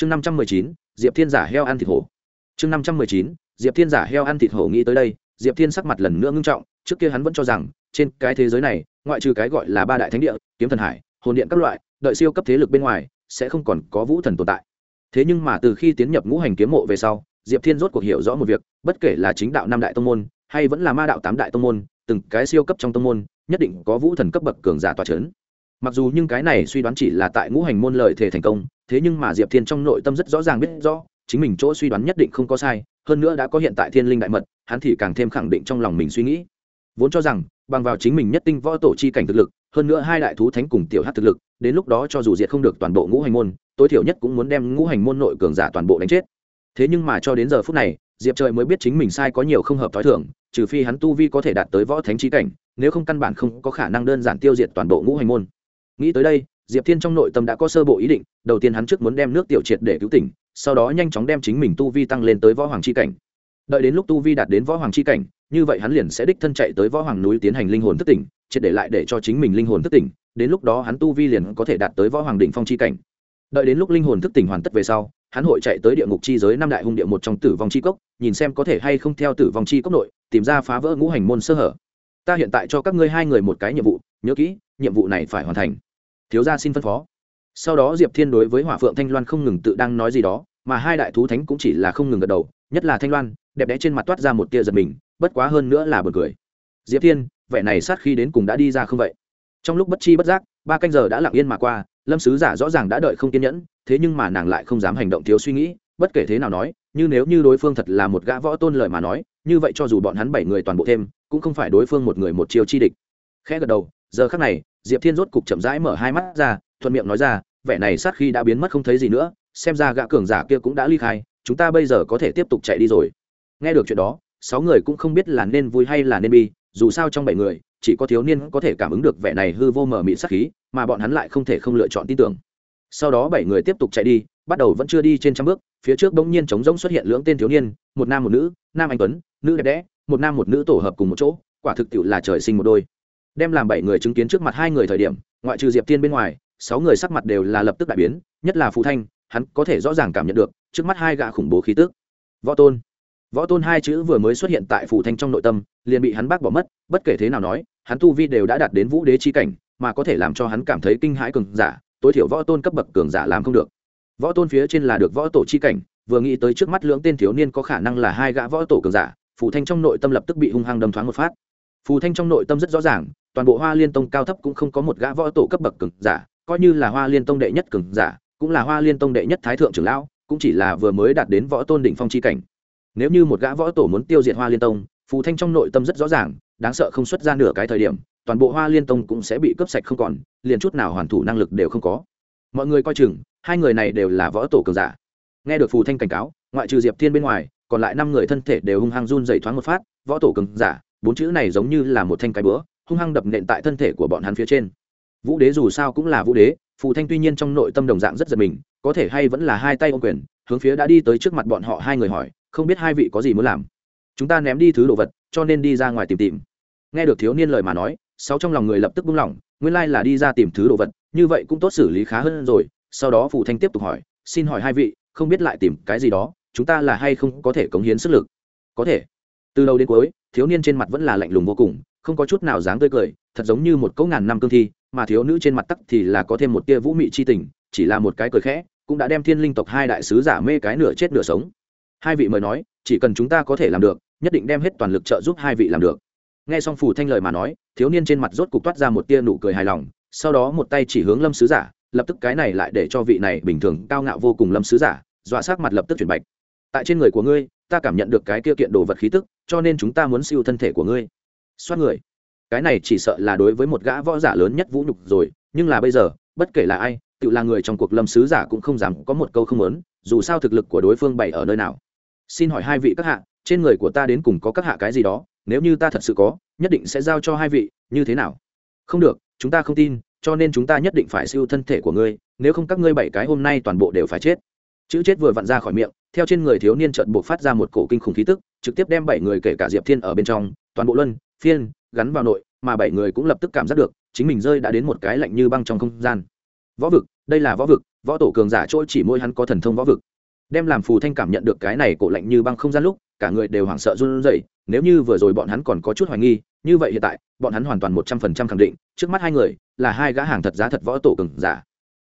chương năm trăm mười chín, diệp thiên giả heo ăn thịt hổ. Chương năm trăm mười chín, diệp thiên giả heo ăn thịt hổ nghĩ tới đây, diệp thiên sắc mặt lần nữa ngưng trọng, trước kia hắn vẫn cho rằng, trên cái thế giới này, ngoại trừ cái gọi là ba đại thánh địa, kiếm thần hải, hồn điện các loại, đợi siêu cấp thế lực bên ngoài, sẽ không còn có vũ thần tồn tại. Thế nhưng mà từ khi tiến nhập ngũ hành kiếm mộ về sau, diệp thiên rốt cuộc hiểu rõ một việc, bất kể là chính đạo năm đại tông môn, hay vẫn là ma đạo tám đại tông môn, từng cái siêu cấp trong tông môn, nhất định có vũ thần cấp bậc cường giả tòa c h ấ n mặc dù nhưng cái này suy đoán chỉ là tại ngũ hành môn lợi thể thành công, thế nhưng mà diệp thiên trong nội tâm rất rõ ràng biết rõ, chính mình chỗ suy đoán nhất định không có sai, hơn nữa đã có hiện tại thiên linh đại mật, hắn thì càng thêm khẳng định trong lòng mình suy nghĩ. Vốn cho rằng, bằng vào chính mình nhất tinh võ tổ chi cảnh thực lực, hơn nữa hai đại thú thánh cùng tiểu hát thực lực, đến lúc đó cho dù diệt không được toàn bộ ngũ hành môn, tối thiểu nhất cũng muốn đem ngũ hành môn nội cường giả toàn bộ đánh chết. Thế nhưng mà cho đến giờ phút này, diệp trời mới biết chính mình sai có nhiều không hợp t h ó i thưởng trừ phi hắn tu vi có thể đạt tới võ thánh chi cảnh, nếu không căn bản không có khả năng đơn giản tiêu diệt toàn bộ ngũ hành môn nghĩ tới đây, diệp thiên trong nội tâm đã có sơ bộ ý định, đầu tiên hắn trước muốn đem nước tiểu triệt để cứu tỉnh, sau đó nhanh chóng đem chính mình tu vi tăng lên tới võ hoàng c h i cảnh. Đợi đến lúc tu vi đạt đến võ hoàng c h i cảnh, như vậy hắn liền sẽ đích thân chạy tới võ hoàng núi tiến hành linh hồn thất tỉnh, triệt để lại để cho chính mình linh hồn thất tỉnh, đến lúc đó hắn tu vi liền có thể đạt tới võ hoàng đ ỉ n h phong c cảnh. Đợi đến lúc linh hồn thức tỉnh hoàn tất về sau, hắn hội chạy tới địa ngục chi giới năm đại hung địa một trong tử vong chi cốc, nhìn xem có thể hay không theo tử vong chi cốc nội, tìm ra phá vỡ ngũ hành môn sơ hở. Ta hiện tại cho các ngươi hai người một cái nhiệm vụ, nhớ kỹ, nhiệm vụ này phải hoàn thành thiếu gia xin phân phó. Sau đó diệp thiên đối với hỏa phượng thanh loan không ngừng tự đang nói gì đó, mà hai đại thú thánh cũng chỉ là không ngừng gật đầu, nhất là thanh loan, đẹp đẽ trên mặt toát ra một tia giật mình, bất quá hơn nữa là bật cười. Diệp thiên, vẻ này sát khi đến cùng đã đi ra không vậy? Trong lúc bất chi bất giác, ba canh giờ đã lặng yên mà qua, lâm sứ giả rõ ràng đã đợi không kiên nhẫn, thế nhưng mà nàng lại không dám hành động thiếu suy nghĩ, bất kể thế nào nói, như nếu như đối phương thật là một gã võ tôn lời mà nói, như vậy cho dù bọn hắn bảy người toàn bộ thêm, cũng không phải đối phương một người một chiêu chi địch. Khẽ gật đầu, giờ khắc này diệp thiên rốt cục chậm rãi mở hai mắt ra, thuận miệng nói ra, vẻ này sát khi đã biến mất không thấy gì nữa, xem ra gã cường giả kia cũng đã ly khai, chúng ta bây giờ có thể tiếp tục chạy đi rồi. Nghe được chuyện đó, sáu người cũng không biết là nên vui hay là nên bi, dù sao trong bảy người, chỉ có thiếu niên có thể cảm ứng được vẻ này hư vô mờ mịn sát khí, mà bọn hắn lại không thể không lựa chọn tin tưởng. Sau đó bảy người tiếp tục chạy đi, bắt đầu vẫn chưa đi trên trăm bước, phía trước bỗng nhiên trống rỗng xuất hiện lưỡng tên thiếu niên, một nam một nữ, nam anh tuấn, nữ đẹp đẽ, một nam một nữ tổ hợp cùng một chỗ, quả thực tiệu là trời sinh một đôi đem làm bảy người chứng kiến trước mặt hai người thời điểm, ngoại trừ diệp tiên bên ngoài, sáu người sắc mặt đều là lập tức đại biến, nhất là phù thanh, hắn có thể rõ ràng cảm nhận được, trước mắt hai gã khủng bố khí tức. Võ tôn. Võ tôn hai chữ vừa mới xuất hiện tại phù thanh trong nội tâm, liền bị hắn bác bỏ mất, bất kể thế nào nói, hắn tu vi đều đã đạt đến vũ đế chi cảnh, mà có thể làm cho hắn cảm thấy kinh hãi cường giả, tối thiểu võ tôn cấp bậc cường giả làm không được. Võ tôn phía trên là được võ tổ chi cảnh, vừa nghĩ tới trước mắt lưỡng tên thiếu niên có khả năng là hai gã võ tổ cường giả, phù thanh trong nội tâm lập tức bị hung hăng đâm thoáng một phát. Phù thanh trong nội tâm rất rõ ràng toàn bộ hoa liên tông cao thấp cũng không có một gã võ tổ cấp bậc cường giả, coi như là hoa liên tông đệ nhất cường giả, cũng là hoa liên tông đệ nhất thái thượng trưởng lão, cũng chỉ là vừa mới đạt đến võ tôn đỉnh phong chi cảnh. Nếu như một gã võ tổ muốn tiêu diệt hoa liên tông, phù thanh trong nội tâm rất rõ ràng, đáng sợ không xuất ra nửa cái thời điểm, toàn bộ hoa liên tông cũng sẽ bị cướp sạch không còn, liền chút nào hoàn thủ năng lực đều không có. Mọi người coi chừng, hai người này đều là võ tổ cường giả. Nghe được phù thanh cảnh cáo, ngoại trừ diệp thiên bên ngoài, còn lại năm người thân thể đều hung hăng run dày thoáng một phát, võ tổ cường giả, bốn chữ này giống như là một thanh cái bữa hung hăng đập nện tại thân thể của bọn hắn phía trên. Vũ đế dù sao cũng là vũ đế, phù thanh tuy nhiên trong nội tâm đồng dạng rất giật mình, có thể hay vẫn là hai tay ô quyền, hướng phía đã đi tới trước mặt bọn họ hai người hỏi, không biết hai vị có gì muốn làm? Chúng ta ném đi thứ đồ vật, cho nên đi ra ngoài tìm tìm. Nghe được thiếu niên lời mà nói, sáu trong lòng người lập tức buông lỏng, nguyên lai là đi ra tìm thứ đồ vật, như vậy cũng tốt xử lý khá hơn rồi. Sau đó phù thanh tiếp tục hỏi, xin hỏi hai vị, không biết lại tìm cái gì đó, chúng ta là hay không có thể cống hiến sức lực? Có thể. Từ đầu đến cuối, thiếu niên trên mặt vẫn là lạnh lùng vô cùng không có chút nào dáng tươi cười, thật giống như một cỗ ngàn năm cương thi, mà thiếu nữ trên mặt tắc thì là có thêm một tia vũ mị chi tình, chỉ là một cái cười khẽ, cũng đã đem thiên linh tộc hai đại sứ giả mê cái nửa chết nửa sống. Hai vị mời nói, chỉ cần chúng ta có thể làm được, nhất định đem hết toàn lực trợ giúp hai vị làm được. Nghe xong phủ thanh lời mà nói, thiếu niên trên mặt rốt cục toát ra một tia nụ cười hài lòng, sau đó một tay chỉ hướng lâm sứ giả, lập tức cái này lại để cho vị này bình thường cao ngạo vô cùng lâm sứ giả, dọa sát mặt lập tức chuyển bạch. Tại trên người của ngươi, ta cảm nhận được cái kia kiện đồ vật khí tức, cho nên chúng ta muốn siêu thân thể của ngươi xoát người. Cái này chỉ sợ là đối với một gã võ giả lớn nhất vũ nhục rồi, nhưng là bây giờ, bất kể là ai, tự là người trong cuộc lâm sứ giả cũng không dám có một câu không lớn dù sao thực lực của đối phương bày ở nơi nào. Xin hỏi hai vị các hạ, trên người của ta đến cùng có các hạ cái gì đó, nếu như ta thật sự có, nhất định sẽ giao cho hai vị, như thế nào? Không được, chúng ta không tin, cho nên chúng ta nhất định phải siêu thân thể của ngươi, nếu không các ngươi bảy cái hôm nay toàn bộ đều phải chết. Chữ chết vừa vặn ra khỏi miệng, theo trên người thiếu niên trợn buộc phát ra một cổ kinh khủng khí tức, trực tiếp đem bảy người kể cả diệp thiên ở bên trong, toàn bộ luân phiên, gắn vào nội, mà bảy người cũng lập tức cảm giác được, chính mình rơi đã đến một cái lạnh như băng trong không gian. Võ vực, đây là võ vực, võ tổ cường giả chỗ chỉ môi hắn có thần thông võ vực. Đem làm phù thanh cảm nhận được cái này cổ lạnh như băng không gian lúc, cả người đều hoảng sợ run rẩy, nếu như vừa rồi bọn hắn còn có chút hoài nghi, như vậy hiện tại, bọn hắn hoàn toàn một trăm phần trăm khẳng định, trước mắt hai người, là hai gã hàng thật giá thật võ tổ cường giả.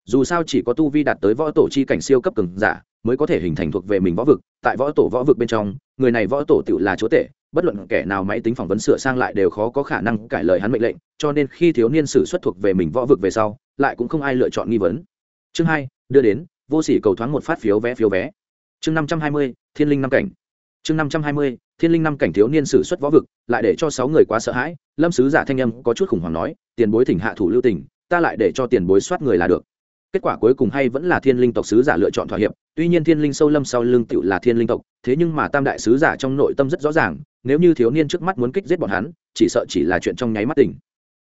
Dù sao chỉ có tu vi đạt tới võ tổ chi cảnh siêu cấp cường giả, mới có thể hình thành thuộc về mình võ vực, tại võ tổ võ vực bên trong, người này võ tổ tự là chúa tể bất luận kẻ nào máy tính phỏng vấn sửa sang lại đều khó có khả năng cải lời hắn mệnh lệnh, cho nên khi thiếu niên sử xuất thuộc về mình võ vực về sau, lại cũng không ai lựa chọn nghi vấn. Chương hai, đưa đến, vô sỉ cầu thoáng một phát phiếu vé phiếu vé. Chương năm trăm hai mươi, thiên linh năm cảnh. Chương năm trăm hai mươi, thiên linh năm cảnh thiếu niên sử xuất võ vực, lại để cho sáu người quá sợ hãi, lâm sứ giả thanh âm có chút khủng hoảng nói, tiền bối thỉnh hạ thủ lưu tình, ta lại để cho tiền bối soát người là được kết quả cuối cùng hay vẫn là thiên linh tộc sứ giả lựa chọn thỏa hiệp, tuy nhiên thiên linh sâu lâm sau lưng tựu là thiên linh tộc, thế nhưng mà tam đại sứ giả trong nội tâm rất rõ ràng, nếu như thiếu niên trước mắt muốn kích giết bọn hắn, chỉ sợ chỉ là chuyện trong nháy mắt tỉnh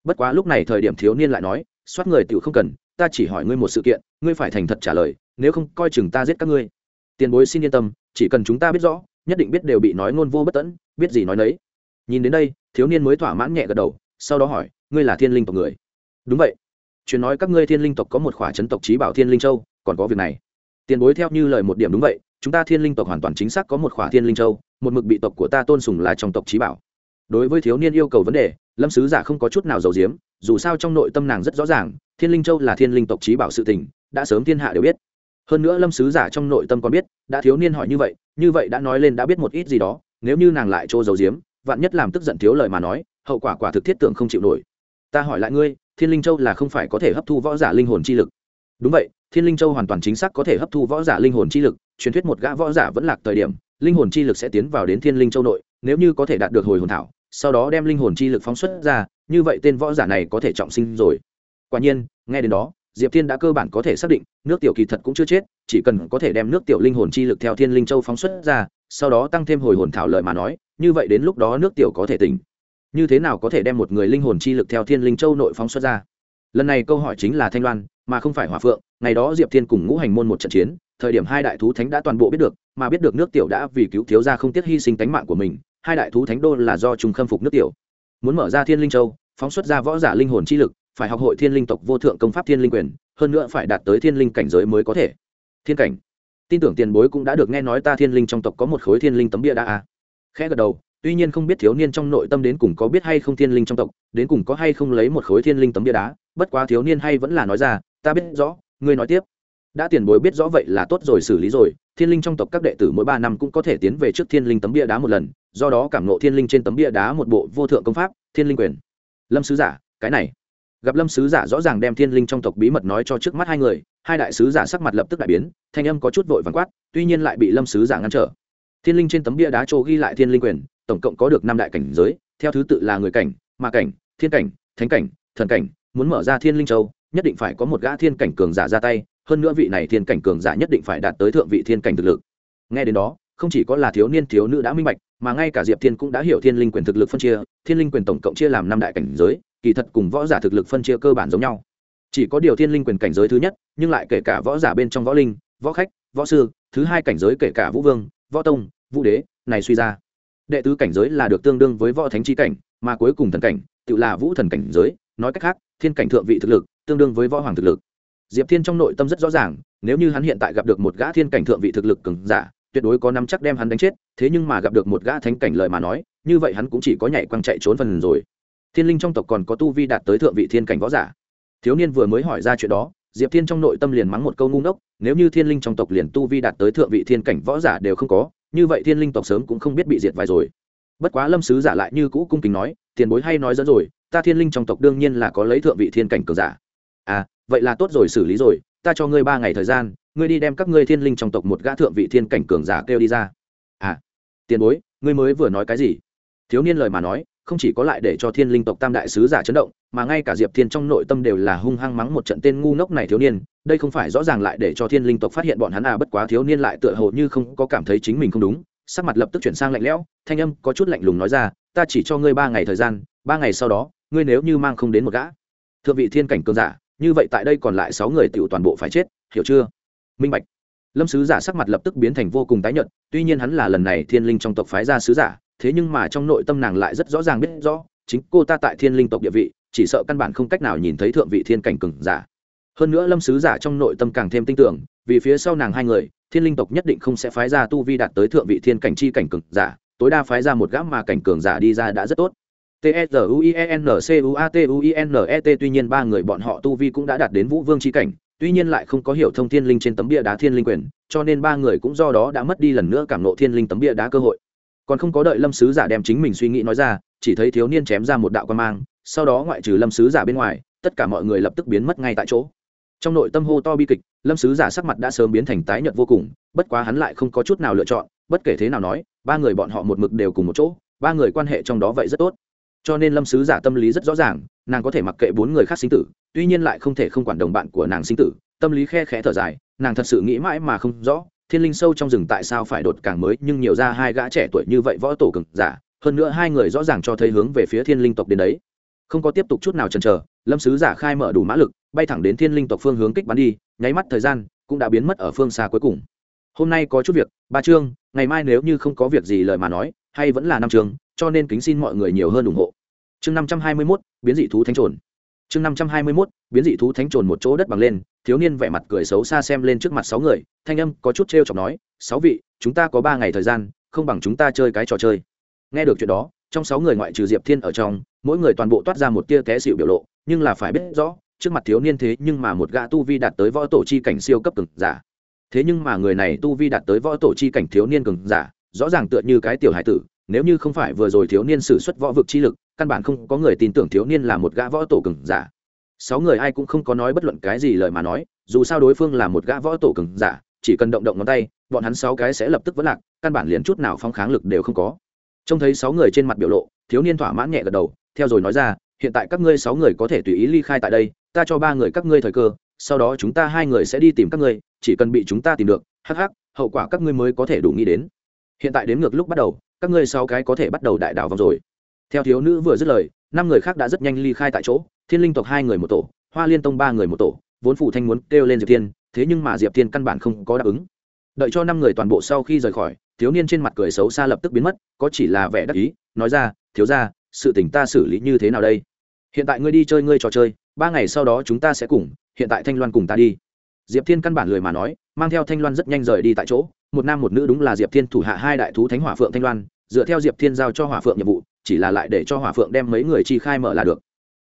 bất quá lúc này thời điểm thiếu niên lại nói, soát người tựu không cần, ta chỉ hỏi ngươi một sự kiện, ngươi phải thành thật trả lời, nếu không coi chừng ta giết các ngươi. Tiền bối xin yên tâm, chỉ cần chúng ta biết rõ, nhất định biết đều bị nói ngôn vô bất tẫn, biết gì nói nấy. Nhìn đến đây, thiếu niên mới thỏa mãn nhẹ gật đầu, sau đó hỏi, ngươi là thiên linh tộc người. Đúng vậy chuyện nói các ngươi thiên linh tộc có một khỏa chấn tộc trí bảo thiên linh châu, còn có việc này. Tiền bối theo như lời một điểm đúng vậy, chúng ta thiên linh tộc hoàn toàn chính xác có một khỏa thiên linh châu, một mực bị tộc của ta tôn sùng là trong tộc trí bảo. Đối với thiếu niên yêu cầu vấn đề, lâm sứ giả không có chút nào giàu diếm dù sao trong nội tâm nàng rất rõ ràng, thiên linh châu là thiên linh tộc trí bảo sự tình, đã sớm thiên hạ đều biết. Hơn nữa lâm sứ giả trong nội tâm còn biết, đã thiếu niên hỏi như vậy như vậy đã nói lên đã biết một ít gì đó, nếu như nàng lại trô giấu diếm vạn nhất làm tức giận thiếu lời mà nói, hậu quả quả thực thiết tưởng không chịu nổi. Ta hỏi lại ngươi thiên linh châu là không phải có thể hấp thu võ giả linh hồn chi lực. Đúng vậy, thiên linh châu hoàn toàn chính xác có thể hấp thu võ giả linh hồn chi lực, truyền thuyết một gã võ giả vẫn lạc thời điểm, linh hồn chi lực sẽ tiến vào đến thiên linh châu nội, nếu như có thể đạt được hồi hồn thảo, sau đó đem linh hồn chi lực phóng xuất ra, như vậy tên võ giả này có thể trọng sinh rồi. Quả nhiên, nghe đến đó, diệp thiên đã cơ bản có thể xác định, nước tiểu kỳ thật cũng chưa chết, chỉ cần có thể đem nước tiểu linh hồn chi lực theo thiên linh châu phóng xuất ra, sau đó tăng thêm hồi hồn thảo lợi mà nói, như vậy đến lúc đó nước tiểu có thể tỉnh như thế nào có thể đem một người linh hồn chi lực theo thiên linh châu nội phóng xuất ra? Lần này câu hỏi chính là thanh loan, mà không phải hỏa phượng. Ngày đó diệp thiên cùng ngũ hành môn một trận chiến, thời điểm hai đại thú thánh đã toàn bộ biết được, mà biết được nước tiểu đã vì cứu thiếu gia không tiếc hy sinh tánh mạng của mình, hai đại thú thánh đô là do chúng khâm phục nước tiểu. Muốn mở ra thiên linh châu, phóng xuất ra võ giả linh hồn chi lực, phải học hội thiên linh tộc vô thượng công pháp thiên linh quyền, hơn nữa phải đạt tới thiên linh cảnh giới mới có thể. Thiên cảnh. Tin tưởng tiền bối cũng đã được nghe nói ta thiên linh trong tộc có một khối thiên linh tấm bia đã a khẽ gật đầu tuy nhiên không biết thiếu niên trong nội tâm đến cùng có biết hay không thiên linh trong tộc, đến cùng có hay không lấy một khối thiên linh tấm bia đá, bất quá thiếu niên hay vẫn là nói ra, ta biết rõ, ngươi nói tiếp. Đã tiền bối biết rõ vậy là tốt rồi, xử lý rồi, thiên linh trong tộc các đệ tử mỗi ba năm cũng có thể tiến về trước thiên linh tấm bia đá một lần, do đó cảm nộ thiên linh trên tấm bia đá một bộ vô thượng công pháp, thiên linh quyền. Lâm sứ giả, cái này. Gặp lâm sứ giả rõ ràng đem thiên linh trong tộc bí mật nói cho trước mắt hai người, hai đại sứ giả sắc mặt lập tức đại biến, thanh âm có chút vội vàng quát, tuy nhiên lại bị lâm sứ giả ngăn trở. Thiên linh trên tấm bia đá trô ghi lại thiên linh quyền tổng cộng có được năm đại cảnh giới, theo thứ tự là người cảnh, ma cảnh, thiên cảnh, thánh cảnh, thần cảnh, muốn mở ra thiên linh châu, nhất định phải có một gã thiên cảnh cường giả ra tay, hơn nữa vị này thiên cảnh cường giả nhất định phải đạt tới thượng vị thiên cảnh thực lực. Nghe đến đó, không chỉ có là thiếu niên thiếu nữ đã minh bạch, mà ngay cả diệp thiên cũng đã hiểu thiên linh quyền thực lực phân chia, thiên linh quyền tổng cộng chia làm năm đại cảnh giới, kỳ thật cùng võ giả thực lực phân chia cơ bản giống nhau. Chỉ có điều thiên linh quyền cảnh giới thứ nhất, nhưng lại kể cả võ giả bên trong võ linh, võ khách, võ sư, thứ hai cảnh giới kể cả vũ vương, võ tông, vũ đế, này suy ra đệ tứ cảnh giới là được tương đương với võ thánh chi cảnh, mà cuối cùng thần cảnh, tự là vũ thần cảnh giới, nói cách khác, thiên cảnh thượng vị thực lực, tương đương với võ hoàng thực lực. Diệp thiên trong nội tâm rất rõ ràng, nếu như hắn hiện tại gặp được một gã thiên cảnh thượng vị thực lực cường giả, tuyệt đối có nắm chắc đem hắn đánh chết, thế nhưng mà gặp được một gã thánh cảnh lời mà nói, như vậy hắn cũng chỉ có nhảy quăng chạy trốn phần rồi. Thiên linh trong tộc còn có tu vi đạt tới thượng vị thiên cảnh võ giả. Thiếu niên vừa mới hỏi ra chuyện đó, diệp thiên trong nội tâm liền mắng một câu ngu ngốc, nếu như thiên linh trong tộc liền tu vi đạt tới thượng vị thiên cảnh võ giả đều không có như vậy thiên linh tộc sớm cũng không biết bị diệt vài rồi. Bất quá lâm sứ giả lại như cũ cung kính nói, tiền bối hay nói dẫn rồi, ta thiên linh trong tộc đương nhiên là có lấy thượng vị thiên cảnh cường giả. À vậy là tốt rồi, xử lý rồi, ta cho ngươi ba ngày thời gian, ngươi đi đem các ngươi thiên linh trong tộc một gã thượng vị thiên cảnh cường giả kêu đi ra. À tiền bối, ngươi mới vừa nói cái gì? Thiếu niên lời mà nói không chỉ có lại để cho thiên linh tộc tam đại sứ giả chấn động, mà ngay cả diệp thiên trong nội tâm đều là hung hăng mắng một trận tên ngu ngốc này thiếu niên, đây không phải rõ ràng lại để cho thiên linh tộc phát hiện bọn hắn à bất quá thiếu niên lại tựa hồ như không có cảm thấy chính mình không đúng, sắc mặt lập tức chuyển sang lạnh lẽo, thanh âm có chút lạnh lùng nói ra, ta chỉ cho ngươi ba ngày thời gian, ba ngày sau đó, ngươi nếu như mang không đến một gã thượng vị thiên cảnh cường giả, như vậy tại đây còn lại sáu người tựu toàn bộ phải chết, hiểu chưa? Minh bạch. Lâm sứ giả sắc mặt lập tức biến thành vô cùng tái nhợt, tuy nhiên hắn là lần này thiên linh trong tộc phái ra sứ giả thế nhưng mà trong nội tâm nàng lại rất rõ ràng biết rõ, chính cô ta tại thiên linh tộc địa vị, chỉ sợ căn bản không cách nào nhìn thấy thượng vị thiên cảnh cường giả. Hơn nữa lâm sứ giả trong nội tâm càng thêm tin tưởng, vì phía sau nàng hai người, thiên linh tộc nhất định không sẽ phái ra tu vi đạt tới thượng vị thiên cảnh chi cảnh cường giả, tối đa phái ra một gã mà cảnh cường giả đi ra đã rất tốt. T s r u i e n c u a t u i n e t, tuy nhiên ba người bọn họ tu vi cũng đã đạt đến vũ vương chi cảnh, tuy nhiên lại không có hiểu thông thiên linh trên tấm bia đá thiên linh quyền, cho nên ba người cũng do đó đã mất đi lần nữa cảm nộ thiên linh tấm bia đá cơ hội còn không có đợi lâm sứ giả đem chính mình suy nghĩ nói ra, chỉ thấy thiếu niên chém ra một đạo quan mang, sau đó ngoại trừ lâm sứ giả bên ngoài, tất cả mọi người lập tức biến mất ngay tại chỗ. Trong nội tâm hô to bi kịch, lâm sứ giả sắc mặt đã sớm biến thành tái nhợt vô cùng, bất quá hắn lại không có chút nào lựa chọn, bất kể thế nào nói, ba người bọn họ một mực đều cùng một chỗ, ba người quan hệ trong đó vậy rất tốt. Cho nên lâm sứ giả tâm lý rất rõ ràng, nàng có thể mặc kệ bốn người khác sinh tử, tuy nhiên lại không thể không quản đồng bạn của nàng sinh tử, tâm lý khe khẽ thở dài, nàng thật sự nghĩ mãi mà không rõ thiên linh sâu trong rừng tại sao phải đột càng mới, nhưng nhiều ra hai gã trẻ tuổi như vậy võ tổ cực giả, hơn nữa hai người rõ ràng cho thấy hướng về phía thiên linh tộc đến đấy. Không có tiếp tục chút nào chần chờ, lâm sứ giả khai mở đủ mã lực, bay thẳng đến thiên linh tộc phương hướng kích bắn đi, nháy mắt thời gian cũng đã biến mất ở phương xa cuối cùng. Hôm nay có chút việc, ba chương, ngày mai nếu như không có việc gì lời mà nói, hay vẫn là năm chương, cho nên kính xin mọi người nhiều hơn ủng hộ. Chương năm trăm hai mươi mốt, biến dị thú thánh trồn chương năm trăm hai mươi mốt, biến dị thú thánh trồn một chỗ đất bằng lên, thiếu niên vẻ mặt cười xấu xa xem lên trước mặt sáu người, thanh âm có chút t r e o chọc nói, sáu vị, chúng ta có ba ngày thời gian, không bằng chúng ta chơi cái trò chơi. Nghe được chuyện đó, trong sáu người ngoại trừ diệp thiên ở trong, mỗi người toàn bộ toát ra một tia té xịu biểu lộ, nhưng là phải biết rõ, trước mặt thiếu niên thế nhưng mà một gã tu vi đạt tới võ tổ chi cảnh siêu cấp cường giả. Thế nhưng mà người này tu vi đạt tới võ tổ chi cảnh thiếu niên cường giả, rõ ràng tựa như cái tiểu hải tử, nếu như không phải vừa rồi thiếu niên sử xuất võ vực chi lực căn bản không có người tin tưởng thiếu niên là một gã võ tổ cường giả. Sáu người ai cũng không có nói bất luận cái gì lời mà nói, dù sao đối phương là một gã võ tổ cường giả, chỉ cần động động ngón tay, bọn hắn sáu cái sẽ lập tức vỡ lạc, căn bản liền chút nào phong kháng lực đều không có. Trông thấy sáu người trên mặt biểu lộ, thiếu niên thỏa mãn nhẹ gật đầu, theo rồi nói ra, hiện tại các ngươi sáu người có thể tùy ý ly khai tại đây, ta cho ba người các ngươi thời cơ, sau đó chúng ta hai người sẽ đi tìm các ngươi, chỉ cần bị chúng ta tìm được, hắc hắc, hậu quả các ngươi mới có thể đủ nghĩ đến. Hiện tại đến ngược lúc bắt đầu, các ngươi sáu cái có thể bắt đầu đại đảo vòng rồi theo thiếu nữ vừa dứt lời, năm người khác đã rất nhanh ly khai tại chỗ, thiên linh tộc hai người một tổ, hoa liên tông ba người một tổ, vốn phủ thanh muốn kêu lên diệp thiên, thế nhưng mà diệp thiên căn bản không có đáp ứng. Đợi cho năm người toàn bộ sau khi rời khỏi, thiếu niên trên mặt cười xấu xa lập tức biến mất, có chỉ là vẻ đắc ý, nói ra, thiếu ra sự tình ta xử lý như thế nào đây? Hiện tại ngươi đi chơi ngươi trò chơi, ba ngày sau đó chúng ta sẽ cùng, hiện tại thanh loan cùng ta đi. Diệp thiên căn bản lười mà nói, mang theo thanh loan rất nhanh rời đi tại chỗ, một nam một nữ đúng là diệp thiên thủ hạ hai đại thú thánh hỏa phượng thanh loan, dựa theo diệp thiên giao cho hỏa phượng nhiệm vụ chỉ là lại để cho hỏa phượng đem mấy người chi khai mở là được.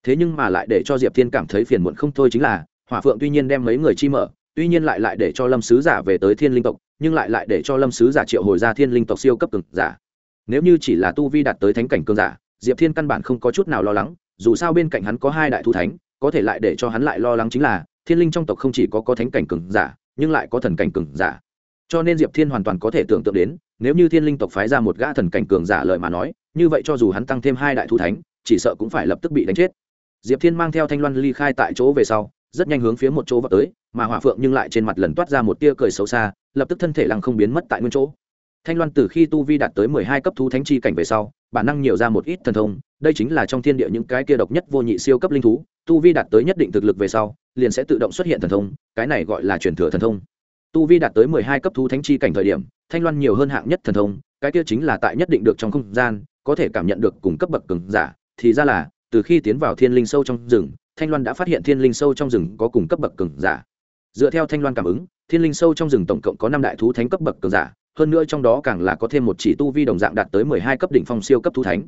Thế nhưng mà lại để cho diệp thiên cảm thấy phiền muộn không thôi chính là, hỏa phượng tuy nhiên đem mấy người chi mở, tuy nhiên lại lại để cho lâm sứ giả về tới thiên linh tộc, nhưng lại lại để cho lâm sứ giả triệu hồi ra thiên linh tộc siêu cấp cường giả. Nếu như chỉ là tu vi đạt tới thánh cảnh cường giả, diệp thiên căn bản không có chút nào lo lắng, dù sao bên cạnh hắn có hai đại thu thánh, có thể lại để cho hắn lại lo lắng chính là, thiên linh trong tộc không chỉ có có thánh cảnh cường giả, nhưng lại có thần cảnh cường giả. Cho nên diệp thiên hoàn toàn có thể tưởng tượng đến, nếu như thiên linh tộc phái ra một gã thần cảnh cường giả lợi mà nói như vậy cho dù hắn tăng thêm hai đại thú thánh, chỉ sợ cũng phải lập tức bị đánh chết. Diệp thiên mang theo thanh loan ly khai tại chỗ về sau, rất nhanh hướng phía một chỗ vào tới, mà hỏa phượng nhưng lại trên mặt lần toát ra một tia cười xấu xa, lập tức thân thể lăng không biến mất tại nguyên chỗ. Thanh loan từ khi tu vi đạt tới mười hai cấp thú thánh chi cảnh về sau, bản năng nhiều ra một ít thần thông, đây chính là trong thiên địa những cái kia độc nhất vô nhị siêu cấp linh thú, tu vi đạt tới nhất định thực lực về sau, liền sẽ tự động xuất hiện thần thông, cái này gọi là truyền thừa thần thông. Tu vi đạt tới mười hai cấp thú thánh chi cảnh thời điểm, thanh loan nhiều hơn hạng nhất thần thông, cái kia chính là tại nhất định được trong không gian có thể cảm nhận được cùng cấp bậc cường giả, thì ra là, từ khi tiến vào thiên linh sâu trong rừng, thanh loan đã phát hiện thiên linh sâu trong rừng có cùng cấp bậc cường giả. Dựa theo thanh loan cảm ứng, thiên linh sâu trong rừng tổng cộng có năm đại thú thánh cấp bậc cường giả, hơn nữa trong đó càng là có thêm một chỉ tu vi đồng dạng đạt tới mười hai cấp đỉnh phong siêu cấp thú thánh.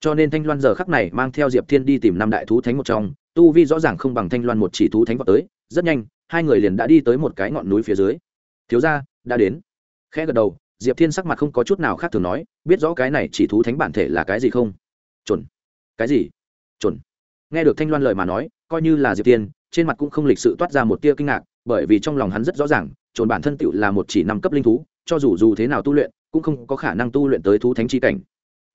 Cho nên thanh loan giờ khắc này mang theo diệp thiên đi tìm năm đại thú thánh một trong, tu vi rõ ràng không bằng thanh loan một chỉ thú thánh vào tới, rất nhanh, hai người liền đã đi tới một cái ngọn núi phía dưới. Thiếu gia, đã đến. Khẽ gật đầu diệp thiên sắc mặt không có chút nào khác thường nói, biết rõ cái này chỉ thú thánh bản thể là cái gì không? Chuẩn. Cái gì? Chuẩn. Nghe được thanh loan lời mà nói, coi như là diệp thiên, trên mặt cũng không lịch sự toát ra một tia kinh ngạc, bởi vì trong lòng hắn rất rõ ràng chuẩn bản thân tựu là một chỉ năm cấp linh thú, cho dù dù thế nào tu luyện, cũng không có khả năng tu luyện tới thú thánh chi cảnh.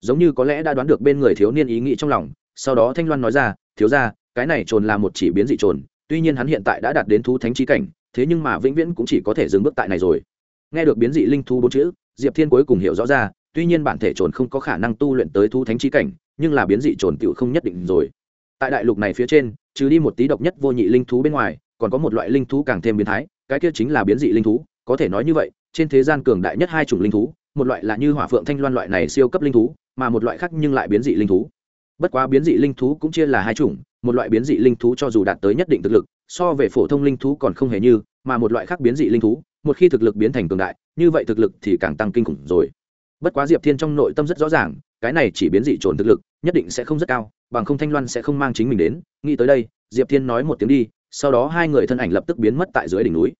Giống như có lẽ đã đoán được bên người thiếu niên ý nghĩ trong lòng, sau đó thanh loan nói ra, thiếu ra cái này trồn là một chỉ biến dị trồn, tuy nhiên hắn hiện tại đã đạt đến thú thánh chi cảnh, thế nhưng mà vĩnh viễn cũng chỉ có thể dừng bước tại này rồi nghe được biến dị linh thú bốn chữ, diệp thiên cuối cùng hiểu rõ ra, tuy nhiên bản thể trồn không có khả năng tu luyện tới thu thánh trí cảnh, nhưng là biến dị trồn tựu không nhất định rồi. Tại đại lục này phía trên, trừ đi một tí độc nhất vô nhị linh thú bên ngoài, còn có một loại linh thú càng thêm biến thái, cái kia chính là biến dị linh thú, có thể nói như vậy, trên thế gian cường đại nhất hai chủng linh thú, một loại là như hỏa phượng thanh loan loại này siêu cấp linh thú, mà một loại khác nhưng lại biến dị linh thú. Bất quá biến dị linh thú cũng chia là hai chủng, một loại biến dị linh thú cho dù đạt tới nhất định thực lực, so về phổ thông linh thú còn không hề như mà một loại khác biến dị linh thú, một khi thực lực biến thành cường đại, như vậy thực lực thì càng tăng kinh khủng rồi. Bất quá diệp thiên trong nội tâm rất rõ ràng, cái này chỉ biến dị trồn thực lực, nhất định sẽ không rất cao, bằng không thanh loan sẽ không mang chính mình đến. Nghĩ tới đây, diệp thiên nói một tiếng đi, sau đó hai người thân ảnh lập tức biến mất tại dưới đỉnh núi.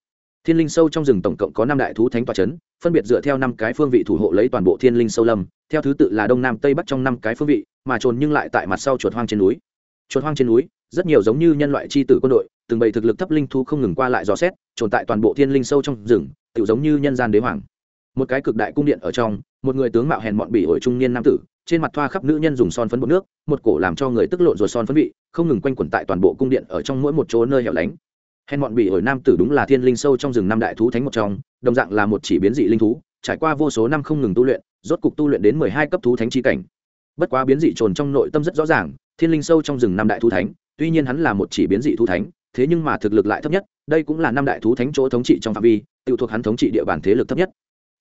Thiên linh sâu trong rừng tổng cộng có năm đại thú thánh tòa c h ấ n phân biệt dựa theo năm cái phương vị thủ hộ lấy toàn bộ thiên linh sâu lâm, theo thứ tự là đông nam tây bắc trong năm cái phương vị, mà trồn nhưng lại tại mặt sau chuột hoang trên núi. Chuột hoang trên núi, rất nhiều giống như nhân loại c h i tử quân đội từng bầy thực lực thấp linh thú không ngừng qua lại dò xét, tồn tại toàn bộ thiên linh sâu trong rừng tự giống như nhân gian đế hoàng. Một cái cực đại cung điện ở trong, một người tướng mạo hèn mọn bỉ ổi trung niên nam tử, trên mặt thoa khắp nữ nhân dùng son phấn bột nước, một cổ làm cho người tức lộn rồi son phấn vị, không ngừng quanh quẩn tại toàn bộ cung điện ở trong mỗi một chỗ nơi hẻo lánh. Hèn mọn bị ổi nam tử đúng là thiên linh sâu trong rừng năm đại thú thánh một trong, đồng dạng là một chỉ biến dị linh thú, trải qua vô số năm không ngừng tu luyện, rốt cục tu luyện đến mười hai cấp thú thánh chi cảnh. Bất quá biến dị trồn trong nội tâm rất rõ ràng, thiên linh sâu trong rừng năm đại thú thánh, tuy nhiên hắn là một chỉ biến dị thú thánh thế nhưng mà thực lực lại thấp nhất, đây cũng là năm đại thú thánh chỗ thống trị trong phạm vi, tự thuộc hắn thống trị địa bàn thế lực thấp nhất.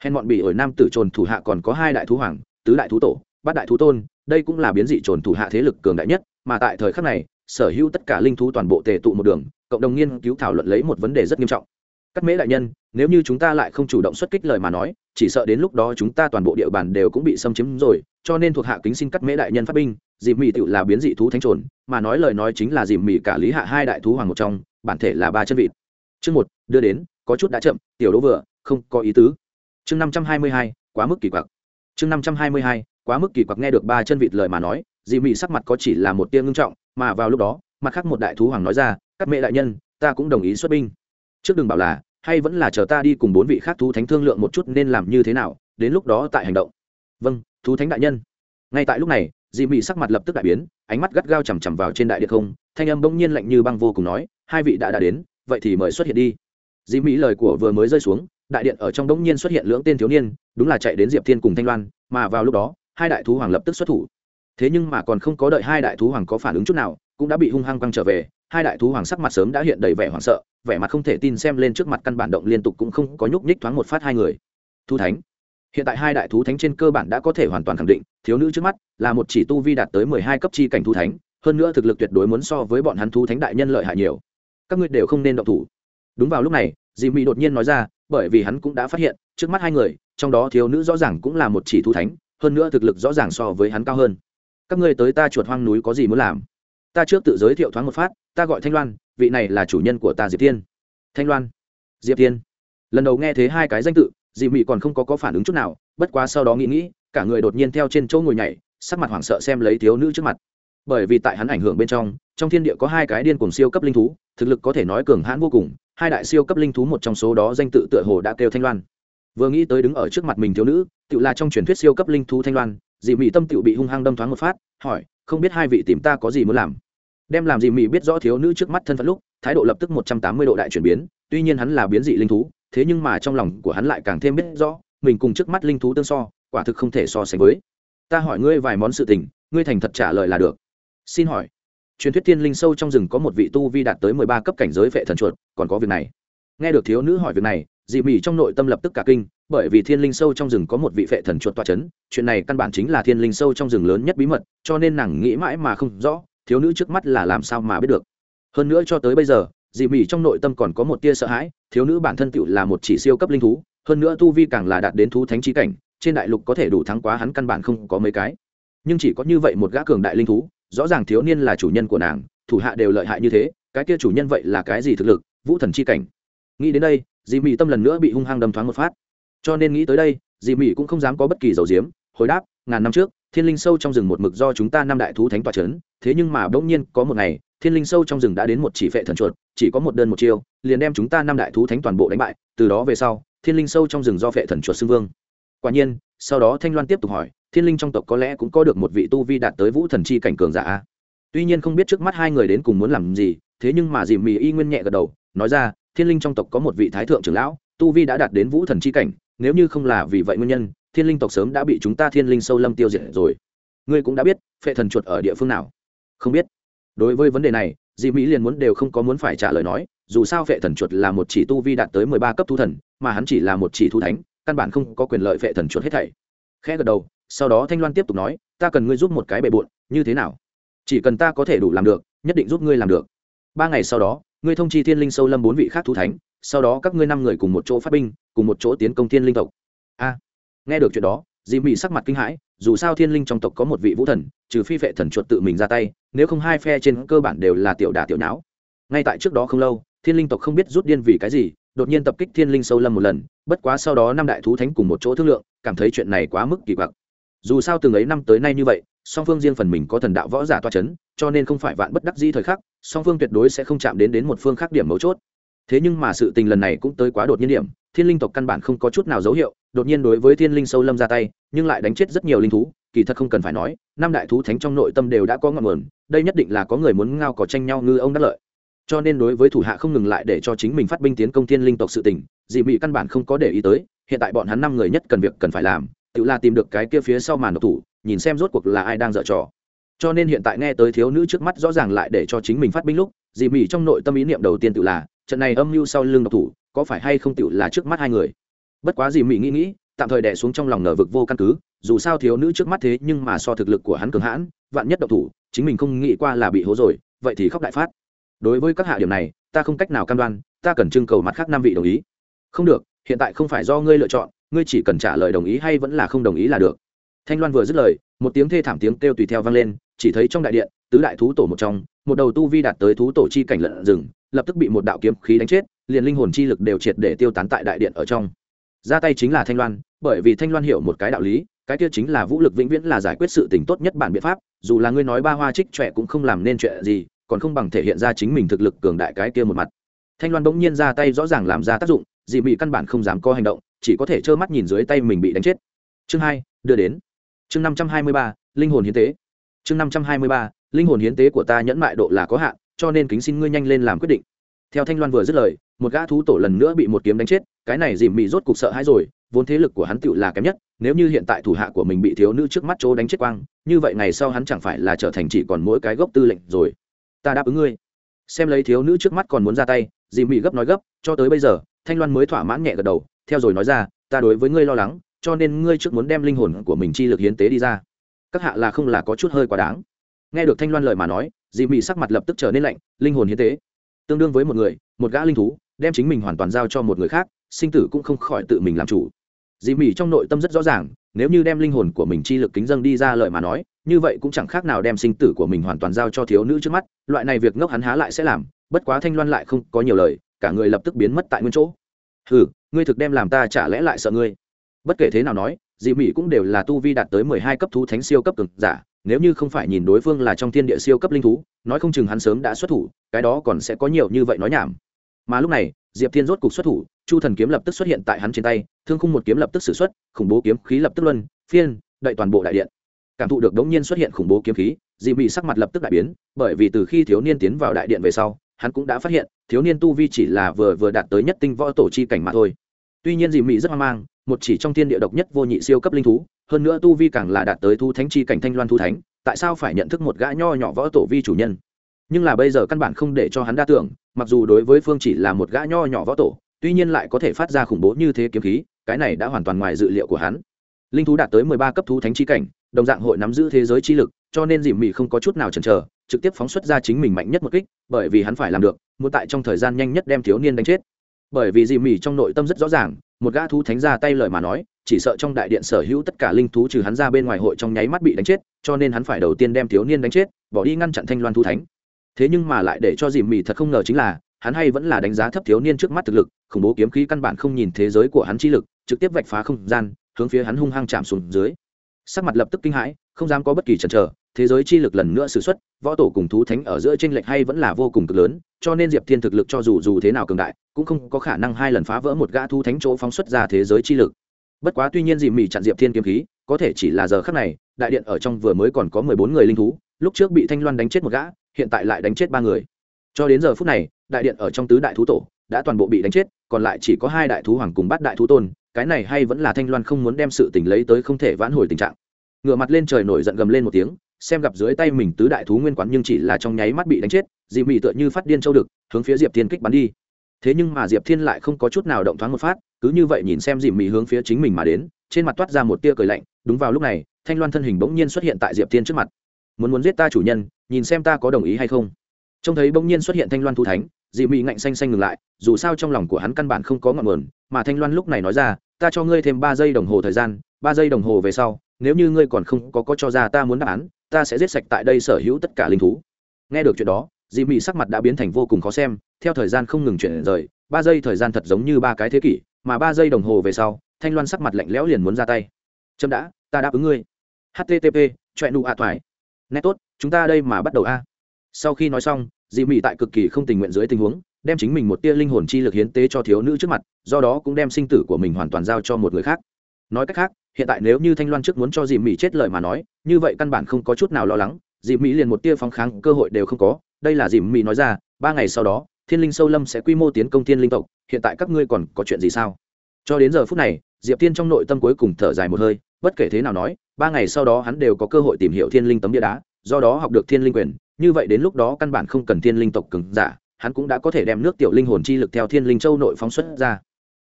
Hèn bọn bị ổi nam tử trồn thủ hạ còn có hai đại thú hoàng, tứ đại thú tổ, bát đại thú tôn, đây cũng là biến dị trồn thủ hạ thế lực cường đại nhất, mà tại thời khắc này, sở hữu tất cả linh thú toàn bộ tề tụ một đường, cộng đồng nghiên cứu thảo luận lấy một vấn đề rất nghiêm trọng. Cắt mễ đại nhân, nếu như chúng ta lại không chủ động xuất kích lời mà nói, chỉ sợ đến lúc đó chúng ta toàn bộ địa bàn đều cũng bị xâm chiếm rồi, cho nên thuộc hạ kính xin cắt mễ đại nhân phát binh dìm mì tựu là biến dị thú thánh trồn, mà nói lời nói chính là dìm mì cả lý hạ hai đại thú hoàng một trong, bản thể là ba chân vịt. Chương một, đưa đến, có chút đã chậm, tiểu đỗ vừa, không có ý tứ. Chương năm trăm hai mươi hai, quá mức kỳ quặc. Chương năm trăm hai mươi hai, quá mức kỳ quặc nghe được ba chân vịt lời mà nói dì mị sắc mặt có chỉ là một tia ngưng trọng, mà vào lúc đó, mặt khác một đại thú hoàng nói ra, các mẹ đại nhân, ta cũng đồng ý xuất binh. Trước đừng bảo là, hay vẫn là chờ ta đi cùng bốn vị khác thú thánh thương lượng một chút nên làm như thế nào, đến lúc đó tại hành động. Vâng thú thánh đại nhân. Ngay tại lúc này dị mị sắc mặt lập tức đại biến, ánh mắt gắt gao chằm chằm vào trên đại điện không, thanh âm bỗng nhiên lạnh như băng vô cùng nói, hai vị đã đã đến, vậy thì mời xuất hiện đi. Dị mị lời của vừa mới rơi xuống, đại điện ở trong bỗng nhiên xuất hiện lưỡng tên thiếu niên, đúng là chạy đến diệp thiên cùng thanh loan, mà vào lúc đó, hai đại thú hoàng lập tức xuất thủ. Thế nhưng mà còn không có đợi hai đại thú hoàng có phản ứng chút nào, cũng đã bị hung hăng quăng trở về, hai đại thú hoàng sắc mặt sớm đã hiện đầy vẻ hoảng sợ, vẻ mặt không thể tin xem lên trước mặt căn bản động liên tục cũng không có nhúc nhích thoáng một phát hai người. Thú thánh. Hiện tại hai đại thú thánh trên cơ bản đã có thể hoàn toàn khẳng định thiếu nữ trước mắt là một chỉ tu vi đạt tới mười hai cấp chi cảnh thu thánh hơn nữa thực lực tuyệt đối muốn so với bọn hắn thu thánh đại nhân lợi hại nhiều. Các ngươi đều không nên động thủ. Đúng vào lúc này dì mỹ đột nhiên nói ra bởi vì hắn cũng đã phát hiện trước mắt hai người trong đó thiếu nữ rõ ràng cũng là một chỉ thu thánh hơn nữa thực lực rõ ràng so với hắn cao hơn. Các ngươi tới ta chuột hoang núi có gì muốn làm? Ta trước tự giới thiệu thoáng một phát ta gọi thanh loan vị này là chủ nhân của ta diệp tiên thanh loan. Diệp tiên lần đầu nghe thấy hai cái danh tự dì mị còn không có, có phản ứng chút nào bất quá sau đó nghĩ nghĩ cả người đột nhiên theo trên chỗ ngồi nhảy, sắc mặt hoảng sợ xem lấy thiếu nữ trước mặt. Bởi vì tại hắn ảnh hưởng bên trong trong thiên địa có hai cái điên cùng siêu cấp linh thú, thực lực có thể nói cường hãn vô cùng, hai đại siêu cấp linh thú một trong số đó danh tự tựa hồ đã kêu thanh loan. Vừa nghĩ tới đứng ở trước mặt mình thiếu nữ tự là trong truyền thuyết siêu cấp linh thú thanh loan dị mị tâm tự bị hung hăng đâm thoáng một phát, hỏi, không biết hai vị tìm ta có gì muốn làm? Đem làm gì mỹ biết rõ thiếu nữ trước mắt thân phận lúc, thái độ lập tức một trăm tám mươi độ đại chuyển biến, tuy nhiên hắn là biến dị linh thú, thế nhưng mà trong lòng của hắn lại càng thêm biết rõ, mình cùng trước mắt linh thú tương so quả thực không thể so sánh với. Ta hỏi ngươi vài món sự tình, ngươi thành thật trả lời là được. Xin hỏi, truyền thuyết tiên linh sâu trong rừng có một vị tu vi đạt tới mười ba cấp cảnh giới vệ thần chuột, còn có việc này. Nghe được thiếu nữ hỏi việc này, dị Mị trong nội tâm lập tức cả kinh, bởi vì thiên linh sâu trong rừng có một vị vệ thần chuột toa c h ấ n chuyện này căn bản chính là thiên linh sâu trong rừng lớn nhất bí mật, cho nên nàng nghĩ mãi mà không rõ, thiếu nữ trước mắt là làm sao mà biết được. Hơn nữa cho tới bây giờ, dị Mị trong nội tâm còn có một tia sợ hãi, thiếu nữ bản thân tựu là một chỉ siêu cấp linh thú, hơn nữa tu vi càng là đạt đến thú thánh trí cảnh trên đại lục có thể đủ thắng quá hắn căn bản không có mấy cái. Nhưng chỉ có như vậy một gã cường đại linh thú, rõ ràng thiếu niên là chủ nhân của nàng, thủ hạ đều lợi hại như thế, cái kia chủ nhân vậy là cái gì thực lực, vũ thần chi cảnh. Nghĩ đến đây, dì mỹ tâm lần nữa bị hung hăng đâm thoáng một phát. Cho nên nghĩ tới đây, dì mỹ cũng không dám có bất kỳ dầu diếm hồi đáp, ngàn năm trước, thiên linh sâu trong rừng một mực do chúng ta năm đại thú thánh tòa c h ấ n thế nhưng mà bỗng nhiên có một ngày, thiên linh sâu trong rừng đã đến một chỉ phệ thần chuột, chỉ có một đơn một chiêu, liền đem chúng ta năm đại thú thánh toàn bộ đánh bại, từ đó về sau, thiên linh sâu trong rừng do phệ thần chuột xưng vương quả nhiên, sau đó thanh loan tiếp tục hỏi, thiên linh trong tộc có lẽ cũng có được một vị tu vi đạt tới vũ thần chi cảnh cường giả à? tuy nhiên không biết trước mắt hai người đến cùng muốn làm gì, thế nhưng mà dì mì y nguyên nhẹ gật đầu, nói ra, thiên linh trong tộc có một vị thái thượng trưởng lão, tu vi đã đạt đến vũ thần chi cảnh, nếu như không là vì vậy nguyên nhân, thiên linh tộc sớm đã bị chúng ta thiên linh sâu lâm tiêu diệt rồi. Ngươi cũng đã biết, phệ thần chuột ở địa phương nào. Không biết. Đối với vấn đề này dì mỹ liền muốn đều không có muốn phải trả lời nói, dù sao phệ thần chuột là một chỉ tu vi đạt tới mười ba cấp thu thần, mà hắn chỉ là một chỉ thu thánh căn bản không có quyền lợi vệ thần chuột hết thảy. Khẽ gật đầu, sau đó thanh loan tiếp tục nói, ta cần ngươi giúp một cái bề bộn, như thế nào? Chỉ cần ta có thể đủ làm được, nhất định giúp ngươi làm được. Ba ngày sau đó, ngươi thông chi thiên linh sâu lâm bốn vị khác thú thánh, sau đó các ngươi năm người cùng một chỗ phát binh, cùng một chỗ tiến công thiên linh tộc. A! Nghe được chuyện đó dì mị sắc mặt kinh hãi, dù sao thiên linh trong tộc có một vị vũ thần, trừ phi vệ thần chuột tự mình ra tay, nếu không hai phe trên cơ bản đều là tiểu đà tiểu não ngay tại trước đó không lâu, thiên linh tộc không biết rút điên vì cái gì đột nhiên tập kích thiên linh sâu lâm một lần, bất quá sau đó năm đại thú thánh cùng một chỗ thương lượng, cảm thấy chuyện này quá mức kỳ quặc. Dù sao từng ấy năm tới nay như vậy, song phương riêng phần mình có thần đạo võ giả toa c h ấ n cho nên không phải vạn bất đắc di thời khắc, song phương tuyệt đối sẽ không chạm đến đến một phương khác điểm mấu chốt. Thế nhưng mà sự tình lần này cũng tới quá đột nhiên điểm, thiên linh tộc căn bản không có chút nào dấu hiệu, đột nhiên đối với thiên linh sâu lâm ra tay, nhưng lại đánh chết rất nhiều linh thú, kỳ thật không cần phải nói, năm đại thú thánh trong nội tâm đều đã có ngọn nguồn, đây nhất định là có người muốn ngao có tranh nhau ngư ông đắc lợi cho nên đối với thủ hạ không ngừng lại để cho chính mình phát binh tiến công thiên linh tộc sự tình dị mị căn bản không có để ý tới, hiện tại bọn hắn năm người nhất cần việc cần phải làm, tự là tìm được cái kia phía sau màn độc thủ, nhìn xem rốt cuộc là ai đang dở trò. Cho nên hiện tại nghe tới thiếu nữ trước mắt rõ ràng lại để cho chính mình phát binh lúc dị mị trong nội tâm ý niệm đầu tiên tự là, trận này âm mưu sau lưng độc thủ, có phải hay không tự là trước mắt hai người? Bất quá dị mị nghĩ nghĩ, tạm thời đẻ xuống trong lòng nở vực vô căn cứ, dù sao thiếu nữ trước mắt thế nhưng mà so thực lực của hắn cường hãn, vạn nhất độc thủ, chính mình không nghĩ qua là bị hố rồi, vậy thì khóc đại phát đối với các hạ điểm này, ta không cách nào cam đoan, ta cần trưng cầu mặt khác năm vị đồng ý. Không được, hiện tại không phải do ngươi lựa chọn, ngươi chỉ cần trả lời đồng ý hay vẫn là không đồng ý là được. Thanh loan vừa dứt lời, một tiếng thê thảm tiếng kêu tùy theo vang lên, chỉ thấy trong đại điện, tứ đại thú tổ một trong, một đầu tu vi đạt tới thú tổ chi cảnh lợn rừng, lập tức bị một đạo kiếm khí đánh chết, liền linh hồn chi lực đều triệt để tiêu tán tại đại điện ở trong. Ra tay chính là thanh loan, bởi vì thanh loan hiểu một cái đạo lý, cái kia chính là vũ lực vĩnh viễn là giải quyết sự tình tốt nhất bản biện pháp, dù là ngươi nói ba hoa trích trẻ cũng không làm nên chuyện gì còn không bằng thể hiện ra chính mình thực lực cường đại cái kia một mặt. Thanh loan bỗng nhiên ra tay rõ ràng làm ra tác dụng, dị mị căn bản không dám có hành động, chỉ có thể trơ mắt nhìn dưới tay mình bị đánh chết. Chương hai, đưa đến. Chương năm trăm hai mươi ba, linh hồn hiến tế. Chương năm trăm hai mươi ba, linh hồn hiến tế của ta nhẫn mại độ là có hạn, cho nên kính xin ngươi nhanh lên làm quyết định. Theo thanh loan vừa dứt lời, một gã thú tổ lần nữa bị một kiếm đánh chết, cái này dìm mị rốt cục sợ hãi rồi, vốn thế lực của hắn tựu là kém nhất, nếu như hiện tại thủ hạ của mình bị thiếu nữ trước mắt chỗ đánh chết quang, như vậy ngày sau hắn chẳng phải là trở thành chỉ còn mỗi cái gốc tư lệnh rồi ta đáp ứng ngươi. Xem lấy thiếu nữ trước mắt còn muốn ra tay, dì mị gấp nói gấp, cho tới bây giờ, thanh loan mới thỏa mãn nhẹ gật đầu, theo rồi nói ra, ta đối với ngươi lo lắng, cho nên ngươi trước muốn đem linh hồn của mình chi lực hiến tế đi ra. Các hạ là không là có chút hơi quá đáng. Nghe được thanh loan lời mà nói, dì mị sắc mặt lập tức trở nên lạnh, linh hồn hiến tế. Tương đương với một người, một gã linh thú, đem chính mình hoàn toàn giao cho một người khác, sinh tử cũng không khỏi tự mình làm chủ. Dì mị trong nội tâm rất rõ ràng, nếu như đem linh hồn của mình chi lực kính dâng đi ra lời mà nói như vậy cũng chẳng khác nào đem sinh tử của mình hoàn toàn giao cho thiếu nữ trước mắt, loại này việc ngốc hắn há lại sẽ làm, bất quá thanh loan lại không có nhiều lời, cả người lập tức biến mất tại nguyên chỗ. Hừ, ngươi thực đem làm ta chả lẽ lại sợ ngươi? Bất kể thế nào nói, dị mỹ cũng đều là tu vi đạt tới mười hai cấp thú thánh siêu cấp cực giả, nếu như không phải nhìn đối phương là trong thiên địa siêu cấp linh thú, nói không chừng hắn sớm đã xuất thủ, cái đó còn sẽ có nhiều như vậy nói nhảm. Mà lúc này, diệp thiên rốt cục xuất thủ, chu thần kiếm lập tức xuất hiện tại hắn trên tay, thương khung một kiếm lập tức xử xuất, khủng bố kiếm khí lập tức luân phiên, đậy toàn bộ đại điện cảm thụ được đống nhiên xuất hiện khủng bố kiếm khí dị mị sắc mặt lập tức đại biến, bởi vì từ khi thiếu niên tiến vào đại điện về sau, hắn cũng đã phát hiện, thiếu niên tu vi chỉ là vừa vừa đạt tới nhất tinh võ tổ chi cảnh mà thôi. Tuy nhiên dị mị rất hoang mang, một chỉ trong thiên địa độc nhất vô nhị siêu cấp linh thú, hơn nữa tu vi càng là đạt tới thu thánh chi cảnh thanh loan thu thánh, tại sao phải nhận thức một gã nho nhỏ võ tổ vi chủ nhân? Nhưng là bây giờ căn bản không để cho hắn đa tưởng, mặc dù đối với phương chỉ là một gã nho nhỏ võ tổ, tuy nhiên lại có thể phát ra khủng bố như thế kiếm khí, cái này đã hoàn toàn ngoài dự liệu của hắn. Linh thú đạt tới mười ba cấp thú thánh chi cảnh đồng dạng hội nắm giữ thế giới chi lực, cho nên dìm mị không có chút nào chần chờ, trực tiếp phóng xuất ra chính mình mạnh nhất một kích, bởi vì hắn phải làm được, muốn tại trong thời gian nhanh nhất đem thiếu niên đánh chết. Bởi vì dìm mị trong nội tâm rất rõ ràng, một gã thú thánh ra tay lời mà nói, chỉ sợ trong đại điện sở hữu tất cả linh thú trừ hắn ra bên ngoài hội trong nháy mắt bị đánh chết, cho nên hắn phải đầu tiên đem thiếu niên đánh chết, bỏ đi ngăn chặn thanh loan thú thánh. Thế nhưng mà lại để cho dìm mị thật không ngờ chính là, hắn hay vẫn là đánh giá thấp thiếu niên trước mắt thực lực, khủng bố kiếm khí căn bản không nhìn thế giới của hắn chi lực, trực tiếp vạch phá không gian, hướng phía hắn hung hăng chạm xuống dưới sắc mặt lập tức kinh hãi, không dám có bất kỳ chần chờ, thế giới chi lực lần nữa xử xuất, võ tổ cùng thú thánh ở giữa tranh lệch hay vẫn là vô cùng cực lớn, cho nên diệp thiên thực lực cho dù dù thế nào cường đại, cũng không có khả năng hai lần phá vỡ một gã thú thánh chỗ phóng xuất ra thế giới chi lực. Bất quá tuy nhiên dì mị chặn diệp thiên kiếm khí, có thể chỉ là giờ khắc này, đại điện ở trong vừa mới còn có mười bốn người linh thú, lúc trước bị thanh loan đánh chết một gã, hiện tại lại đánh chết ba người. Cho đến giờ phút này, đại điện ở trong tứ đại thú tổ đã toàn bộ bị đánh chết, còn lại chỉ có hai đại thú hoàng cùng bắt đại thú tôn cái này hay vẫn là thanh loan không muốn đem sự tình lấy tới không thể vãn hồi tình trạng. Ngựa mặt lên trời nổi giận gầm lên một tiếng, xem gặp dưới tay mình tứ đại thú nguyên quán nhưng chỉ là trong nháy mắt bị đánh chết dị mị tựa như phát điên châu đực, hướng phía diệp thiên kích bắn đi. Thế nhưng mà diệp thiên lại không có chút nào động thoáng một phát, cứ như vậy nhìn xem dị mị hướng phía chính mình mà đến, trên mặt toát ra một tia cười lạnh, đúng vào lúc này, thanh loan thân hình bỗng nhiên xuất hiện tại diệp thiên trước mặt. Muốn muốn giết ta chủ nhân, nhìn xem ta có đồng ý hay không? Trông thấy bỗng nhiên xuất hiện thanh loan thu thánh dị mị ngạnh xanh xanh ngừng lại, dù sao trong lòng của hắn căn bản không có ngọn nguồn, mà thanh loan lúc này nói ra ta cho ngươi thêm ba giây đồng hồ thời gian, ba giây đồng hồ về sau, nếu như ngươi còn không có có cho ra ta muốn đáp án, ta sẽ giết sạch tại đây sở hữu tất cả linh thú. Nghe được chuyện đó dị mị sắc mặt đã biến thành vô cùng khó xem, theo thời gian không ngừng chuyển rời, ba giây thời gian thật giống như ba cái thế kỷ, mà ba giây đồng hồ về sau, thanh loan sắc mặt lạnh lẽo liền muốn ra tay. Chậm đã, ta đáp ứng ngươi. Http choẹ nụ ạ thoải nét tốt, chúng ta đây mà bắt đầu a. Sau khi nói xong dị mị tại cực kỳ không tình nguyện dưới tình huống, đem chính mình một tia linh hồn chi lực hiến tế cho thiếu nữ trước mặt, do đó cũng đem sinh tử của mình hoàn toàn giao cho một người khác. Nói cách khác, hiện tại nếu như thanh loan trước muốn cho dị mị chết lời mà nói, như vậy căn bản không có chút nào lo lắng dị mị liền một tia phóng kháng cơ hội đều không có. Đây là dị mị nói ra, ba ngày sau đó, thiên linh sâu lâm sẽ quy mô tiến công thiên linh tộc, hiện tại các ngươi còn có chuyện gì sao? Cho đến giờ phút này, diệp tiên trong nội tâm cuối cùng thở dài một hơi, bất kể thế nào nói, ba ngày sau đó hắn đều có cơ hội tìm hiểu thiên linh tấm địa đá, do đó học được thiên linh quyền như vậy đến lúc đó căn bản không cần thiên linh tộc cứng giả, hắn cũng đã có thể đem nước tiểu linh hồn chi lực theo thiên linh châu nội phóng xuất ra.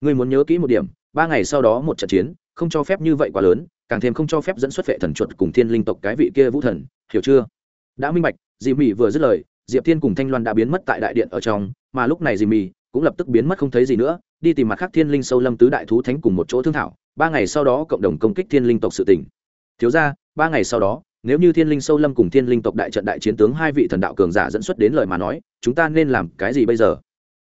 Ngươi muốn nhớ kỹ một điểm, ba ngày sau đó một trận chiến, không cho phép như vậy quá lớn, càng thêm không cho phép dẫn xuất vệ thần chuột cùng thiên linh tộc cái vị kia vũ thần, hiểu chưa? Đã minh bạch dì mị vừa dứt lời, diệp thiên cùng thanh loan đã biến mất tại đại điện ở trong, mà lúc này dì mị cũng lập tức biến mất không thấy gì nữa, đi tìm mặt khác thiên linh sâu lâm tứ đại thú thánh cùng một chỗ thương thảo, ba ngày sau đó cộng đồng công kích thiên linh tộc sự tỉnh thiếu ra ba ngày sau đó nếu như thiên linh sâu lâm cùng thiên linh tộc đại trận đại chiến tướng hai vị thần đạo cường giả dẫn xuất đến lời mà nói, chúng ta nên làm cái gì bây giờ?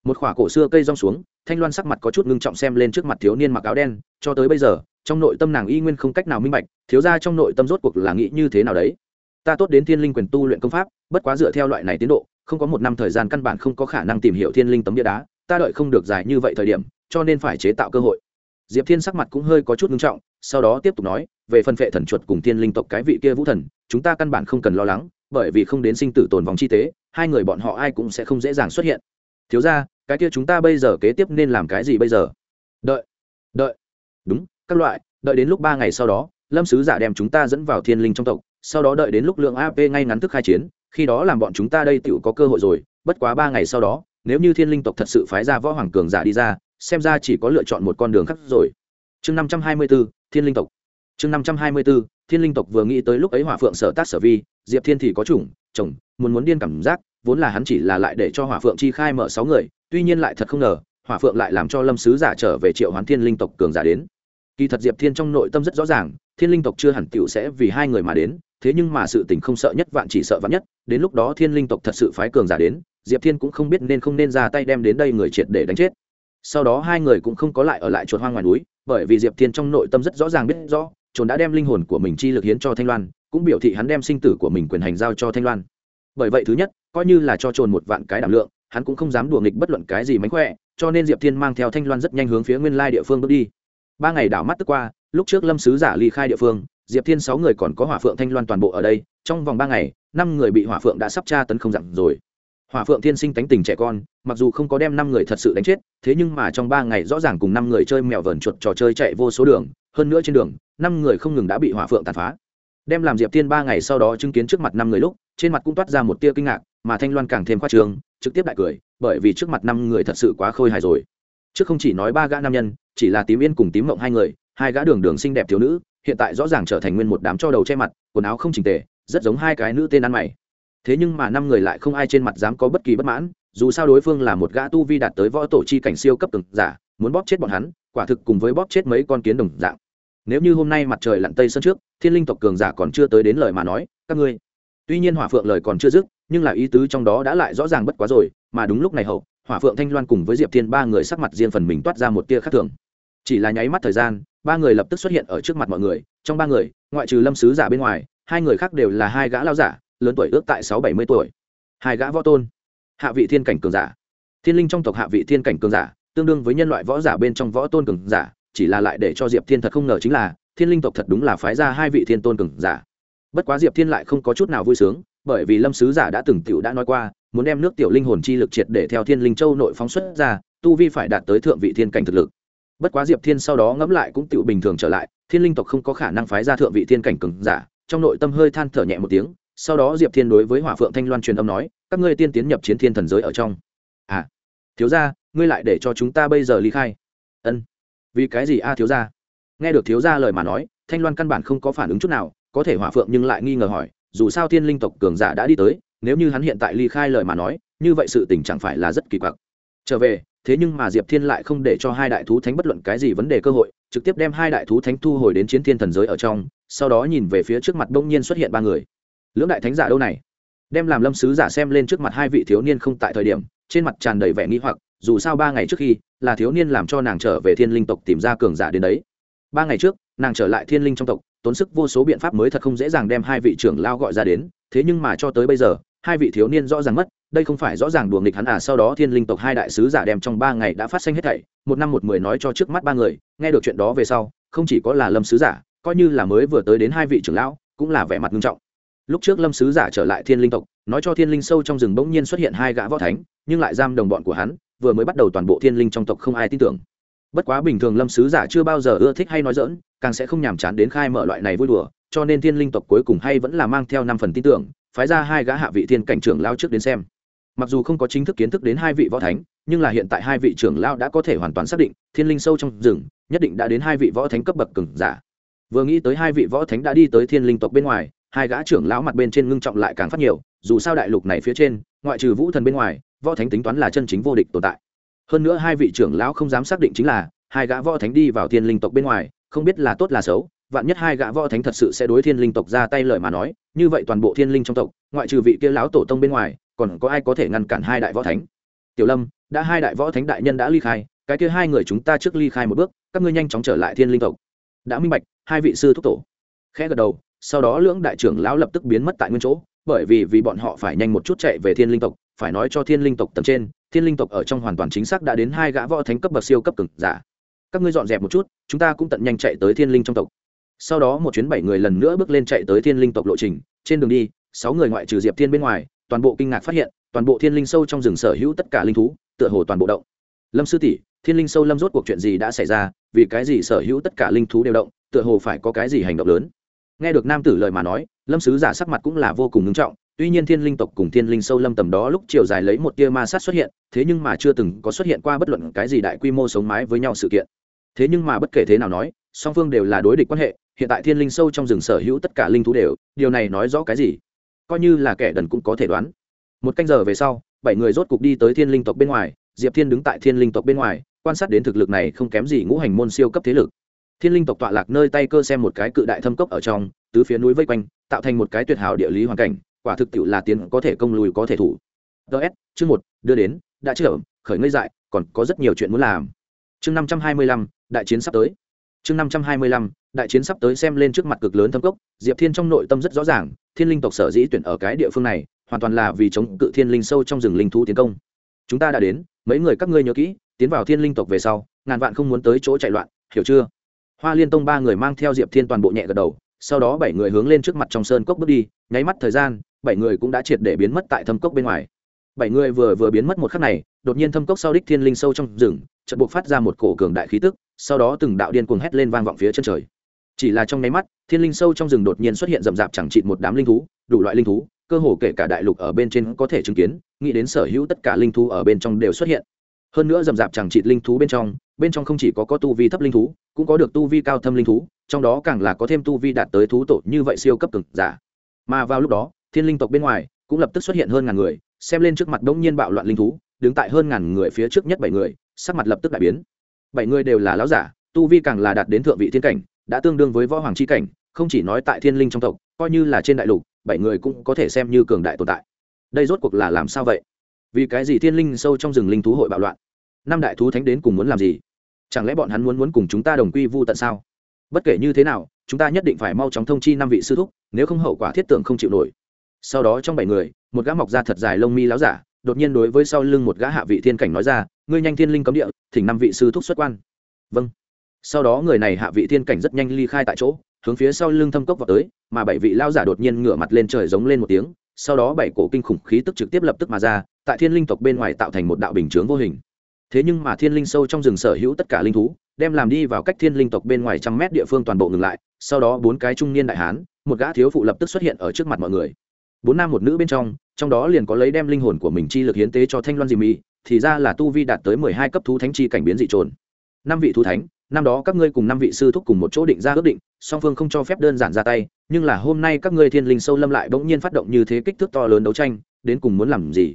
Một khỏa cổ xưa cây rong xuống, thanh loan sắc mặt có chút ngưng trọng xem lên trước mặt thiếu niên mặc áo đen, cho tới bây giờ, trong nội tâm nàng y nguyên không cách nào minh bạch, thiếu ra trong nội tâm rốt cuộc là nghĩ như thế nào đấy? Ta tốt đến thiên linh quyền tu luyện công pháp, bất quá dựa theo loại này tiến độ, không có một năm thời gian căn bản không có khả năng tìm hiểu thiên linh tấm địa đá, ta đợi không được dài như vậy thời điểm, cho nên phải chế tạo cơ hội diệp thiên sắc mặt cũng hơi có chút nghiêm trọng, sau đó tiếp tục nói, về phần phệ thần chuột cùng thiên linh tộc cái vị kia vũ thần, chúng ta căn bản không cần lo lắng, bởi vì không đến sinh tử tồn vòng chi tế, hai người bọn họ ai cũng sẽ không dễ dàng xuất hiện. Thiếu ra cái kia chúng ta bây giờ kế tiếp nên làm cái gì bây giờ? Đợi đợi. Đúng, các loại, đợi đến lúc ba ngày sau đó, lâm sứ giả đem chúng ta dẫn vào thiên linh trong tộc, sau đó đợi đến lúc lượng ap ngay ngắn thức khai chiến, khi đó làm bọn chúng ta đây tựu có cơ hội rồi, bất quá ba ngày sau đó, nếu như thiên linh tộc thật sự phái ra võ hoàng cường giả đi ra xem ra chỉ có lựa chọn một con đường khác rồi. Chương năm trăm hai mươi b ố thiên linh tộc. Chương năm trăm hai mươi b ố thiên linh tộc vừa nghĩ tới lúc ấy hỏa phượng sở tác sở vi, diệp thiên thì có chủng, chồng, muốn muốn điên cảm giác, vốn là hắn chỉ là lại để cho hỏa phượng chi khai mở sáu người, tuy nhiên lại thật không ngờ, hỏa phượng lại làm cho lâm sứ giả trở về triệu hoán thiên linh tộc cường giả đến. Kỳ thật diệp thiên trong nội tâm rất rõ ràng, thiên linh tộc chưa hẳn t sẽ vì hai người mà đến, thế nhưng mà sự tình không sợ nhất vạn chỉ sợ vạn nhất, đến lúc đó thiên linh tộc thật sự phái cường giả đến, diệp thiên cũng không biết nên không nên ra tay đem đến đây người triệt để đánh chết sau đó hai người cũng không có lại ở lại chuột hoang ngoài núi, bởi vì diệp thiên trong nội tâm rất rõ ràng biết rõ trồn đã đem linh hồn của mình chi lực hiến cho thanh loan, cũng biểu thị hắn đem sinh tử của mình quyền hành giao cho thanh loan. Bởi vậy thứ nhất, coi như là cho trồn một vạn cái đảm lượng, hắn cũng không dám đùa nghịch bất luận cái gì mánh khỏe, cho nên diệp thiên mang theo thanh loan rất nhanh hướng phía nguyên lai địa phương bước đi. Ba ngày đảo mắt tức qua, lúc trước lâm sứ giả ly khai địa phương, diệp thiên sáu người còn có hỏa phượng thanh loan toàn bộ ở đây, trong vòng ba ngày, năm người bị hỏa phượng đã sắp tra tấn không dặn rồi hỏa phượng thiên sinh tánh tình trẻ con, mặc dù không có đem năm người thật sự đánh chết, thế nhưng mà trong ba ngày rõ ràng cùng năm người chơi mèo vờn chuột trò chơi chạy vô số đường, hơn nữa trên đường, năm người không ngừng đã bị hỏa phượng tàn phá. Đem làm diệp tiên ba ngày sau đó chứng kiến trước mặt năm người lúc, trên mặt cũng toát ra một tia kinh ngạc, mà thanh loan càng thêm khoa trường trực tiếp đại cười, bởi vì trước mặt năm người thật sự quá khôi hài rồi. Trước không chỉ nói ba gã nam nhân, chỉ là tím yên cùng tím mộng hai người, hai gã đường đường xinh đẹp thiếu nữ, hiện tại rõ ràng trở thành nguyên một đám cho đầu che mặt, quần áo không chỉnh tề, rất giống hai cái nữ tên ăn mày thế nhưng mà năm người lại không ai trên mặt dám có bất kỳ bất mãn, dù sao đối phương là một gã tu vi đạt tới võ tổ chi cảnh siêu cấp từng giả, muốn bóp chết bọn hắn, quả thực cùng với bóp chết mấy con kiến đồng dạng. Nếu như hôm nay mặt trời lặn tây sân trước, thiên linh tộc cường giả còn chưa tới đến lời mà nói, các ngươi. Tuy nhiên hỏa phượng lời còn chưa dứt, nhưng là ý tứ trong đó đã lại rõ ràng bất quá rồi, mà đúng lúc này hậu, hỏa phượng thanh loan cùng với diệp thiên ba người sắc mặt riêng phần mình toát ra một tia khác thường. Chỉ là nháy mắt thời gian, ba người lập tức xuất hiện ở trước mặt mọi người, trong ba người, ngoại trừ lâm sứ giả bên ngoài, hai người khác đều là hai gã lao giả lớn tuổi ước tại sáu bảy mươi tuổi. Hai gã võ tôn. Hạ vị thiên cảnh cường giả. Thiên linh trong tộc hạ vị thiên cảnh cường giả, tương đương với nhân loại võ giả bên trong võ tôn cường giả, chỉ là lại để cho diệp thiên thật không ngờ chính là, thiên linh tộc thật đúng là phái ra hai vị thiên tôn cường giả. Bất quá diệp thiên lại không có chút nào vui sướng, bởi vì lâm sứ giả đã từng tiểu đã nói qua, muốn đem nước tiểu linh hồn chi lực triệt để theo thiên linh châu nội phóng xuất ra, tu vi phải đạt tới thượng vị thiên cảnh thực lực. Bất quá diệp thiên sau đó ngẫm lại cũng tiểu bình thường trở lại, thiên linh tộc không có khả năng phái ra thượng vị thiên cảnh cường giả, trong nội tâm hơi than thở nhẹ một tiếng sau đó diệp thiên đối với hỏa phượng thanh loan truyền âm nói, các ngươi tiên tiến nhập chiến thiên thần giới ở trong. À thiếu ra ngươi lại để cho chúng ta bây giờ ly khai. Ân. Vì cái gì a, thiếu ra nghe được thiếu ra lời mà nói, thanh loan căn bản không có phản ứng chút nào, có thể hỏa phượng nhưng lại nghi ngờ hỏi, dù sao thiên linh tộc cường giả đã đi tới, nếu như hắn hiện tại ly khai lời mà nói, như vậy sự tình chẳng phải là rất kỳ quặc. Trở về, thế nhưng mà diệp thiên lại không để cho hai đại thú thánh bất luận cái gì vấn đề cơ hội, trực tiếp đem hai đại thú thánh thu hồi đến chiến thiên thần giới ở trong, sau đó nhìn về phía trước mặt bỗng nhiên xuất hiện ba người lưỡng đại thánh giả đâu này? Đem làm lâm sứ giả xem lên trước mặt hai vị thiếu niên không tại thời điểm, trên mặt tràn đầy vẻ nghi hoặc, dù sao ba ngày trước khi, là thiếu niên làm cho nàng trở về thiên linh tộc tìm ra cường giả đến đấy. Ba ngày trước, nàng trở lại thiên linh trong tộc, tốn sức vô số biện pháp mới thật không dễ dàng đem hai vị trưởng lao gọi ra đến, thế nhưng mà cho tới bây giờ, hai vị thiếu niên rõ ràng mất, đây không phải rõ ràng đùa nghịch hắn à sau đó thiên linh tộc hai đại sứ giả đem trong ba ngày đã phát sinh hết thảy, một năm một mười nói cho trước mắt ba người, nghe được chuyện đó về sau, không chỉ có là lâm sứ giả, coi như là mới vừa tới đến hai vị trưởng lão, cũng là vẻ mặt nghiêm trọng lúc trước lâm sứ giả trở lại thiên linh tộc, nói cho thiên linh sâu trong rừng bỗng nhiên xuất hiện hai gã võ thánh, nhưng lại giam đồng bọn của hắn, vừa mới bắt đầu toàn bộ thiên linh trong tộc không ai tin tưởng. Bất quá bình thường lâm sứ giả chưa bao giờ ưa thích hay nói dỡn càng sẽ không nhàm chán đến khai mở loại này vui đùa, cho nên thiên linh tộc cuối cùng hay vẫn là mang theo năm phần tin tưởng, phái ra hai gã hạ vị thiên cảnh trưởng lao trước đến xem. Mặc dù không có chính thức kiến thức đến hai vị võ thánh, nhưng là hiện tại hai vị trưởng lao đã có thể hoàn toàn xác định, thiên linh sâu trong rừng, nhất định đã đến hai vị võ thánh cấp bậc cừng giả. Vừa nghĩ tới hai vị võ thánh đã đi tới thiên linh tộc bên ngoài hai gã trưởng lão mặt bên trên ngưng trọng lại càng phát nhiều, dù sao đại lục này phía trên, ngoại trừ vũ thần bên ngoài, võ thánh tính toán là chân chính vô địch tồn tại. Hơn nữa hai vị trưởng lão không dám xác định chính là, hai gã võ thánh đi vào thiên linh tộc bên ngoài, không biết là tốt là xấu, vạn nhất hai gã võ thánh thật sự sẽ đối thiên linh tộc ra tay lợi mà nói, như vậy toàn bộ thiên linh trong tộc, ngoại trừ vị kia lão tổ tông bên ngoài, còn có ai có thể ngăn cản hai đại võ thánh? Tiểu lâm, đã hai đại võ thánh đại nhân đã ly khai, cái kia hai người chúng ta trước ly khai một bước, các ngươi nhanh chóng trở lại thiên linh tộc. Đã minh bạch, hai vị sư thúc tổ. Khẽ gật đầu sau đó lưỡng đại trưởng lão lập tức biến mất tại nguyên chỗ, bởi vì vì bọn họ phải nhanh một chút chạy về thiên linh tộc, phải nói cho thiên linh tộc tầng trên, thiên linh tộc ở trong hoàn toàn chính xác đã đến hai gã võ thánh cấp bậc siêu cấp cực giả. Các ngươi dọn dẹp một chút, chúng ta cũng tận nhanh chạy tới thiên linh trong tộc. Sau đó một chuyến bảy người lần nữa bước lên chạy tới thiên linh tộc lộ trình, trên đường đi, sáu người ngoại trừ diệp thiên bên ngoài, toàn bộ kinh ngạc phát hiện, toàn bộ thiên linh sâu trong rừng sở hữu tất cả linh thú, tựa hồ toàn bộ động. Lâm sư tỷ, thiên linh sâu lâm rốt cuộc chuyện gì đã xảy ra? Vì cái gì sở hữu tất cả linh thú đều động? Tựa hồ phải có cái gì hành động lớn? Nghe được nam tử lời mà nói, lâm sứ giả sắc mặt cũng là vô cùng ngưng trọng, tuy nhiên thiên linh tộc cùng thiên linh sâu lâm tầm đó lúc chiều dài lấy một tia ma sát xuất hiện, thế nhưng mà chưa từng có xuất hiện qua bất luận cái gì đại quy mô sống mái với nhau sự kiện. Thế nhưng mà bất kể thế nào nói, song phương đều là đối địch quan hệ, hiện tại thiên linh sâu trong rừng sở hữu tất cả linh thú đều, điều này nói rõ cái gì? Coi như là kẻ đần cũng có thể đoán. Một canh giờ về sau, bảy người rốt cục đi tới thiên linh tộc bên ngoài, diệp thiên đứng tại thiên linh tộc bên ngoài, quan sát đến thực lực này không kém gì ngũ hành môn siêu cấp thế lực thiên linh tộc tọa lạc nơi tay cơ xem một cái cự đại thâm cốc ở trong, tứ phía núi vây quanh, tạo thành một cái tuyệt hảo địa lý hoàn cảnh, quả thực tiệu là tiến có thể công lùi có thể thủ. Ts chương một, đưa đến, đã chưa khởi ngây dại, còn có rất nhiều chuyện muốn làm. Chương năm trăm hai mươi lăm, đại chiến sắp tới. Chương năm trăm hai mươi lăm, đại chiến sắp tới xem lên trước mặt cực lớn thâm cốc, diệp thiên trong nội tâm rất rõ ràng, thiên linh tộc sở dĩ tuyển ở cái địa phương này, hoàn toàn là vì chống cự thiên linh sâu trong rừng linh thú tiến công. Chúng ta đã đến, mấy người các ngươi nhớ kỹ, tiến vào thiên linh tộc về sau, ngàn vạn không muốn tới chỗ chạy loạn, hiểu chưa? Hoa liên tông ba người mang theo diệp thiên toàn bộ nhẹ gật đầu, sau đó bảy người hướng lên trước mặt trong sơn cốc bước đi, nháy mắt thời gian, bảy người cũng đã triệt để biến mất tại thâm cốc bên ngoài. Bảy người vừa vừa biến mất một khắc này, đột nhiên thâm cốc sau đích thiên linh sâu trong rừng, chợt buộc phát ra một cổ cường đại khí tức, sau đó từng đạo điên cuồng hét lên vang vọng phía chân trời. Chỉ là trong nháy mắt, thiên linh sâu trong rừng đột nhiên xuất hiện rậm rạp chẳng trị một đám linh thú, đủ loại linh thú, cơ hồ kể cả đại lục ở bên trên có thể chứng kiến, nghĩ đến sở hữu tất cả linh thú ở bên trong đều xuất hiện hơn nữa rầm rạp chẳng trị linh thú bên trong bên trong không chỉ có có tu vi thấp linh thú, cũng có được tu vi cao thâm linh thú, trong đó càng là có thêm tu vi đạt tới thú tổ như vậy siêu cấp cực giả. Mà vào lúc đó, thiên linh tộc bên ngoài cũng lập tức xuất hiện hơn ngàn người, xem lên trước mặt đống nhiên bạo loạn linh thú, đứng tại hơn ngàn người phía trước nhất bảy người, sắc mặt lập tức đại biến. Bảy người đều là lão giả, tu vi càng là đạt đến thượng vị thiên cảnh, đã tương đương với võ hoàng chi cảnh, không chỉ nói tại thiên linh trong tộc, coi như là trên đại lục, bảy người cũng có thể xem như cường đại tồn tại. Đây rốt cuộc là làm sao vậy? Vì cái gì thiên linh sâu trong rừng linh thú hội bạo loạn? Năm đại thú thánh đến cùng muốn làm gì? Chẳng lẽ bọn hắn muốn muốn cùng chúng ta đồng quy vu tận sao? Bất kể như thế nào, chúng ta nhất định phải mau chóng thông chi năm vị sư thúc, nếu không hậu quả thiết tưởng không chịu nổi. Sau đó trong bảy người, một gã mọc ra thật dài lông mi láo giả, đột nhiên đối với sau lưng một gã hạ vị thiên cảnh nói ra, ngươi nhanh thiên linh cấm địa, thỉnh năm vị sư thúc xuất quan. Vâng. Sau đó người này hạ vị thiên cảnh rất nhanh ly khai tại chỗ, hướng phía sau lưng thâm cốc vào tới, mà bảy vị lao giả đột nhiên ngửa mặt lên trời giống lên một tiếng, sau đó bảy cổ kinh khủng khí tức trực tiếp lập tức mà ra tại thiên linh tộc bên ngoài tạo thành một đạo bình chướng vô hình. Thế nhưng mà thiên linh sâu trong rừng sở hữu tất cả linh thú đem làm đi vào cách thiên linh tộc bên ngoài trăm mét địa phương toàn bộ ngừng lại sau đó bốn cái trung niên đại hán một gã thiếu phụ lập tức xuất hiện ở trước mặt mọi người. Bốn nam một nữ bên trong trong đó liền có lấy đem linh hồn của mình chi lực hiến tế cho thanh loan Dị Mi, thì ra là tu vi đạt tới mười hai cấp thú thánh chi cảnh biến dị trồn. Năm vị thú thánh năm đó các ngươi cùng năm vị sư thúc cùng một chỗ định ra ước định song phương không cho phép đơn giản ra tay nhưng là hôm nay các ngươi thiên linh sâu lâm lại bỗng nhiên phát động như thế kích thước to lớn đấu tranh đến cùng muốn làm gì?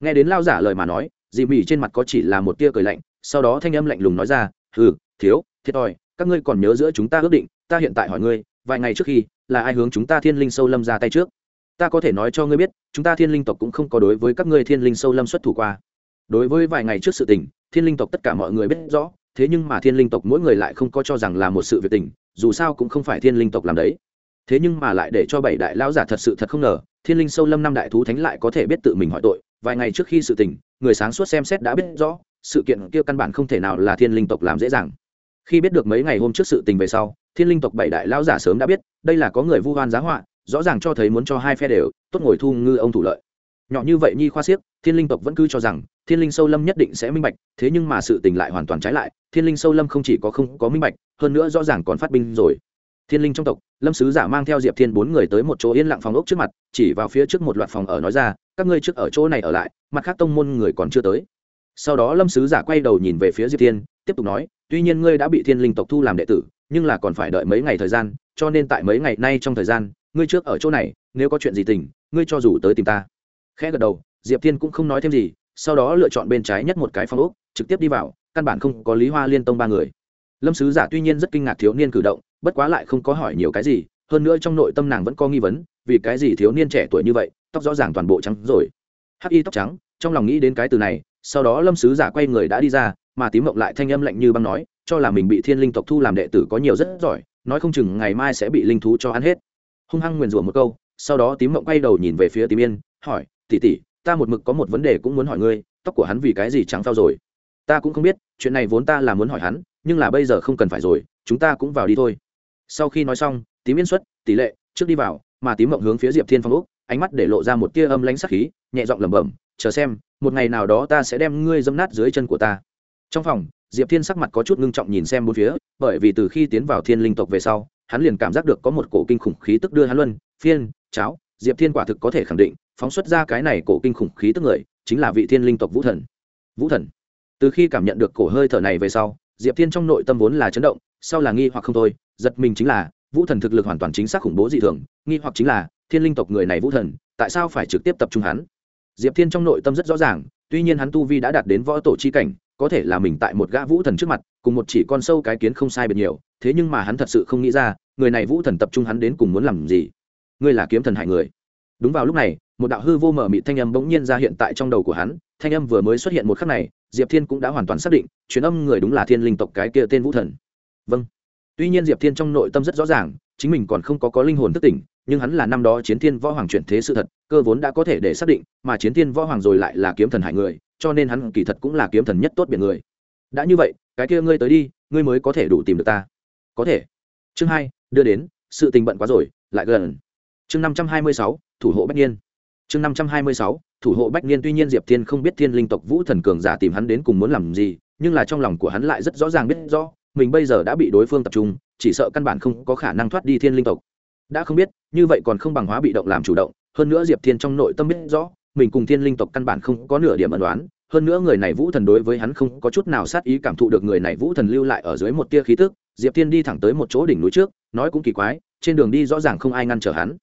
Nghe đến lao giả lời mà nói, dì mỉ trên mặt có chỉ là một tia cười lạnh, sau đó thanh âm lạnh lùng nói ra ừ thiếu, thiệt thòi, các ngươi còn nhớ giữa chúng ta ước định, ta hiện tại hỏi ngươi, vài ngày trước khi, là ai hướng chúng ta thiên linh sâu lâm ra tay trước? Ta có thể nói cho ngươi biết, chúng ta thiên linh tộc cũng không có đối với các ngươi thiên linh sâu lâm xuất thủ qua. Đối với vài ngày trước sự tình, thiên linh tộc tất cả mọi người biết rõ, thế nhưng mà thiên linh tộc mỗi người lại không có cho rằng là một sự việc tình, dù sao cũng không phải thiên linh tộc làm đấy. Thế nhưng mà lại để cho bảy đại lão giả thật sự thật không ngờ, thiên linh sâu lâm năm đại thú thánh lại có thể biết tự mình hỏi tội vài ngày trước khi sự tình, người sáng suốt xem xét đã biết rõ, sự kiện kia căn bản không thể nào là thiên linh tộc làm dễ dàng. Khi biết được mấy ngày hôm trước sự tình về sau, thiên linh tộc bảy đại lão giả sớm đã biết, đây là có người vu hoan giá họa, rõ ràng cho thấy muốn cho hai phe đều, tốt ngồi thu ngư ông thủ lợi. Nhỏ như vậy nhi khoa siếc, thiên linh tộc vẫn cứ cho rằng, thiên linh sâu lâm nhất định sẽ minh bạch, thế nhưng mà sự tình lại hoàn toàn trái lại, thiên linh sâu lâm không chỉ có không có minh bạch, hơn nữa rõ ràng còn phát binh rồi thiên linh trong tộc, lâm sứ giả mang theo diệp thiên bốn người tới một chỗ yên lặng phòng ốc trước mặt, chỉ vào phía trước một loạt phòng ở nói ra, các ngươi trước ở chỗ này ở lại, mặt khác tông môn người còn chưa tới. Sau đó lâm sứ giả quay đầu nhìn về phía diệp thiên, tiếp tục nói, tuy nhiên ngươi đã bị thiên linh tộc thu làm đệ tử, nhưng là còn phải đợi mấy ngày thời gian, cho nên tại mấy ngày nay trong thời gian, ngươi trước ở chỗ này, nếu có chuyện gì tình, ngươi cho dù tới tìm ta. Khẽ gật đầu, diệp thiên cũng không nói thêm gì, sau đó lựa chọn bên trái nhất một cái phòng ốc, trực tiếp đi vào, căn bản không có lý hoa liên tông ba người. Lâm sứ giả tuy nhiên rất kinh ngạc thiếu niên cử động bất quá lại không có hỏi nhiều cái gì, hơn nữa trong nội tâm nàng vẫn có nghi vấn, vì cái gì thiếu niên trẻ tuổi như vậy, tóc rõ ràng toàn bộ trắng rồi. Hắc y tóc trắng, trong lòng nghĩ đến cái từ này, sau đó lâm sứ giả quay người đã đi ra, mà tím mộng lại thanh âm lạnh như băng nói, cho là mình bị thiên linh tộc thu làm đệ tử có nhiều rất giỏi, nói không chừng ngày mai sẽ bị linh thú cho ăn hết. Hung hăng nguyền rủa một câu, sau đó tím mộng quay đầu nhìn về phía tím yên, hỏi tỉ tỉ ta một mực có một vấn đề cũng muốn hỏi ngươi, tóc của hắn vì cái gì trắng phao rồi? Ta cũng không biết, chuyện này vốn ta là muốn hỏi hắn, nhưng là bây giờ không cần phải rồi, chúng ta cũng vào đi thôi sau khi nói xong, tím yên xuất, tỷ lệ, trước đi vào, mà tím mộng hướng phía diệp thiên phong úc ánh mắt để lộ ra một tia âm lánh sắc khí, nhẹ giọng lẩm bẩm, chờ xem, một ngày nào đó ta sẽ đem ngươi dâm nát dưới chân của ta. Trong phòng, diệp thiên sắc mặt có chút ngưng trọng nhìn xem bốn phía, bởi vì từ khi tiến vào thiên linh tộc về sau, hắn liền cảm giác được có một cổ kinh khủng khí tức đưa hắn luân, phiên, cháo, diệp thiên quả thực có thể khẳng định, phóng xuất ra cái này cổ kinh khủng khí tức người, chính là vị thiên linh tộc vũ thần. Vũ thần. Từ khi cảm nhận được cổ hơi thở này về sau, diệp thiên trong nội tâm vốn là chấn động, sau là nghi hoặc không thôi giật mình chính là, vũ thần thực lực hoàn toàn chính xác khủng bố dị thường, nghi hoặc chính là, thiên linh tộc người này vũ thần, tại sao phải trực tiếp tập trung hắn? Diệp thiên trong nội tâm rất rõ ràng, tuy nhiên hắn tu vi đã đạt đến võ tổ chi cảnh, có thể là mình tại một gã vũ thần trước mặt, cùng một chỉ con sâu cái kiến không sai biệt nhiều, thế nhưng mà hắn thật sự không nghĩ ra, người này vũ thần tập trung hắn đến cùng muốn làm gì? Ngươi là kiếm thần hại người. Đúng vào lúc này, một đạo hư vô mở mịt thanh âm bỗng nhiên ra hiện tại trong đầu của hắn, thanh âm vừa mới xuất hiện một khắc này, diệp thiên cũng đã hoàn toàn xác định, truyền âm người đúng là thiên linh tộc cái kia tên vũ thần. Vâng tuy nhiên diệp thiên trong nội tâm rất rõ ràng, chính mình còn không có có linh hồn thức tỉnh, nhưng hắn là năm đó chiến thiên võ hoàng chuyển thế sự thật, cơ vốn đã có thể để xác định, mà chiến thiên võ hoàng rồi lại là kiếm thần hải người, cho nên hắn kỳ thật cũng là kiếm thần nhất tốt biển người. Đã như vậy, cái kia ngươi tới đi, ngươi mới có thể đủ tìm được ta. Có thể. Chương hai, đưa đến, sự tình bận quá rồi, lại gần. Chương năm trăm hai mươi sáu, thủ hộ bách niên. Chương năm trăm hai mươi sáu, thủ hộ bách niên tuy nhiên diệp thiên không biết thiên linh tộc vũ thần cường giả tìm hắn đến cùng muốn làm gì, nhưng là trong lòng của hắn lại rất rõ ràng biết rõ mình bây giờ đã bị đối phương tập trung, chỉ sợ căn bản không có khả năng thoát đi thiên linh tộc. Đã không biết, như vậy còn không bằng hóa bị động làm chủ động, hơn nữa diệp thiên trong nội tâm biết rõ, mình cùng thiên linh tộc căn bản không có nửa điểm ẩn đoán hơn nữa người này vũ thần đối với hắn không có chút nào sát ý cảm thụ được người này vũ thần lưu lại ở dưới một tia khí tức, diệp thiên đi thẳng tới một chỗ đỉnh núi trước, nói cũng kỳ quái, trên đường đi rõ ràng không ai ngăn trở hắn.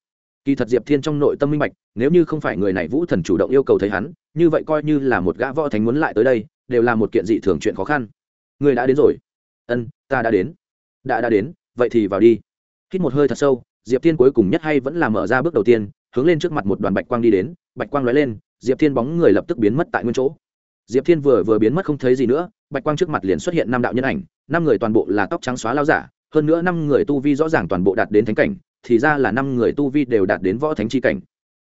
Kỳ thật diệp thiên trong nội tâm minh bạch, nếu như không phải người này vũ thần chủ động yêu cầu thấy hắn, như vậy coi như là một gã võ thánh muốn lại tới đây, đều là một kiện dị thường chuyện khó khăn. Người đã đến rồi ân, ta đã đến. Đã đã đến, vậy thì vào đi. Hít một hơi thật sâu, diệp thiên cuối cùng nhất hay vẫn là mở ra bước đầu tiên, hướng lên trước mặt một đoàn bạch quang đi đến, bạch quang lóe lên, diệp thiên bóng người lập tức biến mất tại nguyên chỗ. Diệp thiên vừa vừa biến mất không thấy gì nữa, bạch quang trước mặt liền xuất hiện năm đạo nhân ảnh, năm người toàn bộ là tóc trắng xóa lao giả, hơn nữa năm người tu vi rõ ràng toàn bộ đạt đến thánh cảnh, thì ra là năm người tu vi đều đạt đến võ thánh chi cảnh.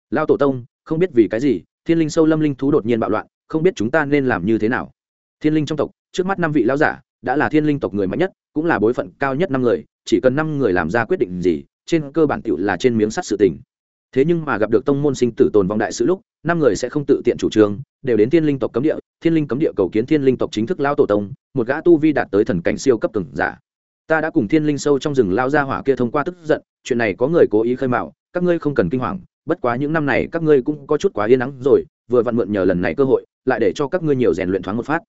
Lao tổ tông, không biết vì cái gì, thiên linh sâu lâm linh thú đột nhiên bạo loạn, không biết chúng ta nên làm như thế nào. Thiên linh trong tộc, trước mắt năm vị lao giả đã là thiên linh tộc người mạnh nhất, cũng là bối phận cao nhất năm người, chỉ cần năm người làm ra quyết định gì, trên cơ bản tựu là trên miếng sắt sự tình. Thế nhưng mà gặp được tông môn sinh tử tồn vong đại sự lúc, năm người sẽ không tự tiện chủ trương, đều đến thiên linh tộc cấm địa, thiên linh cấm địa cầu kiến thiên linh tộc chính thức lao tổ tông, một gã tu vi đạt tới thần cảnh siêu cấp từng giả. Ta đã cùng thiên linh sâu trong rừng lao ra hỏa kia thông qua tức giận, chuyện này có người cố ý khơi mạo các ngươi không cần kinh hoàng, bất quá những năm này các ngươi cũng có chút quá yên nắng rồi, vừa vặn mượn nhờ lần này cơ hội, lại để cho các ngươi nhiều rèn luyện thoáng một phát.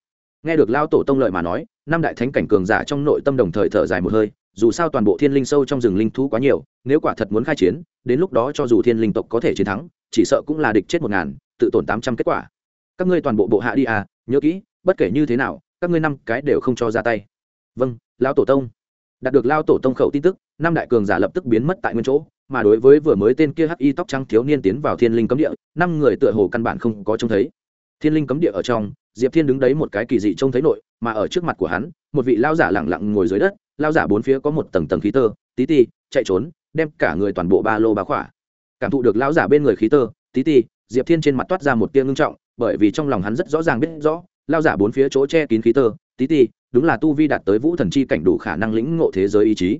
Nghe được lao tổ tông lợi mà nói năm đại thánh cảnh cường giả trong nội tâm đồng thời thở dài một hơi, dù sao toàn bộ thiên linh sâu trong rừng linh thú quá nhiều, nếu quả thật muốn khai chiến, đến lúc đó cho dù thiên linh tộc có thể chiến thắng, chỉ sợ cũng là địch chết một ngàn, tự tổn tám trăm kết quả. Các ngươi toàn bộ bộ hạ đi à nhớ kỹ, bất kể như thế nào, các ngươi năm cái đều không cho ra tay. Vâng lão tổ tông. Đạt được lao tổ tông khẩu tin tức, năm đại cường giả lập tức biến mất tại nguyên chỗ, mà đối với vừa mới tên kia hắc y tóc trắng thiếu niên tiến vào thiên linh cấm địa, năm người tựa hồ căn bản không có trông thấy thiên linh cấm địa ở trong, diệp thiên đứng đấy một cái kỳ dị trông thấy nội, mà ở trước mặt của hắn, một vị lao giả lẳng lặng ngồi dưới đất lao giả bốn phía có một tầng tầng khí tơ, tí ti, chạy trốn, đem cả người toàn bộ ba lô bá khỏa. Cảm thụ được lao giả bên người khí tơ, tí ti, diệp thiên trên mặt toát ra một tia ngưng trọng, bởi vì trong lòng hắn rất rõ ràng biết rõ lao giả bốn phía chỗ che kín khí tơ, tí ti, đúng là tu vi đạt tới vũ thần chi cảnh đủ khả năng lĩnh ngộ thế giới ý chí.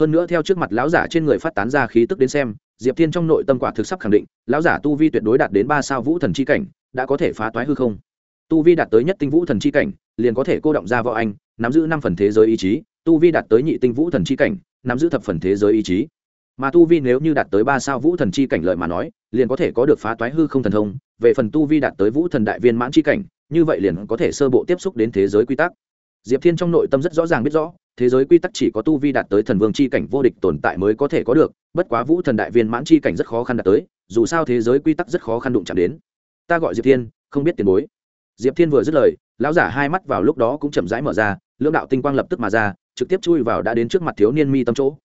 Hơn nữa theo trước mặt lão giả trên người phát tán ra khí tức đến xem, diệp thiên trong nội tâm quả thực sắp khẳng định, lão giả tu vi tuyệt đối đạt đến ba sao vũ thần chi cảnh đã có thể phá toái hư không? Tu vi đạt tới nhất tinh vũ thần chi cảnh, liền có thể cô động ra võ anh, nắm giữ năm phần thế giới ý chí. Tu vi đạt tới nhị tinh vũ thần chi cảnh, nắm giữ thập phần thế giới ý chí. Mà tu vi nếu như đạt tới ba sao vũ thần chi cảnh lợi mà nói, liền có thể có được phá toái hư không thần thông. Về phần tu vi đạt tới vũ thần đại viên mãn chi cảnh, như vậy liền có thể sơ bộ tiếp xúc đến thế giới quy tắc. Diệp thiên trong nội tâm rất rõ ràng biết rõ, thế giới quy tắc chỉ có tu vi đạt tới thần vương chi cảnh vô địch tồn tại mới có thể có được, bất quá vũ thần đại viên mãn chi cảnh rất khó khăn đạt tới, dù sao thế giới quy tắc rất khó khăn đụng chạm đến ta gọi diệp thiên, không biết tiền bối. Diệp thiên vừa dứt lời, lão giả hai mắt vào lúc đó cũng chậm rãi mở ra, lưỡng đạo tinh quang lập tức mà ra, trực tiếp chui vào đã đến trước mặt thiếu niên mi tâm chỗ.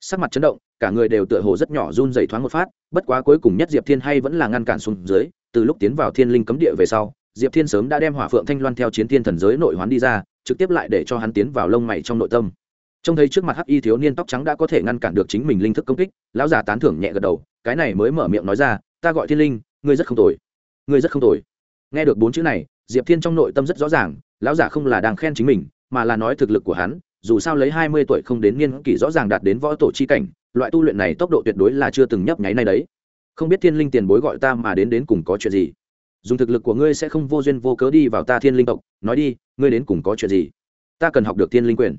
Sắc mặt chấn động, cả người đều tựa hồ rất nhỏ run dày thoáng một phát, bất quá cuối cùng nhất diệp thiên hay vẫn là ngăn cản xuống dưới, từ lúc tiến vào thiên linh cấm địa về sau, diệp thiên sớm đã đem hỏa phượng thanh loan theo chiến thiên thần giới nội hoán đi ra, trực tiếp lại để cho hắn tiến vào lông mày trong nội tâm. Trông thấy trước mặt hắc y thiếu niên tóc trắng đã có thể ngăn cản được chính mình linh thức công kích, lão già tán thưởng nhẹ gật đầu, cái này mới mở miệng nói ra, ta gọi thiên linh, ngươi rất không tồi ngươi rất không tồi. Nghe được bốn chữ này, diệp thiên trong nội tâm rất rõ ràng, lão giả không là đang khen chính mình, mà là nói thực lực của hắn, dù sao lấy hai mươi tuổi không đến niên kỷ rõ ràng đạt đến võ tổ chi cảnh, loại tu luyện này tốc độ tuyệt đối là chưa từng nhấp nháy này đấy. Không biết thiên linh tiền bối gọi ta mà đến đến cùng có chuyện gì? Dùng thực lực của ngươi sẽ không vô duyên vô cớ đi vào ta thiên linh tộc, nói đi, ngươi đến cùng có chuyện gì? Ta cần học được thiên linh quyền.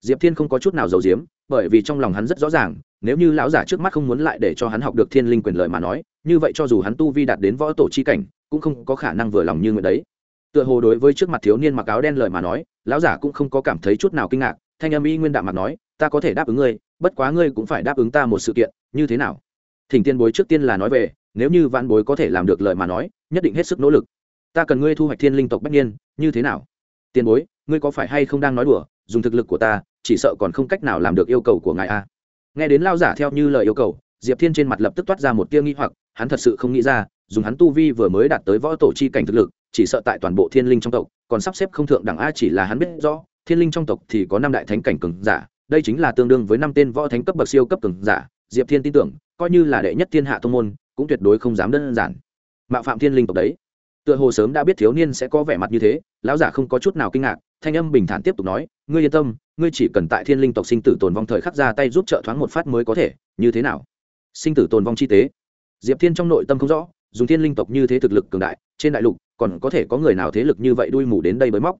Diệp thiên không có chút nào giàu diếm bởi vì trong lòng hắn rất rõ ràng, nếu như lão giả trước mắt không muốn lại để cho hắn học được thiên linh quyền lợi mà nói như vậy cho dù hắn tu vi đạt đến võ tổ chi cảnh, cũng không có khả năng vừa lòng như người đấy. Tựa hồ đối với trước mặt thiếu niên mặc áo đen lời mà nói, lão giả cũng không có cảm thấy chút nào kinh ngạc, thanh âm y nguyên đạm mặt nói, ta có thể đáp ứng ngươi, bất quá ngươi cũng phải đáp ứng ta một sự kiện, như thế nào? Thỉnh tiên bối trước tiên là nói về, nếu như vạn bối có thể làm được lời mà nói, nhất định hết sức nỗ lực. Ta cần ngươi thu hoạch thiên linh tộc bách nhiên như thế nào? Tiền bối, ngươi có phải hay không đang nói đùa, dùng thực lực của ta, chỉ sợ còn không cách nào làm được yêu cầu của ngài a nghe đến lao giả theo như lời yêu cầu, diệp thiên trên mặt lập tức toát ra một tia nghi hoặc hắn thật sự không nghĩ ra, dùng hắn tu vi vừa mới đạt tới võ tổ chi cảnh thực lực, chỉ sợ tại toàn bộ thiên linh trong tộc, còn sắp xếp không thượng đẳng a chỉ là hắn biết rõ, thiên linh trong tộc thì có năm đại thánh cảnh cường giả, đây chính là tương đương với năm tên võ thánh cấp bậc siêu cấp cường giả, diệp thiên tin tưởng, coi như là đệ nhất thiên hạ thông môn, cũng tuyệt đối không dám đơn giản. Mạo phạm thiên linh tộc đấy. Tựa hồ sớm đã biết thiếu niên sẽ có vẻ mặt như thế, lão giả không có chút nào kinh ngạc, thanh âm bình thản tiếp tục nói, ngươi yên tâm, ngươi chỉ cần tại thiên linh tộc sinh tử tồn vong thời khắc ra tay giúp trợ thoáng một phát mới có thể, như thế nào? Sinh tử tồn vong chi tế diệp thiên trong nội tâm không rõ, dùng thiên linh tộc như thế thực lực cường đại, trên đại lục còn có thể có người nào thế lực như vậy đuôi mù đến đây bới móc?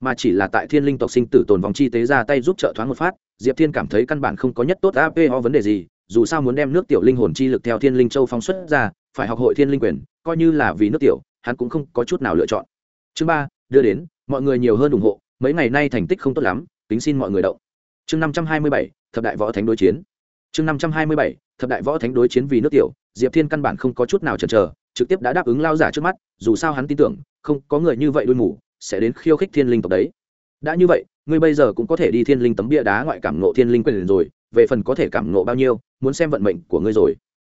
Mà chỉ là tại thiên linh tộc sinh tử tồn vong chi tế ra tay giúp trợ thoáng một phát, diệp thiên cảm thấy căn bản không có nhất tốt ap ho vấn đề gì, dù sao muốn đem nước tiểu linh hồn chi lực theo thiên linh châu phóng xuất ra, phải học hội thiên linh quyền, coi như là vì nước tiểu, hắn cũng không có chút nào lựa chọn. Chương ba, đưa đến, mọi người nhiều hơn ủng hộ, mấy ngày nay thành tích không tốt lắm, kính xin mọi người đậu chương năm trăm hai mươi bảy, thập đại võ thánh đối chiến chương năm trăm hai mươi bảy, thập đại võ thánh đối chiến vì nước tiểu, diệp thiên căn bản không có chút nào chần chờ, trực tiếp đã đáp ứng lao giả trước mắt, dù sao hắn tin tưởng, không có người như vậy đuôi mù, sẽ đến khiêu khích thiên linh tộc đấy. Đã như vậy, ngươi bây giờ cũng có thể đi thiên linh tấm bia đá ngoại cảm nộ thiên linh quyền rồi, về phần có thể cảm nộ bao nhiêu, muốn xem vận mệnh của ngươi rồi.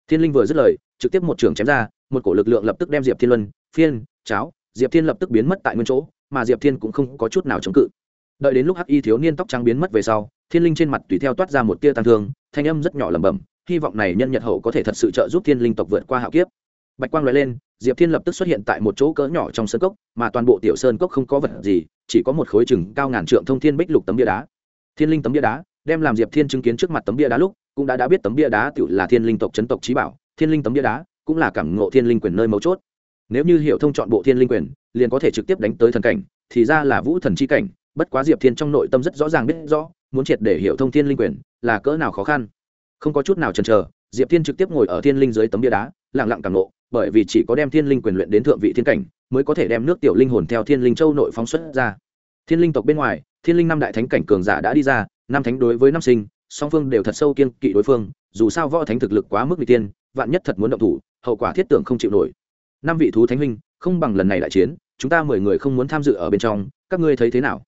Thiên linh vừa dứt lời, trực tiếp một trường chém ra, một cổ lực lượng lập tức đem diệp thiên luân, phiên, cháo, diệp thiên lập tức biến mất tại nguyên chỗ, mà diệp thiên cũng không có chút nào chống cự. Đợi đến lúc hắc y thiếu niên tóc trắng biến mất về sau thiên linh trên mặt tùy theo toát ra một tia tăng thương, thanh âm rất nhỏ lẩm bẩm, hy vọng này nhân nhật hậu có thể thật sự trợ giúp thiên linh tộc vượt qua hạo kiếp. Bạch quang l lên, diệp thiên lập tức xuất hiện tại một chỗ cỡ nhỏ trong sơn cốc, mà toàn bộ tiểu sơn cốc không có vật gì, chỉ có một khối chừng cao ngàn trượng thông thiên bích lục tấm bia đá. Thiên linh tấm bia đá, đem làm diệp thiên chứng kiến trước mặt tấm bia đá lúc, cũng đã đã biết tấm bia đá tự là thiên linh tộc chấn tộc trí bảo, thiên linh tấm bia đá cũng là cảm ngộ thiên linh quyền nơi mấu chốt. Nếu như hiểu thông chọn bộ thiên linh quyền, liền có thể trực tiếp đánh tới thần cảnh, thì ra là vũ thần chi cảnh bất quá diệp thiên trong nội tâm rất rõ ràng biết rõ, muốn triệt để hiểu thông thiên linh quyền là cỡ nào khó khăn. Không có chút nào chần chờ, diệp thiên trực tiếp ngồi ở thiên linh dưới tấm bia đá, lặng lặng càng nộ, bởi vì chỉ có đem thiên linh quyền luyện đến thượng vị thiên cảnh, mới có thể đem nước tiểu linh hồn theo thiên linh châu nội phóng xuất ra. Thiên linh tộc bên ngoài, thiên linh năm đại thánh cảnh cường giả đã đi ra, năm thánh đối với năm sinh, song phương đều thật sâu kiên kỵ đối phương, dù sao võ thánh thực lực quá mức vị tiên, vạn nhất thật muốn động thủ, hậu quả thiết tưởng không chịu nổi. Năm vị thú thánh huynh, không bằng lần này đại chiến, chúng ta mười người không muốn tham dự ở bên trong, các ngươi thấy thế nào?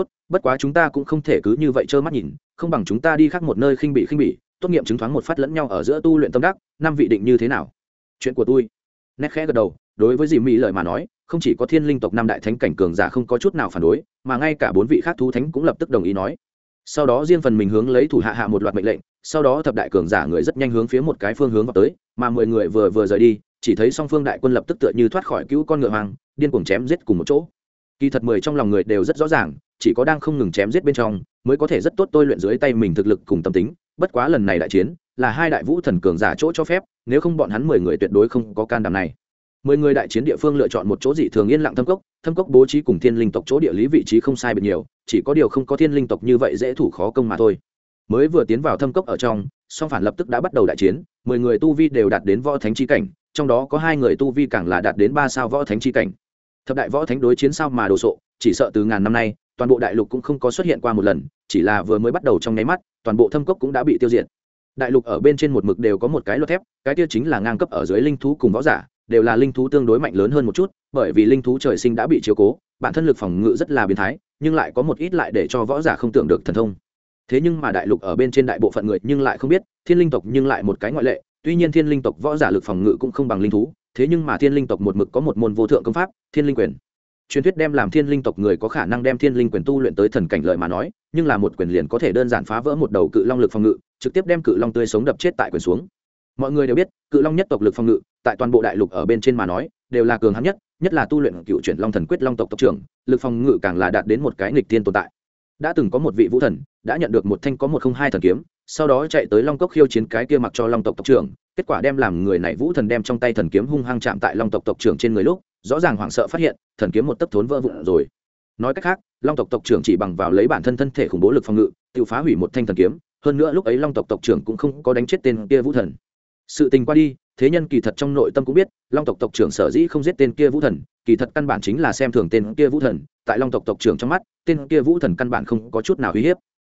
Tốt, bất quá chúng ta cũng không thể cứ như vậy trơ mắt nhìn, không bằng chúng ta đi khác một nơi khinh bị khinh bị tốt nghiệm chứng thoáng một phát lẫn nhau ở giữa tu luyện tâm đắc, năm vị định như thế nào? Chuyện của tôi. Nét khẽ gật đầu, đối với dì mỹ lời mà nói, không chỉ có thiên linh tộc năm đại thánh cảnh cường giả không có chút nào phản đối, mà ngay cả bốn vị khác thú thánh cũng lập tức đồng ý nói. Sau đó riêng phần mình hướng lấy thủ hạ hạ một loạt mệnh lệnh, sau đó thập đại cường giả người rất nhanh hướng phía một cái phương hướng vào tới, mà mười người vừa vừa rời đi, chỉ thấy song phương đại quân lập tức tựa như thoát khỏi cứu con ngựa hoàng điên cuồng chém giết cùng một chỗ kỳ thật mười trong lòng người đều rất rõ ràng, chỉ có đang không ngừng chém giết bên trong, mới có thể rất tốt tôi luyện dưới tay mình thực lực cùng tâm tính. Bất quá lần này đại chiến, là hai đại vũ thần cường giả chỗ cho phép, nếu không bọn hắn mười người tuyệt đối không có can đảm này. Mười người đại chiến địa phương lựa chọn một chỗ dị thường yên lặng thâm cốc thâm cốc bố trí cùng thiên linh tộc chỗ địa lý vị trí không sai biệt nhiều, chỉ có điều không có thiên linh tộc như vậy dễ thủ khó công mà thôi. Mới vừa tiến vào thâm cốc ở trong, song phản lập tức đã bắt đầu đại chiến, mười người tu vi đều đạt đến võ thánh chi cảnh, trong đó có hai người tu vi càng là đạt đến ba sao võ thánh chi cảnh thập đại võ thánh đối chiến sao mà đồ sộ, chỉ sợ từ ngàn năm nay, toàn bộ đại lục cũng không có xuất hiện qua một lần, chỉ là vừa mới bắt đầu trong nháy mắt, toàn bộ thâm cốc cũng đã bị tiêu diệt. Đại lục ở bên trên một mực đều có một cái luật thép, cái tiêu chính là ngang cấp ở dưới linh thú cùng võ giả, đều là linh thú tương đối mạnh lớn hơn một chút, bởi vì linh thú trời sinh đã bị chiếu cố, bản thân lực phòng ngự rất là biến thái, nhưng lại có một ít lại để cho võ giả không tưởng được thần thông. Thế nhưng mà đại lục ở bên trên đại bộ phận người nhưng lại không biết, thiên linh tộc nhưng lại một cái ngoại lệ, tuy nhiên thiên linh tộc võ giả lực phòng ngự cũng không bằng linh thú thế nhưng mà thiên linh tộc một mực có một môn vô thượng công pháp, thiên linh quyền. Truyền thuyết đem làm thiên linh tộc người có khả năng đem thiên linh quyền tu luyện tới thần cảnh lợi mà nói, nhưng là một quyền liền có thể đơn giản phá vỡ một đầu cự long lực phòng ngự, trực tiếp đem cự long tươi sống đập chết tại quyền xuống. Mọi người đều biết, cự long nhất tộc lực phòng ngự, tại toàn bộ đại lục ở bên trên mà nói, đều là cường hắn nhất nhất là tu luyện cựu chuyển long thần quyết long tộc tộc trưởng, lực phòng ngự càng là đạt đến một cái nghịch tiên tồn tại. Đã từng có một vị vũ thần, đã nhận được một thanh có một không hai thần kiếm, sau đó chạy tới long cốc khiêu chiến cái kia mặc cho long tộc tộc trưởng kết quả đem làm người này vũ thần đem trong tay thần kiếm hung hăng chạm tại long tộc tộc trưởng trên người lúc, rõ ràng hoảng sợ phát hiện, thần kiếm một tấc thốn vỡ vụn rồi. Nói cách khác, long tộc tộc trưởng chỉ bằng vào lấy bản thân thân thể khủng bố lực phòng ngự, tự phá hủy một thanh thần kiếm, hơn nữa lúc ấy long tộc tộc trưởng cũng không có đánh chết tên kia vũ thần. Sự tình qua đi, thế nhân kỳ thật trong nội tâm cũng biết, long tộc tộc trưởng sở dĩ không giết tên kia vũ thần, kỳ thật căn bản chính là xem thường tên kia vũ thần, tại long tộc tộc trưởng trong mắt, tên kia vũ thần căn bản không có chút nào uy hiếp.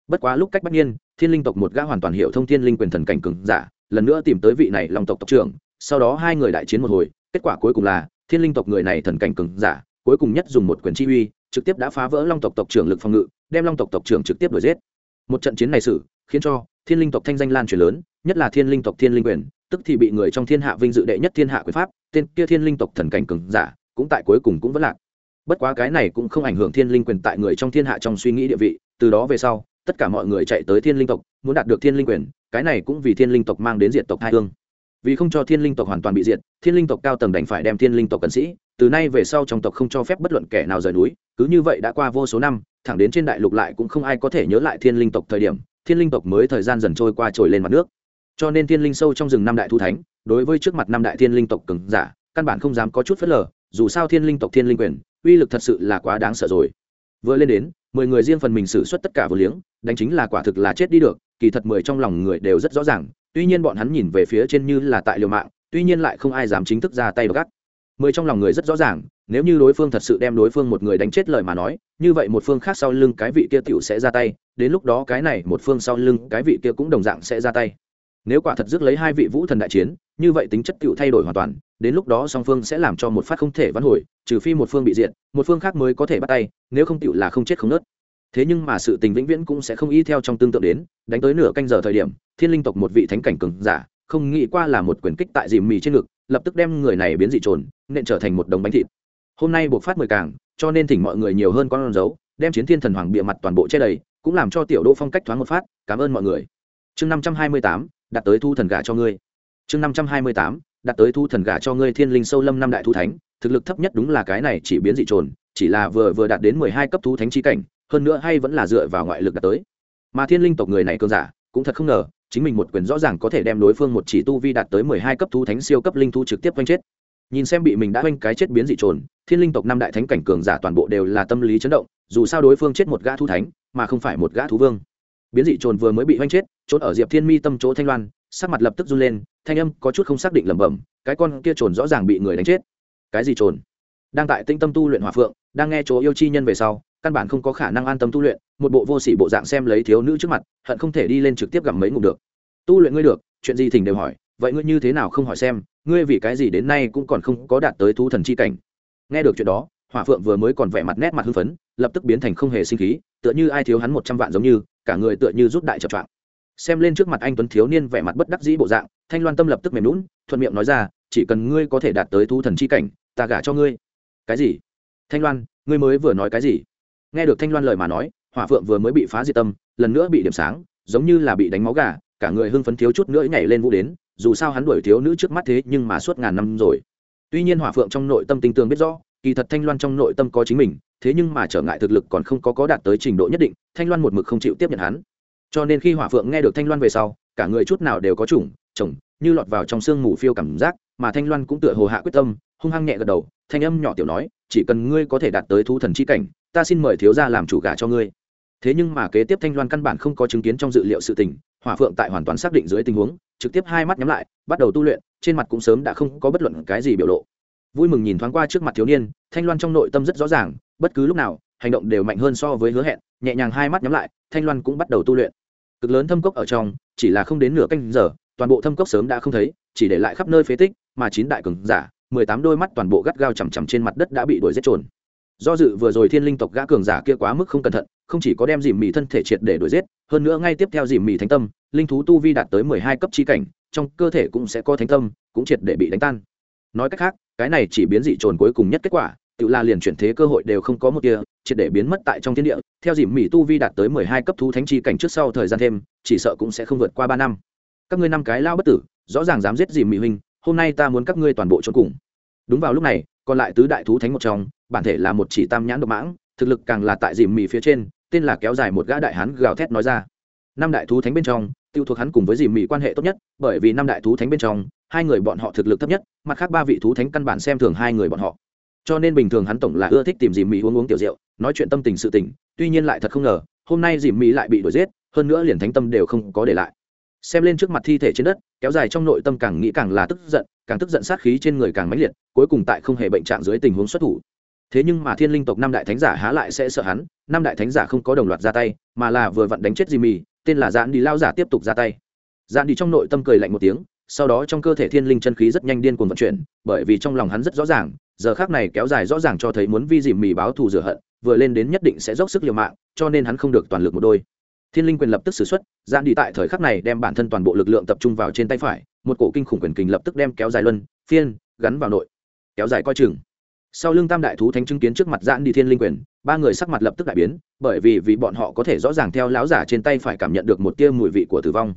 Bất quá lúc cách bất nhiên thiên linh tộc một gã hoàn toàn hiểu thông thiên linh quyền thần cảnh cường giả lần nữa tìm tới vị này long tộc tộc trưởng, sau đó hai người đại chiến một hồi, kết quả cuối cùng là, thiên linh tộc người này thần cảnh cường giả, cuối cùng nhất dùng một quyền chi uy, trực tiếp đã phá vỡ long tộc tộc trưởng lực phòng ngự, đem long tộc tộc trưởng trực tiếp đuổi giết. Một trận chiến này xử, khiến cho thiên linh tộc thanh danh lan truyền lớn, nhất là thiên linh tộc thiên linh quyền, tức thì bị người trong thiên hạ vinh dự đệ nhất thiên hạ quyền pháp, tên kia thiên linh tộc thần cảnh cường giả, cũng tại cuối cùng cũng vẫn lạc. Bất quá cái này cũng không ảnh hưởng thiên linh quyền tại người trong thiên hạ trong suy nghĩ địa vị, từ đó về sau tất cả mọi người chạy tới thiên linh tộc muốn đạt được thiên linh quyền cái này cũng vì thiên linh tộc mang đến diện tộc hai hương vì không cho thiên linh tộc hoàn toàn bị diệt thiên linh tộc cao tầng đành phải đem thiên linh tộc cận sĩ từ nay về sau trong tộc không cho phép bất luận kẻ nào rời núi cứ như vậy đã qua vô số năm thẳng đến trên đại lục lại cũng không ai có thể nhớ lại thiên linh tộc thời điểm thiên linh tộc mới thời gian dần trôi qua trồi lên mặt nước cho nên thiên linh sâu trong rừng năm đại thu thánh đối với trước mặt năm đại thiên linh tộc cứng giả căn bản không dám có chút phớt lờ dù sao thiên linh tộc thiên linh quyền uy lực thật sự là quá đáng sợ rồi vừa lên đến mười người riêng phần mình xử suất tất cả vừa liếng, đánh chính là quả thực là chết đi được, kỳ thật mười trong lòng người đều rất rõ ràng, tuy nhiên bọn hắn nhìn về phía trên như là tại liều mạng, tuy nhiên lại không ai dám chính thức ra tay gắt. Mười trong lòng người rất rõ ràng, nếu như đối phương thật sự đem đối phương một người đánh chết lời mà nói, như vậy một phương khác sau lưng cái vị kia tiểu sẽ ra tay, đến lúc đó cái này một phương sau lưng cái vị kia cũng đồng dạng sẽ ra tay nếu quả thật dứt lấy hai vị vũ thần đại chiến, như vậy tính chất cựu thay đổi hoàn toàn, đến lúc đó song phương sẽ làm cho một phát không thể vãn hồi, trừ phi một phương bị diệt, một phương khác mới có thể bắt tay, nếu không cựu là không chết không nớt. Thế nhưng mà sự tình vĩnh viễn cũng sẽ không y theo trong tương tự đến, đánh tới nửa canh giờ thời điểm, thiên linh tộc một vị thánh cảnh cường giả, không nghĩ qua là một quyền kích tại dìm mì trên ngực, lập tức đem người này biến dị trồn nên trở thành một đống bánh thịt. Hôm nay buộc phát mười càng, cho nên thỉnh mọi người nhiều hơn con dấu, đem chiến thiên thần hoàng bịa mặt toàn bộ che đầy, cũng làm cho tiểu đỗ phong cách thoáng một phát, cảm ơn mọi người. Chương năm trăm hai mươi tám đặt tới thu thần gà cho ngươi. Chương năm trăm hai mươi tám, đặt tới thu thần gà cho ngươi thiên linh sâu lâm năm đại thu thánh, thực lực thấp nhất đúng là cái này chỉ biến dị trồn, chỉ là vừa vừa đạt đến mười hai cấp thú thánh chi cảnh, hơn nữa hay vẫn là dựa vào ngoại lực đạt tới. Mà thiên linh tộc người này cơn giả, cũng thật không ngờ, chính mình một quyền rõ ràng có thể đem đối phương một chỉ tu vi đạt tới mười hai cấp thú thánh siêu cấp linh thú trực tiếp quanh chết. Nhìn xem bị mình đã quanh cái chết biến dị trồn, thiên linh tộc năm đại thánh cảnh cường giả toàn bộ đều là tâm lý chấn động, dù sao đối phương chết một gã thú thánh, mà không phải một gã thú vương biến dị trồn vừa mới bị oanh chết, trốn ở diệp thiên mi tâm chỗ thanh loan, sắc mặt lập tức run lên, thanh âm có chút không xác định lẩm bẩm, cái con kia trồn rõ ràng bị người đánh chết. Cái gì trồn? Đang tại tinh tâm tu luyện hòa phượng, đang nghe chỗ yêu chi nhân về sau, căn bản không có khả năng an tâm tu luyện, một bộ vô sỉ bộ dạng xem lấy thiếu nữ trước mặt, hận không thể đi lên trực tiếp gặp mấy ngục được. Tu luyện ngươi được, chuyện gì thỉnh đều hỏi, vậy ngươi như thế nào không hỏi xem, ngươi vì cái gì đến nay cũng còn không có đạt tới thú thần chi cảnh? Nghe được chuyện đó, hỏa phượng vừa mới còn vẻ mặt nét mặt hưng phấn, lập tức biến thành không hề sinh khí, tựa như ai thiếu hắn một trăm vạn giống như cả người tựa như rút đại chập choạng xem lên trước mặt anh tuấn thiếu niên vẻ mặt bất đắc dĩ bộ dạng, thanh loan tâm lập tức mềm lún thuận miệng nói ra, chỉ cần ngươi có thể đạt tới thu thần chi cảnh, ta gả cho ngươi. Cái gì? Thanh loan, ngươi mới vừa nói cái gì? Nghe được thanh loan lời mà nói, hỏa phượng vừa mới bị phá diệt tâm, lần nữa bị điểm sáng, giống như là bị đánh máu gà, cả người hưng phấn thiếu chút nữa nhảy lên vũ đến, dù sao hắn đuổi thiếu nữ trước mắt thế nhưng mà suốt ngàn năm rồi. Tuy nhiên hỏa phượng trong nội tâm tinh tường biết rõ kỳ thật thanh loan trong nội tâm có chính mình, thế nhưng mà trở ngại thực lực còn không có có đạt tới trình độ nhất định, thanh loan một mực không chịu tiếp nhận hắn. Cho nên khi hỏa phượng nghe được thanh loan về sau, cả người chút nào đều có chủng, chồng, như lọt vào trong sương mù phiêu cảm giác, mà thanh loan cũng tựa hồ hạ quyết tâm, hung hăng nhẹ gật đầu, thanh âm nhỏ tiểu nói, chỉ cần ngươi có thể đạt tới thu thần chi cảnh, ta xin mời thiếu gia làm chủ gà cho ngươi. Thế nhưng mà kế tiếp thanh loan căn bản không có chứng kiến trong dự liệu sự tình, hỏa phượng tại hoàn toàn xác định dưới tình huống, trực tiếp hai mắt nhắm lại, bắt đầu tu luyện, trên mặt cũng sớm đã không có bất luận cái gì biểu lộ vui mừng nhìn thoáng qua trước mặt thiếu niên, thanh loan trong nội tâm rất rõ ràng, bất cứ lúc nào, hành động đều mạnh hơn so với hứa hẹn, nhẹ nhàng hai mắt nhắm lại, thanh loan cũng bắt đầu tu luyện. Cực lớn thâm cốc ở trong, chỉ là không đến nửa canh giờ, toàn bộ thâm cốc sớm đã không thấy, chỉ để lại khắp nơi phế tích, mà chín đại cường giả, mười tám đôi mắt toàn bộ gắt gao chằm chằm trên mặt đất đã bị đuổi giết trồn. Do dự vừa rồi thiên linh tộc gã cường giả kia quá mức không cẩn thận, không chỉ có đem dìm mì thân thể triệt để đuổi giết, hơn nữa ngay tiếp theo dìm mì thánh tâm, linh thú tu vi đạt tới mười hai cấp chi cảnh, trong cơ thể cũng sẽ có thánh tâm, cũng triệt để bị đánh tan. Nói cách khác cái này chỉ biến dị trồn cuối cùng nhất kết quả, tự la liền chuyển thế cơ hội đều không có một kia, triệt để biến mất tại trong thiên địa, theo dìm mỹ tu vi đạt tới mười hai cấp thú thánh chi cảnh trước sau thời gian thêm, chỉ sợ cũng sẽ không vượt qua ba năm. Các ngươi năm cái lao bất tử, rõ ràng dám giết dìm mỹ huynh, hôm nay ta muốn các ngươi toàn bộ trốn cùng. Đúng vào lúc này, còn lại tứ đại thú thánh một trong, bản thể là một chỉ tam nhãn độc mãng, thực lực càng là tại dìm mỹ phía trên, tên là kéo dài một gã đại hán gào thét nói ra. Năm đại thú thánh bên trong, tiêu thuộc hắn cùng với dìm mỹ quan hệ tốt nhất, bởi vì năm đại thú thánh bên trong hai người bọn họ thực lực thấp nhất mặt khác ba vị thú thánh căn bản xem thường hai người bọn họ. Cho nên bình thường hắn tổng là ưa thích tìm dìm mì uống uống tiểu rượu nói chuyện tâm tình sự tình tuy nhiên lại thật không ngờ hôm nay dìm mì lại bị đuổi giết hơn nữa liền thánh tâm đều không có để lại. Xem lên trước mặt thi thể trên đất kéo dài trong nội tâm càng nghĩ càng là tức giận càng tức giận sát khí trên người càng mãnh liệt cuối cùng tại không hề bệnh trạng dưới tình huống xuất thủ. Thế nhưng mà thiên linh tộc năm đại thánh giả há lại sẽ sợ hắn năm đại thánh giả không có đồng loạt ra tay mà là vừa vặn đánh chết Jimmy, tên là dạn đi lao giả tiếp tục ra tay. Dạn đi trong nội tâm cười lạnh một tiếng sau đó trong cơ thể thiên linh chân khí rất nhanh điên cuồng vận chuyển, bởi vì trong lòng hắn rất rõ ràng, giờ khác này kéo dài rõ ràng cho thấy muốn vi dìm mì báo thù rửa hận, vừa lên đến nhất định sẽ dốc sức liều mạng, cho nên hắn không được toàn lực một đôi. Thiên linh quyền lập tức xử x u ấ t dạn đi tại thời khắc này đem bản thân toàn bộ lực lượng tập trung vào trên tay phải, một cổ kinh khủng quyền kình lập tức đem kéo dài luân, phiên, gắn vào nội, kéo dài coi chừng. Sau lưng tam đại thú thánh chứng kiến trước mặt giãn đi thiên linh quyền, ba người sắc mặt lập tức đại biến, bởi vì vì bọn họ có thể rõ ràng theo láo giả trên tay phải cảm nhận được một tia mùi vị của tử vong.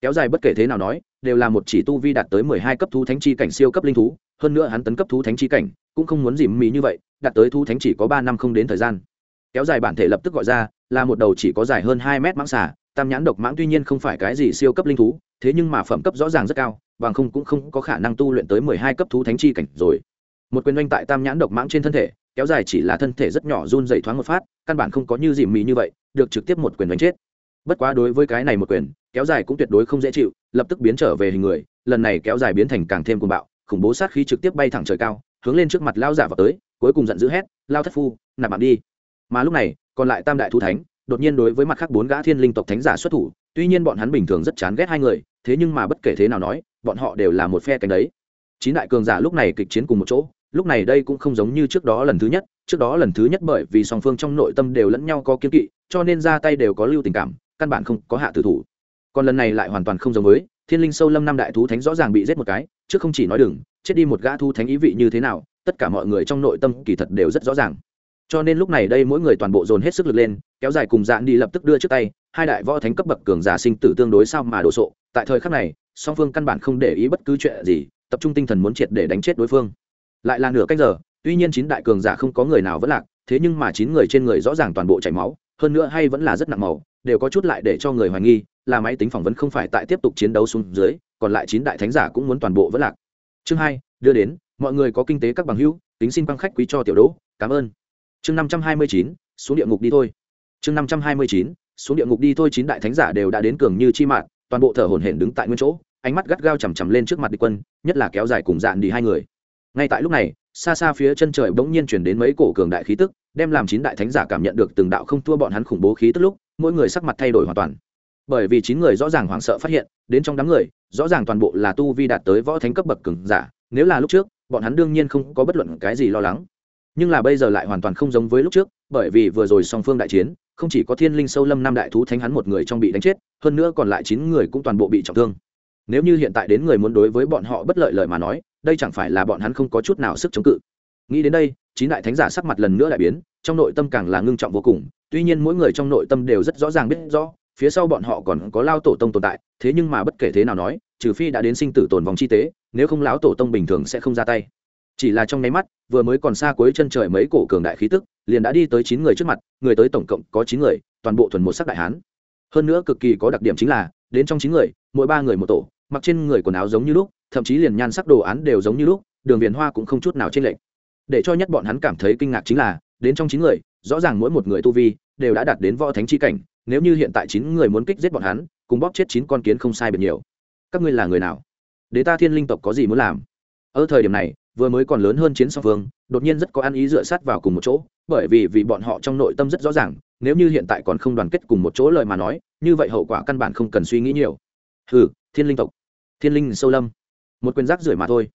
Kéo dài bất kể thế nào nói đều là một chỉ tu vi đạt tới mười hai cấp thú thánh chi cảnh siêu cấp linh thú, hơn nữa hắn tấn cấp thú thánh chi cảnh, cũng không muốn dìm mí như vậy, đạt tới thú thánh chỉ có ba năm không đến thời gian. Kéo dài bản thể lập tức gọi ra, là một đầu chỉ có dài hơn hai mét mãng xà, tam nhãn độc mãng tuy nhiên không phải cái gì siêu cấp linh thú, thế nhưng mà phẩm cấp rõ ràng rất cao, bằng không cũng không có khả năng tu luyện tới mười hai cấp thú thánh chi cảnh rồi. Một quyền oanh tại tam nhãn độc mãng trên thân thể, kéo dài chỉ là thân thể rất nhỏ run dày thoáng một phát, căn bản không có như dìm mì như vậy, được trực tiếp một quyền đánh chết. Bất quá đối với cái này một quyền kéo dài cũng tuyệt đối không dễ chịu, lập tức biến trở về hình người, lần này kéo dài biến thành càng thêm cuồng bạo, khủng bố sát khí trực tiếp bay thẳng trời cao, hướng lên trước mặt lao giả vào tới, cuối cùng giận dữ hét, lao thất phu, nạp bạn đi. Mà lúc này, còn lại tam đại thú thánh, đột nhiên đối với mặt khác bốn gã thiên linh tộc thánh giả xuất thủ, tuy nhiên bọn hắn bình thường rất chán ghét hai người, thế nhưng mà bất kể thế nào nói, bọn họ đều là một phe cánh đấy. Chín đại cường giả lúc này kịch chiến cùng một chỗ, lúc này đây cũng không giống như trước đó lần thứ nhất, trước đó lần thứ nhất bởi vì song phương trong nội tâm đều lẫn nhau có kiếm kỵ, cho nên ra tay đều có lưu tình cảm, căn bản không có hạ tử thủ còn lần này lại hoàn toàn không giống với, thiên linh sâu lâm năm đại thú thánh rõ ràng bị giết một cái, chứ không chỉ nói đừng, chết đi một gã thú thánh ý vị như thế nào, tất cả mọi người trong nội tâm kỳ thật đều rất rõ ràng. Cho nên lúc này đây mỗi người toàn bộ dồn hết sức lực lên, kéo dài cùng dạn đi lập tức đưa trước tay, hai đại võ thánh cấp bậc cường giả sinh tử tương đối sao mà đồ sộ. Tại thời khắc này, song phương căn bản không để ý bất cứ chuyện gì, tập trung tinh thần muốn triệt để đánh chết đối phương. Lại là nửa cách giờ, tuy nhiên chín đại cường giả không có người nào vẫn lạc, thế nhưng mà chín người trên người rõ ràng toàn bộ chảy máu, hơn nữa hay vẫn là rất nặng màu, đều có chút lại để cho người hoài nghi là máy tính phỏng vấn không phải tại tiếp tục chiến đấu xuống dưới, còn lại chín đại thánh giả cũng muốn toàn bộ vẫn lạc. Chương hai, đưa đến, mọi người có kinh tế các bằng hữu, tính xin băng khách quý cho tiểu đỗ, cảm ơn. Chương năm trăm hai mươi chín, xuống địa ngục đi thôi. Chương năm trăm hai mươi chín, xuống địa ngục đi thôi, chín đại thánh giả đều đã đến cường như chi mạng toàn bộ thở hổn hển đứng tại nguyên chỗ, ánh mắt gắt gao chằm chằm lên trước mặt địch quân, nhất là kéo dài cùng dạn đi hai người. Ngay tại lúc này, xa xa phía chân trời bỗng nhiên chuyển đến mấy cổ cường đại khí tức, đem làm chín đại thánh giả cảm nhận được từng đạo không thua bọn hắn khủng bố khí tức lúc, mỗi người sắc mặt thay đổi hoàn toàn bởi vì chín người rõ ràng hoảng sợ phát hiện, đến trong đám người, rõ ràng toàn bộ là tu vi đạt tới võ thánh cấp bậc cường giả, nếu là lúc trước, bọn hắn đương nhiên không có bất luận cái gì lo lắng. Nhưng là bây giờ lại hoàn toàn không giống với lúc trước, bởi vì vừa rồi song phương đại chiến, không chỉ có thiên linh sâu lâm nam đại thú thánh hắn một người trong bị đánh chết, hơn nữa còn lại chín người cũng toàn bộ bị trọng thương. Nếu như hiện tại đến người muốn đối với bọn họ bất lợi lời mà nói, đây chẳng phải là bọn hắn không có chút nào sức chống cự. Nghĩ đến đây, chín đại thánh giả sắc mặt lần nữa lại biến, trong nội tâm càng là ngưng trọng vô cùng, tuy nhiên mỗi người trong nội tâm đều rất rõ ràng biết rõ phía sau bọn họ còn có lao tổ tông tồn tại, thế nhưng mà bất kể thế nào nói, trừ phi đã đến sinh tử tồn vòng chi tế, nếu không lão tổ tông bình thường sẽ không ra tay. Chỉ là trong nháy mắt, vừa mới còn xa cuối chân trời mấy cổ cường đại khí tức, liền đã đi tới chín người trước mặt, người tới tổng cộng có chín người, toàn bộ thuần một sắc đại hán. Hơn nữa cực kỳ có đặc điểm chính là, đến trong chín người, mỗi ba người một tổ, mặc trên người quần áo giống như lúc, thậm chí liền nhan sắc đồ án đều giống như lúc, đường viền hoa cũng không chút nào trên lệch. Để cho nhất bọn hắn cảm thấy kinh ngạc chính là, đến trong chín người, rõ ràng mỗi một người tu vi đều đã đạt đến võ thánh chi cảnh nếu như hiện tại chín người muốn kích giết bọn hắn, cùng bóp chết chín con kiến không sai biệt nhiều. Các ngươi là người nào? Đế ta thiên linh tộc có gì muốn làm? Ở thời điểm này, vừa mới còn lớn hơn chiến song phương, đột nhiên rất có ăn ý dựa sát vào cùng một chỗ, bởi vì vì bọn họ trong nội tâm rất rõ ràng, nếu như hiện tại còn không đoàn kết cùng một chỗ lời mà nói, như vậy hậu quả căn bản không cần suy nghĩ nhiều. Ừ thiên linh tộc, thiên linh sâu lâm. Một quyền rác rưởi mà thôi.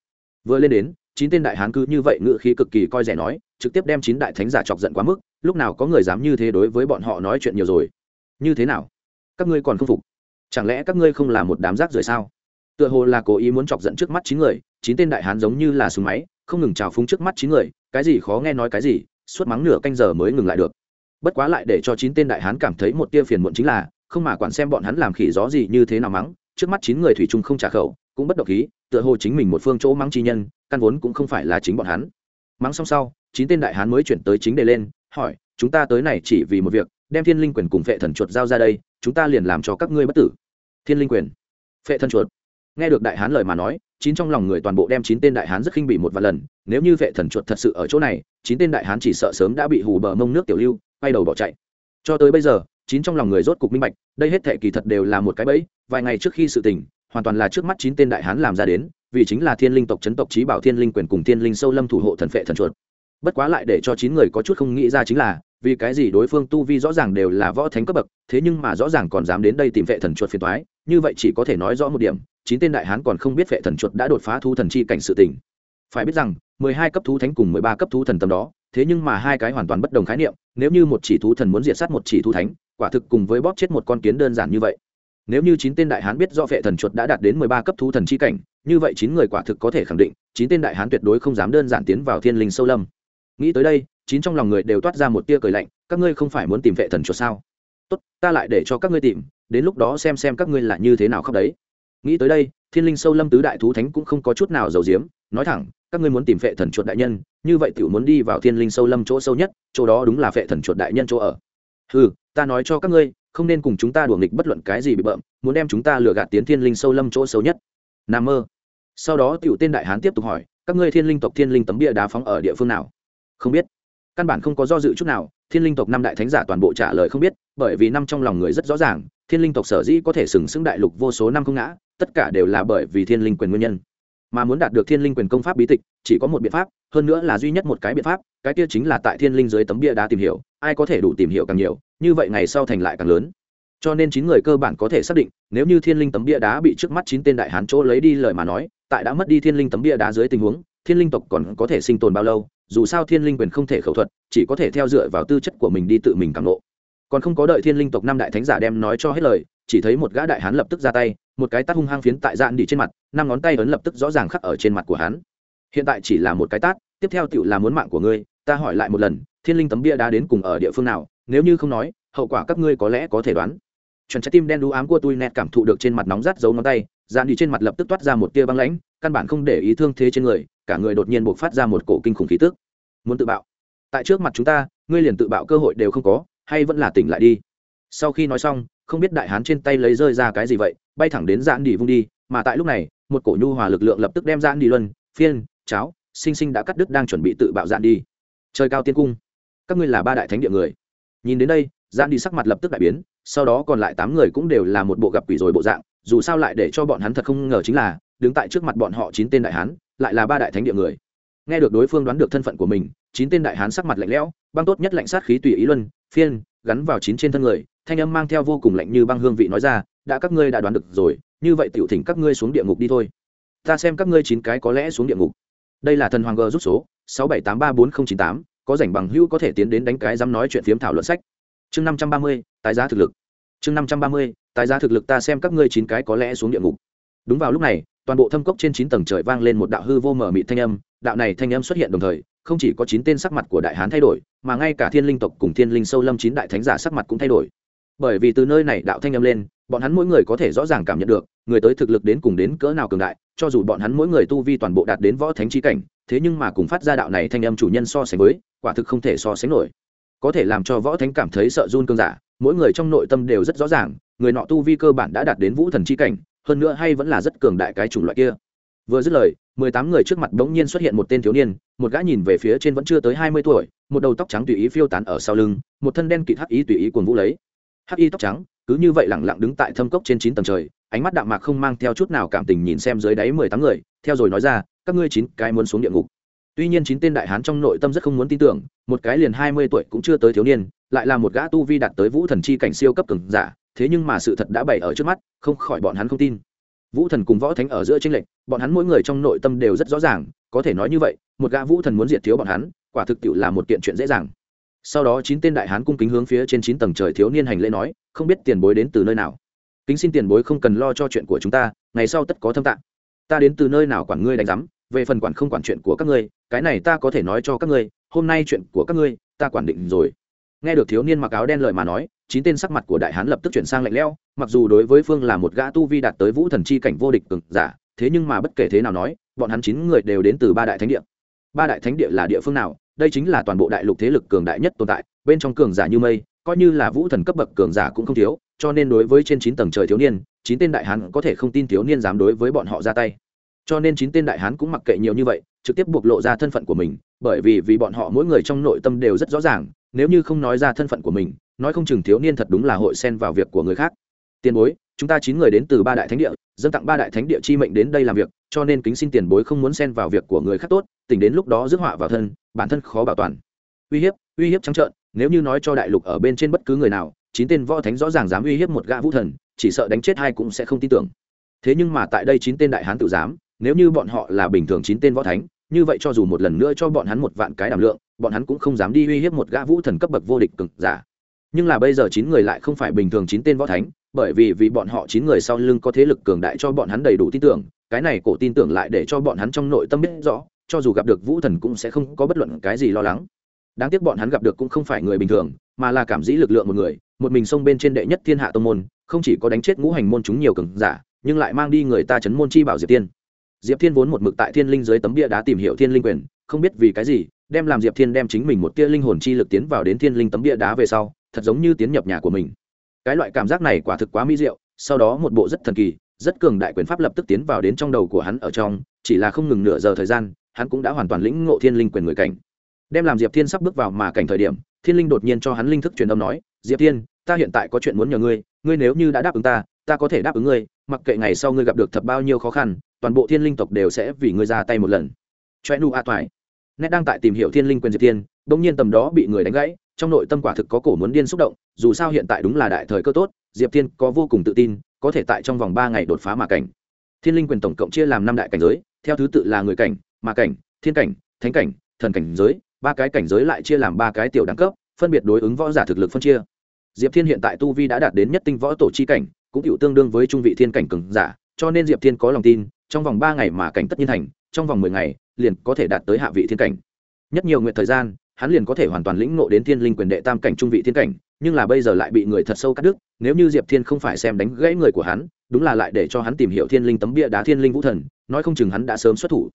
Vừa lên đến, chín tên đại hán cứ như vậy ngự khí cực kỳ coi rẻ nói, trực tiếp đem chín đại thánh giả chọc giận quá mức, lúc nào có người dám như thế đối với bọn họ nói chuyện nhiều rồi như thế nào? Các ngươi còn không phục? Chẳng lẽ các ngươi không là một đám rác rưởi sao? Tựa hồ là cố ý muốn chọc giận trước mắt chín người, chín tên đại hán giống như là súng máy, không ngừng trào phúng trước mắt chín người, cái gì khó nghe nói cái gì, suốt mắng nửa canh giờ mới ngừng lại được. Bất quá lại để cho chín tên đại hán cảm thấy một tia phiền muộn chính là, không mà quản xem bọn hắn làm khỉ gió gì như thế nào mắng, trước mắt chín người thủy chung không trả khẩu, cũng bất động khí, tựa hồ chính mình một phương chỗ mắng chi nhân, căn vốn cũng không phải là chính bọn hắn. Mắng xong sau, chín tên đại hán mới chuyển tới chính đề lên, hỏi, chúng ta tới này chỉ vì một việc đem thiên linh quyền cùng phệ thần chuột giao ra đây, chúng ta liền làm cho các ngươi bất tử. Thiên linh quyền, phệ thần chuột. Nghe được đại hán lời mà nói, chín trong lòng người toàn bộ đem chín tên đại hán rất khinh bỉ một vài lần, nếu như vệ thần chuột thật sự ở chỗ này, chín tên đại hán chỉ sợ sớm đã bị hù bờ mông nước tiểu lưu, quay đầu bỏ chạy. Cho tới bây giờ, chín trong lòng người rốt cục minh bạch, đây hết thệ kỳ thật đều là một cái bẫy, vài ngày trước khi sự tình, hoàn toàn là trước mắt chín tên đại hán làm ra đến, vì chính là thiên linh tộc chấn tộc trí bảo thiên linh quyền cùng thiên linh sâu lâm thủ hộ thần phệ thần chuột bất quá lại để cho chín người có chút không nghĩ ra chính là, vì cái gì đối phương tu vi rõ ràng đều là võ thánh cấp bậc, thế nhưng mà rõ ràng còn dám đến đây tìm vệ thần chuột phiền toái, như vậy chỉ có thể nói rõ một điểm, chín tên đại hán còn không biết vệ thần chuột đã đột phá thu thần chi cảnh sự tình. Phải biết rằng, mười hai cấp thú thánh cùng mười ba cấp thú thần tầm đó, thế nhưng mà hai cái hoàn toàn bất đồng khái niệm, nếu như một chỉ thú thần muốn diệt sát một chỉ thú thánh, quả thực cùng với bóp chết một con kiến đơn giản như vậy. Nếu như chín tên đại hán biết do vệ thần chuột đã đạt đến mười ba cấp thú thần chi cảnh, như vậy chín người quả thực có thể khẳng định, chín tên đại hán tuyệt đối không dám đơn giản tiến vào thiên linh sâu lâm nghĩ tới đây, chín trong lòng người đều toát ra một tia cười lạnh, các ngươi không phải muốn tìm vệ thần chuột sao? Tốt, ta lại để cho các ngươi tìm, đến lúc đó xem xem các ngươi là như thế nào khóc đấy. Nghĩ tới đây, thiên linh sâu lâm tứ đại thú thánh cũng không có chút nào giàu diếm nói thẳng, các ngươi muốn tìm vệ thần chuột đại nhân, như vậy tiểu muốn đi vào thiên linh sâu lâm chỗ sâu nhất, chỗ đó đúng là vệ thần chuột đại nhân chỗ ở. Ừ ta nói cho các ngươi, không nên cùng chúng ta đùa nghịch bất luận cái gì bị bợm, muốn đem chúng ta lừa gạt tiến thiên linh sâu lâm chỗ sâu nhất. Nam mơ. Sau đó tiểu tên đại hán tiếp tục hỏi, các ngươi thiên linh tộc thiên linh tấm bia đá phóng ở địa phương nào? Không biết. Căn bản không có do dự chút nào, thiên linh tộc năm đại thánh giả toàn bộ trả lời không biết, bởi vì năm trong lòng người rất rõ ràng, thiên linh tộc sở dĩ có thể sừng sững đại lục vô số năm không ngã, tất cả đều là bởi vì thiên linh quyền nguyên nhân. Mà muốn đạt được thiên linh quyền công pháp bí tịch, chỉ có một biện pháp, hơn nữa là duy nhất một cái biện pháp, cái kia chính là tại thiên linh dưới tấm bia đá tìm hiểu, ai có thể đủ tìm hiểu càng nhiều, như vậy ngày sau thành lại càng lớn. Cho nên chín người cơ bản có thể xác định, nếu như thiên linh tấm bia đá bị trước mắt chín tên đại hán chỗ lấy đi lời mà nói, tại đã mất đi thiên linh tấm bia đá dưới tình huống thiên linh tộc còn có thể sinh tồn bao lâu, dù sao thiên linh quyền không thể khẩu thuật, chỉ có thể theo dựa vào tư chất của mình đi tự mình càng lộ còn không có đợi thiên linh tộc năm đại thánh giả đem nói cho hết lời, chỉ thấy một gã đại hán lập tức ra tay, một cái tát hung hăng phiến tại dạn đi trên mặt, năm ngón tay ấn lập tức rõ ràng khắc ở trên mặt của hắn. Hiện tại chỉ là một cái tát, tiếp theo tựu là muốn mạng của ngươi, ta hỏi lại một lần, thiên linh tấm bia đá đến cùng ở địa phương nào, nếu như không nói, hậu quả các ngươi có lẽ có thể đoán. Chuẩn trái tim đen đu ám của tôi nẹt cảm thụ được trên mặt nóng rát dấu ngón tay dạn đi trên mặt lập tức toát ra một tia băng lãnh, căn bản không để ý thương thế trên người cả người đột nhiên buộc phát ra một cổ kinh khủng khí tức. Muốn tự bạo. Tại trước mặt chúng ta, ngươi liền tự bạo cơ hội đều không có, hay vẫn là tỉnh lại đi. Sau khi nói xong, không biết đại hán trên tay lấy rơi ra cái gì vậy, bay thẳng đến giãn đi vung đi, mà tại lúc này, một cổ nhu hòa lực lượng lập tức đem giãn đi luân, phiên, cháo, sinh sinh đã cắt đứt đang chuẩn bị tự bạo giãn đi trời cao tiên cung. Các ngươi là ba đại thánh địa người. Nhìn đến đây, giãn đi sắc mặt lập tức đại biến, sau đó còn lại tám người cũng đều là một bộ gặp quỷ rồi bộ dạng, dù sao lại để cho bọn hắn thật không ngờ chính là, đứng tại trước mặt bọn họ chín tên đại hán lại là ba đại thánh địa người. Nghe được đối phương đoán được thân phận của mình, chín tên đại hán sắc mặt lạnh lẽo, băng tốt nhất lạnh sát khí tùy ý luân, phiên, gắn vào chín trên thân người, thanh âm mang theo vô cùng lạnh như băng hương vị nói ra, đã các ngươi đã đoán được rồi, như vậy tiểu thỉnh các ngươi xuống địa ngục đi thôi. Ta xem các ngươi chín cái có lẽ xuống địa ngục. Đây là thần hoàng g rút số, sáu bảy tám ba bốn không chín tám, có rảnh bằng hữu có thể tiến đến đánh cái dám nói chuyện phiếm thảo luận sách. Chương năm trăm ba mươi, tái giá thực lực. Chương năm trăm ba mươi, tái giá thực lực ta xem các ngươi chín cái có lẽ xuống địa ngục. Đúng vào lúc này toàn bộ thâm cốc trên chín tầng trời vang lên một đạo hư vô mở mịt thanh âm, đạo này thanh âm xuất hiện đồng thời, không chỉ có chín tên sắc mặt của đại hán thay đổi, mà ngay cả thiên linh tộc cùng thiên linh sâu lâm chín đại thánh giả sắc mặt cũng thay đổi. Bởi vì từ nơi này đạo thanh âm lên, bọn hắn mỗi người có thể rõ ràng cảm nhận được, người tới thực lực đến cùng đến cỡ nào cường đại, cho dù bọn hắn mỗi người tu vi toàn bộ đạt đến võ thánh chi cảnh, thế nhưng mà cùng phát ra đạo này thanh âm chủ nhân so sánh với, quả thực không thể so sánh nổi. Có thể làm cho võ thánh cảm thấy sợ run cương giả, mỗi người trong nội tâm đều rất rõ ràng, người nọ tu vi cơ bản đã đạt đến vũ thần chi cảnh hơn nữa hay vẫn là rất cường đại cái chủng loại kia. Vừa dứt lời, mười tám người trước mặt đ ố n g nhiên xuất hiện một tên thiếu niên, một gã nhìn về phía trên vẫn chưa tới hai mươi tuổi, một đầu tóc trắng tùy ý phiêu tán ở sau lưng, một thân đen kịt hắc ý tùy ý cuồng vũ lấy. Hắc y tóc trắng, cứ như vậy lẳng lặng đứng tại thâm cốc trên chín tầng trời, ánh mắt đạm mạc không mang theo chút nào cảm tình nhìn xem dưới đáy mười tám người, theo rồi nói ra, các ngươi chín cái muốn xuống địa ngục. Tuy nhiên chín tên đại hán trong nội tâm rất không muốn tin tưởng, một cái liền hai mươi tuổi cũng chưa tới thiếu niên, lại là một gã tu vi đạt tới vũ thần chi cảnh siêu cấp cường giả thế nhưng mà sự thật đã bày ở trước mắt, không khỏi bọn hắn không tin. Vũ thần cùng võ thánh ở giữa tranh lệch, bọn hắn mỗi người trong nội tâm đều rất rõ ràng, có thể nói như vậy, một gã vũ thần muốn diệt thiếu bọn hắn, quả thực tiệu là một kiện chuyện dễ dàng. Sau đó chín tên đại hán cung kính hướng phía trên chín tầng trời thiếu niên hành lễ nói, không biết tiền bối đến từ nơi nào? Kính xin tiền bối không cần lo cho chuyện của chúng ta, ngày sau tất có thâm tạng. Ta đến từ nơi nào quản ngươi đánh giám, về phần quản không quản chuyện của các ngươi, cái này ta có thể nói cho các ngươi, hôm nay chuyện của các ngươi, ta quản định rồi nghe được thiếu niên mặc áo đen lời mà nói, chín tên sắc mặt của đại hán lập tức chuyển sang lạnh lẽo, mặc dù đối với phương là một gã tu vi đạt tới vũ thần chi cảnh vô địch cực giả, thế nhưng mà bất kể thế nào nói, bọn hắn chín người đều đến từ ba đại thánh địa. Ba đại thánh địa là địa phương nào? Đây chính là toàn bộ đại lục thế lực cường đại nhất tồn tại, bên trong cường giả như mây, coi như là vũ thần cấp bậc cường giả cũng không thiếu, cho nên đối với trên chín tầng trời thiếu niên, chín tên đại hán có thể không tin thiếu niên dám đối với bọn họ ra tay. Cho nên chín tên đại hán cũng mặc kệ nhiều như vậy, trực tiếp buộc lộ ra thân phận của mình, bởi vì vì bọn họ mỗi người trong nội tâm đều rất rõ ràng nếu như không nói ra thân phận của mình, nói không chừng thiếu niên thật đúng là hội xen vào việc của người khác. Tiền bối, chúng ta chín người đến từ ba đại thánh địa, dâng tặng ba đại thánh địa chi mệnh đến đây làm việc, cho nên kính xin tiền bối không muốn xen vào việc của người khác tốt, tỉnh đến lúc đó rước họa vào thân, bản thân khó bảo toàn. Uy hiếp uy hiếp trắng trợn, nếu như nói cho đại lục ở bên trên bất cứ người nào, chín tên võ thánh rõ ràng dám uy hiếp một gã vũ thần, chỉ sợ đánh chết hai cũng sẽ không tin tưởng. Thế nhưng mà tại đây chín tên đại hán tự dám, nếu như bọn họ là bình thường chín tên võ thánh như vậy cho dù một lần nữa cho bọn hắn một vạn cái đảm lượng, bọn hắn cũng không dám đi uy hiếp một gã vũ thần cấp bậc vô địch cực giả. Nhưng là bây giờ chín người lại không phải bình thường chín tên võ thánh, bởi vì vì bọn họ chín người sau lưng có thế lực cường đại cho bọn hắn đầy đủ tin tưởng, cái này cổ tin tưởng lại để cho bọn hắn trong nội tâm biết rõ, cho dù gặp được vũ thần cũng sẽ không có bất luận cái gì lo lắng. Đáng tiếc bọn hắn gặp được cũng không phải người bình thường, mà là cảm dĩ lực lượng một người, một mình xông bên trên đệ nhất thiên hạ tông môn, không chỉ có đánh chết ngũ hành môn chúng nhiều cường giả, nhưng lại mang đi người ta chấn môn chi bảo diệp tiên diệp thiên vốn một mực tại thiên linh dưới tấm bia đá tìm hiểu thiên linh quyền, không biết vì cái gì, đem làm diệp thiên đem chính mình một tia linh hồn chi lực tiến vào đến thiên linh tấm bia đá về sau, thật giống như tiến nhập nhà của mình. Cái loại cảm giác này quả thực quá mỹ diệu, sau đó một bộ rất thần kỳ, rất cường đại quyền pháp lập tức tiến vào đến trong đầu của hắn ở trong, chỉ là không ngừng nửa giờ thời gian, hắn cũng đã hoàn toàn lĩnh ngộ thiên linh quyền người cảnh. Đem làm diệp thiên sắp bước vào mà cảnh thời điểm, thiên linh đột nhiên cho hắn linh thức truyền âm nói, diệp thiên, ta hiện tại có chuyện muốn nhờ ngươi ngươi nếu như đã đáp ứng ta ta có thể đáp ứng ngươi mặc kệ ngày sau ngươi gặp được thật bao nhiêu khó khăn, toàn bộ thiên linh tộc đều sẽ vì ngươi ra tay một lần. Choe nu a toại. Nét đang tại tìm hiểu thiên linh quyền diệp thiên, bỗng nhiên tầm đó bị người đánh gãy, trong nội tâm quả thực có cổ muốn điên xúc động, dù sao hiện tại đúng là đại thời cơ tốt, diệp thiên có vô cùng tự tin, có thể tại trong vòng ba ngày đột phá mà cảnh. Thiên linh quyền tổng cộng chia làm năm đại cảnh giới, theo thứ tự là người cảnh mà cảnh, thiên cảnh, thánh cảnh, thần cảnh giới, ba cái cảnh giới lại chia làm ba cái tiểu đẳng cấp, phân biệt đối ứng võ giả thực lực phân chia. Diệp thiên hiện tại tu vi đã đạt đến nhất tinh võ tổ chi cảnh cũng cựu tương đương với trung vị thiên cảnh cường giả, cho nên diệp thiên có lòng tin, trong vòng ba ngày mà cảnh tất nhiên thành, trong vòng mười ngày, liền có thể đạt tới hạ vị thiên cảnh. Nhất nhiều nguyện thời gian, hắn liền có thể hoàn toàn lĩnh ngộ đến thiên linh quyền đệ tam cảnh, trung vị thiên cảnh, nhưng là bây giờ lại bị người thật sâu cắt đứt, nếu như diệp thiên không phải xem đánh gãy người của hắn, đúng là lại để cho hắn tìm hiểu thiên linh tấm bia đá thiên linh vũ thần, nói không chừng hắn đã sớm xuất thủ.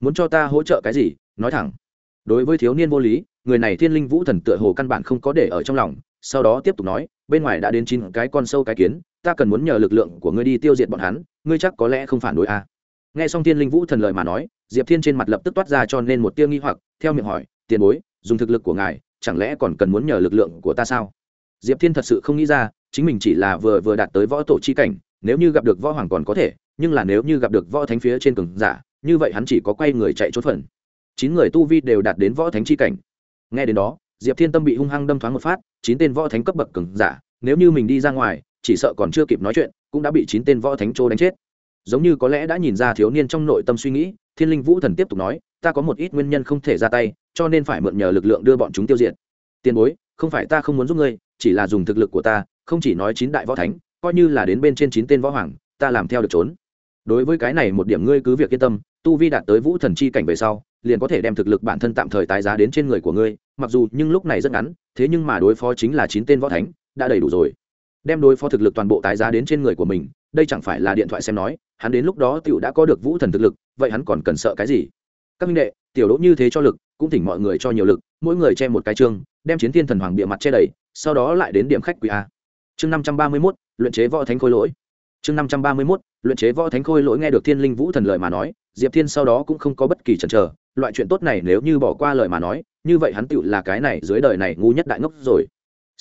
Muốn cho ta hỗ trợ cái gì? Nói thẳng. Đối với thiếu niên vô lý, người này thiên linh vũ thần tựa hồ căn bản không có để ở trong lòng, sau đó tiếp tục nói, bên ngoài đã đến chín cái con sâu cái kiến ta cần muốn nhờ lực lượng của ngươi đi tiêu diệt bọn hắn, ngươi chắc có lẽ không phản đối à. nghe xong thiên linh vũ thần lời mà nói, diệp thiên trên mặt lập tức toát ra cho nên một tia nghi hoặc, theo miệng hỏi, tiền bối, dùng thực lực của ngài, chẳng lẽ còn cần muốn nhờ lực lượng của ta sao? Diệp thiên thật sự không nghĩ ra, chính mình chỉ là vừa vừa đạt tới võ tổ chi cảnh, nếu như gặp được võ hoàng còn có thể, nhưng là nếu như gặp được võ thánh phía trên cường giả, như vậy hắn chỉ có quay người chạy trốn phần. Chín người tu vi đều đạt đến võ thánh chi cảnh. Nghe đến đó, diệp thiên tâm bị hung hăng đâm thoáng một phát, chín tên võ thánh cấp bậc cường giả, nếu như mình đi ra ngoài chỉ sợ còn chưa kịp nói chuyện, cũng đã bị chín tên võ thánh trô đánh chết. Giống như có lẽ đã nhìn ra thiếu niên trong nội tâm suy nghĩ, thiên linh vũ thần tiếp tục nói, ta có một ít nguyên nhân không thể ra tay, cho nên phải mượn nhờ lực lượng đưa bọn chúng tiêu diệt. Tiền bối, không phải ta không muốn giúp ngươi, chỉ là dùng thực lực của ta, không chỉ nói chín đại võ thánh, coi như là đến bên trên chín tên võ hoàng, ta làm theo được trốn. Đối với cái này một điểm ngươi cứ việc yên tâm, tu vi đạt tới vũ thần chi cảnh về sau, liền có thể đem thực lực bản thân tạm thời tái giá đến trên người của ngươi, mặc dù nhưng lúc này rất ngắn, thế nhưng mà đối phó chính là chín tên võ thánh, đã đầy đủ rồi đem đối phó thực lực toàn bộ tái giá đến trên người của mình, đây chẳng phải là điện thoại xem nói, hắn đến lúc đó tựu đã có được vũ thần thực lực, vậy hắn còn cần sợ cái gì? Các minh đệ, tiểu đỗ như thế cho lực, cũng thỉnh mọi người cho nhiều lực, mỗi người che một cái chương, đem chiến thiên thần hoàng bịa mặt che đầy sau đó lại đến điểm khách quỷ a. Chương năm trăm ba mươi mốt, luyện chế võ thánh khôi lỗi. Chương năm trăm ba mươi mốt, luyện chế võ thánh khôi lỗi nghe được thiên linh vũ thần lời mà nói, diệp thiên sau đó cũng không có bất kỳ chần chờ, loại chuyện tốt này nếu như bỏ qua lời mà nói, như vậy hắn tựu là cái này dưới đời này ngu nhất đại ngốc rồi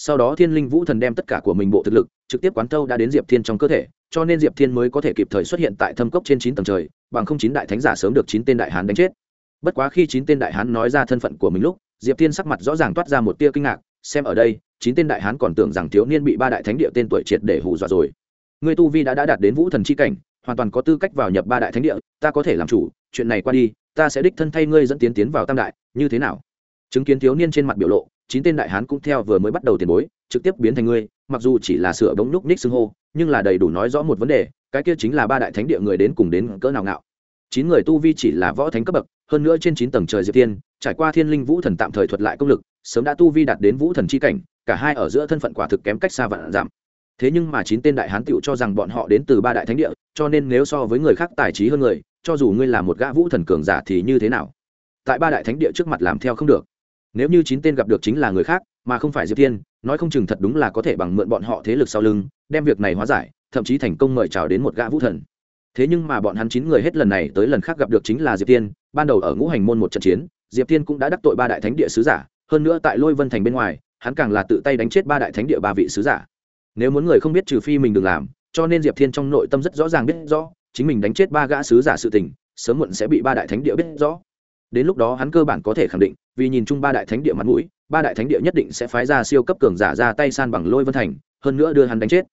sau đó thiên linh vũ thần đem tất cả của mình bộ thực lực trực tiếp quán thâu đã đến diệp thiên trong cơ thể cho nên diệp thiên mới có thể kịp thời xuất hiện tại thâm cốc trên chín tầng trời bằng không chín đại thánh giả sớm được chín tên đại hán đánh chết. Bất quá khi chín tên đại hán nói ra thân phận của mình lúc diệp thiên sắc mặt rõ ràng toát ra một tia kinh ngạc xem ở đây chín tên đại hán còn tưởng rằng thiếu niên bị ba đại thánh địa tên tuổi triệt để hù dọa rồi. Người tu vi đã, đã đạt đến vũ thần c h i cảnh hoàn toàn có tư cách vào nhập ba đại thánh địa ta có thể làm chủ chuyện này qua đi ta sẽ đích thân thay ngươi dẫn tiến tiến vào tam đại như thế nào? Chứng kiến thiếu niên trên mặt biểu lộ chín tên đại hán cũng theo vừa mới bắt đầu tiền bối trực tiếp biến thành ngươi mặc dù chỉ là sửa bóng núc ních xưng hô nhưng là đầy đủ nói rõ một vấn đề cái kia chính là ba đại thánh địa người đến cùng đến cỡ nào ngạo. Chín người tu vi chỉ là võ thánh cấp bậc hơn nữa trên chín tầng trời diệp tiên, trải qua thiên linh vũ thần tạm thời thuật lại công lực sớm đã tu vi đạt đến vũ thần c h i cảnh cả hai ở giữa thân phận quả thực kém cách xa vạn giảm. Thế nhưng mà chín tên đại hán tựu cho rằng bọn họ đến từ ba đại thánh địa cho nên nếu so với người khác tài trí hơn người cho dù ngươi là một gã vũ thần cường giả thì như thế nào? Tại ba đại thánh địa trước mặt làm theo không được nếu như chín tên gặp được chính là người khác, mà không phải diệp thiên, nói không chừng thật đúng là có thể bằng mượn bọn họ thế lực sau lưng, đem việc này hóa giải, thậm chí thành công mời chào đến một gã vũ thần. Thế nhưng mà bọn hắn chín người hết lần này tới lần khác gặp được chính là diệp tiên ban đầu ở ngũ hành môn một trận chiến, diệp tiên cũng đã đắc tội ba đại thánh địa sứ giả, hơn nữa tại lôi vân thành bên ngoài, hắn càng là tự tay đánh chết ba đại thánh địa ba vị sứ giả. Nếu muốn người không biết trừ phi mình đừng làm, cho nên diệp thiên trong nội tâm rất rõ ràng biết rõ, chính mình đánh chết ba gã sứ giả sự tình, sớm muộn sẽ bị ba đại thánh địa biết rõ. Đến lúc đó hắn cơ bản có thể khẳng định vì nhìn chung ba đại thánh địa mặt mũi ba đại thánh địa nhất định sẽ phái ra siêu cấp cường giả ra tay san bằng lôi vân thành hơn nữa đưa hắn đánh chết.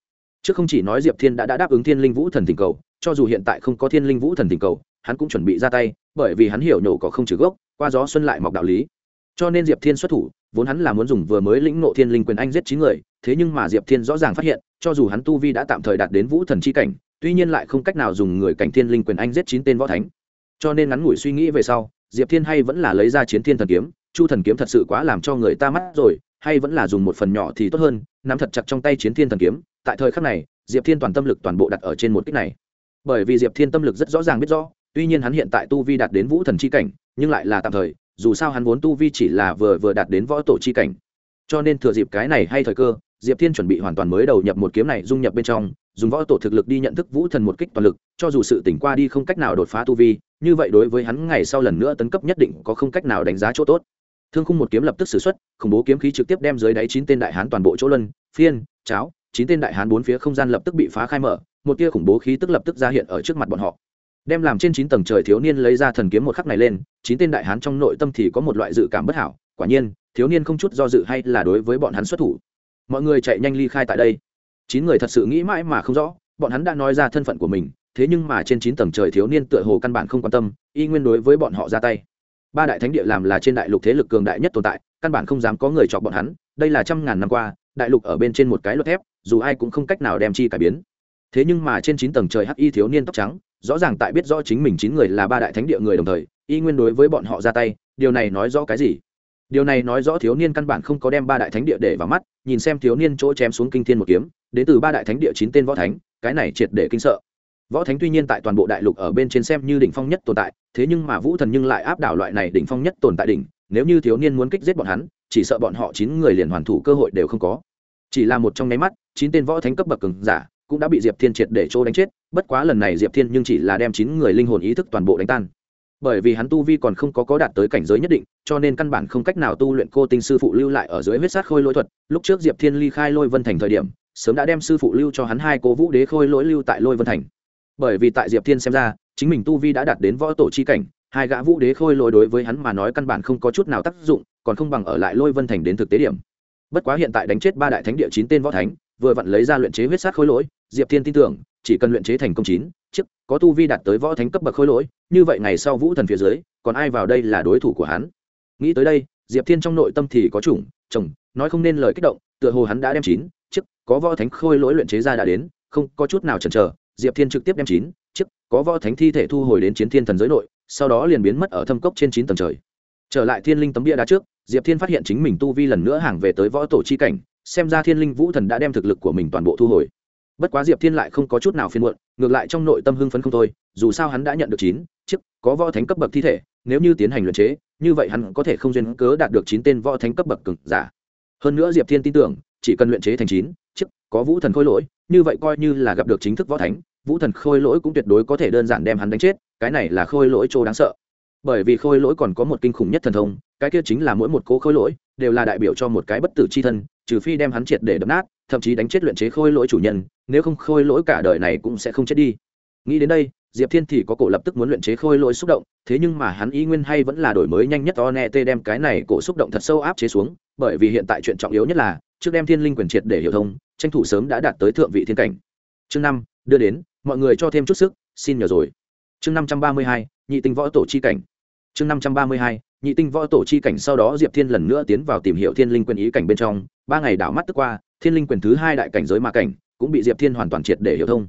Chứ không chỉ nói diệp thiên đã, đã đáp ứng thiên linh vũ thần tình cầu cho dù hiện tại không có thiên linh vũ thần tình cầu hắn cũng chuẩn bị ra tay bởi vì hắn hiểu nhổ có không trừ gốc qua gió xuân lại mọc đạo lý. Cho nên diệp thiên xuất thủ vốn hắn là muốn dùng vừa mới lĩnh nộ thiên linh quyền anh giết chín người thế nhưng mà diệp thiên rõ ràng phát hiện cho dù hắn tu vi đã tạm thời đạt đến vũ thần c h i cảnh tuy nhiên lại không cách nào dùng người cảnh thiên linh quyền anh giết chín tên võ thánh. Cho nên ngắn ngủi suy nghĩ về sau diệp thiên hay vẫn là lấy ra chiến thiên thần kiếm, chu thần kiếm thật sự quá làm cho người ta mắt rồi, hay vẫn là dùng một phần nhỏ thì tốt hơn, nắm thật chặt trong tay chiến thiên thần kiếm. Tại thời khắc này, diệp thiên toàn tâm lực toàn bộ đặt ở trên một kích này. Bởi vì diệp thiên tâm lực rất rõ ràng biết rõ, tuy nhiên hắn hiện tại tu vi đạt đến vũ thần c h i cảnh, nhưng lại là tạm thời, dù sao hắn vốn tu vi chỉ là vừa vừa đạt đến võ tổ c h i cảnh. Cho nên thừa dịp cái này hay thời cơ diệp thiên chuẩn bị hoàn toàn mới đầu nhập một kiếm này dung nhập bên trong, dùng võ tổ thực lực đi nhận thức vũ thần một kích toàn lực, cho dù sự tỉnh qua đi không cách nào đột phá tu vi, như vậy đối với hắn ngày sau lần nữa tấn cấp nhất định có không cách nào đánh giá chỗ tốt. Thương khung một kiếm lập tức xử x u ấ t khủng bố kiếm khí trực tiếp đem dưới đáy chín tên đại hán toàn bộ chỗ luân, phiên, cháo, chín tên đại hán bốn phía không gian lập tức bị phá khai mở, một tia khủng bố khí tức lập tức ra hiện ở trước mặt bọn họ. Đem làm trên chín tầng trời thiếu niên lấy ra thần kiếm một khắc này lên, chín tên đại hán trong nội tâm thì có một loại dự cảm bất hảo, quả nhiên, thiếu niên không chút do dự hay là đối với bọn hắn xuất thủ mọi người chạy nhanh ly khai tại đây. Chín người thật sự nghĩ mãi mà không rõ, bọn hắn đã nói ra thân phận của mình, thế nhưng mà trên chín tầng trời thiếu niên tựa hồ căn bản không quan tâm, y nguyên đối với bọn họ ra tay. Ba đại thánh địa làm là trên đại lục thế lực cường đại nhất tồn tại, căn bản không dám có người chọc bọn hắn, đây là trăm ngàn năm qua, đại lục ở bên trên một cái luật thép, dù ai cũng không cách nào đem chi cải biến. Thế nhưng mà trên chín tầng trời hắc y thiếu niên tóc trắng, rõ ràng tại biết rõ chính mình chín người là ba đại thánh địa người đồng thời, y nguyên đối với bọn họ ra tay, điều này nói rõ cái gì? Điều này nói rõ thiếu niên căn bản không có đem ba đại thánh địa để vào mắt, nhìn xem thiếu niên chỗ chém xuống kinh thiên một kiếm, đến từ ba đại thánh địa chín tên võ thánh, cái này triệt để kinh sợ. Võ thánh tuy nhiên tại toàn bộ đại lục ở bên trên xem như đỉnh phong nhất tồn tại, thế nhưng mà vũ thần nhưng lại áp đảo loại này đỉnh phong nhất tồn tại đỉnh, nếu như thiếu niên muốn kích giết bọn hắn, chỉ sợ bọn họ chín người liền hoàn thủ cơ hội đều không có. Chỉ là một trong nháy mắt, chín tên võ thánh cấp bậc cường giả cũng đã bị diệp thiên triệt để chỗ đánh chết, bất quá lần này diệp thiên nhưng chỉ là đem chín người linh hồn ý thức toàn bộ đánh tan bởi vì hắn tu vi còn không có có đạt tới cảnh giới nhất định, cho nên căn bản không cách nào tu luyện cô tinh sư phụ lưu lại ở dưới huyết sát khôi lỗi thuật. Lúc trước diệp thiên ly khai lôi vân thành thời điểm, sớm đã đem sư phụ lưu cho hắn hai cố vũ đế khôi lỗi lưu tại lôi vân thành. Bởi vì tại diệp thiên xem ra, chính mình tu vi đã đạt đến võ tổ chi cảnh, hai gã vũ đế khôi lỗi đối với hắn mà nói căn bản không có chút nào tác dụng, còn không bằng ở lại lôi vân thành đến thực tế điểm. Bất quá hiện tại đánh chết ba đại thánh địa chín tên võ thánh, vừa vặn lấy ra luyện chế huyết sát khôi lỗi, diệp thiên tin tưởng chỉ cần luyện chế thành công chín, chiếc, có tu vi đạt tới võ thánh cấp bậc khối lỗi, như vậy ngày sau vũ thần phía dưới, còn ai vào đây là đối thủ của hắn? Nghĩ tới đây, diệp thiên trong nội tâm thì có chủng, chồng, nói không nên lời kích động, tựa hồ hắn đã đem chín, chiếc, có võ thánh khôi lỗi luyện chế ra đã đến, không, có chút nào chần chờ, diệp thiên trực tiếp đem chín, chiếc, có võ thánh thi thể thu hồi đến chiến thiên thần giới nội, sau đó liền biến mất ở thâm cốc trên chín tầng trời. Trở lại thiên linh tấm bia đá trước, diệp thiên phát hiện chính mình tu vi lần nữa hàng về tới võ tổ chi cảnh, xem ra thiên linh vũ thần đã đem thực lực của mình toàn bộ thu hồi bất quá diệp thiên lại không có chút nào phiền muộn, ngược lại trong nội tâm hưng phấn không thôi, dù sao hắn đã nhận được chín, chiếc, có võ thánh cấp bậc thi thể, nếu như tiến hành luyện chế, như vậy hắn có thể không duyên cớ đạt được chín tên võ thánh cấp bậc cực giả. Hơn nữa diệp thiên tin tưởng, chỉ cần luyện chế thành chín, chiếc, có vũ thần khôi lỗi, như vậy coi như là gặp được chính thức võ thánh, vũ thần khôi lỗi cũng tuyệt đối có thể đơn giản đem hắn đánh chết, cái này là khôi lỗi chỗ đáng sợ. Bởi vì khôi lỗi còn có một kinh khủng nhất thần thông, cái kia chính là mỗi một cố khôi lỗi đều là đại biểu cho một cái bất tử chi thân, trừ phi đem hắn triệt để đập nát, thậm chí đánh chết luyện chế khôi lỗi chủ nhân, nếu không khôi lỗi cả đời này cũng sẽ không chết đi. Nghĩ đến đây, diệp thiên thì có cổ lập tức muốn luyện chế khôi lỗi xúc động, thế nhưng mà hắn ý nguyên hay vẫn là đổi mới nhanh nhất o ne t đem cái này cổ xúc động thật sâu áp chế xuống, bởi vì hiện tại chuyện trọng yếu nhất là, trước đem thiên linh quyền triệt để hiểu thông, tranh thủ sớm đã đạt tới thượng vị thiên cảnh. Chương năm, đưa đến, mọi người cho thêm chút sức, xin nhờ rồi. Chương năm trăm ba mươi hai, nhị tình võ tổ chi cảnh. Chương năm trăm ba mươi hai nhị tinh võ tổ chi cảnh sau đó diệp thiên lần nữa tiến vào tìm hiểu thiên linh quyền ý cảnh bên trong. Ba ngày đảo mắt tức qua, thiên linh quyền thứ hai đại cảnh giới ma cảnh cũng bị diệp thiên hoàn toàn triệt để hiểu thông.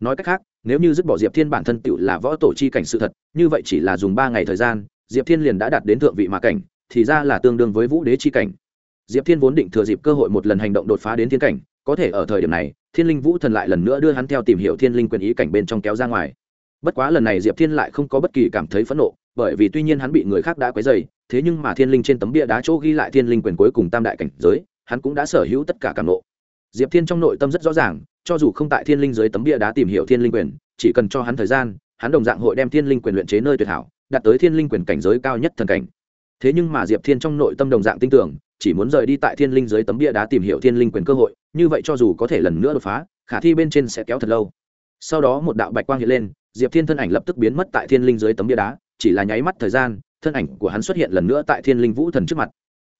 Nói cách khác, nếu như dứt bỏ diệp thiên bản thân tựu là võ tổ chi cảnh sự thật, như vậy chỉ là dùng ba ngày thời gian, diệp thiên liền đã đạt đến thượng vị ma cảnh, thì ra là tương đương với vũ đế chi cảnh. Diệp thiên vốn định thừa dịp cơ hội một lần hành động đột phá đến thiên cảnh, có thể ở thời điểm này, thiên linh vũ thần lại lần nữa đưa hắn theo tìm hiểu thiên linh quyền ý cảnh bên trong kéo ra ngoài bất quá lần này diệp thiên lại không có bất kỳ cảm thấy phẫn nộ, bởi vì tuy nhiên hắn bị người khác đã quấy dày thế nhưng mà thiên linh trên tấm bia đá chỗ ghi lại thiên linh quyền cuối cùng tam đại cảnh giới, hắn cũng đã sở hữu tất cả cảm nộ. Diệp thiên trong nội tâm rất rõ ràng, cho dù không tại thiên linh dưới tấm bia đá tìm hiểu thiên linh quyền, chỉ cần cho hắn thời gian, hắn đồng dạng hội đem thiên linh quyền luyện chế nơi tuyệt hảo, đạt tới thiên linh quyền cảnh giới cao nhất thần cảnh. Thế nhưng mà diệp thiên trong nội tâm đồng dạng tin tưởng, chỉ muốn rời đi tại thiên linh dưới tấm bia đá tìm hiểu thiên linh quyền cơ hội, như vậy cho dù có thể lần nữa đột phá, khả thi bên trên sẽ kéo thật lâu. Sau đó một đạo bạch quang hiện lên diệp thiên thân ảnh lập tức biến mất tại thiên linh dưới tấm bia đá, chỉ là nháy mắt thời gian, thân ảnh của hắn xuất hiện lần nữa tại thiên linh vũ thần trước mặt.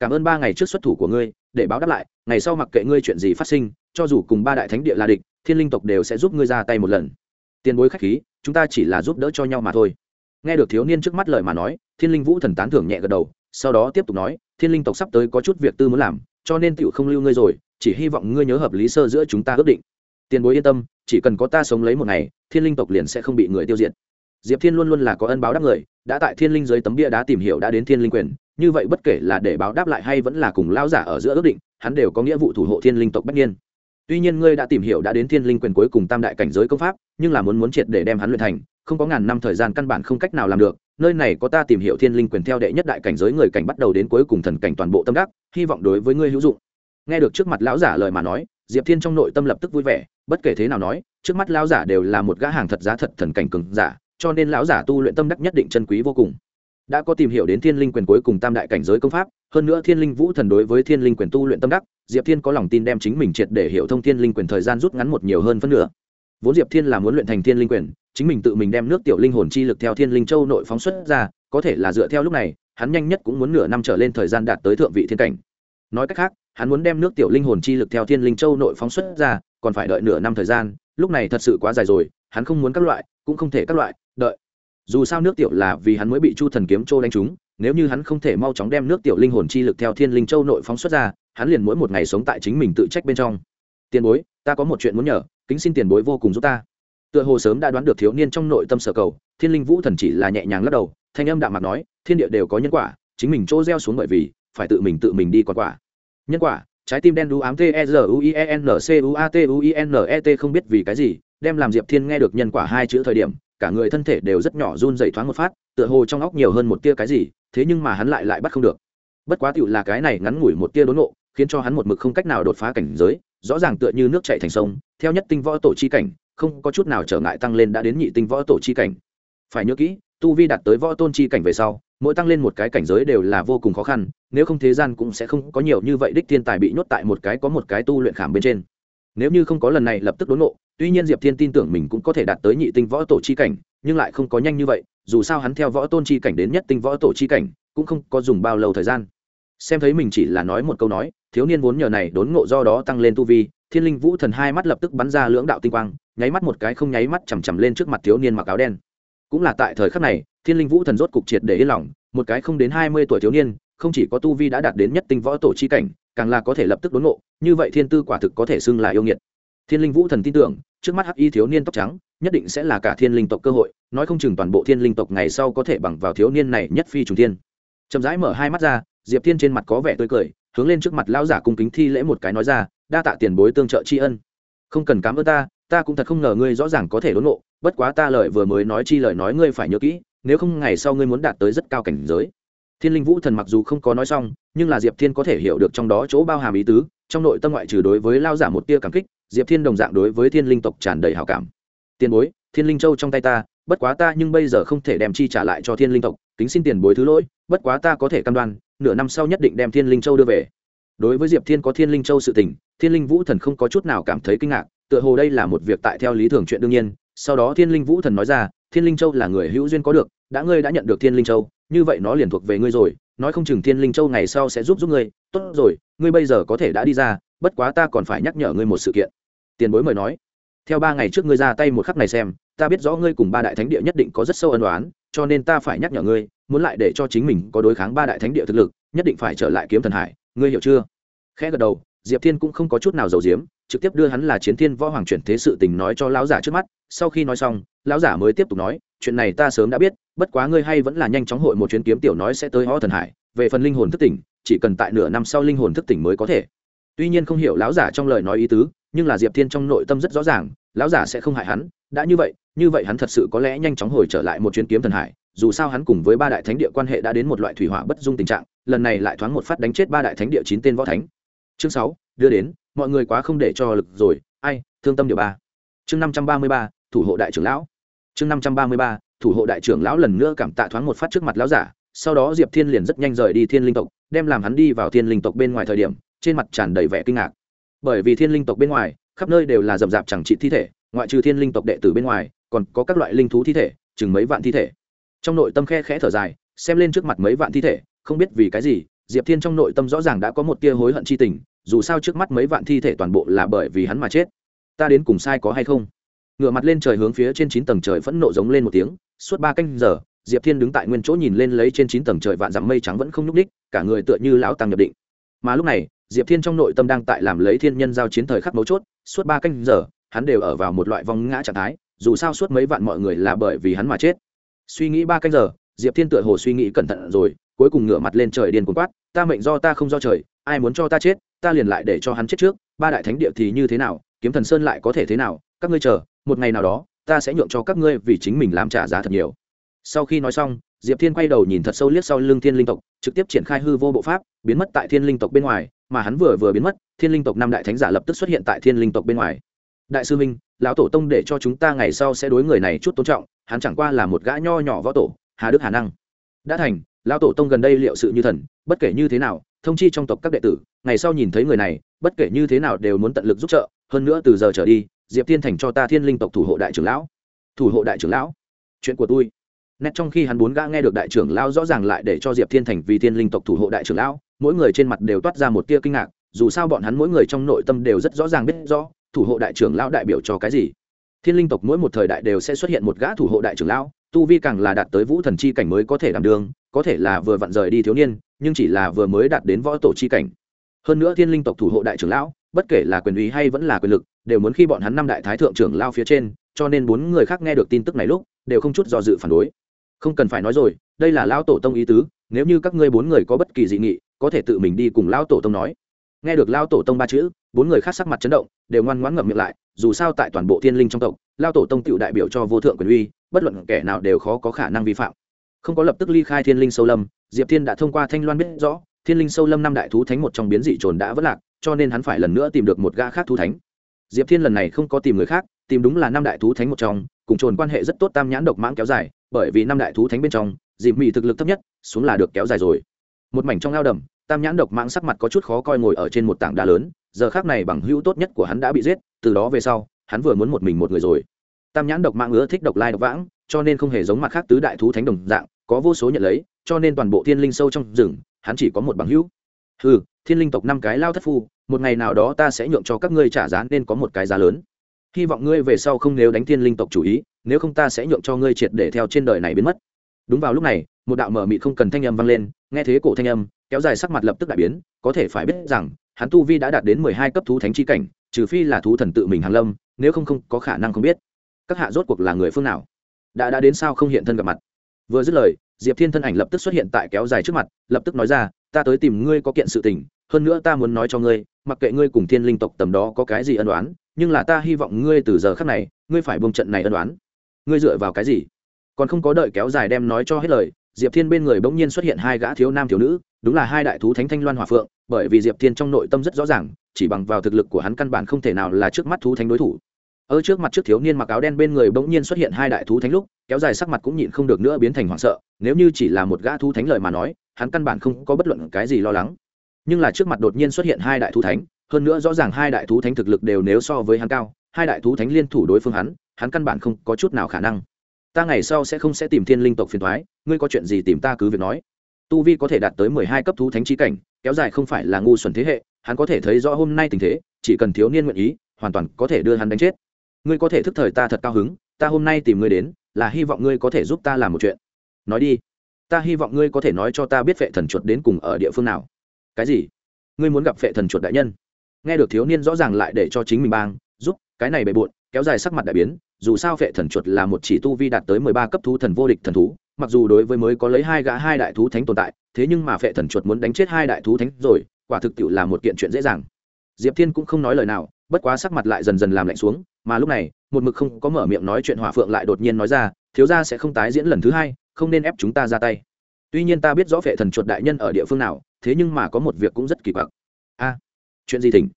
Cảm ơn ba ngày trước xuất thủ của ngươi, để báo đáp lại, ngày sau mặc kệ ngươi chuyện gì phát sinh, cho dù cùng ba đại thánh địa là địch, thiên linh tộc đều sẽ giúp ngươi ra tay một lần. Tiền bối khách khí, chúng ta chỉ là giúp đỡ cho nhau mà thôi. Nghe được thiếu niên trước mắt lời mà nói, thiên linh vũ thần tán thưởng nhẹ gật đầu, sau đó tiếp tục nói, thiên linh tộc sắp tới có chút việc tư muốn làm, cho nên tựu không lưu ngươi rồi, chỉ hy vọng ngươi nhớ hợp lý sơ giữa chúng ta ước định. Tiền bối yên tâm chỉ cần có ta sống lấy một ngày, thiên linh tộc liền sẽ không bị người tiêu diệt. Diệp thiên luôn luôn là có ân báo đáp người, đã tại thiên linh dưới tấm bia đá tìm hiểu đã đến thiên linh quyền, như vậy bất kể là để báo đáp lại hay vẫn là cùng lao giả ở giữa ước định, hắn đều có nghĩa vụ thủ hộ thiên linh tộc bách nhiên tuy nhiên ngươi đã tìm hiểu đã đến thiên linh quyền cuối cùng tam đại cảnh giới công pháp, nhưng là muốn muốn triệt để đem hắn luyện thành, không có ngàn năm thời gian căn bản không cách nào làm được, nơi này có ta tìm hiểu thiên linh quyền theo đệ nhất đại cảnh giới người cảnh bắt đầu đến cuối cùng thần cảnh toàn bộ tâm đắc, hy vọng đối với ngươi hữu dụng. Nghe được trước mặt lão giả lời mà nói diệp thiên trong nội tâm lập tức vui vẻ, bất kể thế nào nói, trước mắt lão giả đều là một gã hàng thật giá thật thần cảnh cường giả, cho nên lão giả tu luyện tâm đắc nhất định chân quý vô cùng. Đã có tìm hiểu đến thiên linh quyền cuối cùng tam đại cảnh giới công pháp, hơn nữa thiên linh vũ thần đối với thiên linh quyền tu luyện tâm đắc, diệp thiên có lòng tin đem chính mình triệt để hiểu thông thiên linh quyền thời gian rút ngắn một nhiều hơn phân nửa. Vốn diệp thiên là muốn luyện thành thiên linh quyền, chính mình tự mình đem nước tiểu linh hồn chi lực theo thiên linh châu nội phóng xuất ra, có thể là dựa theo lúc này, hắn nhanh nhất cũng muốn nửa năm trở lên thời gian đạt tới thượng vị thiên cảnh. Nói cách khác hắn muốn đem nước tiểu linh hồn chi lực theo thiên linh châu nội phóng xuất ra, còn phải đợi nửa năm thời gian, lúc này thật sự quá dài rồi, hắn không muốn các loại, cũng không thể các loại, đợi. Dù sao nước tiểu là vì hắn mới bị chu thần kiếm châu đánh trúng, nếu như hắn không thể mau chóng đem nước tiểu linh hồn chi lực theo thiên linh châu nội phóng xuất ra, hắn liền mỗi một ngày sống tại chính mình tự trách bên trong. Tiền bối, ta có một chuyện muốn nhờ, kính xin tiền bối vô cùng giúp ta. Tựa hồ sớm đã đoán được thiếu niên trong nội tâm sở cầu, thiên linh vũ thần chỉ là nhẹ nhàng lắc đầu, thanh âm đạm mặt nói, thiên địa đều có nhân quả, chính mình chỗ gieo xuống bởi vì, phải tự mình tự mình đi còn quả nhân quả, trái tim đen đu ám t e r u i e n c u a t u i n e t không biết vì cái gì, đem làm diệp thiên nghe được nhân quả hai chữ thời điểm, cả người thân thể đều rất nhỏ run dày thoáng một phát, tựa hồ trong óc nhiều hơn một tia cái gì, thế nhưng mà hắn lại lại bắt không được. Bất quá tựu là cái này ngắn ngủi một tia đốn nộ khiến cho hắn một mực không cách nào đột phá cảnh giới, rõ ràng tựa như nước chạy thành sông, theo nhất tinh võ tổ chi cảnh, không có chút nào trở ngại tăng lên đã đến nhị tinh võ tổ chi cảnh. Phải nhớ kỹ, tu vi đạt tới võ tôn chi cảnh về sau mỗi tăng lên một cái cảnh giới đều là vô cùng khó khăn, nếu không thế gian cũng sẽ không có nhiều như vậy đích thiên tài bị nhốt tại một cái có một cái tu luyện khảm bên trên. Nếu như không có lần này lập tức đốn nộ tuy nhiên diệp thiên tin tưởng mình cũng có thể đạt tới nhị tinh võ tổ chi cảnh, nhưng lại không có nhanh như vậy, dù sao hắn theo võ tôn chi cảnh đến nhất tinh võ tổ chi cảnh, cũng không có dùng bao lâu thời gian. Xem thấy mình chỉ là nói một câu nói, thiếu niên vốn nhờ này đốn ngộ do đó tăng lên tu vi, thiên linh vũ thần hai mắt lập tức bắn ra lưỡng đạo tinh quang, nháy mắt một cái không nháy mắt chằm chằm lên trước mặt thiếu niên mặc áo đen. Cũng là tại thời khắc này thiên linh vũ thần rốt cục triệt để yên lòng, một cái không đến hai mươi tuổi thiếu niên, không chỉ có tu vi đã đạt đến nhất tinh võ tổ chi cảnh, càng là có thể lập tức đốn ngộ, như vậy thiên tư quả thực có thể xưng là yêu nghiệt. Thiên linh vũ thần tin tưởng, trước mắt hắc y thiếu niên tóc trắng, nhất định sẽ là cả thiên linh tộc cơ hội, nói không chừng toàn bộ thiên linh tộc ngày sau có thể bằng vào thiếu niên này nhất phi trùng thiên. Chậm rãi mở hai mắt ra, diệp thiên trên mặt có vẻ tươi cười, hướng lên trước mặt lão giả cung kính thi lễ một cái nói ra, đa tạ tiền bối tương trợ tri ân. Không cần cám ơn ta ta cũng thật không ngờ ngươi rõ ràng có thể đốn ngộ, bất quá ta lời vừa mới nói chi lời nói ngươi phải nhớ kỹ nếu không ngày sau ngươi muốn đạt tới rất cao cảnh giới. Thiên linh vũ thần mặc dù không có nói xong, nhưng là diệp thiên có thể hiểu được trong đó chỗ bao hàm ý tứ, trong nội tâm ngoại trừ đối với lao giả một tia cảm kích, diệp thiên đồng dạng đối với thiên linh tộc tràn đầy hào cảm. Tiền bối, thiên linh châu trong tay ta, bất quá ta nhưng bây giờ không thể đem chi trả lại cho thiên linh tộc, kính xin tiền bối thứ lỗi, bất quá ta có thể cam đoan, nửa năm sau nhất định đem thiên linh châu đưa về. Đối với diệp thiên có thiên linh châu sự tình, thiên linh vũ thần không có chút nào cảm thấy kinh ngạc, tựa hồ đây là một việc tại theo lý thường chuyện đương nhiên. Sau đó thiên linh vũ thần nói ra, thiên linh châu là người hữu duyên có được đã ngươi đã nhận được thiên linh châu, như vậy nó liền thuộc về ngươi rồi, nói không chừng thiên linh châu ngày sau sẽ giúp giúp ngươi. Tốt rồi, ngươi bây giờ có thể đã đi ra, bất quá ta còn phải nhắc nhở ngươi một sự kiện. Tiền bối mời nói. Theo ba ngày trước ngươi ra tay một khắc này xem, ta biết rõ ngươi cùng ba đại thánh địa nhất định có rất sâu ân đoán cho nên ta phải nhắc nhở ngươi, muốn lại để cho chính mình có đối kháng ba đại thánh địa thực lực, nhất định phải trở lại kiếm thần hải, ngươi hiểu chưa? Khẽ gật đầu, diệp thiên cũng không có chút nào giàu diếm trực tiếp đưa hắn là chiến thiên võ hoàng chuyển thế sự tình nói cho lão giả trước mắt. Sau khi nói xong, lão giả mới tiếp tục nói, chuyện này ta sớm đã biết, bất quá ngươi hay vẫn là nhanh chóng hội một chuyến kiếm tiểu nói sẽ tới ho thần hải, về phần linh hồn thức tỉnh, chỉ cần tại nửa năm sau linh hồn thức tỉnh mới có thể. Tuy nhiên không hiểu lão giả trong lời nói ý tứ, nhưng là diệp thiên trong nội tâm rất rõ ràng, lão giả sẽ không hại hắn, đã như vậy như vậy hắn thật sự có lẽ nhanh chóng hồi trở lại một chuyến kiếm thần hải, dù sao hắn cùng với ba đại thánh địa quan hệ đã đến một loại thủy hỏa bất dung tình trạng, lần này lại thoáng một phát đánh chết ba đại thánh địa chín tên võ thánh. Chương sáu, đưa đến mọi người quá không để cho lực rồi, ai, thương tâm điều ba. Chương năm trăm ba mươi ba, thủ hộ đại trưởng lão. Chương năm trăm ba mươi ba, thủ hộ đại trưởng lão lần nữa cảm tạ thoáng một phát trước mặt lão giả, sau đó diệp thiên liền rất nhanh rời đi thiên linh tộc, đem làm hắn đi vào thiên linh tộc bên ngoài thời điểm, trên mặt tràn đầy vẻ kinh ngạc. Bởi vì thiên linh tộc bên ngoài, khắp nơi đều là rậm rạp chẳng trị thi thể, ngoại trừ thiên linh tộc đệ tử bên ngoài, còn có các loại linh thú thi thể, chừng mấy vạn thi thể. Trong nội tâm khe khẽ thở dài, xem lên trước mặt mấy vạn thi thể, không biết vì cái gì, diệp thiên trong nội tâm rõ ràng đã có một tia hối hận chi tình dù sao trước mắt mấy vạn thi thể toàn bộ là bởi vì hắn mà chết. Ta đến cùng sai có hay không? Ngựa mặt lên trời hướng phía trên chín tầng trời phẫn nộ giống lên một tiếng, suốt ba canh giờ, diệp thiên đứng tại nguyên chỗ nhìn lên lấy trên chín tầng trời vạn dặm mây trắng vẫn không nhúc ních cả người tựa như lão tăng nhập định. Mà lúc này, diệp thiên trong nội tâm đang tại làm lấy thiên nhân giao chiến thời khắc mấu chốt, suốt ba canh giờ, hắn đều ở vào một loại vong ngã trạng thái, dù sao suốt mấy vạn mọi người là bởi vì hắn mà chết. Suy nghĩ ba canh giờ, diệp thiên tựa hồ suy nghĩ cẩn thận rồi cuối cùng ngửa mặt lên trời điên cuồng quát, ta mệnh do ta không do trời, ai muốn cho ta chết, ta liền lại để cho hắn chết trước, ba đại thánh địa thì như thế nào, kiếm thần sơn lại có thể thế nào, các ngươi chờ, một ngày nào đó, ta sẽ nhượng cho các ngươi vì chính mình làm trả giá thật nhiều. Sau khi nói xong, diệp thiên quay đầu nhìn thật sâu liếc sau lưng thiên linh tộc, trực tiếp triển khai hư vô bộ pháp, biến mất tại thiên linh tộc bên ngoài, mà hắn vừa vừa biến mất, thiên linh tộc năm đại thánh giả lập tức xuất hiện tại thiên linh tộc bên ngoài. Đại sư minh lão tổ tông để cho chúng ta ngày sau sẽ đối người này chút tôn trọng, hắn chẳng qua là một gã nho nhỏ võ tổ, hà đức hà năng. Đã thành lão tổ tông gần đây liệu sự như thần, bất kể như thế nào, thông chi trong tộc các đệ tử, ngày sau nhìn thấy người này, bất kể như thế nào đều muốn tận lực giúp trợ, hơn nữa từ giờ trở đi, diệp thiên thành cho ta thiên linh tộc thủ hộ đại trưởng lão. Thủ hộ đại trưởng lão? Chuyện của tôi. Nét trong khi hắn bốn gã nghe được đại trưởng lão rõ ràng lại để cho diệp thiên thành vì thiên linh tộc thủ hộ đại trưởng lão, mỗi người trên mặt đều toát ra một tia kinh ngạc, dù sao bọn hắn mỗi người trong nội tâm đều rất rõ ràng biết rõ, thủ hộ đại trưởng lão đại biểu cho cái gì. Thiên linh tộc mỗi một thời đại đều sẽ xuất hiện một gã thủ hộ đại trưởng lão, tu vi càng là đạt tới vũ thần chi cảnh mới có thể đảm đương có thể là vừa vặn rời đi thiếu niên, nhưng chỉ là vừa mới đạt đến võ tổ chi cảnh. Hơn nữa thiên linh tộc thủ hộ đại trưởng lão, bất kể là quyền uy hay vẫn là quyền lực, đều muốn khi bọn hắn năm đại thái thượng trưởng lao phía trên, cho nên bốn người khác nghe được tin tức này lúc, đều không chút do dự phản đối. Không cần phải nói rồi, đây là lão tổ tông ý tứ, nếu như các ngươi bốn người có bất kỳ dị nghị, có thể tự mình đi cùng lão tổ tông nói. Nghe được lão tổ tông ba chữ, bốn người khác sắc mặt chấn động, đều ngoan ngoãn ngậm miệng lại, dù sao tại toàn bộ thiên linh trong tộc, lão tổ tông tựu đại biểu cho vô thượng quyền uy, bất luận kẻ nào đều khó có khả năng vi phạm không có lập tức ly khai thiên linh sâu lâm, diệp thiên đã thông qua thanh loan biết rõ, thiên linh sâu lâm năm đại thú thánh một trong biến dị trồn đã vất lạc, cho nên hắn phải lần nữa tìm được một gã khác thú thánh. Diệp thiên lần này không có tìm người khác, tìm đúng là năm đại thú thánh một trong, cùng trồn quan hệ rất tốt tam nhãn độc mãng kéo dài, bởi vì năm đại thú thánh bên trong, dịp mỹ thực lực thấp nhất, xuống là được kéo dài rồi. Một mảnh trong ao đầm, tam nhãn độc mãng sắc mặt có chút khó coi ngồi ở trên một tảng đá lớn, giờ khác này bằng hữu tốt nhất của hắn đã bị giết, từ đó về sau, hắn vừa muốn một mình một người rồi. Tam nhãn độc mãng ưa thích độc lai độc vãng, cho nên không hề giống mặt khác tứ đại thú thánh đồng dạng có vô số nhận lấy, cho nên toàn bộ thiên linh sâu trong rừng, hắn chỉ có một bằng hữu. Ừ thiên linh tộc năm cái lao thất phu, một ngày nào đó ta sẽ nhượng cho các ngươi trả giá nên có một cái giá lớn. Hy vọng ngươi về sau không nếu đánh thiên linh tộc chủ ý, nếu không ta sẽ nhượng cho ngươi triệt để theo trên đời này biến mất. Đúng vào lúc này, một đạo mở mị không cần thanh âm vang lên, nghe thế cổ thanh âm, kéo dài sắc mặt lập tức đại biến, có thể phải biết rằng, hắn tu vi đã đạt đến mười hai cấp thú thánh chi cảnh, trừ phi là thú thần tự mình hàng lâm, nếu không không có khả năng không biết. Các hạ rốt cuộc là người phương nào? Đã đã đến sao không hiện thân gặp mặt? Vừa dứt lời, diệp thiên thân ảnh lập tức xuất hiện tại kéo dài trước mặt, lập tức nói ra, ta tới tìm ngươi có kiện sự tình, hơn nữa ta muốn nói cho ngươi, mặc kệ ngươi cùng thiên linh tộc tầm đó có cái gì ân đoán nhưng là ta hy vọng ngươi từ giờ khắc này, ngươi phải buông trận này ân đoán ngươi dựa vào cái gì? Còn không có đợi kéo dài đem nói cho hết lời, diệp thiên bên người bỗng nhiên xuất hiện hai gã thiếu nam thiếu nữ, đúng là hai đại thú thánh thanh loan hòa phượng, bởi vì diệp thiên trong nội tâm rất rõ ràng, chỉ bằng vào thực lực của hắn căn bản không thể nào là trước mắt thú thánh đối thủ ở trước mặt trước thiếu niên mặc áo đen bên người bỗng nhiên xuất hiện hai đại thú thánh lúc, kéo dài sắc mặt cũng nhịn không được nữa biến thành hoảng sợ, nếu như chỉ là một gã thú thánh lời mà nói, hắn căn bản không có bất luận cái gì lo lắng. Nhưng là trước mặt đột nhiên xuất hiện hai đại thú thánh, hơn nữa rõ ràng hai đại thú thánh thực lực đều nếu so với hắn cao, hai đại thú thánh liên thủ đối phương hắn hắn căn bản không có chút nào khả năng. Ta ngày sau sẽ không sẽ tìm thiên linh tộc phiền thoái ngươi có chuyện gì tìm ta cứ việc nói. Tu vi có thể đạt tới mười hai cấp thú thánh trí cảnh, kéo dài không phải là ngu xuẩn thế hệ, hắn có thể thấy rõ hôm nay tình thế, chỉ cần thiếu niên nguyện ý, hoàn toàn có thể đưa hắn đánh chết ngươi có thể thức thời ta thật cao hứng, ta hôm nay tìm ngươi đến, là hy vọng ngươi có thể giúp ta làm một chuyện. Nói đi. Ta hy vọng ngươi có thể nói cho ta biết vệ thần chuột đến cùng ở địa phương nào. Cái gì? Ngươi muốn gặp vệ thần chuột đại nhân? Nghe được thiếu niên rõ ràng lại để cho chính mình bang, giúp, cái này bề bộn, kéo dài sắc mặt đại biến, dù sao vệ thần chuột là một chỉ tu vi đạt tới mười ba cấp thú thần vô địch thần thú, mặc dù đối với mới có lấy hai gã hai đại thú thánh tồn tại, thế nhưng mà vệ thần chuột muốn đánh chết hai đại thú thánh rồi, quả thực tiệu là một kiện chuyện dễ dàng diệp thiên cũng không nói lời nào, bất quá sắc mặt lại dần dần làm lạnh xuống, mà lúc này, một mực không có mở miệng nói chuyện hỏa phượng lại đột nhiên nói ra, thiếu gia sẽ không tái diễn lần thứ hai, không nên ép chúng ta ra tay. Tuy nhiên ta biết rõ vệ thần chuột đại nhân ở địa phương nào, thế nhưng mà có một việc cũng rất kỳ quặc. A, chuyện gì thỉnh?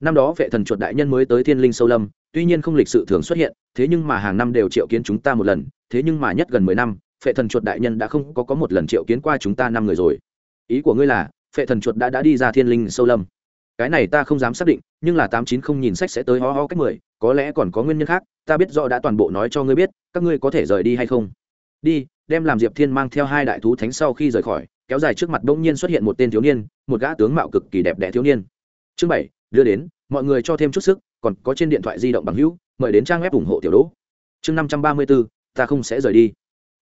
Năm đó vệ thần chuột đại nhân mới tới thiên linh sâu lâm, tuy nhiên không lịch sự thường xuất hiện, thế nhưng mà hàng năm đều triệu kiến chúng ta một lần, thế nhưng mà nhất gần mười năm, phệ thần chuột đại nhân đã không có có một lần triệu kiến qua chúng ta năm người rồi. Ý của ngươi là, phệ thần chuột đã đã đi ra thiên linh sâu lâm cái này ta không dám xác định, nhưng là tám chín không nhìn sách sẽ tới ho ho cách mười, có lẽ còn có nguyên nhân khác, ta biết rõ đã toàn bộ nói cho ngươi biết, các ngươi có thể rời đi hay không? Đi, đem làm diệp thiên mang theo hai đại thú thánh sau khi rời khỏi, kéo dài trước mặt bỗng nhiên xuất hiện một tên thiếu niên, một gã tướng mạo cực kỳ đẹp đẽ thiếu niên. Chương bảy, đưa đến, mọi người cho thêm chút sức, còn có trên điện thoại di động bằng hữu, mời đến trang web ủng hộ tiểu đỗ. Chương năm trăm ba mươi bốn, ta không sẽ rời đi.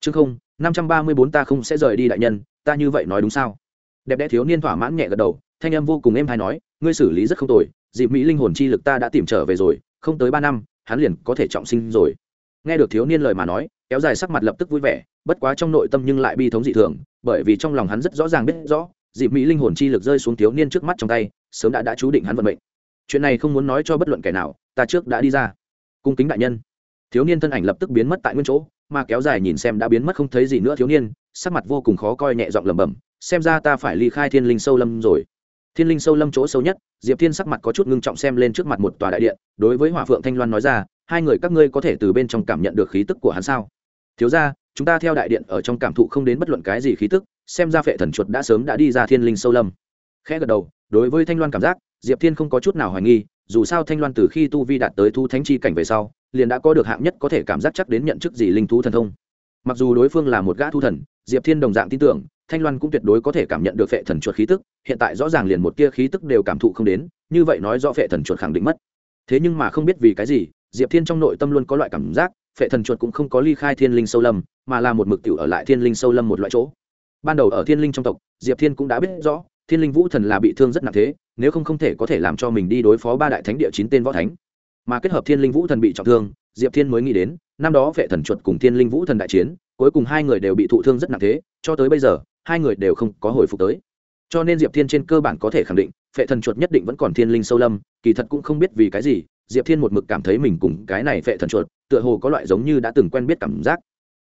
Chương không, năm trăm ba mươi bốn ta không sẽ rời đi đại nhân, ta như vậy nói đúng sao? Đẹp đẽ thiếu niên thỏa mãn nhẹ gật đầu thanh em vô cùng êm hay nói, ngươi xử lý rất không tồi, dịp mỹ linh hồn chi lực ta đã tìm trở về rồi, không tới ba năm, hắn liền có thể trọng sinh rồi. Nghe được thiếu niên lời mà nói, kéo dài sắc mặt lập tức vui vẻ, bất quá trong nội tâm nhưng lại bi thống dị thường, bởi vì trong lòng hắn rất rõ ràng biết rõ, dịp mỹ linh hồn chi lực rơi xuống thiếu niên trước mắt trong tay, sớm đã đã chú định hắn vận mệnh. Chuyện này không muốn nói cho bất luận kẻ nào, ta trước đã đi ra. Cung kính đại nhân. Thiếu niên thân ảnh lập tức biến mất tại nguyên chỗ, mà kéo dài nhìn xem đã biến mất không thấy gì nữa thiếu niên, sắc mặt vô cùng khó coi nhẹ giọng lẩm bẩm, xem ra ta phải ly khai thiên linh sâu lâm rồi thiên linh sâu lâm chỗ sâu nhất, diệp thiên sắc mặt có chút ngưng trọng xem lên trước mặt một tòa đại điện, đối với hỏa phượng thanh loan nói ra, hai người các ngươi có thể từ bên trong cảm nhận được khí tức của hắn sao? Thiếu ra chúng ta theo đại điện ở trong cảm thụ không đến bất luận cái gì khí tức, xem ra phệ thần chuột đã sớm đã đi ra thiên linh sâu lâm. Khẽ gật đầu, đối với thanh loan cảm giác, diệp thiên không có chút nào hoài nghi, dù sao thanh loan từ khi tu vi đạt tới thu thánh chi cảnh về sau, liền đã có được hạng nhất có thể cảm giác chắc đến nhận chức gì linh thú thần thông. Mặc dù đối phương là một gã thu thần, diệp thiên đồng dạng tin tưởng thanh loan cũng tuyệt đối có thể cảm nhận được phệ thần chuột khí tức, hiện tại rõ ràng liền một tia khí tức đều cảm thụ không đến, như vậy nói do phệ thần chuột khẳng định mất. Thế nhưng mà không biết vì cái gì, diệp thiên trong nội tâm luôn có loại cảm giác, phệ thần chuột cũng không có ly khai thiên linh sâu lâm, mà là một mực tiểu ở lại thiên linh sâu lâm một loại chỗ. Ban đầu ở thiên linh trong tộc, diệp thiên cũng đã biết rõ, thiên linh vũ thần là bị thương rất nặng thế, nếu không không thể có thể làm cho mình đi đối phó ba đại thánh địa chín tên võ thánh. Mà kết hợp thiên linh vũ thần bị trọng thương, diệp thiên mới nghĩ đến, năm đó vệ thần chuột cùng thiên linh vũ thần đại chiến, cuối cùng hai người đều bị thụ thương rất nặng thế, cho tới bây giờ hai người đều không có hồi phục tới. Cho nên diệp thiên trên cơ bản có thể khẳng định Phệ thần chuột nhất định vẫn còn thiên linh sâu lâm kỳ thật cũng không biết vì cái gì diệp thiên một mực cảm thấy mình cùng cái này Phệ thần chuột tựa hồ có loại giống như đã từng quen biết cảm giác.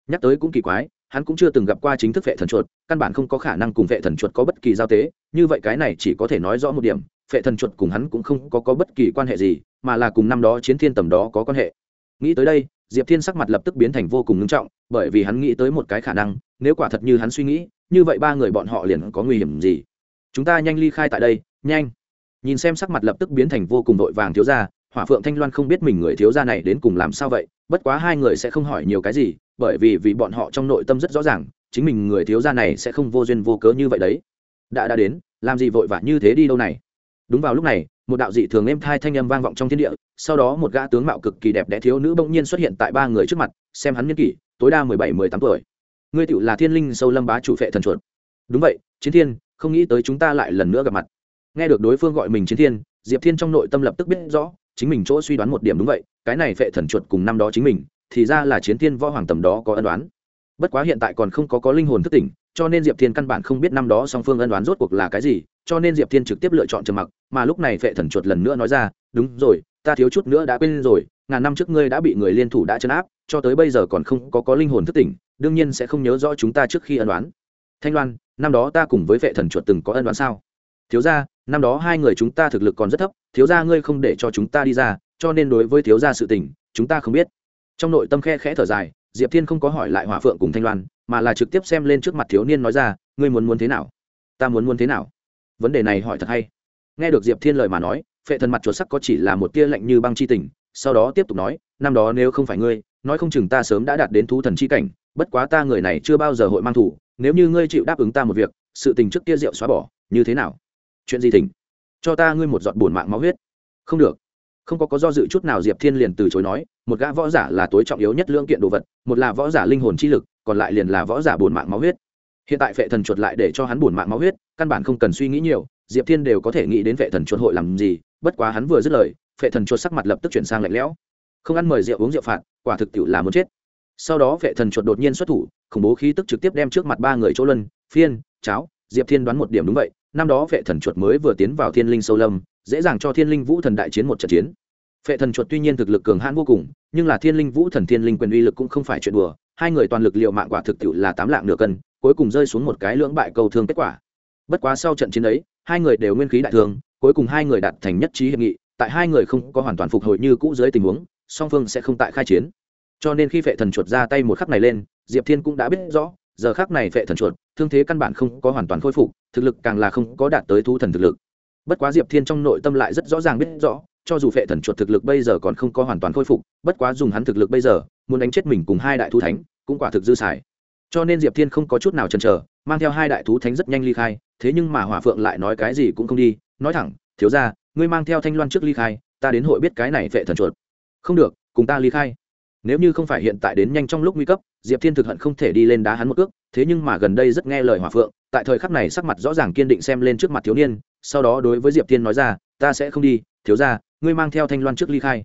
Nhắc tới cũng kỳ quái hắn cũng chưa từng gặp qua chính thức Phệ thần chuột căn bản không có khả năng cùng Phệ thần chuột có bất kỳ giao tế như vậy cái này chỉ có thể nói rõ một điểm Phệ thần chuột cùng hắn cũng không có, có bất kỳ quan hệ gì mà là cùng năm đó chiến thiên tầm đó có quan hệ. Nghĩ tới đây diệp thiên sắc mặt lập tức biến thành vô cùng ngưng trọng bởi vì hắn nghĩ tới một cái khả năng nếu quả thật như hắn suy nghĩ như vậy ba người bọn họ liền có nguy hiểm gì? Chúng ta nhanh ly khai tại đây, nhanh. Nhìn xem sắc mặt lập tức biến thành vô cùng vội vàng thiếu gia, hỏa phượng thanh loan không biết mình người thiếu gia này đến cùng làm sao vậy, bất quá hai người sẽ không hỏi nhiều cái gì, bởi vì vì bọn họ trong nội tâm rất rõ ràng, chính mình người thiếu gia này sẽ không vô duyên vô cớ như vậy đấy. Đã đã đến, làm gì vội vã như thế đi đâu này? Đúng vào lúc này, một đạo dị thường êm thai thanh âm vang vọng trong thiên địa, sau đó một gã tướng mạo cực kỳ đẹp đẽ thiếu nữ bỗng nhiên xuất hiện tại ba người trước mặt, xem hắn niên kỷ, tối đa mười bảy, mười tám tuổi ngươi tựu là thiên linh sâu lâm bá chủ phệ thần chuột. Đúng vậy, chiến thiên, không nghĩ tới chúng ta lại lần nữa gặp mặt. Nghe được đối phương gọi mình chiến thiên, diệp thiên trong nội tâm lập tức biết rõ, chính mình chỗ suy đoán một điểm đúng vậy, cái này phệ thần chuột cùng năm đó chính mình, thì ra là chiến thiên võ hoàng tầm đó có ân đoán bất quá hiện tại còn không có có linh hồn thức tỉnh, cho nên diệp thiên căn bản không biết năm đó song phương ân đoán rốt cuộc là cái gì, cho nên diệp thiên trực tiếp lựa chọn trầm mặc, mà lúc này phệ thần chuột lần nữa nói ra, đúng rồi, ta thiếu chút nữa đã quên rồi ngàn năm trước ngươi đã bị người liên thủ đã chấn áp, cho tới bây giờ còn không có có linh hồn thức tỉnh, đương nhiên sẽ không nhớ rõ chúng ta trước khi ân đoán thanh loan, năm đó ta cùng với vệ thần chuột từng có ân đoán sao? Thiếu gia, năm đó hai người chúng ta thực lực còn rất thấp, thiếu gia ngươi không để cho chúng ta đi ra, cho nên đối với thiếu gia sự tình, chúng ta không biết. Trong nội tâm khe khẽ thở dài, diệp thiên không có hỏi lại hỏa phượng cùng thanh loan, mà là trực tiếp xem lên trước mặt thiếu niên nói ra, ngươi muốn muốn thế nào? Ta muốn muốn thế nào? Vấn đề này hỏi thật hay. Nghe được diệp thiên lời mà nói, phệ thần mặt chuột sắc có chỉ là một tia lạnh như băng chi tình sau đó tiếp tục nói, năm đó nếu không phải ngươi, nói không chừng ta sớm đã đạt đến thú thần chi cảnh, bất quá ta người này chưa bao giờ hội mang thủ, nếu như ngươi chịu đáp ứng ta một việc, sự tình trước kia rượu xóa bỏ, như thế nào? Chuyện gì thỉnh? Cho ta ngươi một giọt bổn mạng máu huyết. Không được. Không có có do dự chút nào, diệp thiên liền từ chối nói, một gã võ giả là tối trọng yếu nhất lương kiện đồ vật, một là võ giả linh hồn chi lực, còn lại liền là võ giả bổn mạng máu huyết. Hiện tại phệ thần chuột lại để cho hắn bổn mạng máu huyết, căn bản không cần suy nghĩ nhiều, diệp thiên đều có thể nghĩ đến phệ thần chuột hội làm gì, bất quá hắn vừa dứt lời phệ thần chuột sắc mặt lập tức chuyển sang lạnh lẽo. Không ăn mời rượu uống rượu phạt, quả thực tiệu là muốn chết. Sau đó phệ thần chuột đột nhiên xuất thủ, khủng bố khí tức trực tiếp đem trước mặt ba người chỗ luân, phiên, cháo, diệp thiên đoán một điểm đúng vậy, năm đó phệ thần chuột mới vừa tiến vào thiên linh sâu lâm, dễ dàng cho thiên linh vũ thần đại chiến một trận chiến. Phệ thần chuột tuy nhiên thực lực cường hãn vô cùng, nhưng là thiên linh vũ thần thiên linh quyền uy lực cũng không phải chuyện đùa, hai người toàn lực liệu mạng quả thực tiệu là tám lạng nửa cân, cuối cùng rơi xuống một cái lưỡng bại cầu thương kết quả. Bất quá sau trận chiến ấy, hai người đều nguyên khí đại thương, cuối cùng hai người đạt thành nhất trí hiệp nghị tại hai người không có hoàn toàn phục hồi như cũ dưới tình huống, song phương sẽ không tại khai chiến. Cho nên khi phệ thần chuột ra tay một khắc này lên, diệp thiên cũng đã biết rõ, giờ khắc này phệ thần chuột, thương thế căn bản không có hoàn toàn khôi phục, thực lực càng là không có đạt tới thu thần thực lực. Bất quá diệp thiên trong nội tâm lại rất rõ ràng biết rõ, cho dù phệ thần chuột thực lực bây giờ còn không có hoàn toàn khôi phục, bất quá dùng hắn thực lực bây giờ, muốn đánh chết mình cùng hai đại thú thánh, cũng quả thực dư xài. Cho nên diệp thiên không có chút nào chần chờ, mang theo hai đại thú thánh rất nhanh ly khai, thế nhưng mà hỏa phượng lại nói cái gì cũng không đi, nói thẳng, thiếu ra ngươi mang theo thanh loan trước ly khai, ta đến hội biết cái này vệ thần chuột. Không được, cùng ta ly khai. Nếu như không phải hiện tại đến nhanh trong lúc nguy cấp, diệp thiên thực hận không thể đi lên đá hắn một cước, thế nhưng mà gần đây rất nghe lời Hòa phượng, tại thời khắc này sắc mặt rõ ràng kiên định xem lên trước mặt thiếu niên, sau đó đối với diệp thiên nói ra, ta sẽ không đi, thiếu ra ngươi mang theo thanh loan trước ly khai.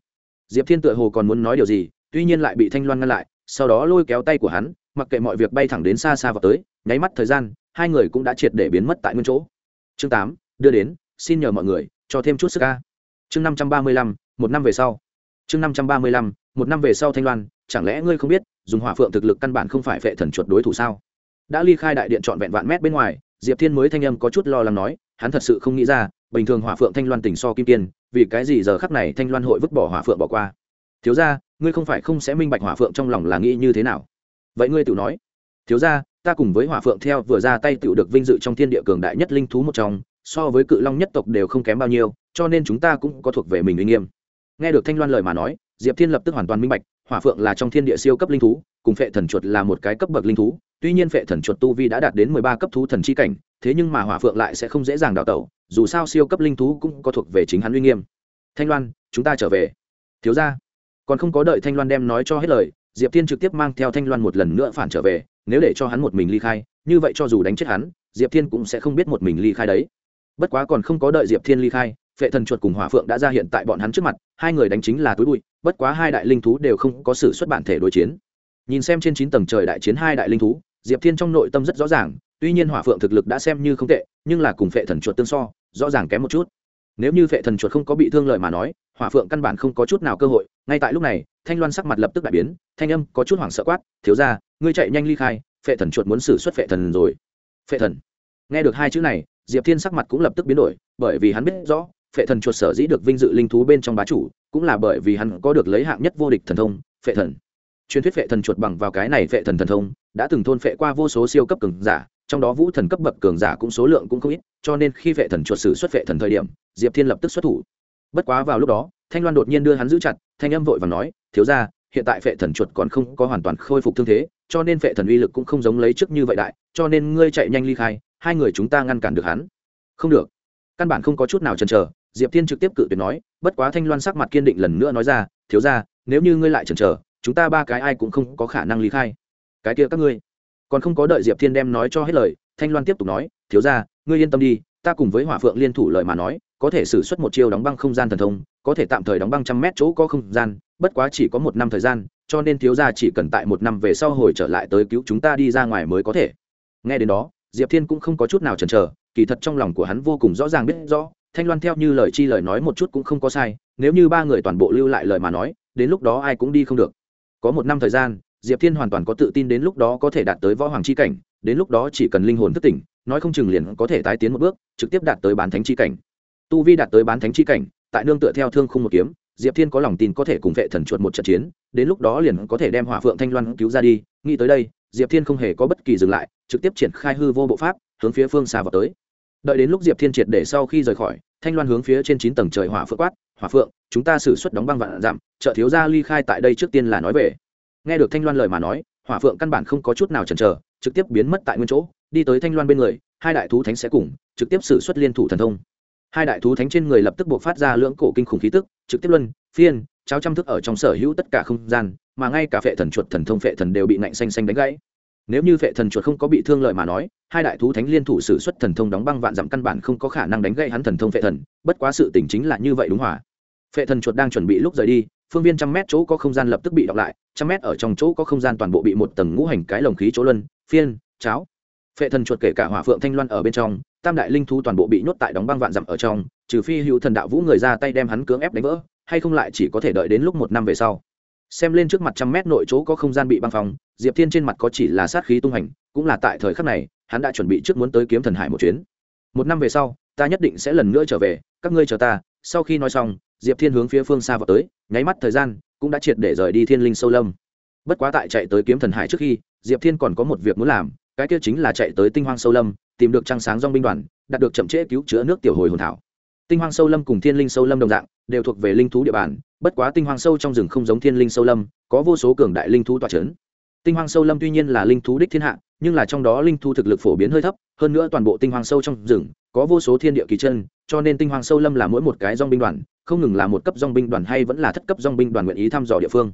Diệp thiên tựa hồ còn muốn nói điều gì, tuy nhiên lại bị thanh loan ngăn lại, sau đó lôi kéo tay của hắn, mặc kệ mọi việc bay thẳng đến xa xa vào tới, nháy mắt thời gian, hai người cũng đã triệt để biến mất tại nguyên chỗ. Chương tám, đưa đến, xin nhờ mọi người cho thêm chút sức ca. Chương năm trăm ba mươi lăm, một năm về sau. Chương năm trăm ba mươi lăm, một năm về sau thanh loan, chẳng lẽ ngươi không biết, dùng hỏa phượng thực lực căn bản không phải vệ thần chuột đối thủ sao? Đã ly khai đại điện trọn vẹn vạn mét bên ngoài, diệp thiên mới thanh âm có chút lo lắng nói, hắn thật sự không nghĩ ra, bình thường hỏa phượng thanh loan tỉnh so kim kiên vì cái gì giờ khắc này thanh loan hội vứt bỏ hỏa phượng bỏ qua? Thiếu ra ngươi không phải không sẽ minh bạch hỏa phượng trong lòng là nghĩ như thế nào? Vậy ngươi tự nói. Thiếu ra ta cùng với hỏa phượng theo vừa ra tay tự được vinh dự trong thiên địa cường đại nhất linh thú một trong so với cự long nhất tộc đều không kém bao nhiêu, cho nên chúng ta cũng có thuộc về mình uy nghiêm. Nghe được thanh loan lời mà nói, diệp thiên lập tức hoàn toàn minh bạch, hỏa phượng là trong thiên địa siêu cấp linh thú, cùng phệ thần chuột là một cái cấp bậc linh thú, tuy nhiên phệ thần chuột tu vi đã đạt đến mười ba cấp thú thần c h i cảnh, thế nhưng mà hỏa phượng lại sẽ không dễ dàng đào tẩu, dù sao siêu cấp linh thú cũng có thuộc về chính hắn uy nghiêm. Thanh loan, chúng ta trở về. Thiếu ra còn không có đợi thanh loan đem nói cho hết lời, diệp thiên trực tiếp mang theo thanh loan một lần nữa phản trở về, nếu để cho hắn một mình ly khai, như vậy cho dù đánh chết hắn, diệp thiên cũng sẽ không biết một mình ly khai đấy bất quá còn không có đợi diệp thiên ly khai, phệ thần chuột cùng hỏa phượng đã ra hiện tại bọn hắn trước mặt, hai người đánh chính là túi bụi, bất quá hai đại linh thú đều không có sự xuất bản thể đối chiến. Nhìn xem trên chín tầng trời đại chiến hai đại linh thú, diệp thiên trong nội tâm rất rõ ràng, tuy nhiên hỏa phượng thực lực đã xem như không tệ, nhưng là cùng phệ thần chuột tương so, rõ ràng kém một chút. Nếu như phệ thần chuột không có bị thương lợi mà nói, hỏa phượng căn bản không có chút nào cơ hội, ngay tại lúc này, thanh loan sắc mặt lập tức đại biến, thanh âm có chút hoảng sợ quát, thiếu ra ngươi chạy nhanh ly khai, phệ thần chuột muốn xử xuất phệ thần rồi. Phệ thần. Nghe được hai chữ này diệp thiên sắc mặt cũng lập tức biến đổi, bởi vì hắn biết rõ, phệ thần chuột sở dĩ được vinh dự linh thú bên trong bá chủ, cũng là bởi vì hắn có được lấy hạng nhất vô địch thần thông, phệ thần. Truyền thuyết phệ thần chuột bằng vào cái này phệ thần thần thông, đã từng thôn phệ qua vô số siêu cấp cường giả, trong đó vũ thần cấp bậc cường giả cũng số lượng cũng không ít, cho nên khi phệ thần chuột sử xuất phệ thần thời điểm, diệp thiên lập tức xuất thủ. Bất quá vào lúc đó, thanh loan đột nhiên đưa hắn giữ chặt, thanh âm vội và nói, thiếu ra hiện tại phệ thần chuột còn không có hoàn toàn khôi phục thương thế, cho nên phệ thần uy lực cũng không giống lấy trước như vậy đại, cho nên ngươi chạy nhanh ly khai hai người chúng ta ngăn cản được hắn. Không được. Căn bản không có chút nào chần chờ, diệp thiên trực tiếp cự tuyệt nói, bất quá thanh loan sắc mặt kiên định lần nữa nói ra, thiếu ra nếu như ngươi lại chần chờ, chúng ta ba cái ai cũng không có khả năng ly khai. Cái kia các ngươi. Còn không có đợi diệp thiên đem nói cho hết lời, thanh loan tiếp tục nói, thiếu ra ngươi yên tâm đi, ta cùng với hỏa phượng liên thủ lời mà nói, có thể xử suất một chiêu đóng băng không gian thần thông, có thể tạm thời đóng băng trăm mét chỗ có không gian, bất quá chỉ có một năm thời gian, cho nên thiếu gia chỉ cần tại một năm về sau hồi trở lại tới cứu chúng ta đi ra ngoài mới có thể. Nghe đến đó diệp thiên cũng không có chút nào chần chờ, kỳ thật trong lòng của hắn vô cùng rõ ràng biết rõ, thanh loan theo như lời chi lời nói một chút cũng không có sai, nếu như ba người toàn bộ lưu lại lời mà nói, đến lúc đó ai cũng đi không được. Có một năm thời gian, diệp thiên hoàn toàn có tự tin đến lúc đó có thể đạt tới võ hoàng c h i cảnh, đến lúc đó chỉ cần linh hồn thức tỉnh, nói không chừng liền có thể tái tiến một bước, trực tiếp đạt tới bán thánh c h i cảnh. Tu vi đạt tới bán thánh c h i cảnh, tại nương tựa theo thương khung một kiếm diệp thiên có lòng tin có thể cùng vệ thần chuột một trận chiến, đến lúc đó liền có thể đem hỏa phượng thanh loan cứu ra đi. Nghĩ tới đây, diệp thiên không hề có bất kỳ dừng lại, trực tiếp triển khai hư vô bộ pháp, hướng phía phương xa vào tới. Đợi đến lúc diệp thiên triệt để sau khi rời khỏi, thanh loan hướng phía trên chín tầng trời hỏa phượng quát, hỏa phượng, chúng ta xử suất đóng băng vạn giảm. trợ thiếu gia ly khai tại đây trước tiên là nói về. Nghe được thanh loan lời mà nói, hỏa phượng căn bản không có chút nào chần chờ, trực tiếp biến mất tại nguyên chỗ, đi tới thanh loan bên người, hai đại thú thánh sẽ cùng, trực tiếp xử suất liên thủ thần thông hai đại thú thánh trên người lập tức buộc phát ra lưỡng cổ kinh khủng khí tức, trực tiếp luân, phiên, cháo trăm thức ở trong sở hữu tất cả không gian, mà ngay cả phệ thần chuột, thần thông phệ thần đều bị nạnh xanh xanh đánh gãy. Nếu như phệ thần chuột không có bị thương lợi mà nói, hai đại thú thánh liên thủ xử suất thần thông đóng băng vạn dặm căn bản không có khả năng đánh gãy hắn thần thông phệ thần, bất quá sự tỉnh chính là như vậy đúng hỏa phệ thần chuột đang chuẩn bị lúc rời đi, phương viên trăm mét chỗ có không gian lập tức bị đọc lại, trăm mét ở trong chỗ có không gian toàn bộ bị một tầng ngũ hành cái lồng khí chỗ luân, phiên, cháo. Phệ thần chuột kể cả hỏa phượng thanh loan ở bên trong tam đại linh thú toàn bộ bị nhốt tại đóng băng vạn dặm ở trong trừ phi hữu thần đạo vũ người ra tay đem hắn cưỡng ép đánh vỡ hay không lại chỉ có thể đợi đến lúc một năm về sau. Xem lên trước mặt trăm mét nội chỗ có không gian bị băng phong, diệp thiên trên mặt có chỉ là sát khí tung hành cũng là tại thời khắc này hắn đã chuẩn bị trước muốn tới kiếm thần hải một chuyến. Một năm về sau ta nhất định sẽ lần nữa trở về các ngươi chờ ta. Sau khi nói xong diệp thiên hướng phía phương xa vào tới nháy mắt thời gian cũng đã triệt để rời đi thiên linh sâu lâm. Bất quá tại chạy tới kiếm thần hải trước khi diệp thiên còn có một việc muốn làm cái kia chính là chạy tới tinh hoang sâu lâm tìm được trăng sáng dong binh đoàn, đạt được chậm trễ cứu chữa nước tiểu hồi hồn thảo. Tinh hoang sâu lâm cùng thiên linh sâu lâm đồng dạng, đều thuộc về linh thú địa bàn, bất quá tinh hoang sâu trong rừng không giống thiên linh sâu lâm, có vô số cường đại linh thú tọa c h ấ n tinh hoang sâu lâm tuy nhiên là linh thú đích thiên hạ, nhưng là trong đó linh thú thực lực phổ biến hơi thấp, hơn nữa toàn bộ tinh hoang sâu trong rừng, có vô số thiên địa kỳ chân, cho nên tinh hoang sâu lâm là mỗi một cái dong binh đoàn, không ngừng là một cấp dong binh đoàn hay vẫn là thất cấp dong binh đoàn nguyện ý thăm dò địa phương.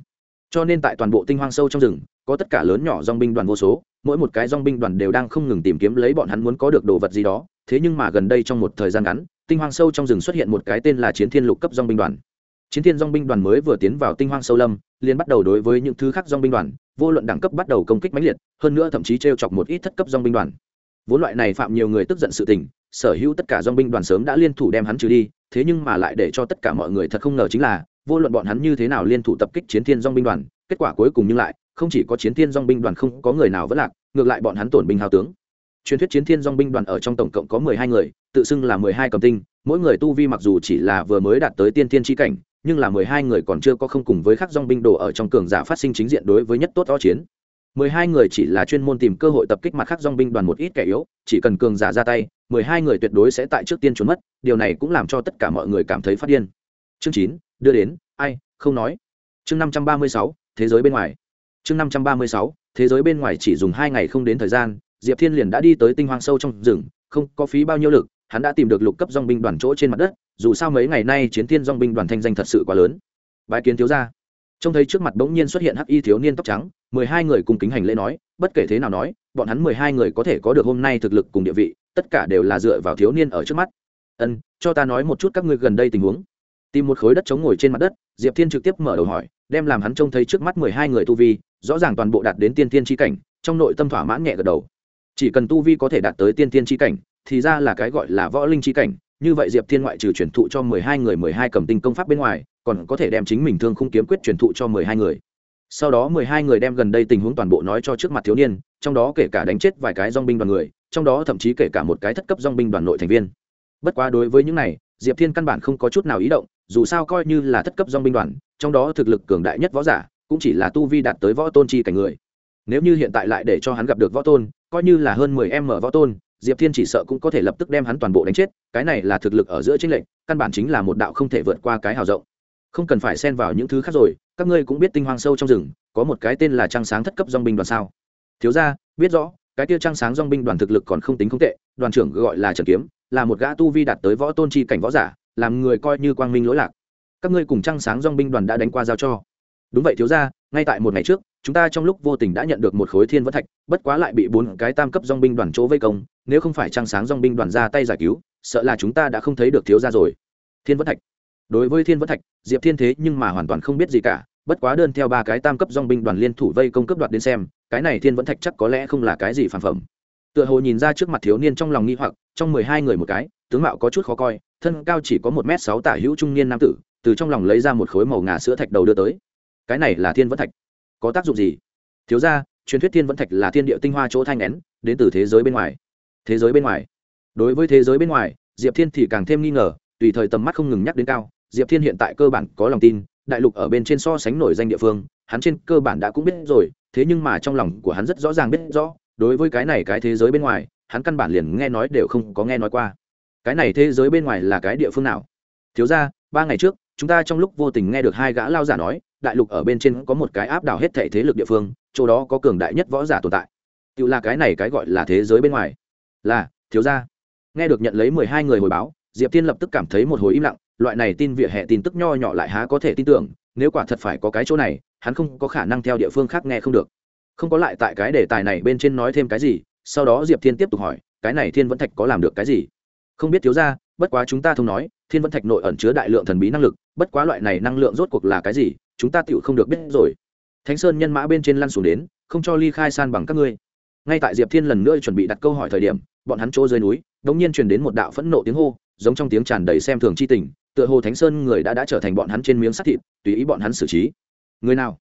Cho nên tại toàn bộ tinh hoang sâu trong rừng, có tất cả lớn nhỏ dong binh đoàn vô số mỗi một cái dong binh đoàn đều đang không ngừng tìm kiếm lấy bọn hắn muốn có được đồ vật gì đó. Thế nhưng mà gần đây trong một thời gian ngắn, tinh hoang sâu trong rừng xuất hiện một cái tên là chiến thiên lục cấp dong binh đoàn. Chiến thiên dong binh đoàn mới vừa tiến vào tinh hoang sâu lâm, liền bắt đầu đối với những thứ khác dong binh đoàn, vô luận đẳng cấp bắt đầu công kích mãnh liệt, hơn nữa thậm chí t r e o chọc một ít thất cấp dong binh đoàn. Vốn loại này phạm nhiều người tức giận sự tình, sở hữu tất cả dong binh đoàn sớm đã liên thủ đem hắn trừ đi, thế nhưng mà lại để cho tất cả mọi người thật không ngờ chính là, vô luận bọn hắn như thế nào liên thủ tập kích chiến thiên dong binh đoàn kết quả cuối cùng nhưng lại, không chỉ có chiến thiên dong binh đoàn không có người nào vẫn lạc, ngược lại bọn hắn tổn binh hào tướng. Truyền thuyết chiến thiên dong binh đoàn ở trong tổng cộng có mười hai người, tự xưng là mười hai cầm tinh, mỗi người tu vi mặc dù chỉ là vừa mới đạt tới tiên thiên tri cảnh, nhưng là mười hai người còn chưa có không cùng với các dong binh đồ ở trong cường giả phát sinh chính diện đối với nhất tốt to chiến. mười hai người chỉ là chuyên môn tìm cơ hội tập kích mặt khác dong binh đoàn một ít kẻ yếu, chỉ cần cường giả ra tay, mười hai người tuyệt đối sẽ tại trước tiên trốn mất, điều này cũng làm cho tất cả mọi người cảm thấy phát điên. Chương chín, đưa đến, ai, không nói. Chương năm trăm ba mươi sáu thế giới bên ngoài. Chương năm trăm ba mươi sáu, thế giới bên ngoài chỉ dùng hai ngày không đến thời gian, diệp thiên liền đã đi tới tinh hoang sâu trong rừng, không có phí bao nhiêu lực, hắn đã tìm được lục cấp dong binh đoàn chỗ trên mặt đất, dù sao mấy ngày nay chiến thiên dong binh đoàn thanh danh thật sự quá lớn. Bãi kiến thiếu gia. Trông thấy trước mặt bỗng nhiên xuất hiện hắc y thiếu niên tóc trắng, mười hai người cùng kính hành lễ nói, bất kể thế nào nói, bọn hắn mười hai người có thể có được hôm nay thực lực cùng địa vị, tất cả đều là dựa vào thiếu niên ở trước mắt. Ân, cho ta nói một chút các ngươi gần đây tình huống tìm một khối đất chống ngồi trên mặt đất, diệp thiên trực tiếp mở đầu hỏi, đem làm hắn trông thấy trước mắt mười hai người tu vi, rõ ràng toàn bộ đạt đến tiên tiên tri cảnh, trong nội tâm thỏa mãn nhẹ gật đầu. Chỉ cần tu vi có thể đạt tới tiên tiên tri cảnh, thì ra là cái gọi là võ linh tri cảnh, như vậy diệp thiên ngoại trừ truyền thụ cho mười hai người mười hai cầm tinh công pháp bên ngoài, còn có thể đem chính mình thương khung kiếm quyết truyền thụ cho mười hai người. Sau đó mười hai người đem gần đây tình huống toàn bộ nói cho trước mặt thiếu niên, trong đó kể cả đánh chết vài cái dong binh đoàn người, trong đó thậm chí kể cả một cái thất cấp dong binh đoàn nội thành viên. Bất quá đối với những này diệp thiên căn bản không có chút nào ý động, dù sao coi như là thất cấp dong binh đoàn, trong đó thực lực cường đại nhất võ giả, cũng chỉ là tu vi đạt tới võ tôn chi cảnh người. Nếu như hiện tại lại để cho hắn gặp được võ tôn, coi như là hơn mười em mở võ tôn, diệp thiên chỉ sợ cũng có thể lập tức đem hắn toàn bộ đánh chết, cái này là thực lực ở giữa chính lệnh căn bản chính là một đạo không thể vượt qua cái hào rộng. Không cần phải xen vào những thứ khác rồi, các ngươi cũng biết tinh hoang sâu trong rừng, có một cái tên là trăng sáng thất cấp dong binh đoàn sao? Thiếu ra biết rõ, cái kia trăng sáng dong binh đoàn thực lực còn không tính không tệ, đoàn trưởng gọi là trần kiếm là một gã tu vi đạt tới võ tôn chi cảnh võ giả, làm người coi như quang minh lỗi lạc. Các ngươi cùng trăng sáng dong binh đoàn đã đánh qua giao cho. Đúng vậy, thiếu ra ngay tại một ngày trước, chúng ta trong lúc vô tình đã nhận được một khối thiên vân thạch, bất quá lại bị bốn cái tam cấp dong binh đoàn chỗ vây công, nếu không phải trăng sáng dong binh đoàn ra tay giải cứu, sợ là chúng ta đã không thấy được thiếu ra rồi. Thiên vân thạch. Đối với thiên vân thạch, diệp thiên thế nhưng mà hoàn toàn không biết gì cả, bất quá đơn theo ba cái tam cấp dong binh đoàn liên thủ vây công cấp đoạt đến xem, cái này thiên vẫn thạch chắc có lẽ không là cái gì phản phẩm tựa hồ nhìn ra trước mặt thiếu niên trong lòng nghi hoặc, trong mười hai người một cái, tướng mạo có chút khó coi, thân cao chỉ có một m sáu tả hữu trung niên nam tử, từ trong lòng lấy ra một khối màu ngà sữa thạch đầu đưa tới. Cái này là thiên vẫn thạch. Có tác dụng gì? Thiếu ra truyền thuyết thiên vẫn thạch là thiên địa tinh hoa chỗ thanh nén, đến từ thế giới bên ngoài. Thế giới bên ngoài. Đối với thế giới bên ngoài, diệp thiên thì càng thêm nghi ngờ, tùy thời tầm mắt không ngừng nhắc đến cao. Diệp thiên hiện tại cơ bản có lòng tin, đại lục ở bên trên so sánh nổi danh địa phương, hắn trên cơ bản đã cũng biết rồi, thế nhưng mà trong lòng của hắn rất rõ ràng biết rõ đối với cái này cái thế giới bên ngoài, hắn căn bản liền nghe nói đều không có nghe nói qua. Cái này thế giới bên ngoài là cái địa phương nào? Thiếu ra ba ngày trước, chúng ta trong lúc vô tình nghe được hai gã lao giả nói, đại lục ở bên trên có một cái áp đảo hết thệ thế lực địa phương, chỗ đó có cường đại nhất võ giả tồn tại. Tự là cái này cái gọi là thế giới bên ngoài. Là, thiếu ra nghe được nhận lấy mười hai người hồi báo, diệp tiên lập tức cảm thấy một hồi im lặng, loại này tin vỉa hè tin tức nho nhỏ lại há có thể tin tưởng, nếu quả thật phải có cái chỗ này, hắn không có khả năng theo địa phương khác nghe không được không có lại tại cái đề tài này bên trên nói thêm cái gì, sau đó diệp thiên tiếp tục hỏi, cái này thiên vẫn thạch có làm được cái gì? Không biết thiếu ra bất quá chúng ta thông nói, thiên vẫn thạch nội ẩn chứa đại lượng thần bí năng lực, bất quá loại này năng lượng rốt cuộc là cái gì, chúng ta tựu không được biết rồi. Thánh sơn nhân mã bên trên lăn xuống đến, không cho ly khai san bằng các ngươi. Ngay tại diệp thiên lần nữa chuẩn bị đặt câu hỏi thời điểm, bọn hắn chỗ dưới núi đ ỗ n g nhiên truyền đến một đạo phẫn nộ tiếng hô, giống trong tiếng tràn đầy xem thường c h i tình, tựa hồ thánh sơn người đã đã trở thành bọn hắn trên miếng sắt thịt, tùy ý bọn hắn xử trí. Người nào?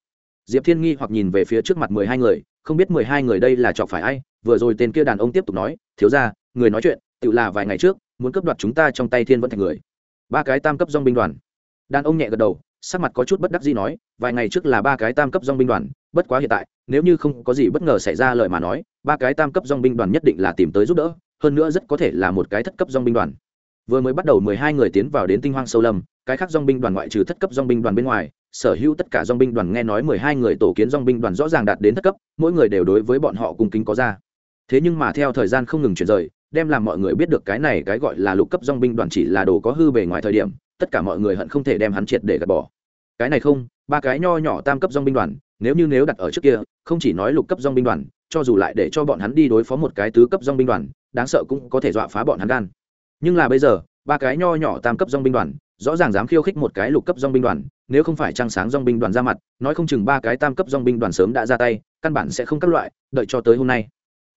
Diệp thiên nghi hoặc nhìn về phía trước mặt mười hai người, không biết mười hai người đây là chọc phải ai, vừa rồi tên kia đàn ông tiếp tục nói, thiếu ra người nói chuyện, tự là vài ngày trước, muốn cướp đoạt chúng ta trong tay thiên vẫn thành người. Ba cái tam cấp dong binh đoàn. Đàn ông nhẹ gật đầu, sắc mặt có chút bất đắc gì nói, vài ngày trước là ba cái tam cấp dong binh đoàn, bất quá hiện tại, nếu như không có gì bất ngờ xảy ra lời mà nói, ba cái tam cấp dong binh đoàn nhất định là tìm tới giúp đỡ, hơn nữa rất có thể là một cái thất cấp dong binh đoàn vừa mới bắt đầu mười hai người tiến vào đến tinh hoang sâu lâm, cái khác dong binh đoàn ngoại trừ thất cấp dong binh đoàn bên ngoài, sở hữu tất cả dong binh đoàn nghe nói mười hai người tổ kiến dong binh đoàn rõ ràng đạt đến thất cấp, mỗi người đều đối với bọn họ cung kính có ra. Thế nhưng mà theo thời gian không ngừng chuyển rời, đem làm mọi người biết được cái này cái gọi là lục cấp dong binh đoàn chỉ là đồ có hư bề ngoài thời điểm, tất cả mọi người hận không thể đem hắn triệt để gạt bỏ. Cái này không, ba cái nho nhỏ tam cấp dong binh đoàn, nếu như nếu đặt ở trước kia, không chỉ nói lục cấp dong binh đoàn, cho dù lại để cho bọn hắn đi đối phó một cái tứ cấp dong binh đoàn, đáng sợ cũng có thể dọa phá bọn hắn gan nhưng là bây giờ, ba cái nho nhỏ tam cấp dong binh đoàn, rõ ràng dám khiêu khích một cái lục cấp dong binh đoàn, nếu không phải trăng sáng dong binh đoàn ra mặt, nói không chừng ba cái tam cấp dong binh đoàn sớm đã ra tay, căn bản sẽ không các loại, đợi cho tới hôm nay.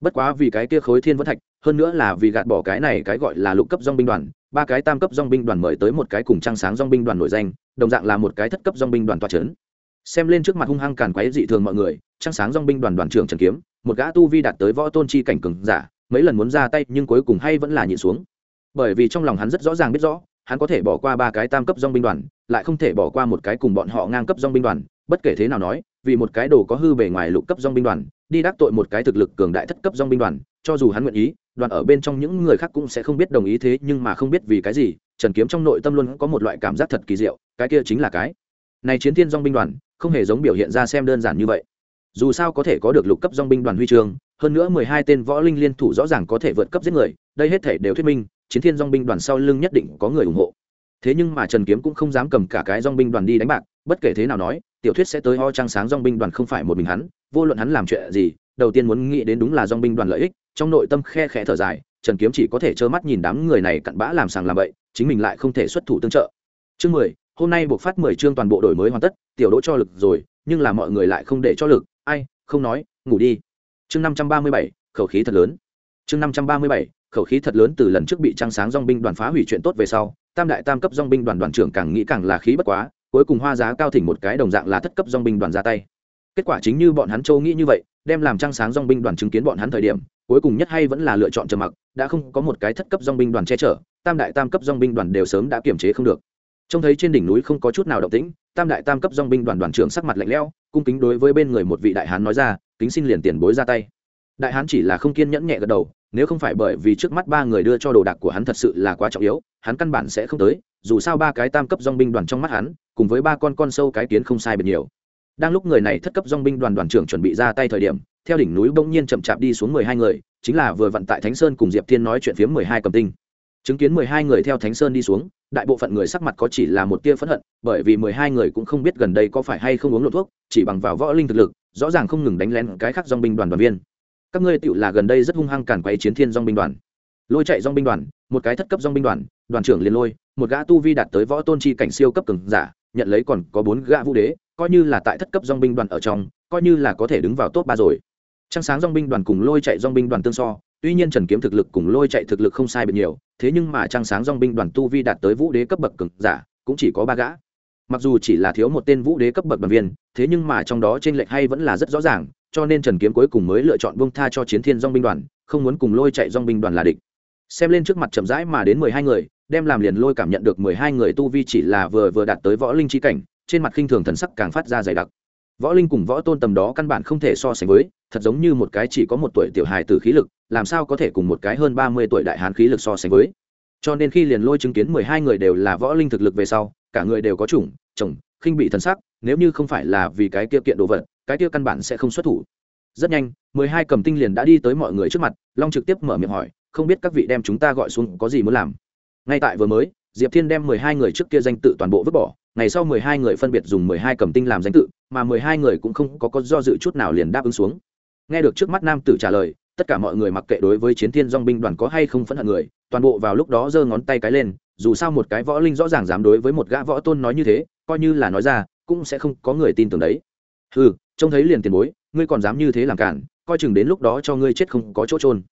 Bất quá vì cái kia khối thiên vẫn thạch, hơn nữa là vì gạt bỏ cái này cái gọi là lục cấp dong binh đoàn, ba cái tam cấp dong binh đoàn mời tới một cái cùng trăng sáng dong binh đoàn nổi danh, đồng dạng là một cái thất cấp dong binh đoàn toa c h ấ n xem lên trước mặt hung hăng càn quấy dị thường mọi người, trăng sáng dong binh đoàn đoàn trưởng trần kiếm, một gã tu vi đạt tới võ tôn chi cảnh cừng giả, mấy lần muốn ra tay nhưng cuối cùng hay vẫn là nhịn xuống bởi vì trong lòng hắn rất rõ ràng biết rõ, hắn có thể bỏ qua ba cái tam cấp dong binh đoàn, lại không thể bỏ qua một cái cùng bọn họ ngang cấp dong binh đoàn. Bất kể thế nào nói, vì một cái đồ có hư bề ngoài lục cấp dong binh đoàn, đi đắc tội một cái thực lực cường đại thất cấp dong binh đoàn, cho dù hắn nguyện ý, đoàn ở bên trong những người khác cũng sẽ không biết đồng ý thế nhưng mà không biết vì cái gì, trần kiếm trong nội tâm luôn có một loại cảm giác thật kỳ diệu, cái kia chính là cái. Này chiến thiên dong binh đoàn, không hề giống biểu hiện ra xem đơn giản như vậy. Dù sao có thể có được lục cấp dong binh đoàn huy chương, hơn nữa mười hai tên võ linh liên thủ rõ ràng có thể vượt cấp giết người, đây hết thể đều thuyết minh chiến thiên dong binh đoàn sau lưng nhất định có người ủng hộ. Thế nhưng mà trần kiếm cũng không dám cầm cả cái dong binh đoàn đi đánh bạc, bất kể thế nào nói, tiểu thuyết sẽ tới ho trăng sáng dong binh đoàn không phải một mình hắn, vô luận hắn làm chuyện gì, đầu tiên muốn nghĩ đến đúng là dong binh đoàn lợi ích, trong nội tâm khe khẽ thở dài, trần kiếm chỉ có thể trơ mắt nhìn đám người này cặn bã làm sàng làm bậy, chính mình lại không thể xuất thủ tương trợ. Chương mười, hôm nay buộc phát mười chương toàn bộ đổi mới hoàn tất, tiểu đỗ cho lực rồi, nhưng là mọi người lại không để cho lực, ai, không nói, ngủ đi. Chương năm trăm ba mươi bảy, khẩu khí thật lớn. Chương năm trăm ba mươi bảy khẩu khí thật lớn từ lần trước bị trăng sáng dong binh đoàn phá hủy chuyện tốt về sau, tam đại tam cấp dong binh đoàn đoàn trưởng càng nghĩ càng là khí bất quá, cuối cùng hoa giá cao thỉnh một cái đồng dạng là thất cấp dong binh đoàn ra tay. Kết quả chính như bọn hắn châu nghĩ như vậy, đem làm trăng sáng dong binh đoàn chứng kiến bọn hắn thời điểm, cuối cùng nhất hay vẫn là lựa chọn trầm mặc, đã không có một cái thất cấp dong binh đoàn che chở, tam đại tam cấp dong binh đoàn đều sớm đã kiểm chế không được. Trông thấy trên đỉnh núi không có chút nào động tĩnh, tam đại tam cấp dong binh đoàn đoàn trưởng sắc mặt lạnh lẽo, cung kính đối với bên người một vị đại hán nói ra, kính xin liền tiền bối ra tay. Đại hán chỉ là không kiên nhẫn nhẹ gật đầu nếu không phải bởi vì trước mắt ba người đưa cho đồ đạc của hắn thật sự là quá trọng yếu, hắn căn bản sẽ không tới, dù sao ba cái tam cấp dong binh đoàn trong mắt hắn, cùng với ba con con sâu cái kiến không sai biệt nhiều. Đang lúc người này thất cấp dong binh đoàn đoàn trưởng chuẩn bị ra tay thời điểm, theo đỉnh núi bỗng nhiên chậm chạp đi xuống mười hai người, chính là vừa vận tại thánh sơn cùng diệp thiên nói chuyện phiếm mười hai cầm tinh. Chứng kiến mười hai người theo thánh sơn đi xuống, đại bộ phận người sắc mặt có chỉ là một tia phẫn hận, bởi vì mười hai người cũng không biết gần đây có phải hay không uống lộ thuốc, chỉ bằng vào võ linh thực lực, rõ ràng không ngừng đánh lén cái khác dong binh đoàn đoàn viên các ngươi tựu là gần đây rất hung hăng càn quấy chiến thiên dong binh đoàn. Lôi chạy dong binh đoàn, một cái thất cấp dong binh đoàn đoàn trưởng liền lôi, một gã tu vi đạt tới võ tôn chi cảnh siêu cấp cường giả, nhận lấy còn có bốn gã vũ đế, coi như là tại thất cấp dong binh đoàn ở trong, coi như là có thể đứng vào top ba rồi. Trăng sáng dong binh đoàn cùng lôi chạy dong binh đoàn tương so, tuy nhiên trần kiếm thực lực cùng lôi chạy thực lực không sai biệt nhiều, thế nhưng mà trăng sáng dong binh đoàn tu vi đạt tới vũ đế cấp bậc cường giả, cũng chỉ có ba gã. Mặc dù chỉ là thiếu một tên vũ đế cấp bậc đoàn viên, thế nhưng mà trong đó t r ê n lệch hay vẫn là rất rõ ràng cho nên trần kiếm cuối cùng mới lựa chọn bông tha cho chiến thiên dong binh đoàn, không muốn cùng lôi chạy dong binh đoàn là địch. Xem lên trước mặt chậm rãi mà đến mười hai người, đem làm liền lôi cảm nhận được mười hai người tu vi chỉ là vừa vừa đạt tới võ linh trí cảnh, trên mặt khinh thường thần sắc càng phát ra dày đặc. Võ linh cùng võ tôn tầm đó căn bản không thể so sánh với, thật giống như một cái chỉ có một tuổi tiểu hài từ khí lực, làm sao có thể cùng một cái hơn ba mươi tuổi đại hán khí lực so sánh với. Cho nên khi liền lôi chứng kiến mười hai người đều là võ linh thực lực về sau, cả người đều có chủng, chồng, khinh bị thần sắc, nếu như không phải là vì cái kia kiện đồ vật cái kia căn bản sẽ không xuất thủ. Rất nhanh, mười hai cầm tinh liền đã đi tới mọi người trước mặt, long trực tiếp mở miệng hỏi, không biết các vị đem chúng ta gọi xuống có gì muốn làm? Ngay tại vừa mới, diệp thiên đem mười hai người trước kia danh tự toàn bộ vứt bỏ, ngày sau mười hai người phân biệt dùng mười hai cầm tinh làm danh tự, mà mười hai người cũng không có có do dự chút nào liền đáp ứng xuống. Nghe được trước mắt nam tử trả lời, tất cả mọi người mặc kệ đối với chiến thiên dong binh đoàn có hay không phẫn hận người, toàn bộ vào lúc đó giơ ngón tay cái lên, dù sao một cái võ linh rõ ràng dám đối với một gã võ tôn nói như thế, coi như là nói ra, cũng sẽ không có người tin tưởng đấy. Ừ trông thấy liền tiền bối, ngươi còn dám như thế làm cản, coi chừng đến lúc đó cho ngươi chết không có chỗ trôn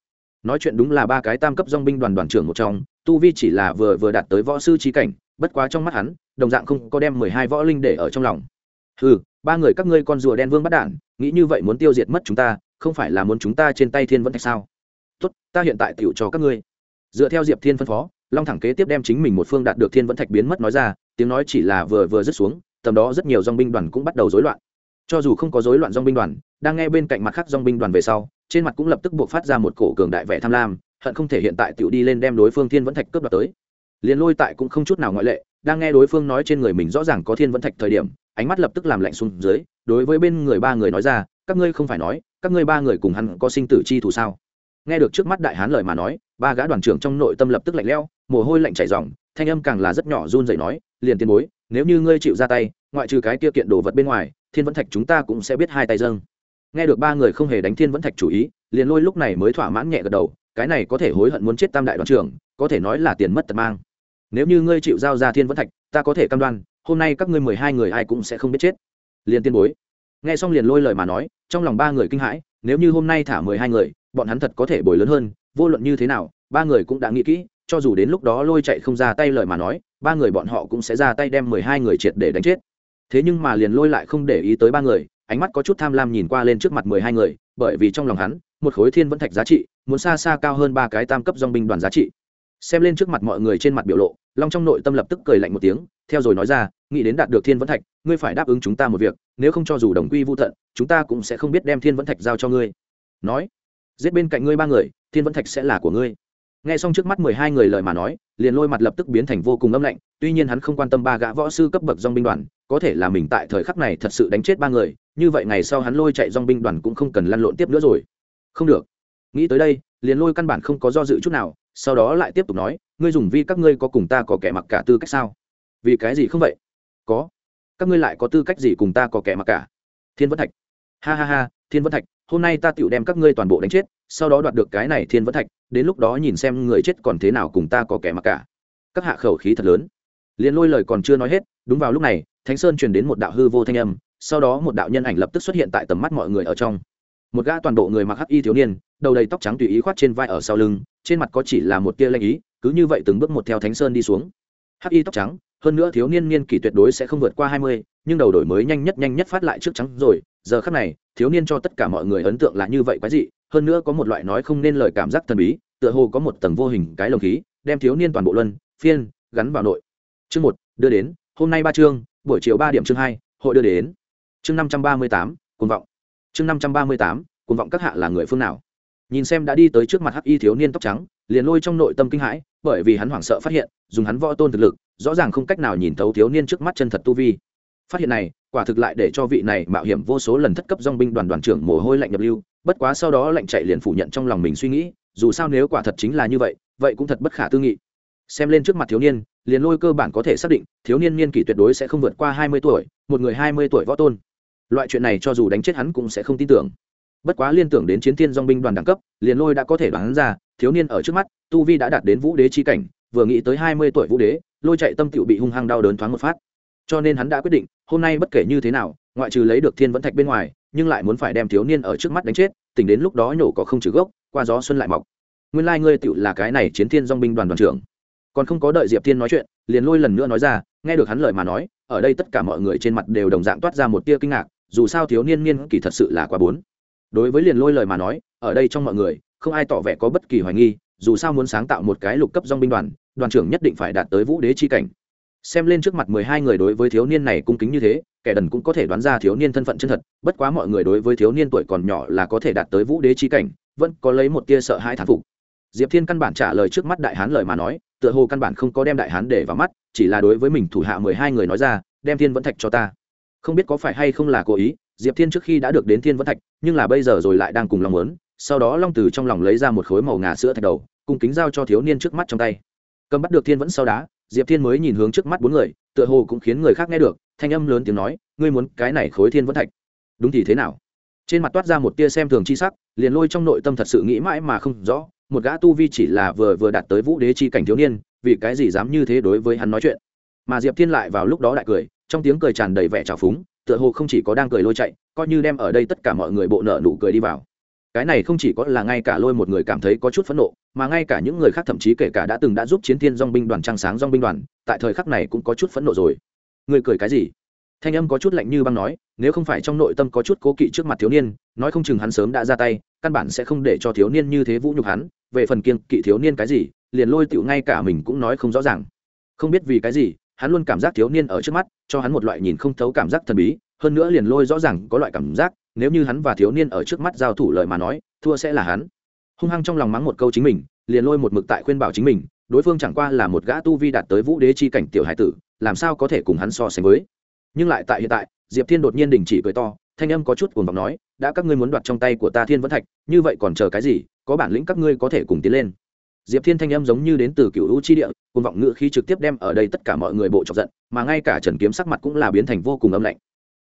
nói chuyện đúng là ba cái tam cấp dong binh đoàn đoàn trưởng một trong, tu vi chỉ là vừa vừa đạt tới võ sư trí cảnh, bất quá trong mắt hắn, đồng dạng không có đem mười hai võ linh để ở trong lòng. Ừ ba người các ngươi con rùa đen vương bắt đản, nghĩ như vậy muốn tiêu diệt mất chúng ta, không phải là muốn chúng ta trên tay thiên vẫn thạch sao? Tốt, ta hiện tại tựu cho các ngươi. Dựa theo diệp thiên phân phó, long thẳng kế tiếp đem chính mình một phương đạt được thiên vẫn thạch biến mất nói ra, tiếng nói chỉ là vừa vừa dứt xuống, tầm đó rất nhiều dong binh đoàn cũng bắt đầu rối loạn cho dù không có rối loạn dong binh đoàn, đang nghe bên cạnh mặt khác dong binh đoàn về sau, trên mặt cũng lập tức buộc phát ra một cổ cường đại vẻ tham lam, hận không thể hiện tại tựu đi lên đem đối phương thiên vẫn thạch cướp đoạt tới. Liền lôi tại cũng không chút nào ngoại lệ, đang nghe đối phương nói trên người mình rõ ràng có thiên vẫn thạch thời điểm, ánh mắt lập tức làm lạnh xuống dưới, đối với bên người ba người nói ra, các ngươi không phải nói, các ngươi ba người cùng hắn có sinh tử chi thù sao? Nghe được trước mắt đại hán lời mà nói, ba gã đoàn trưởng trong nội tâm lập tức lạnh lẽo, mồ hôi lạnh chảy ròng, thanh âm càng là rất nhỏ run rẩy nói, liền tiền bối, nếu như ngươi chịu ra tay, ngoại trừ cái kia kiện đồ vật bên ngoài thiên vẫn thạch chúng ta cũng sẽ biết hai tay dâng. Nghe được ba người không hề đánh thiên vẫn thạch chủ ý, liền lôi lúc này mới thỏa mãn nhẹ gật đầu, cái này có thể hối hận muốn chết tam đại đoàn trưởng, có thể nói là tiền mất tật mang. Nếu như ngươi chịu giao ra thiên vẫn thạch, ta có thể cam đoan, hôm nay các ngươi mười hai người ai cũng sẽ không biết chết. Liền tiên bối. Nghe xong liền lôi lời mà nói, trong lòng ba người kinh hãi, nếu như hôm nay thả mười hai người, bọn hắn thật có thể bồi lớn hơn, vô luận như thế nào, ba người cũng đã nghĩ kỹ, cho dù đến lúc đó lôi chạy không ra tay lời mà nói, ba người bọn họ cũng sẽ ra tay đem mười hai người triệt để đánh chết thế nhưng mà liền lôi lại không để ý tới ba người, ánh mắt có chút tham lam nhìn qua lên trước mặt mười hai người, bởi vì trong lòng hắn, một khối thiên vẫn thạch giá trị, muốn xa xa cao hơn ba cái tam cấp dong binh đoàn giá trị. Xem lên trước mặt mọi người trên mặt biểu lộ, long trong nội tâm lập tức cười lạnh một tiếng, theo rồi nói ra, nghĩ đến đạt được thiên vẫn thạch, ngươi phải đáp ứng chúng ta một việc, nếu không cho dù đồng quy vô tận, chúng ta cũng sẽ không biết đem thiên vẫn thạch giao cho ngươi. Nói, giết bên cạnh ngươi ba người, thiên vẫn thạch sẽ là của ngươi. Nghe xong trước mắt mười hai người lời mà nói liền lôi mặt lập tức biến thành vô cùng âm lạnh, tuy nhiên hắn không quan tâm ba gã võ sư cấp bậc dong binh đoàn, có thể là mình tại thời khắc này thật sự đánh chết ba người, như vậy ngày sau hắn lôi chạy dong binh đoàn cũng không cần lăn lộn tiếp nữa rồi. Không được. Nghĩ tới đây, liền lôi căn bản không có do dự chút nào, sau đó lại tiếp tục nói, ngươi dùng vi các ngươi có cùng ta có kẻ mặc cả tư cách sao? Vì cái gì không vậy? Có. Các ngươi lại có tư cách gì cùng ta có kẻ mặc cả? Thiên vẫn thạch. Ha ha ha, thiên vẫn thạch, hôm nay ta tựu đem các ngươi toàn bộ đánh chết, sau đó đoạt được cái này thiên vẫn thạch đến lúc đó nhìn xem người chết còn thế nào cùng ta có kẻ mặc cả. Các hạ khẩu khí thật lớn. Liền lôi lời còn chưa nói hết, đúng vào lúc này, thánh sơn truyền đến một đạo hư vô thanh âm, sau đó một đạo nhân ảnh lập tức xuất hiện tại tầm mắt mọi người ở trong. Một gã toàn bộ người mặc hắc y thiếu niên, đầu đầy tóc trắng tùy ý khoát trên vai ở sau lưng, trên mặt có chỉ là một tia lanh ý, cứ như vậy từng bước một theo thánh sơn đi xuống. Hắc y tóc trắng, hơn nữa thiếu niên niên kỷ tuyệt đối sẽ không vượt qua hai mươi, nhưng đầu đổi mới nhanh nhất nhanh nhất phát lại trước trắng rồi, giờ khắc này, thiếu niên cho tất cả mọi người ấn tượng là như vậy quái dị hơn nữa có một loại nói không nên lời cảm giác thần bí, tựa hồ có một tầng vô hình cái lồng khí, đem thiếu niên toàn bộ luân, phiên, gắn vào nội. Chương một, đưa đến, hôm nay ba chương, buổi chiều ba điểm chương hai, hội đưa đến. Chương năm trăm ba mươi tám, cuồng vọng. Chương năm trăm ba mươi tám, cuồng vọng các hạ là người phương nào? Nhìn xem đã đi tới trước mặt hắc y thiếu niên tóc trắng, liền lôi trong nội tâm kinh hãi, bởi vì hắn hoảng sợ phát hiện, dùng hắn võ tôn thực lực, rõ ràng không cách nào nhìn thấu thiếu niên trước mắt chân thật tu vi. Phát hiện này, quả thực lại để cho vị này mạo hiểm vô số lần thất cấp dong binh đoàn đoàn trưởng mồ hôi lạnh nhập lưu bất quá sau đó lạnh chạy liền phủ nhận trong lòng mình suy nghĩ, dù sao nếu quả thật chính là như vậy vậy cũng thật bất khả tư nghị. Xem lên trước mặt thiếu niên, liền lôi cơ bản có thể xác định, thiếu niên niên kỷ tuyệt đối sẽ không vượt qua hai mươi tuổi, một người hai mươi tuổi võ tôn. Loại chuyện này cho dù đánh chết hắn cũng sẽ không tin tưởng. Bất quá liên tưởng đến chiến thiên dong binh đoàn đẳng cấp, liền lôi đã có thể đoán ra, thiếu niên ở trước mắt, tu vi đã đạt đến vũ đế chi cảnh, vừa nghĩ tới hai mươi tuổi vũ đế, lôi chạy tâm tựu bị hung hăng đau đớn thoáng một phát. Cho nên hắn đã quyết định, hôm nay bất kể như thế nào, ngoại trừ lấy được thiên vẫn thạch bên ngoài nhưng lại muốn phải đem thiếu niên ở trước mắt đánh chết, tỉnh đến lúc đó nhổ có không trừ gốc, qua gió xuân lại mọc. Nguyên lai ngươi tựu là cái này chiến thiên dong binh đoàn đoàn trưởng. Còn không có đợi diệp thiên nói chuyện, liền lôi lần nữa nói ra, nghe được hắn lời mà nói, ở đây tất cả mọi người trên mặt đều đồng dạng toát ra một tia kinh ngạc, dù sao thiếu niên niên kỳ thật sự là quá bốn. Đối với liền lôi lời mà nói, ở đây trong mọi người, không ai tỏ vẻ có bất kỳ hoài nghi, dù sao muốn sáng tạo một cái lục cấp dong binh đoàn đoàn trưởng nhất định phải đạt tới vũ đế chi cảnh xem lên trước mặt mười hai người đối với thiếu niên này cung kính như thế, kẻ đần cũng có thể đoán ra thiếu niên thân phận chân thật, bất quá mọi người đối với thiếu niên tuổi còn nhỏ là có thể đạt tới vũ đế chi cảnh, vẫn có lấy một tia sợ hai thán phục. Diệp thiên căn bản trả lời trước mắt đại hán lời mà nói, tựa hồ căn bản không có đem đại hán để vào mắt, chỉ là đối với mình thủ hạ mười hai người nói ra, đem thiên vẫn thạch cho ta. Không biết có phải hay không là cố ý, diệp thiên trước khi đã được đến thiên vẫn thạch, nhưng là bây giờ rồi lại đang cùng lòng lớn sau đó long từ trong lòng lấy ra một khối màu ngà sữa thạch đầu cùng kính giao cho thiếu niên trước mắt trong tay. Cầm bắt được thiên vẫn sau đá diệp thiên mới nhìn hướng trước mắt bốn người, tựa hồ cũng khiến người khác nghe được, thanh âm lớn tiếng nói, ngươi muốn cái này khối thiên vẫn thạch. Đúng thì thế nào? Trên mặt toát ra một tia xem thường chi sắc, liền lôi trong nội tâm thật sự nghĩ mãi mà không rõ, một gã tu vi chỉ là vừa vừa đạt tới vũ đế chi cảnh thiếu niên, vì cái gì dám như thế đối với hắn nói chuyện. Mà diệp thiên lại vào lúc đó đại cười, trong tiếng cười tràn đầy vẻ trào phúng, tựa hồ không chỉ có đang cười lôi chạy, coi như đem ở đây tất cả mọi người bộ nợ nụ cười đi vào cái này không chỉ có là ngay cả lôi một người cảm thấy có chút phẫn nộ, mà ngay cả những người khác thậm chí kể cả đã từng đã giúp chiến thiên dong binh đoàn trăng sáng dong binh đoàn, tại thời khắc này cũng có chút phẫn nộ rồi. Người cười cái gì? Thanh âm có chút lạnh như băng nói, nếu không phải trong nội tâm có chút cố kỵ trước mặt thiếu niên, nói không chừng hắn sớm đã ra tay, căn bản sẽ không để cho thiếu niên như thế vũ nhục hắn. Về phần kiên kỵ thiếu niên cái gì, liền lôi tựu ngay cả mình cũng nói không rõ ràng. Không biết vì cái gì, hắn luôn cảm giác thiếu niên ở trước mắt, cho hắn một loại nhìn không thấu cảm giác thần bí, hơn nữa liền lôi rõ ràng có loại cảm giác nếu như hắn và thiếu niên ở trước mắt giao thủ lời mà nói, thua sẽ là hắn. Hung hăng trong lòng mắng một câu chính mình, liền lôi một mực tại khuyên bảo chính mình, đối phương chẳng qua là một gã tu vi đạt tới vũ đế chi cảnh tiểu hải tử, làm sao có thể cùng hắn so sánh với. Nhưng lại tại hiện tại, diệp thiên đột nhiên đình chỉ cười to, thanh âm có chút cuồng vọng nói, đã các ngươi muốn đoạt trong tay của ta thiên vẫn thạch, như vậy còn chờ cái gì, có bản lĩnh các ngươi có thể cùng tiến lên. Diệp thiên thanh âm giống như đến từ cựu hữu chi địa, cuồng vọng ngự khí trực tiếp đem ở đây tất cả mọi người bộ chọc giận, mà ngay cả trần kiếm sắc mặt cũng là biến thành vô cùng âm lạnh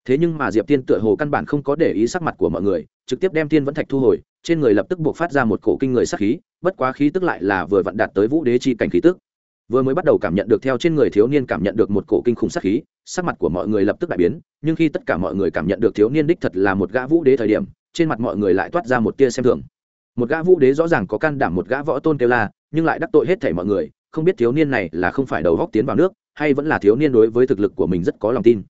thế nhưng mà diệp thiên tựa hồ căn bản không có để ý sắc mặt của mọi người, trực tiếp đem thiên vẫn thạch thu hồi, trên người lập tức buộc phát ra một cổ kinh người sắc khí, bất quá khí tức lại là vừa vặn đạt tới vũ đế chi cảnh khí tức. Vừa mới bắt đầu cảm nhận được theo trên người thiếu niên cảm nhận được một cổ kinh khủng sắc khí, sắc mặt của mọi người lập tức đại biến, nhưng khi tất cả mọi người cảm nhận được thiếu niên đích thật là một gã vũ đế thời điểm, trên mặt mọi người lại toát ra một tia xem thường. Một gã vũ đế rõ ràng có can đảm một gã võ tôn kêu la, nhưng lại đắc tội hết thảy mọi người, không biết thiếu niên này là không phải đầu góc tiến vào nước, hay vẫn là thiếu niên đối với thực lực của mình rất có lòng tin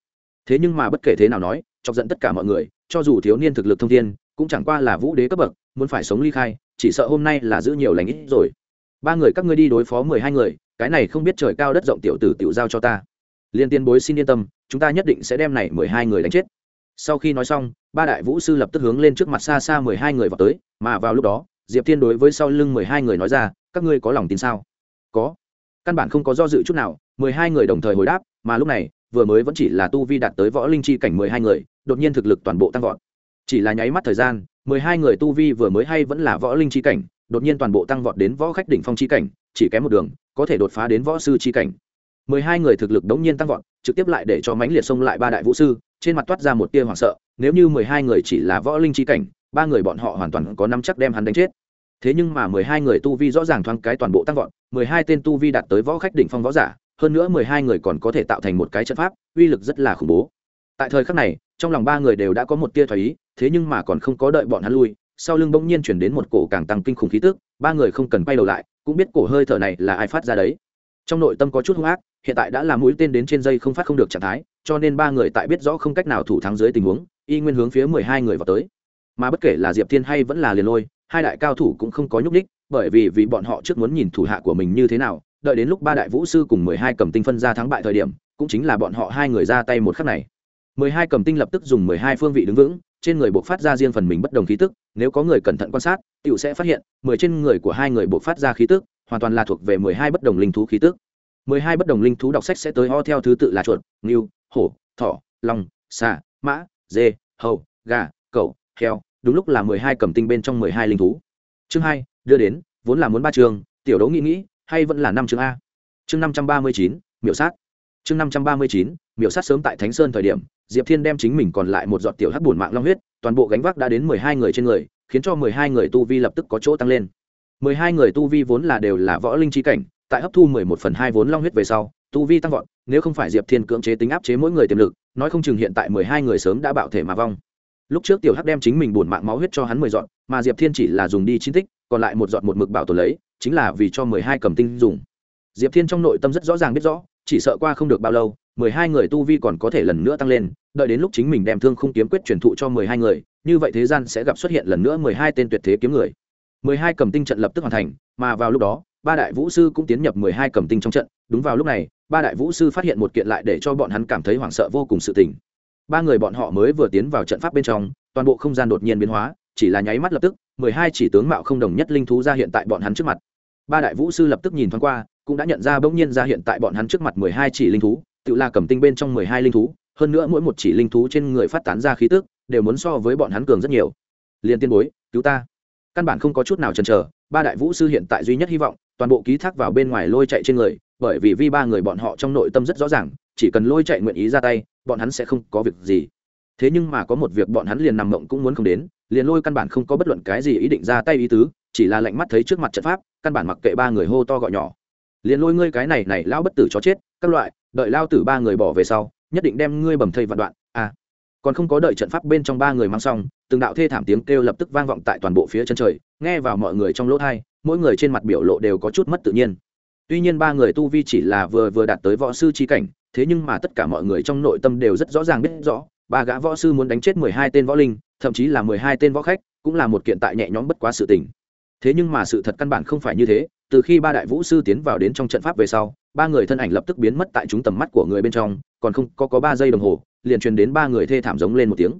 thế nhưng mà bất kể thế nào nói, chọc giận tất cả mọi người, cho dù thiếu niên thực lực thông thiên, cũng chẳng qua là vũ đế cấp bậc, muốn phải sống ly khai, chỉ sợ hôm nay là giữ nhiều lành ít rồi. Ba người các ngươi đi đối phó mười hai người, cái này không biết trời cao đất rộng tiểu tử tiểu giao cho ta. Liên tiên bối xin yên tâm, chúng ta nhất định sẽ đem này mười hai người đánh chết. Sau khi nói xong, ba đại vũ sư lập tức hướng lên trước mặt xa xa mười hai người vào tới, mà vào lúc đó, diệp thiên đối với sau lưng mười hai người nói ra, các ngươi có lòng tin sao? Có. Căn bản không có do dự chút nào, mười hai người đồng thời hồi đáp, mà lúc này vừa mới vẫn chỉ là tu vi đạt tới võ linh chi cảnh mười hai người, đột nhiên thực lực toàn bộ tăng vọt. Chỉ là nháy mắt thời gian, mười hai người tu vi vừa mới hay vẫn là võ linh chi cảnh, đột nhiên toàn bộ tăng vọt đến võ khách đỉnh phong chi cảnh, chỉ kém một đường, có thể đột phá đến võ sư chi cảnh. mười hai người thực lực đống nhiên tăng vọt, trực tiếp lại để cho mãnh liệt xông lại ba đại vũ sư, trên mặt toát ra một tia hoảng sợ, nếu như mười hai người chỉ là võ linh chi cảnh, ba người bọn họ hoàn toàn có năm chắc đem hắn đánh chết. Thế nhưng mà mười hai người tu vi rõ ràng thoáng cái toàn bộ tăng vọt, mười hai tên tu vi đạt tới võ khách đỉnh phong võ giả hơn nữa mười hai người còn có thể tạo thành một cái trận pháp, uy lực rất là khủng bố. Tại thời khắc này, trong lòng ba người đều đã có một tia thoái ý, thế nhưng mà còn không có đợi bọn hắn lui, sau lưng bỗng nhiên chuyển đến một cổ càng tăng kinh khủng khí tức, ba người không cần quay đầu lại, cũng biết cổ hơi thở này là ai phát ra đấy. Trong nội tâm có chút hung ác, hiện tại đã là mũi tên đến trên dây không phát không được trạng thái, cho nên ba người tại biết rõ không cách nào thủ thắng dưới tình huống, y nguyên hướng phía mười hai người vào tới. Mà bất kể là diệp thiên hay vẫn là liền lôi, hai đại cao thủ cũng không có nhúc ních bởi vì vì bọn họ trước muốn nhìn thủ hạ của mình như thế nào đợi đến lúc ba đại vũ sư cùng mười hai cầm tinh phân ra thắng bại thời điểm, cũng chính là bọn họ hai người ra tay một khắc này. Mười hai cầm tinh lập tức dùng mười hai phương vị đứng vững, trên người buộc phát ra riêng phần mình bất đồng khí tức, nếu có người cẩn thận quan sát t sẽ phát hiện, mười trên người của hai người buộc phát ra khí tức, hoàn toàn là thuộc về mười hai bất đồng linh thú khí tức. Mười hai bất đồng linh thú đọc sách sẽ tới ho theo thứ tự là chuột, ngưu, hổ, thỏ, long, xà, mã, dê, hầu, gà, cẩu, heo, đúng lúc là mười hai cầm tinh bên trong mười hai linh thú. Chương hai, đưa đến, vốn là muốn ba trường, tiểu đấu nghĩ nghĩ hay vẫn là năm chương a? Chương năm trăm ba mươi chín, miểu sát. Chương năm trăm ba mươi chín, miểu sát sớm tại thánh sơn thời điểm, diệp thiên đem chính mình còn lại một giọt tiểu hắc bùn mạng long huyết, toàn bộ gánh vác đã đến mười hai người trên người, khiến cho mười hai người tu vi lập tức có chỗ tăng lên. mười hai người tu vi vốn là đều là võ linh trí cảnh, tại hấp thu mười một phần hai vốn long huyết về sau, tu vi tăng vọt, nếu không phải diệp thiên cưỡng chế tính áp chế mỗi người tiềm lực, nói không chừng hiện tại mười hai người sớm đã bạo thể mà vong. Lúc trước tiểu hắc đem chính mình bùn mạng máu huyết cho hắn mười dọn mà diệp thiên chỉ là dùng đi chín tích, còn lại một giọt một mực bảo tồn lấy chính là vì cho mười hai cầm tinh dùng. Diệp thiên trong nội tâm rất rõ ràng biết rõ, chỉ sợ qua không được bao lâu, mười hai người tu vi còn có thể lần nữa tăng lên, đợi đến lúc chính mình đem thương không kiếm quyết truyền thụ cho mười hai người, như vậy thế gian sẽ gặp xuất hiện lần nữa mười hai tên tuyệt thế kiếm người. mười hai cầm tinh trận lập tức hoàn thành, mà vào lúc đó, ba đại vũ sư cũng tiến nhập mười hai cầm tinh trong trận. Đúng vào lúc này, ba đại vũ sư phát hiện một kiện lại để cho bọn hắn cảm thấy hoảng sợ vô cùng sự tình. Ba người bọn họ mới vừa tiến vào trận pháp bên trong, toàn bộ không gian đột nhiên biến hóa chỉ là nháy mắt lập tức, mười hai chỉ tướng mạo không đồng nhất linh thú ra hiện tại bọn hắn trước mặt. Ba đại vũ sư lập tức nhìn thoáng qua, cũng đã nhận ra bỗng nhiên ra hiện tại bọn hắn trước mặt mười hai chỉ linh thú, tự là cầm tinh bên trong mười hai linh thú, hơn nữa mỗi một chỉ linh thú trên người phát tán ra khí tức, đều muốn so với bọn hắn cường rất nhiều. Liền tiên bối, cứu ta. Căn bản không có chút nào chần chờ, ba đại vũ sư hiện tại duy nhất hy vọng, toàn bộ ký thác vào bên ngoài lôi chạy trên người, bởi vì vi ba người bọn họ trong nội tâm rất rõ ràng, chỉ cần lôi chạy nguyện ý ra tay, bọn hắn sẽ không có việc gì. Thế nhưng mà có một việc bọn hắn liền nằm mộng cũng muốn không đến liền lôi căn bản không có bất luận cái gì ý định ra tay ý tứ, chỉ là lạnh mắt thấy trước mặt trận pháp, căn bản mặc kệ ba người hô to gọi nhỏ. Liền lôi ngươi cái này này lão bất tử chó chết, các loại, đợi lao tử ba người bỏ về sau, nhất định đem ngươi bầm thây vạn đoạn à. Còn không có đợi trận pháp bên trong ba người mang xong, từng đạo thê thảm tiếng kêu lập tức vang vọng tại toàn bộ phía chân trời, nghe vào mọi người trong lỗ thai mỗi người trên mặt biểu lộ đều có chút mất tự nhiên. Tuy nhiên ba người tu vi chỉ là vừa vừa đạt tới võ sư chi cảnh, thế nhưng mà tất cả mọi người trong nội tâm đều rất rõ ràng biết rõ, ba gã võ sư muốn đánh chết mười hai tên võ linh thậm chí là mười hai tên võ khách, cũng là một kiện tại nhẹ nhõm bất quá sự tình. Thế nhưng mà sự thật căn bản không phải như thế, từ khi ba đại vũ sư tiến vào đến trong trận pháp về sau, ba người thân ảnh lập tức biến mất tại chúng tầm mắt của người bên trong, còn không có có ba giây đồng hồ, liền truyền đến ba người thê thảm giống lên một tiếng.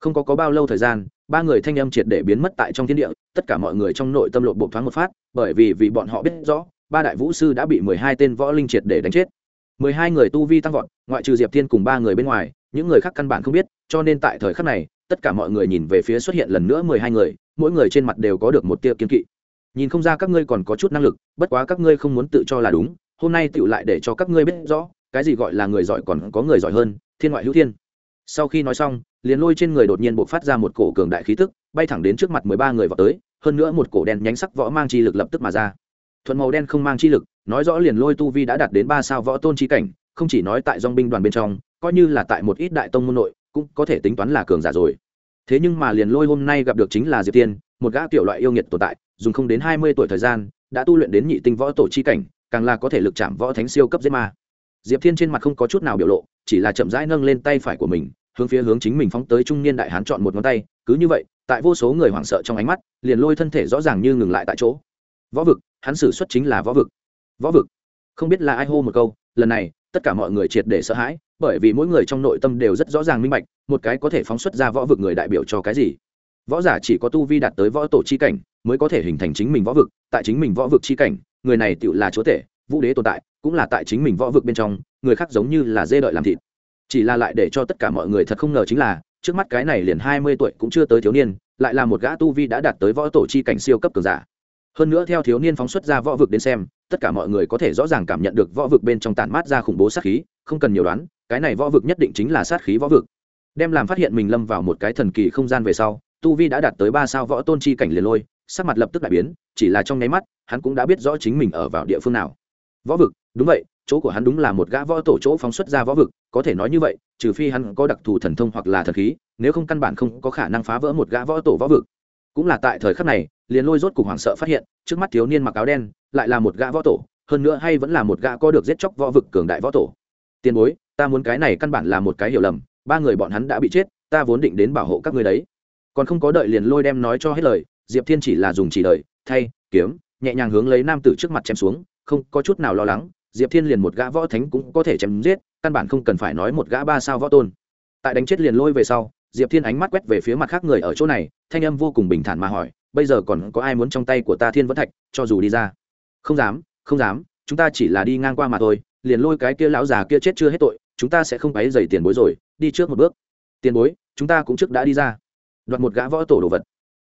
Không có có bao lâu thời gian, ba người thanh âm triệt để biến mất tại trong thiên địa, tất cả mọi người trong nội tâm lộ bộ thoáng một phát, bởi vì vì bọn họ biết rõ, ba đại vũ sư đã bị mười hai tên võ linh triệt để đánh chết. mười hai người tu vi tăng vọt, ngoại trừ diệp thiên cùng ba người bên ngoài, những người khác căn bản không biết, cho nên tại thời khắc này tất cả mọi người nhìn về phía xuất hiện lần nữa mười hai người, mỗi người trên mặt đều có được một tia kiên kỵ. Nhìn không ra các ngươi còn có chút năng lực, bất quá các ngươi không muốn tự cho là đúng, hôm nay tựu lại để cho các ngươi biết rõ, cái gì gọi là người giỏi còn có người giỏi hơn, thiên ngoại hữu thiên. Sau khi nói xong, liền lôi trên người đột nhiên buộc phát ra một cổ cường đại khí tức, bay thẳng đến trước mặt mười ba người vào tới, hơn nữa một cổ đen nhánh sắc võ mang chi lực lập tức mà ra. Thuận màu đen không mang chi lực, nói rõ liền lôi tu vi đã đạt đến ba sao võ tôn chi cảnh, không chỉ nói tại dong binh đoàn bên trong, coi như là tại một ít đại tông môn nội cũng có thể tính toán là cường giả rồi. Thế nhưng mà liền lôi hôm nay gặp được chính là diệp tiên, một gã tiểu loại yêu nghiệt tồn tại, dùng không đến hai mươi tuổi thời gian, đã tu luyện đến nhị tinh võ tổ chi cảnh, càng là có thể lực chạm võ thánh siêu cấp giết ma. Diệp thiên trên mặt không có chút nào biểu lộ, chỉ là chậm rãi nâng lên tay phải của mình, hướng phía hướng chính mình phóng tới trung niên đại hán chọn một ngón tay, cứ như vậy, tại vô số người hoảng sợ trong ánh mắt, liền lôi thân thể rõ ràng như ngừng lại tại chỗ. Võ vực, hắn xử xuất chính là võ vực. Võ vực. Không biết là ai hô một câu, lần này, tất cả mọi người triệt để sợ hãi bởi vì mỗi người trong nội tâm đều rất rõ ràng minh bạch, một cái có thể phóng xuất ra võ vực người đại biểu cho cái gì. Võ giả chỉ có tu vi đạt tới võ tổ chi cảnh mới có thể hình thành chính mình võ vực, tại chính mình võ vực chi cảnh, người này tự là chúa tể, vũ đế tồn tại, cũng là tại chính mình võ vực bên trong, người khác giống như là dê đợi làm thịt. Chỉ là lại để cho tất cả mọi người thật không ngờ chính là, trước mắt cái này liền hai mươi tuổi cũng chưa tới thiếu niên, lại là một gã tu vi đã đạt tới võ tổ chi cảnh siêu cấp cường giả. Hơn nữa theo thiếu niên phóng xuất ra võ vực đến xem, tất cả mọi người có thể rõ ràng cảm nhận được võ vực bên trong tản mát ra khủng bố sát khí, không cần nhiều đoán cái này võ vực nhất định chính là sát khí võ vực. Đem làm phát hiện mình lâm vào một cái thần kỳ không gian về sau, tu vi đã đạt tới ba sao võ tôn chi cảnh liền lôi, sắc mặt lập tức đại biến, chỉ là trong nháy mắt, hắn cũng đã biết rõ chính mình ở vào địa phương nào. Võ vực, đúng vậy, chỗ của hắn đúng là một gã võ tổ chỗ phóng xuất ra võ vực, có thể nói như vậy, trừ phi hắn có đặc thù thần thông hoặc là thần khí, nếu không căn bản không có khả năng phá vỡ một gã võ tổ võ vực. Cũng là tại thời khắc này, liền lôi rốt cục hoảng sợ phát hiện, trước mắt thiếu niên mặc áo đen, lại là một gã võ tổ, hơn nữa hay vẫn là một gã có được giết chóc võ vực cường đại võ tổ. Tiền bối ta muốn cái này căn bản là một cái hiểu lầm, ba người bọn hắn đã bị chết, ta vốn định đến bảo hộ các ngươi đấy. Còn không có đợi liền lôi đem nói cho hết lời, diệp thiên chỉ là dùng chỉ đợi, thay, kiếm, nhẹ nhàng hướng lấy nam tử trước mặt chém xuống, không có chút nào lo lắng, diệp thiên liền một gã võ thánh cũng có thể chém giết, căn bản không cần phải nói một gã ba sao võ tôn. Tại đánh chết liền lôi về sau, diệp thiên ánh mắt quét về phía mặt khác người ở chỗ này, thanh âm vô cùng bình thản mà hỏi, bây giờ còn có ai muốn trong tay của ta thiên vẫn thạch, cho dù đi ra? Không dám không dám, chúng ta chỉ là đi ngang qua mà thôi, liền lôi cái kia lão già kia chết chưa hết tội chúng ta sẽ không quấy dày tiền bối rồi, đi trước một bước. Tiền bối, chúng ta cũng trước đã đi ra. Đoạt một gã võ tổ đồ vật.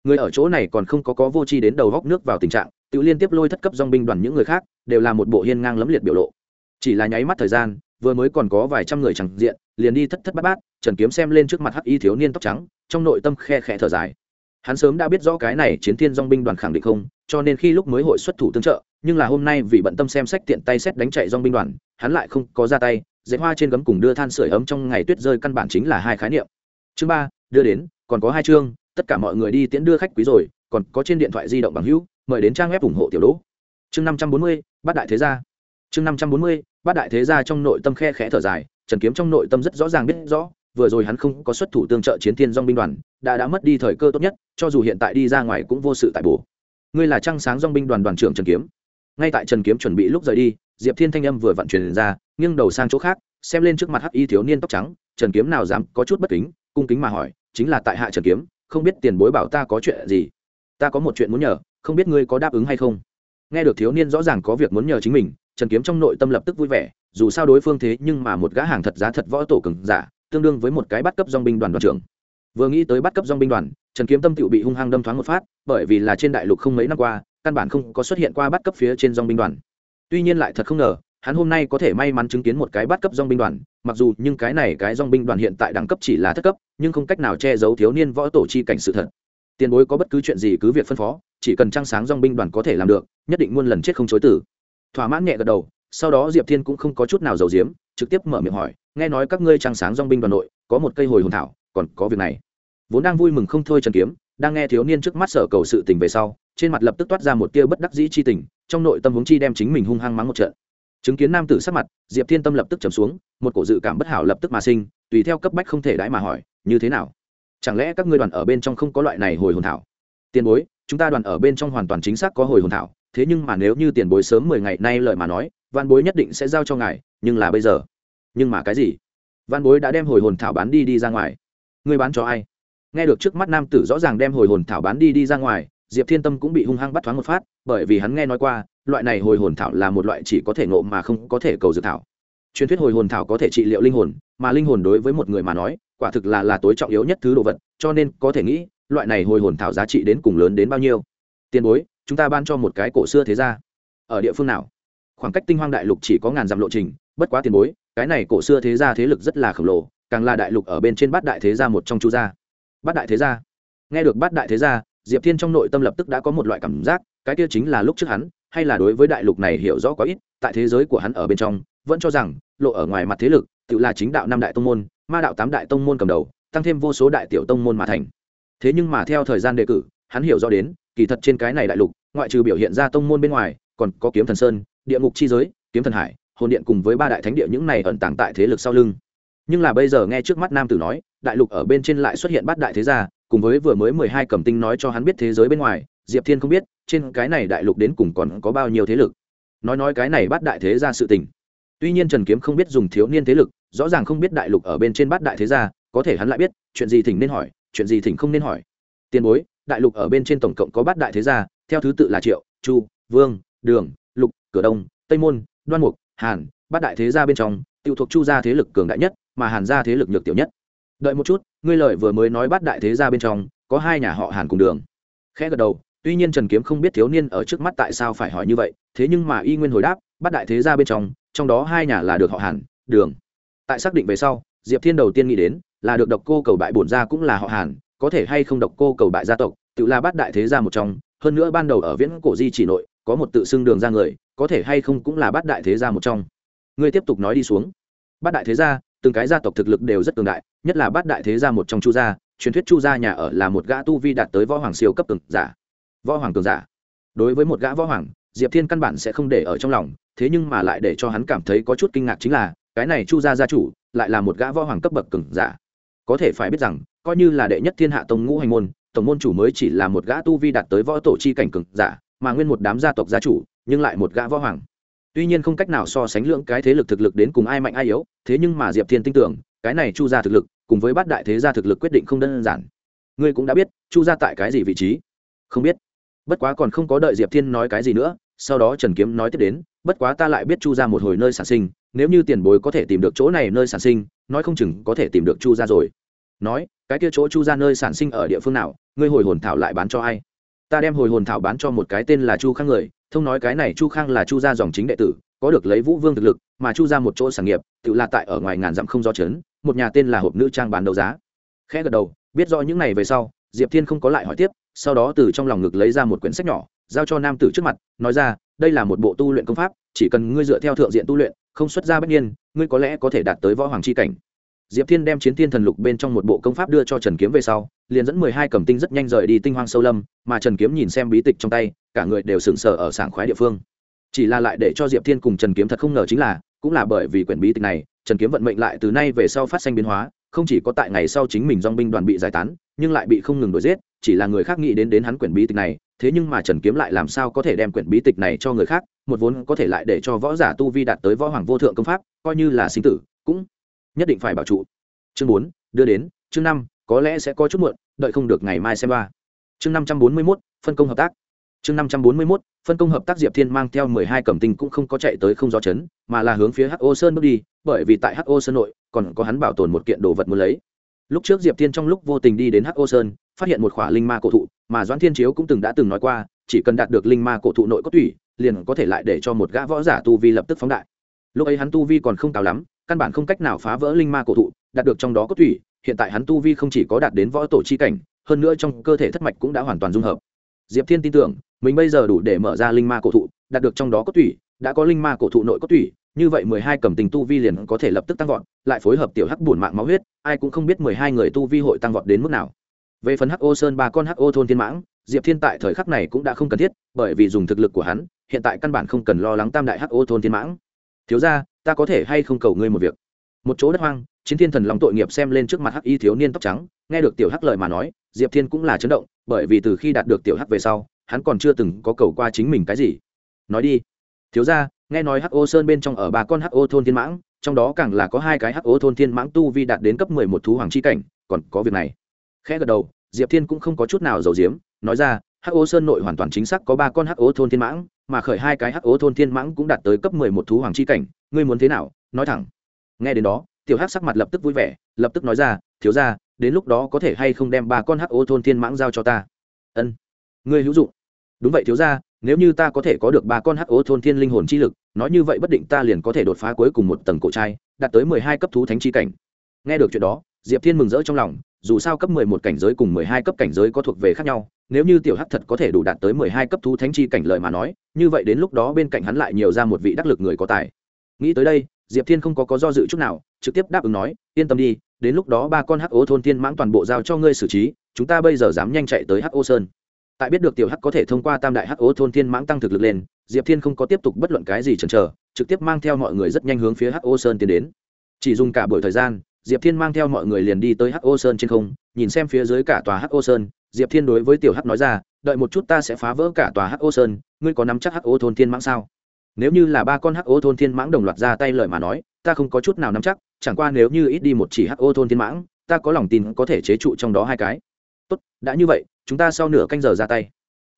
Người ở chỗ này còn không có có vô tri đến đầu góc nước vào tình trạng, tự liên tiếp lôi thất cấp dong binh đoàn những người khác, đều là một bộ hiên ngang lấm liệt biểu lộ. Chỉ là nháy mắt thời gian, vừa mới còn có vài trăm người chẳng diện, liền đi thất thất bát bát, trần kiếm xem lên trước mặt hắc y thiếu niên tóc trắng, trong nội tâm khe khẽ thở dài. Hắn sớm đã biết rõ cái này chiến thiên dong binh đoàn khẳng định không cho nên khi lúc mới hội xuất thủ tương trợ, nhưng là hôm nay vì bận tâm xem sách tiện tay xét đánh chạy dong binh đoàn, hắn lại không có ra tay dễ hoa trên gấm cùng đưa than sửa ấm trong ngày tuyết rơi căn bản chính là hai khái niệm. Chương ba, đưa đến, còn có hai chương, tất cả mọi người đi tiễn đưa khách quý rồi, còn có trên điện thoại di động bằng hữu, mời đến trang web ủng hộ tiểu đỗ. Chương năm trăm bốn mươi bát đại thế gia. Chương năm trăm bốn mươi bát đại thế gia trong nội tâm khe khẽ thở dài, trần kiếm trong nội tâm rất rõ ràng biết rõ, vừa rồi hắn không có xuất thủ tương trợ chiến thiên dong binh đoàn, đã đã mất đi thời cơ tốt nhất, cho dù hiện tại đi ra ngoài cũng vô sự tại bổ ngươi là trăng sáng dong binh đoàn đoàn trưởng trần kiếm. Ngay tại trần kiếm chuẩn bị lúc rời đi, diệp thiên thanh âm vừa vận chuyển ra, nghiêng đầu sang chỗ khác, xem lên trước mặt hắc y thiếu niên tóc trắng, trần kiếm nào dám có chút bất kính, cung kính mà hỏi, chính là tại hạ trần kiếm, không biết tiền bối bảo ta có chuyện gì? Ta có một chuyện muốn nhờ, không biết ngươi có đáp ứng hay không? Nghe được thiếu niên rõ ràng có việc muốn nhờ chính mình, trần kiếm trong nội tâm lập tức vui vẻ, dù sao đối phương thế nhưng mà một gã hàng thật giá thật võ tổ cường giả, tương đương với một cái bắt cấp dong binh đoàn đoàn trưởng. Vừa nghĩ tới bắt cấp dong binh đoàn trần kiếm tâm tựu bị hung hăng đâm thoáng một phát, bởi vì là trên đại lục không mấy năm qua, căn bản không có xuất hiện qua bắt cấp phía trên dong binh đoàn. Tuy nhiên lại thật không ngờ, hắn hôm nay có thể may mắn chứng kiến một cái bắt cấp dong binh đoàn, mặc dù nhưng cái này cái dong binh đoàn hiện tại đẳng cấp chỉ là thất cấp, nhưng không cách nào che giấu thiếu niên võ tổ chi cảnh sự thật. Tiền bối có bất cứ chuyện gì cứ việc phân phó, chỉ cần trăng sáng dong binh đoàn có thể làm được, nhất định muôn lần chết không chối tử thỏa mãn nhẹ gật đầu, sau đó diệp thiên cũng không có chút nào giàu diếm trực tiếp mở miệng hỏi, nghe nói các ngươi trăng sáng dong binh đoàn nội có một cây hồi hồn thảo, còn có việc này? Vốn đang vui mừng không thôi trần kiếm, đang nghe thiếu niên trước mắt sở cầu sự tình về sau, trên mặt lập tức toát ra một tia bất đắc dĩ chi tình, trong nội tâm hướng chi đem chính mình hung hăng mắng một trận. Chứng kiến nam tử sắc mặt, diệp thiên tâm lập tức trầm xuống, một cổ dự cảm bất hảo lập tức mà sinh, tùy theo cấp bách không thể đãi mà hỏi, như thế nào? Chẳng lẽ các ngươi đoàn ở bên trong không có loại này hồi hồn thảo? Tiền bối, chúng ta đoàn ở bên trong hoàn toàn chính xác có hồi hồn thảo, thế nhưng mà nếu như tiền bối sớm mười ngày nay lời mà nói, văn bối nhất định sẽ giao cho ngài, nhưng là bây giờ. Nhưng mà cái gì? Văn bối đã đem hồi hồn thảo bán đi đi ra ngoài. Ngươi bán cho ai? Nghe được trước mắt nam tử rõ ràng đem hồi hồn thảo bán đi đi ra ngoài, diệp thiên tâm cũng bị hung hăng bắt thoáng một phát, bởi vì hắn nghe nói qua, loại này hồi hồn thảo là một loại chỉ có thể ngộ mà không có thể cầu dược thảo. Truyền thuyết hồi hồn thảo có thể trị liệu linh hồn, mà linh hồn đối với một người mà nói, quả thực là là tối trọng yếu nhất thứ đồ vật, cho nên có thể nghĩ, loại này hồi hồn thảo giá trị đến cùng lớn đến bao nhiêu. Tiền bối, chúng ta ban cho một cái cổ xưa thế ra ở địa phương nào? Khoảng cách tinh hoang đại lục chỉ có ngàn dặm lộ trình, bất quá tiền bối, cái này cổ xưa thế gia thế lực rất là khổng lồ, càng là đại lục ở bên trên bát đại thế gia một trong chu gia bát đại thế gia. Nghe được bát đại thế gia, diệp thiên trong nội tâm lập tức đã có một loại cảm giác, cái kia chính là lúc trước hắn, hay là đối với đại lục này hiểu rõ có ít, tại thế giới của hắn ở bên trong, vẫn cho rằng, lộ ở ngoài mặt thế lực, tự là chính đạo năm đại tông môn, ma đạo tám đại tông môn cầm đầu, tăng thêm vô số đại tiểu tông môn mà thành. Thế nhưng mà theo thời gian đề cử, hắn hiểu rõ đến, kỳ thật trên cái này đại lục, ngoại trừ biểu hiện ra tông môn bên ngoài, còn có kiếm thần sơn, địa ngục chi giới, kiếm thần hải, hồn điện cùng với ba đại thánh địa những này ẩn tàng tại thế lực sau lưng. Nhưng là bây giờ nghe trước mắt nam tử nói đại lục ở bên trên lại xuất hiện bát đại thế gia, cùng với vừa mới mười hai cầm tinh nói cho hắn biết thế giới bên ngoài, diệp thiên không biết, trên cái này đại lục đến cùng còn có bao nhiêu thế lực. Nói nói cái này bát đại thế gia sự tình. Tuy nhiên trần kiếm không biết dùng thiếu niên thế lực, rõ ràng không biết đại lục ở bên trên bát đại thế gia, có thể hắn lại biết, chuyện gì thỉnh nên hỏi, chuyện gì thỉnh không nên hỏi. Tiền bối, đại lục ở bên trên tổng cộng có bát đại thế gia, theo thứ tự là triệu, chu, vương, đường, lục, cửa đông, tây môn, đoan mục, hàn, bát đại thế gia bên trong, tiêu thuộc chu gia thế lực cường đại nhất, mà hàn gia thế lực nhược tiểu nhất đợi một chút, ngươi lợi vừa mới nói bắt đại thế gia bên trong, có hai nhà họ hàn cùng đường. Khẽ gật đầu, tuy nhiên trần kiếm không biết thiếu niên ở trước mắt tại sao phải hỏi như vậy, thế nhưng mà y nguyên hồi đáp, bắt đại thế gia bên trong trong đó hai nhà là được họ hàn, đường. Tại xác định về sau, diệp thiên đầu tiên nghĩ đến, là được độc cô cầu bại bổn gia cũng là họ hàn, có thể hay không độc cô cầu bại gia tộc, tự là bắt đại thế gia một trong, hơn nữa ban đầu ở viễn cổ di chỉ nội, có một tự xưng đường ra người, có thể hay không cũng là bắt đại thế gia một trong. Ngươi tiếp tục nói đi xuống. Bắt đại thế gia từng cái gia tộc thực lực đều rất cường đại, nhất là bát đại thế gia một trong chu gia, truyền thuyết chu gia nhà ở là một gã tu vi đạt tới võ hoàng siêu cấp cường giả. Võ hoàng cường giả. Đối với một gã võ hoàng, diệp thiên căn bản sẽ không để ở trong lòng, thế nhưng mà lại để cho hắn cảm thấy có chút kinh ngạc chính là, cái này chu gia gia chủ lại là một gã võ hoàng cấp bậc cường giả. Có thể phải biết rằng, coi như là đệ nhất thiên hạ tông ngũ hành môn, tổng môn chủ mới chỉ là một gã tu vi đạt tới võ tổ chi cảnh cường giả, mà nguyên một đám gia tộc gia chủ, nhưng lại một gã võ hoàng tuy nhiên không cách nào so sánh lượng cái thế lực thực lực đến cùng ai mạnh ai yếu, thế nhưng mà diệp thiên tin tưởng, cái này chu gia thực lực, cùng với bát đại thế gia thực lực quyết định không đơn giản. Ngươi cũng đã biết, chu gia tại cái gì vị trí? Không biết. Bất quá còn không có đợi diệp thiên nói cái gì nữa, sau đó trần kiếm nói tiếp đến, bất quá ta lại biết chu gia một hồi nơi sản sinh, nếu như tiền bối có thể tìm được chỗ này nơi sản sinh, nói không chừng có thể tìm được chu gia rồi. Nói, cái kia chỗ chu gia nơi sản sinh ở địa phương nào, ngươi hồi hồn thảo lại bán cho ai? Ta đem hồi hồn thảo bán cho một cái tên là chu khang người thông nói cái này chu khang là chu gia dòng chính đệ tử, có được lấy vũ vương thực lực, mà chu ra một chỗ sản nghiệp, tự là tại ở ngoài ngàn dặm không do trấn một nhà tên là hộp nữ trang bán đấu giá. Khẽ gật đầu, biết rõ những này về sau, diệp thiên không có lại hỏi tiếp, sau đó từ trong lòng ngực lấy ra một quyển sách nhỏ, giao cho nam tử trước mặt, nói ra, đây là một bộ tu luyện công pháp, chỉ cần ngươi dựa theo thượng diện tu luyện, không xuất ra bất nhiên, ngươi có lẽ có thể đạt tới võ hoàng c h i cảnh. Diệp thiên đem chiến thiên thần lục bên trong một bộ công pháp đưa cho trần kiếm về sau, liền dẫn mười hai cầm tinh rất nhanh rời đi tinh hoang sâu lâm, mà trần kiếm nhìn xem bí tịch trong tay cả người đều sững sờ ở sảng khoái địa phương. Chỉ là lại để cho diệp thiên cùng trần kiếm thật không ngờ chính là, cũng là bởi vì quyển bí tịch này, trần kiếm vận mệnh lại từ nay về sau phát sinh biến hóa, không chỉ có tại ngày sau chính mình dong binh đoàn bị giải tán, nhưng lại bị không ngừng đuổi giết, chỉ là người khác nghĩ đến đến hắn quyển bí tịch này, thế nhưng mà trần kiếm lại làm sao có thể đem quyển bí tịch này cho người khác, một vốn có thể lại để cho võ giả tu vi đạt tới võ hoàng vô thượng công pháp, coi như là sinh tử, cũng nhất định phải bảo trụ. Chương bốn, đưa đến, chương năm, có lẽ sẽ có chút muộn, đợi không được ngày mai xem ba. Chương năm trăm bốn mươi mốt, phân công hợp tác chương năm trăm bốn mươi mốt, phân công hợp tác diệp thiên mang theo mười hai cẩm tinh cũng không có chạy tới không gió chấn, mà là hướng phía ho sơn bước đi, bởi vì tại ho sơn nội, còn có hắn bảo tồn một kiện đồ vật muốn lấy. Lúc trước diệp thiên trong lúc vô tình đi đến ho sơn, phát hiện một khỏa linh ma cổ thụ, mà doãn thiên chiếu cũng từng đã từng nói qua, chỉ cần đạt được linh ma cổ thụ nội có tủy, liền có thể lại để cho một gã võ giả tu vi lập tức phóng đại. Lúc ấy hắn tu vi còn không cao lắm, căn bản không cách nào phá vỡ linh ma cổ thụ, đạt được trong đó có tủy, hiện tại hắn tu vi không chỉ có đạt đến võ tổ chi cảnh, hơn nữa trong cơ thể thất mạch cũng đã hoàn toàn dung hợp. Diệp thiên tin tưởng mình bây giờ đủ để mở ra linh ma cổ thụ, đạt được trong đó có tủy, đã có linh ma cổ thụ nội có tủy, như vậy mười hai cầm tình tu vi liền có thể lập tức tăng vọt, lại phối hợp tiểu hắc bổn mạng máu huyết, ai cũng không biết mười hai người tu vi hội tăng vọt đến mức nào. Về phần hắc ô sơn, ba con hắc ô thôn thiên mãng, diệp thiên tại thời khắc này cũng đã không cần thiết, bởi vì dùng thực lực của hắn, hiện tại căn bản không cần lo lắng tam đại hắc ô thôn thiên mãng. Thiếu ra ta có thể hay không cầu ngươi một việc? Một chỗ đất hoang, chiến thiên thần lòng tội nghiệp xem lên trước mặt hắc y thiếu niên tóc trắng, nghe được tiểu hắc lời mà nói, diệp thiên cũng là chấn động, bởi vì từ khi đạt được tiểu hắc về sau hắn còn chưa từng có cầu qua chính mình cái gì. Nói đi. Thiếu ra nghe nói hắc ô sơn bên trong ở ba con hắc ô thôn thiên mãng, trong đó càng là có hai cái hắc ô thôn thiên mãng tu vi đạt đến cấp mười một thú hoàng c h i cảnh, còn có việc này. Khẽ gật đầu, diệp thiên cũng không có chút nào giàu diếm nói ra hắc ô sơn nội hoàn toàn chính xác có ba con hắc ô thôn thiên mãng, mà khởi hai cái hắc ô thôn thiên mãng cũng đạt tới cấp mười một thú hoàng c h i cảnh, ngươi muốn thế nào, nói thẳng. Nghe đến đó, tiểu hắc sắc mặt lập tức vui vẻ, lập tức nói ra, thiếu ra đến lúc đó có thể hay không đem ba con hắc ô thôn thiên mãng giao cho ta? Ân, ngươi hữu dụng đúng vậy thiếu ra nếu như ta có thể có được ba con hắc ố thôn thiên linh hồn chi lực nói như vậy bất định ta liền có thể đột phá cuối cùng một tầng cổ trai đạt tới mười hai cấp thú thánh chi cảnh nghe được chuyện đó diệp thiên mừng rỡ trong lòng dù sao cấp 11 cảnh giới cùng 12 cấp cảnh giới có thuộc về khác nhau, nếu như tiểu hắc thật có thể đủ đạt tới 12 cấp thú thánh chi cảnh lợi mà nói, như vậy đến lúc đó bên cạnh hắn lại nhiều ra một vị đắc lực người có tài. Nghĩ tới đây, Diệp Thiên không có có do dự chút nào, trực tiếp đáp ứng nói, yên tâm đi, đến lúc đó ba con hắc ố thôn Thiên mãng toàn bộ giao cho ngươi xử trí, chúng ta bây giờ dám nhanh chạy tới hắc ô sơn. Tại biết được tiểu hắc có thể thông qua tam đại hắc ố thôn thiên mãng tăng thực lực lên, Diệp Thiên không có tiếp tục bất luận cái gì chần chờ, trực tiếp mang theo mọi người rất nhanh hướng phía hắc ô sơn tiến đến. Chỉ dùng cả buổi thời gian, diệp thiên mang theo mọi người liền đi tới hắc ô sơn trên không nhìn xem phía dưới cả tòa hắc ô sơn. Diệp thiên đối với tiểu hắc nói ra đợi một chút ta sẽ phá vỡ cả tòa hắc ô sơn ngươi có nắm chắc hắc ô thôn thiên mãng sao? Nếu như là ba con hắc ô thôn thiên mãng đồng loạt ra tay lợi mà nói ta không có chút nào nắm chắc chẳng qua nếu như ít đi một chỉ hắc ô thôn thiên mãng ta có lòng tin có thể chế trụ trong đó hai cái. Tốt đã như vậy chúng ta sau nửa canh giờ ra tay.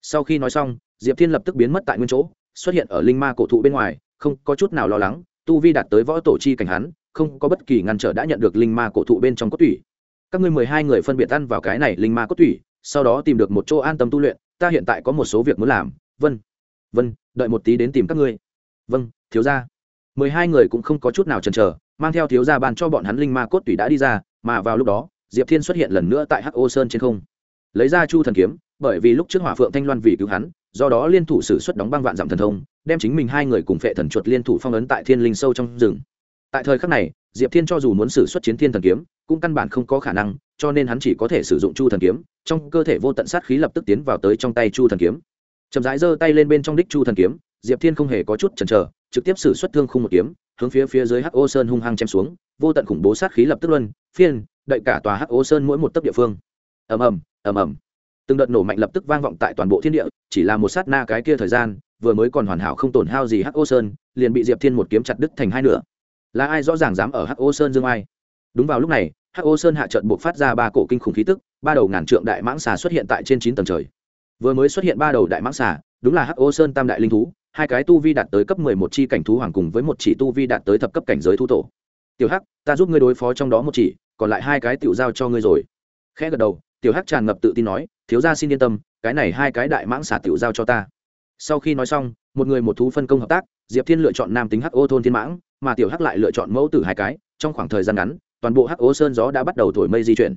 Sau khi nói xong, diệp thiên lập tức biến mất tại nguyên chỗ, xuất hiện ở linh ma cổ thụ bên ngoài, không có chút nào lo lắng, tu vi đạt tới võ tổ chi cảnh hắn, không có bất kỳ ngăn trở đã nhận được linh ma cổ thụ bên trong cốt tủy. Các ngươi mười hai người phân biệt ăn vào cái này linh ma cốt tủy, sau đó tìm được một chỗ an tâm tu luyện, ta hiện tại có một số việc muốn làm. Vân vân, đợi một tí đến tìm các ngươi. Vâng thiếu gia. Mười hai người cũng không có chút nào chần chờ, mang theo thiếu gia ban cho bọn hắn linh ma cốt tủy đã đi ra, mà vào lúc đó, diệp thiên xuất hiện lần nữa tại hắc ô sơn trên không lấy ra chu thần kiếm, bởi vì lúc trước hỏa phượng thanh loan vì cứu hắn, do đó liên thủ sử xuất đóng băng vạn dặm thần thông, đem chính mình hai người cùng phệ thần chuột liên thủ phong ấn tại thiên linh sâu trong rừng. Tại thời khắc này, diệp thiên cho dù muốn sử xuất chiến thiên thần kiếm, cũng căn bản không có khả năng, cho nên hắn chỉ có thể sử dụng chu thần kiếm, trong cơ thể vô tận sát khí lập tức tiến vào tới trong tay chu thần kiếm. Chậm rãi giơ tay lên bên trong đích chu thần kiếm, diệp thiên không hề có chút chần chờ, trực tiếp sử xuất thương khung một kiếm, hướng phía phía dưới hắc ô sơn hung hăng chém xuống, vô tận khủng bố sát khí lập tức luân phiên đậy cả tòa hắc ô sơn mỗi một tấc địa phương. Ầm ầm ầm ầm. Từng đợt nổ mạnh lập tức vang vọng tại toàn bộ thiên địa, chỉ là một sát na cái kia thời gian, vừa mới còn hoàn hảo không tổn hao gì hắc ô sơn, liền bị diệp thiên một kiếm chặt đứt thành hai nửa. Là ai rõ ràng dám ở hắc ô sơn dương ai? Đúng vào lúc này, hắc ô sơn hạ trận buộc phát ra ba cổ kinh khủng khí tức, ba đầu ngàn trượng đại mãng xà xuất hiện tại trên chín tầng trời. Vừa mới xuất hiện ba đầu đại mãng xà, đúng là hắc ô sơn tam đại linh thú, hai cái tu vi đạt tới cấp mười một chi cảnh thú hoàng cùng với một chỉ tu vi đạt tới thập cấp cảnh giới thu tổ. Tiểu hắc, ta giúp ngươi đối phó trong đó một chỉ, còn lại hai cái tiểu giao cho ngươi rồi. Khẽ gật đầu tiểu hắc tràn ngập tự tin nói, thiếu gia xin yên tâm, cái này hai cái đại mãng xà tiểu giao cho ta. Sau khi nói xong, một người một thú phân công hợp tác, diệp thiên lựa chọn nam tính hắc ô thôn thiên mãng, mà tiểu hắc lại lựa chọn mẫu tử hai cái, trong khoảng thời gian ngắn, toàn bộ hắc ô sơn gió đã bắt đầu thổi mây di chuyển.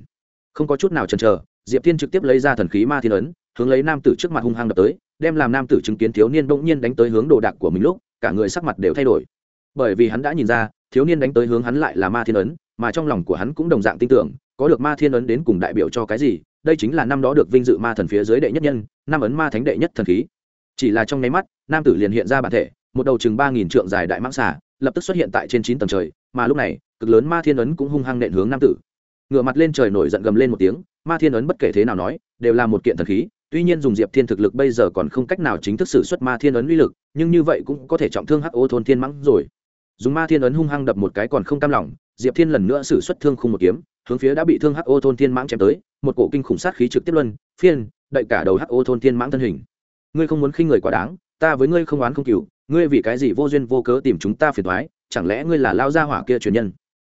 Không có chút nào chần chờ, diệp thiên trực tiếp lấy ra thần khí ma thiên ấn, hướng lấy nam tử trước mặt hung hăng đập tới, đem làm nam tử chứng kiến thiếu niên bỗng nhiên đánh tới hướng đồ đạc của mình lúc, cả người sắc mặt đều thay đổi. Bởi vì hắn đã nhìn ra, thiếu niên đánh tới hướng hắn lại là ma thiên ấn, mà trong lòng của hắn cũng đồng dạng tin tưởng có được ma thiên ấn đến cùng đại biểu cho cái gì, đây chính là năm đó được vinh dự ma thần phía dưới đệ nhất nhân, năm ấn ma thánh đệ nhất thần khí. Chỉ là trong nháy mắt, nam tử liền hiện ra bản thể, một đầu chừng ba nghìn trượng dài đại mãng xà, lập tức xuất hiện tại trên chín tầng trời, mà lúc này, cực lớn ma thiên ấn cũng hung hăng nện hướng nam tử. Ngựa mặt lên trời nổi giận gầm lên một tiếng, ma thiên ấn bất kể thế nào nói, đều là một kiện thần khí, tuy nhiên dùng diệp thiên thực lực bây giờ còn không cách nào chính thức xử xuất ma thiên ấn uy lực, nhưng như vậy cũng có thể trọng thương hắc ô thôn thiên mãng rồi. Dùng ma thiên ấn hung hăng đập một cái còn không cam lòng, diệp thiên lần nữa xử xuất thương khung một kiếm hướng phía đã bị thương hắc ô thôn thiên mãng chém tới, một cổ kinh khủng sát khí trực tiếp luân, phiên, đậy cả đầu hắc ô thôn thiên mãng thân hình. Ngươi không muốn khinh người quá đáng, ta với ngươi không oán không cừu, ngươi vì cái gì vô duyên vô cớ tìm chúng ta phiền thoái chẳng lẽ ngươi là lao gia hỏa kia truyền nhân?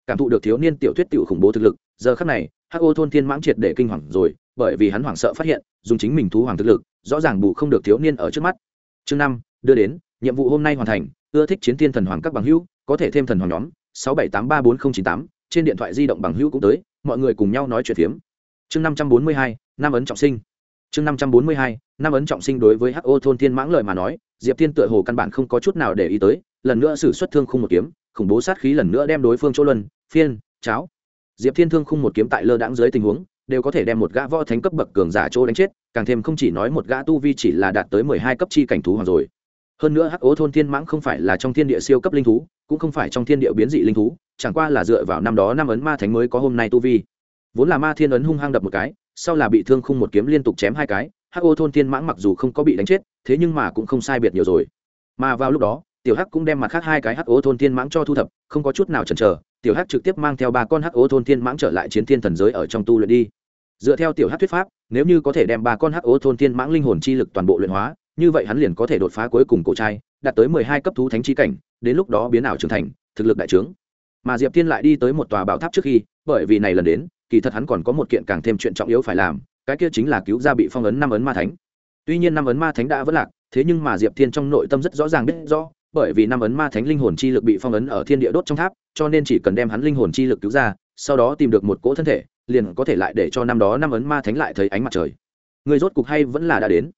Cảm thụ được thiếu niên tiểu thuyết tiểu khủng bố thực lực, giờ khắc này hắc ô thôn thiên mãng triệt để kinh hoàng rồi, bởi vì hắn hoảng sợ phát hiện, dùng chính mình thú hoàng thực lực, rõ ràng bù không được thiếu niên ở trước mắt. Chương năm, đưa đến, nhiệm vụ hôm nay hoàn thành, ưa thích chiến thiên thần hoàng các bằng hữu, có thể thêm thần hoàng nhóm, sáu bảy tám ba bốn n h ì n chín tám trên điện thoại di động bằng hữu cũng tới, mọi người cùng nhau nói chuyện phiếm. Chương năm trăm bốn mươi hai, nam ấn trọng sinh. Chương năm trăm bốn mươi hai, nam ấn trọng sinh đối với ho thôn thiên mãng lời mà nói, diệp thiên tựa hồ căn bản không có chút nào để ý tới, lần nữa xử xuất thương khung một kiếm, khủng bố sát khí lần nữa đem đối phương chỗ luân, phiên, cháo. Diệp thiên thương khung một kiếm tại lơ đãng dưới tình huống, đều có thể đem một gã võ thánh cấp bậc cường giả chỗ đánh chết, càng thêm không chỉ nói một gã tu vi chỉ là đạt tới mười hai cấp chi cảnh thú hoàng rồi. Hơn nữa hắc ố thôn thiên mãng không phải là trong thiên địa siêu cấp linh thú cũng không phải trong thiên địa biến dị linh thú, chẳng qua là dựa vào năm đó năm ấn ma thánh mới có hôm nay tu vi. Vốn là ma thiên ấn hung hăng đập một cái, sau là bị thương khung một kiếm liên tục chém hai cái, hắc ô thôn thiên mãng mặc dù không có bị đánh chết, thế nhưng mà cũng không sai biệt nhiều rồi. Mà vào lúc đó, tiểu hắc cũng đem mặt khác hai cái hắc ô thôn thiên mãng cho thu thập, không có chút nào chần chờ, tiểu hắc trực tiếp mang theo ba con hắc ô thôn thiên mãng trở lại chiến thiên thần giới ở trong tu luyện đi. Dựa theo tiểu hắc thuyết pháp, nếu như có thể đem ba con hắc ô thôn thiên mãng linh hồn chi lực toàn bộ luyện hóa, như vậy hắn liền có thể đột phá cuối cùng cổ trai, đạt tới mười hai cấp thú thánh chi cảnh đến lúc đó biến ảo trưởng thành, thực lực đại trướng. Mà diệp thiên lại đi tới một tòa bảo tháp trước khi, bởi vì này lần đến, kỳ thật hắn còn có một kiện càng thêm chuyện trọng yếu phải làm, cái kia chính là cứu ra bị phong ấn năm ấn ma thánh. Tuy nhiên năm ấn ma thánh đã vất lạc, thế nhưng mà diệp thiên trong nội tâm rất rõ ràng biết rõ, bởi vì năm ấn ma thánh linh hồn chi lực bị phong ấn ở thiên địa đốt trong tháp, cho nên chỉ cần đem hắn linh hồn chi lực cứu ra, sau đó tìm được một cỗ thân thể, liền có thể lại để cho năm đó năm ấn ma thánh lại thấy ánh mặt trời. Người rốt cục hay vẫn là đã đến.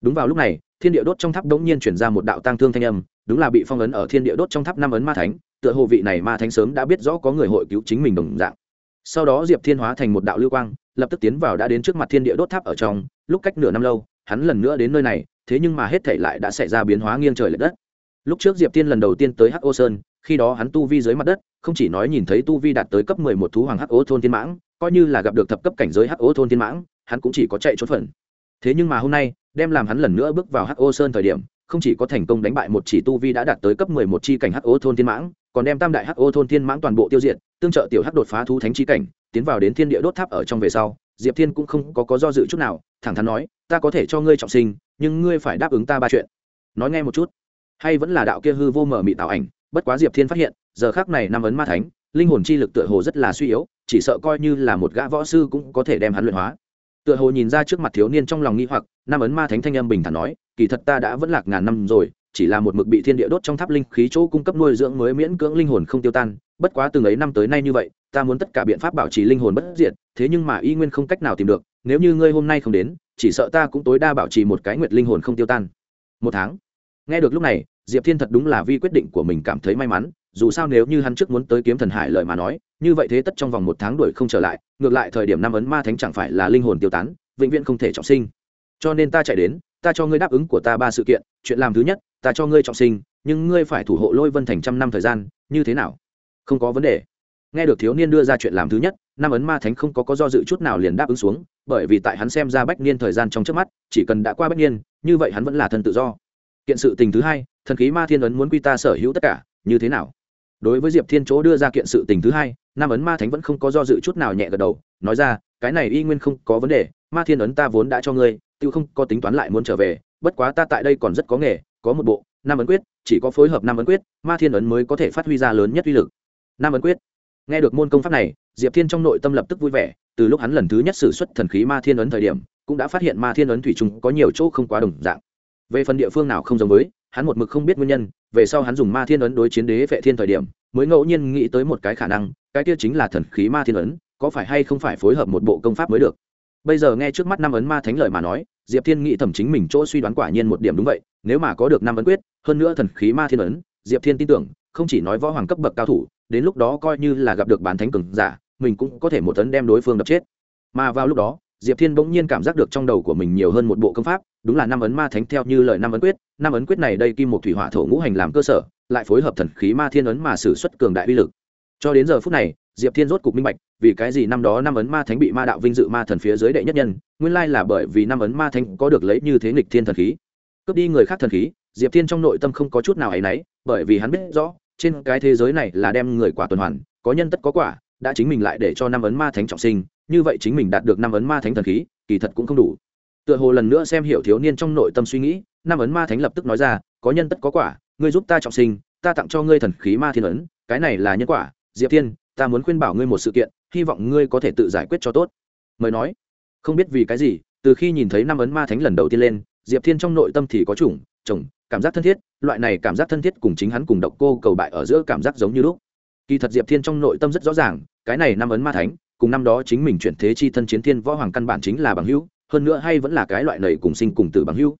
Đúng vào lúc này, thiên địa đốt trong tháp đống nhiên chuyển ra một đạo tang thương thanh âm đúng là bị phong ấn ở thiên địa đốt trong tháp năm ấn ma thánh, tựa hồ vị này ma thánh sớm đã biết rõ có người hội cứu chính mình đồng dạng. Sau đó diệp thiên hóa thành một đạo lưu quang, lập tức tiến vào đã đến trước mặt thiên địa đốt tháp ở trong, lúc cách nửa năm lâu, hắn lần nữa đến nơi này, thế nhưng mà hết thể lại đã xảy ra biến hóa nghiêng trời l ệ đất. Lúc trước diệp thiên lần đầu tiên tới hắc ô sơn, khi đó hắn tu vi dưới mặt đất, không chỉ nói nhìn thấy tu vi đạt tới cấp mười một thú hoàng hắc ô thôn thiên mãng, coi như là gặp được thập cấp cảnh giới hắc ô thôn thiên mãng, hắn cũng chỉ có chạy trốn phần. Thế nhưng mà hôm nay, đem làm hắn lần nữa bước vào hắc ô sơn thời điểm không chỉ có thành công đánh bại một chỉ tu vi đã đạt tới cấp mười một chi cảnh hắc ô thôn thiên mãng còn đem tam đại hắc ô thôn thiên mãng toàn bộ tiêu diệt tương trợ tiểu hắc đột phá thú thánh chi cảnh tiến vào đến thiên địa đốt tháp ở trong về sau diệp thiên cũng không có, có do dự chút nào thẳng thắn nói ta có thể cho ngươi trọng sinh nhưng ngươi phải đáp ứng ta ba chuyện. Nói nghe một chút hay vẫn là đạo kia hư vô mở mị tạo ảnh bất quá diệp thiên phát hiện giờ khắc này năm ấn ma thánh linh hồn chi lực tựa hồ rất là suy yếu chỉ sợ coi như là một gã võ sư cũng có thể đem hắn luyện hóa tựa hồ nhìn ra trước mặt thiếu niên trong lòng nghi hoặc năm ấn ma thánh thanh âm bình thản nói, kỳ thật ta đã vẫn lạc ngàn năm rồi, chỉ là một mực bị thiên địa đốt trong tháp linh khí chỗ cung cấp nuôi dưỡng mới miễn cưỡng linh hồn không tiêu tan. Bất quá từng ấy năm tới nay như vậy, ta muốn tất cả biện pháp bảo trì linh hồn bất diệt, thế nhưng mà y nguyên không cách nào tìm được, nếu như ngươi hôm nay không đến, chỉ sợ ta cũng tối đa bảo trì một cái nguyệt linh hồn không tiêu tan. Một tháng. Nghe được lúc này, diệp thiên thật đúng là vi quyết định của mình cảm thấy may mắn dù sao nếu như hắn trước muốn tới kiếm thần hải lợi mà nói, như vậy thế tất trong vòng một tháng đuổi không trở lại, ngược lại thời điểm năm ấn ma thánh chẳng phải là linh hồn tiêu tán, vĩnh viễn không thể trọng sinh. Cho nên ta chạy đến, ta cho ngươi đáp ứng của ta ba sự kiện, chuyện làm thứ nhất, ta cho ngươi trọng sinh, nhưng ngươi phải thủ hộ lôi vân thành trăm năm thời gian, như thế nào? Không có vấn đề. Nghe được thiếu niên đưa ra chuyện làm thứ nhất, năm ấn ma thánh không có có do dự chút nào liền đáp ứng xuống, bởi vì tại hắn xem ra bách niên thời gian trong trước mắt, chỉ cần đã qua bách niên, như vậy hắn vẫn là thân tự do. Kiện sự tình thứ hai, thần khí ma thiên ấn muốn quy ta sở hữu tất cả, như thế nào? Đối với diệp thiên chỗ đưa ra kiện sự tình thứ hai, nam ấn ma thánh vẫn không có do dự chút nào nhẹ gật đầu, nói ra, cái này y nguyên không có vấn đề, ma thiên ấn ta vốn đã cho ngươi tự không có tính toán lại muốn trở về, bất quá ta tại đây còn rất có nghề, có một bộ, nam ấn quyết, chỉ có phối hợp nam ấn quyết, ma thiên ấn mới có thể phát huy ra lớn nhất uy lực. Nam ấn quyết. Nghe được môn công pháp này, diệp thiên trong nội tâm lập tức vui vẻ, từ lúc hắn lần thứ nhất xử xuất thần khí ma thiên ấn thời điểm, cũng đã phát hiện ma thiên ấn thủy chung có nhiều chỗ không quá đồng dạng. Về phần địa phương nào không giống với hắn một mực không biết nguyên nhân, về sau hắn dùng ma thiên ấn đối chiến đế vệ thiên thời điểm, mới ngẫu nhiên nghĩ tới một cái khả năng, cái kia chính là thần khí ma thiên ấn, có phải hay không phải phối hợp một bộ công pháp mới được? Bây giờ nghe trước mắt năm ấn ma thánh lời mà nói, diệp thiên nghĩ thẩm chính mình chỗ suy đoán quả nhiên một điểm đúng vậy, nếu mà có được năm ấn quyết, hơn nữa thần khí ma thiên ấn, diệp thiên tin tưởng, không chỉ nói võ hoàng cấp bậc cao thủ, đến lúc đó coi như là gặp được bán thánh cường giả, mình cũng có thể một tấn đem đối phương đập chết. Mà vào lúc đó diệp thiên bỗng nhiên cảm giác được trong đầu của mình nhiều hơn một bộ công pháp, đúng là năm ấn ma thánh theo như lời năm ấn quyết. Năm ấn quyết này đây kim một thủy hỏa thổ ngũ hành làm cơ sở, lại phối hợp thần khí ma thiên ấn mà xử xuất cường đại uy lực. Cho đến giờ phút này, diệp thiên rốt cục minh bạch, vì cái gì năm đó năm ấn ma thánh bị ma đạo vinh dự ma thần phía dưới đệ nhất nhân, nguyên lai là bởi vì năm ấn ma thánh có được lấy như thế nghịch thiên thần khí. Cướp đi người khác thần khí, diệp thiên trong nội tâm không có chút nào áy náy, bởi vì hắn biết rõ, trên cái thế giới này là đem người quả tuần hoàn, có nhân tất có quả, đã chính mình lại để cho năm ấn ma thánh trọng sinh như vậy chính mình đạt được năm ấn ma thánh thần khí, kỳ thật cũng không đủ. Tựa hồ lần nữa xem hiểu thiếu niên trong nội tâm suy nghĩ, năm ấn ma thánh lập tức nói ra, có nhân tất có quả, ngươi giúp ta trọng sinh, ta tặng cho ngươi thần khí ma thiên ấn, cái này là nhân quả. Diệp thiên, ta muốn khuyên bảo ngươi một sự kiện, hy vọng ngươi có thể tự giải quyết cho tốt. Mời nói. Không biết vì cái gì, từ khi nhìn thấy năm ấn ma thánh lần đầu tiên lên, diệp thiên trong nội tâm thì có chủng, chồng, cảm giác thân thiết, loại này cảm giác thân thiết cùng chính hắn cùng độc cô cầu bại ở giữa cảm giác giống như lúc. Kỳ thật diệp thiên trong nội tâm rất rõ ràng, cái này năm ấn ma thánh cùng năm đó chính mình chuyển thế chi thân chiến thiên võ hoàng căn bản chính là bằng hữu, hơn nữa hay vẫn là cái loại nầy cùng sinh cùng tử bằng hữu.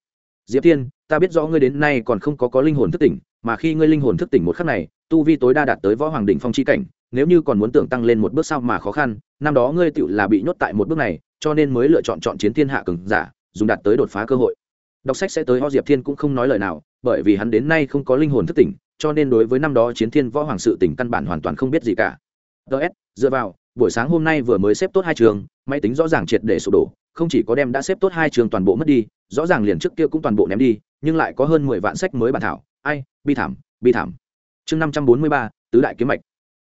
Diệp thiên, ta biết rõ ngươi đến nay còn không có có linh hồn thức tỉnh, mà khi ngươi linh hồn thức tỉnh một khắc này, tu vi tối đa đạt tới võ hoàng đỉnh phong chi cảnh, nếu như còn muốn tưởng tăng lên một bước sau mà khó khăn, năm đó ngươi tựu là bị nhốt tại một bước này, cho nên mới lựa chọn chọn chiến thiên hạ cường giả, dùng đạt tới đột phá cơ hội. Đọc sách sẽ tới ho diệp thiên cũng không nói lời nào, bởi vì hắn đến nay không có linh hồn thức tỉnh, cho nên đối với năm đó chiến thiên võ hoàng sự tỉnh căn bản hoàn toàn không biết gì cả. Ts dựa vào buổi sáng hôm nay vừa mới xếp tốt hai trường, máy tính rõ ràng triệt để sụp đổ, không chỉ có đem đã xếp tốt hai trường toàn bộ mất đi, rõ ràng liền trước kia cũng toàn bộ ném đi, nhưng lại có hơn mười vạn sách mới bản thảo. Ai, bi thảm bi thảm. Chương năm trăm bốn mươi ba, tứ đại kiếm mạch.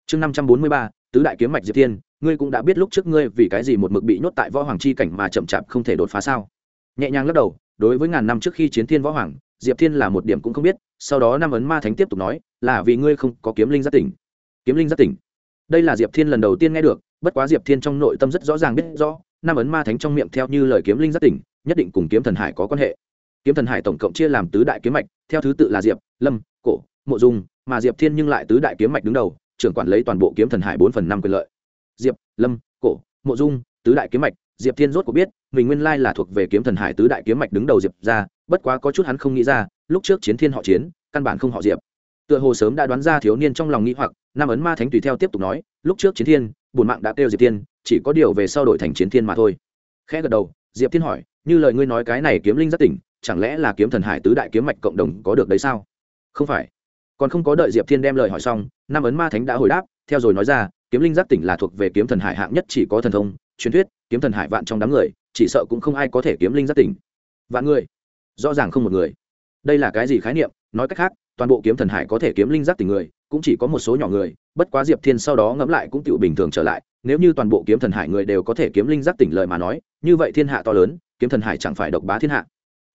Chương năm trăm bốn mươi ba, tứ đại kiếm mạch diệp thiên, ngươi cũng đã biết lúc trước ngươi vì cái gì một mực bị nhốt tại võ hoàng chi cảnh mà chậm chạp không thể đột phá sao? Nhẹ nhàng lắc đầu, đối với ngàn năm trước khi chiến thiên võ hoàng, diệp thiên là một điểm cũng không biết, sau đó năm ấn ma thánh tiếp tục nói, là vì ngươi không có kiếm linh giác tỉnh. Kiếm linh giác tỉnh đây là diệp thiên lần đầu tiên nghe được, bất quá diệp thiên trong nội tâm rất rõ ràng biết rõ, năm ấn ma thánh trong miệng theo như lời kiếm linh giác tỉnh, nhất định cùng kiếm thần hải có quan hệ. Kiếm thần hải tổng cộng chia làm tứ đại kiếm mạch, theo thứ tự là diệp, lâm, cổ, mộ dung, mà diệp thiên nhưng lại tứ đại kiếm mạch đứng đầu, trưởng quản lấy toàn bộ kiếm thần hải bốn phần năm quyền lợi. Diệp, lâm, cổ, mộ dung, tứ đại kiếm mạch, diệp thiên rốt cuộc biết, mình nguyên lai là thuộc về kiếm thần hải tứ đại kiếm mạch đứng đầu diệp ra, bất quá có chút hắn không nghĩ ra, lúc trước chiến thiên họ chiến, căn bản không họ diệp tựa hồ sớm đã đoán ra thiếu niên trong lòng nghĩ hoặc, nam ấn ma thánh tùy theo tiếp tục nói, lúc trước chiến thiên bùn mạng đã kêu diệp thiên, chỉ có điều về sau đổi thành chiến thiên mà thôi. Khẽ gật đầu, diệp thiên hỏi, như lời ngươi nói cái này kiếm linh rất tỉnh, chẳng lẽ là kiếm thần hải tứ đại kiếm mạch cộng đồng có được đấy sao? Không phải. Còn không có đợi diệp thiên đem lời hỏi xong, nam ấn ma thánh đã hồi đáp, theo rồi nói ra, kiếm linh giác tỉnh là thuộc về kiếm thần hải hạng nhất chỉ có thần thông, truyền thuyết, kiếm thần hải vạn trong đám người, chỉ sợ cũng không ai có thể kiếm linh giác tỉnh. Vạn người? Rõ ràng không một người. Đây là cái gì khái niệm? Nói cách khác toàn bộ kiếm thần hải có thể kiếm linh giác tỉnh người, cũng chỉ có một số nhỏ người, bất quá diệp thiên sau đó ngẫm lại cũng tựu bình thường trở lại, nếu như toàn bộ kiếm thần hải người đều có thể kiếm linh giác tỉnh lời mà nói, như vậy thiên hạ to lớn, kiếm thần hải chẳng phải độc bá thiên hạ.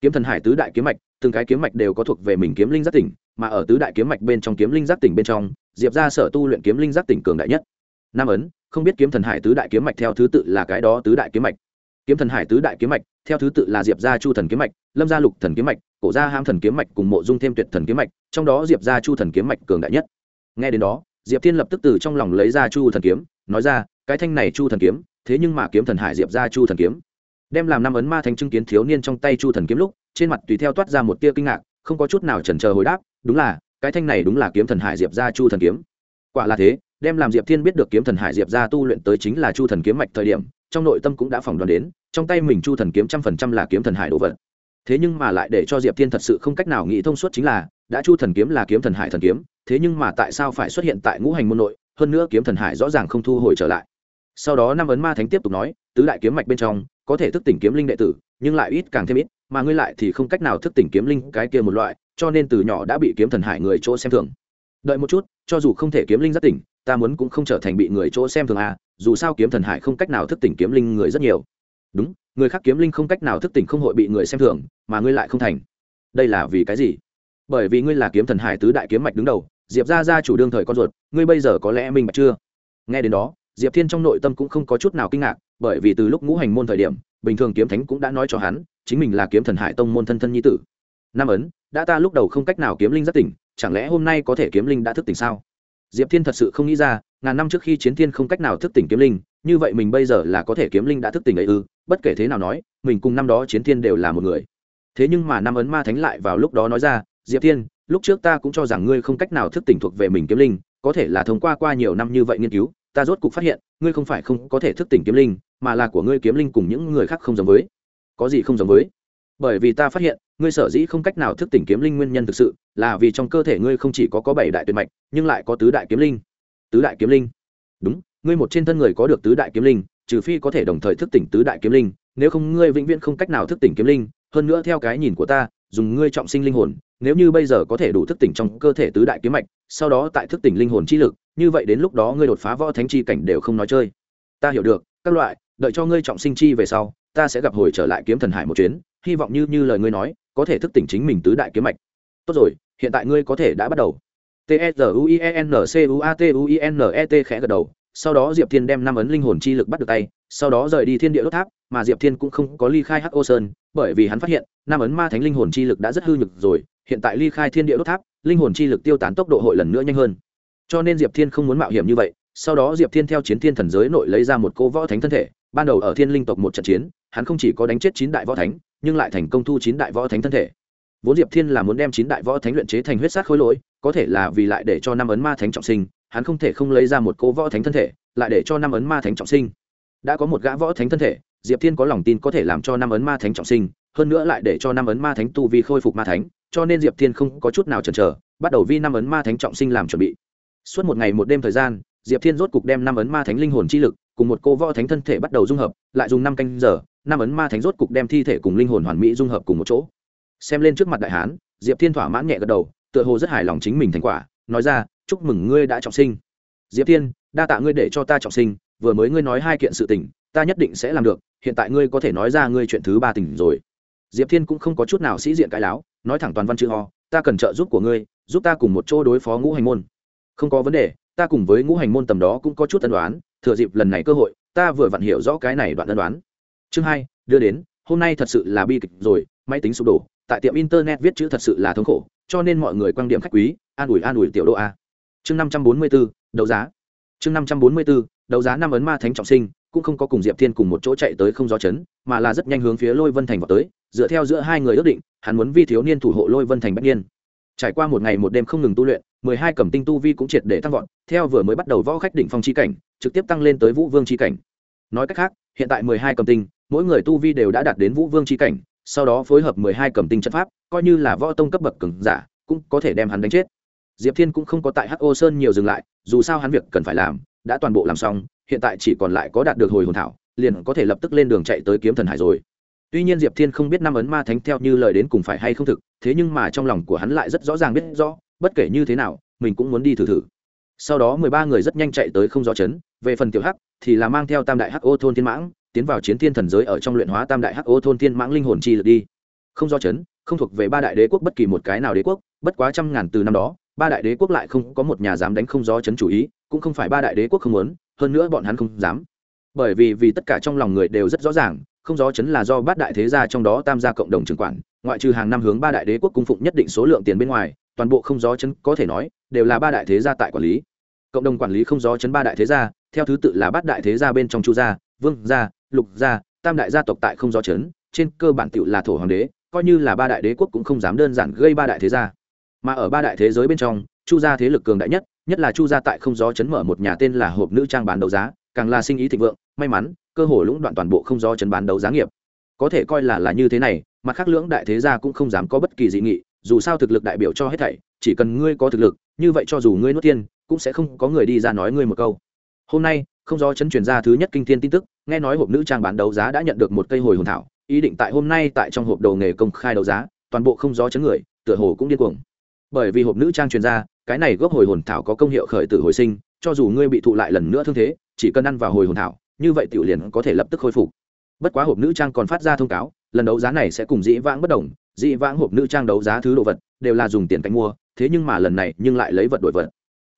Kiếm thần hải tứ đại kiếm mạch, từng cái kiếm mạch đều có thuộc về mình kiếm linh giác tỉnh mà ở tứ đại kiếm mạch bên trong kiếm linh giác tỉnh bên trong, diệp ra sở tu luyện kiếm linh giác tỉnh cường đại nhất. Nam ấn, không biết kiếm thần hải tứ đại kiếm mạch theo thứ tự là cái đó tứ đại kiếm mạch. Kiếm thần hải tứ đại kiếm mạch theo thứ tự là diệp gia chu thần kiếm mạch, lâm gia lục thần kiếm mạch, cổ gia ham thần kiếm mạch cùng mộ dung thêm tuyệt thần kiếm mạch, trong đó diệp gia chu thần kiếm mạch cường đại nhất. Nghe đến đó, diệp thiên lập tức từ trong lòng lấy ra chu thần kiếm, nói ra, cái thanh này chu thần kiếm, thế nhưng mà kiếm thần hải diệp gia chu thần kiếm. Đem làm năm ấn ma thành chứng kiến thiếu niên trong tay chu thần kiếm lúc, trên mặt tùy theo toát ra một tia kinh ngạc, không có chút nào chần chờ hồi đáp, đúng là, cái thanh này đúng là kiếm thần hải diệp gia chu thần kiếm. Quả là thế, đem làm diệp thiên biết được kiếm thần hải diệp gia tu luyện tới chính là chu thần kiếm mạch thời điểm trong nội tâm cũng đã phỏng đoán đến, trong tay mình chu thần kiếm trăm phần trăm là kiếm thần hải đồ vật. Thế nhưng mà lại để cho diệp thiên thật sự không cách nào nghĩ thông suốt chính là, đã chu thần kiếm là kiếm thần hải thần kiếm, thế nhưng mà tại sao phải xuất hiện tại ngũ hành môn nội, hơn nữa kiếm thần hải rõ ràng không thu hồi trở lại. Sau đó năm ấn ma thánh tiếp tục nói, tứ đại kiếm mạch bên trong, có thể thức tỉnh kiếm linh đệ tử, nhưng lại ít càng thêm ít, mà ngươi lại thì không cách nào thức tỉnh kiếm linh cái kia một loại, cho nên từ nhỏ đã bị kiếm thần hải người chỗ xem thường. Đợi một chút, cho dù không thể kiếm linh rất tỉnh ta muốn cũng không trở thành bị người chỗ xem thường à dù sao kiếm thần hải không cách nào thức tỉnh kiếm linh người rất nhiều. Đúng, người khác kiếm linh không cách nào thức tỉnh không hội bị người xem thường, mà ngươi lại không thành. Đây là vì cái gì? Bởi vì ngươi là kiếm thần hải tứ đại kiếm mạch đứng đầu, diệp ra ra chủ đương thời con ruột, ngươi bây giờ có lẽ minh bạch chưa? Nghe đến đó, diệp thiên trong nội tâm cũng không có chút nào kinh ngạc, bởi vì từ lúc ngũ hành môn thời điểm, bình thường kiếm thánh cũng đã nói cho hắn, chính mình là kiếm thần hải tông môn thân thân nhi tử. Nam ấn, đã ta lúc đầu không cách nào kiếm linh rất tỉnh, chẳng lẽ hôm nay có thể kiếm linh đã thức tỉnh sao? Diệp thiên thật sự không nghĩ ra, ngàn năm trước khi chiến thiên không cách nào thức tỉnh kiếm linh, như vậy mình bây giờ là có thể kiếm linh đã thức tỉnh ấy ư, bất kể thế nào nói, mình cùng năm đó chiến thiên đều là một người. Thế nhưng mà năm ấn ma thánh lại vào lúc đó nói ra, diệp thiên, lúc trước ta cũng cho rằng ngươi không cách nào thức tỉnh thuộc về mình kiếm linh, có thể là thông qua qua nhiều năm như vậy nghiên cứu, ta rốt cục phát hiện, ngươi không phải không có thể thức tỉnh kiếm linh, mà là của ngươi kiếm linh cùng những người khác không giống với. Có gì không giống với? Bởi vì ta phát hiện ngươi sở dĩ không cách nào thức tỉnh kiếm linh nguyên nhân thực sự, là vì trong cơ thể ngươi không chỉ có có bảy đại tuyệt mạch, nhưng lại có tứ đại kiếm linh. Tứ đại kiếm linh? Đúng, ngươi một trên thân người có được tứ đại kiếm linh, trừ phi có thể đồng thời thức tỉnh tứ đại kiếm linh, nếu không ngươi vĩnh viễn không cách nào thức tỉnh kiếm linh. Hơn nữa theo cái nhìn của ta, dùng ngươi trọng sinh linh hồn, nếu như bây giờ có thể đủ thức tỉnh trong cơ thể tứ đại kiếm mạch, sau đó tại thức tỉnh linh hồn chi lực, như vậy đến lúc đó ngươi đột phá võ thánh chi cảnh đều không nói chơi. Ta hiểu được, các loại, đợi cho ngươi trọng sinh chi về sau, ta sẽ gặp hồi trở lại kiếm thần hải một chuyến hy vọng như như lời ngươi nói, có thể thức tỉnh chính mình tứ đại kiếm mạch. Tốt rồi, hiện tại ngươi có thể đã bắt đầu. T s u i e n c u a t u i n e t khẽ gật đầu, sau đó diệp thiên đem năm ấn linh hồn chi lực bắt được tay, sau đó rời đi thiên địa đốt tháp, mà diệp thiên cũng không có ly khai hắc ô sơn, bởi vì hắn phát hiện, năm ấn ma thánh linh hồn chi lực đã rất hư nhực rồi, hiện tại ly khai thiên địa đốt tháp, linh hồn chi lực tiêu tán tốc độ hội lần nữa nhanh hơn. Cho nên diệp thiên không muốn mạo hiểm như vậy, sau đó diệp thiên theo chiến thiên thần giới nội lấy ra một cô võ thánh thân thể, ban đầu ở thiên linh tộc một trận chiến, hắn không chỉ có đánh chết chín đại võ thánh nhưng lại thành công thu chín đại võ thánh thân thể. Vốn diệp thiên là muốn đem chín đại võ thánh luyện chế thành huyết sát khối lỗi, có thể là vì lại để cho năm ấn ma thánh trọng sinh, hắn không thể không lấy ra một cô võ thánh thân thể, lại để cho năm ấn ma thánh trọng sinh. Đã có một gã võ thánh thân thể, diệp thiên có lòng tin có thể làm cho năm ấn ma thánh trọng sinh, hơn nữa lại để cho năm ấn ma thánh tu vi khôi phục ma thánh, cho nên diệp thiên không có chút nào chần chờ, bắt đầu vi năm ấn ma thánh trọng sinh làm chuẩn bị. Suốt một ngày một đêm thời gian, diệp thiên rốt cục đem năm ấn ma thánh linh hồn chi lực cùng một cô võ thánh thân thể bắt đầu dung hợp, lại dùng năm canh giờ Nam ấn ma thánh rốt cục đem thi thể cùng linh hồn hoàn mỹ dung hợp cùng một chỗ. Xem lên trước mặt đại hán, diệp thiên thỏa mãn nhẹ gật đầu, tựa hồ rất hài lòng chính mình thành quả, nói ra, chúc mừng ngươi đã trọng sinh. Diệp thiên, đa tạ ngươi để cho ta trọng sinh, vừa mới ngươi nói hai kiện sự tình, ta nhất định sẽ làm được, hiện tại ngươi có thể nói ra ngươi chuyện thứ ba tình rồi. Diệp thiên cũng không có chút nào sĩ diện cãi láo, nói thẳng toàn văn chữ ho ta cần trợ giúp của ngươi, giúp ta cùng một chỗ đối phó ngũ hành môn. Không có vấn đề, ta cùng với ngũ hành môn tầm đó cũng có chút tân đoán thừa dịp lần này cơ hội, ta vừa vặn hiểu rõ cái này đoạn tân đoán chương hai, đưa đến, hôm nay thật sự là bi kịch rồi, máy tính sụp đổ, tại tiệm internet viết chữ thật sự là thống khổ, cho nên mọi người quan điểm khách quý, an ủi an ủi tiểu đô a. Chương năm trăm bốn mươi bốn đấu giá. Chương năm trăm bốn mươi bốn đấu giá năm ấn ma thánh trọng sinh, cũng không có cùng diệp thiên cùng một chỗ chạy tới không gió chấn, mà là rất nhanh hướng phía lôi vân thành vào tới, dựa theo giữa hai người ước định, hắn muốn vi thiếu niên thủ hộ lôi vân thành bất nhiên trải qua một ngày một đêm không ngừng tu luyện, mười hai cẩm tinh tu vi cũng triệt để tăng vọt, theo vừa mới bắt đầu võ khách đỉnh phong chi cảnh, trực tiếp tăng lên tới vũ vương chi cảnh. Nói cách khác, hiện tại mười hai cẩm tinh mỗi người tu vi đều đã đạt đến vũ vương chi cảnh, sau đó phối hợp mười hai cầm tinh trận pháp, coi như là võ tông cấp bậc cường giả, cũng có thể đem hắn đánh chết. Diệp thiên cũng không có tại hắc ô sơn nhiều dừng lại, dù sao hắn việc cần phải làm, đã toàn bộ làm xong, hiện tại chỉ còn lại có đạt được hồi hồn thảo, liền có thể lập tức lên đường chạy tới kiếm thần hải rồi. Tuy nhiên diệp thiên không biết năm ấn ma thánh theo như lời đến cùng phải hay không thực, thế nhưng mà trong lòng của hắn lại rất rõ ràng biết rõ, bất kể như thế nào, mình cũng muốn đi thử thử. Sau đó mười ba người rất nhanh chạy tới không gió chấn, về phần tiểu hắc thì là mang theo tam đại hắc ô thôn thiên mãng tiến vào chiến thiên thần giới ở trong luyện hóa tam đại hắc ô thôn thiên mãng linh hồn chi lực đi. Không do chấn, không thuộc về ba đại đế quốc bất kỳ một cái nào đế quốc, bất quá trăm ngàn từ năm đó, ba đại đế quốc lại không có một nhà dám đánh không do chấn chủ ý, cũng không phải ba đại đế quốc không muốn, hơn nữa bọn hắn không dám. Bởi vì vì tất cả trong lòng người đều rất rõ ràng, không gió chấn là do bát đại thế gia trong đó tam gia cộng đồng trưởng quản, ngoại trừ hàng năm hướng ba đại đế quốc cung phụng nhất định số lượng tiền bên ngoài, toàn bộ không gió chấn có thể nói, đều là ba đại thế gia tại quản lý. Cộng đồng quản lý không gió chấn ba đại thế gia, theo thứ tự là bát đại thế gia bên trong chu gia, vương gia lục gia, tam đại gia tộc tại không do chấn, trên cơ bản tựu là thổ hoàng đế, coi như là ba đại đế quốc cũng không dám đơn giản gây ba đại thế gia. Mà ở ba đại thế giới bên trong, chu gia thế lực cường đại nhất nhất là chu gia tại không gió chấn mở một nhà tên là hộp nữ trang bán đấu giá, càng là sinh ý thịnh vượng, may mắn, cơ hồ lũng đoạn toàn bộ không gió chấn bán đấu giá nghiệp. Có thể coi là là như thế này mặt khác lưỡng đại thế gia cũng không dám có bất kỳ dị nghị, dù sao thực lực đại biểu cho hết thảy, chỉ cần ngươi có thực lực, như vậy cho dù ngươi nuốt tiên, cũng sẽ không có người đi ra nói ngươi một câu. Hôm nay không do chấn truyền ra thứ nhất kinh thiên tin tức, nghe nói hộp nữ trang bán đấu giá đã nhận được một cây hồi hồn thảo, ý định tại hôm nay tại trong hộp đầu nghề công khai đấu giá, toàn bộ không gió chấn người, tựa hồ cũng điên cuồng. Bởi vì hộp nữ trang truyền ra, cái này gốc hồi hồn thảo có công hiệu khởi tử hồi sinh, cho dù ngươi bị thụ lại lần nữa thương thế, chỉ cần ăn vào hồi hồn thảo, như vậy tiểu liền có thể lập tức khôi phục. Bất quá hộp nữ trang còn phát ra thông cáo, lần đấu giá này sẽ cùng dĩ vãng bất đồng, dĩ vãng hộp nữ trang đấu giá thứ đồ vật, đều là dùng tiền cánh mua, thế nhưng mà lần này nhưng lại lấy vật đổi vật.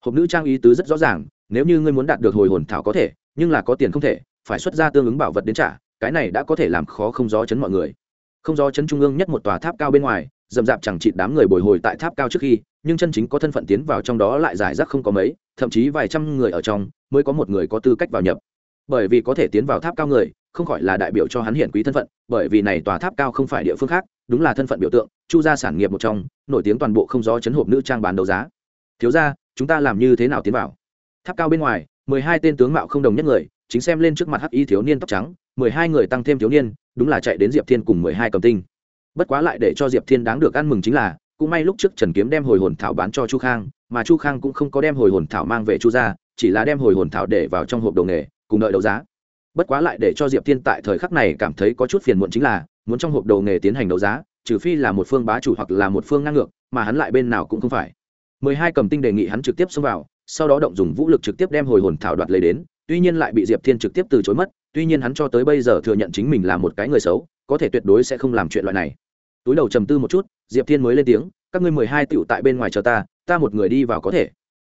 Hộp nữ trang ý tứ rất rõ ràng nếu như ngươi muốn đạt được hồi hồn thảo có thể, nhưng là có tiền không thể, phải xuất ra tương ứng bảo vật đến trả, cái này đã có thể làm khó không gió chấn mọi người. Không gió chấn trung ương nhất một tòa tháp cao bên ngoài dầm dạp chẳng chịt đám người bồi hồi tại tháp cao trước khi, nhưng chân chính có thân phận tiến vào trong đó lại giải rác không có mấy, thậm chí vài trăm người ở trong, mới có một người có tư cách vào nhập. Bởi vì có thể tiến vào tháp cao người, không khỏi là đại biểu cho hắn hiển quý thân phận, bởi vì này tòa tháp cao không phải địa phương khác, đúng là thân phận biểu tượng, chu gia sản nghiệp một trong, nổi tiếng toàn bộ không gió chấn hộp nữ trang bán đấu giá. Thiếu ra chúng ta làm như thế nào tiến vào? Tháp cao bên ngoài, mười hai tên tướng mạo không đồng nhất người, chính xem lên trước mặt hắc y thiếu niên tóc trắng, mười hai người tăng thêm thiếu niên, đúng là chạy đến diệp thiên cùng mười hai cầm tinh. Bất quá lại để cho diệp thiên đáng được ăn mừng chính là, cũng may lúc trước trần kiếm đem hồi hồn thảo bán cho chu khang, mà chu khang cũng không có đem hồi hồn thảo mang về chu ra chỉ là đem hồi hồn thảo để vào trong hộp đồ nghề, cùng đợi đấu giá. Bất quá lại để cho diệp thiên tại thời khắc này cảm thấy có chút phiền muộn chính là, muốn trong hộp đồ nghề tiến hành đấu giá, trừ phi là một phương bá chủ hoặc là một phương ngang ngược, mà hắn lại bên nào cũng không phải. mười hai cầm tinh đề nghị hắn trực tiếp xông vào sau đó động dùng vũ lực trực tiếp đem hồi hồn thảo đoạt lấy đến, tuy nhiên lại bị diệp thiên trực tiếp từ chối mất, tuy nhiên hắn cho tới bây giờ thừa nhận chính mình là một cái người xấu, có thể tuyệt đối sẽ không làm chuyện loại này. Túi đầu trầm tư một chút, diệp thiên mới lên tiếng, các ngươi mười hai tựu tại bên ngoài chờ ta ta một người đi vào có thể.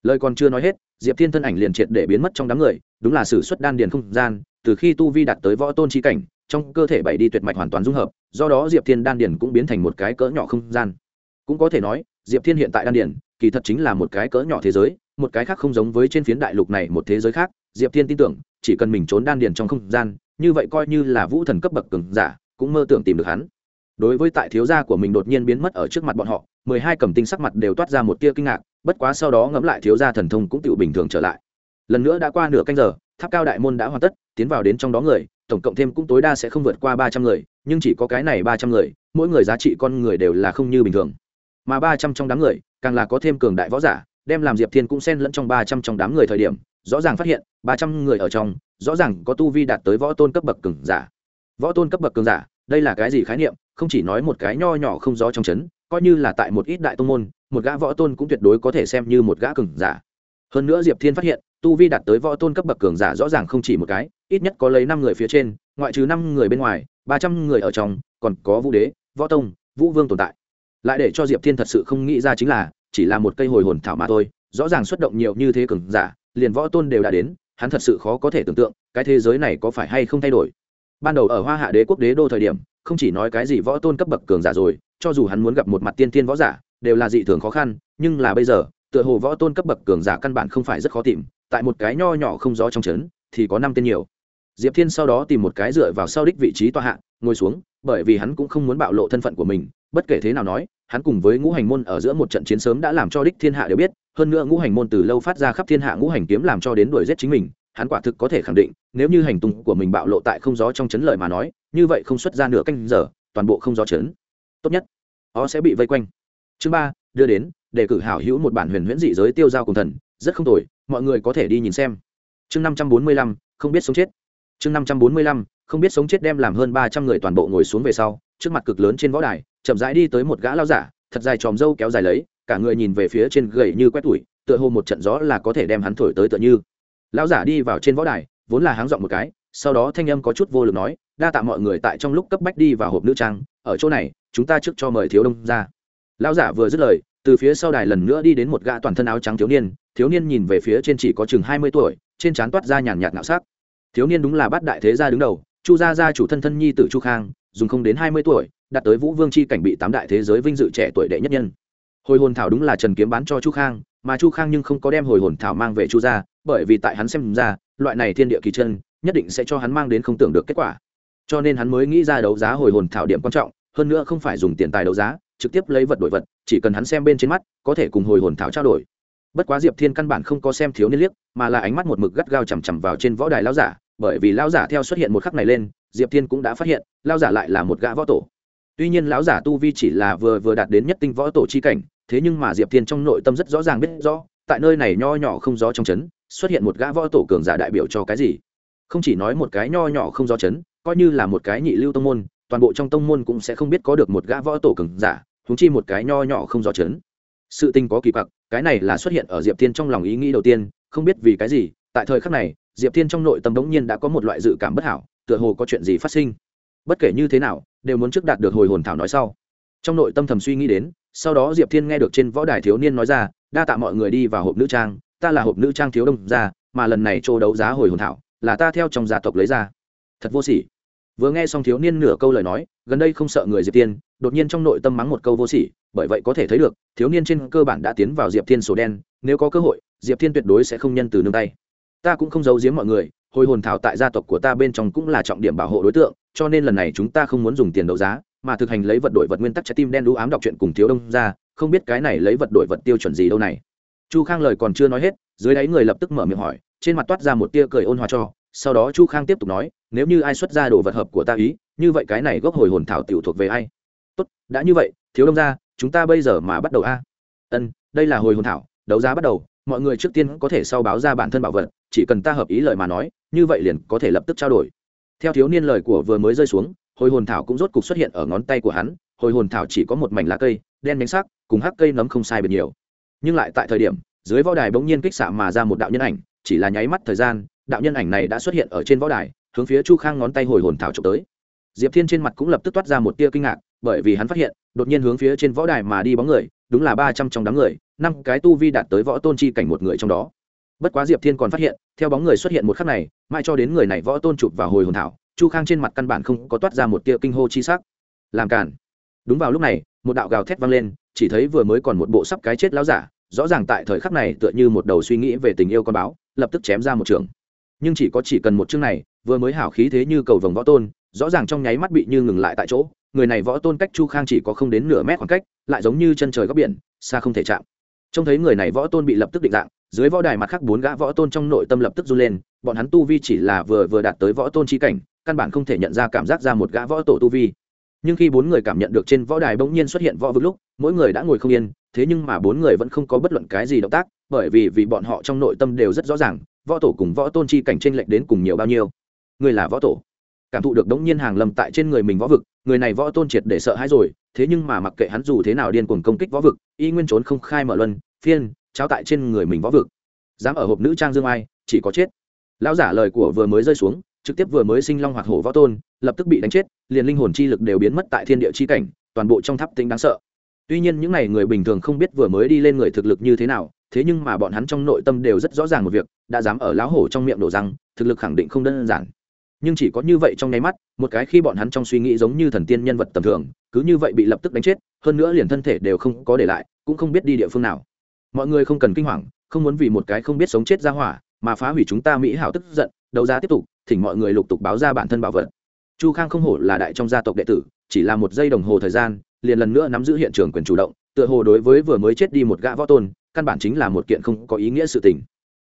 Lời còn chưa nói hết, diệp thiên thân ảnh liền triệt để biến mất trong đám người, đúng là s ử suất đan điền không gian, từ khi tu vi đạt tới võ tôn trí cảnh, trong cơ thể bảy đi tuyệt mạch hoàn toàn dung hợp, do đó diệp thiên đan điền cũng biến thành một cái cỡ nhỏ không gian. Cũng có thể nói, diệp thiên hiện tại đan điền, kỳ thật chính là một cái cỡ nhỏ thế giới một cái khác không giống với trên phiến đại lục này một thế giới khác, diệp thiên tin tưởng, chỉ cần mình trốn đan điền trong không gian, như vậy coi như là vũ thần cấp bậc cường giả, cũng mơ tưởng tìm được hắn. Đối với tại thiếu gia của mình đột nhiên biến mất ở trước mặt bọn họ, mười hai cầm tinh sắc mặt đều toát ra một tia kinh ngạc, bất quá sau đó ngẫm lại thiếu gia thần thông cũng tự bình thường trở lại. Lần nữa đã qua nửa canh giờ, tháp cao đại môn đã hoàn tất, tiến vào đến trong đó người, tổng cộng thêm cũng tối đa sẽ không vượt qua ba trăm người, nhưng chỉ có cái này ba trăm người, mỗi người giá trị con người đều là không như bình thường. Mà ba trăm trong đám người, càng là có thêm cường đại võ giả đem làm diệp thiên cũng xen lẫn trong ba trăm trong đám người thời điểm, rõ ràng phát hiện, ba trăm người ở trong, rõ ràng có tu vi đạt tới võ tôn cấp bậc cường giả. Võ tôn cấp bậc cường giả, đây là cái gì khái niệm? Không chỉ nói một cái nho nhỏ không gió trong chấn, coi như là tại một ít đại tông môn, một gã võ tôn cũng tuyệt đối có thể xem như một gã cường giả. Hơn nữa diệp thiên phát hiện, tu vi đạt tới võ tôn cấp bậc cường giả rõ ràng không chỉ một cái, ít nhất có lấy năm người phía trên, ngoại trừ năm người bên ngoài, ba trăm người ở trong, còn có vũ đế, võ tông, vũ vương tồn tại. Lại để cho diệp thiên thật sự không nghĩ ra chính là chỉ là một cây hồi hồn thảo mà thôi, rõ ràng xuất động nhiều như thế cường giả, liền võ tôn đều đã đến, hắn thật sự khó có thể tưởng tượng, cái thế giới này có phải hay không thay đổi. Ban đầu ở hoa hạ đế quốc đế đô thời điểm, không chỉ nói cái gì võ tôn cấp bậc cường giả rồi, cho dù hắn muốn gặp một mặt tiên tiên võ giả, đều là dị thường khó khăn, nhưng là bây giờ, tựa hồ võ tôn cấp bậc cường giả căn bản không phải rất khó tìm, tại một cái nho nhỏ không gió trong trấn, thì có năm tên nhiều. Diệp thiên sau đó tìm một cái dựa vào sau đích vị trí tòa hạ, ngồi xuống, bởi vì hắn cũng không muốn bạo lộ thân phận của mình bất kể thế nào nói, hắn cùng với ngũ hành môn ở giữa một trận chiến sớm đã làm cho đích thiên hạ đều biết, hơn nữa ngũ hành môn từ lâu phát ra khắp thiên hạ ngũ hành kiếm làm cho đến đuổi giết chính mình, hắn quả thực có thể khẳng định, nếu như hành tung của mình bạo lộ tại không gió trong chấn lợi mà nói, như vậy không xuất ra nửa canh giờ, toàn bộ không gió chấn. Tốt nhất, ó sẽ bị vây quanh. Chương ba, đưa đến, để cử hảo hữu một bản huyền huyễn dị giới tiêu giao cùng thần, rất không tồi, mọi người có thể đi nhìn xem. Chương năm trăm bốn mươi lăm, không biết sống chết. Chương năm trăm bốn mươi lăm, không biết sống chết đem làm hơn ba trăm người toàn bộ ngồi xuống về sau, trước mặt cực lớn trên võ đài chậm rãi đi tới một gã lao giả, thật dài tròm râu kéo dài lấy, cả người nhìn về phía trên gầy như quét tủi, tựa hồ một trận gió là có thể đem hắn thổi tới tựa như. Lão giả đi vào trên võ đài, vốn là háng dọn một cái, sau đó thanh âm có chút vô lực nói, đa tạ mọi người tại trong lúc cấp bách đi vào hộp nữ trang, ở chỗ này, chúng ta trước cho mời thiếu đông ra. Lão giả vừa dứt lời, từ phía sau đài lần nữa đi đến một gã toàn thân áo trắng thiếu niên thiếu niên nhìn về phía trên chỉ có chừng hai mươi tuổi, trên trán toát ra nhàn nhạt nạo sắc. Thiếu niên đúng là bát đại thế gia đứng đầu, chu gia gia chủ thân thân nhi tử chu khang, dùng không đến hai mươi tuổi đạt tới vũ vương c h i cảnh bị tám đại thế giới vinh dự trẻ tuổi đệ nhất nhân. Hồi hồn thảo đúng là trần kiếm bán cho chu khang, mà chu khang nhưng không có đem hồi hồn thảo mang về chu gia, bởi vì tại hắn xem ra, loại này thiên địa kỳ chân, nhất định sẽ cho hắn mang đến không tưởng được kết quả. Cho nên hắn mới nghĩ ra đấu giá hồi hồn thảo điểm quan trọng, hơn nữa không phải dùng tiền tài đấu giá, trực tiếp lấy vật đổi vật, chỉ cần hắn xem bên trên mắt, có thể cùng hồi hồn thảo trao đổi. Bất quá diệp thiên căn bản không có xem thiếu niên liếc, mà là ánh mắt một mực gắt gao chằm chằm vào trên võ đài lao giả, bởi vì lao giả theo xuất hiện một khắc này lên, diệp thiên cũng đã phát hiện lao giả lại là một gã võ tổ tuy nhiên lão giả tu vi chỉ là vừa vừa đạt đến nhất tinh võ tổ chi cảnh, thế nhưng mà diệp thiên trong nội tâm rất rõ ràng biết rõ, tại nơi này nho nhỏ không gió trong chấn, xuất hiện một gã võ tổ cường giả đại biểu cho cái gì. Không chỉ nói một cái nho nhỏ không gió chấn, coi như là một cái nhị lưu tông môn, toàn bộ trong tông môn cũng sẽ không biết có được một gã võ tổ cường giả thúng chi một cái nho nhỏ không gió chấn. Sự tình có kỳ quặc, cái này là xuất hiện ở diệp thiên trong lòng ý nghĩ đầu tiên, không biết vì cái gì, tại thời khắc này, diệp thiên trong nội tâm đống nhiên đã có một loại dự cảm bất hảo, tựa hồ có chuyện gì phát sinh. Bất kể như thế nào đều muốn trước đạt được hồi hồn thảo nói sau. Trong nội tâm thầm suy nghĩ đến, sau đó diệp thiên nghe được trên võ đài thiếu niên nói ra, đa tạ mọi người đi vào hộp nữ trang, ta là hộp nữ trang thiếu đông ra mà lần này chỗ đấu giá hồi hồn thảo là ta theo trong gia tộc lấy ra. Thật vô sỉ. Vừa nghe xong thiếu niên nửa câu lời nói, gần đây không sợ người diệp tiên đột nhiên trong nội tâm mắng một câu vô sỉ, bởi vậy có thể thấy được, thiếu niên trên cơ bản đã tiến vào diệp thiên sổ đen, nếu có cơ hội, diệp thiên tuyệt đối sẽ không nhân từ nương tay. Ta cũng không giấu giếm mọi người, hồi hồn thảo tại gia tộc của ta bên trong cũng là trọng điểm bảo hộ đối tượng cho nên lần này chúng ta không muốn dùng tiền đấu giá, mà thực hành lấy vật đổi vật nguyên tắc trái tim đen đũ ám đọc chuyện cùng thiếu đông ra, không biết cái này lấy vật đổi vật tiêu chuẩn gì đâu này. Chu khang lời còn chưa nói hết, dưới đáy người lập tức mở miệng hỏi, trên mặt toát ra một tia cười ôn hòa cho, sau đó chu khang tiếp tục nói, nếu như ai xuất ra đồ vật hợp của ta ý, như vậy cái này gốc hồi hồn thảo tiểu thuộc về ai? Tốt, đã như vậy, thiếu đông ra, chúng ta bây giờ mà bắt đầu a. Ân, đây là hồi hồn thảo, đấu giá bắt đầu, mọi người trước tiên có thể sau báo ra bản thân bảo vật, chỉ cần ta hợp ý lời mà nói, như vậy liền có thể lập tức trao đổi theo thiếu niên lời của vừa mới rơi xuống, hồi hồn thảo cũng rốt cục xuất hiện ở ngón tay của hắn, hồi hồn thảo chỉ có một mảnh lá cây, đen nhánh sắc, cùng hắc cây nấm không sai biệt nhiều. Nhưng lại tại thời điểm, dưới võ đài bỗng nhiên kích xạ mà ra một đạo nhân ảnh, chỉ là nháy mắt thời gian, đạo nhân ảnh này đã xuất hiện ở trên võ đài, hướng phía chu khang ngón tay hồi hồn thảo trộm tới. Diệp thiên trên mặt cũng lập tức toát ra một tia kinh ngạc, bởi vì hắn phát hiện, đột nhiên hướng phía trên võ đài mà đi bóng người, đúng là ba trăm trong đám người, năm cái tu vi đạt tới võ tôn chi cảnh một người trong đó bất quá diệp thiên còn phát hiện, theo bóng người xuất hiện một khắc này, mãi cho đến người này võ tôn chụp vào hồi hồn thảo, chu khang trên mặt căn bản không có toát ra một tia kinh hô chi sắc. Làm cản. Đúng vào lúc này, một đạo gào thét vang lên, chỉ thấy vừa mới còn một bộ sắp cái chết láo giả, rõ ràng tại thời khắc này tựa như một đầu suy nghĩ về tình yêu con báo, lập tức chém ra một trường. Nhưng chỉ có chỉ cần một chương này, vừa mới hảo khí thế như cầu vồng võ tôn, rõ ràng trong nháy mắt bị như ngừng lại tại chỗ. Người này võ tôn cách chu khang chỉ có không đến nửa mét khoảng cách, lại giống như chân trời góc biển, xa không thể chạm trông thấy người này võ tôn bị lập tức định dạng, dưới võ đài mặt khác bốn gã võ tôn trong nội tâm lập tức run lên, bọn hắn tu vi chỉ là vừa vừa đạt tới võ tôn chi cảnh, căn bản không thể nhận ra cảm giác ra một gã võ tổ tu vi. Nhưng khi bốn người cảm nhận được trên võ đài bỗng nhiên xuất hiện võ vực lúc, mỗi người đã ngồi không yên, thế nhưng mà bốn người vẫn không có bất luận cái gì động tác, bởi vì vì bọn họ trong nội tâm đều rất rõ ràng, võ tổ cùng võ tôn chi cảnh tranh lệch đến cùng nhiều bao nhiêu. Người là võ tổ. Cảm thụ được đống nhiên hàng lầm tại trên người mình võ vực, người này võ tôn triệt để sợ hãi rồi thế nhưng mà mặc kệ hắn dù thế nào điên cuồng công kích võ vực, y nguyên trốn không khai mở luân, phiên trao tại trên người mình võ vực. Dám ở hộp nữ trang dương ai, chỉ có chết. Lão giả lời của vừa mới rơi xuống, trực tiếp vừa mới sinh long hoạt hổ võ tôn, lập tức bị đánh chết, liền linh hồn chi lực đều biến mất tại thiên địa chi cảnh, toàn bộ trong tháp tinh đáng sợ. Tuy nhiên những n à y người bình thường không biết vừa mới đi lên người thực lực như thế nào, thế nhưng mà bọn hắn trong nội tâm đều rất rõ ràng một việc, đã dám ở lão hổ trong miệng đổ răng, thực lực khẳng định không đơn giản nhưng chỉ có như vậy trong nháy mắt, một cái khi bọn hắn trong suy nghĩ giống như thần tiên nhân vật tầm thường, cứ như vậy bị lập tức đánh chết, hơn nữa liền thân thể đều không có để lại, cũng không biết đi địa phương nào. Mọi người không cần kinh hoàng, không muốn vì một cái không biết sống chết ra hỏa, mà phá hủy chúng ta mỹ hảo tức giận, đấu giá tiếp tục, thỉnh mọi người lục tục báo ra bản thân bảo vật. Chu khang không hổ là đại trong gia tộc đệ tử, chỉ là một giây đồng hồ thời gian, liền lần nữa nắm giữ hiện trường quyền chủ động, tựa hồ đối với vừa mới chết đi một gã võ tôn, căn bản chính là một kiện không có ý nghĩa sự tình.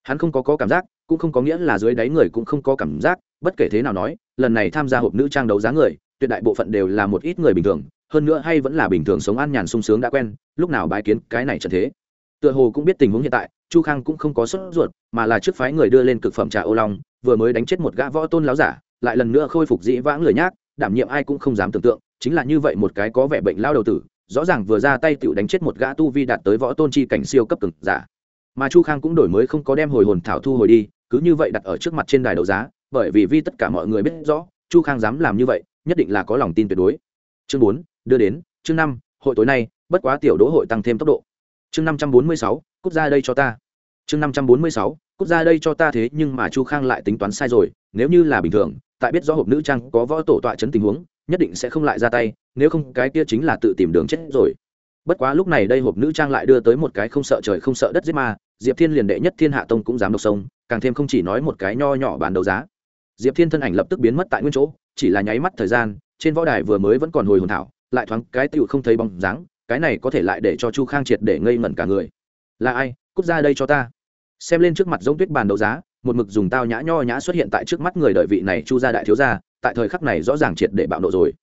Hắn không có có cảm giác cũng không có nghĩa là dưới đáy người cũng không có cảm giác, bất kể thế nào nói, lần này tham gia hộp nữ trang đấu giá người, tuyệt đại bộ phận đều là một ít người bình thường, hơn nữa hay vẫn là bình thường sống an nhàn sung sướng đã quen, lúc nào bái kiến cái này trận thế. Tựa hồ cũng biết tình huống hiện tại, chu khang cũng không có sốt ruột, mà là trước phái người đưa lên cực phẩm trà ô long, vừa mới đánh chết một gã võ tôn láo giả, lại lần nữa khôi phục dĩ vãng lười nhác, đảm nhiệm ai cũng không dám tưởng tượng, chính là như vậy một cái có vẻ bệnh lao đầu tử, rõ ràng vừa ra tay tựu đánh chết một gã tu vi đạt tới võ tôn chi cảnh siêu cấp cực giả. Mà chu khang cũng đổi mới không có đem hồi hồn thảo thu hồi đi cứ như vậy đặt ở trước mặt trên đài đấu giá, bởi vì vi tất cả mọi người biết rõ, chu khang dám làm như vậy, nhất định là có lòng tin tuyệt đối. Chương bốn, đưa đến, chương năm, hội tối nay, bất quá tiểu đỗ hội tăng thêm tốc độ. Chương năm trăm bốn mươi sáu, cút ra đây cho ta. Chương năm trăm bốn mươi sáu, cút ra đây cho ta thế nhưng mà chu khang lại tính toán sai rồi, nếu như là bình thường, tại biết rõ hộp nữ trang có võ tổ tọa chấn tình huống, nhất định sẽ không lại ra tay, nếu không cái kia chính là tự tìm đường chết rồi. Bất quá lúc này đây hộp nữ trang lại đưa tới một cái không sợ trời không sợ đất giết ma, diệp thiên liền đệ nhất thiên hạ tông cũng dám độc sông càng thêm không chỉ nói một cái nho nhỏ bán đấu giá. Diệp thiên thân ảnh lập tức biến mất tại nguyên chỗ, chỉ là nháy mắt thời gian, trên võ đài vừa mới vẫn còn hồi hồn thảo, lại thoáng cái tựu không thấy bóng dáng, cái này có thể lại để cho chu khang triệt để ngây ngẩn cả người. Là ai? Cút ra đây cho ta. Xem lên trước mặt giống tuyết bàn đấu giá, một mực dùng tao nhã nho nhã xuất hiện tại trước mắt người đợi vị này chu gia đại thiếu gia, tại thời khắc này rõ ràng triệt để bạo nộ rồi.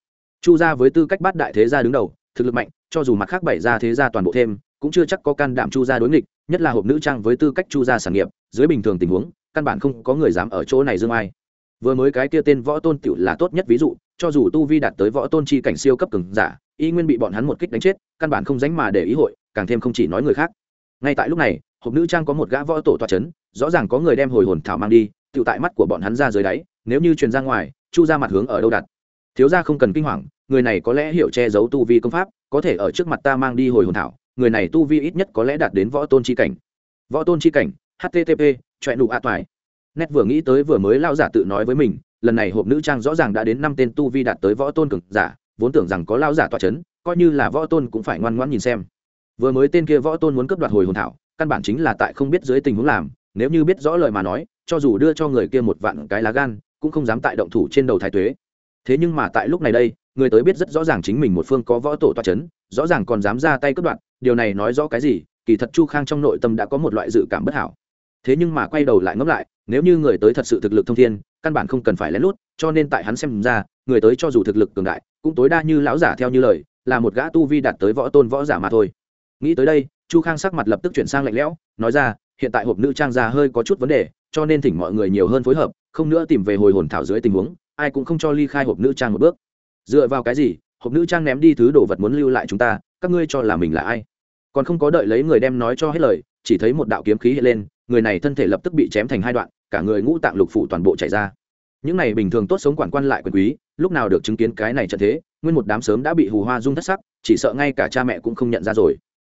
Chu gia với tư cách bắt đại thế gia đứng đầu, thực lực mạnh, cho dù mặt khác bảy gia thế gia toàn bộ thêm, cũng chưa chắc có can đảm chu gia đối nghịch, nhất là hộp nữ trang với tư cách chu gia sản nghiệp dưới bình thường tình huống, căn bản không có người dám ở chỗ này dương ai. Vừa mới cái kia tên võ tôn tiểu là tốt nhất ví dụ, cho dù tu vi đạt tới võ tôn chi cảnh siêu cấp cường giả, y nguyên bị bọn hắn một kích đánh chết, căn bản không dánh mà để ý hội, càng thêm không chỉ nói người khác. Ngay tại lúc này, hộp nữ trang có một gã võ tổ toa c h ấ n rõ ràng có người đem hồi hồn thảo mang đi tự tại mắt của bọn hắn ra dưới đáy, nếu như truyền ra ngoài, chu ra mặt hướng ở đâu đặt. Thiếu ra không cần kinh hoàng, người này có lẽ hiểu che giấu tu vi công pháp, có thể ở trước mặt ta mang đi hồi hồn thảo, người này tu vi ít nhất có lẽ đạt đến võ tôn chi cảnh. Võ tôn chi cảnh http choẹ nụ a toài. Nét vừa nghĩ tới vừa mới lao giả tự nói với mình, lần này hộp nữ trang rõ ràng đã đến năm tên tu vi đạt tới võ tôn cực giả, vốn tưởng rằng có lao giả toa c h ấ n coi như là võ tôn cũng phải ngoan ngoan nhìn xem. Vừa mới tên kia võ tôn muốn cướp đoạt hồi hồn thảo, căn bản chính là tại không biết dưới tình huống làm, nếu như biết rõ lời mà nói, cho dù đưa cho người kia một vạn cái lá gan, cũng không dám tại động thủ trên đầu thái tuế. Thế nhưng mà tại lúc này đây, người tới biết rất rõ ràng chính mình một phương có võ tổ toa c h ấ n rõ ràng còn dám ra tay cướp đoạt, điều này nói rõ cái gì, kỳ thật chu khang trong nội tâm đã có một loại dự cảm bất hảo thế nhưng mà quay đầu lại ngẫm lại, nếu như người tới thật sự thực lực thông thiên, căn bản không cần phải lén lút, cho nên tại hắn xem ra, người tới cho dù thực lực cường đại, cũng tối đa như lão giả theo như lời, là một gã tu vi đạt tới võ tôn võ giả mà thôi. Nghĩ tới đây, chu khang sắc mặt lập tức chuyển sang lạnh lẽo, nói ra, hiện tại hộp nữ trang ra hơi có chút vấn đề, cho nên thỉnh mọi người nhiều hơn phối hợp, không nữa tìm về hồi hồn thảo dưới tình huống, ai cũng không cho ly khai hộp nữ trang một bước. Dựa vào cái gì, hộp nữ trang ném đi thứ đồ vật muốn lưu lại chúng ta, các ngươi cho là mình là ai? Còn không có đợi lấy người đem nói cho hết lời, chỉ thấy một đạo kiếm khí hiện lên người này thân thể lập tức bị chém thành hai đoạn, cả người ngũ tạng lục phủ toàn bộ chảy ra. Những này bình thường tốt sống quản quan lại quyền quý, lúc nào được chứng kiến cái này trận thế, nguyên một đám sớm đã bị hù hoa rung thất sắc, chỉ sợ ngay cả cha mẹ cũng không nhận ra rồi.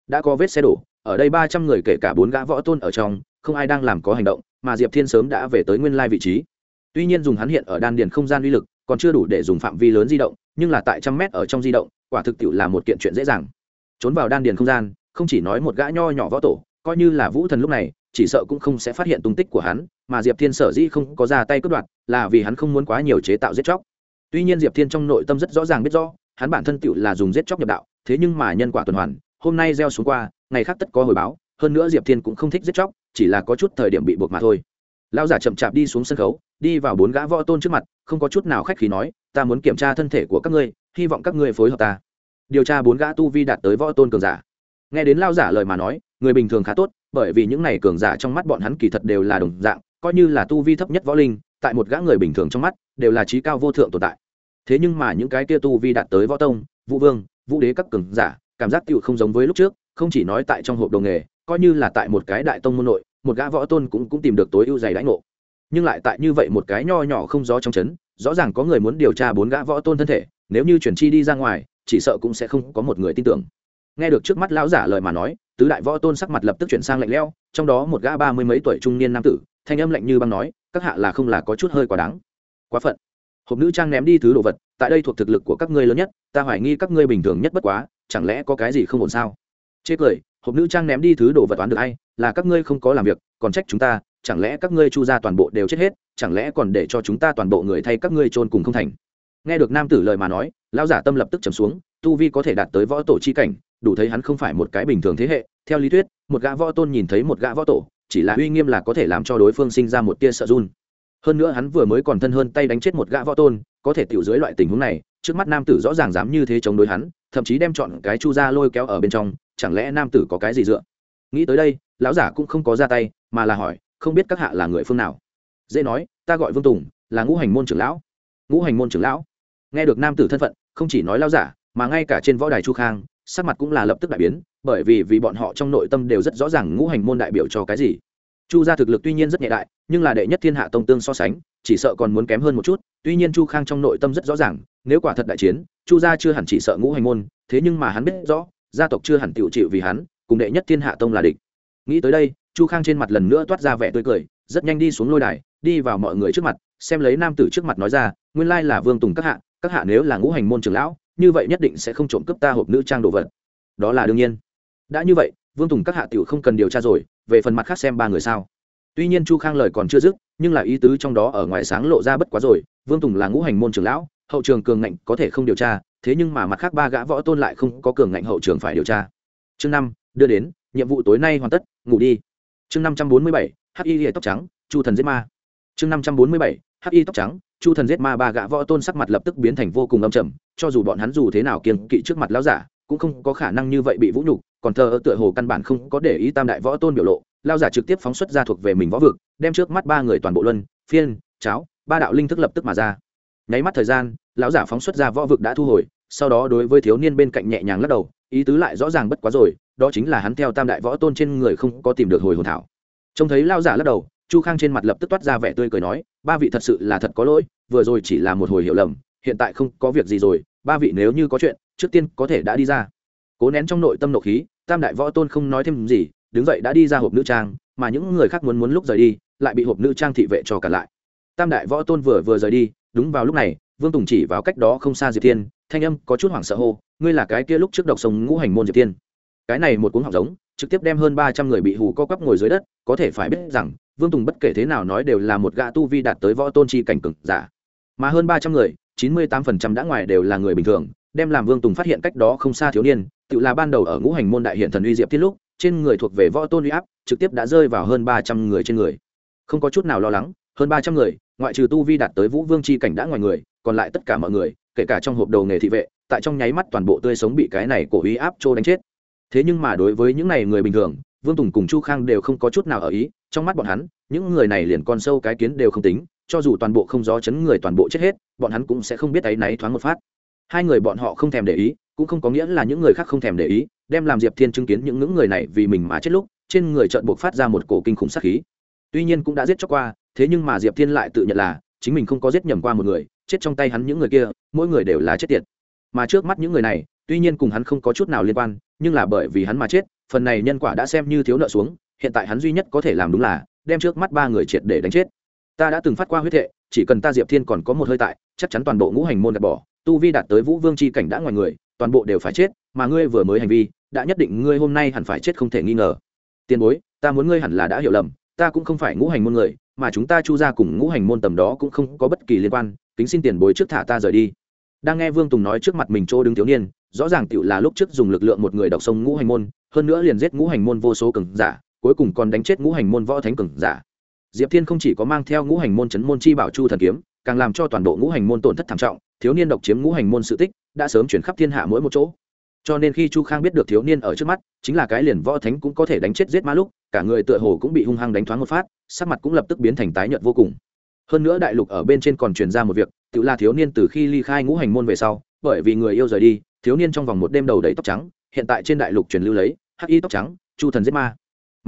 Đã có vết xe đổ, ở đây ba trăm người kể cả bốn gã võ tôn ở trong, không ai đang làm có hành động, mà diệp thiên sớm đã về tới nguyên lai vị trí. Tuy nhiên dùng hắn hiện ở đan điền không gian uy lực, còn chưa đủ để dùng phạm vi lớn di động, nhưng là tại trăm mét ở trong di động, quả thực tiệu là một kiện chuyện dễ dàng. Trốn vào đan điền không gian, không chỉ nói một gã nho nhỏ võ tổ, coi như là vũ thần lúc này chỉ sợ cũng không sẽ phát hiện tung tích của hắn, mà diệp thiên sở dĩ không có ra tay cướp đoạt, là vì hắn không muốn quá nhiều chế tạo giết chóc. Tuy nhiên diệp thiên trong nội tâm rất rõ ràng biết rõ, hắn bản thân tựu là dùng giết chóc nhập đạo, thế nhưng mà nhân quả tuần hoàn, hôm nay gieo xuống qua, ngày khác tất có hồi báo, hơn nữa diệp thiên cũng không thích giết chóc, chỉ là có chút thời điểm bị buộc mà thôi. Lão giả chậm chạp đi xuống sân khấu, đi vào bốn gã võ tôn trước mặt, không có chút nào khách khí nói, ta muốn kiểm tra thân thể của các ngươi, hy vọng các ngươi phối hợp ta. Điều tra bốn gã tu vi đạt tới võ tôn cường giả. Nghe đến lao giả lời mà nói, người bình thường khá tốt bởi vì những này cường giả trong mắt bọn hắn kỳ thật đều là đồng dạng, coi như là tu vi thấp nhất võ linh, tại một gã người bình thường trong mắt, đều là trí cao vô thượng tồn tại. Thế nhưng mà những cái kia tu vi đạt tới võ tông, vũ vương, vũ đế các cường giả, cảm giác tựu không giống với lúc trước, không chỉ nói tại trong hộp đồ nghề, coi như là tại một cái đại tông môn nội, một gã võ tôn cũng cũng tìm được tối ưu dày đãi ngộ. Nhưng lại tại như vậy một cái nho nhỏ không gió trong chấn, rõ ràng có người muốn điều tra bốn gã võ tôn thân thể, nếu như chuyển chi đi ra ngoài, chỉ sợ cũng sẽ không có một người tin tưởng nghe được trước mắt lão giả lời mà nói, tứ đại võ tôn sắc mặt lập tức chuyển sang lạnh lẽo, trong đó một gã ba mươi mấy tuổi trung niên nam tử, thanh âm lạnh như băng nói, các hạ là không là có chút hơi quá đáng. Quá phận. Hộp nữ trang ném đi thứ đồ vật, tại đây thuộc thực lực của các ngươi lớn nhất, ta hoài nghi các ngươi bình thường nhất bất quá, chẳng lẽ có cái gì không ổn sao? Chê cười, hộp nữ trang ném đi thứ đồ vật toán được hay là các ngươi không có làm việc, còn trách chúng ta, chẳng lẽ các ngươi chu ra toàn bộ đều chết hết, chẳng lẽ còn để cho chúng ta toàn bộ người thay các ngươi trôn cùng không thành? Nghe được nam tử lời mà nói, lão giả tâm lập tức trầm xuống, tu vi có thể đạt tới võ tổ chi cảnh đủ thấy hắn không phải một cái bình thường thế hệ. Theo lý thuyết, một gã võ tôn nhìn thấy một gã võ tổ, chỉ là uy nghiêm là có thể làm cho đối phương sinh ra một tia sợ run. Hơn nữa hắn vừa mới còn thân hơn tay đánh chết một gã võ tôn, có thể tiểu dưới loại tình huống này, trước mắt nam tử rõ ràng dám như thế chống đối hắn, thậm chí đem chọn cái chu ra lôi kéo ở bên trong, chẳng lẽ nam tử có cái gì dựa? Nghĩ tới đây, lão giả cũng không có ra tay, mà là hỏi, không biết các hạ là người phương nào? Dễ nói, ta gọi vương tùng, là ngũ hành môn trưởng lão. Ngũ hành môn trưởng lão. Nghe được nam tử thân phận, không chỉ nói lão giả, mà ngay cả trên võ đài chu khang sắc mặt cũng là lập tức đại biến, bởi vì vì bọn họ trong nội tâm đều rất rõ ràng ngũ hành môn đại biểu cho cái gì. Chu gia thực lực tuy nhiên rất nhẹ đại, nhưng là đệ nhất thiên hạ tông tương so sánh, chỉ sợ còn muốn kém hơn một chút, tuy nhiên chu khang trong nội tâm rất rõ ràng, nếu quả thật đại chiến, chu gia chưa hẳn chỉ sợ ngũ hành môn, thế nhưng mà hắn biết rõ, gia tộc chưa hẳn tiểu chịu vì hắn, cùng đệ nhất thiên hạ tông là địch. Nghĩ tới đây, chu khang trên mặt lần nữa toát ra vẻ tươi cười, rất nhanh đi xuống lôi đài, đi vào mọi người trước mặt, xem lấy nam tử trước mặt nói ra, nguyên lai là vương tùng các hạ các hạ nếu là ngũ hành môn trưởng lão như vậy nhất định sẽ không trộm cướp ta hộp nữ trang đồ vật. Đó là đương nhiên. Đã như vậy, vương tùng các hạ tiểu không cần điều tra rồi, về phần mặt khác xem ba người sao. Tuy nhiên chu khang lời còn chưa dứt, nhưng là ý tứ trong đó ở ngoài sáng lộ ra bất quá rồi, vương tùng là ngũ hành môn trưởng lão, hậu trường cường ngạnh có thể không điều tra, thế nhưng mà mặt khác ba gã võ tôn lại không có cường ngạnh hậu trường phải điều tra. Chương năm, đưa đến, nhiệm vụ tối nay hoàn tất, ngủ đi. Chương năm trăm bốn mươi bảy hi hệ tóc trắng, chu thần giết ma. Chương năm trăm bốn mươi bảy hi tóc trắng, chu thần giết ma ba gã võ tôn sắc mặt lập tức biến thành vô cùng âm trầm cho dù bọn hắn dù thế nào kiên kỵ trước mặt lão giả, cũng không có khả năng như vậy bị vũ nhục, còn thờ tựa hồ căn bản không có để ý tam đại võ tôn biểu lộ lao giả trực tiếp phóng xuất ra thuộc về mình võ vực, đem trước mắt ba người toàn bộ luân, phiên, cháo, ba đạo linh thức lập tức mà ra. Nháy mắt thời gian, lão giả phóng xuất ra võ vực đã thu hồi, sau đó đối với thiếu niên bên cạnh nhẹ nhàng lắc đầu, ý tứ lại rõ ràng bất quá rồi, đó chính là hắn theo tam đại võ tôn trên người không có tìm được hồi hồn thảo. Trông thấy lao giả lắc đầu, chu khang trên mặt lập tức toát ra vẻ tươi cười nói, ba vị thật sự là thật có lỗi, vừa rồi chỉ là một hồi hiểu lầm hiện tại không có việc gì rồi, ba vị nếu như có chuyện, trước tiên có thể đã đi ra. Cố nén trong nội tâm nộ khí, tam đại võ tôn không nói thêm gì, đứng dậy đã đi ra hộp nữ trang, mà những người khác muốn muốn lúc rời đi, lại bị hộp nữ trang thị vệ cho cả lại. Tam đại võ tôn vừa vừa rời đi, đúng vào lúc này, vương tùng chỉ vào cách đó không xa diệp thiên, thanh âm có chút hoảng sợ hô, ngươi là cái kia lúc trước độc sông ngũ hành môn diệp thiên. Cái này một cuốn học giống, trực tiếp đem hơn ba trăm người bị hù co quắp ngồi dưới đất, có thể phải biết rằng, vương tùng bất kể thế nào nói đều là một gã tu vi đạt tới võ tôn chi cảnh cực giả. Mà hơn ba trăm người chín mươi tám phần trăm đã ngoài đều là người bình thường, đem làm vương tùng phát hiện cách đó không xa thiếu niên, tự là ban đầu ở ngũ hành môn đại hiện thần uy diệp tiết lúc, trên người thuộc về võ tôn uy áp, trực tiếp đã rơi vào hơn ba trăm người trên người. Không có chút nào lo lắng, hơn ba trăm người, ngoại trừ tu vi đạt tới vũ vương c h i cảnh đã ngoài người, còn lại tất cả mọi người, kể cả trong hộp đầu nghề thị vệ, tại trong nháy mắt toàn bộ tươi sống bị cái này cổ uy áp trô đánh chết. Thế nhưng mà đối với những này người bình thường, vương tùng cùng chu khang đều không có chút nào ở ý, trong mắt bọn hắn, những người này liền con sâu cái kiến đều không tính cho dù toàn bộ không gió chấn người toàn bộ chết hết, bọn hắn cũng sẽ không biết áy náy thoáng một phát. Hai người bọn họ không thèm để ý, cũng không có nghĩa là những người khác không thèm để ý, đem làm diệp thiên chứng kiến những ngưỡng người này vì mình mà chết lúc, trên người trợn buộc phát ra một cổ kinh khủng sát khí. Tuy nhiên cũng đã giết chóc qua, thế nhưng mà diệp thiên lại tự nhận là, chính mình không có giết nhầm qua một người, chết trong tay hắn những người kia, mỗi người đều là chết tiệt. Mà trước mắt những người này, tuy nhiên cùng hắn không có chút nào liên quan, nhưng là bởi vì hắn mà chết, phần này nhân quả đã xem như thiếu nợ xuống, hiện tại hắn duy nhất có thể làm đúng là, đem trước mắt ba người triệt để đánh chết ta đã từng phát qua huyết thệ, chỉ cần ta diệp thiên còn có một hơi tại, chắc chắn toàn bộ ngũ hành môn gạt bỏ, tu vi đạt tới vũ vương c h i cảnh đã ngoài người, toàn bộ đều phải chết, mà ngươi vừa mới hành vi, đã nhất định ngươi hôm nay hẳn phải chết không thể nghi ngờ. Tiền bối, ta muốn ngươi hẳn là đã hiểu lầm, ta cũng không phải ngũ hành môn người, mà chúng ta chu ra cùng ngũ hành môn tầm đó cũng không có bất kỳ liên quan, kính xin tiền bối trước thả ta rời đi. Đang nghe vương tùng nói trước mặt mình chỗ đứng thiếu niên, rõ ràng tựu là lúc trước dùng lực lượng một người đọc sông ngũ hành môn, hơn nữa liền giết ngũ hành môn vô số cường giả, cuối cùng còn đánh chết ngũ hành môn võ thánh cường giả diệp thiên không chỉ có mang theo ngũ hành môn chấn môn chi bảo chu thần kiếm, càng làm cho toàn bộ ngũ hành môn tổn thất thảm trọng, thiếu niên độc chiếm ngũ hành môn sự tích đã sớm chuyển khắp thiên hạ mỗi một chỗ. Cho nên khi chu khang biết được thiếu niên ở trước mắt, chính là cái liền võ thánh cũng có thể đánh chết giết ma lúc, cả người tựa hồ cũng bị hung hăng đánh thoáng một phát, sắc mặt cũng lập tức biến thành tái nhợt vô cùng. Hơn nữa đại lục ở bên trên còn truyền ra một việc, tự là thiếu niên từ khi ly khai ngũ hành môn về sau, bởi vì người yêu rời đi, thiếu niên trong vòng một đêm đầu đầy tóc trắng, hiện tại trên đại lục truyền lưu lấy hắc y tóc trắng, chu thần giết ma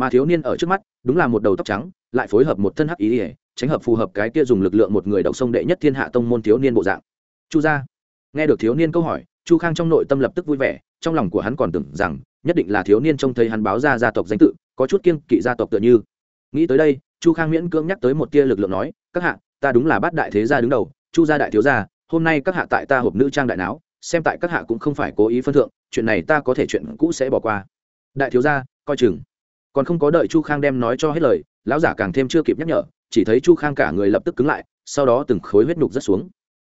mà thiếu niên ở trước mắt, đúng là một đầu tóc trắng, lại phối hợp một thân hắc ý ỉa tránh hợp phù hợp cái kia dùng lực lượng một người đọc sông đệ nhất thiên hạ tông môn thiếu niên bộ dạng. Chu gia. Nghe được thiếu niên câu hỏi, chu khang trong nội tâm lập tức vui vẻ, trong lòng của hắn còn tưởng rằng, nhất định là thiếu niên trông thấy hắn báo ra gia tộc danh tự, có chút kiêng kỵ gia tộc tựa như. Nghĩ tới đây, chu khang miễn cưỡng nhắc tới một tia lực lượng nói, các hạ, ta đúng là bát đại thế gia đứng đầu, chu gia đại thiếu gia, hôm nay các hạ tại ta hộp nữ trang đại não xem tại các hạ cũng không phải cố ý phân thượng, chuyện này ta có thể chuyện cũ sẽ bỏ qua. Đại thiếu gia, coi chừng còn không có đợi chu khang đem nói cho hết lời, lão giả càng thêm chưa kịp nhắc nhở, chỉ thấy chu khang cả người lập tức cứng lại, sau đó từng khối huyết nhục rất xuống.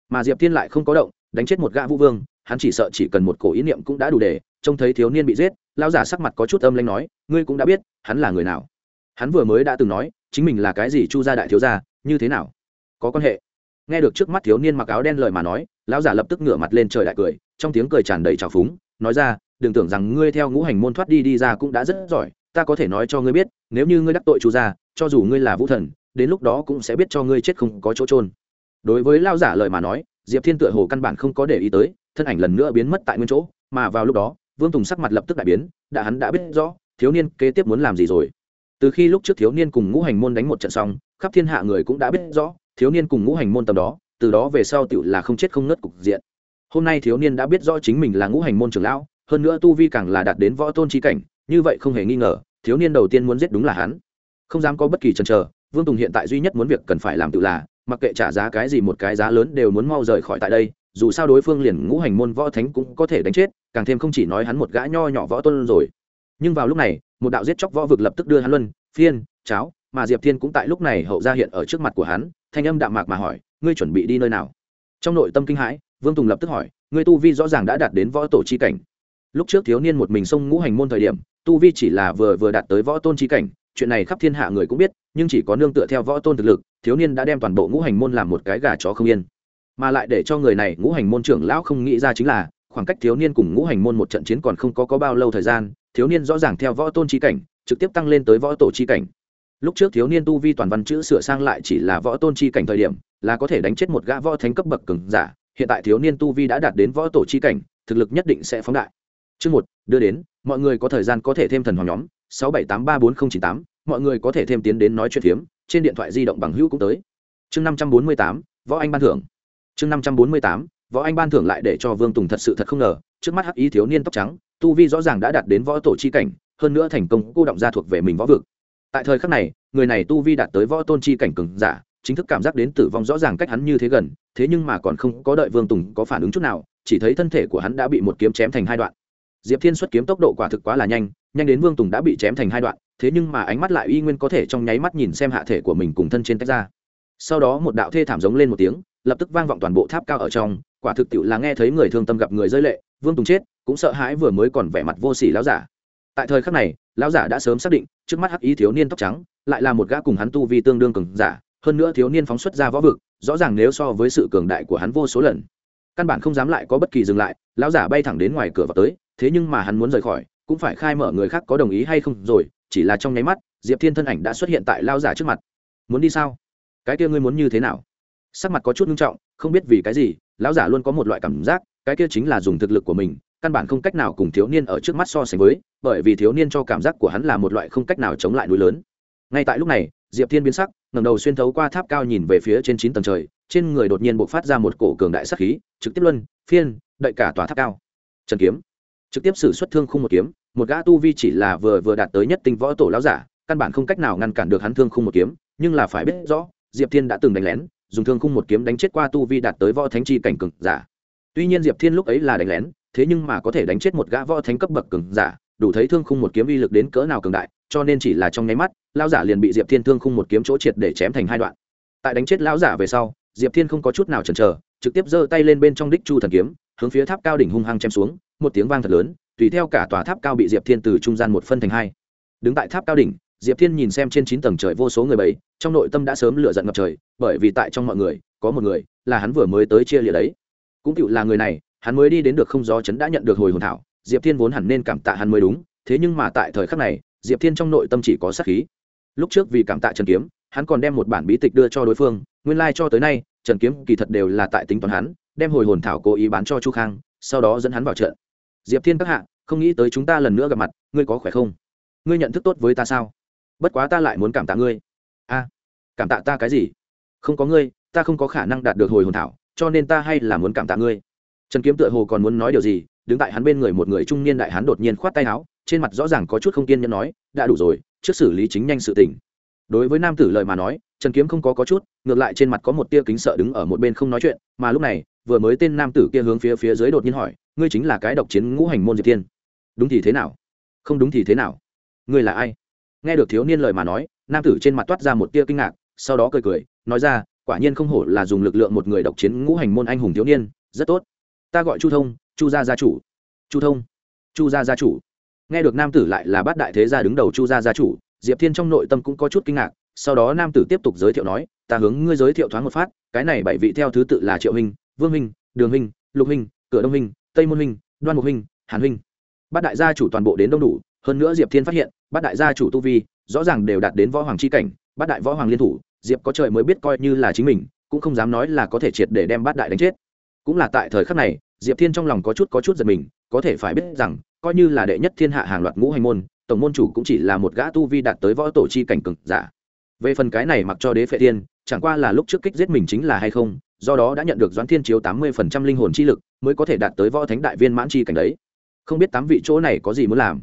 Mà diệp thiên lại không có động, đánh chết một gã vũ vương, hắn chỉ sợ chỉ cần một cổ ý niệm cũng đã đủ để, trông thấy thiếu niên bị giết, lão giả sắc mặt có chút âm lanh nói, ngươi cũng đã biết, hắn là người nào. Hắn vừa mới đã từng nói, chính mình là cái gì chu gia đại thiếu gia, như thế nào? Có quan hệ? Nghe được trước mắt thiếu niên mặc áo đen lời mà nói, lão giả lập tức ngửa mặt lên trời đại cười, trong tiếng cười tràn đầy trào phúng, nói ra, đừng tưởng rằng ngươi theo ngũ hành môn thoát đi đi ra cũng đã rất giỏi ta có thể nói cho ngươi biết, nếu như ngươi đắc tội chu gia, cho dù ngươi là vũ thần, đến lúc đó cũng sẽ biết cho ngươi chết không có chỗ trôn đối với lao giả lời mà nói, diệp thiên tựa hồ căn bản không có để ý tới, thân ảnh lần nữa biến mất tại nguyên chỗ, mà vào lúc đó, vương tùng sắc mặt lập tức đại biến, đã hắn đã biết rõ, thiếu niên kế tiếp muốn làm gì rồi. Từ khi lúc trước thiếu niên cùng ngũ hành môn đánh một trận xong, khắp thiên hạ người cũng đã biết rõ, thiếu niên cùng ngũ hành môn tầm đó, từ đó về sau tựu là không chết không ngất cục diện. Hôm nay thiếu niên đã biết rõ chính mình là ngũ hành môn trưởng lão, hơn nữa tu vi càng là đạt đến võ tôn trí cảnh như vậy không hề nghi ngờ, thiếu niên đầu tiên muốn giết đúng là hắn. Không dám có bất kỳ chần chờ, vương tùng hiện tại duy nhất muốn việc cần phải làm tự là, mặc kệ trả giá cái gì một cái giá lớn đều muốn mau rời khỏi tại đây, dù sao đối phương liền ngũ hành môn võ thánh cũng có thể đánh chết, càng thêm không chỉ nói hắn một gã nho nhỏ võ tôn rồi. Nhưng vào lúc này, một đạo giết chóc võ vực lập tức đưa hắn luân, phiên, cháo, mà diệp thiên cũng tại lúc này hậu ra hiện ở trước mặt của hắn, thanh âm đạm mạc mà hỏi, ngươi chuẩn bị đi nơi nào? Trong nội tâm kinh hãi, vương tùng lập tức hỏi, ngươi tu vi rõ ràng đã đạt đến võ tổ chi cảnh. Lúc trước thiếu niên một mình xông ngũ hành môn thời điểm tu vi chỉ là vừa vừa đạt tới võ tôn chi cảnh chuyện này khắp thiên hạ người cũng biết nhưng chỉ có nương tựa theo võ tôn thực lực thiếu niên đã đem toàn bộ ngũ hành môn làm một cái gà chó không yên. Mà lại để cho người này ngũ hành môn trưởng lão không nghĩ ra chính là khoảng cách thiếu niên cùng ngũ hành môn một trận chiến còn không có, có bao lâu thời gian thiếu niên rõ ràng theo võ tôn chi cảnh trực tiếp tăng lên tới võ tổ chi cảnh. Lúc trước thiếu niên tu vi toàn văn chữ sửa sang lại chỉ là võ tôn chi cảnh thời điểm là có thể đánh chết một gã võ thánh cấp bậc cường giả hiện tại thiếu niên tu vi đã đạt đến võ tổ chi cảnh thực lực nhất định sẽ phóng đại chương một, đưa đến, mọi người có thời gian có thể thêm thần hoàng nhóm, sáu bảy tám ba bốn nghìn chín tám, mọi người có thể thêm tiến đến nói chuyện phiếm, trên điện thoại di động bằng hữu cũng tới. Chương năm trăm bốn mươi tám, võ anh ban thưởng. Chương năm trăm bốn mươi tám, võ anh ban thưởng lại để cho vương tùng thật sự thật không ngờ, trước mắt hắc ý thiếu niên tóc trắng, tu vi rõ ràng đã đạt đến võ tổ chi cảnh, hơn nữa thành công cô động gia thuộc về mình võ vực. Tại thời khắc này, người này tu vi đạt tới võ tôn chi cảnh cường giả, chính thức cảm giác đến tử vong rõ ràng cách hắn như thế gần, thế nhưng mà còn không có đợi vương tùng có phản ứng chút nào, chỉ thấy thân thể của hắn đã bị một kiếm chém thành hai đoạn diệp thiên xuất kiếm tốc độ quả thực quá là nhanh nhanh đến vương tùng đã bị chém thành hai đoạn, thế nhưng mà ánh mắt lại y nguyên có thể trong nháy mắt nhìn xem hạ thể của mình cùng thân trên tách ra. Sau đó một đạo thê thảm giống lên một tiếng, lập tức vang vọng toàn bộ tháp cao ở trong, quả thực tiệu là nghe thấy người thương tâm gặp người rơi lệ, vương tùng chết, cũng sợ hãi vừa mới còn vẻ mặt vô sỉ lão giả. Tại thời khắc này, lão giả đã sớm xác định, trước mắt hắc ý thiếu niên tóc trắng, lại là một gã cùng hắn tu vi tương đương cường giả, hơn nữa thiếu niên phóng xuất ra võ vực, rõ ràng nếu so với sự cường đại của hắn vô số lần căn bản không dám lại có bất kỳ dừng lại, lão giả bay thẳng đến ngoài cửa vào tới, thế nhưng mà hắn muốn rời khỏi, cũng phải khai mở người khác có đồng ý hay không rồi, chỉ là trong nháy mắt, diệp thiên thân ảnh đã xuất hiện tại lao giả trước mặt. Muốn đi sao? Cái kia ngươi muốn như thế nào? Sắc mặt có chút nghiêm trọng, không biết vì cái gì, lão giả luôn có một loại cảm giác, cái kia chính là dùng thực lực của mình, căn bản không cách nào cùng thiếu niên ở trước mắt so sánh với, bởi vì thiếu niên cho cảm giác của hắn là một loại không cách nào chống lại núi lớn. Ngay tại lúc này diệp thiên biến sắc, ngẩng đầu xuyên thấu qua tháp cao nhìn về phía trên chín tầng trời, trên người đột nhiên bộc phát ra một cổ cường đại sắc khí, trực tiếp luân, phiên, đậy cả tòa tháp cao. Trần kiếm. Trực tiếp xử xuất thương khung một kiếm, một gã tu vi chỉ là vừa vừa đạt tới nhất tinh võ tổ lão giả, căn bản không cách nào ngăn cản được hắn thương khung một kiếm, nhưng là phải biết rõ, diệp thiên đã từng đánh lén, dùng thương khung một kiếm đánh chết qua tu vi đạt tới võ thánh chi cảnh cường giả. Tuy nhiên diệp thiên lúc ấy là đánh lén, thế nhưng mà có thể đánh chết một gã võ thánh cấp bậc cường giả, đủ thấy thương khung một kiếm uy lực đến cỡ nào cường đại, cho nên chỉ là trong nháy mắt lão giả liền bị diệp thiên thương khung một kiếm chỗ triệt để chém thành hai đoạn. Tại đánh chết lão giả về sau, diệp thiên không có chút nào chần chờ, trực tiếp giơ tay lên bên trong đích chu thần kiếm, hướng phía tháp cao đỉnh hung hăng chém xuống, một tiếng vang thật lớn, tùy theo cả tòa tháp cao bị diệp thiên từ trung gian một phân thành hai. Đứng tại tháp cao đỉnh, diệp thiên nhìn xem trên chín tầng trời vô số người bầy, trong nội tâm đã sớm lựa giận ngập trời, bởi vì tại trong mọi người, có một người là hắn vừa mới tới chia lịa đấy. Cũng cựu là người này, hắn mới đi đến được không gió chấn đã nhận được hồi hồn thảo, diệp thiên vốn hẳn nên cảm tạ hắn mới đúng, thế nhưng mà tại thời khắc này, diệp thiên trong nội tâm chỉ có sát khí lúc trước vì cảm tạ trần kiếm, hắn còn đem một bản bí tịch đưa cho đối phương, nguyên lai、like、cho tới nay, trần kiếm kỳ thật đều là tại tính toán hắn, đem hồi hồn thảo cố ý bán cho chu khang, sau đó dẫn hắn vào trận. Diệp thiên các hạ, không nghĩ tới chúng ta lần nữa gặp mặt, ngươi có khỏe không? Ngươi nhận thức tốt với ta sao? Bất quá ta lại muốn cảm tạ ngươi. A, cảm tạ ta cái gì? Không có ngươi, ta không có khả năng đạt được hồi hồn thảo, cho nên ta hay là muốn cảm tạ ngươi. Trần kiếm tựa hồ còn muốn nói điều gì, đứng tại hắn bên người một người trung niên đại hắn đột nhiên khoát tay áo, trên mặt rõ ràng có chút không kiên nhẫn nói, đã đủ rồi trước xử lý chính nhanh sự tình. Đối với nam tử lời mà nói, trần kiếm không có có chút, ngược lại trên mặt có một tia kính sợ đứng ở một bên không nói chuyện, mà lúc này, vừa mới tên nam tử kia hướng phía phía dưới đột nhiên hỏi, ngươi chính là cái độc chiến ngũ hành môn diệp thiên? Đúng thì thế nào? Không đúng thì thế nào? Ngươi là ai? Nghe được thiếu niên lời mà nói, nam tử trên mặt toát ra một tia kinh ngạc, sau đó cười cười, nói ra, quả nhiên không hổ là dùng lực lượng một người độc chiến ngũ hành môn anh hùng thiếu niên, rất tốt. Ta gọi chu thông, chu gia gia chủ. Chu thông, chu gia gia chủ nghe được nam tử lại là bát đại thế gia đứng đầu chu gia gia chủ, diệp thiên trong nội tâm cũng có chút kinh ngạc, sau đó nam tử tiếp tục giới thiệu nói, ta hướng ngươi giới thiệu thoáng một phát, cái này bảy vị theo thứ tự là triệu hình, vương hình, đường hình, lục hình, cửa đông hình, tây môn hình, đoan mục hình, hàn hình. Bát đại gia chủ toàn bộ đến đông đủ, hơn nữa diệp thiên phát hiện, bát đại gia chủ tu vi, rõ ràng đều đạt đến võ hoàng c h i cảnh, bát đại võ hoàng liên thủ, diệp có trời mới biết coi như là chính mình, cũng không dám nói là có thể triệt để đem bát đại đánh chết. Cũng là tại thời khắc này, diệp thiên trong lòng có chút có chút giật mình, có thể phải biết rằng coi như là đệ nhất thiên hạ hàng loạt ngũ hành môn, tổng môn chủ cũng chỉ là một gã tu vi đạt tới võ tổ chi cảnh cực giả. Về phần cái này mặc cho đế phệ thiên chẳng qua là lúc trước kích giết mình chính là hay không, do đó đã nhận được doãn thiên chiếu tám mươi phần trăm linh hồn chi lực, mới có thể đạt tới võ thánh đại viên mãn chi cảnh đấy. Không biết tám vị chỗ này có gì muốn làm?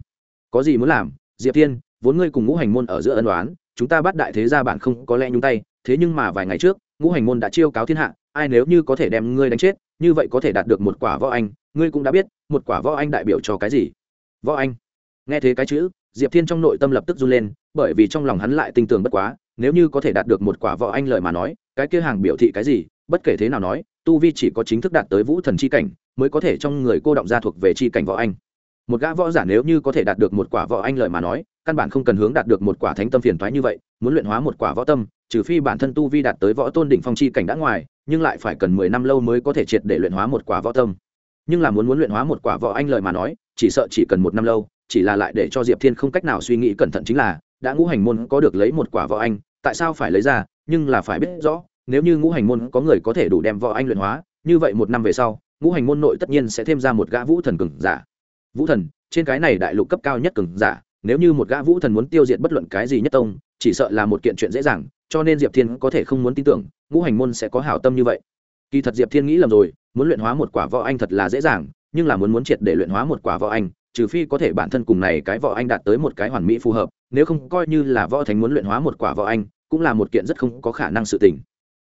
Có gì muốn làm? Diệp thiên, vốn ngươi cùng ngũ hành môn ở giữa ân đoán chúng ta bắt đại thế gia bạn không có lẽ nhúng tay, thế nhưng mà vài ngày trước, ngũ hành môn đã chiêu cáo thiên hạ, ai nếu như có thể đem ngươi đánh chết, như vậy có thể đạt được một quả võ anh ngươi cũng đã biết, một quả võ anh đại biểu cho cái gì? Võ anh. Nghe thế cái chữ, diệp thiên trong nội tâm lập tức run lên, bởi vì trong lòng hắn lại tinh tường bất quá, nếu như có thể đạt được một quả võ anh lời mà nói, cái kia hàng biểu thị cái gì, bất kể thế nào nói, tu vi chỉ có chính thức đạt tới vũ thần c h i cảnh, mới có thể trong người cô động ra thuộc về c h i cảnh võ anh. Một gã võ giả nếu như có thể đạt được một quả võ anh lời mà nói, căn bản không cần hướng đạt được một quả thánh tâm phiền thoái như vậy, muốn luyện hóa một quả võ tâm, trừ phi bản thân tu vi đạt tới võ tôn đỉnh phong chi cảnh đã ngoài, nhưng lại phải cần mười năm lâu mới có thể triệt để luyện hóa một quả võ tâm nhưng là muốn muốn luyện hóa một quả võ anh lời mà nói, chỉ sợ chỉ cần một năm lâu, chỉ là lại để cho diệp thiên không cách nào suy nghĩ cẩn thận chính là, đã ngũ hành môn có được lấy một quả võ anh, tại sao phải lấy ra, nhưng là phải biết rõ, nếu như ngũ hành môn có người có thể đủ đem võ anh luyện hóa, như vậy một năm về sau, ngũ hành môn nội tất nhiên sẽ thêm ra một gã vũ thần cường giả. Vũ thần, trên cái này đại lục cấp cao nhất cường giả, nếu như một gã vũ thần muốn tiêu diệt bất luận cái gì nhất tông, chỉ sợ là một kiện chuyện dễ dàng, cho nên diệp thiên có thể không muốn tin tưởng, ngũ hành môn sẽ có hảo tâm như vậy kỳ thật diệp thiên nghĩ lầm rồi, muốn luyện hóa một quả võ anh thật là dễ dàng, nhưng là muốn muốn triệt để luyện hóa một quả võ anh, trừ phi có thể bản thân cùng này cái võ anh đạt tới một cái hoàn mỹ phù hợp, nếu không coi như là võ thánh muốn luyện hóa một quả võ anh, cũng là một kiện rất không có khả năng sự tình.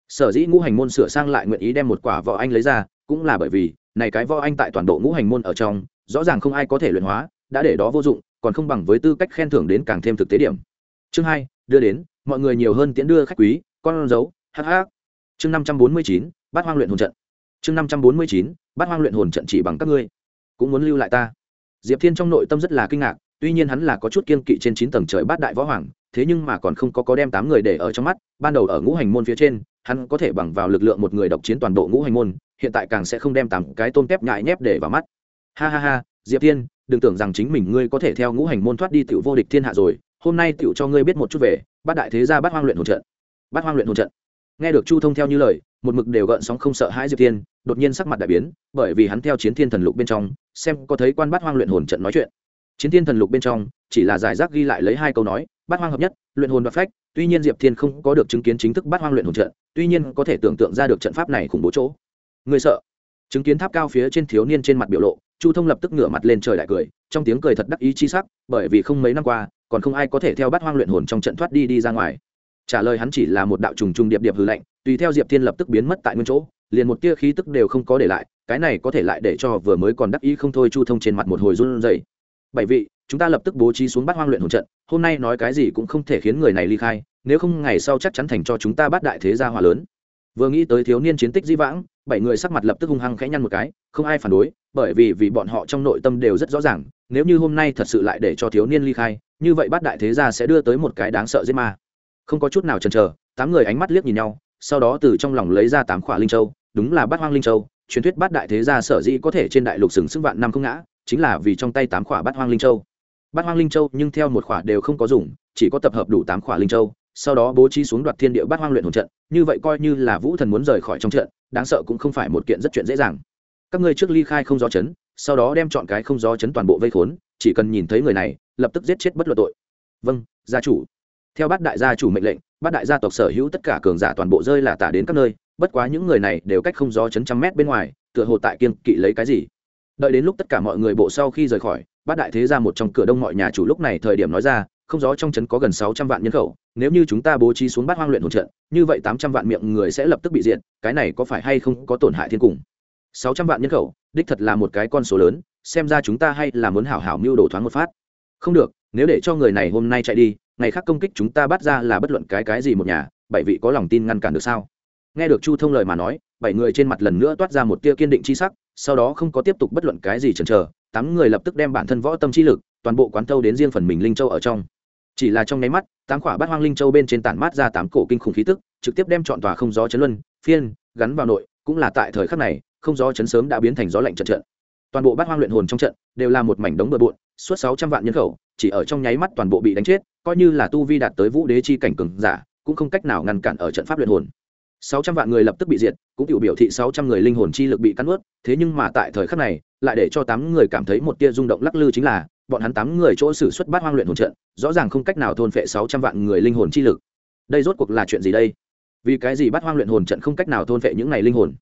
Sở dĩ ngũ hành môn sửa sang lại nguyện ý đem một quả võ anh lấy ra, cũng là bởi vì, này cái võ anh tại toàn bộ ngũ hành môn ở trong, rõ ràng không ai có thể luyện hóa, đã để đó vô dụng, còn không bằng với tư cách khen thưởng đến càng thêm thực tế điểm. Chương hai, đưa đến, mọi người nhiều hơn tiễn đưa khách quý, con dấu hh chương năm trăm bốn mươi chín bát hoang luyện hồn trận. Chương năm trăm bốn mươi chín, bát hoang luyện hồn trận chỉ bằng các ngươi. Cũng muốn lưu lại ta. Diệp thiên trong nội tâm rất là kinh ngạc, tuy nhiên hắn là có chút kiên kỵ trên chín tầng trời bát đại võ hoàng, thế nhưng mà còn không có có đem tám người để ở trong mắt, ban đầu ở ngũ hành môn phía trên, hắn có thể bằng vào lực lượng một người độc chiến toàn bộ ngũ hành môn, hiện tại càng sẽ không đem tám cái tôm tép nhại nhép để vào mắt. Ha ha ha, diệp thiên, đừng tưởng rằng chính mình ngươi có thể theo ngũ hành môn thoát đi tiểu vô địch thiên hạ rồi, hôm nay tiểu cho ngươi biết một chút về, bát đại thế gia bát hoang luyện hồn trận. Bát hoang luyện hồn trận. Nghe được chu thông theo như lời một mực đều gợn sóng không sợ hãi diệp thiên, đột nhiên sắc mặt đại biến, bởi vì hắn theo chiến thiên thần lục bên trong, xem có thấy quan bát hoang luyện hồn trận nói chuyện. Chiến thiên thần lục bên trong, chỉ là giải rác ghi lại lấy hai câu nói, bát hoang hợp nhất, luyện hồn và phách, tuy nhiên diệp thiên không có được chứng kiến chính thức bát hoang luyện hồn trận, tuy nhiên có thể tưởng tượng ra được trận pháp này khủng bố chỗ. Người sợ. Chứng kiến tháp cao phía trên thiếu niên trên mặt biểu lộ, chu thông lập tức ngửa mặt lên trời đại cười, trong tiếng cười thật đắc ý chi sắc, bởi vì không mấy năm qua, còn không ai có thể theo bát hoang luyện hồn trong trận thoát đi đi ra ngoài trả lời hắn chỉ là một đạo trùng trùng điệp điệp hư lệnh, tùy theo diệp thiên lập tức biến mất tại nguyên chỗ, liền một tia khí tức đều không có để lại, cái này có thể lại để cho vừa mới còn đắc ý không thôi chu thông trên mặt một hồi run rẩy. Bảy vị, chúng ta lập tức bố trí xuống bắt hoang luyện hồn trận, hôm nay nói cái gì cũng không thể khiến người này ly khai, nếu không ngày sau chắc chắn thành cho chúng ta bắt đại thế gia hòa lớn. Vừa nghĩ tới thiếu niên chiến tích di vãng, bảy người sắc mặt lập tức hung hăng khẽ nhăn một cái, không ai phản đối, bởi vì vì bọn họ trong nội tâm đều rất rõ ràng, nếu như hôm nay thật sự lại để cho thiếu niên ly khai, như vậy bắt đại thế gia sẽ đưa tới một cái đáng sợ giết ma không có chút nào chần chờ, tám người ánh mắt liếc nhìn nhau, sau đó từ trong lòng lấy ra tám khỏa linh châu, đúng là bát hoang linh châu, truyền thuyết bát đại thế gia sở dĩ có thể trên đại lục sừng sững vạn năm không ngã, chính là vì trong tay tám khỏa bát hoang linh châu. Bát hoang linh châu nhưng theo một khỏa đều không có dùng, chỉ có tập hợp đủ tám khỏa linh châu, sau đó bố trí xuống đoạt thiên địa bát hoang luyện hồn trận, như vậy coi như là vũ thần muốn rời khỏi trong trận, đáng sợ cũng không phải một kiện rất chuyện dễ dàng. Các ngươi trước ly khai không gió chấn, sau đó đem chọn cái không gió chấn toàn bộ vây khốn, chỉ cần nhìn thấy người này, lập tức giết chết bất luận tội. Vâng gia chủ theo bát đại gia chủ mệnh lệnh, bát đại gia tộc sở hữu tất cả cường giả toàn bộ rơi là tả đến các nơi, bất quá những người này đều cách không gió chấn trăm mét bên ngoài, tựa hồ tại kiên kỵ lấy cái gì. Đợi đến lúc tất cả mọi người bộ sau khi rời khỏi, bát đại thế ra một trong cửa đông mọi nhà chủ lúc này thời điểm nói ra, không gió trong trấn có gần sáu trăm vạn nhân khẩu, nếu như chúng ta bố trí xuống bát hoang luyện hồn trận, như vậy tám trăm vạn miệng người sẽ lập tức bị diệt, cái này có phải hay không có tổn hại thiên cùng? Sáu trăm vạn nhân khẩu, đích thật là một cái con số lớn, xem ra chúng ta hay là muốn hảo hảo mưu đồ thoáng một phát. Không được, nếu để cho người này hôm nay chạy đi ngày khác công kích chúng ta bắt ra là bất luận cái cái gì một nhà, bảy vị có lòng tin ngăn cản được sao? Nghe được chu thông lời mà nói, bảy người trên mặt lần nữa toát ra một tia kiên định c h i sắc, sau đó không có tiếp tục bất luận cái gì chần chờ, tám người lập tức đem bản thân võ tâm trí lực, toàn bộ quán thâu đến riêng phần mình linh châu ở trong. Chỉ là trong nháy mắt, tám quả bát hoang linh châu bên trên tản mát ra tám cổ kinh khủng khí tức, trực tiếp đem chọn tòa không gió chấn luân, phiên, gắn vào nội, cũng là tại thời khắc này, không gió chấn sớm đã biến thành gió lạnh trận trận. Toàn bộ bát hoang luyện hồn trong trận, đều là một mảnh đống bừa bộn, suốt sáu trăm vạn nhân khẩu, chỉ ở trong nháy mắt toàn bộ bị đánh chết coi như là tu vi đạt tới vũ đế chi cảnh cường giả, cũng không cách nào ngăn cản ở trận pháp luyện hồn. Sáu trăm vạn người lập tức bị diệt, cũng tiểu biểu thị sáu trăm người linh hồn chi lực bị cắn ướt thế nhưng mà tại thời khắc này, lại để cho tám người cảm thấy một tia rung động lắc lư chính là, bọn hắn tám người chỗ xử xuất bát hoang luyện hồn trận, rõ ràng không cách nào thôn phệ sáu trăm vạn người linh hồn chi lực. Đây rốt cuộc là chuyện gì đây? Vì cái gì bát hoang luyện hồn trận không cách nào thôn phệ những này linh hồn?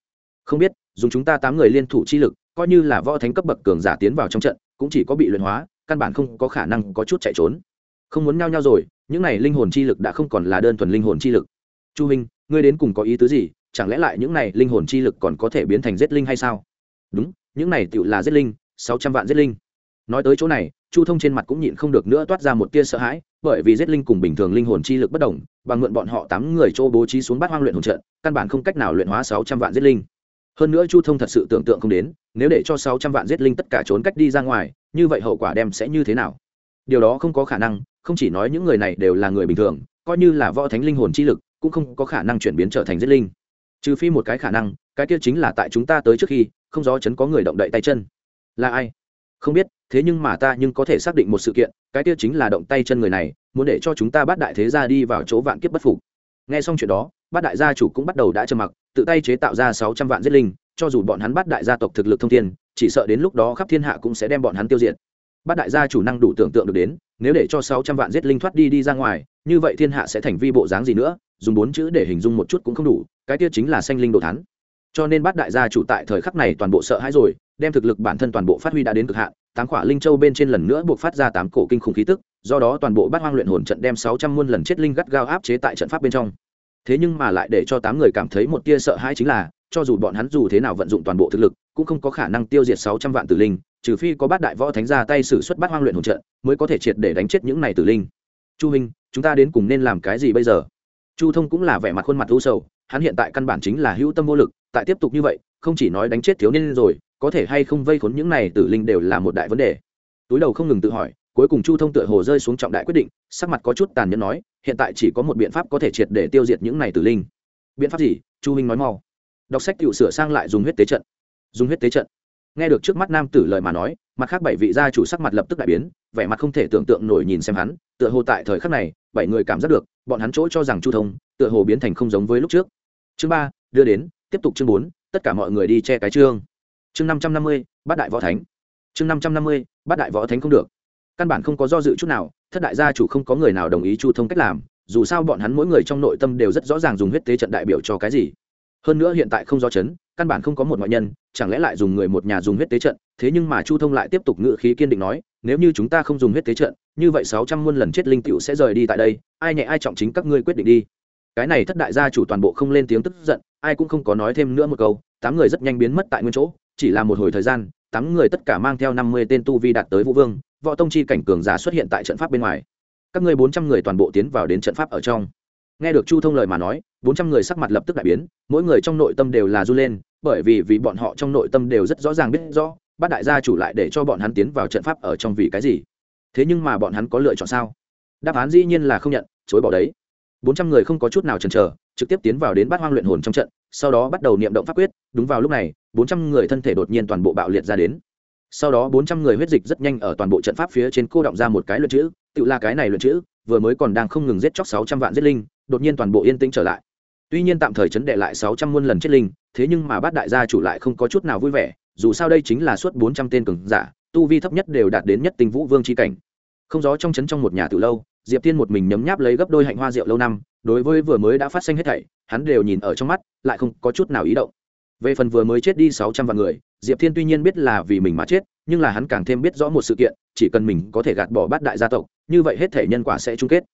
Không biết, dùng chúng ta tám người liên thủ chi lực, coi như là võ thánh cấp bậc cường giả tiến vào trong trận, cũng chỉ có bị luyện hóa, căn bản không có khả năng có chút chạy trốn không muốn nhao nhao rồi, những này linh hồn chi lực đã không còn là đơn thuần linh hồn chi lực. Chu minh, ngươi đến cùng có ý tứ gì? Chẳng lẽ lại những này linh hồn chi lực còn có thể biến thành giết linh hay sao? Đúng, những này tựu là giết linh, sáu trăm vạn giết linh. Nói tới chỗ này, chu thông trên mặt cũng nhịn không được nữa toát ra một tia sợ hãi, bởi vì giết linh cùng bình thường linh hồn chi lực bất đồng, bằng mượn bọn họ tám người chỗ bố trí xuống bát hoang luyện hồn trận, căn bản không cách nào luyện hóa sáu trăm vạn giết linh. Hơn nữa chu thông thật sự tưởng tượng không đến, nếu để cho sáu trăm vạn giết linh tất cả trốn cách đi ra ngoài, như vậy hậu quả đem sẽ như thế nào? Điều đó không có khả năng không chỉ nói những người này đều là người bình thường, coi như là võ thánh linh hồn chi lực, cũng không có khả năng chuyển biến trở thành giết linh. Trừ phi một cái khả năng, cái kia chính là tại chúng ta tới trước khi, không gió chấn có người động đậy tay chân. Là ai? Không biết, thế nhưng mà ta nhưng có thể xác định một sự kiện, cái kia chính là động tay chân người này, muốn để cho chúng ta bắt đại thế gia đi vào chỗ vạn kiếp bất phục. Nghe xong chuyện đó, bát đại gia chủ cũng bắt đầu đã trầm mặc, tự tay chế tạo ra sáu trăm vạn giết linh, cho dù bọn hắn bắt đại gia tộc thực lực thông thiên, chỉ sợ đến lúc đó khắp thiên hạ cũng sẽ đem bọn hắn tiêu diệt bát đại gia chủ năng đủ tưởng tượng được đến, nếu để cho sáu trăm vạn giết linh thoát đi đi ra ngoài, như vậy thiên hạ sẽ thành vi bộ dáng gì nữa? Dùng bốn chữ để hình dung một chút cũng không đủ, cái kia chính là sanh linh đồ thắn cho nên bát đại gia chủ tại thời khắc này toàn bộ sợ hãi rồi, đem thực lực bản thân toàn bộ phát huy đã đến cực hạn, tám khỏa linh châu bên trên lần nữa buộc phát ra tám cổ kinh khủng khí tức, do đó toàn bộ bát hoang luyện hồn trận đem sáu trăm muôn lần chết linh gắt gao áp chế tại trận pháp bên trong. Thế nhưng mà lại để cho tám người cảm thấy một tia sợ hãi chính là, cho dù bọn hắn dù thế nào vận dụng toàn bộ thực lực, cũng không có khả năng tiêu diệt sáu trăm vạn tử linh trừ phi có bát đại võ thánh ra tay xử xuất bát hoang luyện hồn trận, mới có thể triệt để đánh chết những này tử linh. Chu hình chúng ta đến cùng nên làm cái gì bây giờ? Chu thông cũng là vẻ mặt khuôn mặt u sầu, hắn hiện tại căn bản chính là hữu tâm vô lực, tại tiếp tục như vậy, không chỉ nói đánh chết thiếu niên rồi, có thể hay không vây khốn những này tử linh đều là một đại vấn đề. Túi đầu không ngừng tự hỏi, cuối cùng chu thông tựa hồ rơi xuống trọng đại quyết định, sắc mặt có chút tàn nhẫn nói, hiện tại chỉ có một biện pháp có thể triệt để tiêu diệt những này tử linh. Biện pháp gì? Chu huynh nói mau. Đọc sách tự sửa sang lại dùng huyết tế trận. Dùng huyết tế trận nghe được trước mắt nam tử lời mà nói, mặt khác bảy vị gia chủ sắc mặt lập tức đại biến, vẻ mặt không thể tưởng tượng nổi nhìn xem hắn, tựa hồ tại thời khắc này, bảy người cảm giác được, bọn hắn chỗ cho rằng chu thông, tựa hồ biến thành không giống với lúc trước. Chương ba, đưa đến, tiếp tục chương bốn, tất cả mọi người đi che cái chương chương năm trăm năm mươi bát đại võ thánh. Chương năm trăm năm mươi bát đại võ thánh không được. Căn bản không có do dự chút nào, thất đại gia chủ không có người nào đồng ý chu thông cách làm, dù sao bọn hắn mỗi người trong nội tâm đều rất rõ ràng dùng huyết tế trận đại biểu cho cái gì. Hơn nữa hiện tại không do chấn căn bản không có một ngoại nhân, chẳng lẽ lại dùng người một nhà dùng huyết tế trận? Thế nhưng mà chu thông lại tiếp tục ngự khí kiên định nói, nếu như chúng ta không dùng huyết tế trận, như vậy sáu trăm muôn lần chết linh cựu sẽ rời đi tại đây, ai nhẹ ai trọng chính các ngươi quyết định đi. Cái này thất đại gia chủ toàn bộ không lên tiếng tức giận, ai cũng không có nói thêm nữa một câu, tám người rất nhanh biến mất tại nguyên chỗ, chỉ là một hồi thời gian, tám người tất cả mang theo năm mươi tên tu vi đạt tới vũ vương, võ tông chi cảnh cường giả xuất hiện tại trận pháp bên ngoài. Các ngươi bốn trăm người toàn bộ tiến vào đến trận pháp ở trong. Nghe được chu thông lời mà nói bốn trăm người sắc mặt lập tức đại biến, mỗi người trong nội tâm đều là r u lên, bởi vì vì bọn họ trong nội tâm đều rất rõ ràng biết rõ, bát đại gia chủ lại để cho bọn hắn tiến vào trận pháp ở trong vì cái gì. Thế nhưng mà bọn hắn có lựa chọn sao? Đáp án dĩ nhiên là không nhận, chối bỏ đấy. Bốn trăm người không có chút nào chần chờ, trực tiếp tiến vào đến bát hoang luyện hồn trong trận, sau đó bắt đầu niệm động pháp quyết, đúng vào lúc này, bốn trăm người thân thể đột nhiên toàn bộ bạo liệt ra đến. Sau đó bốn trăm người huyết dịch rất nhanh ở toàn bộ trận pháp phía trên cô động ra một cái luyện chữ, tự là cái này luyện chữ, vừa mới còn đang không ngừng giết chóc sáu trăm vạn giết linh, đột nhiên toàn bộ yên tĩnh trở lại tuy nhiên tạm thời chấn đệ lại sáu trăm muôn lần chết linh, thế nhưng mà bát đại gia chủ lại không có chút nào vui vẻ, dù sao đây chính là suốt bốn trăm tên cường giả, tu vi thấp nhất đều đạt đến nhất tinh vũ vương c cảnh. Không gió trong chấn trong một nhà từ lâu, diệp tiên một mình nhấm nháp lấy gấp đôi hạnh hoa rượu lâu năm, đối với vừa mới đã phát sinh hết thảy, hắn đều nhìn ở trong mắt, lại không có chút nào ý động. Về phần vừa mới chết đi sáu trăm vạn người, diệp thiên tuy nhiên biết là vì mình mà chết, nhưng là hắn càng thêm biết rõ một sự kiện, chỉ cần mình có thể gạt bỏ bát đại gia tộc, như vậy hết thể nhân quả sẽ chung kết.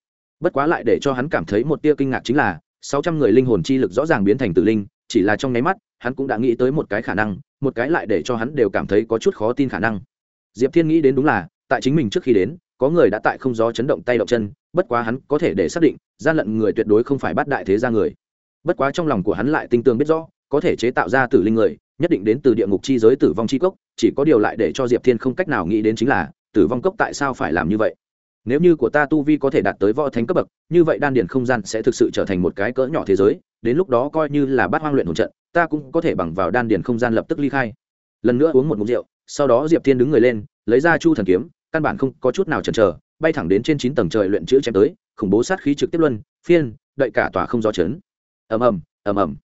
Bất quá lại để cho hắn cảm thấy một tia kinh ngạc chính là sáu trăm người linh hồn chi lực rõ ràng biến thành tử linh, chỉ là trong nháy mắt, hắn cũng đã nghĩ tới một cái khả năng, một cái lại để cho hắn đều cảm thấy có chút khó tin khả năng. Diệp thiên nghĩ đến đúng là, tại chính mình trước khi đến, có người đã tại không gió chấn động tay động chân, bất quá hắn có thể để xác định, gian lận người tuyệt đối không phải bắt đại thế gia người. Bất quá trong lòng của hắn lại tinh tường biết rõ, có thể chế tạo ra tử linh người, nhất định đến từ địa ngục chi giới tử vong chi cốc, chỉ có điều lại để cho diệp thiên không cách nào nghĩ đến chính là, tử vong cốc tại sao phải làm như vậy nếu như của ta tu vi có thể đạt tới võ thánh cấp bậc, như vậy đan điền không gian sẽ thực sự trở thành một cái cỡ nhỏ thế giới, đến lúc đó coi như là bát hoang luyện hồn trận, ta cũng có thể bằng vào đan điền không gian lập tức ly khai. Lần nữa uống một mục rượu, sau đó diệp thiên đứng người lên, lấy ra chu thần kiếm, căn bản không có chút nào chần chờ, bay thẳng đến trên chín tầng trời luyện chữ chém tới, khủng bố sát khí trực tiếp luân, phiên, đợi cả tòa không gió chấn ầm ầm ầm ầm.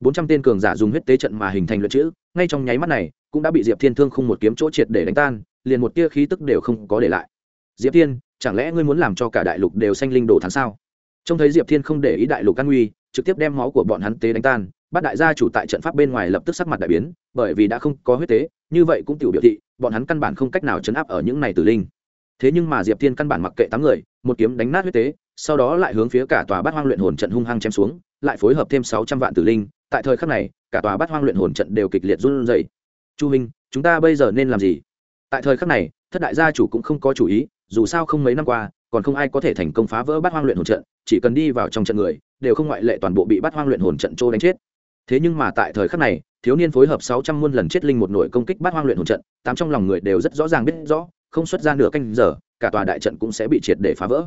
Bốn trăm tên cường giả dùng huyết tế trận mà hình thành luyện chữ, ngay trong nháy mắt này, cũng đã bị diệp thiên thương không một kiếm chỗ triệt để đánh tan, liền một tia khí tức đều không có để lại. Diệp thiên chẳng lẽ ngươi muốn làm cho cả đại lục đều sanh linh đồ thắng sao? Trông thấy diệp thiên không để ý đại lục căn nguy, trực tiếp đem máu của bọn hắn tế đánh tan, bắt đại gia chủ tại trận pháp bên ngoài lập tức sắc mặt đại biến, bởi vì đã không có huyết tế, như vậy cũng tiểu biểu thị, bọn hắn căn bản không cách nào chấn áp ở những này tử linh. Thế nhưng mà diệp thiên căn bản mặc kệ tám người, một kiếm đánh nát huyết tế, sau đó lại hướng phía cả tòa bát hoang luyện hồn trận hung hăng chém xuống, lại phối hợp thêm sáu trăm vạn tử linh. Tại thời khắc này, cả tòa bát hoang luyện hồn trận đều kịch liệt run rẩy. Chu minh chúng ta bây giờ nên làm gì? Tại thời khắc này, thất đại gia chủ cũng không có chủ ý dù sao không mấy năm qua, còn không ai có thể thành công phá vỡ bát hoang luyện hồn trận, chỉ cần đi vào trong trận người, đều không ngoại lệ toàn bộ bị bát hoang luyện hồn trận trô đánh chết. Thế nhưng mà tại thời khắc này, thiếu niên phối hợp sáu trăm muôn lần chết linh một nổi công kích bát hoang luyện hồn trận, tám trong lòng người đều rất rõ ràng biết rõ, không xuất ra nửa canh giờ, cả tòa đại trận cũng sẽ bị triệt để phá vỡ.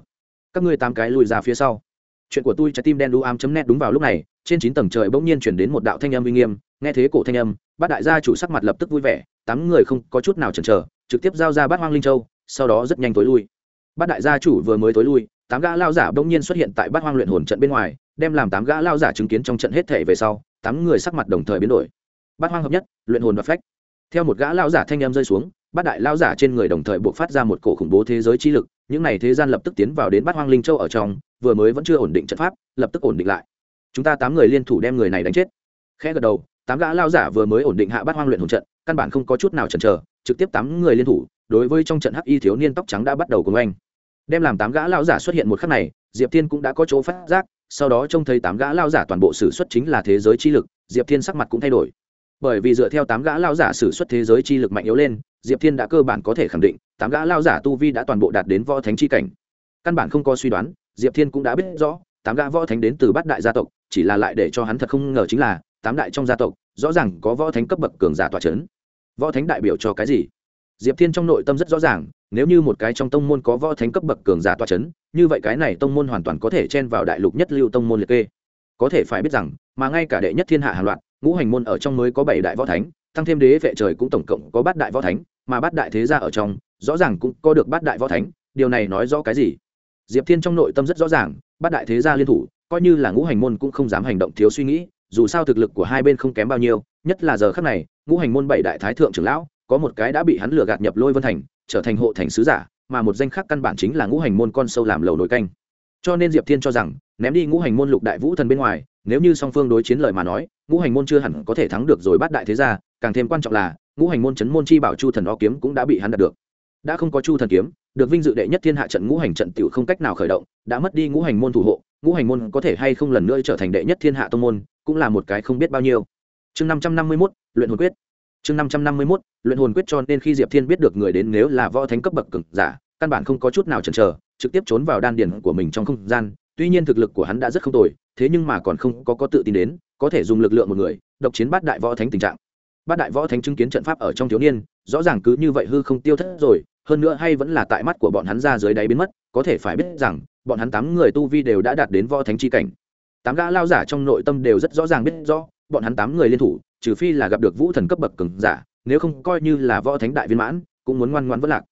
Các ngươi tám cái lùi ra phía sau. Chuyện của tôi trái tim đen đu am chấm net đúng vào lúc này, trên chín tầng trời bỗng nhiên chuyển đến một đạo thanh âm uy nghiêm, nghe thế cổ thanh âm, bát đại gia chủ sắc mặt lập tức vui vẻ, tám người không có chút nào chần chờ, trực tiếp giao ra bát hoang linh châu sau đó rất nhanh tối lui. Bát đại gia chủ vừa mới tối lui, tám gã lao giả bỗng nhiên xuất hiện tại bát hoang luyện hồn trận bên ngoài, đem làm tám gã lao giả chứng kiến trong trận hết thể về sau, tám người sắc mặt đồng thời biến đổi. Bát hoang hợp nhất, luyện hồn và phách. Theo một gã lao giả thanh em rơi xuống, bát đại lao giả trên người đồng thời buộc phát ra một cổ khủng bố thế giới chi lực, những này thế gian lập tức tiến vào đến bát hoang linh châu ở trong, vừa mới vẫn chưa ổn định trận pháp, lập tức ổn định lại. Chúng ta tám người liên thủ đem người này đánh chết. Khẽ gật đầu, tám gã lao giả vừa mới ổn định hạ bát hoang luyện hồn trận căn bản không có chút nào chần chờ, trực tiếp tám người liên thủ, đối với trong trận hắc y thiếu niên tóc trắng đã bắt đầu cùng anh đem làm tám gã lao giả xuất hiện một khắc này, diệp thiên cũng đã có chỗ phát giác, sau đó trông thấy tám gã lao giả toàn bộ sử xuất chính là thế giới chi lực, diệp thiên sắc mặt cũng thay đổi. Bởi vì dựa theo tám gã lao giả sử xuất thế giới chi lực mạnh yếu lên, diệp thiên đã cơ bản có thể khẳng định, tám gã lao giả tu vi đã toàn bộ đạt đến võ thánh chi cảnh. Căn bản không có suy đoán, diệp thiên cũng đã biết rõ, tám gã võ thánh đến từ bát đại gia tộc, chỉ là lại để cho hắn thật không ngờ chính là tám đại trong gia tộc, rõ ràng có võ thánh cấp bậc cường giả tòa c h ấ n võ thánh đại biểu cho cái gì? Diệp thiên trong nội tâm rất rõ ràng, nếu như một cái trong tông môn có võ thánh cấp bậc cường giả tòa c h ấ n như vậy cái này tông môn hoàn toàn có thể chen vào đại lục nhất lưu tông môn liệt kê. Có thể phải biết rằng, mà ngay cả đệ nhất thiên hạ hàng loạt, ngũ hành môn ở trong mới có bảy đại võ thánh, tăng thêm đế vệ trời cũng tổng cộng có bát đại võ thánh, mà bát đại thế gia ở trong, rõ ràng cũng có được bát đại võ thánh, điều này nói rõ cái gì? Diệp thiên trong nội tâm rất rõ ràng, bát đại thế gia liên thủ, coi như là ngũ hành môn cũng không dám hành động thiếu suy nghĩ dù sao thực lực của hai bên không kém bao nhiêu, nhất là giờ khắc này, ngũ hành môn bảy đại thái thượng trưởng lão, có một cái đã bị hắn lừa gạt nhập lôi vân thành, trở thành hộ thành sứ giả, mà một danh khác căn bản chính là ngũ hành môn con sâu làm lầu nổi canh. Cho nên diệp thiên cho rằng, ném đi ngũ hành môn lục đại vũ thần bên ngoài, nếu như song phương đối chiến lời mà nói, ngũ hành môn chưa hẳn có thể thắng được rồi bắt đại thế gia, càng thêm quan trọng là, ngũ hành môn chấn môn chi bảo chu thần o kiếm cũng đã bị hắn đạt được. Đã không có chu thần kiếm, được vinh dự đệ nhất thiên hạ trận ngũ hành trận tiểu không cách nào khởi động, đã mất đi ngũ hành môn thủ hộ, ngũ hành môn có thể hay không lần nữa trở thành đệ nhất thiên hạ tông môn cũng là một cái không biết bao nhiêu. Chương năm trăm năm mươi mốt, luyện hồn quyết. Chương năm trăm năm mươi mốt, luyện hồn quyết cho nên khi diệp thiên biết được người đến nếu là võ thánh cấp bậc cực giả, căn bản không có chút nào chần chờ, trực tiếp trốn vào đan điền của mình trong không gian. Tuy nhiên thực lực của hắn đã rất không tồi, thế nhưng mà còn không có có tự tin đến, có thể dùng lực lượng một người, độc chiến bát đại võ thánh tình trạng. Bát đại võ thánh chứng kiến trận pháp ở trong thiếu niên, rõ ràng cứ như vậy hư không tiêu thất rồi, hơn nữa hay vẫn là tại mắt của bọn hắn ra dưới đáy biến mất, có thể phải biết rằng, bọn hắn tám người tu vi đều đã đạt đến võ thánh chi cảnh tám gã lao giả trong nội tâm đều rất rõ ràng biết rõ, bọn hắn tám người liên thủ, trừ phi là gặp được vũ thần cấp bậc cường giả, nếu không coi như là võ thánh đại viên mãn, cũng muốn ngoan ngoãn vất lạc.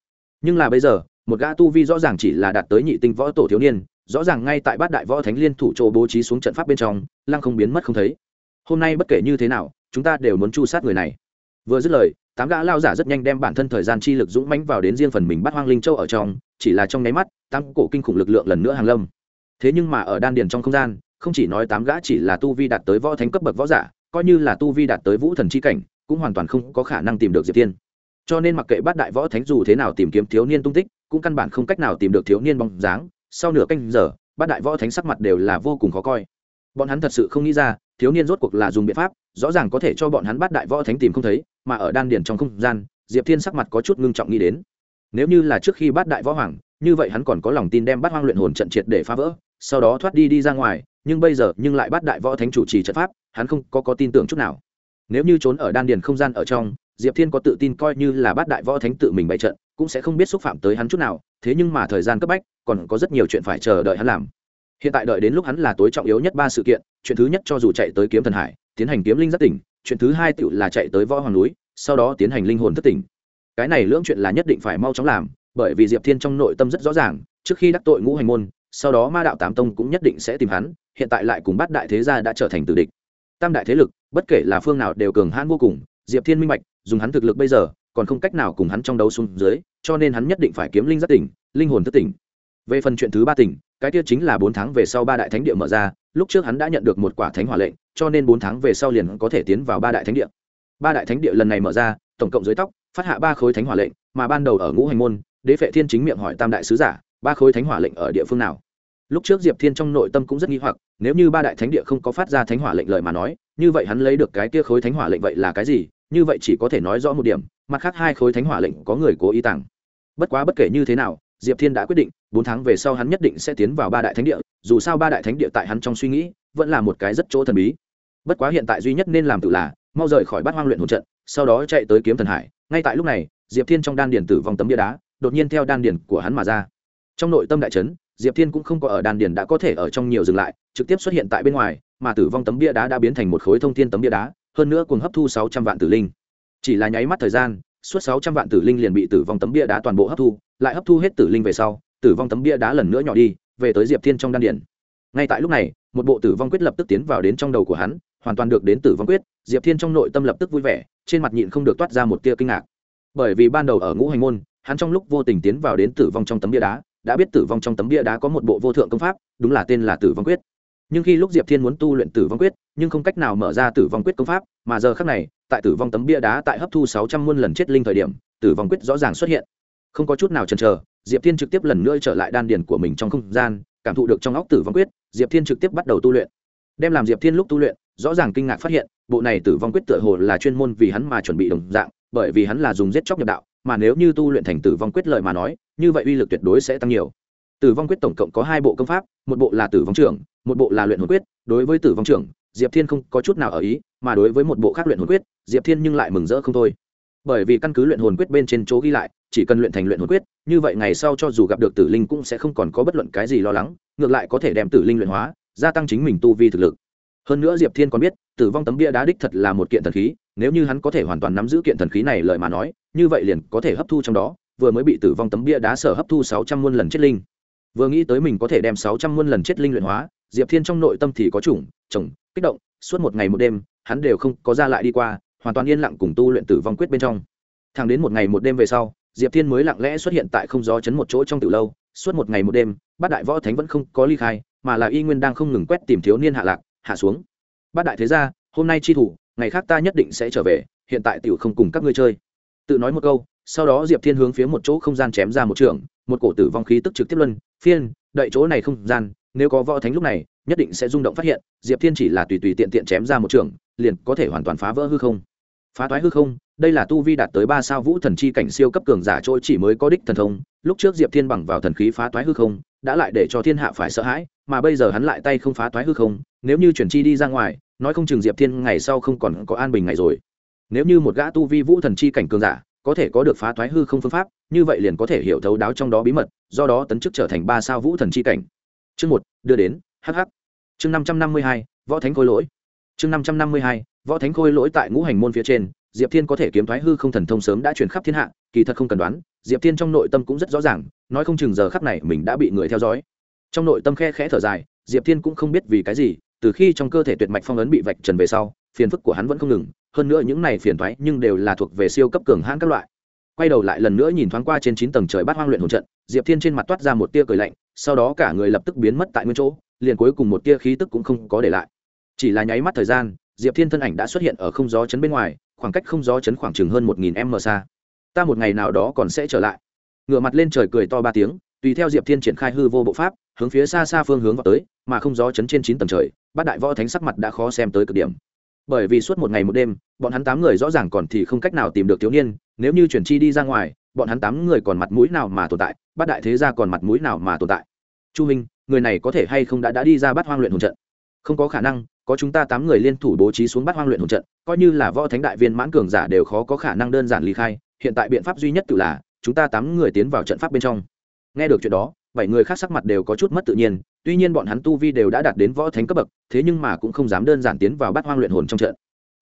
Nhưng là bây giờ, một gã tu vi rõ ràng chỉ là đạt tới nhị tinh võ tổ thiếu niên, rõ ràng ngay tại bát đại võ thánh liên thủ chỗ bố trí xuống trận pháp bên trong, lăng không biến mất không thấy. Hôm nay bất kể như thế nào, chúng ta đều muốn chu sát người này. Vừa dứt lời, tám gã lao giả rất nhanh đem bản thân thời gian chi lực dũng mãnh vào đến riêng phần mình bắt hoang linh châu ở trong, chỉ là trong nháy mắt tăng cổ kinh khủng lực lượng lần nữa hàng lâm. Thế nhưng mà ở đan điền trong không gian không chỉ nói tám gã chỉ là tu vi đạt tới võ thánh cấp bậc võ giả, coi như là tu vi đạt tới vũ thần chi cảnh, cũng hoàn toàn không có khả năng tìm được diệp thiên. Cho nên mặc kệ bát đại võ thánh dù thế nào tìm kiếm thiếu niên tung tích, cũng căn bản không cách nào tìm được thiếu niên bóng dáng. Sau nửa canh giờ, bát đại võ thánh sắc mặt đều là vô cùng khó coi. Bọn hắn thật sự không nghĩ ra, thiếu niên rốt cuộc là dùng biện pháp, rõ ràng có thể cho bọn hắn bát đại võ thánh tìm không thấy, mà ở đan điền trong không gian, diệp thiên sắc mặt có chút ngưng trọng nghĩ đến. Nếu như là trước khi bát đại võ hoàng, như vậy hắn còn có lòng tin đem bát hoang luyện hồn trận triệt để phá vỡ, sau đó thoát đi đi ra ngoài nhưng bây giờ nhưng lại bắt đại võ thánh chủ trì trận pháp, hắn không có có tin tưởng chút nào. Nếu như trốn ở đan điền không gian ở trong, diệp thiên có tự tin coi như là bắt đại võ thánh tự mình bày trận, cũng sẽ không biết xúc phạm tới hắn chút nào, thế nhưng mà thời gian cấp bách, còn có rất nhiều chuyện phải chờ đợi hắn làm. Hiện tại đợi đến lúc hắn là tối trọng yếu nhất ba sự kiện, chuyện thứ nhất cho dù chạy tới kiếm thần hải, tiến hành kiếm linh giác tỉnh, chuyện thứ hai tự là chạy tới võ hoàng núi, sau đó tiến hành linh hồn thất tỉnh. Cái này lưỡng chuyện là nhất định phải mau chóng làm, bởi vì diệp thiên trong nội tâm rất rõ ràng, trước khi đắc tội ngũ hành môn sau đó ma đạo tám tông cũng nhất định sẽ tìm hắn, hiện tại lại cùng bát đại thế gia đã trở thành tử địch. Tam đại thế lực, bất kể là phương nào đều cường hãn vô cùng, diệp thiên minh bạch, dùng hắn thực lực bây giờ, còn không cách nào cùng hắn trong đấu xuống dưới, cho nên hắn nhất định phải kiếm linh giác tỉnh, linh hồn thất tỉnh. Về phần chuyện thứ ba tỉnh, cái kia chính là bốn tháng về sau ba đại thánh địa mở ra, lúc trước hắn đã nhận được một quả thánh hỏa lệnh, cho nên bốn tháng về sau liền có thể tiến vào ba đại thánh địa. Ba đại thánh địa lần này mở ra, tổng cộng dưới tóc, phát hạ ba khối thánh hỏa lệnh, mà ban đầu ở ngũ hành môn, đế phệ thiên chính miệng hỏi tam đại sứ giả ba khối thánh hỏa lệnh ở địa phương nào? Lúc trước diệp thiên trong nội tâm cũng rất nghi hoặc, nếu như ba đại thánh địa không có phát ra thánh hỏa lệnh lời mà nói, như vậy hắn lấy được cái kia khối thánh hỏa lệnh vậy là cái gì? Như vậy chỉ có thể nói rõ một điểm, mặt khác hai khối thánh hỏa lệnh có người cố ý tặng bất quá bất kể như thế nào, diệp thiên đã quyết định, bốn tháng về sau hắn nhất định sẽ tiến vào ba đại thánh địa, dù sao ba đại thánh địa tại hắn trong suy nghĩ, vẫn là một cái rất chỗ thần bí. Bất quá hiện tại duy nhất nên làm tự là, mau rời khỏi bát hoang luyện hồn trận, sau đó chạy tới kiếm thần hải. Ngay tại lúc này, diệp thiên trong đan điển tử vong tấm bia đá, đột nhiên theo đan điển của hắn mà ra trong nội tâm đại trấn diệp thiên cũng không có ở đan điền đã có thể ở trong nhiều dừng lại, trực tiếp xuất hiện tại bên ngoài, mà tử vong tấm bia đá đã biến thành một khối thông thiên tấm bia đá, hơn nữa cùng hấp thu sáu trăm vạn tử linh. Chỉ là nháy mắt thời gian, suốt sáu trăm vạn tử linh liền bị tử vong tấm bia đá toàn bộ hấp thu, lại hấp thu hết tử linh về sau, tử vong tấm bia đá lần nữa nhỏ đi, về tới diệp thiên trong đan điền. Ngay tại lúc này, một bộ tử vong quyết lập tức tiến vào đến trong đầu của hắn, hoàn toàn được đến tử vong quyết, diệp thiên trong nội tâm lập tức vui vẻ, trên mặt nhịn không được toát ra một tia kinh ngạc. Bởi vì ban đầu ở ngũ hành môn, hắn trong lúc vô tình tiến vào đến tử vong trong tấm bia đá đã biết tử vong trong tấm bia đá có một bộ vô thượng công pháp, đúng là tên là tử vong quyết. Nhưng khi lúc diệp thiên muốn tu luyện tử vong quyết, nhưng không cách nào mở ra tử vong quyết công pháp, mà giờ khác này, tại tử vong tấm bia đá tại hấp thu sáu trăm muôn lần chết linh thời điểm, tử vong quyết rõ ràng xuất hiện. Không có chút nào chần chờ, diệp thiên trực tiếp lần nữa trở lại đan điền của mình trong không gian, cảm thụ được trong óc tử vong quyết, diệp thiên trực tiếp bắt đầu tu luyện. Đem làm diệp thiên lúc tu luyện, rõ ràng kinh ngạc phát hiện, bộ này tử vong quyết tựa hồ là chuyên môn vì hắn mà chuẩn bị đồng dạng, bởi vì hắn là dùng giết chóc nhập đạo mà nếu như tu luyện thành tử vong quyết lợi mà nói, như vậy uy lực tuyệt đối sẽ tăng nhiều. Tử vong quyết tổng cộng có hai bộ công pháp, một bộ là tử vong trưởng, một bộ là luyện hồn quyết. Đối với tử vong trưởng, diệp thiên không có chút nào ở ý, mà đối với một bộ khác luyện hồn quyết, diệp thiên nhưng lại mừng rỡ không thôi. Bởi vì căn cứ luyện hồn quyết bên trên chỗ ghi lại, chỉ cần luyện thành luyện hồn quyết, như vậy ngày sau cho dù gặp được tử linh cũng sẽ không còn có bất luận cái gì lo lắng, ngược lại có thể đem tử linh luyện hóa, gia tăng chính mình tu vi thực lực. Hơn nữa diệp thiên còn biết, tử vong tấm bia đá đích thật là một kiện thần khí nếu như hắn có thể hoàn toàn nắm giữ kiện thần khí này lời mà nói, như vậy liền có thể hấp thu trong đó, vừa mới bị tử vong tấm bia đá sở hấp thu sáu trăm muôn lần chết linh. Vừa nghĩ tới mình có thể đem sáu trăm muôn lần chết linh luyện hóa, diệp thiên trong nội tâm thì có chủng, chồng, kích động, suốt một ngày một đêm, hắn đều không có ra lại đi qua, hoàn toàn yên lặng cùng tu luyện tử vong quyết bên trong. Thẳng đến một ngày một đêm về sau, diệp thiên mới lặng lẽ xuất hiện tại không gió chấn một chỗ trong từ lâu, suốt một ngày một đêm, bát đại võ thánh vẫn không có ly khai, mà là y nguyên đang không ngừng quét tìm thiếu niên hạ lạc, hạ xuống. Bát đại thế gia, hôm nay chi thủ ngày khác ta nhất định sẽ trở về, hiện tại tiểu không cùng các ngươi chơi. Tự nói một câu, sau đó diệp thiên hướng phía một chỗ không gian chém ra một trường, một cổ tử vong khí tức trực tiếp luân, phiên, đậy chỗ này không gian, nếu có võ thánh lúc này, nhất định sẽ rung động phát hiện, diệp thiên chỉ là tùy tùy tiện tiện chém ra một trường, liền có thể hoàn toàn phá vỡ hư không. Phá thoái hư không, đây là tu vi đạt tới ba sao vũ thần chi cảnh siêu cấp cường giả chỗ chỉ mới có đích thần thông, lúc trước diệp thiên bằng vào thần khí phá thoái hư không, đã lại để cho thiên hạ phải sợ hãi, mà bây giờ hắn lại tay không phá thoái hư không nếu như chuyển chi đi ra ngoài, nói không chừng diệp thiên ngày sau không còn có an bình ngày rồi. Nếu như một gã tu vi vũ thần chi cảnh cường giả, có thể có được phá thoái hư không phương pháp, như vậy liền có thể hiểu thấu đáo trong đó bí mật, do đó tấn chức trở thành ba sao vũ thần chi cảnh. Chương một, đưa đến hh chương năm trăm năm mươi hai, võ thánh khôi lỗi. Chương năm trăm năm mươi hai, võ thánh khôi lỗi tại ngũ hành môn phía trên, diệp thiên có thể kiếm thoái hư không thần thông sớm đã chuyển khắp thiên hạ, kỳ thật không cần đoán, diệp thiên trong nội tâm cũng rất rõ ràng, nói không chừng giờ khắp này mình đã bị người theo dõi. Trong nội tâm khe khẽ thở dài, diệp thiên cũng không biết vì cái gì từ khi trong cơ thể tuyệt mạch phong ấn bị vạch trần về sau, phiền phức của hắn vẫn không ngừng, hơn nữa những này phiền thoái nhưng đều là thuộc về siêu cấp cường hãn các loại. Quay đầu lại lần nữa nhìn thoáng qua trên chín tầng trời bát hoang luyện hồn trận, diệp thiên trên mặt toát ra một tia cười lạnh, sau đó cả người lập tức biến mất tại nguyên chỗ, liền cuối cùng một tia khí tức cũng không có để lại. Chỉ là nháy mắt thời gian, diệp thiên thân ảnh đã xuất hiện ở không gió chấn bên ngoài, khoảng cách không gió chấn khoảng chừng hơn một nghìn m xa. Ta một ngày nào đó còn sẽ trở lại. Ngựa mặt lên trời cười to ba tiếng, tùy theo diệp thiên triển khai hư vô bộ pháp, hướng phía xa xa phương hướng vào tới, mà không gió chấn trên chín tầng trời bát đại võ thánh sắc mặt đã khó xem tới cực điểm. Bởi vì suốt một ngày một đêm, bọn hắn tám người rõ ràng còn thì không cách nào tìm được thiếu niên, nếu như chuyển chi đi ra ngoài, bọn hắn tám người còn mặt mũi nào mà tồn tại, bát đại thế gia còn mặt mũi nào mà tồn tại. Chu minh, người này có thể hay không đã đã đi ra Bát hoang luyện hồn trận? Không có khả năng, có chúng ta tám người liên thủ bố trí xuống Bát hoang luyện hồn trận, coi như là võ thánh đại viên mãn cường giả đều khó có khả năng đơn giản ly khai, hiện tại biện pháp duy nhất tự là, chúng ta tám người tiến vào trận pháp bên trong. Nghe được chuyện đó, bảy người khác sắc mặt đều có chút mất tự nhiên tuy nhiên bọn hắn tu vi đều đã đạt đến võ thánh cấp bậc, thế nhưng mà cũng không dám đơn giản tiến vào bắt hoang luyện hồn trong trận.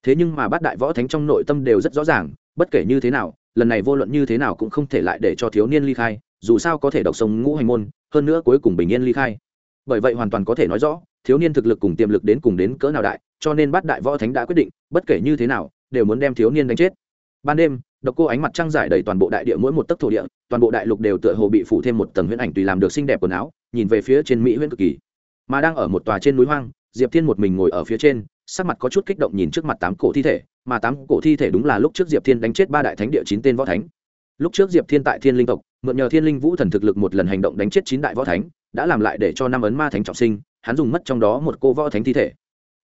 Thế nhưng mà bát đại võ thánh trong nội tâm đều rất rõ ràng, bất kể như thế nào, lần này vô luận như thế nào cũng không thể lại để cho thiếu niên ly khai, dù sao có thể đọc sông ngũ hành môn, hơn nữa cuối cùng bình yên ly khai. Bởi vậy hoàn toàn có thể nói rõ, thiếu niên thực lực cùng tiềm lực đến cùng đến cỡ nào đại, cho nên bát đại võ thánh đã quyết định, bất kể như thế nào, đều muốn đem thiếu niên đánh chết. Ban đêm, độc cô ánh mặt trăng giải đầy toàn bộ đại địa mỗi một tấc thổ địa, toàn bộ đại lục đều tựa hồ bị phủ thêm một tầng huyễn ảnh tùy làm được xinh đẹp quần áo nhìn về phía trên mỹ huyễn cực kỳ. Mà đang ở một tòa trên núi hoang, diệp thiên một mình ngồi ở phía trên, sắc mặt có chút kích động nhìn trước mặt tám cổ thi thể, mà tám cổ thi thể đúng là lúc trước diệp thiên đánh chết ba đại thánh địa chín tên võ thánh. Lúc trước diệp thiên tại thiên linh tộc, mượn nhờ thiên linh vũ thần thực lực một lần hành động đánh chết chín đại võ thánh, đã làm lại để cho năm ấn ma thánh trọng sinh, hắn dùng mất trong đó một cô võ thánh thi thể.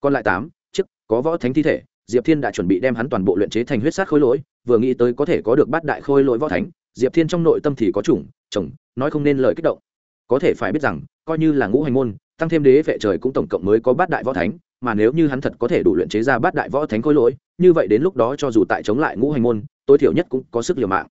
Còn lại tám, chiếc, có võ thánh thi thể, diệp thiên đã chuẩn bị đem hắn toàn bộ luyện chế thành huyết sát khôi lỗi, vừa nghĩ tới có thể có được bát đại khôi lỗi võ thánh, diệp thiên trong nội tâm thì có chủng, chồng, nói không nên lời kích động có thể phải biết rằng, coi như là ngũ hành môn, tăng thêm đế vệ trời cũng tổng cộng mới có bát đại võ thánh, mà nếu như hắn thật có thể đủ luyện chế ra bát đại võ thánh khôi lỗi, như vậy đến lúc đó cho dù tại chống lại ngũ hành môn, tối thiểu nhất cũng có sức liều mạng.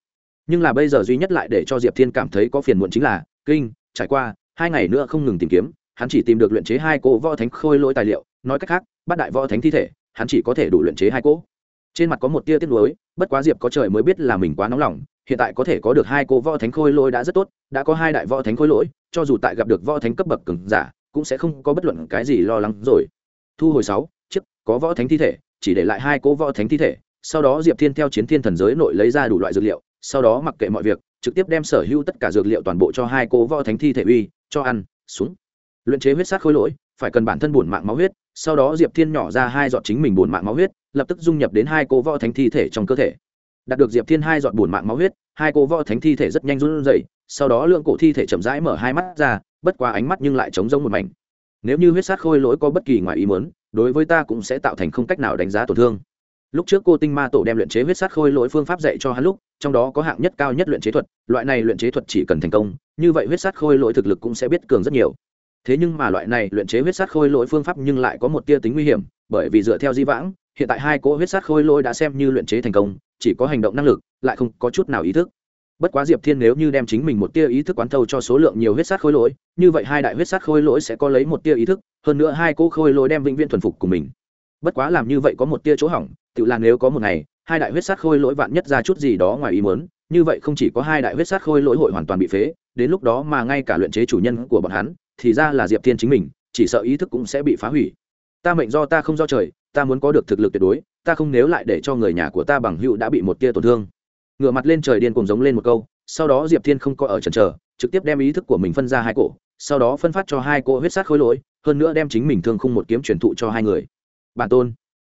Nhưng là bây giờ duy nhất lại để cho diệp thiên cảm thấy có phiền muộn chính là, kinh, trải qua, hai ngày nữa không ngừng tìm kiếm, hắn chỉ tìm được luyện chế hai cỗ võ thánh khôi lỗi tài liệu, nói cách khác, bát đại võ thánh thi thể, hắn chỉ có thể đủ luyện chế hai cỗ trên mặt có một tia tiếc nuối, bất quá diệp có trời mới biết là mình quá nóng lòng, hiện tại có thể có được hai cỗ võ thánh khôi lỗi đã rất tốt, đã có hai đại võ thánh khôi lỗi cho dù tại gặp được võ thánh cấp bậc cường giả, cũng sẽ không có bất luận cái gì lo lắng rồi. Thu hồi sáu, chiếc, có võ thánh thi thể, chỉ để lại hai cỗ võ thánh thi thể, sau đó diệp thiên theo chiến thiên thần giới nội lấy ra đủ loại dược liệu, sau đó mặc kệ mọi việc, trực tiếp đem sở hữu tất cả dược liệu toàn bộ cho hai cỗ võ thánh thi thể uy, cho ăn, xuống. Luyện chế huyết sát khối lỗi, phải cần bản thân bổn mạng máu huyết, sau đó diệp thiên nhỏ ra hai giọt chính mình bổn mạng máu huyết, lập tức dung nhập đến hai cỗ võ thánh thi thể trong cơ thể đạt được diệp thiên hai giọt bùn mạng máu huyết, hai cô võ thánh thi thể rất nhanh run rẩy, sau đó lượng cổ thi thể chậm rãi mở hai mắt ra, bất quá ánh mắt nhưng lại trống rỗng một mảnh. Nếu như huyết sát khôi lỗi có bất kỳ ngoài ý muốn, đối với ta cũng sẽ tạo thành không cách nào đánh giá tổn thương. Lúc trước cô tinh ma tổ đem luyện chế huyết sát khôi lỗi phương pháp dạy cho hắn lúc, trong đó có hạng nhất cao nhất luyện chế thuật, loại này luyện chế thuật chỉ cần thành công, như vậy huyết sát khôi lỗi thực lực cũng sẽ biết cường rất nhiều. Thế nhưng mà loại này luyện chế huyết sát khôi lỗi phương pháp nhưng lại có một tia tính nguy hiểm, bởi vì dựa theo di vãng, hiện tại hai cỗ huyết sát khôi lỗi đã xem như luyện chế thành công chỉ có hành động năng lực, lại không có chút nào ý thức. Bất quá diệp thiên nếu như đem chính mình một tia ý thức quán thâu cho số lượng nhiều huyết sát khôi lỗi, như vậy hai đại huyết sát khôi lỗi sẽ có lấy một tia ý thức, hơn nữa hai cỗ khôi lỗi đem vĩnh viễn thuần phục của mình. Bất quá làm như vậy có một tia chỗ hỏng, tự là nếu có một ngày, hai đại huyết sát khôi lỗi vạn nhất ra chút gì đó ngoài ý muốn, như vậy không chỉ có hai đại huyết sát khôi lỗi hội hoàn toàn bị phế, đến lúc đó mà ngay cả luyện chế chủ nhân của bọn hắn, thì ra là diệp thiên chính mình, chỉ sợ ý thức cũng sẽ bị phá hủy. Ta mệnh do ta không do trời, ta muốn có được thực lực tuyệt đối ta không nếu lại để cho người nhà của ta bằng hữu đã bị một tia tổn thương. Ngửa mặt lên trời điên cùng giống lên một câu, sau đó diệp thiên không có ở trần trờ trực tiếp đem ý thức của mình phân ra hai cổ, sau đó phân phát cho hai cỗ huyết sát khối lỗi, hơn nữa đem chính mình thương khung một kiếm truyền thụ cho hai người. Bản tôn,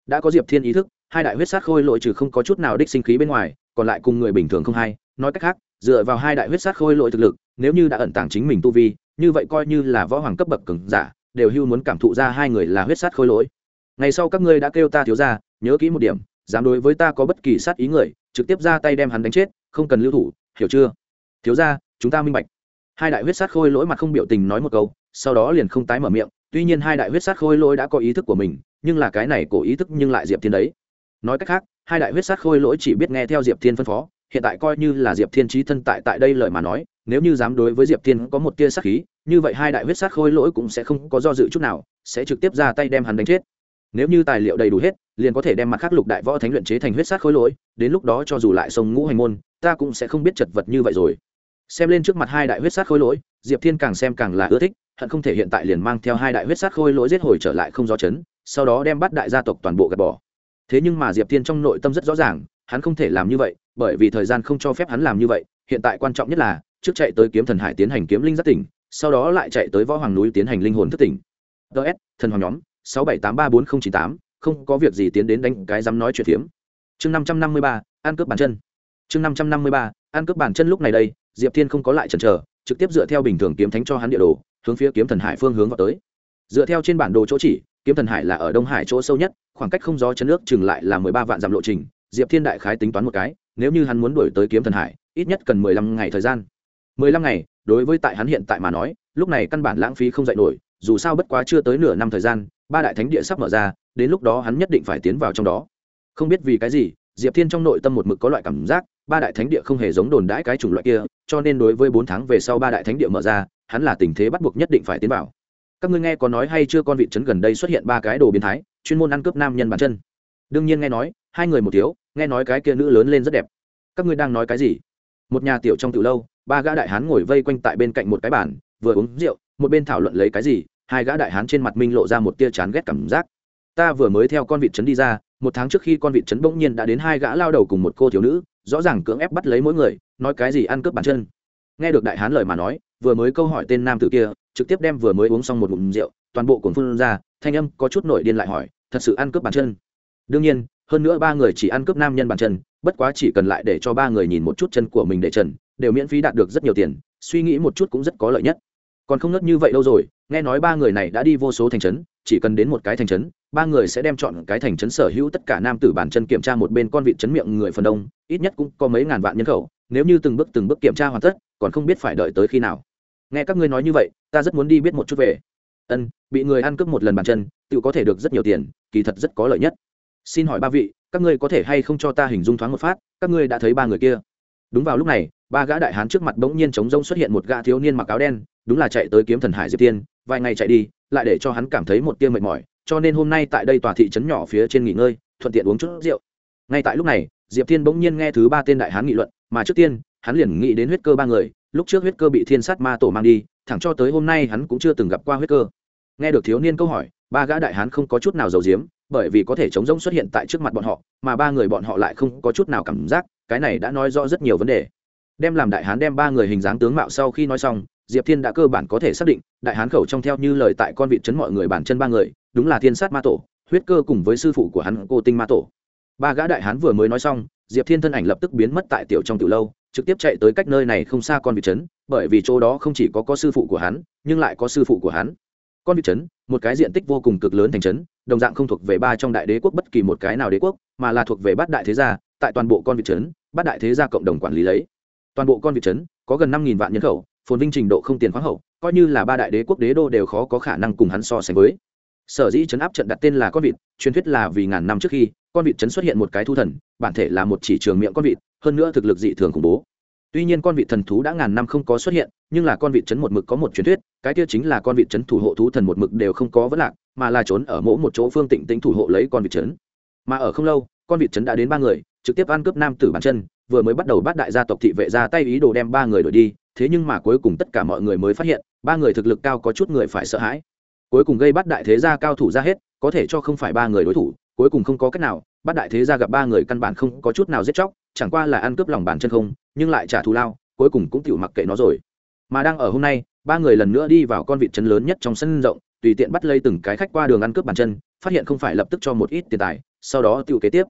đã có diệp thiên ý thức, hai đại huyết sát khôi lỗi trừ không có chút nào đích sinh khí bên ngoài, còn lại cùng người bình thường không hay. Nói cách khác, dựa vào hai đại huyết sát khôi lỗi thực lực, nếu như đã ẩn tàng chính mình tu vi, như vậy coi như là võ hoàng cấp bậc cường giả, đều hưu muốn cảm thụ ra hai người là huyết sát khôi lỗi. Ngày sau các ngươi đã kêu ta thiếu ra nhớ kỹ một điểm, dám đối với ta có bất kỳ sát ý người, trực tiếp ra tay đem hắn đánh chết, không cần lưu thủ, hiểu chưa? Thiếu ra chúng ta minh bạch. Hai đại huyết sát khôi lỗi mặt không biểu tình nói một câu, sau đó liền không tái mở miệng, tuy nhiên hai đại huyết sát khôi lỗi đã có ý thức của mình, nhưng là cái này cổ ý thức nhưng lại diệp thiên đấy. Nói cách khác, hai đại huyết sát khôi lỗi chỉ biết nghe theo diệp thiên phân phó, hiện tại coi như là diệp thiên trí thân tại tại đây lời mà nói, nếu như dám đối với diệp thiên có một tia sát khí, như vậy hai đại huyết sát khôi lỗi cũng sẽ không có do dự chút nào, sẽ trực tiếp ra tay đem hắn đánh chết nếu như tài liệu đầy đủ hết, liền có thể đem mặt khắc lục đại võ thánh luyện chế thành huyết sát khối lỗi, đến lúc đó cho dù lại sông ngũ hành môn, ta cũng sẽ không biết chật vật như vậy rồi. Xem lên trước mặt hai đại huyết sát khối lỗi, diệp thiên càng xem càng là ưa thích, hận không thể hiện tại liền mang theo hai đại huyết sát khôi lỗi giết hồi trở lại không do chấn, sau đó đem bắt đại gia tộc toàn bộ gạt bỏ. Thế nhưng mà diệp thiên trong nội tâm rất rõ ràng, hắn không thể làm như vậy, bởi vì thời gian không cho phép hắn làm như vậy, hiện tại quan trọng nhất là, trước chạy tới kiếm thần hải tiến hành kiếm linh giác tỉnh, sau đó lại chạy tới võ hoàng núi tiến hành linh hồn thức tỉnh. Ts thần hoàng nhóm sáu bảy tám ba bốn n h ì n chín tám, không có việc gì tiến đến đánh cái dám nói chuyện phiếm. Chương năm trăm năm mươi ba, ăn cướp bàn chân. Chương năm trăm năm mươi ba, ăn cướp bàn chân lúc này đây, diệp thiên không có lại chần chờ, trực tiếp dựa theo bình thường kiếm thánh cho hắn địa đồ, hướng phía kiếm thần hải phương hướng vào tới. Dựa theo trên bản đồ chỗ chỉ, kiếm thần hải là ở đông hải chỗ sâu nhất, khoảng cách không gió chân nước chừng lại là mười ba vạn dặm lộ trình, diệp thiên đại khái tính toán một cái, nếu như hắn muốn đuổi tới kiếm thần hải, ít nhất cần mười lăm ngày thời gian. mười lăm ngày, đối với tại hắn hiện tại mà nói, lúc này căn bản lãng phí không dạy nổi, dù sao bất quá chưa tới nửa năm thời gian ba đại thánh địa sắp mở ra, đến lúc đó hắn nhất định phải tiến vào trong đó. Không biết vì cái gì, diệp thiên trong nội tâm một mực có loại cảm giác, ba đại thánh địa không hề giống đồn đãi cái chủng loại kia, cho nên đối với bốn tháng về sau ba đại thánh địa mở ra, hắn là tình thế bắt buộc nhất định phải tiến vào. Các ngươi nghe có nói hay chưa con vị trấn gần đây xuất hiện ba cái đồ biến thái, chuyên môn ăn cướp nam nhân bàn chân. Đương nhiên nghe nói, hai người một thiếu, nghe nói cái kia nữ lớn lên rất đẹp. Các ngươi đang nói cái gì? Một nhà tiểu trong từ lâu, ba gã đại hán ngồi vây quanh tại bên cạnh một cái bàn, vừa uống rượu, một bên thảo luận lấy cái gì hai gã đại hán trên mặt minh lộ ra một tia chán ghét cảm giác. Ta vừa mới theo con vịt trấn đi ra, một tháng trước khi con vịt trấn bỗng nhiên đã đến hai gã lao đầu cùng một cô thiếu nữ, rõ ràng cưỡng ép bắt lấy mỗi người, nói cái gì ăn cướp bàn chân. Nghe được đại hán lời mà nói, vừa mới câu hỏi tên nam tử kia, trực tiếp đem vừa mới uống xong một ngụm rượu, toàn bộ cuốn phun ra, thanh âm có chút nổi điên lại hỏi, thật sự ăn cướp bàn chân? Đương nhiên, hơn nữa ba người chỉ ăn cướp nam nhân bàn chân, bất quá chỉ cần lại để cho ba người nhìn một chút chân của mình để trần, đều miễn phí đạt được rất nhiều tiền, suy nghĩ một chút cũng rất có lợi nhất. Còn không nớt như vậy đâu rồi nghe nói ba người này đã đi vô số thành trấn, chỉ cần đến một cái thành trấn, ba người sẽ đem chọn cái thành trấn sở hữu tất cả nam tử bản chân kiểm tra một bên con vịt chấn miệng người phần đông, ít nhất cũng có mấy ngàn vạn nhân khẩu, nếu như từng bước từng bước kiểm tra hoàn tất, còn không biết phải đợi tới khi nào. Nghe các ngươi nói như vậy, ta rất muốn đi biết một chút về. Ân, bị người ăn cướp một lần bàn chân, tự có thể được rất nhiều tiền, kỳ thật rất có lợi nhất. Xin hỏi ba vị, các ngươi có thể hay không cho ta hình dung thoáng một phát, các ngươi đã thấy ba người kia. Đúng vào lúc này ba gã đại hán trước mặt bỗng nhiên trống rông xuất hiện một gã thiếu niên mặc áo đen, đúng là chạy tới kiếm thần hải diệp tiên, vài ngày chạy đi, lại để cho hắn cảm thấy một tia mệt mỏi, cho nên hôm nay tại đây tòa thị trấn nhỏ phía trên nghỉ ngơi, thuận tiện uống chút rượu. Ngay tại lúc này, diệp tiên bỗng nhiên nghe thứ ba tên đại hán nghị luận, mà trước tiên, hắn liền nghĩ đến huyết cơ ba người, lúc trước huyết cơ bị thiên sát ma tổ mang đi, thẳng cho tới hôm nay hắn cũng chưa từng gặp qua huyết cơ. Nghe được thiếu niên câu hỏi, ba gã đại hán không có chút nào giàu diếm bởi vì có thể chống rỗng xuất hiện tại trước mặt bọn họ, mà ba người bọn họ lại không có chút nào cảm giác, cái này đã nói rõ rất nhiều vấn đề đem làm đại hán đem ba người hình dáng tướng mạo sau khi nói xong, diệp thiên đã cơ bản có thể xác định, đại hán khẩu trong theo như lời tại con vịt chấn mọi người bản chân ba người, đúng là thiên sát ma tổ, huyết cơ cùng với sư phụ của hắn cô tinh ma tổ. Ba gã đại hán vừa mới nói xong, diệp thiên thân ảnh lập tức biến mất tại tiểu trong tiểu lâu, trực tiếp chạy tới cách nơi này không xa con vịt trấn bởi vì chỗ đó không chỉ có có sư phụ của hắn, nhưng lại có sư phụ của hắn. Con vịt trấn một cái diện tích vô cùng cực lớn thành trấn đồng dạng không thuộc về ba trong đại đế quốc bất kỳ một cái nào đế quốc, mà là thuộc về bát đại thế gia, tại toàn bộ con vịt trấn bát đại thế gia cộng đồng quản lý lấy toàn bộ con vịt trấn, có gần năm nghìn vạn nhân khẩu, phồn vinh trình độ không tiền khoáng hậu, coi như là ba đại đế quốc đế đô đều khó có khả năng cùng hắn so sánh với. Sở dĩ chấn áp trận đặt tên là con vịt, truyền thuyết là vì ngàn năm trước khi, con vịt chấn xuất hiện một cái thu thần, bản thể là một chỉ trường miệng con vịt, hơn nữa thực lực dị thường khủng bố. Tuy nhiên con vịt thần thú đã ngàn năm không có xuất hiện, nhưng là con vịt chấn một mực có một truyền thuyết, cái kia chính là con vịt chấn thủ hộ thú thần một mực đều không có vấn lạc, mà là trốn ở mỗi một chỗ phương tịnh tính thủ hộ lấy con vịt chấn mà ở không lâu con vịt trấn đã đến ba người, trực tiếp ăn cướp nam tử bàn chân, vừa mới bắt đầu bắt đại gia tộc thị vệ ra tay ý đồ đem ba người đuổi đi, thế nhưng mà cuối cùng tất cả mọi người mới phát hiện, ba người thực lực cao có chút người phải sợ hãi. Cuối cùng gây bắt đại thế gia cao thủ ra hết, có thể cho không phải ba người đối thủ, cuối cùng không có cách nào, bắt đại thế gia gặp ba người căn bản không có chút nào giết chóc, chẳng qua là ăn cướp lòng bàn chân không, nhưng lại trả thù lao, cuối cùng cũng chịu mặc kệ nó rồi. Mà đang ở hôm nay, ba người lần nữa đi vào con vịt chân lớn nhất trong sân rộng, tùy tiện bắt lấy từng cái khách qua đường ăn cướp bàn chân, phát hiện không phải lập tức cho một ít tiền tài, sau đó tự kế tiếp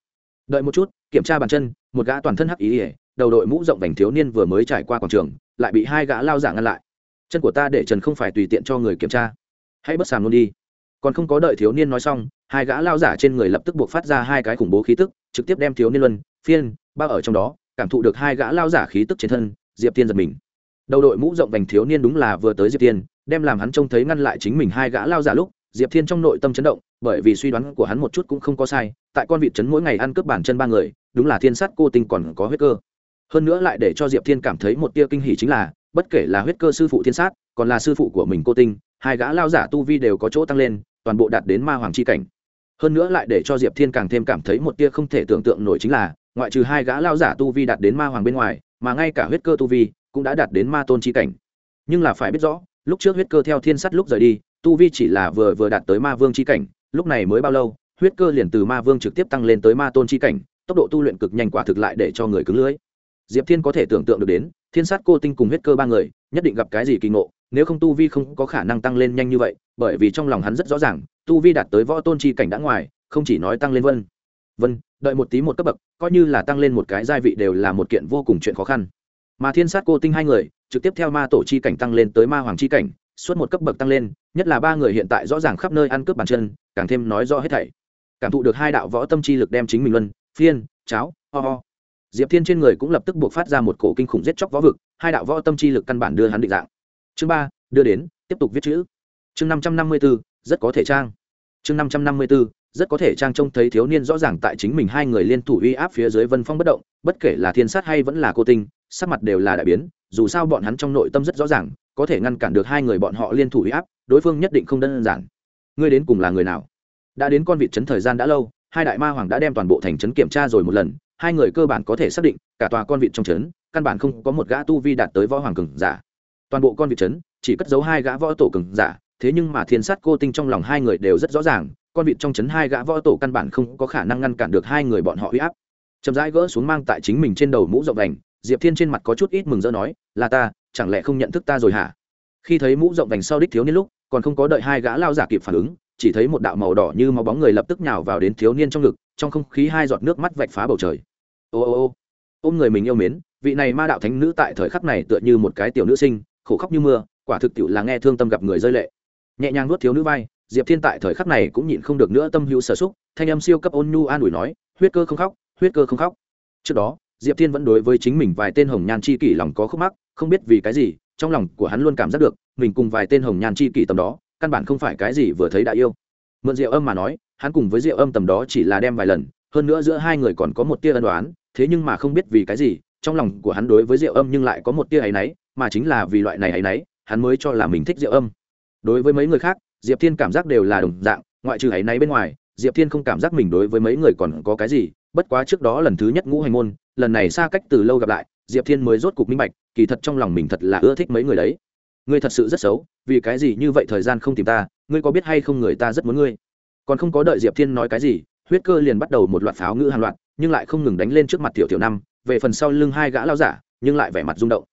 đợi một chút, kiểm tra bàn chân, một gã toàn thân hắc ý ỉa đầu đội mũ rộng vành thiếu niên vừa mới trải qua quảng trường, lại bị hai gã lao giả ngăn lại. Chân của ta để trần không phải tùy tiện cho người kiểm tra. Hãy bất sàm luôn đi. Còn không có đợi thiếu niên nói xong, hai gã lao giả trên người lập tức buộc phát ra hai cái khủng bố khí tức, trực tiếp đem thiếu niên luân, phiên, bao ở trong đó, cảm thụ được hai gã lao giả khí tức trên thân, diệp tiên giật mình. Đầu đội mũ rộng vành thiếu niên đúng là vừa tới diệp tiên, đem làm hắn trông thấy ngăn lại chính mình hai gã lao giả lúc, diệp thiên trong nội tâm chấn động bởi vì suy đoán của hắn một chút cũng không có sai, tại con vịt trấn mỗi ngày ăn cướp bản chân ba người, đúng là thiên sát cô tinh còn có huyết cơ. Hơn nữa lại để cho diệp thiên cảm thấy một tia kinh hỉ chính là, bất kể là huyết cơ sư phụ thiên sát, còn là sư phụ của mình cô tinh, hai gã lao giả tu vi đều có chỗ tăng lên, toàn bộ đạt đến ma hoàng c h i cảnh. Hơn nữa lại để cho diệp thiên càng thêm cảm thấy một tia không thể tưởng tượng nổi chính là, ngoại trừ hai gã lao giả tu vi đạt đến ma hoàng bên ngoài, mà ngay cả huyết cơ tu vi cũng đã đạt đến ma tôn c h i cảnh. Nhưng là phải biết rõ, lúc trước huyết cơ theo thiên sắt lúc rời đi, tu vi chỉ là vừa vừa đạt tới ma vương c h i cảnh lúc này mới bao lâu, huyết cơ liền từ ma vương trực tiếp tăng lên tới ma tôn chi cảnh, tốc độ tu luyện cực nhanh quả thực lại để cho người cứng lưới diệp thiên có thể tưởng tượng được đến, thiên sát cô tinh cùng huyết cơ ba người, nhất định gặp cái gì kỳ ngộ, nếu không tu vi không có khả năng tăng lên nhanh như vậy, bởi vì trong lòng hắn rất rõ ràng, tu vi đạt tới võ tôn chi cảnh đã ngoài, không chỉ nói tăng lên vân. Vân, đợi một tí một cấp bậc, coi như là tăng lên một cái gia vị đều là một kiện vô cùng chuyện khó khăn. Mà thiên sát cô tinh hai người, trực tiếp theo ma tổ chi cảnh tăng lên tới ma hoàng chi cảnh suốt một cấp bậc tăng lên, nhất là ba người hiện tại rõ ràng khắp nơi ăn cướp bàn chân, càng thêm nói rõ hết thảy. Cảm thụ được hai đạo võ tâm chi lực đem chính mình luân, phiên, cháo, ho ho. Diệp thiên trên người cũng lập tức buộc phát ra một cổ kinh khủng giết chóc võ vực, hai đạo võ tâm chi lực căn bản đưa hắn định dạng. Chương ba, đưa đến, tiếp tục viết chữ. Chương năm trăm năm mươi b ố rất có thể trang. Chương năm trăm năm mươi b ố rất có thể trang trông thấy thiếu niên rõ ràng tại chính mình hai người liên thủ uy áp phía dưới vân phong bất động, bất kể là thiên sát hay vẫn là cô tinh, sắc mặt đều là đại biến, dù sao bọn hắn trong nội tâm rất rõ ràng có thể ngăn cản được hai người bọn họ liên thủ uy áp, đối phương nhất định không đơn giản. Ngươi đến cùng là người nào? Đã đến con vịt trấn thời gian đã lâu, hai đại ma hoàng đã đem toàn bộ thành trấn kiểm tra rồi một lần, hai người cơ bản có thể xác định, cả tòa con vịt trong trấn, căn bản không có một gã tu vi đạt tới võ hoàng cường giả. Toàn bộ con vịt trấn, chỉ cất giấu hai gã võ tổ cường giả, thế nhưng mà thiên sát cô tinh trong lòng hai người đều rất rõ ràng, con vịt trong trấn hai gã võ tổ căn bản không có khả năng ngăn cản được hai người bọn họ huy áp. Chậm rãi gỡ xuống mang tại chính mình trên đầu mũ rộng đành, diệp thiên trên mặt có chút ít mừng rỡ nói, là ta chẳng lẽ không nhận thức ta rồi hả? Khi thấy mũ rộng vành sau đích thiếu niên lúc, còn không có đợi hai gã lao giả kịp phản ứng, chỉ thấy một đạo màu đỏ như máu bóng người lập tức nhào vào đến thiếu niên trong ngực, trong không khí hai giọt nước mắt vạch phá bầu trời. Ô ô ô, ôm người mình yêu mến, vị này ma đạo thánh nữ tại thời khắc này tựa như một cái tiểu nữ sinh, khổ khóc như mưa, quả thực tiệu là nghe thương tâm gặp người rơi lệ. Nhẹ nhàng nuốt thiếu nữ vai, diệp thiên tại thời khắc này cũng nhịn không được nữa tâm hữu sở xúc, thanh âm siêu cấp ôn nhu an ủi nói, huyết cơ không khóc, huyết cơ không khóc. Trước đó, diệp thiên vẫn đối với chính mình vài tên hồng nhan chi kỷ lòng có khúc mắc không biết vì cái gì, trong lòng của hắn luôn cảm giác được, mình cùng vài tên hồng nhan chi kỷ tầm đó, căn bản không phải cái gì vừa thấy đã yêu. Mượn rượu âm mà nói, hắn cùng với rượu âm tầm đó chỉ là đem vài lần, hơn nữa giữa hai người còn có một tia ân đoán thế nhưng mà không biết vì cái gì, trong lòng của hắn đối với rượu âm nhưng lại có một tia áy náy, mà chính là vì loại này áy náy, hắn mới cho là mình thích rượu âm. Đối với mấy người khác, diệp thiên cảm giác đều là đồng dạng, ngoại trừ áy náy bên ngoài, diệp thiên không cảm giác mình đối với mấy người còn có cái gì, bất quá trước đó lần thứ nhất ngũ hành môn, lần này xa cách từ lâu gặp lại diệp thiên mới rốt cục minh bạch, kỳ thật trong lòng mình thật là ưa thích mấy người đấy. Ngươi thật sự rất xấu, vì cái gì như vậy thời gian không tìm ta, ngươi có biết hay không người ta rất muốn ngươi? Còn không có đợi diệp thiên nói cái gì, huyết cơ liền bắt đầu một loạt pháo ngữ hàng loạt, nhưng lại không ngừng đánh lên trước mặt tiểu tiểu năm, về phần sau lưng hai gã lao giả, nhưng lại vẻ mặt rung động.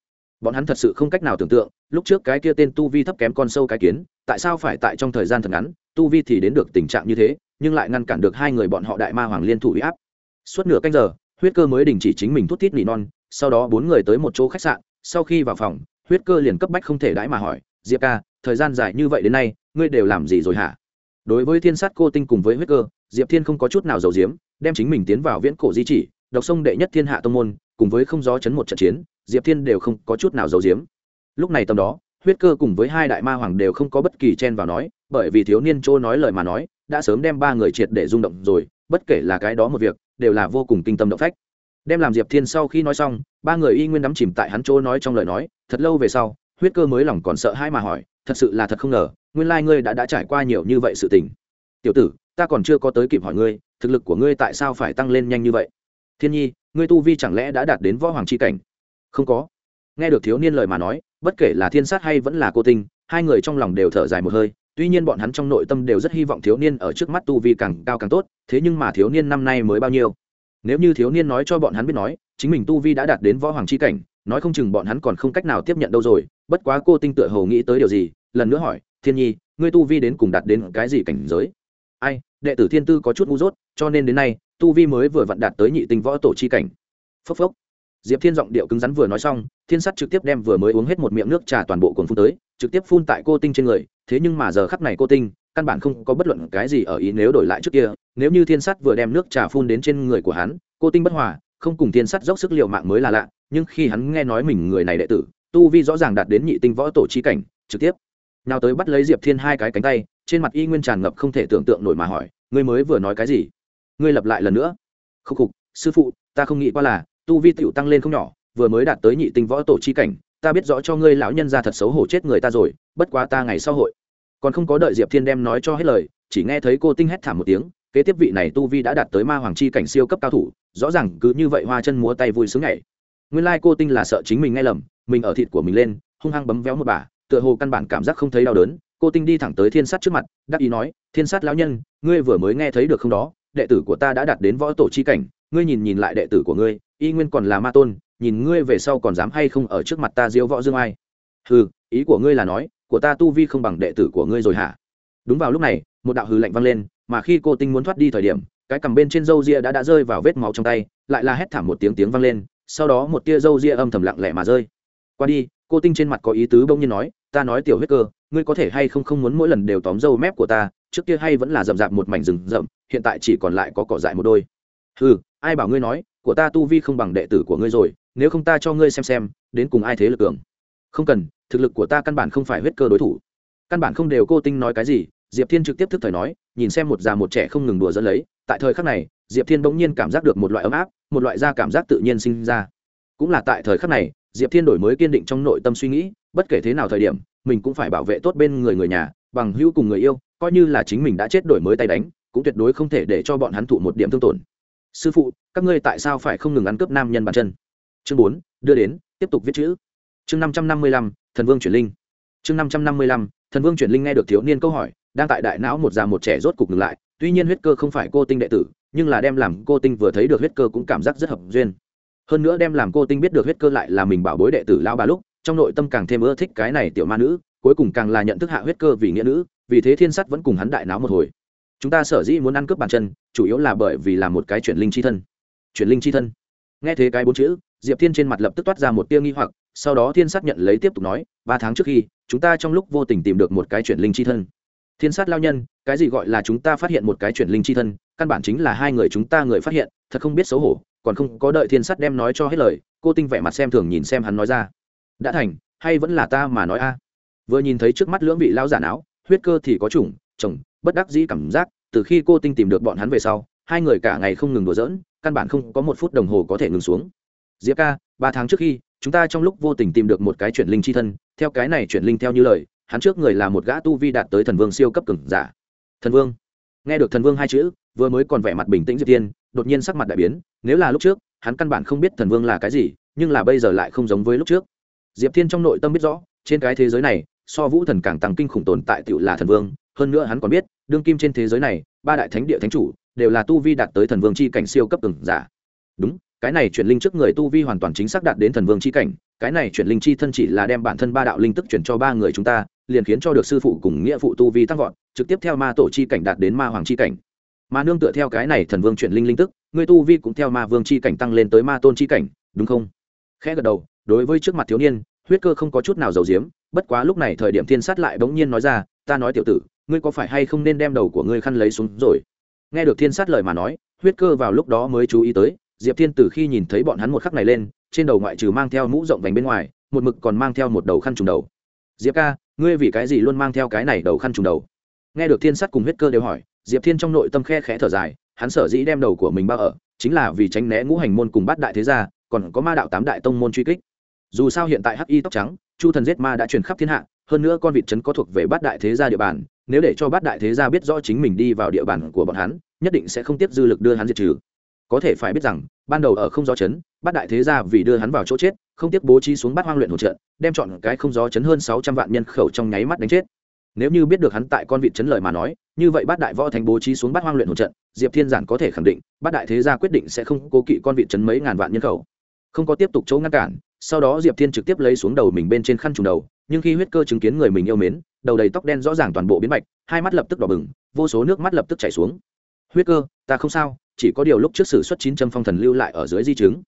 Bọn hắn thật sự không cách nào tưởng tượng, lúc trước cái kia tên tu vi thấp kém con sâu cái kiến, tại sao phải tại trong thời gian thật ngắn, tu vi thì đến được tình trạng như thế, nhưng lại ngăn cản được hai người bọn họ đại ma hoàng liên thủ huy áp. Suốt nửa canh giờ, huyết cơ mới đình chỉ chính mình thút thít nỉ non sau đó bốn người tới một chỗ khách sạn, sau khi vào phòng, huyết cơ liền cấp bách không thể đãi mà hỏi, diệp ca, thời gian dài như vậy đến nay, ngươi đều làm gì rồi hả? Đối với thiên sát cô tinh cùng với huyết cơ, diệp thiên không có chút nào giàu diếm đem chính mình tiến vào viễn cổ di chỉ, độc sông đệ nhất thiên hạ tông môn, cùng với không gió chấn một trận chiến, diệp thiên đều không có chút nào giàu diếm lúc này tầm đó, huyết cơ cùng với hai đại ma hoàng đều không có bất kỳ chen vào nói, bởi vì thiếu niên chỗ nói lời mà nói, đã sớm đem ba người triệt để rung động rồi, bất kể là cái đó một việc, đều là vô cùng kinh tâm động phách đem làm diệp thiên sau khi nói xong, ba người y nguyên đắm chìm tại hắn chỗ nói trong lời nói, thật lâu về sau, huyết cơ mới lòng còn sợ hai mà hỏi, thật sự là thật không ngờ, nguyên lai ngươi đã đã trải qua nhiều như vậy sự tình. Tiểu tử, ta còn chưa có tới kịp hỏi ngươi, thực lực của ngươi tại sao phải tăng lên nhanh như vậy? Thiên nhi, ngươi tu vi chẳng lẽ đã đạt đến võ hoàng c h i cảnh? Không có. Nghe được thiếu niên lời mà nói, bất kể là thiên sát hay vẫn là cô tinh, hai người trong lòng đều thở dài một hơi, tuy nhiên bọn hắn trong nội tâm đều rất hy vọng thiếu niên ở trước mắt tu vi càng cao càng tốt, thế nhưng mà thiếu niên năm nay mới bao nhiêu? Nếu như thiếu niên nói cho bọn hắn biết nói, chính mình tu vi đã đạt đến võ hoàng c h i cảnh, nói không chừng bọn hắn còn không cách nào tiếp nhận đâu rồi, bất quá cô tinh tựa hồ nghĩ tới điều gì, lần nữa hỏi, thiên nhi, ngươi tu vi đến cùng đạt đến cái gì cảnh giới? Ai, đệ tử thiên tư có chút ngu dốt, cho nên đến nay, tu vi mới vừa vặn đạt tới nhị tinh võ tổ chi cảnh. Phốc phốc. Diệp thiên giọng điệu cứng rắn vừa nói xong, thiên sắt trực tiếp đem vừa mới uống hết một miệng nước trà toàn bộ cồn phun tới, trực tiếp phun tại cô tinh trên người, thế nhưng mà giờ khắc này cô tinh, căn bản không có bất luận cái gì ở ý nếu đổi lại trước kia nếu như thiên sắt vừa đem nước trà phun đến trên người của hắn, cô tinh bất hòa không cùng thiên sắt dốc sức liệu mạng mới là lạ, nhưng khi hắn nghe nói mình người này đệ tử, tu vi rõ ràng đạt đến nhị tinh võ tổ chi cảnh, trực tiếp nào tới bắt lấy diệp thiên hai cái cánh tay, trên mặt y nguyên tràn ngập không thể tưởng tượng nổi mà hỏi, ngươi mới vừa nói cái gì? Ngươi lặp lại lần nữa? Khúc khục, sư phụ, ta không nghĩ qua là tu vi tựu tăng lên không nhỏ, vừa mới đạt tới nhị tinh võ tổ chi cảnh, ta biết rõ cho ngươi lão nhân ra thật xấu hổ chết người ta rồi, bất quá ta ngày sau hội. Còn không có đợi diệp thiên đem nói cho hết lời, chỉ nghe thấy cô tinh hét thảm một tiếng kế tiếp vị này tu vi đã đạt tới ma hoàng chi cảnh siêu cấp cao thủ, rõ ràng cứ như vậy hoa chân múa tay vui sướng nhảy. Nguyên lai cô tinh là sợ chính mình nghe lầm, mình ở thịt của mình lên, hung hăng bấm véo một bà, tựa hồ căn bản cảm giác không thấy đau đớn, cô tinh đi thẳng tới thiên sát trước mặt, đắc ý nói, thiên sát lão nhân, ngươi vừa mới nghe thấy được không đó, đệ tử của ta đã đạt đến võ tổ chi cảnh, ngươi nhìn nhìn lại đệ tử của ngươi, y nguyên còn là ma tôn, nhìn ngươi về sau còn dám hay không ở trước mặt ta diêu võ dương ai? Hừ, ý của ngươi là nói, của ta tu vi không bằng đệ tử của ngươi rồi hả? Đúng vào lúc này, một đạo hừ lạnh vang lên mà khi cô tinh muốn thoát đi thời điểm, cái cầm bên trên râu ria đã đã rơi vào vết máu trong tay, lại là hét thảm một tiếng tiếng vang lên, sau đó một tia râu ria âm thầm lặng lẽ mà rơi. Qua đi, cô tinh trên mặt có ý tứ bỗng nhiên nói, ta nói tiểu huyết cơ, ngươi có thể hay không không muốn mỗi lần đều tóm râu mép của ta, trước kia hay vẫn là rậm rạp một mảnh rừng rậm, hiện tại chỉ còn lại có cỏ dại một đôi. Ừ ai bảo ngươi nói, của ta tu vi không bằng đệ tử của ngươi rồi, nếu không ta cho ngươi xem xem, đến cùng ai thế lực cường. Không cần, thực lực của ta căn bản không phải huyết cơ đối thủ. Căn bản không đều cô tinh nói cái gì diệp thiên trực tiếp thức thời nói, nhìn xem một già một trẻ không ngừng đùa dẫn lấy, tại thời khắc này, diệp thiên bỗng nhiên cảm giác được một loại ấm áp, một loại da cảm giác tự nhiên sinh ra. Cũng là tại thời khắc này, diệp thiên đổi mới kiên định trong nội tâm suy nghĩ, bất kể thế nào thời điểm, mình cũng phải bảo vệ tốt bên người người nhà, bằng hữu cùng người yêu, coi như là chính mình đã chết đổi mới tay đánh, cũng tuyệt đối không thể để cho bọn hắn thụ một điểm thương tổn. Sư phụ, các ngươi tại sao phải không ngừng ăn cướp nam nhân bàn chân? Chương bốn, đưa đến, tiếp tục viết chữ. Chương năm trăm năm mươi lăm, thần vương chuyển linh. Chương năm trăm năm mươi lăm, thần vương chuyển linh nghe được thiếu niên câu hỏi đang tại đại não một già một trẻ rốt cục ngừng lại, tuy nhiên huyết cơ không phải cô tinh đệ tử, nhưng là đem làm cô tinh vừa thấy được huyết cơ cũng cảm giác rất hợp duyên. Hơn nữa đem làm cô tinh biết được huyết cơ lại là mình bảo bối đệ tử lao bà lúc, trong nội tâm càng thêm ưa thích cái này tiểu ma nữ, cuối cùng càng là nhận thức hạ huyết cơ vì nghĩa nữ, vì thế thiên sắt vẫn cùng hắn đại náo một hồi. Chúng ta sở dĩ muốn ăn cướp bàn chân, chủ yếu là bởi vì là một cái chuyển linh c h i thân. Chuyển linh c h i thân. Nghe thế cái bốn chữ, diệp thiên trên mặt lập tức toát ra một tia nghi hoặc, sau đó thiên sát nhận lấy tiếp tục nói, ba tháng trước khi, chúng ta trong lúc vô tình tìm được một cái chuyển linh c h i thân thiên sát lao nhân, cái gì gọi là chúng ta phát hiện một cái chuyển linh c h i thân, căn bản chính là hai người chúng ta người phát hiện, thật không biết xấu hổ, còn không có đợi thiên sát đem nói cho hết lời, cô tinh vẻ mặt xem thường nhìn xem hắn nói ra. Đã thành, hay vẫn là ta mà nói a? Vừa nhìn thấy trước mắt lưỡng vị lao giả não, huyết cơ thì có chủng, chồng, bất đắc dĩ cảm giác, từ khi cô tinh tìm được bọn hắn về sau, hai người cả ngày không ngừng đùa giỡn, căn bản không có một phút đồng hồ có thể ngừng xuống. Diệp ca, ba tháng trước khi, chúng ta trong lúc vô tình tìm được một cái chuyển linh c h i thân, theo cái này chuyển linh theo như lời hắn trước người là một gã tu vi đạt tới thần vương siêu cấp cường giả. Thần vương. Nghe được thần vương hai chữ, vừa mới còn vẻ mặt bình tĩnh diệp tiên đột nhiên sắc mặt đại biến, nếu là lúc trước, hắn căn bản không biết thần vương là cái gì, nhưng là bây giờ lại không giống với lúc trước. Diệp thiên trong nội tâm biết rõ, trên cái thế giới này, so vũ thần càng tăng kinh khủng tồn tại tựu là thần vương, hơn nữa hắn còn biết, đương kim trên thế giới này, ba đại thánh địa thánh chủ đều là tu vi đạt tới thần vương c h i cảnh siêu cấp từng giả. Đúng, cái này chuyển linh trước người tu vi hoàn toàn chính xác đạt đến thần vương c h i cảnh, cái này chuyển linh chi thân chỉ là đem bản thân ba đạo linh tức chuyển cho ba người chúng ta liền khiến cho được sư phụ cùng nghĩa phụ tu vi tăng vọt, trực tiếp theo ma tổ chi cảnh đạt đến ma hoàng chi cảnh. Mà nương tựa theo cái này thần vương chuyển linh linh tức ngươi tu vi cũng theo ma vương chi cảnh tăng lên tới ma tôn chi cảnh, đúng không? Khẽ gật đầu, đối với trước mặt thiếu niên, huyết cơ không có chút nào giàu diếm bất quá lúc này thời điểm thiên sát lại bỗng nhiên nói ra, ta nói tiểu tử, ngươi có phải hay không nên đem đầu của ngươi khăn lấy xuống rồi? Nghe được thiên sát lời mà nói, huyết cơ vào lúc đó mới chú ý tới, diệp thiên từ khi nhìn thấy bọn hắn một khắc này lên, trên đầu ngoại trừ mang theo mũ rộng vành bên ngoài, một mực còn mang theo một đầu khăn trùng đầu diệp ca, ngươi vì cái gì luôn mang theo cái này đầu khăn trùng đầu? Nghe được thiên Sắt cùng huyết cơ đều hỏi, diệp thiên trong nội tâm khe khẽ thở dài, hắn sở dĩ đem đầu của mình bao ở, chính là vì tránh né ngũ hành môn cùng bát đại thế gia, còn có ma đạo tám đại tông môn truy kích. Dù sao hiện tại hắc y tóc trắng, chu thần giết ma đã truyền khắp thiên hạ, hơn nữa con vịt trấn có thuộc về bát đại thế gia địa bàn, nếu để cho bát đại thế gia biết rõ chính mình đi vào địa bàn của bọn hắn, nhất định sẽ không tiếp dư lực đưa hắn diệt trừ có thể phải biết rằng, ban đầu ở không gió chấn, bát đại thế gia vì đưa hắn vào chỗ chết, không tiếc bố trí xuống bát hoang luyện hỗ trợ đem chọn cái không gió chấn hơn sáu trăm vạn nhân khẩu trong nháy mắt đánh chết. Nếu như biết được hắn tại con vịt chấn lời mà nói, như vậy bát đại võ thành bố trí xuống bát hoang luyện hỗ trận, diệp thiên giản có thể khẳng định, bát đại thế gia quyết định sẽ không cố kỵ con vịt chấn mấy ngàn vạn nhân khẩu. Không có tiếp tục chỗ ngăn cản, sau đó diệp thiên trực tiếp lấy xuống đầu mình bên trên khăn trùng đầu, nhưng khi huyết cơ chứng kiến người mình yêu mến, đầu đầy tóc đen rõ ràng toàn bộ biến bạch hai mắt lập tức đỏ bừng, vô số nước mắt lập tức chảy xuống huyết cơ, ta không sao, chỉ có điều lúc trước sử xuất chín trăm phong thần lưu lại ở dưới di chứng.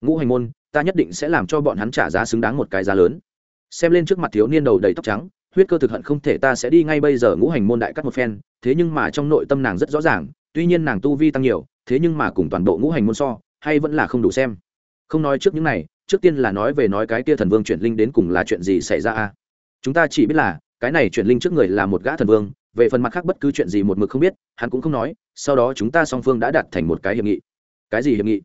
Ngũ hành môn, ta nhất định sẽ làm cho bọn hắn trả giá xứng đáng một cái giá lớn. Xem lên trước mặt thiếu niên đầu đầy tóc trắng, huyết cơ thực hận không thể ta sẽ đi ngay bây giờ ngũ hành môn đại cắt một phen, thế nhưng mà trong nội tâm nàng rất rõ ràng, tuy nhiên nàng tu vi tăng nhiều, thế nhưng mà cùng toàn bộ ngũ hành môn so, hay vẫn là không đủ xem. Không nói trước những này, trước tiên là nói về nói cái kia thần vương chuyển linh đến cùng là chuyện gì xảy ra a? Chúng ta chỉ biết là, cái này chuyển linh trước người là một gã thần vương về phần mặt khác bất cứ chuyện gì một mực không biết, hắn cũng không nói, sau đó chúng ta song phương đã đạt thành một cái hiệp nghị. Cái gì hiệp nghị?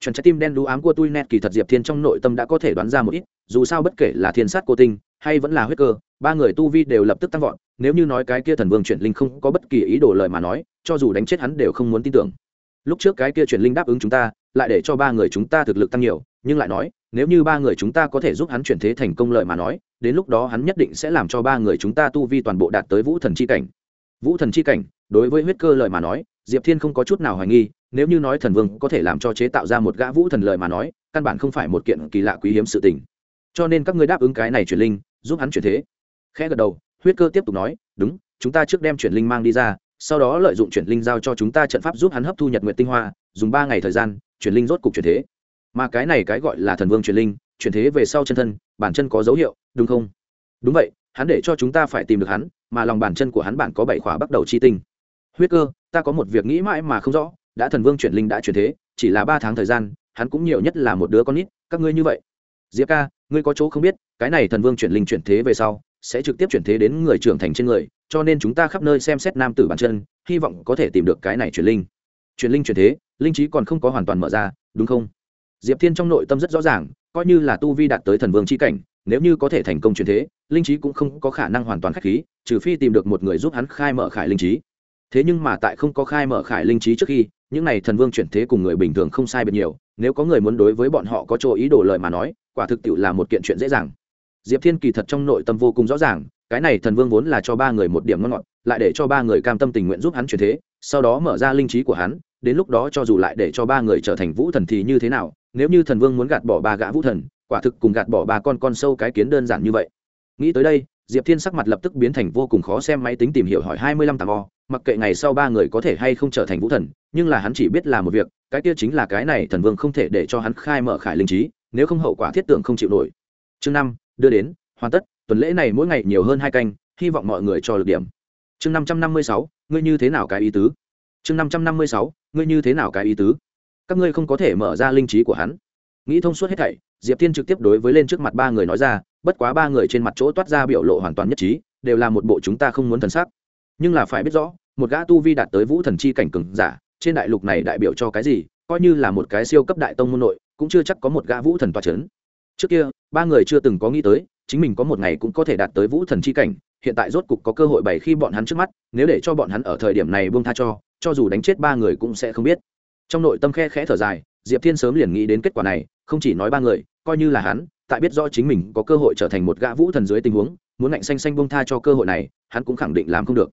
Chuẩn trái tim đen đũ ám của tui net kỳ thật diệp thiên trong nội tâm đã có thể đoán ra một ít, dù sao bất kể là thiên sát cô tinh, hay vẫn là huyết cơ, ba người tu vi đều lập tức tăng vọt, nếu như nói cái kia thần vương chuyển linh không có bất kỳ ý đồ lời mà nói, cho dù đánh chết hắn đều không muốn tin tưởng. Lúc trước cái kia chuyển linh đáp ứng chúng ta, lại để cho ba người chúng ta thực lực tăng nhiều nhưng lại nói, nếu như ba người chúng ta có thể giúp hắn chuyển thế thành công lợi mà nói, đến lúc đó hắn nhất định sẽ làm cho ba người chúng ta tu vi toàn bộ đạt tới vũ thần c h i cảnh. Vũ thần c h i cảnh, đối với huyết cơ lợi mà nói, diệp thiên không có chút nào hoài nghi, nếu như nói thần vương có thể làm cho chế tạo ra một gã vũ thần lợi mà nói, căn bản không phải một kiện kỳ lạ quý hiếm sự tình. Cho nên các ngươi đáp ứng cái này chuyển linh, giúp hắn chuyển thế. Khẽ gật đầu, huyết cơ tiếp tục nói, đúng, chúng ta trước đem chuyển linh mang đi ra, sau đó lợi dụng chuyển linh giao cho chúng ta trận pháp giúp hắn hấp thu nhật nguyện tinh hoa, dùng ba ngày thời gian, chuyển linh rốt cục chuyển thế mà cái này cái gọi là thần vương chuyển linh, chuyển thế về sau chân thân, bản chân có dấu hiệu, đúng không? Đúng vậy, hắn để cho chúng ta phải tìm được hắn, mà lòng bản chân của hắn bản có bảy khỏa bắt đầu chi tinh. Huyết cơ, ta có một việc nghĩ mãi mà không rõ, đã thần vương chuyển linh đã chuyển thế, chỉ là ba tháng thời gian, hắn cũng nhiều nhất là một đứa con nít, các ngươi như vậy. Diệp ca, ngươi có chỗ không biết, cái này thần vương chuyển linh chuyển thế về sau, sẽ trực tiếp chuyển thế đến người trưởng thành trên người, cho nên chúng ta khắp nơi xem xét nam tử bản chân, hy vọng có thể tìm được cái này chuyển linh. Chuyển linh chuyển thế, linh trí còn không có hoàn toàn mở ra, đúng không? Diệp thiên trong nội tâm rất rõ ràng, coi như là tu vi đạt tới thần vương c h i cảnh, nếu như có thể thành công chuyển thế, linh trí cũng không có khả năng hoàn toàn k h á c h khí, trừ phi tìm được một người giúp hắn khai mở khải linh trí. Thế nhưng mà tại không có khai mở khải linh trí trước khi, những n à y thần vương chuyển thế cùng người bình thường không sai biệt nhiều, nếu có người muốn đối với bọn họ có chỗ ý đồ lời mà nói, quả thực tiệu là một kiện chuyện dễ dàng. Diệp thiên kỳ thật trong nội tâm vô cùng rõ ràng, cái này thần vương vốn là cho ba người một điểm ngon ngọt, lại để cho ba người cam tâm tình nguyện giúp hắn chuyển thế, sau đó mở ra linh trí của hắn đến lúc đó cho dù lại để cho ba người trở thành vũ thần thì như thế nào, nếu như thần vương muốn gạt bỏ ba gã vũ thần, quả thực cùng gạt bỏ ba con con sâu cái kiến đơn giản như vậy. Nghĩ tới đây, diệp thiên sắc mặt lập tức biến thành vô cùng khó xem máy tính tìm hiểu hỏi hai mươi lăm tàng o mặc kệ ngày sau ba người có thể hay không trở thành vũ thần, nhưng là hắn chỉ biết là một việc, cái kia chính là cái này thần vương không thể để cho hắn khai mở khải linh trí, nếu không hậu quả thiết tượng không chịu nổi. Chương năm, đưa đến, hoàn tất, tuần lễ này mỗi ngày nhiều hơn hai canh, hy vọng mọi người cho lực điểm. Chương năm trăm năm mươi sáu, ngươi như thế nào cái ý tứ? Chương năm trăm năm mươi sáu, ngươi như thế nào cái ý tứ? Các ngươi không có thể mở ra linh trí của hắn. Nghĩ thông suốt hết thảy, diệp thiên trực tiếp đối với lên trước mặt ba người nói ra, bất quá ba người trên mặt chỗ toát ra biểu lộ hoàn toàn nhất trí, đều là một bộ chúng ta không muốn thần sắc. Nhưng là phải biết rõ, một gã tu vi đạt tới vũ thần chi cảnh cừng giả, trên đại lục này đại biểu cho cái gì, coi như là một cái siêu cấp đại tông môn nội, cũng chưa chắc có một gã vũ thần toa c h ấ n trước kia, ba người chưa từng có nghĩ tới, chính mình có một ngày cũng có thể đạt tới vũ thần chi cảnh, hiện tại rốt cục có cơ hội bày khi bọn hắn trước mắt, nếu để cho bọn hắn ở thời điểm này buông tha cho cho dù đánh chết ba người cũng sẽ không biết. Trong nội tâm khe khẽ thở dài, diệp thiên sớm liền nghĩ đến kết quả này, không chỉ nói ba người, coi như là hắn, tại biết rõ chính mình có cơ hội trở thành một gã vũ thần dưới tình huống, muốn ngạnh xanh xanh bông tha cho cơ hội này, hắn cũng khẳng định làm không được.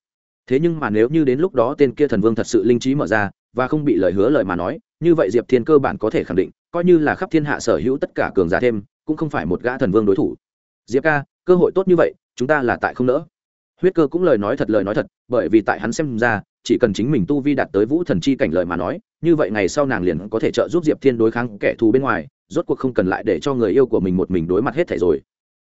Thế nhưng mà nếu như đến lúc đó tên kia thần vương thật sự linh trí mở ra, và không bị lời hứa lời mà nói, như vậy diệp thiên cơ bản có thể khẳng định, coi như là khắp thiên hạ sở hữu tất cả cường giả thêm, cũng không phải một gã thần vương đối thủ. Diệp ca, cơ hội tốt như vậy, chúng ta là tại không nỡ. Huyết cơ cũng lời nói thật, lời nói thật, bởi vì tại hắn xem ra chỉ cần chính mình tu vi đạt tới vũ thần chi cảnh lợi mà nói, như vậy ngày sau nàng liền có thể trợ giúp diệp thiên đối kháng kẻ thù bên ngoài, rốt cuộc không cần lại để cho người yêu của mình một mình đối mặt hết thảy rồi.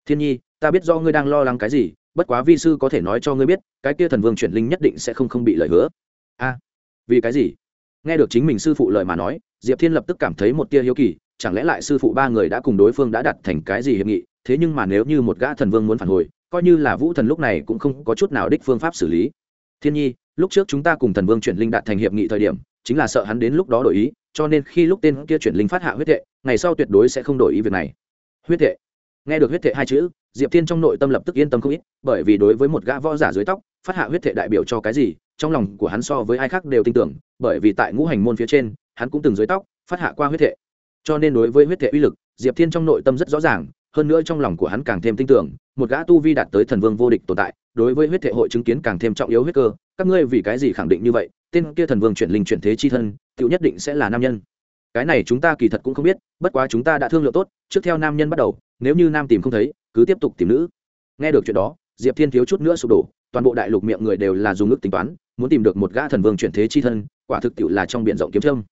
Thiên nhi, ta biết do ngươi đang lo lắng cái gì, bất quá vi sư có thể nói cho ngươi biết, cái kia thần vương chuyển linh nhất định sẽ không không bị lời hứa. A, vì cái gì? Nghe được chính mình sư phụ lời mà nói, diệp thiên lập tức cảm thấy một tia hiếu kỳ, chẳng lẽ lại sư phụ ba người đã cùng đối phương đã đặt thành cái gì hiệp nghị, thế nhưng mà nếu như một gã thần vương muốn phản hồi, coi như là vũ thần lúc này cũng không có chút nào đích phương pháp xử lý. Thiên nhi lúc trước chúng ta cùng thần vương chuyển linh đạt thành hiệp nghị thời điểm, chính là sợ hắn đến lúc đó đổi ý, cho nên khi lúc tên kia chuyển linh phát hạ huyết thệ, ngày sau tuyệt đối sẽ không đổi ý việc này. Huyết thệ. Nghe được huyết thệ hai chữ, diệp thiên trong nội tâm lập tức yên tâm không ít, bởi vì đối với một gã võ giả dưới tóc, phát hạ huyết thệ đại biểu cho cái gì, trong lòng của hắn so với ai khác đều tin tưởng, bởi vì tại ngũ hành môn phía trên, hắn cũng từng dưới tóc, phát hạ qua huyết thệ. Cho nên đối với huyết thệ uy lực, diệp thiên trong nội tâm rất rõ ràng, hơn nữa trong lòng của hắn càng thêm tin tưởng, một gã tu vi đạt tới thần vương vô địch tồn tại, đối với huyết thệ hội chứng kiến càng thêm trọng yếu huyết cơ các ngươi vì cái gì khẳng định như vậy? Tên kia thần vương chuyển linh chuyển thế chi thân tự nhất định sẽ là nam nhân. Cái này chúng ta kỳ thật cũng không biết, bất quá chúng ta đã thương lượng tốt, trước theo nam nhân bắt đầu, nếu như nam tìm không thấy, cứ tiếp tục tìm nữ. Nghe được chuyện đó, diệp thiên thiếu chút nữa sụp đổ, toàn bộ đại lục miệng người đều là dùng ước tính toán, muốn tìm được một gã thần vương chuyển thế chi thân, quả thực tiệu là trong b i ể n rộng kiếm trâm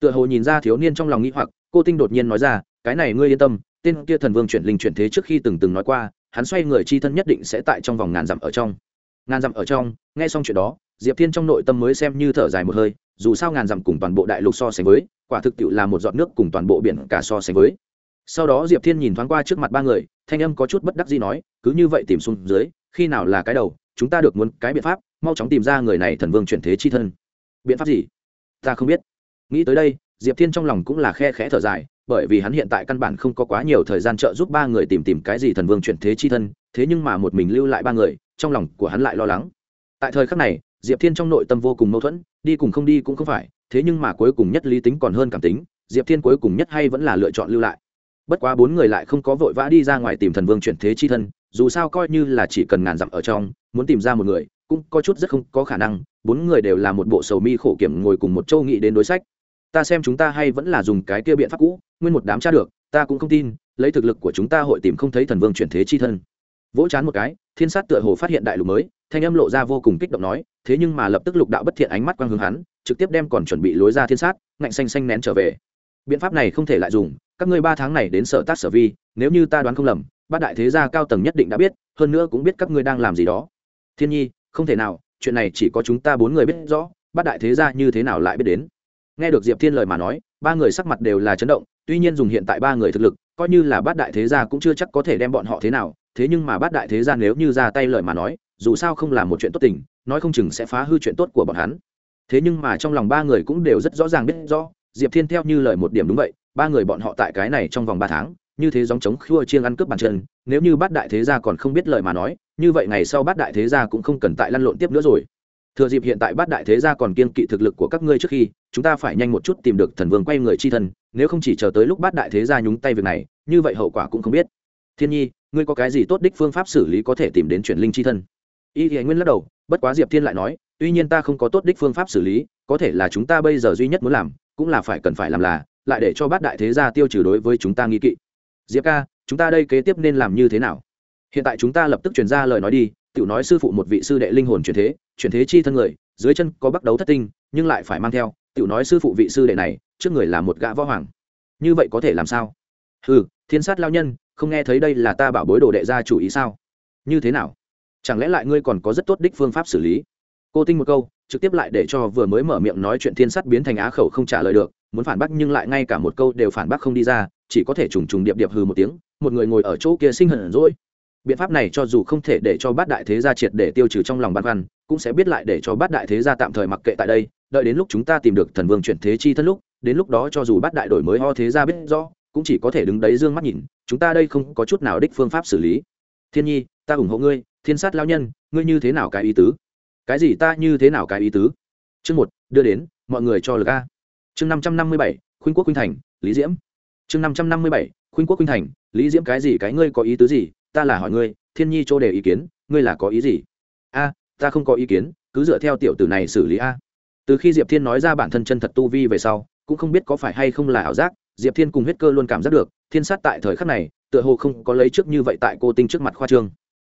tựa hồ nhìn ra thiếu niên trong lòng nghĩ hoặc, cô tinh đột nhiên nói ra, cái này ngươi yên tâm, tên kia thần vương chuyển linh chuyển thế trước khi từng từng nói qua, hắn xoay người chi thân nhất định sẽ tại trong vòng ngàn dặm ở trong ngàn dặm ở trong, nghe xong chuyện đó, diệp thiên trong nội tâm mới xem như thở dài một hơi, dù sao ngàn dặm cùng toàn bộ đại lục so sánh với, quả thực tiệu là một giọt nước cùng toàn bộ biển cả so sánh với. Sau đó diệp thiên nhìn thoáng qua trước mặt ba người, thanh âm có chút bất đắc gì nói, cứ như vậy tìm xuống dưới, khi nào là cái đầu, chúng ta được muốn cái biện pháp, mau chóng tìm ra người này thần vương chuyển thế chi thân. Biện pháp gì? Ta không biết. Nghĩ tới đây, diệp thiên trong lòng cũng là khe khẽ thở dài, bởi vì hắn hiện tại căn bản không có quá nhiều thời gian trợ giúp ba người tìm tìm cái gì thần vương chuyển thế chi thân, thế nhưng mà một mình lưu lại ba người trong lòng của hắn lại lo lắng. Tại thời khắc này, diệp thiên trong nội tâm vô cùng mâu thuẫn, đi cùng không đi cũng không phải, thế nhưng mà cuối cùng nhất lý tính còn hơn cảm tính, diệp thiên cuối cùng nhất hay vẫn là lựa chọn lưu lại. Bất quá bốn người lại không có vội vã đi ra ngoài tìm thần vương chuyển thế chi thân, dù sao coi như là chỉ cần ngàn dặm ở trong, muốn tìm ra một người, cũng có chút rất không có khả năng, bốn người đều là một bộ sầu mi khổ kiểm ngồi cùng một châu nghị đến đối sách. Ta xem chúng ta hay vẫn là dùng cái kia biện pháp cũ, nguyên một đám tra được, ta cũng không tin, lấy thực lực của chúng ta hội tìm không thấy thần vương chuyển thế chi thân vỗ chán một cái, thiên sát tựa hồ phát hiện đại lục mới, thanh âm lộ ra vô cùng kích động nói, thế nhưng mà lập tức lục đạo bất thiện ánh mắt quang hướng hắn, trực tiếp đem còn chuẩn bị lối ra thiên sát, ngạnh xanh xanh nén trở về. Biện pháp này không thể lại dùng, các ngươi ba tháng này đến sở tác sở vi, nếu như ta đoán không lầm, bát đại thế gia cao tầng nhất định đã biết, hơn nữa cũng biết các ngươi đang làm gì đó. Thiên nhi, không thể nào, chuyện này chỉ có chúng ta bốn người biết rõ, bát đại thế gia như thế nào lại biết đến. Nghe được diệp thiên lời mà nói, ba người sắc mặt đều là chấn động, tuy nhiên dùng hiện tại ba người thực lực coi như là bát đại thế gia cũng chưa chắc có thể đem bọn họ thế nào, thế nhưng mà bát đại thế gia nếu như ra tay lời mà nói, dù sao không là một chuyện tốt tình, nói không chừng sẽ phá hư chuyện tốt của bọn hắn. Thế nhưng mà trong lòng ba người cũng đều rất rõ ràng biết rõ, diệp thiên theo như lời một điểm đúng vậy, ba người bọn họ tại cái này trong vòng ba tháng, như thế gióng chống khua chiêng ăn cướp bàn chân, nếu như bát đại thế gia còn không biết lời mà nói, như vậy ngày sau bát đại thế gia cũng không cần tại lăn lộn tiếp nữa rồi thừa dịp hiện tại bát đại thế gia còn kiên kỵ thực lực của các ngươi trước khi, chúng ta phải nhanh một chút tìm được thần vương quay người chi thân, nếu không chỉ chờ tới lúc bát đại thế gia nhúng tay việc này, như vậy hậu quả cũng không biết. Thiên nhi, ngươi có cái gì tốt đích phương pháp xử lý có thể tìm đến chuyển linh chi thân? Y thì nguyên lắc đầu, bất quá diệp thiên lại nói, tuy nhiên ta không có tốt đích phương pháp xử lý, có thể là chúng ta bây giờ duy nhất muốn làm, cũng là phải cần phải làm là, lại để cho bát đại thế gia tiêu trừ đối với chúng ta nghi kỵ. Diệp ca, chúng ta đây kế tiếp nên làm như thế nào? Hiện tại chúng ta lập tức truyền ra lời nói đi tiểu nói sư phụ một vị sư đệ linh hồn chuyển thế chuyển thế chi thân người, dưới chân có bắt đầu thất tinh, nhưng lại phải mang theo, tiểu nói sư phụ vị sư đệ này, trước người là một gã võ hoàng. Như vậy có thể làm sao? Ừ thiên sát lao nhân, không nghe thấy đây là ta bảo bối đồ đệ ra chủ ý sao? Như thế nào? Chẳng lẽ lại ngươi còn có rất tốt đích phương pháp xử lý? Cô tinh một câu, trực tiếp lại để cho vừa mới mở miệng nói chuyện thiên sát biến thành á khẩu không trả lời được, muốn phản bác nhưng lại ngay cả một câu đều phản bác không đi ra, chỉ có thể trùng trùng điệp điệp hừ một tiếng, một người ngồi ở chỗ kia sinh hận rỗi biện pháp này cho dù không thể để cho bát đại thế gia triệt để tiêu trừ trong lòng băn khoăn, cũng sẽ biết lại để cho bát đại thế gia tạm thời mặc kệ tại đây, đợi đến lúc chúng ta tìm được thần vương chuyển thế chi thân lúc, đến lúc đó cho dù bát đại đổi mới ho thế gia biết rõ, cũng chỉ có thể đứng đấy dương mắt nhìn, chúng ta đây không có chút nào đích phương pháp xử lý. Thiên nhi, ta ủng hộ ngươi, thiên sát lao nhân, ngươi như thế nào cái ý tứ? Cái gì ta như thế nào cái ý tứ? Chương một, đưa đến, mọi người cho lực a. Chương năm trăm năm mươi bảy, khuynh quốc khuynh thành, lý diễm. Chương năm trăm năm mươi bảy, khuynh quốc khuynh thành, lý diễm cái gì cái ngươi có ý tứ gì? Ta là hỏi ngươi, thiên nhi chỗ đề ý kiến, ngươi là có ý gì? A, ta không có ý kiến, cứ dựa theo tiểu tử này xử lý a. Từ khi diệp thiên nói ra bản thân chân thật tu vi về sau, cũng không biết có phải hay không là ảo giác, diệp thiên cùng huyết cơ luôn cảm giác được, thiên sát tại thời khắc này, tựa hồ không có lấy trước như vậy tại cô tinh trước mặt khoa trương.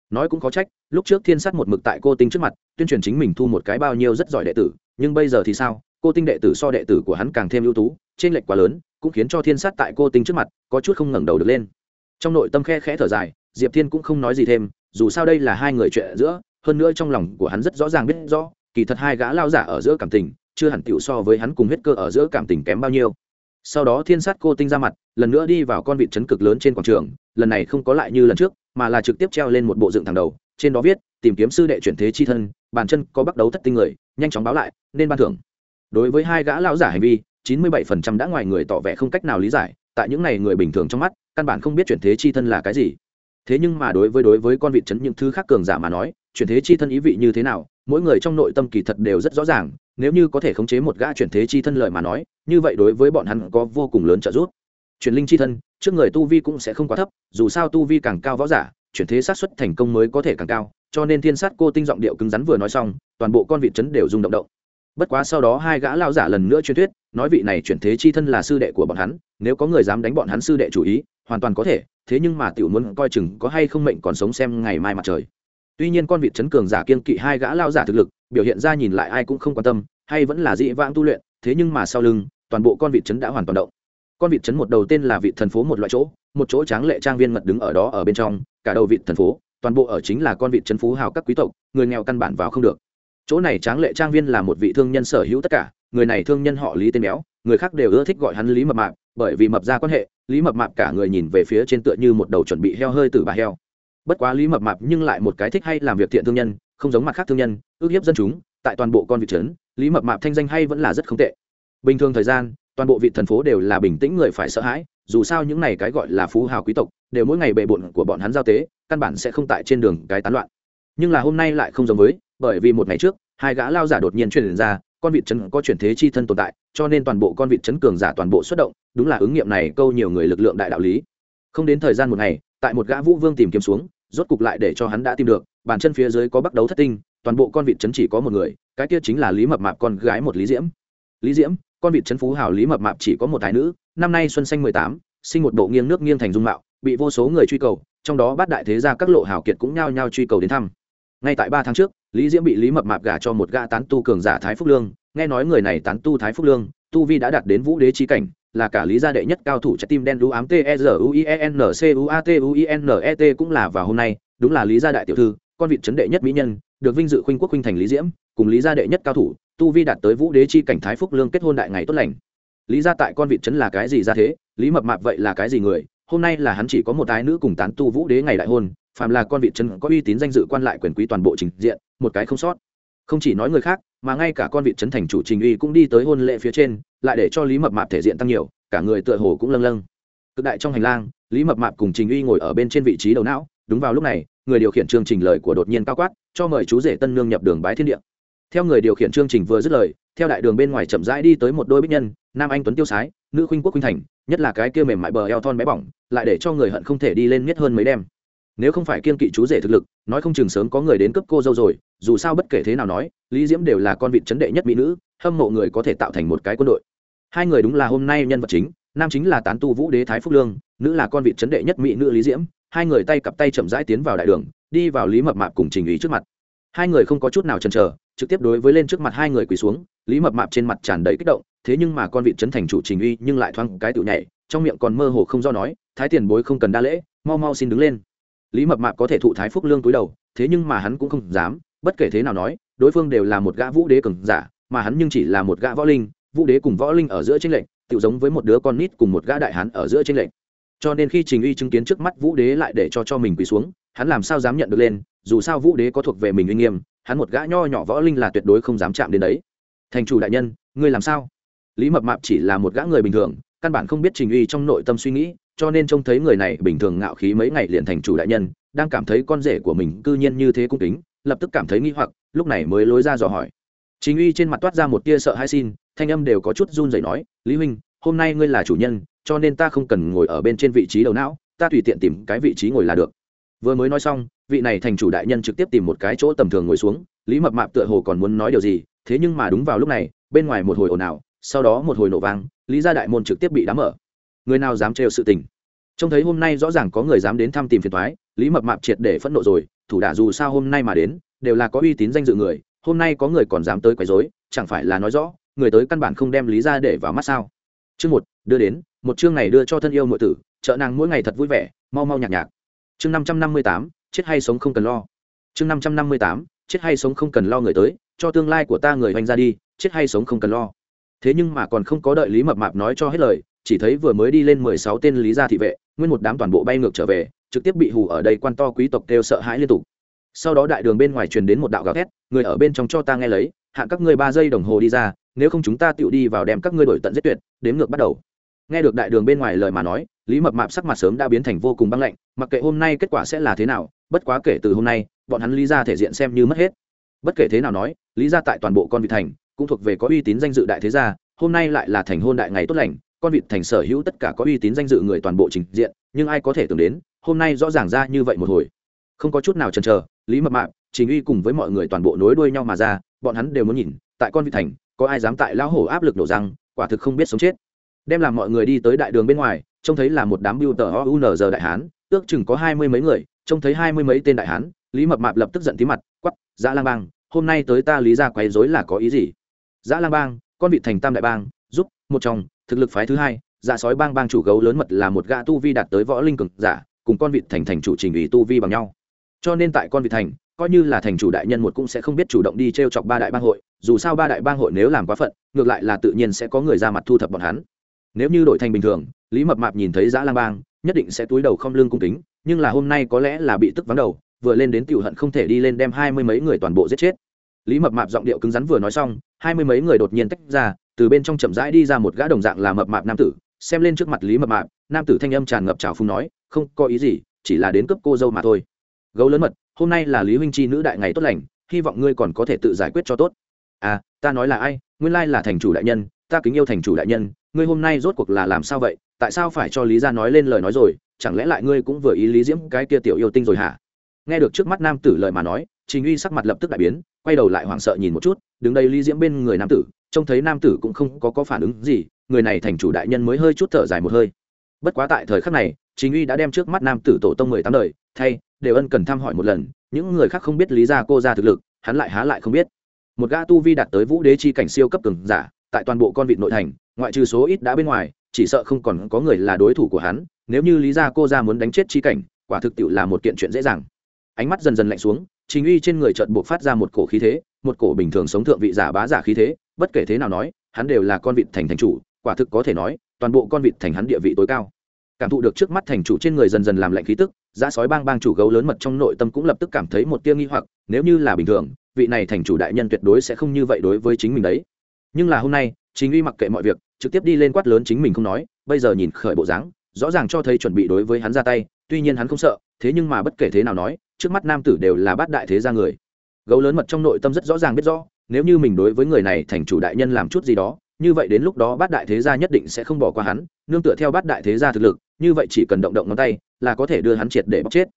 Nói cũng có trách, lúc trước thiên sát một mực tại cô tinh trước mặt, tuyên truyền chính mình thu một cái bao nhiêu rất giỏi đệ tử, nhưng bây giờ thì sao? Cô tinh đệ tử so đệ tử của hắn càng thêm ưu tú trên lệch quá lớn, cũng khiến cho thiên sát tại cô tinh trước mặt, có chút không ngẩng đầu được lên. Trong nội tâm khe khẽ thở dài diệp thiên cũng không nói gì thêm, dù sao đây là hai người chuyện giữa, hơn nữa trong lòng của hắn rất rõ ràng biết rõ, kỳ thật hai gã lao giả ở giữa cảm tình, chưa hẳn tiểu so với hắn cùng huyết cơ ở giữa cảm tình kém bao nhiêu. Sau đó thiên sát cô tinh ra mặt, lần nữa đi vào con vịt chấn cực lớn trên quảng trường, lần này không có lại như lần trước, mà là trực tiếp treo lên một bộ dựng thẳng đầu, trên đó viết, tìm kiếm sư đệ chuyển thế chi thân, bàn chân có bắt đấu thất tinh người, nhanh chóng báo lại, nên ban thưởng. Đối với hai gã lão giả hành vi, chín mươi bảy phần trăm đã ngoài người tỏ vẻ không cách nào lý giải, tại những này người bình thường trong mắt, căn bản không biết chuyển thế chi thân là cái gì thế nhưng mà đối với đối với con vịt chấn những thứ khác cường giả mà nói, chuyển thế chi thân ý vị như thế nào, mỗi người trong nội tâm kỳ thật đều rất rõ ràng, nếu như có thể khống chế một gã chuyển thế chi thân lợi mà nói, như vậy đối với bọn hắn có vô cùng lớn trợ giúp. Chuyển linh chi thân, trước người tu vi cũng sẽ không quá thấp, dù sao tu vi càng cao võ giả, chuyển thế sát xuất thành công mới có thể càng cao, cho nên thiên sát cô tinh giọng điệu cứng rắn vừa nói xong, toàn bộ con vị chấn đều rung động động. Bất quá sau đó hai gã lao giả lần nữa truyền thuyết nói vị này chuyển thế chi thân là sư đệ của bọn hắn, nếu có người dám đánh bọn hắn sư đệ chủ ý, hoàn toàn có thể, thế nhưng mà tiểu muốn coi chừng có hay không mệnh còn sống xem ngày mai mặt trời. Tuy nhiên con vịt chấn cường giả kiên kỵ hai gã lao giả thực lực, biểu hiện ra nhìn lại ai cũng không quan tâm, hay vẫn là dị vãng tu luyện, thế nhưng mà sau lưng, toàn bộ con vịt chấn đã hoàn toàn động. Con vịt chấn một đầu tên là vị thần phố một loại chỗ, một chỗ tráng lệ trang viên mật đứng ở đó ở bên trong, cả đầu vịt thần phố, toàn bộ ở chính là con vịt chấn phú hào các quý tộc, người nghèo căn bản vào không được. Chỗ này tráng lệ trang viên là một vị thương nhân sở hữu tất cả người này thương nhân họ lý tên béo, người khác đều ưa thích gọi hắn lý mập mạp, bởi vì mập ra quan hệ, lý mập mạp cả người nhìn về phía trên tựa như một đầu chuẩn bị heo hơi từ bà heo. Bất quá lý mập mạp nhưng lại một cái thích hay làm việc thiện thương nhân, không giống mặt khác thương nhân, ước hiếp dân chúng, tại toàn bộ con vịt trấn, lý mập mạp thanh danh hay vẫn là rất không tệ. Bình thường thời gian, toàn bộ vị thần phố đều là bình tĩnh người phải sợ hãi, dù sao những này cái gọi là phú hào quý tộc, đều mỗi ngày bệ bộn của bọn hắn giao tế, căn bản sẽ không tại trên đường cái tán loạn. Nhưng là hôm nay lại không giống với, bởi vì một ngày trước, hai gã lao giả đột nhiên truyền ra con vịt trấn có chuyển thế chi thân tồn tại, cho nên toàn bộ con vịt trấn cường giả toàn bộ xuất động, đúng là ứng nghiệm này câu nhiều người lực lượng đại đạo lý. Không đến thời gian một ngày, tại một gã vũ vương tìm kiếm xuống, rốt cục lại để cho hắn đã tìm được, bàn chân phía dưới có bắt đấu thất tinh, toàn bộ con vịt trấn chỉ có một người, cái kia chính là lý mập mạp con gái một lý diễm. Lý diễm, con vịt trấn phú hào lý mập mạp chỉ có một thái nữ, năm nay xuân xanh mười tám, sinh một bộ nghiêng nước nghiêng thành dung mạo, bị vô số người truy cầu, trong đó bát đại thế gia các lộ hào kiệt cũng nhao nhao truy cầu đến thăm. Ngay tại ba tháng trước lý diễm bị lý mập mạp gả cho một gã tán tu cường giả thái phúc lương. Nghe nói người này tán tu thái phúc lương, tu vi đã đạt đến vũ đế chi cảnh, là cả lý gia đệ nhất cao thủ trái tim đen đu ám t e r u i e n c u a t u i n e t cũng là vào hôm nay, đúng là lý gia đại tiểu thư, con vị trấn đệ nhất mỹ nhân, được vinh dự khuynh quốc khuynh thành lý diễm, cùng lý gia đệ nhất cao thủ, tu vi đạt tới vũ đế chi cảnh thái phúc lương kết hôn đại ngày tốt lành. Lý gia tại con vị trấn là cái gì ra thế? Lý mập mạp vậy là cái gì người? Hôm nay là hắn chỉ có một ái nữ cùng tán tu vũ đế ngày đại hôn phàm là con vị trấn có uy tín danh dự quan lại quyền quý toàn bộ trình diện, một cái không sót. Không chỉ nói người khác, mà ngay cả con vị trấn thành chủ trình uy cũng đi tới hôn lễ phía trên, lại để cho lý mập mạp thể diện tăng nhiều, cả người tựa hồ cũng lâng lâng. Cực đại trong hành lang, lý mập mạp cùng trình uy ngồi ở bên trên vị trí đầu não, đúng vào lúc này, người điều khiển chương trình lời của đột nhiên cao quát, cho mời chú rể tân nương nhập đường bái thiên địa. Theo người điều khiển chương trình vừa dứt lời, theo đại đường bên ngoài chậm rãi đi tới một đôi bích nhân, nam anh tuấn tiêu sái, nữ khuynh quốc khuynh thành, nhất là cái kia mềm mại bờ eo thon bé bỏng, lại để cho người hận không thể đi lên miết hơn mấy đêm nếu không phải kiên kỵ chú rể thực lực, nói không chừng sớm có người đến cấp cô dâu rồi, dù sao bất kể thế nào nói, lý diễm đều là con vịt chấn đệ nhất mỹ nữ, hâm mộ người có thể tạo thành một cái quân đội. Hai người đúng là hôm nay nhân vật chính, nam chính là tán tu vũ đế thái phúc lương, nữ là con vịt chấn đệ nhất mỹ nữ lý diễm. Hai người tay cặp tay chậm rãi tiến vào đại đường, đi vào lý mập mạp cùng trình ý trước mặt. Hai người không có chút nào chần chờ, trực tiếp đối với lên trước mặt hai người quỳ xuống, lý mập mạp trên mặt tràn đầy kích động, thế nhưng mà con vịt chấn thành chủ trình uy nhưng lại thoáng cái tự nhảy trong miệng còn mơ hồ không do nói, thái tiền bối không cần đa lễ, mau mau xin đứng lên lý mập mạp có thể thụ thái phúc lương túi đầu, thế nhưng mà hắn cũng không dám, bất kể thế nào nói, đối phương đều là một gã vũ đế cường giả, mà hắn nhưng chỉ là một gã võ linh, vũ đế cùng võ linh ở giữa tranh lệnh tự giống với một đứa con nít cùng một gã đại hán ở giữa tranh lệnh cho nên khi trình uy chứng kiến trước mắt vũ đế lại để cho cho mình quỳ xuống, hắn làm sao dám nhận được lên, dù sao vũ đế có thuộc về mình uy nghiêm, hắn một gã nho nhỏ võ linh là tuyệt đối không dám chạm đến đấy. Thành chủ đại nhân, ngươi làm sao? Lý mập mạp chỉ là một gã người bình thường, căn bản không biết trình uy trong nội tâm suy nghĩ cho nên trông thấy người này bình thường ngạo khí mấy ngày liền thành chủ đại nhân, đang cảm thấy con rể của mình cư nhiên như thế cung kính, lập tức cảm thấy nghi hoặc, lúc này mới lối ra dò hỏi. Chính uy trên mặt toát ra một tia sợ hãi xin, thanh âm đều có chút run rẩy nói, lý huynh, hôm nay ngươi là chủ nhân, cho nên ta không cần ngồi ở bên trên vị trí đầu não, ta tùy tiện tìm cái vị trí ngồi là được. Vừa mới nói xong, vị này thành chủ đại nhân trực tiếp tìm một cái chỗ tầm thường ngồi xuống, lý mập mạp tựa hồ còn muốn nói điều gì, thế nhưng mà đúng vào lúc này, bên ngoài một hồi ồn ào, sau đó một hồi nổ vang, lý gia đại môn trực tiếp bị đám mở người nào dám trêu sự tình. Trông thấy hôm nay rõ ràng có người dám đến thăm tìm phiền thoái lý mập mạp triệt để phẫn nộ rồi, thủ đả dù sao hôm nay mà đến, đều là có uy tín danh dự người, hôm nay có người còn dám tới quấy rối, chẳng phải là nói rõ, người tới căn bản không đem lý ra để vào mắt sao? Chương một, đưa đến, một chương này đưa cho thân yêu nội tử, trợ nàng mỗi ngày thật vui vẻ, mau mau nhạc nhạc. Chương năm trăm năm mươi tám, chết hay sống không cần lo. Chương năm trăm năm mươi tám, chết hay sống không cần lo người tới, cho tương lai của ta người hoành ra đi, chết hay sống không cần lo. Thế nhưng mà còn không có đợi lý mập mạp nói cho hết lời chỉ thấy vừa mới đi lên mười sáu tên lý gia thị vệ, nguyên một đám toàn bộ bay ngược trở về, trực tiếp bị hù ở đây quan to quý tộc kêu sợ hãi liên tục. Sau đó đại đường bên ngoài truyền đến một đạo gào thét, người ở bên trong cho ta nghe lấy, hạ các ngươi ba giây đồng hồ đi ra, nếu không chúng ta tự đi vào đem các ngươi đổi tận giết tuyệt, đếm ngược bắt đầu. Nghe được đại đường bên ngoài lời mà nói, lý mập mạp sắc mặt sớm đã biến thành vô cùng băng lạnh, mặc kệ hôm nay kết quả sẽ là thế nào, bất quá kể từ hôm nay, bọn hắn lý ra thể diện xem như mất hết. Bất kể thế nào nói, lý ra tại toàn bộ con vị thành, cũng thuộc về có uy tín danh dự đại thế gia, hôm nay lại là thành hôn đại ngày tốt lành con vịt thành sở hữu tất cả có uy tín danh dự người toàn bộ trình diện, nhưng ai có thể tưởng đến, hôm nay rõ ràng ra như vậy một hồi. Không có chút nào chần chờ, lý mập mạp, trình uy cùng với mọi người toàn bộ nối đuôi nhau mà ra, bọn hắn đều muốn nhìn, tại con vịt thành, có ai dám tại lão hổ áp lực nổ răng, quả thực không biết sống chết. Đem làm mọi người đi tới đại đường bên ngoài, trông thấy là một đám biêu tờ o u n đại hán, ước chừng có hai mươi mấy người, trông thấy hai mươi mấy tên đại hán, lý mập mạp lập tức giận tí mặt quắp dã lang bang, hôm nay tới ta lý ra quấy dối là có ý gì? Dã lang bang, con vị thành tam đại bang, giúp một trong thực lực phái thứ hai dạ sói bang bang chủ gấu lớn mật là một gã tu vi đạt tới võ linh cực giả, cùng con vịt thành thành chủ trình ủy tu vi bằng nhau. Cho nên tại con vịt thành, coi như là thành chủ đại nhân một cũng sẽ không biết chủ động đi t r e o chọc ba đại bang hội, dù sao ba đại bang hội nếu làm quá phận, ngược lại là tự nhiên sẽ có người ra mặt thu thập bọn hắn. Nếu như đổi thành bình thường, lý mập mạp nhìn thấy giã lang bang, nhất định sẽ túi đầu không lương cung kính, nhưng là hôm nay có lẽ là bị tức vắng đầu, vừa lên đến tiểu hận không thể đi lên đem hai mươi mấy người toàn bộ giết chết. Lý mập mạp giọng điệu cứng rắn vừa nói xong, hai mươi mấy người đột nhiên tách ra từ bên trong chậm rãi đi ra một gã đồng dạng là mập mạp nam tử, xem lên trước mặt lý mập mạp, nam tử thanh âm tràn ngập trào phúng nói, không có ý gì, chỉ là đến cướp cô dâu mà thôi. Gấu lớn mật, hôm nay là lý huynh chi nữ đại ngày tốt lành, hy vọng ngươi còn có thể tự giải quyết cho tốt. À ta nói là ai? Nguyên lai là thành chủ đại nhân, ta kính yêu thành chủ đại nhân, ngươi hôm nay rốt cuộc là làm sao vậy? Tại sao phải cho lý gia nói lên lời nói rồi? Chẳng lẽ lại ngươi cũng vừa ý lý diễm cái kia tiểu yêu tinh rồi hả? Nghe được trước mắt nam tử lời mà nói, trình uy sắc mặt lập tức đại biến, quay đầu lại hoảng sợ nhìn một chút, đứng đây lý diễm bên người nam tử trông thấy nam tử cũng không có, có phản ứng gì người này thành chủ đại nhân mới hơi chút thở dài một hơi. Bất quá tại thời khắc này chính uy đã đem trước mắt nam tử tổ tông mười tám đời thay đều ân cần thăm hỏi một lần những người khác không biết lý ra cô ra thực lực hắn lại há lại không biết. Một gã tu vi đạt tới vũ đế chi cảnh siêu cấp cường giả tại toàn bộ con vịt nội thành ngoại trừ số ít đã bên ngoài chỉ sợ không còn có người là đối thủ của hắn nếu như lý ra cô ra muốn đánh chết chi cảnh quả thực tiệu là một kiện chuyện dễ dàng. Ánh mắt dần dần lạnh xuống chính uy trên người trận buộc phát ra một cổ khí thế một cổ bình thường sống thượng vị giả bá giả khí thế bất kể thế nào nói, hắn đều là con vịt thành thành chủ, quả thực có thể nói, toàn bộ con vịt thành hắn địa vị tối cao. Cảm thụ được trước mắt thành chủ trên người dần dần làm lạnh khí tức giá sói bang bang chủ gấu lớn mật trong nội tâm cũng lập tức cảm thấy một tia nghi hoặc, nếu như là bình thường, vị này thành chủ đại nhân tuyệt đối sẽ không như vậy đối với chính mình đấy. Nhưng là hôm nay chính uy mặc kệ mọi việc, trực tiếp đi lên quát lớn chính mình không nói, bây giờ nhìn khởi bộ dáng, rõ ràng cho thấy chuẩn bị đối với hắn ra tay, tuy nhiên hắn không sợ, thế nhưng mà bất kể thế nào nói, trước mắt nam tử đều là bát đại thế gia người. Gấu lớn mật trong nội tâm rất rõ ràng biết rõ nếu như mình đối với người này thành chủ đại nhân làm chút gì đó, như vậy đến lúc đó bát đại thế gia nhất định sẽ không bỏ qua hắn, nương tựa theo bát đại thế gia thực lực, như vậy chỉ cần động động ngón tay là có thể đưa hắn triệt để bóc chết.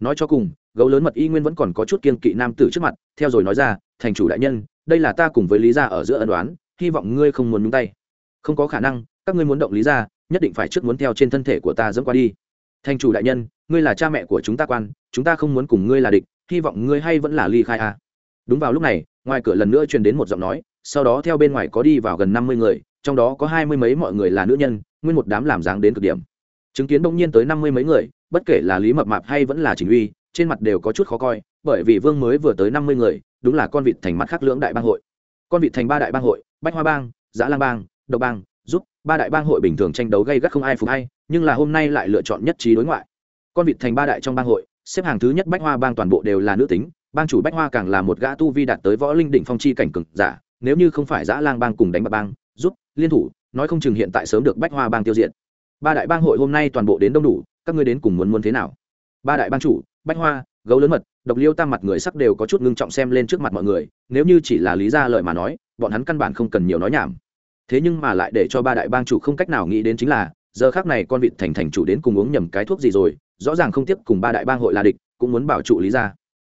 Nói cho cùng, gấu lớn mật y nguyên vẫn còn có chút kiên kỵ nam tử trước mặt, theo rồi nói ra, thành chủ đại nhân, đây là ta cùng với lý gia ở giữa ân đoán hy vọng ngươi không muốn nhúng tay. Không có khả năng, các ngươi muốn động lý gia, nhất định phải trước muốn theo trên thân thể của ta dẫn qua đi. Thành chủ đại nhân, ngươi là cha mẹ của chúng ta quan, chúng ta không muốn cùng ngươi là địch, hy vọng ngươi hay vẫn là ly khai a. Đúng vào lúc này ngoài cửa lần nữa truyền đến một giọng nói, sau đó theo bên ngoài có đi vào gần năm mươi người, trong đó có hai mươi mấy mọi người là nữ nhân, nguyên một đám làm dáng đến cực điểm. Chứng kiến đông nhiên tới năm mươi mấy người, bất kể là lý mập mạp hay vẫn là chính uy, trên mặt đều có chút khó coi, bởi vì vương mới vừa tới năm mươi người, đúng là con vịt thành mặt khác lưỡng đại bang hội. Con vịt thành ba đại bang hội, bách hoa bang, giã lang bang, độc bang, giúp, ba đại bang hội bình thường tranh đấu gây gắt không ai phục hay, nhưng là hôm nay lại lựa chọn nhất trí đối ngoại. Con vịt thành ba đại trong bang hội, xếp hàng thứ nhất bách hoa bang toàn bộ đều là nữ tính bang chủ bách hoa càng là một gã tu vi đạt tới võ linh đỉnh phong chi cảnh cực giả, nếu như không phải giã lang bang cùng đánh bạc bang, giúp, liên thủ, nói không chừng hiện tại sớm được bách hoa bang tiêu diệt. Ba đại bang hội hôm nay toàn bộ đến đông đủ, các ngươi đến cùng muốn muốn thế nào? Ba đại bang chủ, bách hoa, gấu lớn mật, độc liêu tam mặt người sắc đều có chút ngưng trọng xem lên trước mặt mọi người, nếu như chỉ là lý ra lời mà nói, bọn hắn căn bản không cần nhiều nói nhảm. Thế nhưng mà lại để cho ba đại bang chủ không cách nào nghĩ đến chính là, giờ khác này con vịt thành thành chủ đến cùng uống nhầm cái thuốc gì rồi, rõ ràng không tiếp cùng ba đại bang hội là địch, cũng muốn bảo trụ lý ra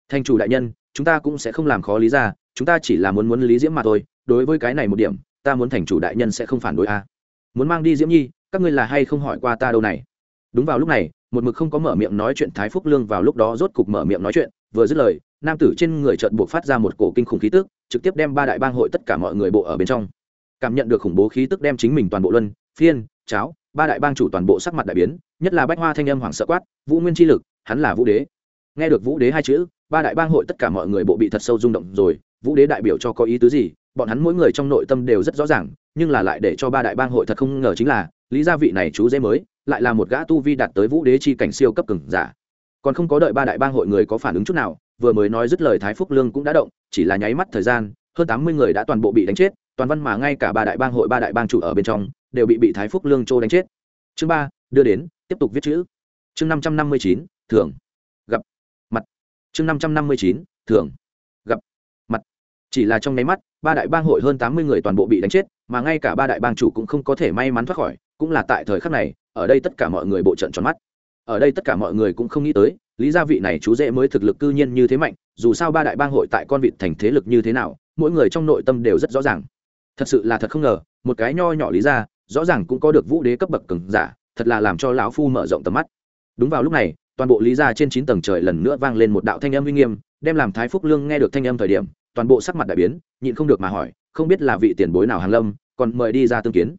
thành chủ đại nhân, chúng ta cũng sẽ không làm khó lý ra chúng ta chỉ là muốn muốn lý diễm mà thôi, đối với cái này một điểm, ta muốn thành chủ đại nhân sẽ không phản đối a. Muốn mang đi diễm nhi, các ngươi là hay không hỏi qua ta đâu này? Đúng vào lúc này, một mực không có mở miệng nói chuyện thái phúc lương vào lúc đó rốt cục mở miệng nói chuyện, vừa dứt lời, nam tử trên người trợn buộc phát ra một cổ kinh khủng khí tức, trực tiếp đem ba đại bang hội tất cả mọi người bộ ở bên trong. Cảm nhận được khủng bố khí tức đem chính mình toàn bộ luân, phiên, cháo, ba đại bang chủ toàn bộ sắc mặt đại biến, nhất là bách hoa thanh âm hoảng sợ quát, vũ nguyên chi lực, hắn là vũ đế. Nghe được vũ đế hai chữ ba đại bang hội tất cả mọi người bộ bị thật sâu rung động rồi, vũ đế đại biểu cho có ý tứ gì? Bọn hắn mỗi người trong nội tâm đều rất rõ ràng, nhưng là lại để cho ba đại bang hội thật không ngờ chính là, lý gia vị này chú dễ mới, lại là một gã tu vi đạt tới vũ đế chi cảnh siêu cấp cường giả. Còn không có đợi ba đại bang hội người có phản ứng chút nào, vừa mới nói dứt lời thái phúc lương cũng đã động, chỉ là nháy mắt thời gian, hơn tám mươi người đã toàn bộ bị đánh chết, toàn văn mà ngay cả ba đại bang hội, ba đại bang chủ ở bên trong, đều bị bị thái phúc lương trô đánh chết. Chương ba, đưa đến, tiếp tục viết chữ. Chương năm trăm năm mươi chín thường gặp chương năm trăm năm mươi chín thường gặp. Mặt. Chỉ là trong nháy mắt, ba đại bang hội hơn tám mươi người toàn bộ bị đánh chết, mà ngay cả ba đại bang chủ cũng không có thể may mắn thoát khỏi, cũng là tại thời khắc này, ở đây tất cả mọi người bộ trận tròn mắt. Ở đây tất cả mọi người cũng không nghĩ tới, lý gia vị này chú dễ mới thực lực cư nhiên như thế mạnh, dù sao ba đại bang hội tại con vịt thành thế lực như thế nào, mỗi người trong nội tâm đều rất rõ ràng. Thật sự là thật không ngờ, một cái nho nhỏ lý gia, rõ ràng cũng có được vũ đế cấp bậc cường giả, thật là làm cho lão phu mở rộng tầm mắt. Đúng vào lúc này toàn bộ lý gia trên chín tầng trời lần nữa vang lên một đạo thanh âm uy nghiêm, đem làm thái phúc lương nghe được thanh âm thời điểm, toàn bộ sắc mặt đại biến, nhịn không được mà hỏi, không biết là vị tiền bối nào hàn lâm, còn mời đi ra tương kiến.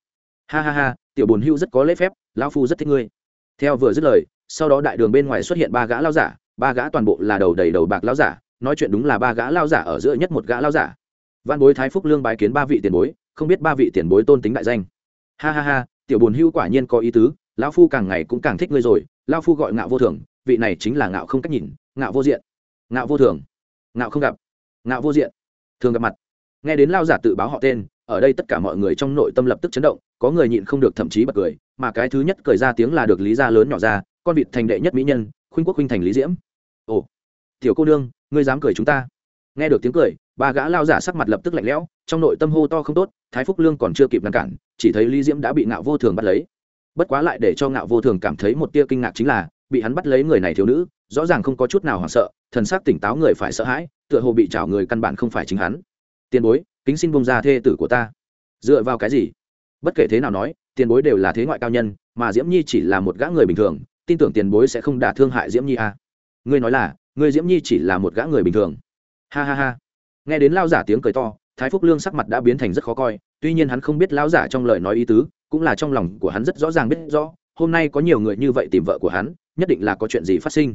Ha ha ha, tiểu bồn hưu rất có lễ phép, lão phu rất thích ngươi. Theo vừa dứt lời, sau đó đại đường bên ngoài xuất hiện ba gã lao giả, ba gã toàn bộ là đầu đầy đầu bạc lao giả, nói chuyện đúng là ba gã lao giả ở giữa nhất một gã lao giả. Văn bối thái phúc lương bái kiến ba vị tiền bối, không biết ba vị tiền bối tôn tính đại danh. Ha ha ha, tiểu bồn hưu quả nhiên có ý tứ, lão phu càng ngày cũng càng thích ngươi rồi, lão phu gọi ngạo vô thường vị này chính là ngạo không cách nhìn, ngạo vô diện. Ngạo vô thường. Ngạo không gặp. Ngạo vô diện. Thường gặp mặt. Nghe đến lao giả tự báo họ tên, ở đây tất cả mọi người trong nội tâm lập tức chấn động, có người nhịn không được thậm chí bật cười, mà cái thứ nhất cười ra tiếng là được lý gia lớn nhỏ ra, con vịt thành đệ nhất mỹ nhân, khuynh quốc khuynh thành lý diễm. Ồ, tiểu cô nương, ngươi dám cười chúng ta? Nghe được tiếng cười, ba gã lao giả sắc mặt lập tức lạnh lẽo, trong nội tâm hô to không tốt, thái phúc lương còn chưa kịp ngăn cản, chỉ thấy lý diễm đã bị ngạo vô thường bắt lấy. Bất quá lại để cho ngạo vô thường cảm thấy một tia kinh ngạc chính là bị hắn bắt lấy người này thiếu nữ, rõ ràng không có chút nào hoảng sợ, thần sắc tỉnh táo người phải sợ hãi, tựa hồ bị chảo người căn bản không phải chính hắn. Tiền bối, kính xin bông ra thê tử của ta. Dựa vào cái gì? Bất kể thế nào nói, tiền bối đều là thế ngoại cao nhân, mà diễm nhi chỉ là một gã người bình thường, tin tưởng tiền bối sẽ không đả thương hại diễm nhi à. ngươi nói là, ngươi diễm nhi chỉ là một gã người bình thường. Ha ha ha. Nghe đến lao giả tiếng cười to, thái phúc lương sắc mặt đã biến thành rất khó coi, tuy nhiên hắn không biết lao giả trong lời nói ý tứ, cũng là trong lòng của hắn rất rõ ràng biết rõ, hôm nay có nhiều người như vậy tìm vợ của hắn nhất định là có chuyện gì phát sinh.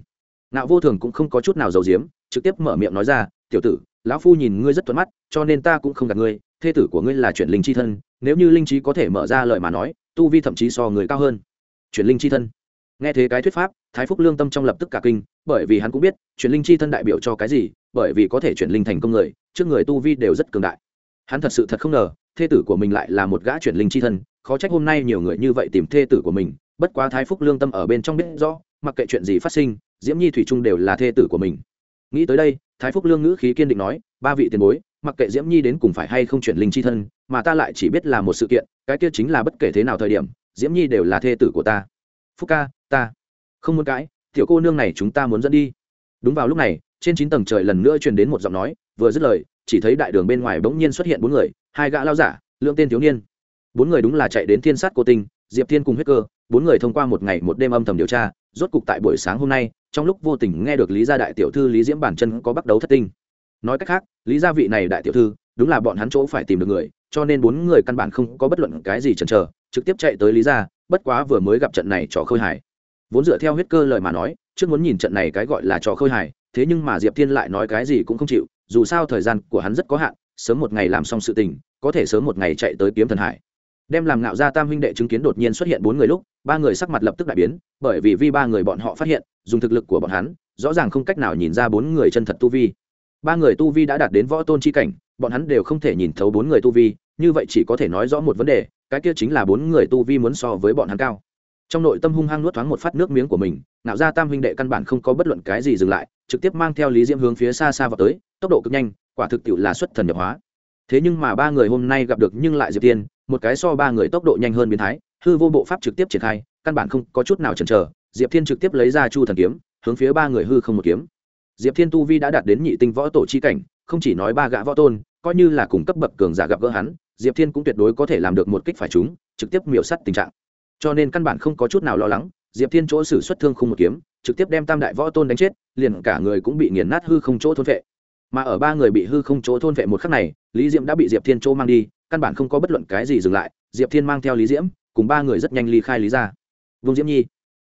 Nạo vô thường cũng không có chút nào giấu giếm, trực tiếp mở miệng nói ra, tiểu tử, lão phu nhìn ngươi rất thuận mắt, cho nên ta cũng không gạt ngươi, thê tử của ngươi là chuyển linh c h i thân, nếu như linh trí có thể mở ra lời mà nói, tu vi thậm chí so người cao hơn. Chuyển linh c h i thân. Nghe thế cái thuyết pháp, thái phúc lương tâm trong lập tức cả kinh, bởi vì hắn cũng biết, chuyển linh c h i thân đại biểu cho cái gì, bởi vì có thể chuyển linh thành công người, trước người tu vi đều rất cường đại. Hắn thật sự thật không ngờ, thê tử của mình lại là một gã chuyển linh c h i thân, khó trách hôm nay nhiều người như vậy tìm thê tử của mình bất quá thái phúc lương tâm ở bên trong biết rõ, mặc kệ chuyện gì phát sinh, diễm nhi thủy trung đều là thê tử của mình. Nghĩ tới đây, thái phúc lương ngữ khí kiên định nói, ba vị tiền bối, mặc kệ diễm nhi đến cùng phải hay không chuyển linh c h i thân, mà ta lại chỉ biết là một sự kiện, cái kia chính là bất kể thế nào thời điểm, diễm nhi đều là thê tử của ta. Phúc ca, ta không muốn cãi, tiểu cô nương này chúng ta muốn dẫn đi. Đúng vào lúc này, trên chín tầng trời lần nữa truyền đến một giọng nói, vừa dứt lời, chỉ thấy đại đường bên ngoài bỗng nhiên xuất hiện bốn người, hai gã lao giả, lượng tên thiếu niên. Bốn người đúng là chạy đến thiên sát cô tinh, diệp thiên cùng huyết cơ bốn người thông qua một ngày một đêm âm thầm điều tra, rốt cục tại buổi sáng hôm nay, trong lúc vô tình nghe được lý gia đại tiểu thư lý diễm bản chân có bắt đấu thất tinh. Nói cách khác, lý gia vị này đại tiểu thư, đúng là bọn hắn chỗ phải tìm được người, cho nên bốn người căn bản không có bất luận cái gì chần chờ, trực tiếp chạy tới lý gia, bất quá vừa mới gặp trận này trò khơi hải vốn dựa theo huyết cơ lời mà nói, trước muốn nhìn trận này cái gọi là trò khơi hải thế nhưng mà diệp thiên lại nói cái gì cũng không chịu, dù sao thời gian của hắn rất có hạn, sớm một ngày làm xong sự tình, có thể sớm một ngày chạy tới kiếm thần hải đem làm ngạo gia tam huynh đệ chứng kiến đột nhiên xuất hiện bốn người lúc, ba người sắc mặt lập tức đại biến, bởi vì vi ba người bọn họ phát hiện, dùng thực lực của bọn hắn, rõ ràng không cách nào nhìn ra bốn người chân thật tu vi. Ba người tu vi đã đạt đến võ tôn chi cảnh, bọn hắn đều không thể nhìn thấu bốn người tu vi, như vậy chỉ có thể nói rõ một vấn đề, cái kia chính là bốn người tu vi muốn so với bọn hắn cao. Trong nội tâm hung hăng nuốt thoáng một phát nước miếng của mình nạo ra tam huynh đệ căn bản không có bất luận cái gì dừng lại, trực tiếp mang theo lý diễm hướng phía xa xa vào tới, tốc độ cực nhanh, quả thực tiệu là xuất thần nhập hóa thế nhưng mà ba người hôm nay gặp được nhưng lại diệp tiên, một cái so ba người tốc độ nhanh hơn biến thái, hư vô bộ pháp trực tiếp triển khai, căn bản không có chút nào chần chờ, diệp thiên trực tiếp lấy ra chu thần kiếm, hướng phía ba người hư không một kiếm. Diệp thiên tu vi đã đạt đến nhị tinh võ tổ chi cảnh, không chỉ nói ba gã võ tôn, coi như là cùng cấp bậc cường giả gặp gỡ hắn, diệp thiên cũng tuyệt đối có thể làm được một kích phải chúng trực tiếp miểu sắt tình trạng. Cho nên căn bản không có chút nào lo lắng, diệp thiên chỗ xử xuất thương không một kiếm, trực tiếp đem tam đại võ tôn đánh chết, liền cả người cũng bị nghiền nát hư không chỗ thôn vệ mà ở ba người bị hư không chỗ thôn vệ một khắc này, lý diễm đã bị diệp thiên chỗ mang đi, căn bản không có bất luận cái gì dừng lại, diệp thiên mang theo lý diễm, cùng ba người rất nhanh ly khai lý ra vương diễm nhi,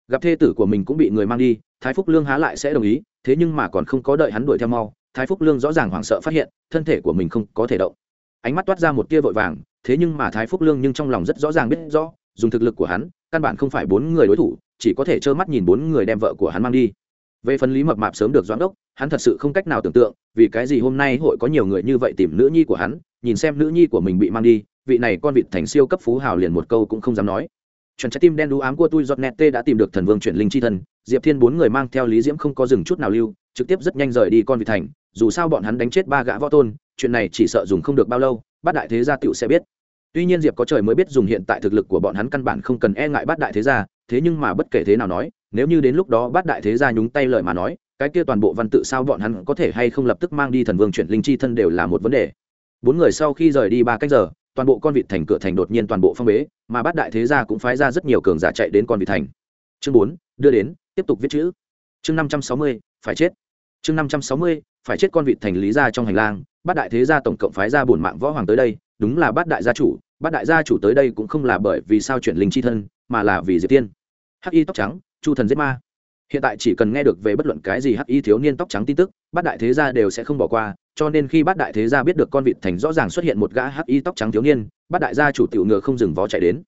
gặp thê tử của mình cũng bị người mang đi, thái phúc lương há lại sẽ đồng ý, thế nhưng mà còn không có đợi hắn đuổi theo mau, thái phúc lương rõ ràng hoảng sợ phát hiện, thân thể của mình không có thể động. Ánh mắt toát ra một tia vội vàng, thế nhưng mà thái phúc lương nhưng trong lòng rất rõ ràng biết rõ, dùng thực lực của hắn, căn bản không phải bốn người đối thủ, chỉ có thể trơ mắt nhìn bốn người đem vợ của hắn mang đi về phần lý mập mạp sớm được doãn đốc, hắn thật sự không cách nào tưởng tượng, vì cái gì hôm nay hội có nhiều người như vậy tìm nữ nhi của hắn, nhìn xem nữ nhi của mình bị mang đi, vị này con vịt thành siêu cấp phú hào liền một câu cũng không dám nói. Chuẩn trái tim đen đú ám của tôi giọt nẹt tê đã tìm được thần vương chuyển linh chi thân, diệp thiên bốn người mang theo lý diễm không có dừng chút nào lưu, trực tiếp rất nhanh rời đi con vịt thành, dù sao bọn hắn đánh chết ba gã võ tôn, chuyện này chỉ sợ dùng không được bao lâu, bát đại thế gia tựu sẽ biết. Tuy nhiên diệp có trời mới biết dùng hiện tại thực lực của bọn hắn căn bản không cần e ngại bát đại thế gia, thế nhưng mà bất kể thế nào nói nếu như đến lúc đó bát đại thế gia nhúng tay lời mà nói, cái kia toàn bộ văn tự sao bọn hắn có thể hay không lập tức mang đi thần vương chuyển linh chi thân đều là một vấn đề. Bốn người sau khi rời đi ba cách giờ, toàn bộ con vịt thành cửa thành đột nhiên toàn bộ phong bế, mà bát đại thế gia cũng phái ra rất nhiều cường giả chạy đến con vịt thành. Chương bốn, đưa đến, tiếp tục viết chữ. Chương năm trăm sáu mươi, phải chết. Chương năm trăm sáu mươi, phải chết con vịt thành lý gia trong hành lang, bát đại thế gia tổng cộng phái ra bổn mạng võ hoàng tới đây, đúng là bát đại gia chủ, bát đại gia chủ tới đây cũng không là bởi vì sao chuyển linh chi thân, mà là vì diệp tiên. Hắc y tóc trắng chu thần giết ma. Hiện tại chỉ cần nghe được về bất luận cái gì hắc y thiếu niên tóc trắng tin tức, bát đại thế gia đều sẽ không bỏ qua, cho nên khi bát đại thế gia biết được con vịt thành rõ ràng xuất hiện một gã hắc y tóc trắng thiếu niên, bát đại gia chủ tiểu ngựa không dừng vó chạy đến.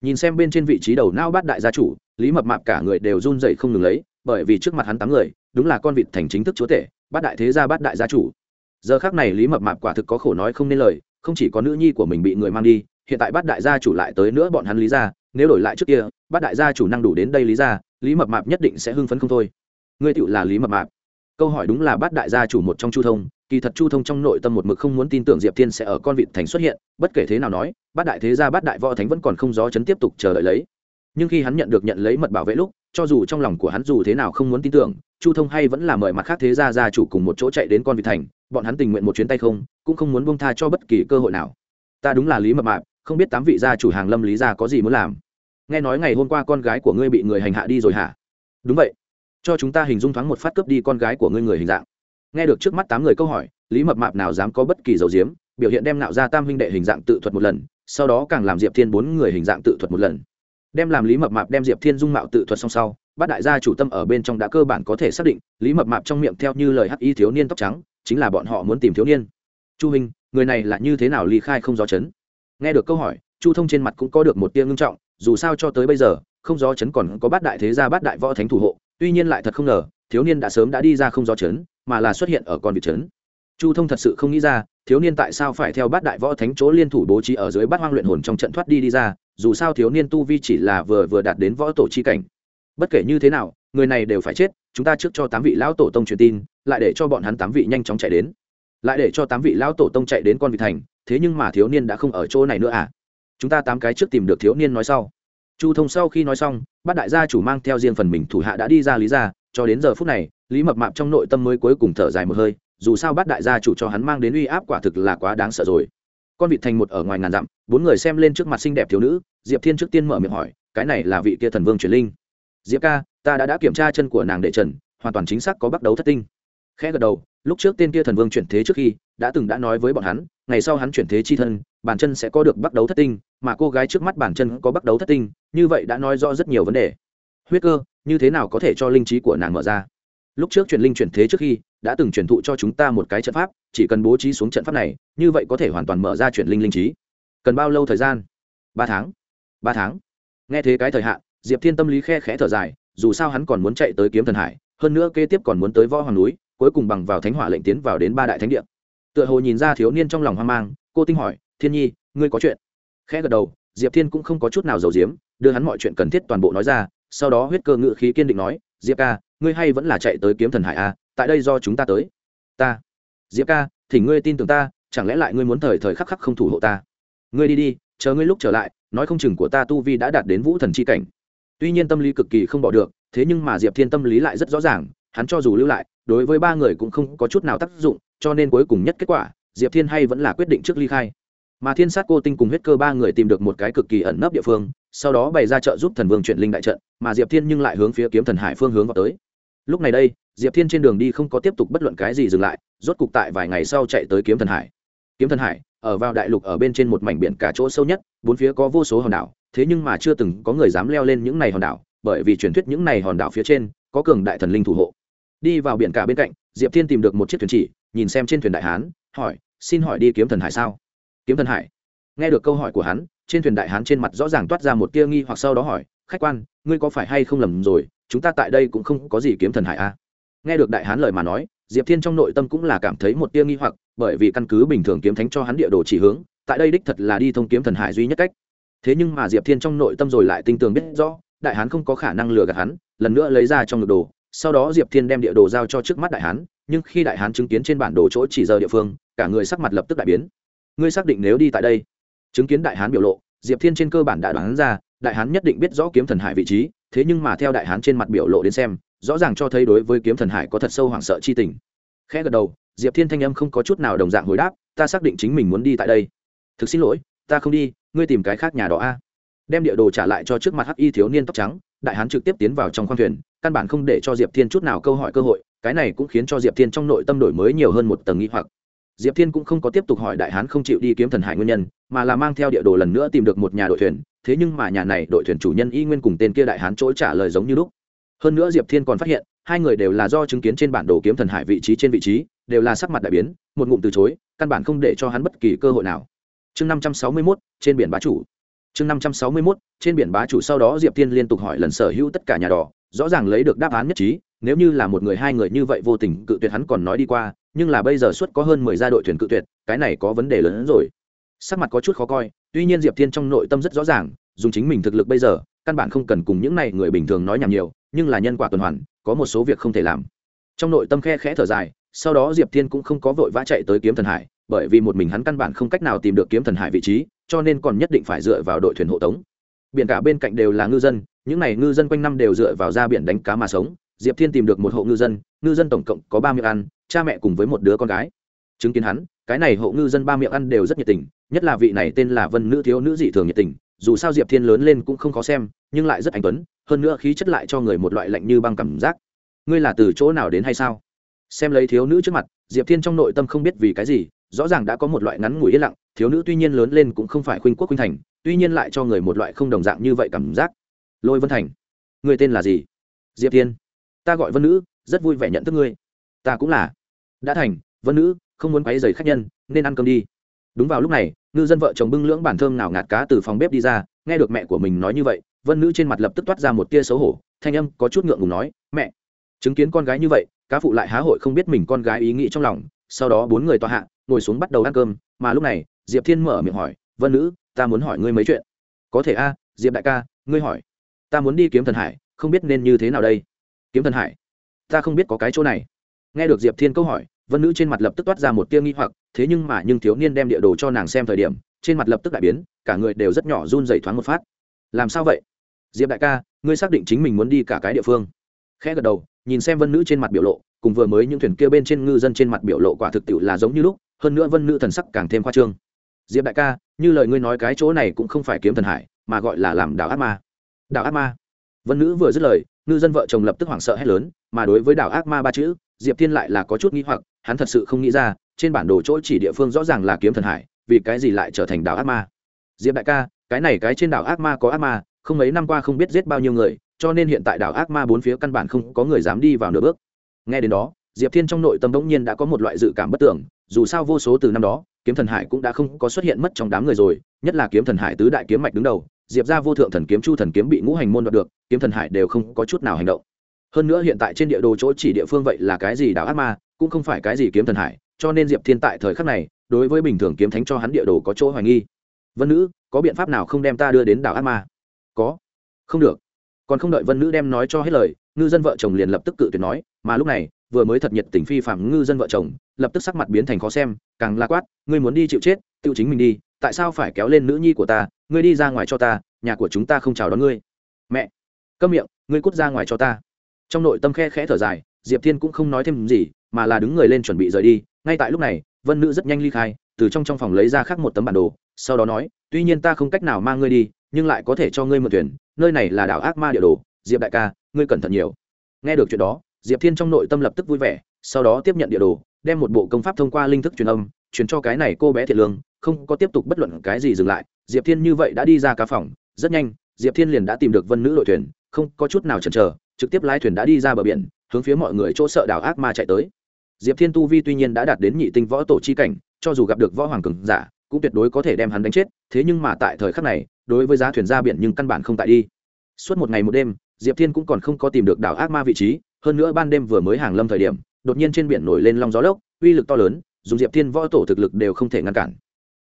Nhìn xem bên trên vị trí đầu não bát đại gia chủ, lý mập mạp cả người đều run dậy không ngừng lấy, bởi vì trước mặt hắn tám người, đúng là con vịt thành chính thức chúa tể, bát đại thế gia, bát đại gia chủ. Giờ khác này lý mập mạp quả thực có khổ nói không nên lời, không chỉ có nữ nhi của mình bị người mang đi, hiện tại bát đại gia chủ lại tới nữa bọn hắn lý ra nếu đổi lại trước kia, bát đại gia chủ năng đủ đến đây lý ra, lý mập mạp nhất định sẽ hưng phấn không thôi. Ngươi tựu là lý mập mạp. Câu hỏi đúng là bát đại gia chủ một trong chu thông, kỳ thật chu thông trong nội tâm một mực không muốn tin tưởng diệp thiên sẽ ở con vịt thành xuất hiện, bất kể thế nào nói, bát đại thế gia bát đại võ thánh vẫn còn không gió chấn tiếp tục chờ đợi lấy. Nhưng khi hắn nhận được nhận lấy mật bảo vệ lúc, cho dù trong lòng của hắn dù thế nào không muốn tin tưởng, chu thông hay vẫn là mời mặt khác thế gia gia chủ cùng một chỗ chạy đến con vịt thành, bọn hắn tình nguyện một chuyến tay không, cũng không muốn bông tha cho bất kỳ cơ hội nào. Ta đúng là lý mập mạp, không biết tám vị gia chủ hàng lâm lý gia có gì muốn làm nghe nói ngày hôm qua con gái của ngươi bị người hành hạ đi rồi hả? Đúng vậy. Cho chúng ta hình dung thoáng một phát cướp đi con gái của ngươi người hình dạng. Nghe được trước mắt tám người câu hỏi, lý mập mạp nào dám có bất kỳ dầu diếm, biểu hiện đem nạo ra tam huynh đệ hình dạng tự thuật một lần, sau đó càng làm diệp thiên bốn người hình dạng tự thuật một lần. Đem làm lý mập mạp đem diệp thiên dung mạo tự thuật song sau, bát đại gia chủ tâm ở bên trong đã cơ bản có thể xác định, lý mập mạp trong miệng theo như lời hắc y thiếu niên tóc trắng, chính là bọn họ muốn tìm thiếu niên. Chu hình người này là như thế nào ly khai không gió chấn? Nghe được câu hỏi, chu thông trên mặt cũng có được một tia ngưng trọng dù sao cho tới bây giờ, không gió chấn còn có bát đại thế gia bát đại võ thánh thủ hộ, tuy nhiên lại thật không ngờ, thiếu niên đã sớm đã đi ra không gió chấn, mà là xuất hiện ở con vịt chấn. Chu thông thật sự không nghĩ ra, thiếu niên tại sao phải theo bát đại võ thánh chỗ liên thủ bố trí ở dưới bát hoang luyện hồn trong trận thoát đi đi ra, dù sao thiếu niên tu vi chỉ là vừa vừa đạt đến võ tổ chi cảnh. Bất kể như thế nào, người này đều phải chết, chúng ta trước cho tám vị lão tổ tông truyền tin, lại để cho bọn hắn tám vị nhanh chóng chạy đến. Lại để cho tám vị lão tổ tông chạy đến con vị thành, thế nhưng mà thiếu niên đã không ở chỗ này nữa à? Chúng ta tám cái trước tìm được thiếu niên nói sau. Chu thông sau khi nói xong bát đại gia chủ mang theo riêng phần mình thủ hạ đã đi ra lý ra cho đến giờ phút này, lý mập mạp trong nội tâm mới cuối cùng thở dài một hơi, dù sao bát đại gia chủ cho hắn mang đến uy áp quả thực là quá đáng sợ rồi. Con vị thành một ở ngoài ngàn dặm, bốn người xem lên trước mặt xinh đẹp thiếu nữ, diệp thiên trước tiên mở miệng hỏi, cái này là vị kia thần vương truyền linh? Diệp ca, ta đã đã kiểm tra chân của nàng đệ trần, hoàn toàn chính xác có bắt đầu thất tinh. Khẽ gật đầu, lúc trước tên kia thần vương chuyển thế trước khi, đã từng đã nói với bọn hắn ngày sau hắn chuyển thế chi thân, bản chân sẽ có được bắt đấu thất tinh, mà cô gái trước mắt bản chân có bắt đấu thất tinh, như vậy đã nói rõ rất nhiều vấn đề. Huyết cơ, như thế nào có thể cho linh trí của nàng mở ra? Lúc trước chuyển linh chuyển thế trước khi, đã từng truyền thụ cho chúng ta một cái trận pháp, chỉ cần bố trí xuống trận pháp này, như vậy có thể hoàn toàn mở ra chuyển linh linh trí. Cần bao lâu thời gian? Ba tháng. Ba tháng. Nghe thế cái thời hạn, diệp thiên tâm lý khe khẽ thở dài, dù sao hắn còn muốn chạy tới kiếm thần hải, hơn nữa kế tiếp còn muốn tới võ hoàng núi, cuối cùng bằng vào thánh hỏa lệnh tiến vào đến ba đại thánh địa tựa hồ nhìn ra thiếu niên trong lòng hoang mang cô tinh hỏi thiên nhi ngươi có chuyện? Khẽ gật đầu diệp thiên cũng không có chút nào giàu diếm đưa hắn mọi chuyện cần thiết toàn bộ nói ra sau đó huyết cơ ngự khí kiên định nói diệp ca ngươi hay vẫn là chạy tới kiếm thần hải a à, tại đây do chúng ta tới. Ta? Diệp ca thì ngươi tin tưởng ta chẳng lẽ lại ngươi muốn thời thời khắc khắc không thủ hộ ta? Ngươi đi đi chờ ngươi lúc trở lại nói không chừng của ta tu vi đã đạt đến vũ thần c h i cảnh. Tuy nhiên tâm lý cực kỳ không bỏ được thế nhưng mà diệp thiên tâm lý lại rất rõ ràng hắn cho dù lưu lại đối với ba người cũng không có chút nào tác dụng cho nên cuối cùng nhất kết quả, diệp thiên hay vẫn là quyết định trước ly khai. Mà thiên sát cô tinh cùng huyết cơ ba người tìm được một cái cực kỳ ẩn nấp địa phương, sau đó bày ra trợ giúp thần vương chuyển linh đại trận, mà diệp thiên nhưng lại hướng phía kiếm thần hải phương hướng vào tới. Lúc này đây, diệp thiên trên đường đi không có tiếp tục bất luận cái gì dừng lại, rốt cục tại vài ngày sau chạy tới kiếm thần hải. Kiếm thần hải, ở vào đại lục ở bên trên một mảnh biển cả chỗ sâu nhất, bốn phía có vô số hòn đảo, thế nhưng mà chưa từng có người dám leo lên những này hòn đảo, bởi vì truyền thuyết những này hòn đảo phía trên, có cường đại thần linh thủ hộ. Đi vào biển cả bên cạnh, diệp thiên tìm được một chiếc thuyền chỉ nhìn xem trên thuyền đại hán, hỏi, xin hỏi đi kiếm thần hải sao? Kiếm thần hải? Nghe được câu hỏi của hắn, trên thuyền đại hán trên mặt rõ ràng toát ra một tia nghi hoặc sau đó hỏi, khách quan, ngươi có phải hay không lầm rồi, chúng ta tại đây cũng không có gì kiếm thần hải a à? nghe được đại hán lời mà nói, diệp thiên trong nội tâm cũng là cảm thấy một tia nghi hoặc, bởi vì căn cứ bình thường kiếm thánh cho hắn địa đồ chỉ hướng, tại đây đích thật là đi thông kiếm thần hải duy nhất cách. Thế nhưng mà diệp thiên trong nội tâm rồi lại tinh tường biết rõ, đại hán không có khả năng lừa gạt hắn, lần nữa lấy ra trong ngực đồ, sau đó diệp thiên đem địa đồ giao cho trước mắt đại hán nhưng khi đại hán chứng kiến trên bản đồ chỗ chỉ giờ địa phương, cả người sắc mặt lập tức đại biến. Ngươi xác định nếu đi tại đây, chứng kiến đại hán biểu lộ, diệp thiên trên cơ bản đã đoán ra, đại hán nhất định biết rõ kiếm thần hải vị trí, thế nhưng mà theo đại hán trên mặt biểu lộ đến xem, rõ ràng cho thấy đối với kiếm thần hải có thật sâu hoảng sợ chi tình. Khẽ gật đầu, diệp thiên thanh âm không có chút nào đồng dạng hồi đáp, ta xác định chính mình muốn đi tại đây. Thực xin lỗi, ta không đi, ngươi tìm cái khác nhà đó a. Đem địa đồ trả lại cho trước mặt hắc y thiếu niên tóc trắng, đại hán trực tiếp tiến vào trong khoang thuyền, căn bản không để cho diệp thiên chút nào câu hỏi cơ hội cái này cũng khiến cho diệp thiên trong nội tâm đổi mới nhiều hơn một tầng nghĩ hoặc. Diệp thiên cũng không có tiếp tục hỏi đại hán không chịu đi kiếm thần hải nguyên nhân, mà là mang theo địa đồ lần nữa tìm được một nhà đội thuyền, thế nhưng mà nhà này đội thuyền chủ nhân y nguyên cùng tên kia đại hán chỗ trả lời giống như lúc. Hơn nữa diệp thiên còn phát hiện, hai người đều là do chứng kiến trên bản đồ kiếm thần hải vị trí trên vị trí, đều là sắc mặt đại biến, một ngụm từ chối, căn bản không để cho hắn bất kỳ cơ hội nào. Chương năm trăm sáu mươi mốt, trên biển bá chủ. Chương năm trăm sáu mươi mốt, trên biển bá chủ. Sau đó diệp thiên liên tục hỏi lần sở hữu tất cả nhà đỏ rõ ràng lấy được đáp án nhất trí, nếu như là một người hai người như vậy vô tình cự tuyệt hắn còn nói đi qua, nhưng là bây giờ suất có hơn mười gia đội thuyền cự tuyệt, cái này có vấn đề lớn hơn rồi. Sắc mặt có chút khó coi, tuy nhiên diệp thiên trong nội tâm rất rõ ràng, dùng chính mình thực lực bây giờ, căn bản không cần cùng những này người bình thường nói nhảm nhiều, nhưng là nhân quả tuần hoàn, có một số việc không thể làm. Trong nội tâm khe khẽ thở dài, sau đó diệp thiên cũng không có vội vã chạy tới kiếm thần hải, bởi vì một mình hắn căn bản không cách nào tìm được kiếm thần hải vị trí, cho nên còn nhất định phải dựa vào đội thuyền hộ tống biển cả bên cạnh đều là ngư dân, những n à y ngư dân quanh năm đều dựa vào ra biển đánh cá mà sống. Diệp thiên tìm được một hộ ngư dân ngư dân tổng cộng có ba miệng ăn, cha mẹ cùng với một đứa con gái. Chứng kiến hắn, cái này hộ ngư dân ba miệng ăn đều rất nhiệt tình, nhất là vị này tên là vân nữ thiếu nữ dị thường nhiệt tình, dù sao diệp thiên lớn lên cũng không khó xem, nhưng lại rất anh tuấn, hơn nữa khí chất lại cho người một loại lạnh như băng cảm giác. Ngươi là từ chỗ nào đến hay sao? Xem lấy thiếu nữ trước mặt, diệp thiên trong nội tâm không biết vì cái gì rõ ràng đã có một loại ngắn ngủi yên lặng, thiếu nữ tuy nhiên lớn lên cũng không phải khuynh quốc khuynh thành, tuy nhiên lại cho người một loại không đồng dạng như vậy cảm giác. Lôi vân thành, người tên là gì? Diệp thiên. Ta gọi vân nữ, rất vui vẻ nhận thức ngươi. Ta cũng là. Đã thành, vân nữ, không muốn quấy giày khách nhân, nên ăn cơm đi. Đúng vào lúc này, ngư dân vợ chồng bưng lưỡng bản thơm nào ngạt cá từ phòng bếp đi ra, nghe được mẹ của mình nói như vậy, vân nữ trên mặt lập tức toát ra một tia xấu hổ, thanh âm có chút ngượng ngùng nói, mẹ, chứng kiến con gái như vậy, cá phụ lại há hội không biết mình con gái ý nghĩ trong lòng, sau đó bốn người tòa hạ ngồi xuống bắt đầu ăn cơm, mà lúc này, diệp thiên mở miệng hỏi, vân nữ, ta muốn hỏi ngươi mấy chuyện. Có thể a, diệp đại ca, ngươi hỏi. Ta muốn đi kiếm thần hải, không biết nên như thế nào đây? Kiếm thần hải? Ta không biết có cái chỗ này. Nghe được diệp thiên câu hỏi, vân nữ trên mặt lập tức toát ra một tia nghi hoặc, thế nhưng mà nhưng thiếu niên đem địa đồ cho nàng xem thời điểm, trên mặt lập tức đại biến, cả người đều rất nhỏ run dày thoáng một phát. Làm sao vậy? Diệp đại ca, ngươi xác định chính mình muốn đi cả cái địa phương. Khẽ gật đầu nhìn xem vân nữ trên mặt biểu lộ, cùng vừa mới những thuyền kia bên trên ngư dân trên mặt biểu lộ quả thực tiệu là giống như lúc, hơn nữa vân nữ thần sắc càng thêm khoa trương. Diệp đại ca, như lời ngươi nói cái chỗ này cũng không phải kiếm thần hải, mà gọi là làm đảo ác ma. Đảo ác ma. Vân nữ vừa dứt lời, ngư dân vợ chồng lập tức hoảng sợ hét lớn, mà đối với đảo ác ma ba chữ, diệp thiên lại là có chút nghĩ hoặc, hắn thật sự không nghĩ ra, trên bản đồ chỗ chỉ địa phương rõ ràng là kiếm thần hải, vì cái gì lại trở thành đảo ác ma. Diệp đại ca, cái này cái trên đảo ác ma có ác ma, không mấy năm qua không biết giết bao nhiêu người cho nên hiện tại đảo ác ma bốn phía căn bản không có người dám đi vào nửa bước. Nghe đến đó, diệp thiên trong nội tâm bỗng nhiên đã có một loại dự cảm bất tưởng, dù sao vô số từ năm đó, kiếm thần hải cũng đã không có xuất hiện mất trong đám người rồi, nhất là kiếm thần hải tứ đại kiếm mạch đứng đầu, diệp ra vô thượng thần kiếm chu thần kiếm bị ngũ hành môn đoạt được, kiếm thần hải đều không có chút nào hành động. Hơn nữa hiện tại trên địa đồ chỗ chỉ địa phương vậy là cái gì đảo ác ma, cũng không phải cái gì kiếm thần hải, cho nên diệp thiên tại thời khắc này, đối với bình thường kiếm thánh cho hắn địa đồ có chỗ hoài nghi. Vân nữ, có biện pháp nào không đem ta đưa đến đảo ác ma? Có. Không được còn không đợi vân nữ đem nói cho hết lời, ngư dân vợ chồng liền lập tức cự tuyệt nói, mà lúc này, vừa mới thật nhiệt tình phi phạm ngư dân vợ chồng, lập tức sắc mặt biến thành khó xem, càng la quát, ngươi muốn đi chịu chết, tự chính mình đi, tại sao phải kéo lên nữ nhi của ta, ngươi đi ra ngoài cho ta, nhà của chúng ta không chào đón ngươi. Mẹ, câm miệng, ngươi cút ra ngoài cho ta. Trong nội tâm khe khẽ thở dài, diệp thiên cũng không nói thêm gì, mà là đứng người lên chuẩn bị rời đi. Ngay tại lúc này, vân nữ rất nhanh ly khai, từ trong trong phòng lấy ra khác một tấm bản đồ, sau đó nói, tuy nhiên ta không cách nào mang ngươi đi, nhưng lại có thể cho ngươi một thuyền nơi này là đảo ác ma địa đồ, diệp đại ca, ngươi cẩn thận nhiều. Nghe được chuyện đó, diệp thiên trong nội tâm lập tức vui vẻ, sau đó tiếp nhận địa đồ, đem một bộ công pháp thông qua linh thức truyền âm, truyền cho cái này cô bé thiệt lương, không có tiếp tục bất luận cái gì dừng lại. Diệp thiên như vậy đã đi ra cá phòng, rất nhanh, diệp thiên liền đã tìm được vân nữ đội thuyền, không có chút nào chần chờ, trực tiếp lái thuyền đã đi ra bờ biển, hướng phía mọi người chỗ sợ đảo ác ma chạy tới. Diệp thiên tu vi tuy nhiên đã đạt đến nhị tinh võ tổ chi cảnh, cho dù gặp được võ hoàng cường giả cũng tuyệt đối có thể đem hắn đánh chết, thế nhưng mà tại thời khắc này, đối với giá thuyền ra biển nhưng căn bản không tại đi. Suốt một ngày một đêm, diệp thiên cũng còn không có tìm được đảo ác ma vị trí, hơn nữa ban đêm vừa mới hàng lâm thời điểm, đột nhiên trên biển nổi lên long gió lốc, uy lực to lớn, dùng diệp thiên võ tổ thực lực đều không thể ngăn cản.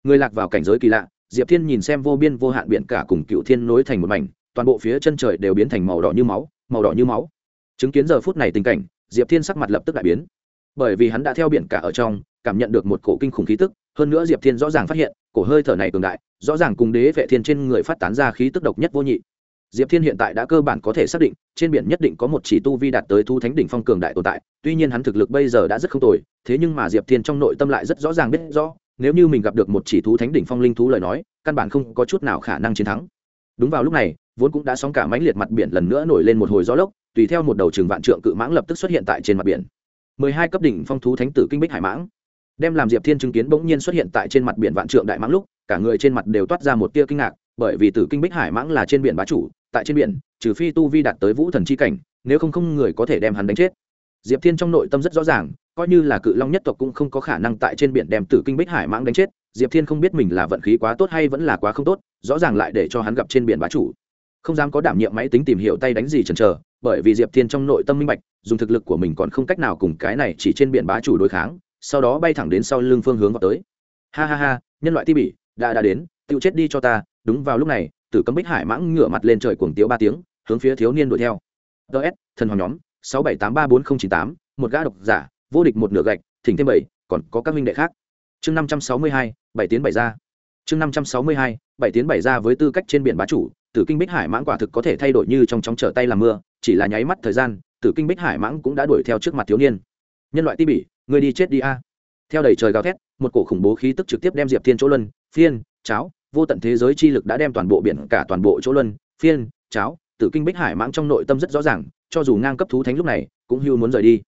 Người lạc vào cảnh giới kỳ lạ, diệp thiên nhìn xem vô biên vô hạn biển cả cùng cựu thiên nối thành một mảnh, toàn bộ phía chân trời đều biến thành màu đỏ như máu, màu đỏ như máu. Chứng kiến giờ phút này tình cảnh, diệp thiên sắc mặt lập tức đại biến. Bởi vì hắn đã theo biển cả ở trong, cảm nhận được một cổ kinh khủng khí tức hơn nữa diệp thiên rõ ràng phát hiện, cổ hơi thở này cường đại, rõ ràng cùng đế vệ thiên trên người phát tán ra khí tức độc nhất vô nhị. Diệp thiên hiện tại đã cơ bản có thể xác định, trên biển nhất định có một chỉ tu vi đạt tới thu thánh đỉnh phong cường đại tồn tại, tuy nhiên hắn thực lực bây giờ đã rất không tồi, thế nhưng mà diệp thiên trong nội tâm lại rất rõ ràng biết rõ, nếu như mình gặp được một chỉ thú thánh đỉnh phong linh thú lời nói, căn bản không có chút nào khả năng chiến thắng. Đúng vào lúc này, vốn cũng đã sóng cả mãnh liệt mặt biển lần nữa nổi lên một hồi gió lốc, tùy theo một đầu trường vạn trượng cự mãng lập tức xuất hiện tại trên mặt biển. Mười hai cấp đỉnh phong thú thánh tử kinh bích hải mãng đem làm diệp thiên chứng kiến bỗng nhiên xuất hiện tại trên mặt biển vạn trượng đại mãng lúc, cả người trên mặt đều toát ra một tia kinh ngạc, bởi vì tử kinh bích hải mãng là trên biển bá chủ, tại trên biển, trừ phi tu vi đạt tới vũ thần chi cảnh, nếu không không người có thể đem hắn đánh chết. Diệp thiên trong nội tâm rất rõ ràng, coi như là cự long nhất tộc cũng không có khả năng tại trên biển đem tử kinh bích hải mãng đánh chết, diệp thiên không biết mình là vận khí quá tốt hay vẫn là quá không tốt, rõ ràng lại để cho hắn gặp trên biển bá chủ. Không dám có đảm nhiệm máy tính tìm hiểu tay đánh gì chần chờ, bởi vì diệp thiên trong nội tâm minh bạch, dùng thực lực của mình còn không cách nào cùng cái này chỉ trên biển bá chủ đối kháng sau đó bay thẳng đến sau lưng phương hướng vào tới. Ha ha ha, nhân loại ti bỉ, đã đã đến tự chết đi cho ta. Đúng vào lúc này, tử cấm bích hải mãng ngửa mặt lên trời cuồng tiếu ba tiếng, hướng phía thiếu niên đuổi theo. Ts thần hoàng nhóm, sáu bảy tám ba bốn không chín tám, một gã độc giả, vô địch một nửa gạch, thỉnh thêm bảy, còn có các minh đệ khác. Chương năm trăm sáu mươi hai, bảy tiến bảy ra. Chương năm trăm sáu mươi hai, bảy tiến bảy ra với tư cách trên biển bá chủ, tử kinh bích hải mãng quả thực có thể thay đổi như trong chóng trở tay làm mưa, chỉ là nháy mắt thời gian, tử kinh bích hải mãng cũng đã đuổi theo trước mặt thiếu niên. Nhân loại ti bỉ người đi chết đi a. Theo đầy trời gào thét, một cổ khủng bố khí tức trực tiếp đem diệp thiên chỗ luân, phiên, cháo, vô tận thế giới chi lực đã đem toàn bộ biển, cả toàn bộ chỗ luân, phiên, cháo, tử kinh bích hải mãng trong nội tâm rất rõ ràng, cho dù ngang cấp thú thánh lúc này, cũng hưu muốn rời đi.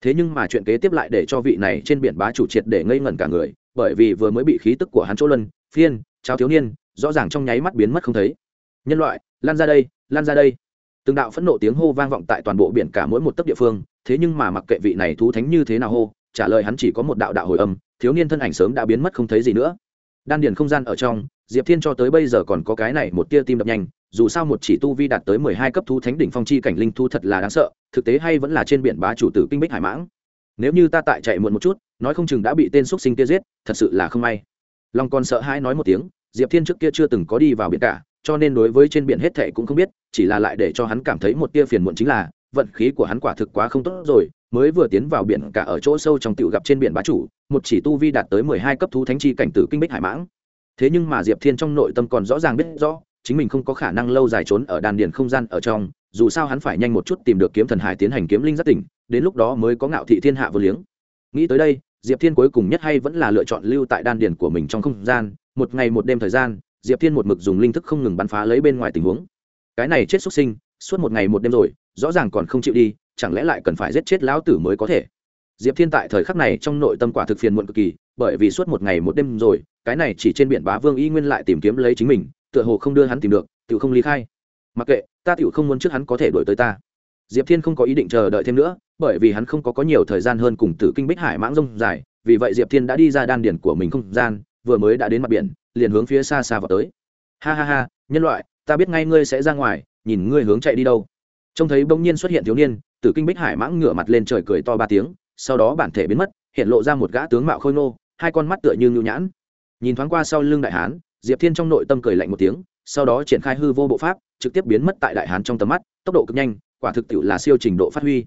Thế nhưng mà chuyện kế tiếp lại để cho vị này trên biển bá chủ triệt để ngây ngẩn cả người, bởi vì vừa mới bị khí tức của hắn chỗ luân, phiên, cháo thiếu niên, rõ ràng trong nháy mắt biến mất không thấy. Nhân loại, lan ra đây, lan ra đây. Từng đạo phẫn nộ tiếng hô vang vọng tại toàn bộ biển cả mỗi một tấc địa phương, thế nhưng mà mặc kệ vị này thú thánh như thế nào hô trả lời hắn chỉ có một đạo đạo hồi âm, thiếu niên thân ảnh sớm đã biến mất không thấy gì nữa. Đan điền không gian ở trong, diệp thiên cho tới bây giờ còn có cái này một tia tim đập nhanh, dù sao một chỉ tu vi đạt tới mười hai cấp thu thánh đỉnh phong chi cảnh linh thu thật là đáng sợ, thực tế hay vẫn là trên biển bá chủ tử kinh bích hải mãng. Nếu như ta tại chạy muộn một chút, nói không chừng đã bị tên x sinh kia giết, thật sự là không may. Long còn sợ hãi nói một tiếng, diệp thiên trước kia chưa từng có đi vào biển cả, cho nên đối với trên biển hết thệ cũng không biết, chỉ là lại để cho hắn cảm thấy một tia phiền muộn chính là, vận khí của hắn quả thực quá không tốt rồi mới vừa tiến vào biển cả ở chỗ sâu trong tiểu gặp trên biển bá chủ, một chỉ tu vi đạt tới mười hai cấp thú thánh chi cảnh tử kinh bích hải mãng. Thế nhưng mà diệp thiên trong nội tâm còn rõ ràng biết rõ, chính mình không có khả năng lâu dài trốn ở đàn điền không gian ở trong, dù sao hắn phải nhanh một chút tìm được kiếm thần hải tiến hành kiếm linh giác tỉnh, đến lúc đó mới có ngạo thị thiên hạ vô liếng. Nghĩ tới đây, diệp thiên cuối cùng nhất hay vẫn là lựa chọn lưu tại đan điền của mình trong không gian, một ngày một đêm thời gian, diệp thiên một mực dùng linh thức không ngừng bắn phá lấy bên ngoài tình huống. Cái này chết xuất sinh, suốt một ngày một đêm rồi, rõ ràng còn không chịu đi chẳng lẽ lại cần phải giết chết lão tử mới có thể? Diệp thiên tại thời khắc này trong nội tâm quả thực phiền muộn cực kỳ, bởi vì suốt một ngày một đêm rồi, cái này chỉ trên biển bá vương y nguyên lại tìm kiếm lấy chính mình, tựa hồ không đưa hắn tìm được tự không ly khai. Mặc kệ, ta tự không muốn trước hắn có thể đuổi tới ta. Diệp thiên không có ý định chờ đợi thêm nữa, bởi vì hắn không có có nhiều thời gian hơn cùng tử kinh bích hải mãng rông dài, vì vậy diệp thiên đã đi ra đan điển của mình không gian, vừa mới đã đến mặt biển, liền hướng phía xa xa vào tới. Ha ha ha, nhân loại, ta biết ngay ngươi sẽ ra ngoài, nhìn ngươi hướng chạy đi đâu. Trông thấy bỗng nhiên xuất hiện thiếu niên tử kinh bích hải mãng ngửa mặt lên trời cười to ba tiếng, sau đó bản thể biến mất, hiện lộ ra một gã tướng mạo khôi nô hai con mắt tựa như nhu nhãn. Nhìn thoáng qua sau lưng đại hán, diệp thiên trong nội tâm cười lạnh một tiếng, sau đó triển khai hư vô bộ pháp, trực tiếp biến mất tại đại hán trong tầm mắt, tốc độ cực nhanh, quả thực tiệu là siêu trình độ phát huy.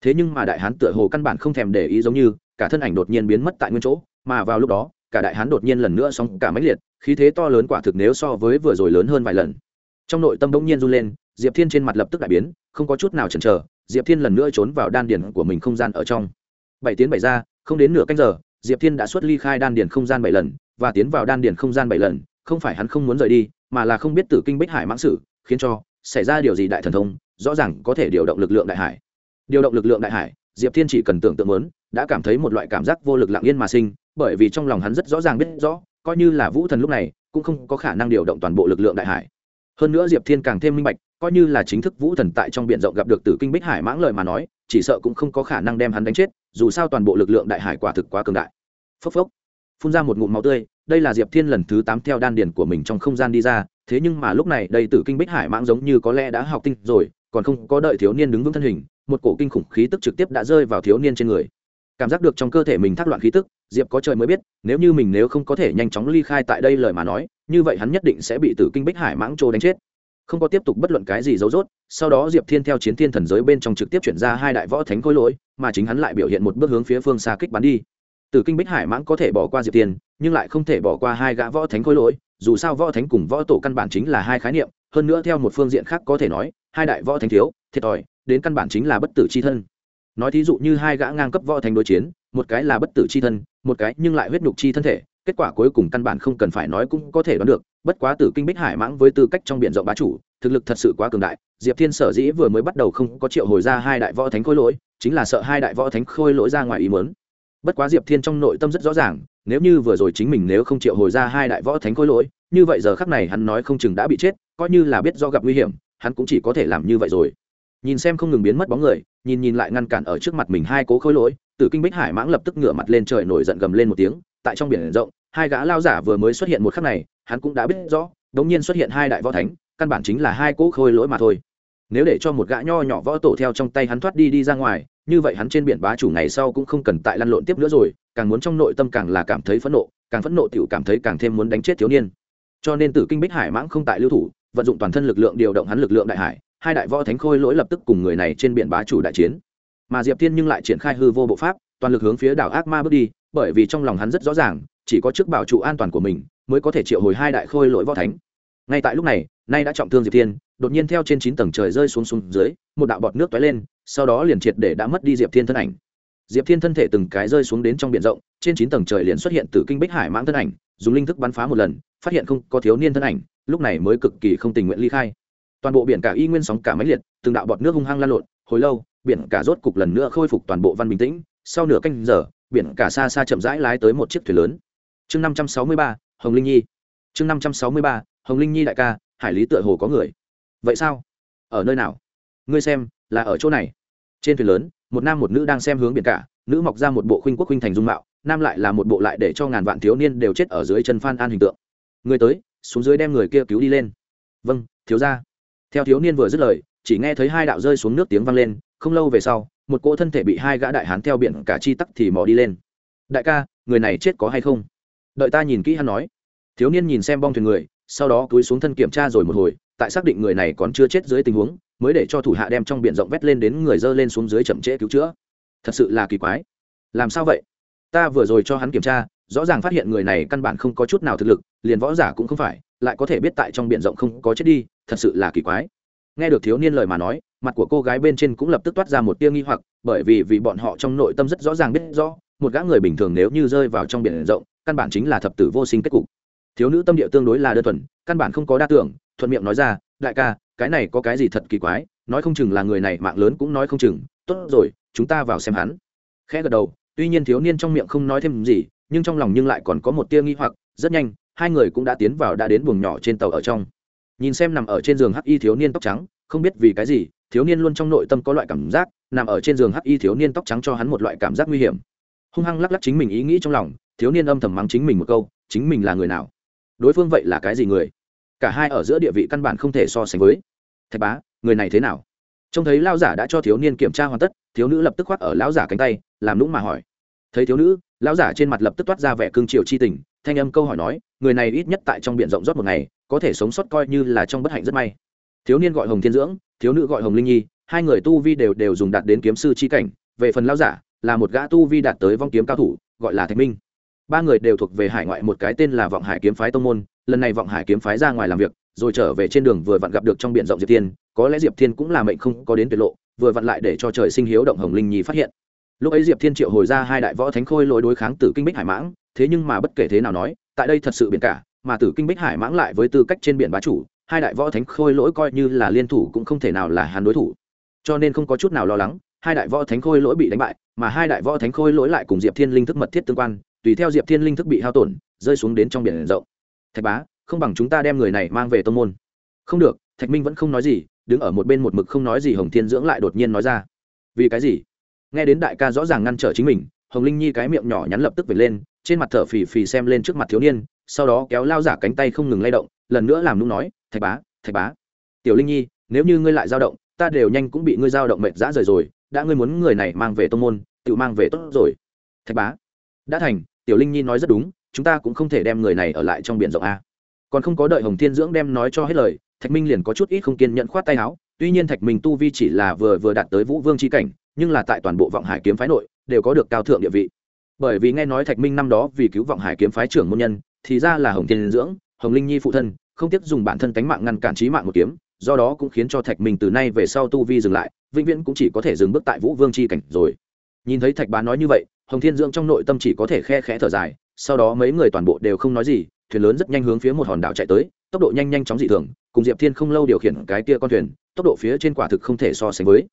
Thế nhưng mà đại hán tựa hồ căn bản không thèm để ý giống như, cả thân ảnh đột nhiên biến mất tại nguyên chỗ, mà vào lúc đó, cả đại hán đột nhiên lần nữa sóng cả máy liệt, khí thế to lớn quả thực nếu so với vừa rồi lớn hơn vài lần. Trong nội tâm bỗng nhiên run lên, diệp thiên trên mặt lập tức đại biến, không có chút nào chần chờ diệp thiên lần nữa trốn vào đan điển của mình không gian ở trong. Bảy tiến bảy ra, không đến nửa canh giờ, diệp thiên đã xuất ly khai đan điền không gian bảy lần, và tiến vào đan điền không gian bảy lần. Không phải hắn không muốn rời đi, mà là không biết tử kinh bích hải mãng sử khiến cho xảy ra điều gì đại thần thông, rõ ràng có thể điều động lực lượng đại hải. Điều động lực lượng đại hải, diệp thiên chỉ cần tưởng tượng muốn, đã cảm thấy một loại cảm giác vô lực lặng yên mà sinh, bởi vì trong lòng hắn rất rõ ràng biết rõ, coi như là vũ thần lúc này, cũng không có khả năng điều động toàn bộ lực lượng đại hải. Hơn nữa diệp thiên càng thêm minh bạch coi như là chính thức vũ thần tại trong b i ể n rộng gặp được tử kinh bích hải mãng lời mà nói, chỉ sợ cũng không có khả năng đem hắn đánh chết, dù sao toàn bộ lực lượng đại hải quả thực quá cường đại. Phốc phốc, phun ra một ngụm máu tươi, đây là diệp thiên lần thứ tám theo đan điền của mình trong không gian đi ra, thế nhưng mà lúc này đây tử kinh bích hải mãng giống như có lẽ đã học tinh rồi, còn không có đợi thiếu niên đứng vững thân hình, một cổ kinh khủng khí tức trực tiếp đã rơi vào thiếu niên trên người. Cảm giác được trong cơ thể mình thác loạn khí tức, diệp có trời mới biết, nếu như mình nếu không có thể nhanh chóng ly khai tại đây lời mà nói, như vậy hắn nhất định sẽ bị tử kinh bích hải mãng trô đánh chết không có tiếp tục bất luận cái gì dấu dốt sau đó diệp thiên theo chiến thiên thần giới bên trong trực tiếp chuyển ra hai đại võ thánh khối lỗi, mà chính hắn lại biểu hiện một bước hướng phía phương xa kích bắn đi. Từ kinh bích hải mãng có thể bỏ qua diệp thiên, nhưng lại không thể bỏ qua hai gã võ thánh khối lỗi, dù sao võ thánh cùng võ tổ căn bản chính là hai khái niệm, hơn nữa theo một phương diện khác có thể nói, hai đại võ thánh thiếu, thiệt thòi, đến căn bản chính là bất tử c h i thân. Nói thí dụ như hai gã ngang cấp võ thánh đối chiến, một cái là bất tử c h i thân, một cái nhưng lại huyết nhục chi thân thể kết quả cuối cùng căn bản không cần phải nói cũng có thể đoán được, bất quá tử kinh bích hải mãng với tư cách trong b i ể n rộng bá chủ, thực lực thật sự quá cường đại, diệp thiên sở dĩ vừa mới bắt đầu không có triệu hồi ra hai đại võ thánh khôi lỗi, chính là sợ hai đại võ thánh khôi lỗi ra ngoài ý mớn bất quá diệp thiên trong nội tâm rất rõ ràng, nếu như vừa rồi chính mình nếu không triệu hồi ra hai đại võ thánh khôi lỗi, như vậy giờ khắc này hắn nói không chừng đã bị chết, coi như là biết do gặp nguy hiểm, hắn cũng chỉ có thể làm như vậy rồi. Nhìn xem không ngừng biến mất bóng người, nhìn nhìn lại ngăn cản ở trước mặt mình hai cố khôi lỗi, tử kinh bích hải mãng lập tức ngửa mặt lên trời nổi giận gầm lên một tiếng, tại trong biển rộng hai gã lao giả vừa mới xuất hiện một khắc này, hắn cũng đã biết rõ, đống nhiên xuất hiện hai đại võ thánh, căn bản chính là hai cố khôi lỗi mà thôi. Nếu để cho một gã nho nhỏ võ tổ theo trong tay hắn thoát đi đi ra ngoài, như vậy hắn trên biển bá chủ ngày sau cũng không cần tại lăn lộn tiếp nữa rồi, càng muốn trong nội tâm càng là cảm thấy phẫn nộ, càng phẫn nộ t cảm thấy càng thêm muốn đánh chết thiếu niên. Cho nên tử kinh bích hải mãng không tại lưu thủ, vận dụng toàn thân lực lượng điều động hắn lực lượng đại hải, hai đại võ thánh khôi lỗi lập tức cùng người này trên biển bá chủ đại chiến. Mà diệp thiên nhưng lại triển khai hư vô bộ pháp, toàn lực hướng phía đảo ác ma bước đi, bởi vì trong lòng hắn rất rõ ràng chỉ có trước bảo trụ an toàn của mình mới có thể triệu hồi hai đại khôi lỗi võ thánh. Ngay tại lúc này, nay đã trọng thương diệp thiên, đột nhiên theo trên chín tầng trời rơi xuống xuống dưới, một đạo bọt nước toái lên, sau đó liền triệt để đã mất đi diệp thiên thân ảnh. Diệp thiên thân thể từng cái rơi xuống đến trong biển rộng, trên chín tầng trời liền xuất hiện từ kinh bích hải mãng thân ảnh, dùng linh thức bắn phá một lần, phát hiện không có thiếu niên thân ảnh, lúc này mới cực kỳ không tình nguyện ly khai. Toàn bộ biển cả y nguyên sóng cả máy liệt, từng đạo bọt nước hung hăng lan lộn, hồi lâu, biển cả rốt cục lần nữa khôi phục toàn bộ văn bình tĩnh, sau nửa canh giờ, biển cả xa xa chậm rãi lái tới một chiếc thuyền lớn chương năm trăm sáu mươi ba, hồng linh nhi. Chương năm trăm sáu mươi ba, hồng linh nhi đại ca, hải lý tựa hồ có người. Vậy sao? Ở nơi nào? Ngươi xem, là ở chỗ này. Trên thuyền lớn, một nam một nữ đang xem hướng biển cả, nữ mọc ra một bộ khuynh quốc khuynh thành dung mạo, nam lại là một bộ lại để cho ngàn vạn thiếu niên đều chết ở dưới chân phan an hình tượng. Người tới, xuống dưới đem người kia cứu đi lên. Vâng thiếu ra theo thiếu niên vừa dứt lời, chỉ nghe thấy hai đạo rơi xuống nước tiếng vang lên, không lâu về sau, một cỗ thân thể bị hai gã đại hán theo biển cả chi tắc thì mò đi lên. Đại ca, người này chết có hay không? Đợi ta nhìn kỹ hắn nói. Thiếu niên nhìn xem bong thuyền người, sau đó cúi xuống thân kiểm tra rồi một hồi, tại xác định người này còn chưa chết dưới tình huống, mới để cho thủ hạ đem trong biển rộng vét lên đến người dơ lên xuống dưới chậm trễ cứu chữa. Thật sự là kỳ quái. Làm sao vậy? Ta vừa rồi cho hắn kiểm tra, rõ ràng phát hiện người này căn bản không có chút nào thực lực, liền võ giả cũng không phải, lại có thể biết tại trong biển rộng không có chết đi, thật sự là kỳ quái. Nghe được thiếu niên lời mà nói, mặt của cô gái bên trên cũng lập tức toát ra một tia nghi hoặc, bởi vì vì bọn họ trong nội tâm rất rõ ràng biết rõ, một gã người bình thường nếu như rơi vào trong biển rộng căn bản chính là thập tử vô sinh kết cục. Thiếu nữ tâm địa tương đối là đơn thuần, căn bản không có đa tưởng, thuận miệng nói ra, đại ca, cái này có cái gì thật kỳ quái, nói không chừng là người này mạng lớn cũng nói không chừng, tốt rồi, chúng ta vào xem hắn. Khẽ gật đầu, tuy nhiên thiếu niên trong miệng không nói thêm gì, nhưng trong lòng nhưng lại còn có một tia nghi hoặc, rất nhanh, hai người cũng đã tiến vào đã đến buồng nhỏ trên tàu ở trong. Nhìn xem nằm ở trên giường hắc y thiếu niên tóc trắng, không biết vì cái gì, thiếu niên luôn trong nội tâm có loại cảm giác, nằm ở trên giường hắc y thiếu niên tóc trắng cho hắn một loại cảm giác nguy hiểm. Hung hăng lắc lắc chính mình ý nghĩ trong lòng thiếu niên âm thầm mắng chính mình một câu, chính mình là người nào? Đối phương vậy là cái gì người? Cả hai ở giữa địa vị căn bản không thể so sánh với. Thạch bá, người này thế nào? Trông thấy lao giả đã cho thiếu niên kiểm tra hoàn tất, thiếu nữ lập tức khoác ở lão giả cánh tay, làm nũng mà hỏi. Thấy thiếu nữ, lão giả trên mặt lập tức toát ra vẻ cương triều chi tình, thanh âm câu hỏi nói, người này ít nhất tại trong b i ể n rộng rót một ngày, có thể sống sót coi như là trong bất hạnh rất may. Thiếu niên gọi hồng thiên dưỡng, thiếu nữ gọi hồng linh nhi, hai người tu vi đều đều dùng đạt đến kiếm sư c h i cảnh, về phần lao giả, là một gã tu vi đạt tới vong kiếm cao thủ, gọi là thạch minh ba người đều thuộc về hải ngoại, một cái tên là vọng hải kiếm phái tông môn, lần này vọng hải kiếm phái ra ngoài làm việc, rồi trở về trên đường vừa vặn gặp được trong b i ể n rộng diệp thiên, có lẽ diệp thiên cũng là mệnh không có đến tuyệt lộ, vừa vặn lại để cho trời sinh hiếu động hồng linh nhi phát hiện. Lúc ấy diệp thiên triệu hồi ra hai đại võ thánh khôi lỗi đối kháng tử kinh bích hải mãng, thế nhưng mà bất kể thế nào nói, tại đây thật sự biển cả, mà tử kinh bích hải mãng lại với tư cách trên biển bá chủ, hai đại võ thánh khôi lỗi coi như là liên thủ cũng không thể nào là hắn đối thủ. Cho nên không có chút nào lo lắng, hai đại võ thánh khôi lỗi bị đánh bại, mà hai đại võ thánh khôi lỗi lại cùng diệp thiên linh thức mật thiết tương quan tùy theo diệp thiên linh thức bị hao tổn, rơi xuống đến trong biển rộng. Thạch bá, không bằng chúng ta đem người này mang về tô môn. Không được, thạch minh vẫn không nói gì, đứng ở một bên một mực không nói gì hồng thiên dưỡng lại đột nhiên nói ra. Vì cái gì? Nghe đến đại ca rõ ràng ngăn trở chính mình, hồng linh nhi cái miệng nhỏ nhắn lập tức về lên, trên mặt thở phì phì xem lên trước mặt thiếu niên, sau đó kéo lao giả cánh tay không ngừng lay động, lần nữa làm nung nói, thạch bá thạch bá, tiểu linh nhi, nếu như ngươi lại dao động, ta đều nhanh cũng bị ngươi dao động mệt dã rời rồi, đã ngươi muốn người này mang về tô môn, tự mang về tốt rồi. Thạch bá, đã thành tiểu linh nhi nói rất đúng, chúng ta cũng không thể đem người này ở lại trong biển rộng a. Còn không có đợi hồng thiên dưỡng đem nói cho hết lời, thạch minh liền có chút ít không kiên nhẫn khoát tay áo, tuy nhiên thạch minh tu vi chỉ là vừa vừa đạt tới vũ vương c h i cảnh, nhưng là tại toàn bộ vọng hải kiếm phái nội, đều có được cao thượng địa vị. Bởi vì nghe nói thạch minh năm đó vì cứu vọng hải kiếm phái trưởng môn nhân, thì ra là hồng thiên dưỡng, hồng linh nhi phụ thân, không tiếc dùng bản thân cánh mạng ngăn cản trí mạng một kiếm, do đó cũng khiến cho thạch minh từ nay về sau tu vi dừng lại, vĩnh viễn cũng chỉ có thể dừng bước tại vũ vương c h i cảnh rồi. Nhìn thấy thạch bá nói như vậy hồng thiên dưỡng trong nội tâm chỉ có thể khe khẽ thở dài, sau đó mấy người toàn bộ đều không nói gì, thuyền lớn rất nhanh hướng phía một hòn đảo chạy tới, tốc độ nhanh nhanh chóng dị thường, cùng diệp thiên không lâu điều khiển cái kia con thuyền, tốc độ phía trên quả thực không thể so sánh với.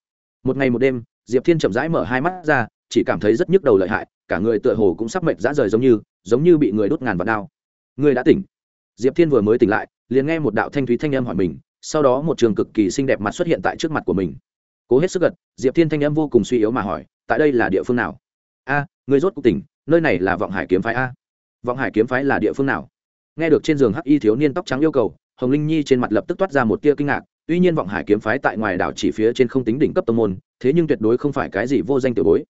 Một ngày một đêm, diệp thiên chậm rãi mở hai mắt ra, chỉ cảm thấy rất nhức đầu lợi hại, cả người tựa hồ cũng sắp mệt dã rời giống như giống như bị người đốt ngàn vạn đao. Người đã tỉnh. Diệp thiên vừa mới tỉnh lại, liền nghe một đạo thanh thúy thanh âm hỏi mình, sau đó một trường cực kỳ xinh đẹp mặt xuất hiện tại trước mặt của mình. Cố hết sức gật, diệp thiên thanh âm vô cùng suy yếu mà hỏi, tại đây là địa phương nào? A, người rốt cuộc tỉnh, nơi này là vọng hải kiếm phái a. Vọng hải kiếm phái là địa phương nào? Nghe được trên giường hắc y thiếu niên tóc trắng yêu cầu, hồng linh nhi trên mặt lập tức toát ra một tia kinh ngạc, tuy nhiên vọng hải kiếm phái tại ngoài đảo chỉ phía trên không tính đỉnh cấp tông môn, thế nhưng tuyệt đối không phải cái gì vô danh tiểu bối.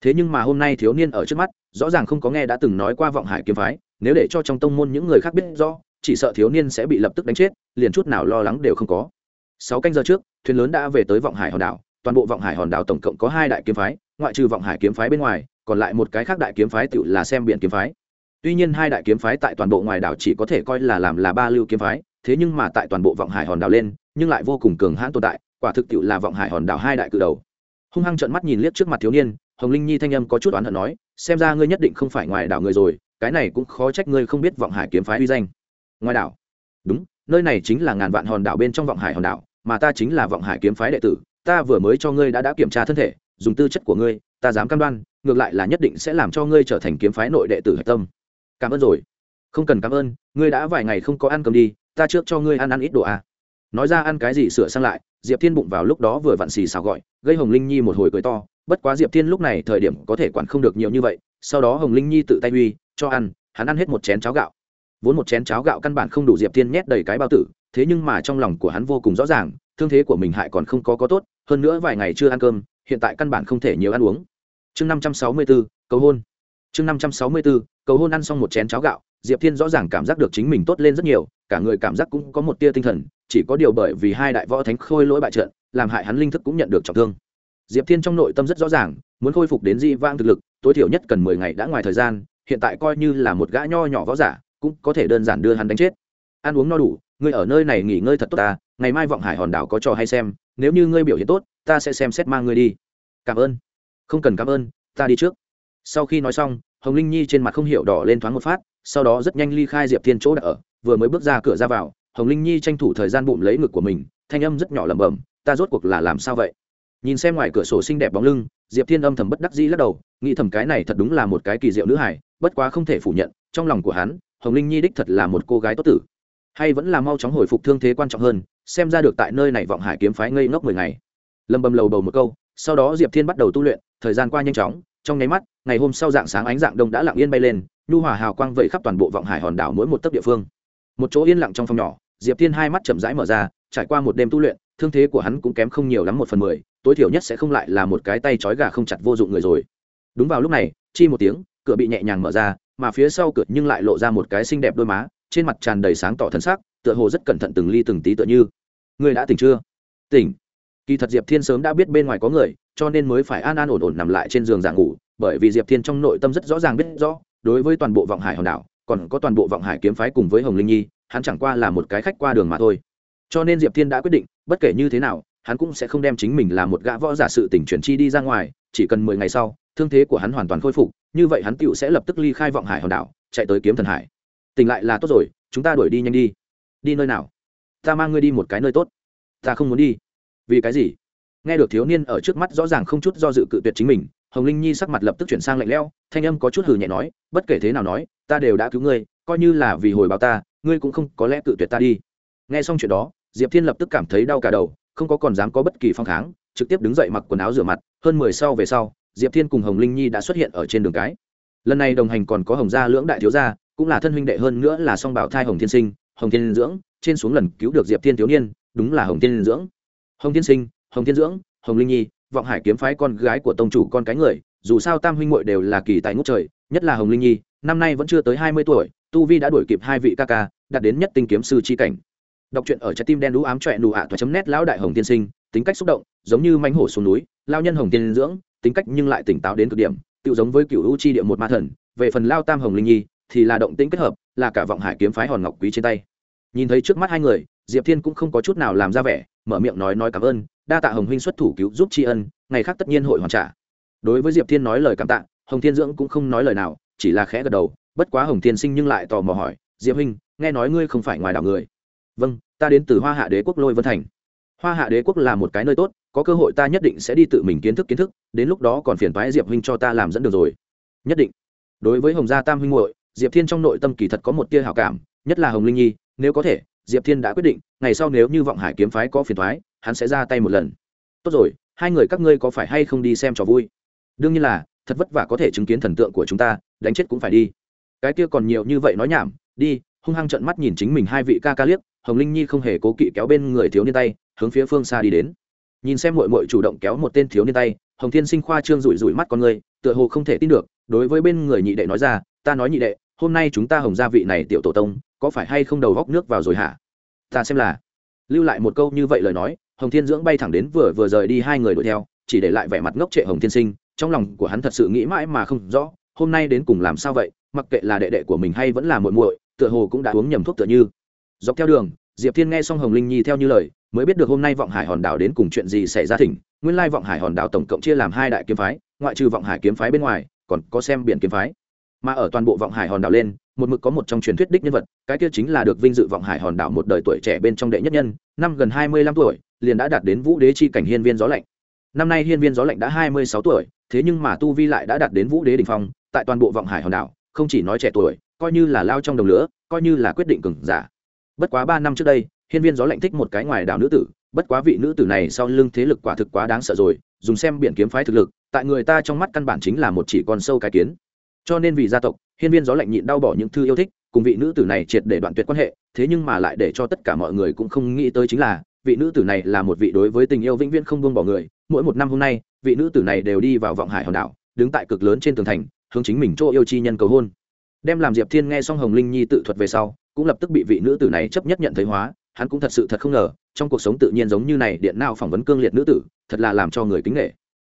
Thế nhưng mà hôm nay thiếu niên ở trước mắt, rõ ràng không có nghe đã từng nói qua vọng hải kiếm phái, nếu để cho trong tông môn những người khác biết rõ, chỉ sợ thiếu niên sẽ bị lập tức đánh chết, liền chút nào lo lắng đều không có. Sáu canh giờ trước, thuyền lớn đã về tới vọng hải hòn đảo, toàn bộ vọng hải hòn đảo tổng cộng có hai đại kiếm phái, ngoại trừ vọng hải kiếm phái bên ngoài còn lại một cái khác đại kiếm phái tự là xem biển kiếm phái. Tuy nhiên hai đại kiếm phái tại toàn bộ ngoài đảo chỉ có thể coi là làm là ba lưu kiếm phái, thế nhưng mà tại toàn bộ vọng hải hòn đảo lên, nhưng lại vô cùng cường hãn tồn tại, quả thực tự là vọng hải hòn đảo hai đại cự đầu. Hung hăng trợn mắt nhìn liếc trước mặt thiếu niên, hồng linh nhi thanh âm có chút oán hận nói, xem ra ngươi nhất định không phải ngoài đảo người rồi, cái này cũng khó trách ngươi không biết vọng hải kiếm phái uy danh. Ngoài đảo? Đúng, nơi này chính là ngàn vạn hòn đảo bên trong vọng hải hòn đảo, mà ta chính là vọng hải kiếm phái đệ tử, ta vừa mới cho ngươi đã đã kiểm tra thân thể, dùng tư chất của ngươi, ta dám cam đoan ngược lại là nhất định sẽ làm cho ngươi trở thành kiếm phái nội đệ tử hạch tâm. Cảm ơn rồi. Không cần cảm ơn, ngươi đã vài ngày không có ăn cơm đi, ta trước cho ngươi ăn ăn ít đồ à. nói ra ăn cái gì sửa sang lại, diệp thiên bụng vào lúc đó vừa vặn xì xào gọi, gây hồng linh nhi một hồi cười to, bất quá diệp thiên lúc này thời điểm có thể quản không được nhiều như vậy, sau đó hồng linh nhi tự tay uy, cho ăn, hắn ăn hết một chén cháo gạo. Vốn một chén cháo gạo căn bản không đủ diệp thiên nhét đầy cái bao tử, thế nhưng mà trong lòng của hắn vô cùng rõ ràng, thương thế của mình hại còn không có có tốt, hơn nữa vài ngày chưa ăn cơm, hiện tại căn bản không thể nhiều ăn uống chương năm trăm sáu mươi bốn cầu hôn. Chương năm trăm sáu mươi bốn cầu hôn ăn xong một chén cháo gạo, diệp thiên rõ ràng cảm giác được chính mình tốt lên rất nhiều, cả người cảm giác cũng có một tia tinh thần, chỉ có điều bởi vì hai đại võ thánh khôi lỗi bại trận, làm hại hắn linh thức cũng nhận được trọng thương. Diệp thiên trong nội tâm rất rõ ràng, muốn khôi phục đến di vang thực lực, tối thiểu nhất cần mười ngày đã ngoài thời gian, hiện tại coi như là một gã nho nhỏ võ giả, cũng có thể đơn giản đưa hắn đánh chết. Ăn uống no đủ, ngươi ở nơi này nghỉ ngơi thật tốt ta, ngày mai vọng hải hòn đảo có trò hay xem, nếu như ngươi biểu hiện tốt, ta sẽ xem xét mang ngươi đi. Cảm ơn không cần cảm ơn, ta đi trước. Sau khi nói xong, hồng linh nhi trên mặt không hiểu đỏ lên thoáng một phát, sau đó rất nhanh ly khai diệp thiên chỗ đã ở, vừa mới bước ra cửa ra vào, hồng linh nhi tranh thủ thời gian bụng lấy ngực của mình, thanh âm rất nhỏ lẩm bẩm, ta rốt cuộc là làm sao vậy? Nhìn xem ngoài cửa sổ xinh đẹp bóng lưng, diệp thiên âm thầm bất đắc dĩ lắc đầu, nghĩ thầm cái này thật đúng là một cái kỳ diệu nữ hải bất quá không thể phủ nhận, trong lòng của hắn, hồng linh nhi đích thật là một cô gái tốt tử. Hay vẫn là mau chóng hồi phục thương thế quan trọng hơn, xem ra được tại nơi này vọng hải kiếm phái ngây ngốc mười ngày. Lâm bầm lầu bầu một câu sau đó diệp thiên bắt đầu tu luyện, thời gian qua nhanh chóng, trong nháy mắt, ngày hôm sau dạng sáng ánh dạng đông đã lặng yên bay lên, nhu hòa hào quang vẫy khắp toàn bộ vọng hải hòn đảo mỗi một tấc địa phương. Một chỗ yên lặng trong phòng nhỏ, diệp thiên hai mắt chậm rãi mở ra, trải qua một đêm tu luyện, thương thế của hắn cũng kém không nhiều lắm một phần mười, tối thiểu nhất sẽ không lại là một cái tay trói gà không chặt vô dụng người rồi. Đúng vào lúc này, chi một tiếng, cửa bị nhẹ nhàng mở ra, mà phía sau cửa nhưng lại lộ ra một cái xinh đẹp đôi má, trên mặt tràn đầy sáng tỏ thân xác tựa hồ rất cẩn thận từng ly từng tí tựa như. Người đã tỉnh chưa? Tỉnh kỳ thật diệp thiên sớm đã biết bên ngoài có người, cho nên mới phải an an ổn ổn nằm lại trên giường giảng ngủ, bởi vì diệp thiên trong nội tâm rất rõ ràng biết rõ, đối với toàn bộ vọng hải hòn đảo, còn có toàn bộ vọng hải kiếm phái cùng với hồng linh nhi, hắn chẳng qua là một cái khách qua đường mà thôi. Cho nên diệp thiên đã quyết định, bất kể như thế nào, hắn cũng sẽ không đem chính mình là một gã võ giả sự tỉnh chuyển chi đi ra ngoài, chỉ cần mười ngày sau, thương thế của hắn hoàn toàn khôi phục, như vậy hắn tựu sẽ lập tức ly khai vọng hải hòn đảo, chạy tới kiếm thần hải. Tỉnh lại là tốt rồi, chúng ta đuổi đi nhanh đi. Đi nơi nào? Ta mang ngươi đi một cái nơi tốt. Ta không muốn đi vì cái gì? Nghe được thiếu niên ở trước mắt rõ ràng không chút do dự cự tuyệt chính mình, hồng linh nhi sắc mặt lập tức chuyển sang lạnh lẽo, thanh âm có chút hừ nhẹ nói, bất kể thế nào nói, ta đều đã cứu ngươi, coi như là vì hồi báo ta, ngươi cũng không có lẽ cự tuyệt ta đi. Nghe xong chuyện đó, diệp thiên lập tức cảm thấy đau cả đầu, không có còn dám có bất kỳ phong kháng, trực tiếp đứng dậy mặc quần áo rửa mặt, hơn mười sau về sau, diệp thiên cùng hồng linh nhi đã xuất hiện ở trên đường cái. Lần này đồng hành còn có hồng gia lưỡng đại thiếu gia, cũng là thân huynh đệ hơn nữa là song bảo thai hồng thiên sinh, hồng thiên dưỡng, trên xuống lần cứu được diệp thiên thiếu niên, đúng là hồng thiên dưỡng hồng thiên sinh, hồng thiên dưỡng, hồng linh nhi, vọng hải kiếm phái con gái của tông chủ con cái người, dù sao tam huynh muội đều là kỳ tài ngút trời, nhất là hồng linh nhi, năm nay vẫn chưa tới hai mươi tuổi, tu vi đã đuổi kịp hai vị ca ca, đạt đến nhất tinh kiếm sư chi cảnh. Đọc truyện ở trái tim đen đũ ám trọe nụ ạ toa chấm nét lão đại hồng tiên sinh, tính cách xúc động, giống như mánh hổ xuống núi, lao nhân hồng tiên dưỡng, tính cách nhưng lại tỉnh táo đến cực điểm tự giống với cựu u chi địa một ma thần, về phần lao tam hồng linh nhi, thì là động tĩnh kết hợp, là cả vọng hải kiếm phái hòn ngọc quý trên tay. Nhìn thấy trước mắt hai người diệp thiên cũng không có chút nào làm ra vẻ, mở miệng nói nói cảm ơn, đa tạ hồng huynh xuất thủ cứu giúp tri ân, ngày khác tất nhiên hội hoàn trả. Đối với diệp thiên nói lời cảm tạ, hồng thiên dưỡng cũng không nói lời nào, chỉ là khẽ gật đầu, bất quá hồng thiên sinh nhưng lại tò mò hỏi, diệp huynh, nghe nói ngươi không phải ngoài đảo người? Vâng ta đến từ hoa hạ đế quốc lôi vân thành. Hoa hạ đế quốc là một cái nơi tốt, có cơ hội ta nhất định sẽ đi tự mình kiến thức kiến thức, đến lúc đó còn phiền phái diệp huynh cho ta làm dẫn được rồi. Nhất định. Đối với hồng gia tam huynh hội diệp thiên trong nội tâm kỳ thật có một tia hảo cảm, nhất là hồng linh nhi, nếu có thể diệp thiên đã quyết định, ngày sau nếu như vọng hải kiếm phái có phiền thoái hắn sẽ ra tay một lần. Tốt rồi, hai người các ngươi có phải hay không đi xem trò vui? Đương nhiên là, thật vất vả có thể chứng kiến thần tượng của chúng ta, đánh chết cũng phải đi. Cái kia còn nhiều như vậy nói nhảm, đi, hung hăng trận mắt nhìn chính mình hai vị ca ca liếc, hồng linh nhi không hề cố kỵ kéo bên người thiếu niên tay, hướng phía phương xa đi đến. Nhìn xem mội mội chủ động kéo một tên thiếu niên tay, hồng thiên sinh khoa trương rủi rủi mắt con người, tựa hồ không thể tin được, đối với bên người nhị đệ nói ra, ta nói nhị đệ, hôm nay chúng ta hồng gia vị này tiểu tổ tông có phải hay không đầu góc nước vào rồi hả? Ta xem là. Lưu lại một câu như vậy lời nói, hồng thiên dưỡng bay thẳng đến vừa vừa rời đi hai người đuổi theo, chỉ để lại vẻ mặt ngốc trệ hồng thiên sinh, trong lòng của hắn thật sự nghĩ mãi mà không rõ, hôm nay đến cùng làm sao vậy, mặc kệ là đệ đệ của mình hay vẫn là muội muội, tựa hồ cũng đã uống nhầm thuốc tựa như. Dọc theo đường, diệp thiên nghe xong hồng linh nhi theo như lời, mới biết được hôm nay vọng hải hòn đảo đến cùng chuyện gì xảy ra thỉnh. Nguyên lai vọng hải hòn đảo tổng cộng chia làm hai đại kiếm phái, ngoại trừ vọng hải kiếm phái bên ngoài, còn có xem biển kiếm phái. Mà ở toàn bộ vọng hải hòn đảo lên một mực có một trong truyền thuyết đích nhân vật, cái kia chính là được vinh dự vọng hải hòn đảo một đời tuổi trẻ bên trong đệ nhất nhân, năm gần hai mươi lăm tuổi, liền đã đạt đến vũ đế chi cảnh hiên viên gió lạnh. Năm nay hiên viên gió lạnh đã hai mươi sáu tuổi, thế nhưng mà tu vi lại đã đạt đến vũ đế đ ỉ n h phong, tại toàn bộ vọng hải hòn đảo, không chỉ nói trẻ tuổi, coi như là lao trong đồng lửa, coi như là quyết định cừng giả. Bất quá ba năm trước đây, hiên viên gió lạnh thích một cái ngoài đảo nữ tử, bất quá vị nữ tử này sau lưng thế lực quả thực quá đáng sợ rồi, dùng xem biển kiếm phái thực lực, tại người ta trong mắt căn bản chính là một chỉ con sâu cái kiến cho nên vì gia tộc, hiên viên gió lạnh nhịn đau bỏ những thư yêu thích, cùng vị nữ tử này triệt để đoạn tuyệt quan hệ, thế nhưng mà lại để cho tất cả mọi người cũng không nghĩ tới chính là, vị nữ tử này là một vị đối với tình yêu vĩnh viễn không buông bỏ người. Mỗi một năm hôm nay, vị nữ tử này đều đi vào vọng hải hòn đảo, đứng tại cực lớn trên tường thành, hướng chính mình chỗ yêu chi nhân cầu hôn. Đem làm diệp thiên nghe xong hồng linh nhi tự thuật về sau, cũng lập tức bị vị nữ tử này chấp nhất nhận thấy hóa, hắn cũng thật sự thật không ngờ, trong cuộc sống tự nhiên giống như này, điện nào phỏng vấn cương liệt nữ tử, thật là làm cho người kính nghệ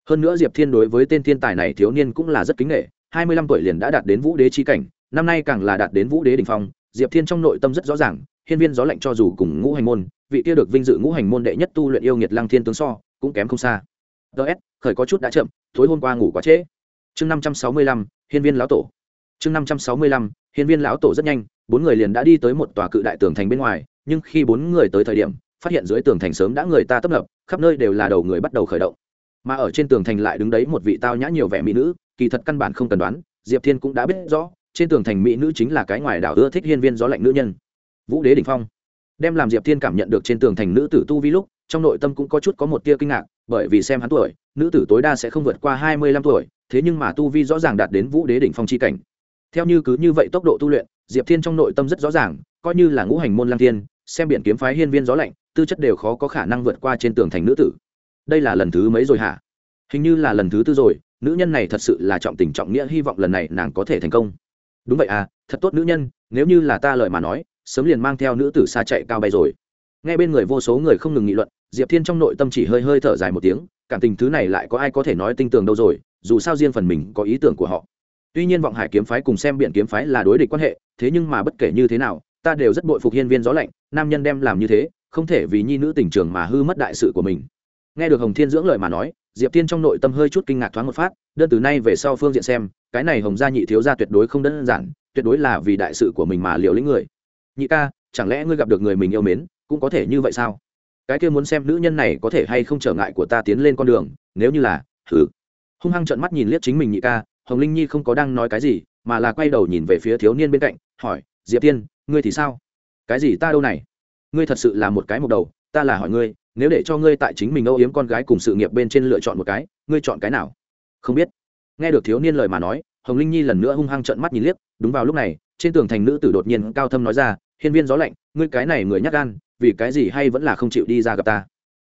hơn nữa diệp thiên đối với tên thiên tài này thiếu niên cũng là rất kính nghệ hai mươi lăm tuổi liền đã đạt đến vũ đế chi cảnh, năm nay càng là đạt đến vũ đế đỉnh phong, diệp thiên trong nội tâm rất rõ ràng, hiên viên gió lạnh cho dù cùng ngũ hành môn, vị kia được vinh dự ngũ hành môn đệ nhất tu luyện yêu nghiệt lăng thiên tướng so, cũng kém không xa. Ts khởi có chút đã chậm, tối hôm qua ngủ quá trễ. Chương năm trăm sáu mươi lăm, hiên viên lão tổ. Chương năm trăm sáu mươi lăm, hiên viên lão tổ rất nhanh, bốn người liền đã đi tới một tòa cự đại tường thành bên ngoài, nhưng khi bốn người tới thời điểm, phát hiện dưới tường thành sớm đã người ta tấp nập, khắp nơi đều là đầu người bắt đầu khởi động. Mà ở trên tường thành lại đứng đấy một vị tao nhã nhiều vẻ mỹ nữ kỳ thật căn bản không cần đoán, diệp thiên cũng đã biết rõ, trên tường thành mỹ nữ chính là cái ngoài đảo ưa thích hiên viên gió lạnh nữ nhân. Vũ đế đình phong. Đem làm diệp thiên cảm nhận được trên tường thành nữ tử tu vi lúc, trong nội tâm cũng có chút có một tia kinh ngạc, bởi vì xem hắn tuổi, nữ tử tối đa sẽ không vượt qua hai mươi lăm tuổi, thế nhưng mà tu vi rõ ràng đạt đến vũ đế đỉnh phong c h i cảnh. Theo như cứ như vậy tốc độ tu luyện, diệp thiên trong nội tâm rất rõ ràng, coi như là ngũ hành môn lang thiên, xem biển kiếm phái hiên viên gió lạnh, tư chất đều khó có khả năng vượt qua trên tường thành nữ tử. Đây là lần thứ mấy rồi hả? Hình như là lần thứ tư rồi nữ nhân này thật sự là trọng tình trọng nghĩa, hy vọng lần này nàng có thể thành công. Đúng vậy à thật tốt nữ nhân, nếu như là ta lời mà nói, sớm liền mang theo nữ tử xa chạy cao bay rồi. Nghe bên người vô số người không ngừng nghị luận, diệp thiên trong nội tâm chỉ hơi hơi thở dài một tiếng, cảm tình thứ này lại có ai có thể nói tinh tường đâu rồi, dù sao riêng phần mình có ý tưởng của họ. Tuy nhiên vọng hải kiếm phái cùng xem biện kiếm phái là đối địch quan hệ, thế nhưng mà bất kể như thế nào, ta đều rất bội phục hiên viên gió lạnh, nam nhân đem làm như thế, không thể vì nhi nữ tình trường mà hư mất đại sự của mình. Nghe được hồng thiên dưỡng lời mà nói diệp thiên trong nội tâm hơi chút kinh ngạc thoáng một phát, đơn từ nay về sau phương diện xem, cái này hồng gia nhị thiếu gia tuyệt đối không đơn giản, tuyệt đối là vì đại sự của mình mà liều lĩnh người. Nhị ca, chẳng lẽ ngươi gặp được người mình yêu mến, cũng có thể như vậy sao? Cái kia muốn xem nữ nhân này có thể hay không trở ngại của ta tiến lên con đường, nếu như là thử hung hăng trợn mắt nhìn liếc chính mình nhị ca, hồng linh nhi không có đang nói cái gì, mà là quay đầu nhìn về phía thiếu niên bên cạnh, hỏi, diệp tiên ngươi thì sao? Cái gì ta đâu này? Ngươi thật sự là một cái mộc đầu, ta là hỏi ngươi nếu để cho ngươi tại chính mình âu yếm con gái cùng sự nghiệp bên trên lựa chọn một cái, ngươi chọn cái nào? Không biết. Nghe được thiếu niên lời mà nói, hồng linh nhi lần nữa hung hăng trợn mắt nhìn liếc, đúng vào lúc này, trên tường thành nữ tử đột nhiên cao thâm nói ra, hiên viên gió lạnh, ngươi cái này người nhắc gan, vì cái gì hay vẫn là không chịu đi ra gặp ta?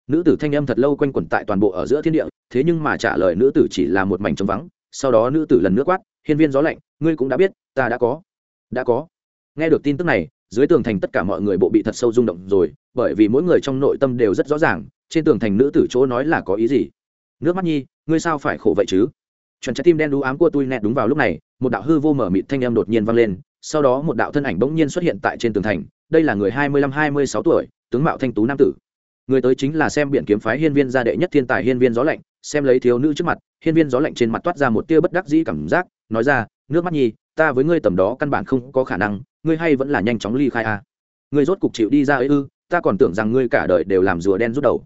Nữ tử thanh âm thật lâu quanh quẩn tại toàn bộ ở giữa thiên địa, thế nhưng mà trả lời nữ tử chỉ là một mảnh trống vắng, sau đó nữ tử lần nữa quát, hiên viên gió lạnh, ngươi cũng đã biết, ta đã có. Đã có. Nghe được tin tức này dưới tường thành tất cả mọi người bộ bị thật sâu rung động rồi, bởi vì mỗi người trong nội tâm đều rất rõ ràng, trên tường thành nữ tử chỗ nói là có ý gì. Nước mắt nhi, ngươi sao phải khổ vậy chứ? Chuẩn trái tim đen đú ám của tôi nẹt đúng vào lúc này, một đạo hư vô mở mịt thanh âm đột nhiên vang lên, sau đó một đạo thân ảnh bỗng nhiên xuất hiện tại trên tường thành, đây là người hai mươi lăm, hai mươi sáu tuổi, tướng mạo thanh tú nam tử. Người tới chính là xem biển kiếm phái hiên viên gia đệ nhất thiên tài hiên viên gió lạnh, xem lấy thiếu nữ trước mặt, hiên viên gió lạnh trên mặt toát ra một tia bất đắc dĩ cảm giác, nói ra, nước mắt nhi ta với ngươi tầm đó căn bản không có khả năng, ngươi hay vẫn là nhanh chóng ly khai a à. ngươi rốt cục chịu đi ra ấy ư, ta còn tưởng rằng ngươi cả đời đều làm rùa đen rút đầu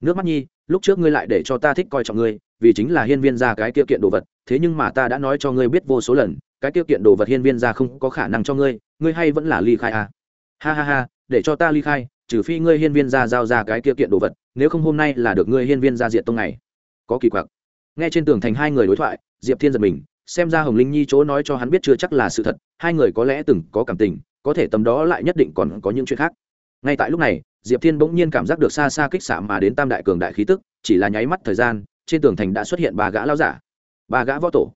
nước mắt nhi, lúc trước ngươi lại để cho ta thích coi trọng ngươi, vì chính là hiên viên gia cái kia kiện đồ vật, thế nhưng mà ta đã nói cho ngươi biết vô số lần, cái kia kiện đồ vật hiên viên gia không có khả năng cho ngươi ngươi hay vẫn là ly khai à. ha ha ha, để cho ta ly khai, trừ phi ngươi hiên viên gia giao ra cái kia kiện đồ vật, nếu không hôm nay là được ngươi hiên viên gia diệt tông này có kỳ quặc nghe trên tường thành hai người đối thoại, diệp thiên giật mình xem ra hồng linh nhi chỗ nói cho hắn biết chưa chắc là sự thật, hai người có lẽ từng có cảm tình, có thể tầm đó lại nhất định còn có những chuyện khác. Ngay tại lúc này, diệp thiên bỗng nhiên cảm giác được xa xa kích xạ mà đến tam đại cường đại khí tức, chỉ là nháy mắt thời gian, trên tường thành đã xuất hiện ba gã lao giả. Ba gã võ tổ.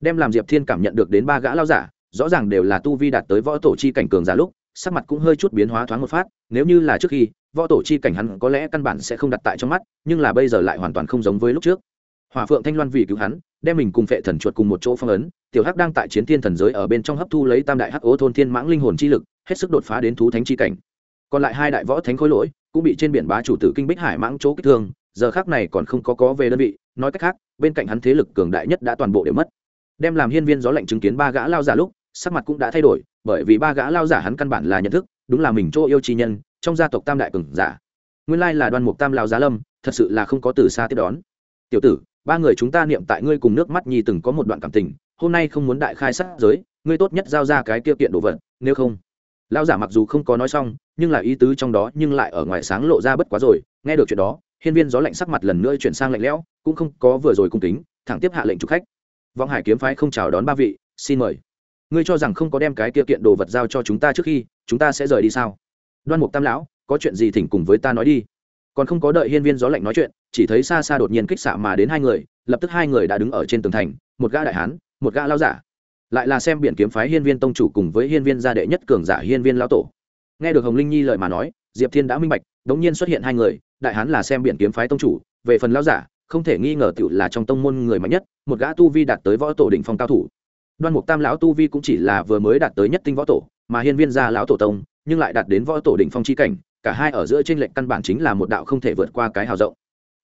Đem làm diệp thiên cảm nhận được đến ba gã lao giả, rõ ràng đều là tu vi đạt tới võ tổ chi cảnh cường giả lúc, sắc mặt cũng hơi chút biến hóa thoáng một phát, nếu như là trước khi, võ tổ chi cảnh hắn có lẽ căn bản sẽ không đặt tại trong mắt, nhưng là bây giờ lại hoàn toàn không giống với lúc trước hòa phượng thanh loan vì cứu hắn, đem mình cùng phệ thần chuột cùng một chỗ phong ấn, tiểu hắc đang tại chiến thiên thần giới ở bên trong hấp thu lấy tam đại hắc ố thôn thiên mãng linh hồn chi lực, hết sức đột phá đến thú thánh chi cảnh. Còn lại hai đại võ thánh khối lỗi, cũng bị trên biển bá chủ tử kinh bích hải mãng chỗ kích thương, giờ khác này còn không có có về đơn vị, nói cách khác, bên cạnh hắn thế lực cường đại nhất đã toàn bộ đều mất. Đem làm hiên viên gió lạnh chứng kiến ba gã lao giả lúc, sắc mặt cũng đã thay đổi, bởi vì ba gã lao giả hắn căn bản là nhận thức, đúng là mình chỗ yêu chi nhân, trong gia tộc tam đại cường giả. Nguyên lai là đoan mục tam lao giá lâm, thật sự là không có từ xa tiếp đón. Tiểu tử ba người chúng ta niệm tại ngươi cùng nước mắt nhi từng có một đoạn cảm tình, hôm nay không muốn đại khai sát giới, ngươi tốt nhất giao ra cái tiêu kiện đồ vật, nếu không. Lão giả mặc dù không có nói xong, nhưng là ý tứ trong đó nhưng lại ở ngoài sáng lộ ra bất quá rồi, nghe được chuyện đó, hiên viên gió lạnh sắc mặt lần nữa chuyển sang lạnh lẽo, cũng không có vừa rồi cung kính, thẳng tiếp hạ lệnh chủ khách. Vọng hải kiếm phái không chào đón ba vị, xin mời. Ngươi cho rằng không có đem cái kia kiện đồ vật giao cho chúng ta trước khi, chúng ta sẽ rời đi sao? Đoan mục tam lão, có chuyện gì thỉnh cùng với ta nói đi còn không có đợi hiên viên gió lạnh nói chuyện, chỉ thấy xa xa đột nhiên kích xạ mà đến hai người, lập tức hai người đã đứng ở trên tường thành, một gã đại hán, một gã lao giả. Lại là xem biển kiếm phái hiên viên tông chủ cùng với hiên viên gia đệ nhất cường giả hiên viên lao tổ. Nghe được hồng linh nhi lời mà nói, diệp thiên đã minh bạch, đống nhiên xuất hiện hai người, đại hán là xem biển kiếm phái tông chủ, về phần lao giả, không thể nghi ngờ tự là trong tông môn người mạnh nhất, một gã tu vi đạt tới võ tổ đỉnh phong cao thủ. Đoan mục tam lão tu vi cũng chỉ là vừa mới đạt tới nhất tinh võ tổ, mà hiên viên gia lão tổ tông, nhưng lại đạt đến võ tổ đỉnh phong chi cảnh cả hai ở giữa trên lệnh căn bản chính là một đạo không thể vượt qua cái hào rộng.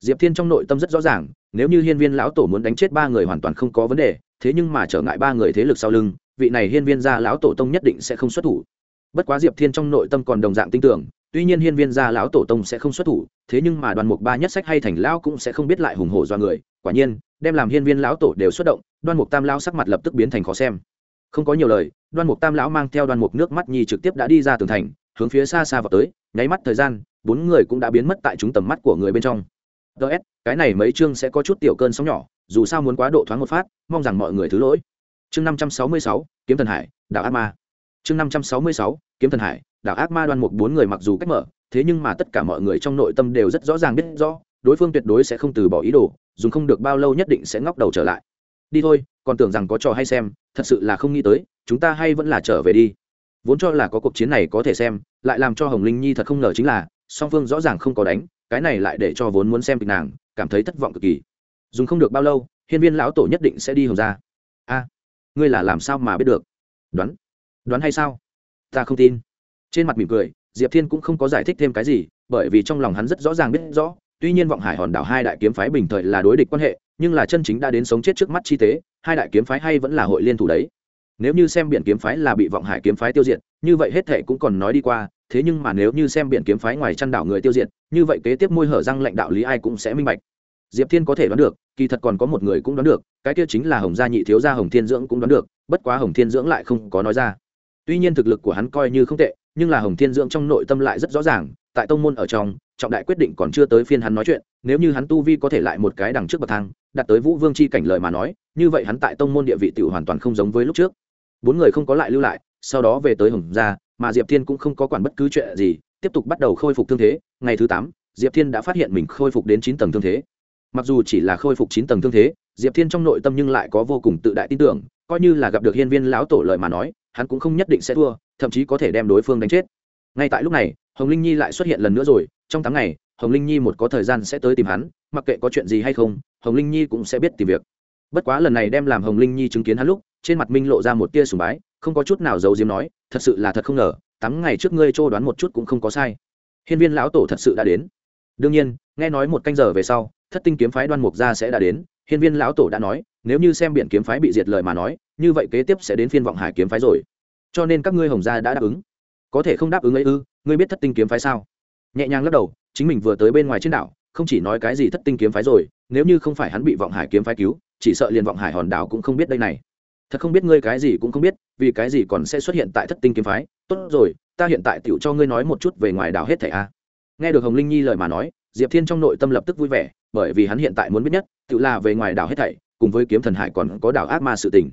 Diệp thiên trong nội tâm rất rõ ràng, nếu như hiên viên lão tổ muốn đánh chết ba người hoàn toàn không có vấn đề, thế nhưng mà trở ngại ba người thế lực sau lưng, vị này hiên viên gia lão tổ tông nhất định sẽ không xuất thủ. Bất quá diệp thiên trong nội tâm còn đồng dạng tin tưởng, tuy nhiên hiên viên gia lão tổ tông sẽ không xuất thủ, thế nhưng mà đoàn mục ba nhất sách hay thành lão cũng sẽ không biết lại hùng hổ do người, quả nhiên, đem làm hiên viên lão tổ đều xuất động đoan mục tam lão sắc mặt lập tức biến thành khó xem. Không có nhiều lời đoan mục tam lão mang theo đoan mục nước mắt nhi trực tiếp đã đi ra tường thành hướng phía xa xa vào tới, nháy mắt thời gian, bốn người cũng đã biến mất tại chúng tầm mắt của người bên trong. Ts cái này mấy chương sẽ có chút tiểu cơn sóng nhỏ, dù sao muốn quá độ thoáng một phát, mong rằng mọi người thứ lỗi. Chương năm trăm sáu mươi sáu, kiếm thần hải, đảo ác ma. Chương năm trăm sáu mươi sáu, kiếm thần hải, đảo ác ma đoan mục bốn người mặc dù cách mở, thế nhưng mà tất cả mọi người trong nội tâm đều rất rõ ràng biết rõ, đối phương tuyệt đối sẽ không từ bỏ ý đồ dùng không được bao lâu nhất định sẽ ngóc đầu trở lại. Đi thôi, còn tưởng rằng có trò hay xem, thật sự là không nghĩ tới, chúng ta hay vẫn là trở về đi vốn cho là có cuộc chiến này có thể xem, lại làm cho hồng linh nhi thật không ngờ chính là, song phương rõ ràng không có đánh, cái này lại để cho vốn muốn xem kịch nàng, cảm thấy thất vọng cực kỳ. Dùng không được bao lâu, hiên viên lão tổ nhất định sẽ đi hồng ra a, ngươi là làm sao mà biết được? Đoán. Đoán hay sao? Ta không tin. Trên mặt mỉm cười, diệp thiên cũng không có giải thích thêm cái gì, bởi vì trong lòng hắn rất rõ ràng biết rõ, tuy nhiên vọng hải hòn đảo hai đại kiếm phái bình thời là đối địch quan hệ, nhưng là chân chính đã đến sống chết trước mắt chi tế, hai đại kiếm phái hay vẫn là hội liên thủ đấy nếu như xem biển kiếm phái là bị vọng hải kiếm phái tiêu diệt, như vậy hết thệ cũng còn nói đi qua, thế nhưng mà nếu như xem biển kiếm phái ngoài chăn đảo người tiêu diệt, như vậy kế tiếp môi hở răng lãnh đạo lý ai cũng sẽ minh bạch. Diệp thiên có thể đoán được, kỳ thật còn có một người cũng đoán được, cái kia chính là hồng gia nhị thiếu gia hồng thiên dưỡng cũng đoán được, bất quá hồng thiên dưỡng lại không có nói ra. Tuy nhiên thực lực của hắn coi như không tệ, nhưng là hồng thiên dưỡng trong nội tâm lại rất rõ ràng, tại tông môn ở trong, trọng đại quyết định còn chưa tới phiên hắn nói chuyện, nếu như hắn tu vi có thể lại một cái đằng trước bậc thang đặt tới vũ vương c h i cảnh lời mà nói, như vậy hắn tại tông môn địa vị t hoàn toàn không giống với lúc trước bốn người không có lại lưu lại, sau đó về tới hồng gia, mà diệp thiên cũng không có quản bất cứ chuyện gì, tiếp tục bắt đầu khôi phục thương thế. Ngày thứ tám, diệp thiên đã phát hiện mình khôi phục đến chín tầng thương thế. Mặc dù chỉ là khôi phục chín tầng thương thế, diệp thiên trong nội tâm nhưng lại có vô cùng tự đại tin tưởng, coi như là gặp được hiên viên lão tổ lời mà nói, hắn cũng không nhất định sẽ thua, thậm chí có thể đem đối phương đánh chết. Ngay tại lúc này, hồng linh nhi lại xuất hiện lần nữa rồi. Trong tháng này hồng linh nhi một có thời gian sẽ tới tìm hắn, mặc kệ có chuyện gì hay không, hồng linh nhi cũng sẽ biết tìm việc. Bất quá lần này đem làm hồng linh nhi chứng kiến hắn lúc trên mặt minh lộ ra một tia sùng bái, không có chút nào giấu diếm nói, thật sự là thật không ngờ, tám ngày trước ngươi trô đoán một chút cũng không có sai. Hiên viên lão tổ thật sự đã đến. Đương nhiên, nghe nói một canh giờ về sau, thất tinh kiếm phái đoan mục gia sẽ đã đến, hiên viên lão tổ đã nói, nếu như xem biển kiếm phái bị diệt lời mà nói, như vậy kế tiếp sẽ đến phiên vọng hải kiếm phái rồi. Cho nên các ngươi hồng gia đã đáp ứng. Có thể không đáp ứng ấy ư, ngươi biết thất tinh kiếm phái sao? Nhẹ nhàng lắc đầu, chính mình vừa tới bên ngoài trên đảo, không chỉ nói cái gì thất tinh kiếm phái rồi, nếu như không phải hắn bị vọng hải kiếm phái cứu, chỉ sợ liền vọng hải hòn đảo cũng không biết đây này thật không biết ngươi cái gì cũng không biết, vì cái gì còn sẽ xuất hiện tại thất tinh kiếm phái. Tốt rồi, ta hiện tại tựu cho ngươi nói một chút về ngoài đảo hết thảy a. Nghe được hồng linh nhi lời mà nói, diệp thiên trong nội tâm lập tức vui vẻ, bởi vì hắn hiện tại muốn biết nhất, tự là về ngoài đảo hết thảy, cùng với kiếm thần hải còn có đảo ác ma sự tình.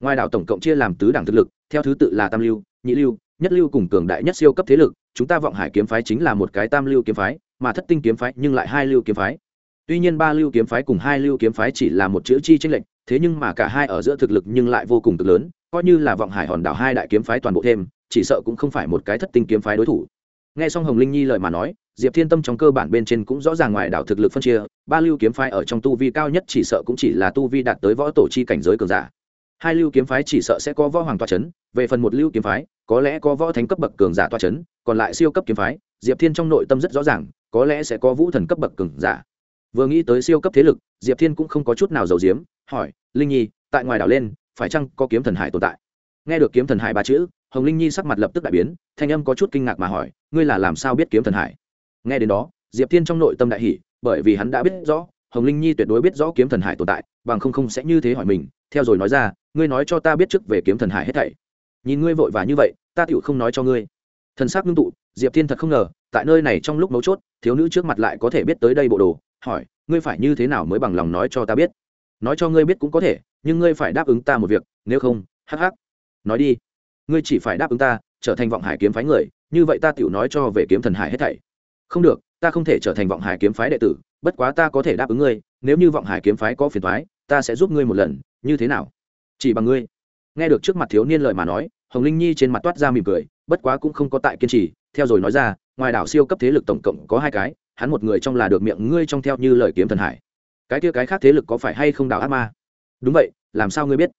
Ngoài đảo tổng cộng chia làm tứ đẳng thực lực, theo thứ tự là tam lưu, nhị lưu, nhất lưu cùng cường đại nhất siêu cấp thế lực, chúng ta vọng hải kiếm phái chính là một cái tam lưu kiếm phái, mà thất tinh kiếm phái nhưng lại hai lưu kiếm phái tuy nhiên ba lưu kiếm phái cùng hai lưu kiếm phái chỉ là một chữ chi tranh lệch, thế nhưng mà cả hai ở giữa thực lực nhưng lại vô cùng cực lớn, coi như là vọng hải hòn đảo hai đại kiếm phái toàn bộ thêm, chỉ sợ cũng không phải một cái thất tinh kiếm phái đối thủ. Nghe xong hồng linh nhi lời mà nói, diệp thiên tâm trong cơ bản bên trên cũng rõ ràng ngoài đảo thực lực phân chia, ba lưu kiếm phái ở trong tu vi cao nhất chỉ sợ cũng chỉ là tu vi đạt tới võ tổ chi cảnh giới cường giả. Hai lưu kiếm phái chỉ sợ sẽ có võ hoàng toa c h ấ n về phần một lưu kiếm phái, có lẽ có võ thánh cấp bậc cường giả toa c h ấ n còn lại siêu cấp kiếm phái, diệp thiên trong nội tâm rất rõ ràng, có lẽ sẽ có vũ thần cấp bậc cường giả vừa nghĩ tới siêu cấp thế lực, diệp thiên cũng không có chút nào giàu diếm hỏi, linh nhi, tại ngoài đảo lên, phải chăng có kiếm thần hải tồn tại? Nghe được kiếm thần hải ba chữ, hồng linh nhi sắc mặt lập tức đại biến, thanh âm có chút kinh ngạc mà hỏi, ngươi là làm sao biết kiếm thần hải? Nghe đến đó, diệp thiên trong nội tâm đại hỷ bởi vì hắn đã biết rõ, hồng linh nhi tuyệt đối biết rõ kiếm thần hải tồn tại, bằng không không sẽ như thế hỏi mình, theo rồi nói ra, ngươi nói cho ta biết trước về kiếm thần hải hết thảy. Nhìn ngươi vội và như vậy, ta tựu không nói cho ngươi. Thần s ắ c ngưng tụ, diệp thiên thật không ngờ, tại nơi này trong lúc mấu chốt, thiếu nữ trước mặt lại có thể biết tới đây bộ đồ hỏi, ngươi phải như thế nào mới bằng lòng nói cho ta biết? Nói cho ngươi biết cũng có thể, nhưng ngươi phải đáp ứng ta một việc, nếu không, hắc hắc. Nói đi. Ngươi chỉ phải đáp ứng ta, trở thành vọng hải kiếm phái người, như vậy ta tựu nói cho về kiếm thần hải hết thảy. Không được, ta không thể trở thành vọng hải kiếm phái đệ tử, bất quá ta có thể đáp ứng ngươi, nếu như vọng hải kiếm phái có phiền thoái ta sẽ giúp ngươi một lần, như thế nào? Chỉ bằng ngươi. Nghe được trước mặt thiếu niên lời mà nói, hồng linh nhi trên mặt toát ra mỉm cười, bất quá cũng không có tại kiên trì, theo rồi nói ra ngoài đảo siêu cấp thế lực tổng cộng có hai cái, hắn một người trong là được miệng ngươi trong theo như lời kiếm thần hải. Cái kia cái khác thế lực có phải hay không đảo ác ma? Đúng vậy, làm sao ngươi biết?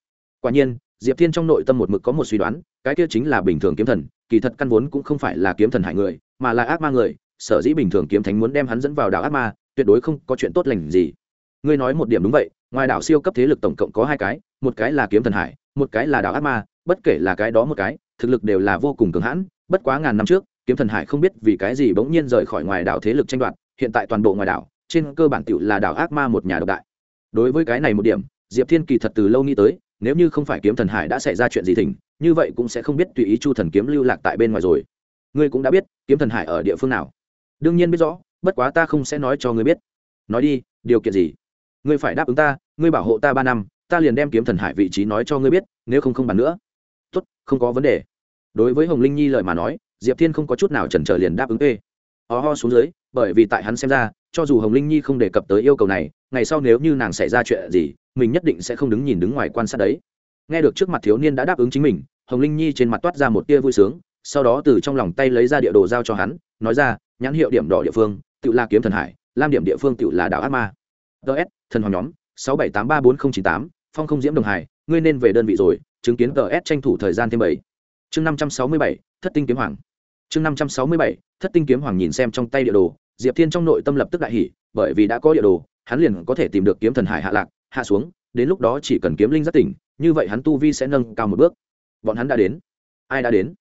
Quả nhiên, diệp thiên trong nội tâm một mực có một suy đoán, cái kia chính là bình thường kiếm thần, kỳ thật căn vốn cũng không phải là kiếm thần hải người, mà là ác ma người, sở dĩ bình thường kiếm thánh muốn đem hắn dẫn vào đảo ác ma, tuyệt đối không có chuyện tốt lành gì. Ngươi nói một điểm đúng vậy, ngoài đảo siêu cấp thế lực tổng cộng có hai cái, một cái là kiếm thần hải, một cái là đảo ác ma, bất kể là cái đó một cái, thực lực đều là vô cùng cường hãn, bất quá ngàn năm trước kiếm thần hải không biết vì cái gì bỗng nhiên rời khỏi ngoài đảo thế lực tranh đoạt, hiện tại toàn bộ ngoài đảo, trên cơ bản tựu là đảo ác ma một nhà độc đại. Đối với cái này một điểm, diệp thiên kỳ thật từ lâu nghĩ tới, nếu như không phải kiếm thần hải đã xảy ra chuyện gì thỉnh, như vậy cũng sẽ không biết tùy ý chu thần kiếm lưu lạc tại bên ngoài rồi. Ngươi cũng đã biết, kiếm thần hải ở địa phương nào. Đương nhiên biết rõ, bất quá ta không sẽ nói cho ngươi biết. Nói đi, điều kiện gì? Ngươi phải đáp ứng ta, ngươi bảo hộ ta ba năm, ta liền đem kiếm thần hải vị trí nói cho ngươi biết, nếu không không bàn nữa. Tốt, không có vấn đề. Đối với hồng linh nhi lời mà nói diệp thiên không có chút nào chần chờ liền đáp ứng ê ho ho xuống dưới, bởi vì tại hắn xem ra, cho dù hồng linh nhi không đề cập tới yêu cầu này, ngày sau nếu như nàng xảy ra chuyện gì, mình nhất định sẽ không đứng nhìn đứng ngoài quan sát đấy. Nghe được trước mặt thiếu niên đã đáp ứng chính mình, hồng linh nhi trên mặt toát ra một tia vui sướng, sau đó từ trong lòng tay lấy ra địa đồ giao cho hắn, nói ra, nhãn hiệu điểm đỏ địa phương, tự là kiếm thần hải, lam điểm địa phương tự là đảo ác ma. Ts thần hoàng nhóm, sáu bảy tám ba bốn nghìn chín tám, phong không diễm đồng hải, ngươi nên về đơn vị rồi, chứng kiến ts tranh thủ thời gian thêm bảy. Chương năm trăm sáu mươi bảy, thất tinh kiếm hoàng chương năm trăm sáu mươi bảy, thất tinh kiếm hoàng nhìn xem trong tay địa đồ, diệp thiên trong nội tâm lập tức đại hỉ, bởi vì đã có địa đồ, hắn liền có thể tìm được kiếm thần hải hạ lạc, hạ xuống, đến lúc đó chỉ cần kiếm linh giác tỉnh, như vậy hắn tu vi sẽ nâng cao một bước. Bọn hắn đã đến. Ai đã đến?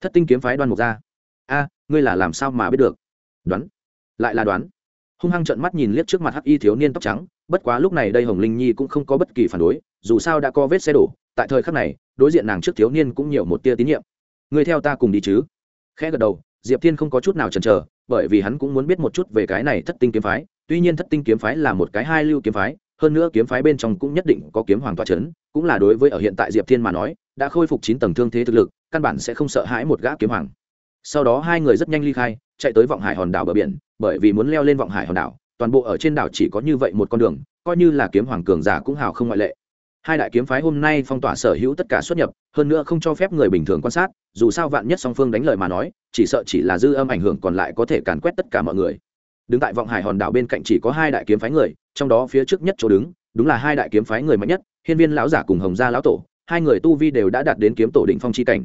Thất tinh kiếm phái đoan mục ra a, ngươi là làm sao mà biết được? Đoán. Lại là đoán. Hung hăng trợn mắt nhìn liếc trước mặt hắc y thiếu niên tóc trắng, bất quá lúc này đây hồng linh nhi cũng không có bất kỳ phản đối, dù sao đã có vết xe đổ, tại thời khắc này, đối diện nàng trước thiếu niên cũng nhiều một tia tín nhiệm. Người theo ta cùng đi chứ? Khẽ gật đầu, diệp thiên không có chút nào chần chờ, bởi vì hắn cũng muốn biết một chút về cái này thất tinh kiếm phái. Tuy nhiên thất tinh kiếm phái là một cái hai lưu kiếm phái, hơn nữa kiếm phái bên trong cũng nhất định có kiếm hoàng toa c h ấ n cũng là đối với ở hiện tại diệp thiên mà nói, đã khôi phục chín tầng thương thế thực lực, căn bản sẽ không sợ hãi một gã kiếm hoàng. Sau đó hai người rất nhanh ly khai, chạy tới vọng hải hòn đảo bờ biển, bởi vì muốn leo lên vọng hải hòn đảo, toàn bộ ở trên đảo chỉ có như vậy một con đường, coi như là kiếm hoàng cường giả cũng hào không ngoại lệ hai đại kiếm phái hôm nay phong tỏa sở hữu tất cả xuất nhập, hơn nữa không cho phép người bình thường quan sát, dù sao vạn nhất song phương đánh lời mà nói, chỉ sợ chỉ là dư âm ảnh hưởng còn lại có thể càn quét tất cả mọi người. Đứng tại vọng hải hòn đảo bên cạnh chỉ có hai đại kiếm phái người, trong đó phía trước nhất chỗ đứng, đúng là hai đại kiếm phái người mạnh nhất, hiên viên lão giả cùng hồng gia lão tổ, hai người tu vi đều đã đạt đến kiếm tổ định phong chi cảnh.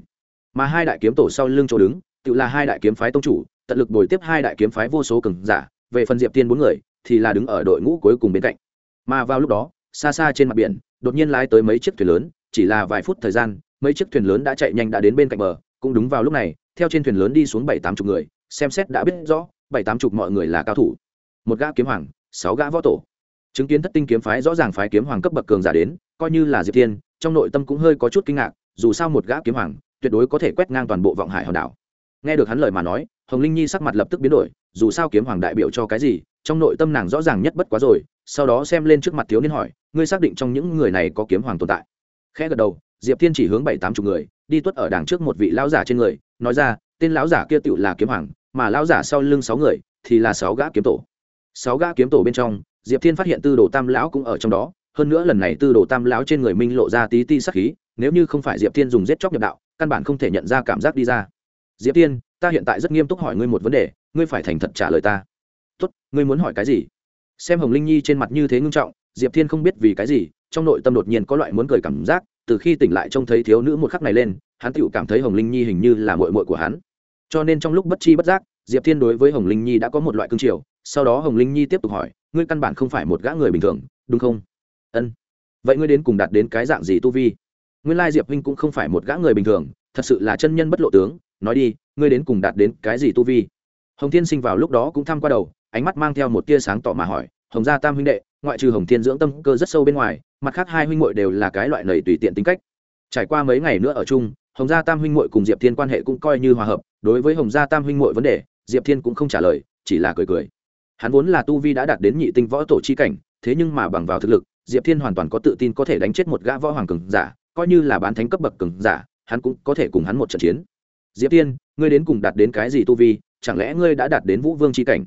Mà hai đại kiếm tổ sau lưng chỗ đứng, tự là hai đại kiếm phái tông chủ, tận lực bồi tiếp hai đại kiếm phái vô số cường giả, về phần diệp tiên bốn người, thì là đứng ở đội ngũ cuối cùng bên cạnh. Mà vào lúc đó xa xa trên mặt biển, đột nhiên lái tới mấy chiếc thuyền lớn, chỉ là vài phút thời gian, mấy chiếc thuyền lớn đã chạy nhanh đã đến bên cạnh bờ. Cũng đúng vào lúc này, theo trên thuyền lớn đi xuống bảy tám chục người, xem xét đã biết rõ, bảy tám chục mọi người là cao thủ. Một gã kiếm hoàng, sáu gã võ tổ. Chứng kiến thất tinh kiếm phái rõ ràng phái kiếm hoàng cấp bậc cường giả đến, coi như là diệp tiên trong nội tâm cũng hơi có chút kinh ngạc, dù sao một gã kiếm hoàng, tuyệt đối có thể quét ngang toàn bộ vọng hải hòn đảo. Nghe được hắn lời mà nói, hồng linh nhi sắc mặt lập tức biến đổi dù sao kiếm hoàng đại biểu cho cái gì, trong nội tâm nàng rõ ràng nhất bất quá rồi, sau đó xem lên trước mặt thiếu niên hỏi, ngươi xác định trong những người này có kiếm hoàng tồn tại? Khẽ gật đầu, diệp thiên chỉ hướng bảy tám chục người, đi tuất ở đằng trước một vị lão giả trên người, nói ra, tên lão giả kia tựu là kiếm hoàng, mà lão giả sau lưng sáu người, thì là sáu gã kiếm tổ. Sáu gã kiếm tổ bên trong, diệp thiên phát hiện tư đồ tam lão cũng ở trong đó, hơn nữa lần này tư đồ tam lão trên người minh lộ ra tí ti sắc khí, nếu như không phải diệp thiên dùng giết chóc nhập đạo, căn bản không thể nhận ra cảm giác đi ra. Diệp thiên ta hiện tại rất nghiêm túc hỏi ngươi một vấn đề, ngươi phải thành thật trả lời ta. Tốt, ngươi muốn hỏi cái gì? Xem hồng linh nhi trên mặt như thế ngưng trọng, diệp thiên không biết vì cái gì, trong nội tâm đột nhiên có loại muốn cười cảm giác, từ khi tỉnh lại trông thấy thiếu nữ một khắc này lên, hắn tự cảm thấy hồng linh nhi hình như là mội mội của hắn. Cho nên trong lúc bất chi bất giác, diệp thiên đối với hồng linh nhi đã có một loại cương triều sau đó hồng linh nhi tiếp tục hỏi, ngươi căn bản không phải một gã người bình thường, đúng không? Ân. Vậy ngươi đến cùng đạt đến cái dạng gì tu vi? Nguyên lai diệp huynh cũng không phải một gã người bình thường, thật sự là chân nhân bất lộ tướng nói đi, ngươi đến cùng đạt đến cái gì tu vi? Hồng thiên sinh vào lúc đó cũng thăm qua đầu, ánh mắt mang theo một tia sáng tỏ mà hỏi, hồng gia tam huynh đệ, ngoại trừ hồng thiên dưỡng tâm cơ rất sâu bên ngoài, mặt khác hai huynh muội đều là cái loại nầy tùy tiện tính cách. Trải qua mấy ngày nữa ở chung, hồng gia tam huynh muội cùng diệp thiên quan hệ cũng coi như hòa hợp, đối với hồng gia tam huynh muội vấn đề, diệp thiên cũng không trả lời, chỉ là cười cười. Hắn vốn là tu vi đã đạt đến nhị tinh võ tổ chi cảnh, thế nhưng mà bằng vào thực lực, diệp thiên hoàn toàn có tự tin có thể đánh chết một gã võ hoàng cường giả, coi như là bán thánh cấp bậc cường giả, hắn cũng có thể cùng hắn một trận chiến diệp thiên ngươi đến cùng đạt đến cái gì tu vi, chẳng lẽ ngươi đã đạt đến vũ vương chi cảnh?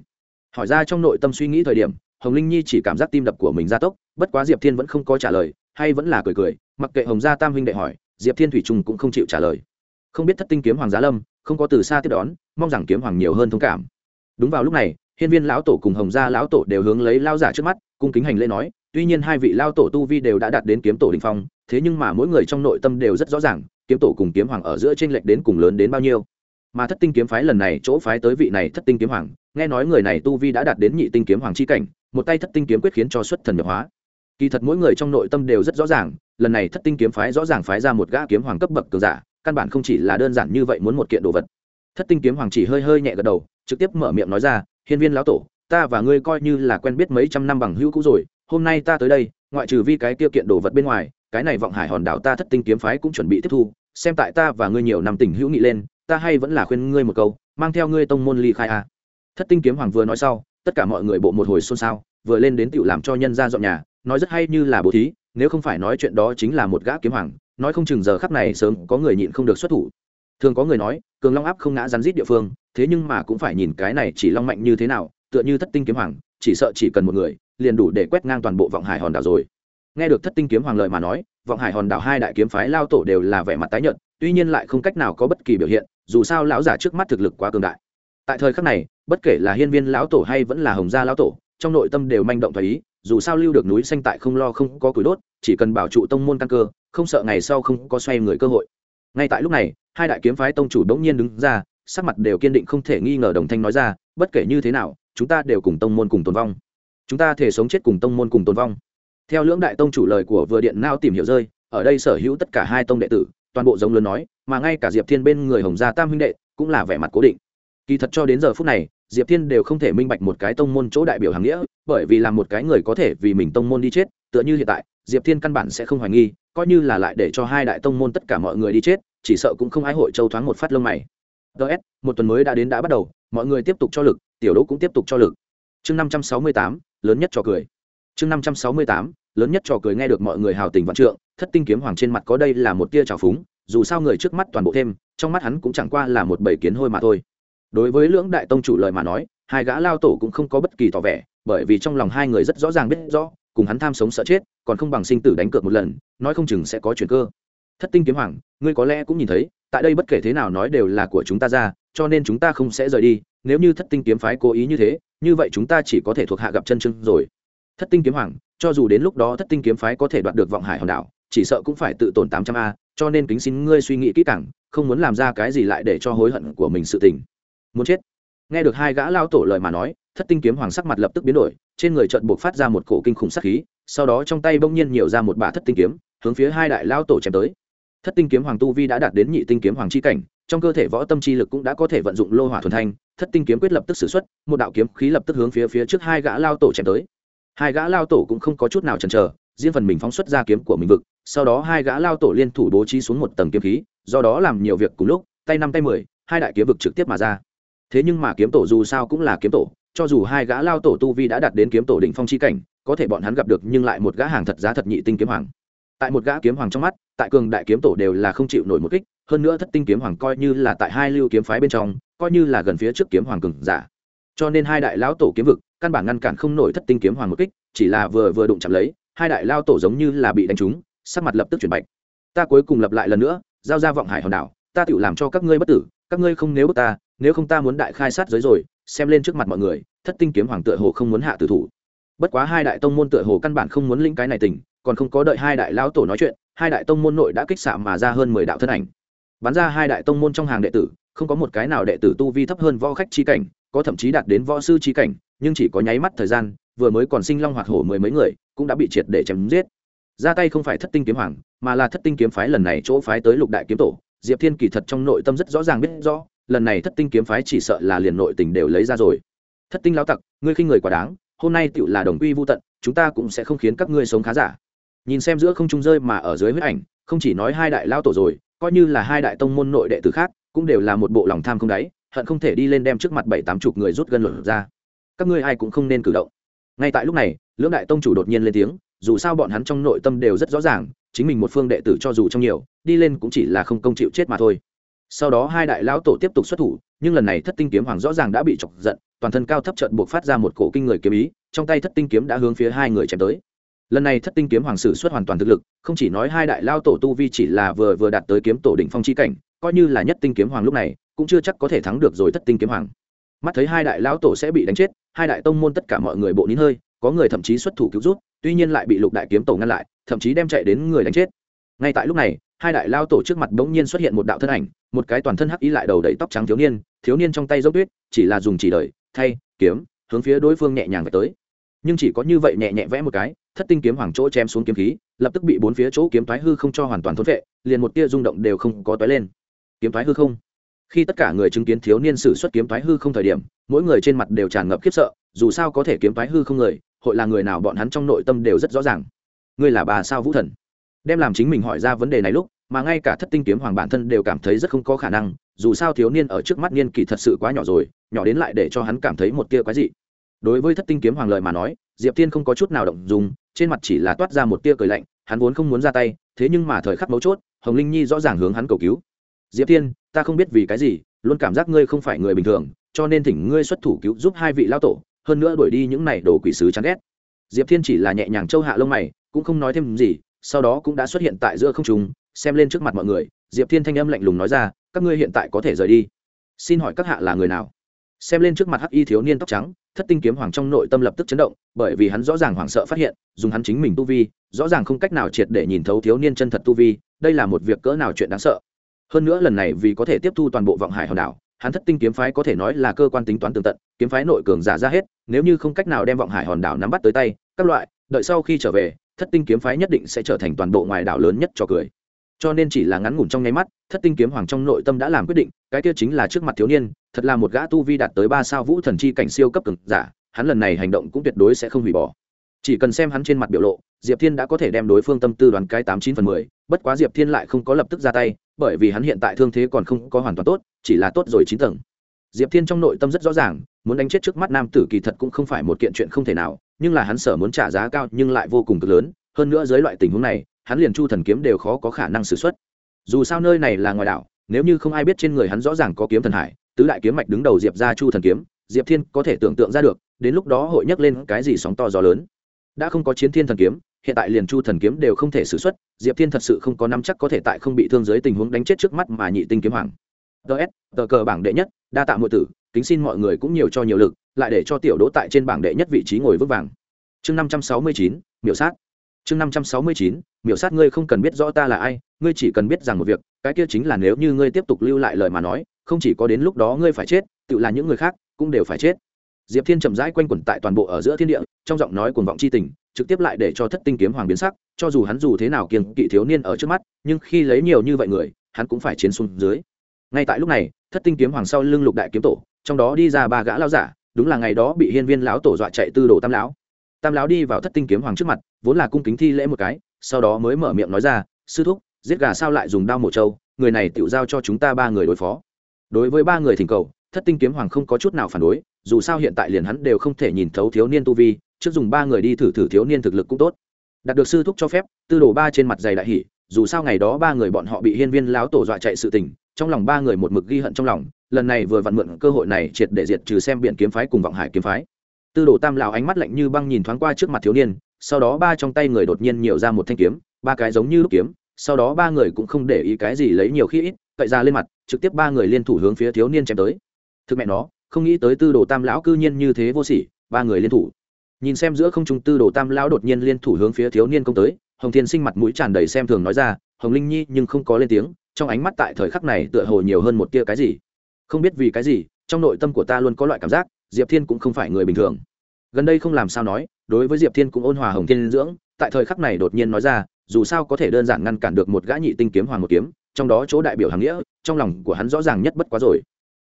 Hỏi ra trong nội tâm suy nghĩ thời điểm, hồng linh nhi chỉ cảm giác tim đập của mình gia tốc, bất quá diệp thiên vẫn không có trả lời, hay vẫn là cười cười, mặc kệ hồng gia tam huynh đệ hỏi, diệp thiên thủy trung cũng không chịu trả lời. Không biết thất tinh kiếm hoàng giá lâm, không có từ xa tiếp đón, mong rằng kiếm hoàng nhiều hơn thông cảm. Đúng vào lúc này, hiên viên lão tổ cùng hồng gia lão tổ đều hướng lấy lao giả trước mắt, cung kính hành lễ nói, tuy nhiên hai vị lao tổ tu vi đều đã đạt đến kiếm tổ đình phong, thế nhưng mà mỗi người trong nội tâm đều rất rõ ràng kiếm tổ cùng kiếm hoàng ở giữa tranh lệch đến cùng lớn đến bao nhiêu. Mà thất tinh kiếm phái lần này chỗ phái tới vị này thất tinh kiếm hoàng, nghe nói người này tu vi đã đạt đến nhị tinh kiếm hoàng c h i cảnh, một tay thất tinh kiếm quyết khiến cho xuất thần nhập hóa. Kỳ thật mỗi người trong nội tâm đều rất rõ ràng, lần này thất tinh kiếm phái rõ ràng phái ra một gã kiếm hoàng cấp bậc cường giả, căn bản không chỉ là đơn giản như vậy muốn một kiện đồ vật. Thất tinh kiếm hoàng chỉ hơi hơi nhẹ gật đầu, trực tiếp mở miệng nói ra, hiên viên lão tổ, ta và ngươi coi như là quen biết mấy trăm năm bằng hữu cũ rồi, hôm nay ta tới đây, ngoại trừ vi cái tiêu kiện đồ vật bên ngoài cái này vọng hải hòn đảo ta thất tinh kiếm phái cũng chuẩn bị tiếp thu, xem tại ta và ngươi nhiều năm tình hữu nghị lên, ta hay vẫn là khuyên ngươi một câu, mang theo ngươi tông môn ly khai a. Thất tinh kiếm hoàng vừa nói sau, tất cả mọi người bộ một hồi xôn xao, vừa lên đến tựu làm cho nhân ra dọn nhà, nói rất hay như là bố thí, nếu không phải nói chuyện đó chính là một gã kiếm hoàng, nói không chừng giờ khắp này sớm có người nhịn không được xuất thủ. Thường có người nói, cường long áp không ngã rắn rít địa phương, thế nhưng mà cũng phải nhìn cái này chỉ long mạnh như thế nào, tựa như thất tinh kiếm hoàng, chỉ sợ chỉ cần một người, liền đủ để quét ngang toàn bộ vọng hải hòn đảo rồi nghe được thất tinh kiếm hoàng lời mà nói, vọng hải hòn đảo hai đại kiếm phái lao tổ đều là vẻ mặt tái nhợt, tuy nhiên lại không cách nào có bất kỳ biểu hiện, dù sao lão giả trước mắt thực lực quá cường đại. Tại thời khắc này, bất kể là hiên viên lão tổ hay vẫn là hồng gia lão tổ, trong nội tâm đều manh động thấy ý, dù sao lưu được núi xanh tại không lo không có củi đốt, chỉ cần bảo trụ tông môn căn cơ, không sợ ngày sau không có xoay người cơ hội. Ngay tại lúc này, hai đại kiếm phái tông chủ đống nhiên đứng ra, sắc mặt đều kiên định không thể nghi ngờ đồng thanh nói ra, bất kể như thế nào, chúng ta đều cùng tông môn cùng tồn vong. Chúng ta thể sống chết cùng tông môn cùng tồn vong theo lưỡng đại tông chủ lời của vừa điện nao tìm hiểu rơi, ở đây sở hữu tất cả hai tông đệ tử, toàn bộ giống lớn nói, mà ngay cả diệp thiên bên người hồng gia tam huynh đệ cũng là vẻ mặt cố định. Kỳ thật cho đến giờ phút này, diệp thiên đều không thể minh bạch một cái tông môn chỗ đại biểu hàng nghĩa, bởi vì là một cái người có thể vì mình tông môn đi chết, tựa như hiện tại, diệp thiên căn bản sẽ không hoài nghi, coi như là lại để cho hai đại tông môn tất cả mọi người đi chết, chỉ sợ cũng không ai hội châu thoáng một phát lông mày. Ts một tuần mới đã đến đã bắt đầu, mọi người tiếp tục cho lực, tiểu đỗ cũng tiếp tục cho lực. Chương năm trăm sáu mươi tám, lớn nhất cho cười chương năm trăm sáu mươi tám, lớn nhất trò cười nghe được mọi người hào tình vạn trượng, thất tinh kiếm hoàng trên mặt có đây là một tia trào phúng, dù sao người trước mắt toàn bộ thêm, trong mắt hắn cũng chẳng qua là một bầy kiến hôi mà thôi. Đối với lưỡng đại tông chủ lời mà nói, hai gã lao tổ cũng không có bất kỳ tỏ vẻ, bởi vì trong lòng hai người rất rõ ràng biết rõ, cùng hắn tham sống sợ chết, còn không bằng sinh tử đánh cược một lần, nói không chừng sẽ có chuyện cơ. Thất tinh kiếm hoàng, ngươi có lẽ cũng nhìn thấy, tại đây bất kể thế nào nói đều là của chúng ta ra, cho nên chúng ta không sẽ rời đi, nếu như thất tinh kiếm phái cố ý như thế, như vậy chúng ta chỉ có thể thuộc hạ gặp chân chưng rồi thất tinh kiếm hoàng, cho dù đến lúc đó thất tinh kiếm phái có thể đoạt được vọng hải hòn đảo, chỉ sợ cũng phải tự tổn tám trăm a, cho nên kính xin ngươi suy nghĩ kỹ càng, không muốn làm ra cái gì lại để cho hối hận của mình sự tình. Muốn chết. Nghe được hai gã lao tổ lời mà nói, thất tinh kiếm hoàng sắc mặt lập tức biến đổi, trên người trận buộc phát ra một cổ kinh khủng sắc khí, sau đó trong tay bỗng nhiên nhiều ra một bả thất tinh kiếm, hướng phía hai đại lao tổ chém tới. Thất tinh kiếm hoàng tu vi đã đạt đến nhị tinh kiếm hoàng chi cảnh, trong cơ thể võ tâm chi lực cũng đã có thể vận dụng lô hỏa thuần thanh, thất tinh kiếm quyết lập tức xử xuất, một đạo kiếm khí lập tức hướng phía phía trước hai gã lao tổ chém tới hai gã lao tổ cũng không có chút nào chần chờ, riêng phần mình phóng xuất ra kiếm của mình vực, sau đó hai gã lao tổ liên thủ bố trí xuống một tầng kiếm khí, do đó làm nhiều việc cùng lúc, tay năm tay mười, hai đại kiếm vực trực tiếp mà ra. Thế nhưng mà kiếm tổ dù sao cũng là kiếm tổ, cho dù hai gã lao tổ tu vi đã đạt đến kiếm tổ đỉnh phong chi cảnh, có thể bọn hắn gặp được nhưng lại một gã hàng thật giá thật nhị tinh kiếm hoàng. Tại một gã kiếm hoàng trong mắt, tại cường đại kiếm tổ đều là không chịu nổi một kích, hơn nữa thất tinh kiếm hoàng coi như là tại hai lưu kiếm phái bên trong, coi như là gần phía trước kiếm hoàng cường giả. Cho nên hai đại lão tổ kiếm vực căn bản ngăn cản không nổi thất tinh kiếm hoàng một kích, chỉ là vừa vừa đụng chạm lấy, hai đại lao tổ giống như là bị đánh trúng, sắc mặt lập tức chuyển bạch. Ta cuối cùng lập lại lần nữa, giao ra vọng hải hòn đảo, ta tự làm cho các ngươi bất tử, các ngươi không nếu bất ta, nếu không ta muốn đại khai sát giới rồi, xem lên trước mặt mọi người, thất tinh kiếm hoàng tựa hồ không muốn hạ tử thủ. Bất quá hai đại tông môn tựa hồ căn bản không muốn lĩnh cái này tình, còn không có đợi hai đại lão tổ nói chuyện, hai đại tông môn nội đã kích xạ mà ra hơn mười đạo thân ảnh. Bắn ra hai đại tông môn trong hàng đệ tử, không có một cái nào đệ tử tu vi thấp hơn võ khách chi cảnh, có thậm chí đạt đến võ sư chi cảnh nhưng chỉ có nháy mắt thời gian, vừa mới còn sinh long hoạt hổ mười mấy người, cũng đã bị triệt để chém giết. Ra tay không phải thất tinh kiếm hoàng, mà là thất tinh kiếm phái lần này chỗ phái tới lục đại kiếm tổ. Diệp thiên kỳ thật trong nội tâm rất rõ ràng biết rõ, lần này thất tinh kiếm phái chỉ sợ là liền nội tình đều lấy ra rồi. Thất tinh lao tặc, ngươi khinh người quá đáng, hôm nay tựu là đồng quy vô tận, chúng ta cũng sẽ không khiến các ngươi sống khá giả. Nhìn xem giữa không trung rơi mà ở dưới huyết ảnh, không chỉ nói hai đại lao tổ rồi, coi như là hai đại tông môn nội đệ tử khác, cũng đều là một bộ lòng tham không đáy, hận không thể đi lên đem trước mặt bảy tám chục người rút gân luận ra các ngươi ai cũng không nên cử động. Ngay tại lúc này, lưỡng đại tông chủ đột nhiên lên tiếng, dù sao bọn hắn trong nội tâm đều rất rõ ràng, chính mình một phương đệ tử cho dù trong nhiều, đi lên cũng chỉ là không công chịu chết mà thôi. Sau đó hai đại lão tổ tiếp tục xuất thủ, nhưng lần này thất tinh kiếm hoàng rõ ràng đã bị chọc giận, toàn thân cao thấp trận buộc phát ra một cổ kinh người kiếm ý, trong tay thất tinh kiếm đã hướng phía hai người chém tới. Lần này thất tinh kiếm hoàng sử xuất hoàn toàn thực lực, không chỉ nói hai đại lao tổ tu vi chỉ là vừa vừa đạt tới kiếm tổ đỉnh phong chi cảnh, coi như là nhất tinh kiếm hoàng lúc này, cũng chưa chắc có thể thắng được rồi thất tinh kiếm hoàng. Mắt thấy hai đại lão tổ sẽ bị đánh chết hai đại tông môn tất cả mọi người bộ nín hơi, có người thậm chí xuất thủ cứu rút tuy nhiên lại bị lục đại kiếm tổ ngăn lại, thậm chí đem chạy đến người đánh chết. Ngay tại lúc này, hai đại lao tổ trước mặt bỗng nhiên xuất hiện một đạo thân ảnh, một cái toàn thân hắc ý lại đầu đầy tóc trắng thiếu niên thiếu niên trong tay dốc tuyết, chỉ là dùng chỉ đời, thay, kiếm, hướng phía đối phương nhẹ nhàng về tới. Nhưng chỉ có như vậy nhẹ nhẹ vẽ một cái, thất tinh kiếm hoàng chỗ chém xuống kiếm khí, lập tức bị bốn phía chỗ kiếm thoái hư không cho hoàn toàn thốn vệ liền một tia rung động đều không có toái lên. Kiếm thoái hư không? Khi tất cả người chứng kiến thiếu niên sử xuất kiếm thoái hư không thời điểm mỗi người trên mặt đều tràn ngập khiếp sợ, dù sao có thể kiếm thoái hư không người, hội là người nào bọn hắn trong nội tâm đều rất rõ ràng. Ngươi là bà sao vũ thần? Đem làm chính mình hỏi ra vấn đề này lúc, mà ngay cả thất tinh kiếm hoàng bản thân đều cảm thấy rất không có khả năng, dù sao thiếu niên ở trước mắt niên kỳ thật sự quá nhỏ rồi, nhỏ đến lại để cho hắn cảm thấy một tia quái dị. Đối với thất tinh kiếm hoàng lời mà nói, diệp thiên không có chút nào động dùng trên mặt chỉ là toát ra một tia cười lạnh, hắn vốn không muốn ra tay, thế nhưng mà thời khắc mấu chốt, hồng linh nhi rõ ràng hướng hắn cầu cứu. Diệp thiên, ta không biết vì cái gì, luôn cảm giác ngươi không phải người bình thường cho nên thỉnh ngươi xuất thủ cứu giúp hai vị lao tổ, hơn nữa đuổi đi những này đồ quỷ sứ chán ghét. Diệp thiên chỉ là nhẹ nhàng châu hạ lông mày, cũng không nói thêm gì, sau đó cũng đã xuất hiện tại giữa không trung, xem lên trước mặt mọi người, diệp thiên thanh âm lạnh lùng nói ra, các ngươi hiện tại có thể rời đi. Xin hỏi các hạ là người nào? Xem lên trước mặt hắc y thiếu niên tóc trắng, thất tinh kiếm hoàng trong nội tâm lập tức chấn động, bởi vì hắn rõ ràng hoảng sợ phát hiện, dùng hắn chính mình tu vi, rõ ràng không cách nào triệt để nhìn thấu thiếu niên chân thật tu vi, đây là một việc cỡ nào chuyện đáng sợ. Hơn nữa lần này vì có thể tiếp thu toàn bộ vọng hải hòn đảo hắn thất tinh kiếm phái có thể nói là cơ quan tính toán tường tận, kiếm phái nội cường giả ra hết, nếu như không cách nào đem vọng hải hòn đảo nắm bắt tới tay, các loại, đợi sau khi trở về, thất tinh kiếm phái nhất định sẽ trở thành toàn bộ ngoài đảo lớn nhất cho cười. Cho nên chỉ là ngắn ngủn trong nháy mắt, thất tinh kiếm hoàng trong nội tâm đã làm quyết định, cái kia chính là trước mặt thiếu niên, thật là một gã tu vi đạt tới ba sao vũ thần chi cảnh siêu cấp cường giả, hắn lần này hành động cũng tuyệt đối sẽ không hủy bỏ. Chỉ cần xem hắn trên mặt biểu lộ, diệp thiên đã có thể đem đối phương tâm tư đoán cái tám chín phần mười, bất quá diệp thiên lại không có lập tức ra tay bởi vì hắn hiện tại thương thế còn không có hoàn toàn tốt, chỉ là tốt rồi chín tầng. Diệp thiên trong nội tâm rất rõ ràng, muốn đánh chết trước mắt nam tử kỳ thật cũng không phải một kiện chuyện không thể nào, nhưng là hắn sở muốn trả giá cao nhưng lại vô cùng cực lớn, hơn nữa dưới loại tình huống này, hắn liền chu thần kiếm đều khó có khả năng xử xuất. Dù sao nơi này là ngoài đảo, nếu như không ai biết trên người hắn rõ ràng có kiếm thần hải, tứ đại kiếm mạch đứng đầu diệp ra chu thần kiếm, diệp thiên có thể tưởng tượng ra được, đến lúc đó hội nhắc lên cái gì sóng to gió lớn. Đã không có chiến thiên thần kiếm hiện tại liền chu thần kiếm đều không thể xử xuất, diệp thiên thật sự không có năm chắc có thể tại không bị thương dưới tình huống đánh chết trước mắt mà nhị tinh kiếm hoàng. Ts tờ cờ bảng đệ nhất, đa tạ mọi tử, kính xin mọi người cũng nhiều cho nhiều lực, lại để cho tiểu đỗ tại trên bảng đệ nhất vị trí ngồi vững vàng. Chương năm trăm sáu mươi chín, miểu sát. Chương năm trăm sáu mươi chín, miểu sát, ngươi không cần biết rõ ta là ai, ngươi chỉ cần biết rằng một việc, cái kia chính là nếu như ngươi tiếp tục lưu lại lời mà nói, không chỉ có đến lúc đó ngươi phải chết, tự là những người khác cũng đều phải chết. Diệp thiên chậm rãi quanh quẩn tại toàn bộ ở giữa thiên địa, trong giọng nói cuồng vọng c h i tình trực tiếp lại để cho thất tinh kiếm hoàng biến sắc, cho dù hắn dù thế nào kiêng kỵ thiếu niên ở trước mắt, nhưng khi lấy nhiều như vậy người, hắn cũng phải chiến xuống dưới. Ngay tại lúc này, thất tinh kiếm hoàng sau lưng lục đại kiếm tổ, trong đó đi ra ba gã lao giả, đúng là ngày đó bị hiên viên lão tổ dọa chạy tư đồ tam lão. Tam lão đi vào thất tinh kiếm hoàng trước mặt, vốn là cung kính thi lễ một cái, sau đó mới mở miệng nói ra, sư thúc, giết gà sao lại dùng đao mổ trâu, người này tự giao cho chúng ta ba người đối phó. Đối với ba người thỉnh cầu, thất tinh kiếm hoàng không có chút nào phản đối, dù sao hiện tại liền hắn đều không thể nhìn thấu thiếu niên tu vi trước dùng ba người đi thử thử thiếu niên thực lực cũng tốt. Đạt được sư thúc cho phép, tư đồ ba trên mặt dày đại hỉ, dù sao ngày đó ba người bọn họ bị hiên viên láo tổ dọa chạy sự tình, trong lòng ba người một mực ghi hận trong lòng, lần này vừa vặn mượn cơ hội này triệt để diệt trừ xem biển kiếm phái cùng vọng hải kiếm phái. Tư đồ tam lão ánh mắt lạnh như băng nhìn thoáng qua trước mặt thiếu niên, sau đó ba trong tay người đột nhiên nhiều ra một thanh kiếm, ba cái giống như lúc kiếm, sau đó ba người cũng không để ý cái gì lấy nhiều khi ít, cậy ra lên mặt, trực tiếp ba người liên thủ hướng phía thiếu niên chém tới. Thực mẹ nó, không nghĩ tới tư đồ tam lão cư nhiên như thế vô sỉ, ba người liên thủ nhìn xem giữa không trung tư đồ tam lão đột nhiên liên thủ hướng phía thiếu niên công tới, hồng thiên sinh mặt mũi tràn đầy xem thường nói ra, hồng linh nhi, nhưng không có lên tiếng, trong ánh mắt tại thời khắc này tựa hồ nhiều hơn một tia cái gì. Không biết vì cái gì, trong nội tâm của ta luôn có loại cảm giác, diệp thiên cũng không phải người bình thường. Gần đây không làm sao nói, đối với diệp thiên cũng ôn hòa hồng thiên dưỡng, tại thời khắc này đột nhiên nói ra, dù sao có thể đơn giản ngăn cản được một gã nhị tinh kiếm hoàng một kiếm, trong đó chỗ đại biểu hàng nghĩa, trong lòng của hắn rõ ràng nhất bất quá rồi.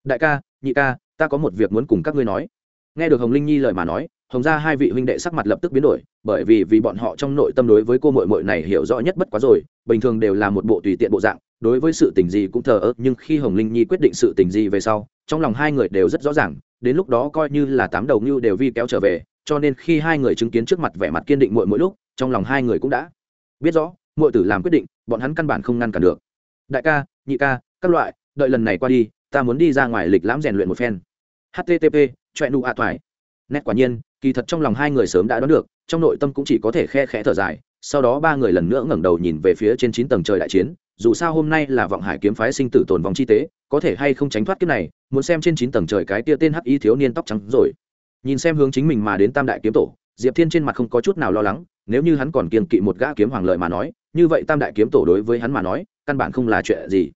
Đại ca, nhị ca, ta có một việc muốn cùng các ngươi nói. Nghe được hồng linh nhi lời mà nói hồng ra hai vị huynh đệ sắc mặt lập tức biến đổi, bởi vì vì bọn họ trong nội tâm đối với cô mội mội này hiểu rõ nhất bất quá rồi, bình thường đều là một bộ tùy tiện bộ dạng, đối với sự tình gì cũng thờ ơ, nhưng khi hồng linh nhi quyết định sự tình gì về sau, trong lòng hai người đều rất rõ ràng, đến lúc đó coi như là tám đầu ngưu đều vi kéo trở về, cho nên khi hai người chứng kiến trước mặt vẻ mặt kiên định mỗi mỗi lúc, trong lòng hai người cũng đã biết rõ mọi tử làm quyết định, bọn hắn căn bản không ngăn cản được. Đại ca, nhị ca, các loại, đợi lần này qua đi, ta muốn đi ra ngoài lịch lãm rèn luyện một phen. Http choẹ nụ a toải nét quả nhiên, kỳ thật trong lòng hai người sớm đã đoán được, trong nội tâm cũng chỉ có thể khe khẽ thở dài, sau đó ba người lần nữa ngẩng đầu nhìn về phía trên chín tầng trời đại chiến, dù sao hôm nay là vọng hải kiếm phái sinh tử tồn vòng chi tế, có thể hay không tránh thoát kiếp này, muốn xem trên chín tầng trời cái tia tên hắc y thiếu niên tóc trắng rồi. Nhìn xem hướng chính mình mà đến tam đại kiếm tổ, diệp thiên trên mặt không có chút nào lo lắng, nếu như hắn còn kiên kỵ một gã kiếm hoàng lợi mà nói, như vậy tam đại kiếm tổ đối với hắn mà nói, căn bản không là chuyện gì.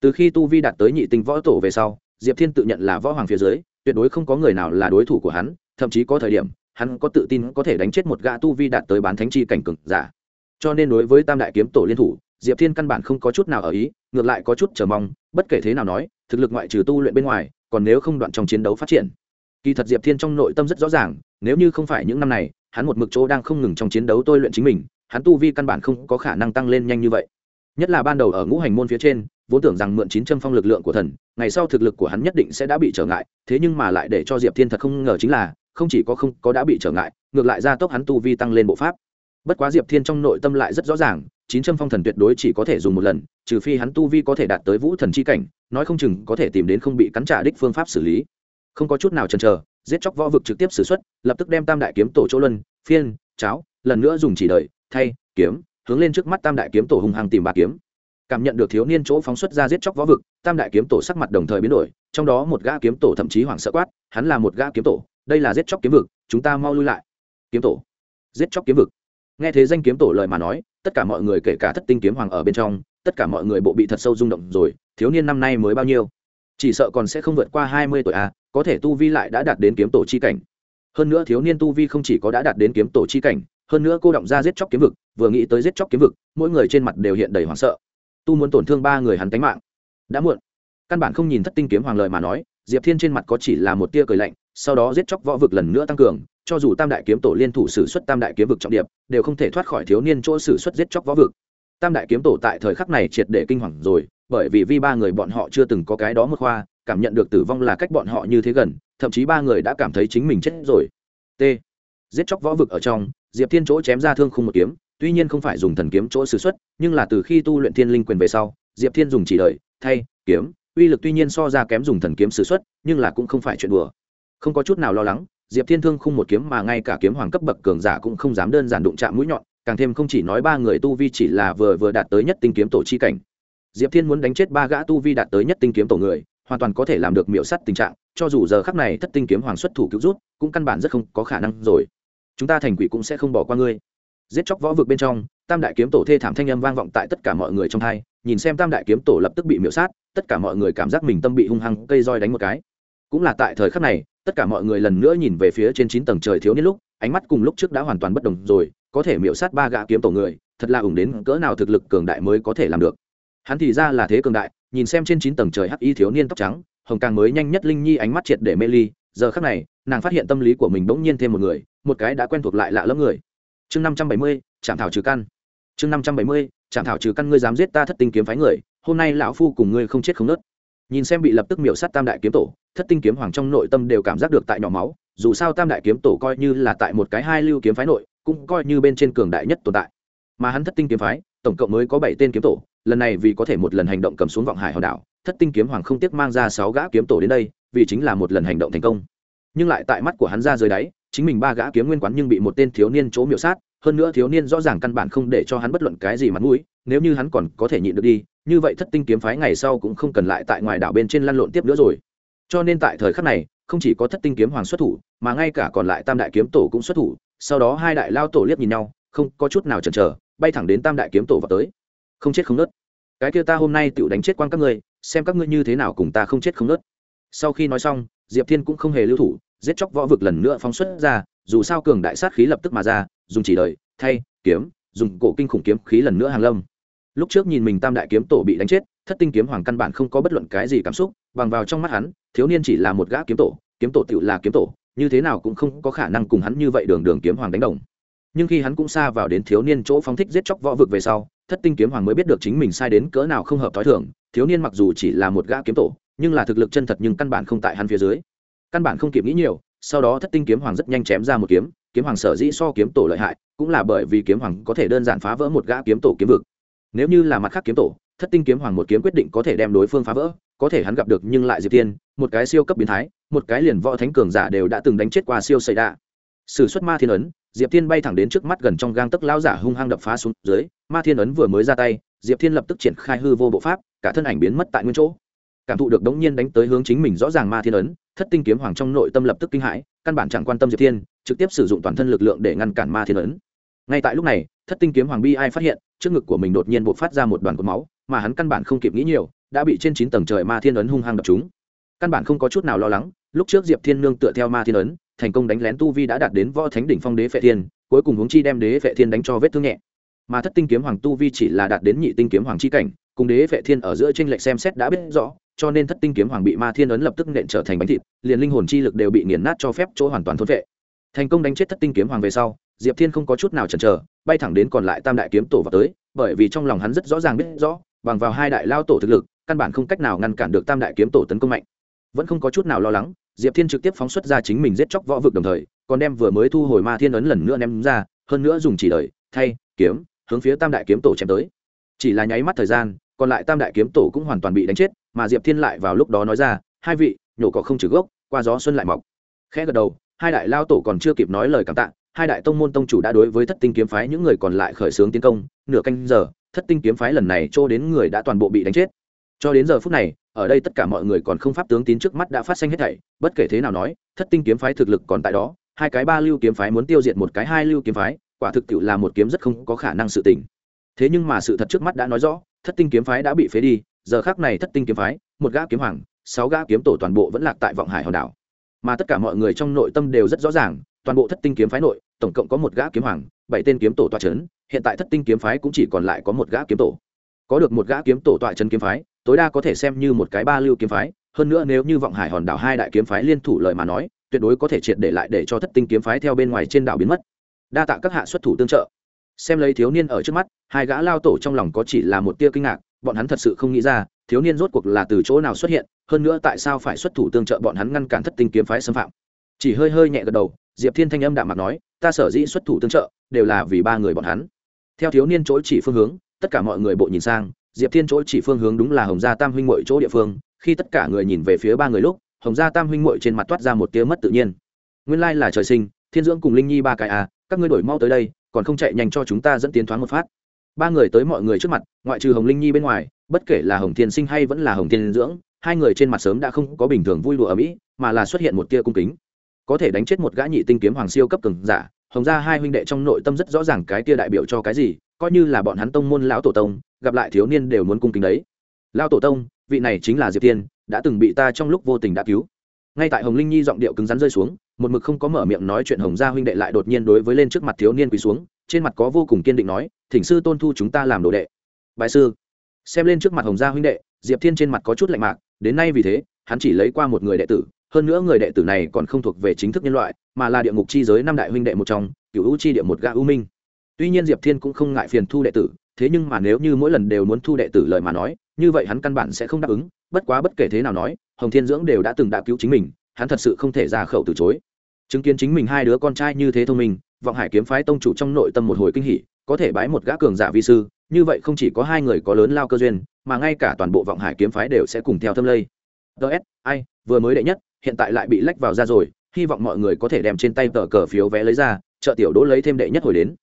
Từ khi tu vi đạt tới nhị tinh võ tổ về sau, diệp thiên tự nhận là võ hoàng phía dưới, tuyệt đối không có người nào là đối thủ của hắn thậm chí có thời điểm, hắn có tự tin có thể đánh chết một gã tu vi đạt tới bán thánh chi cảnh cực giả. Cho nên đối với tam đại kiếm tổ liên thủ, diệp thiên căn bản không có chút nào ở ý, ngược lại có chút chờ mong, bất kể thế nào nói, thực lực ngoại trừ tu luyện bên ngoài, còn nếu không đoạn trong chiến đấu phát triển. Kỳ thật diệp thiên trong nội tâm rất rõ ràng, nếu như không phải những năm này, hắn một mực chỗ đang không ngừng trong chiến đấu tôi luyện chính mình, hắn tu vi căn bản không có khả năng tăng lên nhanh như vậy. Nhất là ban đầu ở ngũ hành môn phía trên, vốn tưởng rằng mượn chín trăm phong lực lượng của thần, ngày sau thực lực của hắn nhất định sẽ đã bị trở ngại, thế nhưng mà lại để cho diệp thiên thật không ngờ chính là không chỉ có không có đã bị trở ngại, ngược lại ra tốc hắn tu vi tăng lên bộ pháp. Bất quá diệp thiên trong nội tâm lại rất rõ ràng, chín trăm phong thần tuyệt đối chỉ có thể dùng một lần, trừ phi hắn tu vi có thể đạt tới vũ thần c h i cảnh, nói không chừng có thể tìm đến không bị cắn trả đích phương pháp xử lý. Không có chút nào chần chờ, giết chóc võ vực trực tiếp xử x u ấ t lập tức đem tam đại kiếm tổ chỗ luân, phiên, cháo, lần nữa dùng chỉ đợi, thay, kiếm, hướng lên trước mắt tam đại kiếm tổ hung hăng tìm bà kiếm. Cảm nhận được thiếu niên chỗ phóng xuất ra giết chóc võ vực, tam đại kiếm tổ sắc mặt đồng thời biến đổi, trong đó một gã kiếm tổ thậm chí hoảng sợ quát, hắn là một gã kiếm tổ đây là giết chóc kiếm vực, chúng ta mau lui lại. Kiếm tổ. Giết chóc kiếm vực. Nghe thế danh kiếm tổ lời mà nói, tất cả mọi người kể cả thất tinh kiếm hoàng ở bên trong, tất cả mọi người bộ bị thật sâu rung động rồi, thiếu niên năm nay mới bao nhiêu? Chỉ sợ còn sẽ không vượt qua hai mươi tuổi a có thể tu vi lại đã đạt đến kiếm tổ chi cảnh. Hơn nữa thiếu niên tu vi không chỉ có đã đạt đến kiếm tổ chi cảnh, hơn nữa cô động ra giết chóc kiếm vực, vừa nghĩ tới giết chóc kiếm vực, mỗi người trên mặt đều hiện đầy hoảng sợ. Tu muốn tổn thương ba người hắn tánh mạng. Đã muộn. Căn bản không nhìn thất tinh kiếm hoàng lời mà nói, diệp thiên trên mặt có chỉ là một tia cười lạnh sau đó giết chóc võ vực lần nữa tăng cường, cho dù tam đại kiếm tổ liên thủ xử suất tam đại kiếm vực trọng điệp, đều không thể thoát khỏi thiếu niên chỗ xử suất giết chóc võ vực. Tam đại kiếm tổ tại thời khắc này triệt để kinh hoàng rồi, bởi vì vi ba người bọn họ chưa từng có cái đó một khoa, cảm nhận được tử vong là cách bọn họ như thế gần, thậm chí ba người đã cảm thấy chính mình chết rồi. T. Giết chóc võ vực ở trong, diệp thiên chỗ chém ra thương không một kiếm, tuy nhiên không phải dùng thần kiếm chỗ s ử x u ấ t nhưng là từ khi tu luyện thiên linh quyền về sau, diệp thiên dùng chỉ đời thay, kiếm, uy lực tuy nhiên so ra kém dùng thần kiếm s ử x u ấ t nhưng là cũng không phải chuyện đùa không có chút nào lo lắng, diệp thiên thương không một kiếm mà ngay cả kiếm hoàng cấp bậc cường giả cũng không dám đơn giản đụng chạm mũi nhọn, càng thêm không chỉ nói ba người tu vi chỉ là vừa vừa đạt tới nhất tinh kiếm tổ chi cảnh. Diệp thiên muốn đánh chết ba gã tu vi đạt tới nhất tinh kiếm tổ người, hoàn toàn có thể làm được miễu sắt tình trạng, cho dù giờ khắc này thất tinh kiếm hoàng xuất thủ cứu rút, cũng căn bản rất không có khả năng rồi. Chúng ta thành quỷ cũng sẽ không bỏ qua ngươi. Giết chóc võ vực bên trong, tam đại kiếm tổ thê thảm thanh âm vang vọng tại tất cả mọi người trong hai, nhìn xem tam đại kiếm tổ lập tức bị miễu sát, tất cả mọi người cảm giác mình tâm bị hung hăng cây roi đánh một cái. Cũng là tại thời khắc này tất cả mọi người lần nữa nhìn về phía trên chín tầng trời thiếu niên lúc, ánh mắt cùng lúc trước đã hoàn toàn bất đồng rồi, có thể miễu sát ba gã kiếm tổ người, thật là ủng đến cỡ nào thực lực cường đại mới có thể làm được. Hắn thì ra là thế cường đại, nhìn xem trên chín tầng trời hắc y thiếu niên tóc trắng, hồng càng mới nhanh nhất linh nhi ánh mắt triệt để mê ly, giờ khắc này, nàng phát hiện tâm lý của mình bỗng nhiên thêm một người, một cái đã quen thuộc lại lạ lẫm người. Chương năm trăm bảy mươi chạm thảo trừ căn. Chương năm trăm bảy mươi chạm thảo trừ căn ngươi dám giết ta thất tinh kiếm phái người, hôm nay lão phu cùng ngươi không chết không nớt nhìn xem bị lập tức miểu sát tam đại kiếm tổ, thất tinh kiếm hoàng trong nội tâm đều cảm giác được tại nhỏ máu, dù sao tam đại kiếm tổ coi như là tại một cái hai lưu kiếm phái nội, cũng coi như bên trên cường đại nhất tồn tại. Mà hắn thất tinh kiếm phái, tổng cộng mới có bảy tên kiếm tổ, lần này vì có thể một lần hành động cầm xuống vọng hải hòn đảo, thất tinh kiếm hoàng không tiếc mang ra sáu gã kiếm tổ đến đây, vì chính là một lần hành động thành công. Nhưng lại tại mắt của hắn ra dưới đáy, chính mình ba gã kiếm nguyên quán nhưng bị một tên thiếu niên chỗ miểu sát hơn nữa thiếu niên rõ ràng căn bản không để cho hắn bất luận cái gì mặt mũi, nếu như hắn còn có thể nhịn được đi, như vậy thất tinh kiếm phái ngày sau cũng không cần lại tại ngoài đảo bên trên lăn lộn tiếp nữa rồi. Cho nên tại thời khắc này, không chỉ có thất tinh kiếm hoàng xuất thủ, mà ngay cả còn lại tam đại kiếm tổ cũng xuất thủ, sau đó hai đại lao tổ liếc nhìn nhau, không có chút nào chần chờ, bay thẳng đến tam đại kiếm tổ vào tới. Không chết không nớt. Cái kia ta hôm nay tự đánh chết quan các ngươi, xem các ngươi như thế nào cùng ta không chết không nớt. Sau khi nói xong, diệp thiên cũng không hề lưu thủ giết chóc võ vực lần nữa phóng xuất ra, dù sao cường đại sát khí lập tức mà ra, dùng chỉ đời, thay, kiếm, dùng cổ kinh khủng kiếm khí lần nữa hàng lâm. Lúc trước nhìn mình tam đại kiếm tổ bị đánh chết, thất tinh kiếm hoàng căn bản không có bất luận cái gì cảm xúc, bằng vào trong mắt hắn, thiếu niên chỉ là một gã kiếm tổ kiếm tổ tự là kiếm tổ, như thế nào cũng không có khả năng cùng hắn như vậy đường đường kiếm hoàng đánh đồng. Nhưng khi hắn cũng xa vào đến thiếu niên chỗ phóng thích giết chóc võ vực về sau, thất tinh kiếm hoàng mới biết được chính mình sai đến cỡ nào không hợp t h ó i thưởng thiếu niên mặc dù chỉ là một gã kiếm tổ, nhưng là thực lực chân thật nhưng căn bản không tại hắn phía dưới căn bản không kịp nghĩ nhiều, sau đó thất tinh kiếm hoàng rất nhanh chém ra một kiếm kiếm hoàng sở dĩ so kiếm tổ lợi hại, cũng là bởi vì kiếm hoàng có thể đơn giản phá vỡ một gã kiếm tổ kiếm vực. Nếu như là mặt khác kiếm tổ, thất tinh kiếm hoàng một kiếm quyết định có thể đem đối phương phá vỡ, có thể hắn gặp được nhưng lại diệp tiên, một cái siêu cấp biến thái, một cái liền võ thánh cường giả đều đã từng đánh chết qua siêu xảy đa sử xuất ma thiên ấn, diệp thiên bay thẳng đến trước mắt gần trong gang tấc lao giả hung hăng đập phá xuống dưới, ma thiên ấn vừa mới ra tay, diệp thiên lập tức triển khai hư vô bộ pháp, cả thân ảnh biến mất tại nguyên chỗ cảm thụ được đống nhiên đánh tới hướng chính mình rõ ràng ma thiên ấn, thất tinh kiếm hoàng trong nội tâm lập tức kinh hãi, căn bản chẳng quan tâm diệp thiên, trực tiếp sử dụng toàn thân lực lượng để ngăn cản ma thiên ấn. Ngay tại lúc này, thất tinh kiếm hoàng bi ai phát hiện, trước ngực của mình đột nhiên bộc phát ra một đoàn cột máu, mà hắn căn bản không kịp nghĩ nhiều, đã bị trên chín tầng trời ma thiên ấn hung hăng đập chúng căn bản không có chút nào lo lắng, lúc trước diệp thiên nương tựa theo ma thiên ấn, thành công đánh lén tu vi đã đạt đến võ thánh đỉnh phong đế phệ thiên, cuối cùng huống chi đem đế phệ thiên đánh cho vết thương nhẹ. Mà thất tinh kiếm hoàng tu vi chỉ là đạt đến nhị tinh kiếm hoàng chi cảnh, cùng đế phệ thiên ở giữa tranh lệch xem xét đã biết rõ cho nên thất tinh kiếm hoàng bị ma thiên ấn lập tức nện trở thành bánh thịt, liền linh hồn chi lực đều bị nghiền nát cho phép chỗ hoàn toàn thốt vệ. Thành công đánh chết thất tinh kiếm hoàng về sau, diệp thiên không có chút nào chần chờ, bay thẳng đến còn lại tam đại kiếm tổ vào tới, bởi vì trong lòng hắn rất rõ ràng biết rõ, bằng vào hai đại lao tổ thực lực, căn bản không cách nào ngăn cản được tam đại kiếm tổ tấn công mạnh. Vẫn không có chút nào lo lắng, diệp thiên trực tiếp phóng xuất ra chính mình giết chóc võ vực đồng thời, còn đem vừa mới thu hồi ma thiên ấn lần nữa ném ra, hơn nữa dùng chỉ đời thay, kiếm, hướng phía tam đại kiếm tổ chém tới. Chỉ là nháy mắt thời gian, còn lại tam đại kiếm tổ cũng hoàn toàn bị đánh chết mà diệp thiên lại vào lúc đó nói ra, hai vị, nhổ cỏ không trừ gốc, qua gió xuân lại mọc. Khẽ gật đầu, hai đại lao tổ còn chưa kịp nói lời cảm tạ, hai đại tông môn tông chủ đã đối với thất tinh kiếm phái những người còn lại khởi xướng tiến công, nửa canh giờ, thất tinh kiếm phái lần này trô đến người đã toàn bộ bị đánh chết. Cho đến giờ phút này, ở đây tất cả mọi người còn không pháp tướng tín trước mắt đã phát sinh hết thảy, bất kể thế nào nói, thất tinh kiếm phái thực lực còn tại đó, hai cái ba lưu kiếm phái muốn tiêu diệt một cái hai lưu kiếm phái, quả thực tiệu là một kiếm rất không có khả năng sự tình. Thế nhưng mà sự thật trước mắt đã nói rõ, thất tinh kiếm phái đã bị phế đi giờ khác này thất tinh kiếm phái, một gã kiếm hoàng, sáu gã kiếm tổ toàn bộ vẫn lạc tại vọng hải hòn đảo. Mà tất cả mọi người trong nội tâm đều rất rõ ràng, toàn bộ thất tinh kiếm phái nội, tổng cộng có một gã kiếm hoàng, bảy tên kiếm tổ tọa trấn hiện tại thất tinh kiếm phái cũng chỉ còn lại có một gã kiếm tổ. Có được một gã kiếm tổ tọa trấn kiếm phái, tối đa có thể xem như một cái ba lưu kiếm phái, hơn nữa nếu như vọng hải hòn đảo hai đại kiếm phái liên thủ lời mà nói, tuyệt đối có thể triệt để lại để cho thất tinh kiếm phái theo bên ngoài trên đảo biến mất. Đa tạ các hạ xuất thủ tương trợ. Xem lấy thiếu niên ở trước mắt, hai gã lao tổ trong lòng có chỉ là một tia kinh ngạc bọn hắn thật sự không nghĩ ra, thiếu niên rốt cuộc là từ chỗ nào xuất hiện, hơn nữa tại sao phải xuất thủ tương trợ bọn hắn ngăn cản thất tinh kiếm phái xâm phạm. Chỉ hơi hơi nhẹ gật đầu, diệp thiên thanh âm đạm mặt nói, ta sở dĩ xuất thủ tương trợ, đều là vì ba người bọn hắn. Theo thiếu niên chỗ chỉ phương hướng, tất cả mọi người bộ nhìn sang, diệp thiên chỗ chỉ phương hướng đúng là hồng gia tam huynh mội chỗ địa phương, khi tất cả người nhìn về phía ba người lúc, hồng gia tam huynh mội trên mặt toát ra một tia mất tự nhiên. Nguyên lai là trời sinh, thiên dưỡng cùng linh nhi ba cái à các ngươi đổi mau tới đây, còn không chạy nhanh cho chúng ta dẫn tiến thoáng một phát ba người tới mọi người trước mặt, ngoại trừ hồng linh nhi bên ngoài, bất kể là hồng thiên sinh hay vẫn là hồng thiên dưỡng, hai người trên mặt sớm đã không có bình thường vui đùa ở mỹ, mà là xuất hiện một tia cung kính. Có thể đánh chết một gã nhị tinh kiếm hoàng siêu cấp cường giả, hồng gia hai huynh đệ trong nội tâm rất rõ ràng cái tia đại biểu cho cái gì, coi như là bọn hắn tông môn lão tổ tông, gặp lại thiếu niên đều muốn cung kính đấy. Lão tổ tông, vị này chính là diệp tiên, đã từng bị ta trong lúc vô tình đã cứu. Ngay tại hồng linh nhi giọng điệu cứng rắn rơi xuống, một mực không có mở miệng nói chuyện hồng gia huynh đệ lại đột nhiên đối với lên trước mặt thiếu niên quỳ xuống trên mặt có vô cùng kiên định nói, thỉnh sư tôn thu chúng ta làm đồ đệ. Bài sư. Xem lên trước mặt hồng gia huynh đệ, diệp thiên trên mặt có chút lạnh mạc, đến nay vì thế, hắn chỉ lấy qua một người đệ tử, hơn nữa người đệ tử này còn không thuộc về chính thức nhân loại, mà là địa ngục chi giới năm đại huynh đệ một trong cựu u chi địa một gã u minh. Tuy nhiên diệp thiên cũng không ngại phiền thu đệ tử, thế nhưng mà nếu như mỗi lần đều muốn thu đệ tử lời mà nói, như vậy hắn căn bản sẽ không đáp ứng, bất quá bất kể thế nào nói, hồng thiên dưỡng đều đã từng đã cứu chính mình, hắn thật sự không thể ra khẩu từ chối. Chứng kiến chính mình hai đứa con trai như thế thông minh vọng hải kiếm phái tông chủ trong nội tâm một hồi kinh hỉ, có thể bái một gã cường giả vi sư, như vậy không chỉ có hai người có lớn lao cơ duyên, mà ngay cả toàn bộ vọng hải kiếm phái đều sẽ cùng theo thâm lây. Ts ai, vừa mới đệ nhất, hiện tại lại bị lách vào ra rồi, hy vọng mọi người có thể đem trên tay tờ cờ phiếu vé lấy ra chợ tiểu đỗ lấy thêm đệ nhất hồi đến.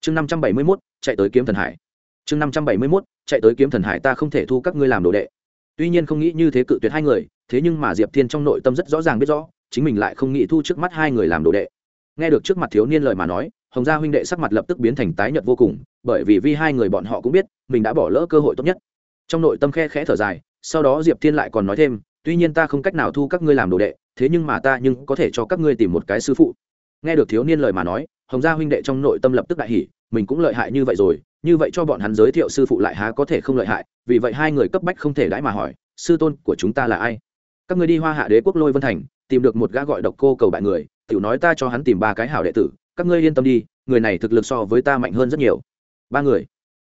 Chương năm trăm bảy mươi mốt, chạy tới kiếm thần hải. Chương năm trăm bảy mươi mốt, chạy tới kiếm thần hải ta không thể thu các ngươi làm đồ đệ. Tuy nhiên không nghĩ như thế cự tuyệt hai người, thế nhưng mà diệp thiên trong nội tâm rất rõ ràng biết rõ, chính mình lại không nghĩ thu trước mắt hai người làm đồ đệ nghe được trước mặt thiếu niên lời mà nói, hồng gia huynh đệ sắc mặt lập tức biến thành tái nhợt vô cùng, bởi vì vì hai người bọn họ cũng biết, mình đã bỏ lỡ cơ hội tốt nhất. Trong nội tâm khe khẽ thở dài, sau đó diệp thiên lại còn nói thêm, tuy nhiên ta không cách nào thu các ngươi làm đồ đệ, thế nhưng mà ta nhưng có thể cho các ngươi tìm một cái sư phụ. Nghe được thiếu niên lời mà nói, hồng gia huynh đệ trong nội tâm lập tức đại hỉ, mình cũng lợi hại như vậy rồi, như vậy cho bọn hắn giới thiệu sư phụ lại há có thể không lợi hại, vì vậy hai người cấp bách không thể đãi mà hỏi, sư tôn của chúng ta là ai? Các người đi hoa hạ đế quốc lôi vân thành, tìm được một gã gọi độc cô cầu bại người tiểu nói ta cho hắn tìm ba cái hảo đệ tử, các ngươi yên tâm đi, người này thực lực so với ta mạnh hơn rất nhiều. Ba người.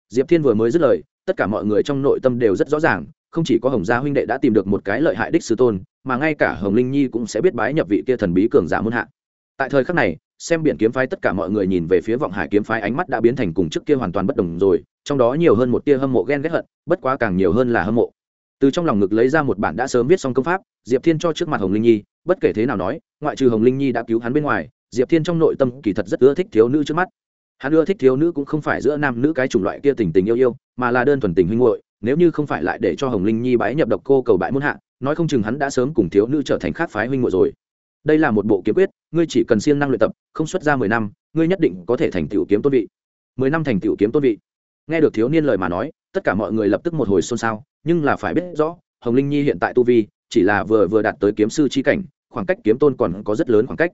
Diệp thiên vừa mới dứt lời, tất cả mọi người trong nội tâm đều rất rõ ràng, không chỉ có hồng gia huynh đệ đã tìm được một cái lợi hại đích sư tôn, mà ngay cả hồng linh nhi cũng sẽ biết bái nhập vị kia thần bí cường giả muôn hạ. Tại thời khắc này, xem biển kiếm phái tất cả mọi người nhìn về phía vọng hải kiếm phái ánh mắt đã biến thành cùng trước kia hoàn toàn bất đồng rồi, trong đó nhiều hơn một tia hâm mộ ghen ghét hận, bất quá càng nhiều hơn là hâm mộ. Từ trong lòng ngực lấy ra một bản đã sớm viết xong công pháp, diệp thiên cho trước mặt hồng linh nhi bất kể thế nào nói, ngoại trừ hồng linh nhi đã cứu hắn bên ngoài, diệp thiên trong nội tâm kỳ thật rất ưa thích thiếu nữ trước mắt. Hắn ưa thích thiếu nữ cũng không phải giữa nam nữ cái chủng loại kia tình tình yêu yêu, mà là đơn thuần tình huynh hội nếu như không phải lại để cho hồng linh nhi bái nhập độc cô cầu bãi muôn hạ, nói không chừng hắn đã sớm cùng thiếu nữ trở thành khác phái huynh hội rồi. Đây là một bộ kiếm quyết, ngươi chỉ cần siêng năng luyện tập, không xuất ra mười năm, ngươi nhất định có thể thành tựu kiếm tôn vị. Mười năm thành tựu kiếm tôn vị. Nghe được thiếu niên lời mà nói, tất cả mọi người lập tức một hồi xôn xao, nhưng là phải biết rõ, hồng linh nhi hiện tại tu vi chỉ là vừa vừa đạt tới kiếm sư chi cảnh, khoảng cách kiếm tôn còn có rất lớn khoảng cách.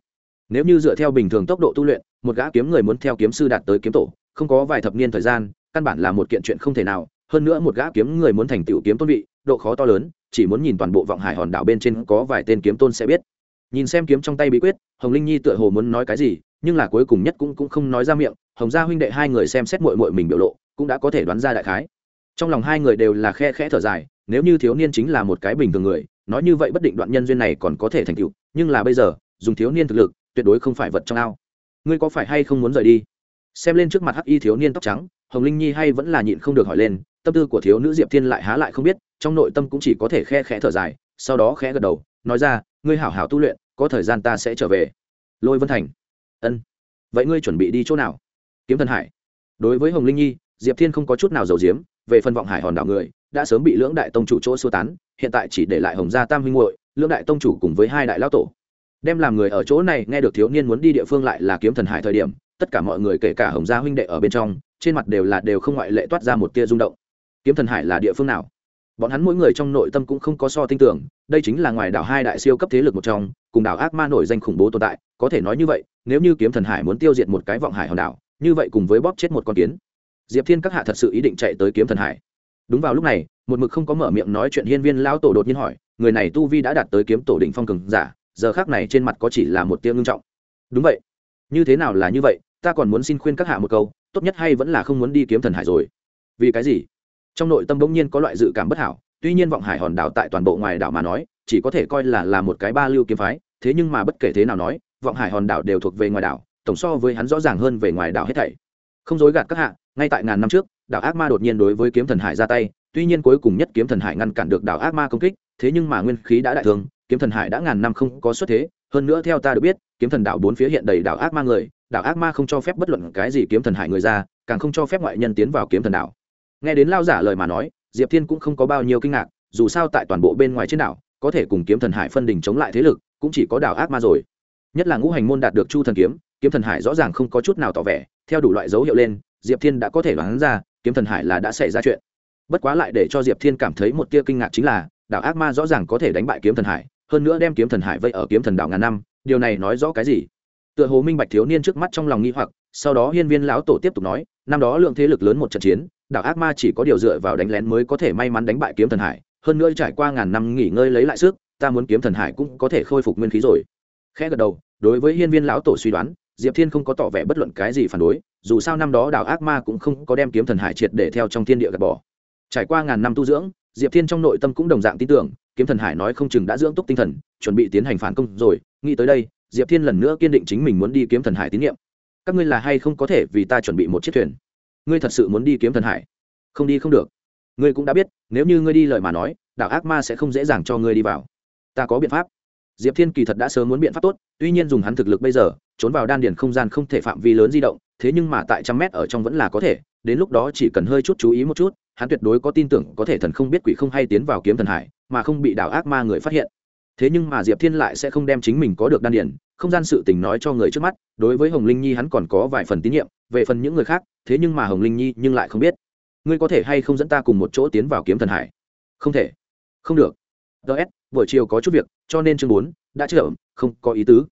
Nếu như dựa theo bình thường tốc độ tu luyện, một gã kiếm người muốn theo kiếm sư đạt tới kiếm tổ, không có vài thập niên thời gian, căn bản là một kiện chuyện không thể nào. Hơn nữa một gã kiếm người muốn thành tựu kiếm tôn vị, độ khó to lớn, chỉ muốn nhìn toàn bộ vọng hải hòn đảo bên trên có vài tên kiếm tôn sẽ biết. Nhìn xem kiếm trong tay bí quyết, hồng linh nhi tựa hồ muốn nói cái gì, nhưng là cuối cùng nhất cũng cũng không nói ra miệng. Hồng gia huynh đệ hai người xem xét mội mội mình biểu lộ, cũng đã có thể đoán ra đại khái. Trong lòng hai người đều là khe khẽ thở dài, nếu như thiếu niên chính là một cái bình thường người nói như vậy bất định đoạn nhân duyên này còn có thể thành tựu, nhưng là bây giờ, dùng thiếu niên thực lực, tuyệt đối không phải vật trong ao. Ngươi có phải hay không muốn rời đi? Xem lên trước mặt hắc y thiếu niên tóc trắng, hồng linh nhi hay vẫn là nhịn không được hỏi lên, tâm tư của thiếu nữ diệp thiên lại há lại không biết, trong nội tâm cũng chỉ có thể khe khẽ thở dài, sau đó khẽ gật đầu, nói ra, ngươi hảo hảo tu luyện, có thời gian ta sẽ trở về. Lôi vân thành, ân, vậy ngươi chuẩn bị đi chỗ nào? Kiếm thần hải, đối với hồng linh nhi, diệp thiên không có chút nào giàu diếm về phân vọng hải hòn đảo người, đã sớm bị lưỡng đại tông chủ chỗ sơ tán hiện tại chỉ để lại hồng gia tam huynh hội lưỡng đại tông chủ cùng với hai đại lao tổ. Đem làm người ở chỗ này, nghe được thiếu niên muốn đi địa phương lại là kiếm thần hải thời điểm, tất cả mọi người kể cả hồng gia huynh đệ ở bên trong, trên mặt đều là đều không ngoại lệ toát ra một tia rung động. Kiếm thần hải là địa phương nào? Bọn hắn mỗi người trong nội tâm cũng không có so tin tưởng, đây chính là ngoài đảo hai đại siêu cấp thế lực một trong, cùng đảo ác ma nổi danh khủng bố tồn tại, có thể nói như vậy, nếu như kiếm thần hải muốn tiêu diệt một cái vọng hải hòn đảo, như vậy cùng với bóp chết một con kiến. Diệp thiên các hạ thật sự ý định chạy tới kiếm thần hải. Đúng vào lúc này một mực không có mở miệng nói chuyện hiên viên lão tổ đột nhiên hỏi, người này tu vi đã đạt tới kiếm tổ đỉnh phong cường giả, giờ khác này trên mặt có chỉ là một tia ngưng trọng. Đúng vậy. Như thế nào là như vậy, ta còn muốn xin khuyên các hạ một câu, tốt nhất hay vẫn là không muốn đi kiếm thần hải rồi. Vì cái gì? Trong nội tâm bỗng nhiên có loại dự cảm bất hảo, tuy nhiên vọng hải hòn đảo tại toàn bộ ngoài đảo mà nói, chỉ có thể coi là là một cái ba lưu kiếm phái, thế nhưng mà bất kể thế nào nói, vọng hải hòn đảo đều thuộc về ngoài đảo, tổng so với hắn rõ ràng hơn về ngoài đảo hết thảy. Không dối gạt các hạ, ngay tại ngàn năm trước, đảo ác ma đột nhiên đối với kiếm thần hải ra tay tuy nhiên cuối cùng nhất kiếm thần hải ngăn cản được đảo ác ma công kích, thế nhưng mà nguyên khí đã đại thương, kiếm thần hải đã ngàn năm không có xuất thế. Hơn nữa theo ta được biết, kiếm thần đảo bốn phía hiện đầy đảo ác ma người, đảo ác ma không cho phép bất luận cái gì kiếm thần hải người ra, càng không cho phép ngoại nhân tiến vào kiếm thần đảo. Nghe đến lao giả lời mà nói, diệp thiên cũng không có bao nhiêu kinh ngạc, dù sao tại toàn bộ bên ngoài trên đảo, có thể cùng kiếm thần hải phân đình chống lại thế lực, cũng chỉ có đảo ác ma rồi. Nhất là ngũ hành môn đạt được chu thần kiếm kiếm thần hải rõ ràng không có chút nào tỏ vẻ, theo đủ loại dấu hiệu lên, diệp thiên đã có thể đoán ra, kiếm thần hải là đã xảy ra chuyện bất quá lại để cho diệp thiên cảm thấy một tia kinh ngạc chính là, đảo ác ma rõ ràng có thể đánh bại kiếm thần hải, hơn nữa đem kiếm thần hải vây ở kiếm thần đảo ngàn năm, điều này nói rõ cái gì? Tựa hồ minh bạch thiếu niên trước mắt trong lòng nghi hoặc, sau đó hiên viên lão tổ tiếp tục nói, năm đó lượng thế lực lớn một trận chiến, đảo ác ma chỉ có điều dựa vào đánh lén mới có thể may mắn đánh bại kiếm thần hải, hơn nữa trải qua ngàn năm nghỉ ngơi lấy lại sức, ta muốn kiếm thần hải cũng có thể khôi phục nguyên khí rồi. Khẽ gật đầu, đối với hiên viên lão tổ suy đoán, diệp thiên không có tỏ vẻ bất luận cái gì phản đối, dù sao năm đó đảo ác ma cũng không có đem kiếm thần hải triệt để theo trong thiên địa gạt bỏ trải qua ngàn năm tu dưỡng, diệp thiên trong nội tâm cũng đồng dạng tin tưởng, kiếm thần hải nói không chừng đã dưỡng túc tinh thần, chuẩn bị tiến hành phản công rồi. Nghĩ tới đây, diệp thiên lần nữa kiên định chính mình muốn đi kiếm thần hải tín nhiệm. Các ngươi là hay không có thể vì ta chuẩn bị một chiếc thuyền? Ngươi thật sự muốn đi kiếm thần hải? Không đi không được. Ngươi cũng đã biết, nếu như ngươi đi lời mà nói, đảo ác ma sẽ không dễ dàng cho ngươi đi vào. Ta có biện pháp. Diệp thiên kỳ thật đã sớm muốn biện pháp tốt, tuy nhiên dùng hắn thực lực bây giờ, trốn vào đan điền không gian không thể phạm vi lớn di động, thế nhưng mà tại trăm mét ở trong vẫn là có thể, đến lúc đó chỉ cần hơi chút chú ý một chút hắn tuyệt đối có tin tưởng có thể thần không biết quỷ không hay tiến vào kiếm thần hải, mà không bị đảo ác ma người phát hiện. Thế nhưng mà diệp thiên lại sẽ không đem chính mình có được đan điền không gian sự tình nói cho người trước mắt, đối với hồng linh nhi hắn còn có vài phần tín nhiệm, về phần những người khác, thế nhưng mà hồng linh nhi nhưng lại không biết. Ngươi có thể hay không dẫn ta cùng một chỗ tiến vào kiếm thần hải? Không thể. Không được. Ts buổi chiều có chút việc, cho nên chương bốn, đã chở không có ý tứ.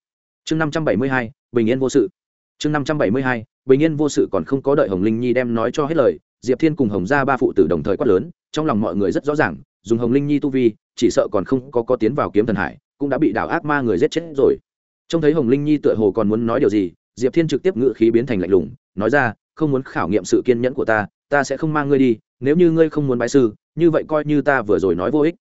Chương năm trăm bảy mươi hai, bình yên vô sự. Chương năm trăm bảy mươi hai, bình yên vô sự còn không có đợi hồng linh nhi đem nói cho hết lời diệp thiên cùng hồng gia ba phụ tử đồng thời quát lớn, trong lòng mọi người rất rõ ràng, dùng hồng linh nhi tu vi, chỉ sợ còn không có có tiến vào kiếm thần hải, cũng đã bị đảo ác ma người giết chết rồi. Trông thấy hồng linh nhi tựa hồ còn muốn nói điều gì, diệp thiên trực tiếp ngự khí biến thành lạnh lùng, nói ra, không muốn khảo nghiệm sự kiên nhẫn của ta ta sẽ không mang ngươi đi, nếu như ngươi không muốn bái sư, như vậy coi như ta vừa rồi nói vô ích.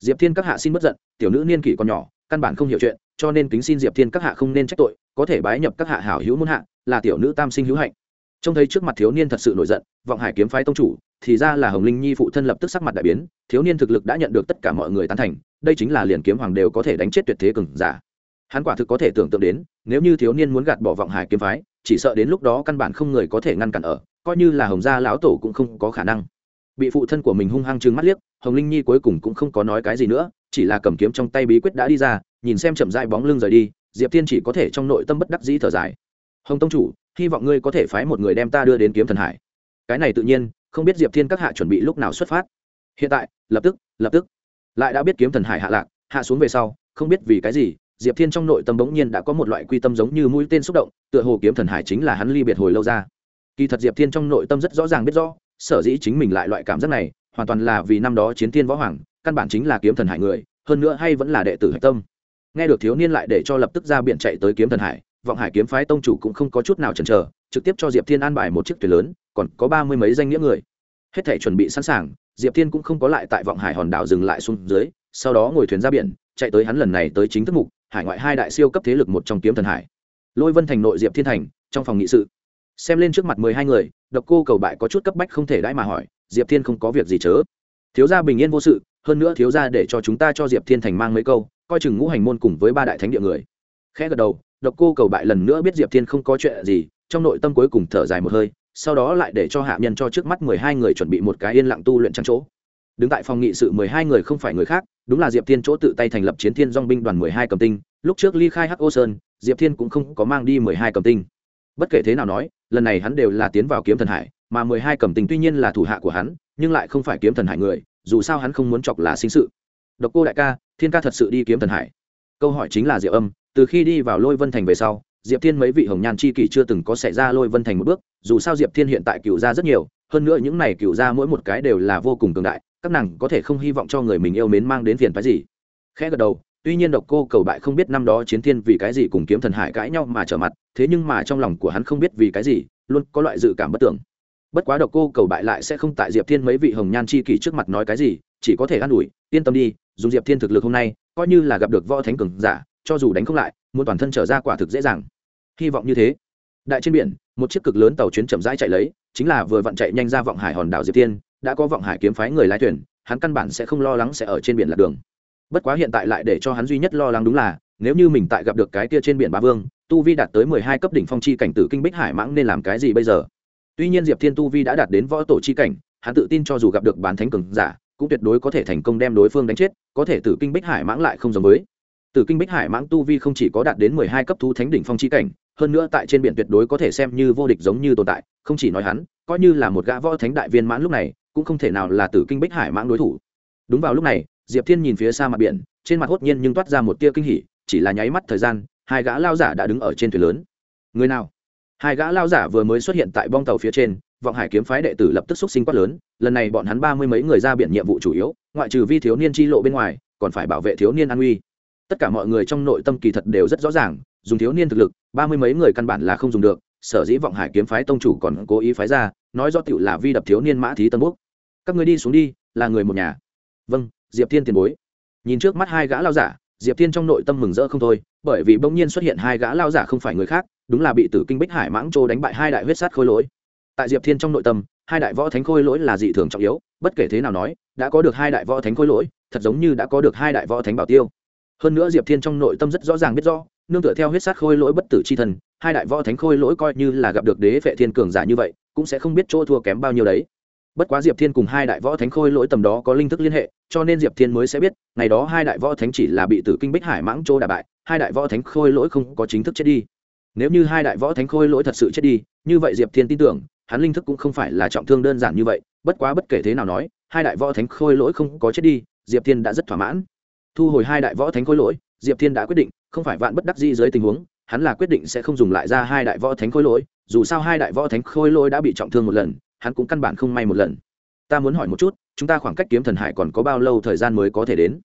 Diệp thiên các hạ xin bất giận, tiểu nữ niên kỷ còn nhỏ, căn bản không hiểu chuyện, cho nên kính xin diệp thiên các hạ không nên trách tội, có thể bái nhập các hạ hảo hữu muôn hạ, là tiểu nữ tam sinh hữu hạnh trông thấy trước mặt thiếu niên thật sự nổi giận, vọng hải kiếm phái tông chủ, thì ra là hồng linh nhi phụ thân lập tức sắc mặt đại biến, thiếu niên thực lực đã nhận được tất cả mọi người tán thành, đây chính là liền kiếm hoàng đều có thể đánh chết tuyệt thế cường giả. Hắn quả thực có thể tưởng tượng đến, nếu như thiếu niên muốn gạt bỏ vọng hải kiếm phái, chỉ sợ đến lúc đó căn bản không người có thể ngăn cản ở, coi như là hồng gia lão tổ cũng không có khả năng. Bị phụ thân của mình hung hăng trừng mắt liếc, hồng linh nhi cuối cùng cũng không có nói cái gì nữa, chỉ là cầm kiếm trong tay bí quyết đã đi ra, nhìn xem chậm dại bóng lưng rời đi, diệp thiên chỉ có thể trong nội tâm bất đắc dĩ thở dài. Hồng tông chủ hy vọng ngươi có thể phái một người đem ta đưa đến kiếm thần hải. Cái này tự nhiên, không biết diệp thiên các hạ chuẩn bị lúc nào xuất phát. Hiện tại, lập tức lập tức. Lại đã biết kiếm thần hải hạ lạc, hạ xuống về sau, không biết vì cái gì, diệp thiên trong nội tâm bỗng nhiên đã có một loại quy tâm giống như mũi tên xúc động, tựa hồ kiếm thần hải chính là hắn ly biệt hồi lâu ra. Kỳ thật diệp thiên trong nội tâm rất rõ ràng biết rõ, sở dĩ chính mình lại loại cảm giác này, hoàn toàn là vì năm đó chiến thiên võ hoàng, căn bản chính là kiếm thần hải người, hơn nữa hay vẫn là đệ tử hạch tâm. Nghe được thiếu niên lại để cho lập tức ra biển chạy tới kiếm thần hải vọng hải kiếm phái tông chủ cũng không có chút nào chần chờ, trực tiếp cho diệp thiên an bài một chiếc thuyền lớn, còn có ba mươi mấy danh nghĩa người. Hết thể chuẩn bị sẵn sàng, diệp thiên cũng không có lại tại vọng hải hòn đảo dừng lại xuống dưới, sau đó ngồi thuyền ra biển, chạy tới hắn lần này tới chính thức mục, hải ngoại hai đại siêu cấp thế lực một trong kiếm thần hải. Lôi vân thành nội diệp thiên thành, trong phòng nghị sự. Xem lên trước mặt mười hai người, độc cô cầu bại có chút cấp bách không thể đãi mà hỏi, diệp thiên không có việc gì chớ. Thiếu gia bình yên vô sự, hơn nữa thiếu gia để cho chúng ta cho diệp thiên thành mang mấy câu, coi chừng ngũ hành môn cùng với ba đại thánh địa người. Khẽ gật đầu độc cô cầu bại lần nữa biết diệp thiên không có chuyện gì, trong nội tâm cuối cùng thở dài một hơi, sau đó lại để cho hạ nhân cho trước mắt mười hai người chuẩn bị một cái yên lặng tu luyện trắng chỗ. Đứng tại phòng nghị sự mười hai người không phải người khác, đúng là diệp thiên chỗ tự tay thành lập chiến thiên dong binh đoàn mười hai cầm tinh, lúc trước ly khai hắc ô sơn, diệp thiên cũng không có mang đi mười hai cầm tinh. Bất kể thế nào nói, lần này hắn đều là tiến vào kiếm thần hải, mà mười hai cầm tinh tuy nhiên là thủ hạ của hắn, nhưng lại không phải kiếm thần hải người, dù sao hắn không muốn chọc là sinh sự. Độc cô đại ca, thiên ca thật sự đi kiếm thần hải. Câu hỏi chính là diệu âm từ khi đi vào lôi vân thành về sau, diệp thiên mấy vị hồng nhan c h i kỷ chưa từng có xảy ra lôi vân thành một bước, dù sao diệp thiên hiện tại cựu gia rất nhiều, hơn nữa những này cựu gia mỗi một cái đều là vô cùng cường đại, các nàng có thể không hy vọng cho người mình yêu mến mang đến phiền phái gì. Khẽ gật đầu, tuy nhiên độc cô cầu bại không biết năm đó chiến thiên vì cái gì cùng kiếm thần hải cãi nhau mà trở mặt, thế nhưng mà trong lòng của hắn không biết vì cái gì, luôn có loại dự cảm bất tưởng. Bất quá độc cô cầu bại lại sẽ không tại diệp thiên mấy vị hồng nhan c h i kỷ trước mặt nói cái gì, chỉ có thể an ủi, yên tâm đi, dùng diệp thiên thực lực hôm nay, coi như là gặp được võ thánh cường giả cho dù đánh không lại, muốn toàn thân trở ra quả thực dễ dàng. Hy vọng như thế. Đại trên biển, một chiếc cực lớn tàu chuyến chậm rãi chạy lấy, chính là vừa vặn chạy nhanh ra vọng hải hòn đảo diệp tiên, đã có vọng hải kiếm phái người lái thuyền, hắn căn bản sẽ không lo lắng sẽ ở trên biển lạc đường. Bất quá hiện tại lại để cho hắn duy nhất lo lắng đúng là, nếu như mình tại gặp được cái kia trên biển ba vương, tu vi đạt tới mười hai cấp đỉnh phong chi cảnh tử kinh bích hải mãng nên làm cái gì bây giờ? Tuy nhiên diệp thiên tu vi đã đạt đến võ tổ chi cảnh, hắn tự tin cho dù gặp được bán thánh cường giả, cũng tuyệt đối có thể thành công đem đối phương đánh chết, có thể tử kinh bích hải mãng lại không giống với tử kinh bích hải mãng tu vi không chỉ có đạt đến mười hai cấp thú thánh đỉnh phong chi cảnh, hơn nữa tại trên biển tuyệt đối có thể xem như vô địch giống như tồn tại, không chỉ nói hắn, coi như là một gã võ thánh đại viên mãn lúc này, cũng không thể nào là tử kinh bích hải mãng đối thủ. Đúng vào lúc này, diệp thiên nhìn phía xa mặt biển, trên mặt hốt nhiên nhưng toát ra một tia kinh hỉ, chỉ là nháy mắt thời gian, hai gã lao giả đã đứng ở trên thuyền lớn. Người nào? Hai gã lao giả vừa mới xuất hiện tại bong tàu phía trên, vọng hải kiếm phái đệ tử lập tức xúc sinh quát lớn, lần này bọn hắn ba mươi mấy người ra biển nhiệm vụ chủ yếu, ngoại trừ vi thiếu niên chi lộ bên ngoài, còn phải bảo vệ thiếu niên an uy tất cả mọi người trong nội tâm kỳ thật đều rất rõ ràng, dùng thiếu niên thực lực, ba mươi mấy người căn bản là không dùng được, sở dĩ vọng hải kiếm phái tông chủ còn cố ý phái ra, nói do tựu là vi đập thiếu niên mã thí tân quốc. Các người đi xuống đi, là người một nhà. Vâng diệp thiên tiền bối. Nhìn trước mắt hai gã lao giả, diệp thiên trong nội tâm mừng rỡ không thôi, bởi vì bỗng nhiên xuất hiện hai gã lao giả không phải người khác, đúng là bị tử kinh bích hải mãng trô đánh bại hai đại huyết sát khôi lỗi. Tại diệp thiên trong nội tâm, hai đại võ thánh khôi lỗi là dị thường trọng yếu, bất kể thế nào nói, đã có được hai đại võ thánh khôi lỗi, thật giống như đã có được hai đại võ thánh bảo tiêu hơn nữa diệp thiên trong nội tâm rất rõ ràng biết rõ, nương tựa theo huyết sát khôi lỗi bất tử c h i thần, hai đại võ thánh khôi lỗi coi như là gặp được đế vệ thiên cường giả như vậy, cũng sẽ không biết chỗ thua kém bao nhiêu đấy. Bất quá diệp thiên cùng hai đại võ thánh khôi lỗi tầm đó có linh thức liên hệ, cho nên diệp thiên mới sẽ biết, ngày đó hai đại võ thánh chỉ là bị tử kinh bích hải mãng chỗ đà bại, hai đại võ thánh khôi lỗi không có chính thức chết đi. Nếu như hai đại võ thánh khôi lỗi thật sự chết đi, như vậy diệp thiên tin tưởng, hắn linh thức cũng không phải là trọng thương đơn giản như vậy, bất quá bất kể thế nào nói, hai đại võ thánh khôi lỗi không có chết đi, diệp thiên đã rất thỏa mãn thu hồi hai đại võ thánh khối lỗi, diệp thiên đã quyết định, không phải vạn bất đắc di dưới tình huống, hắn là quyết định sẽ không dùng lại ra hai đại võ thánh khối lỗi, dù sao hai đại võ thánh khối lỗi đã bị trọng thương một lần, hắn cũng căn bản không may một lần. Ta muốn hỏi một chút, chúng ta khoảng cách kiếm thần hải còn có bao lâu thời gian mới có thể đến?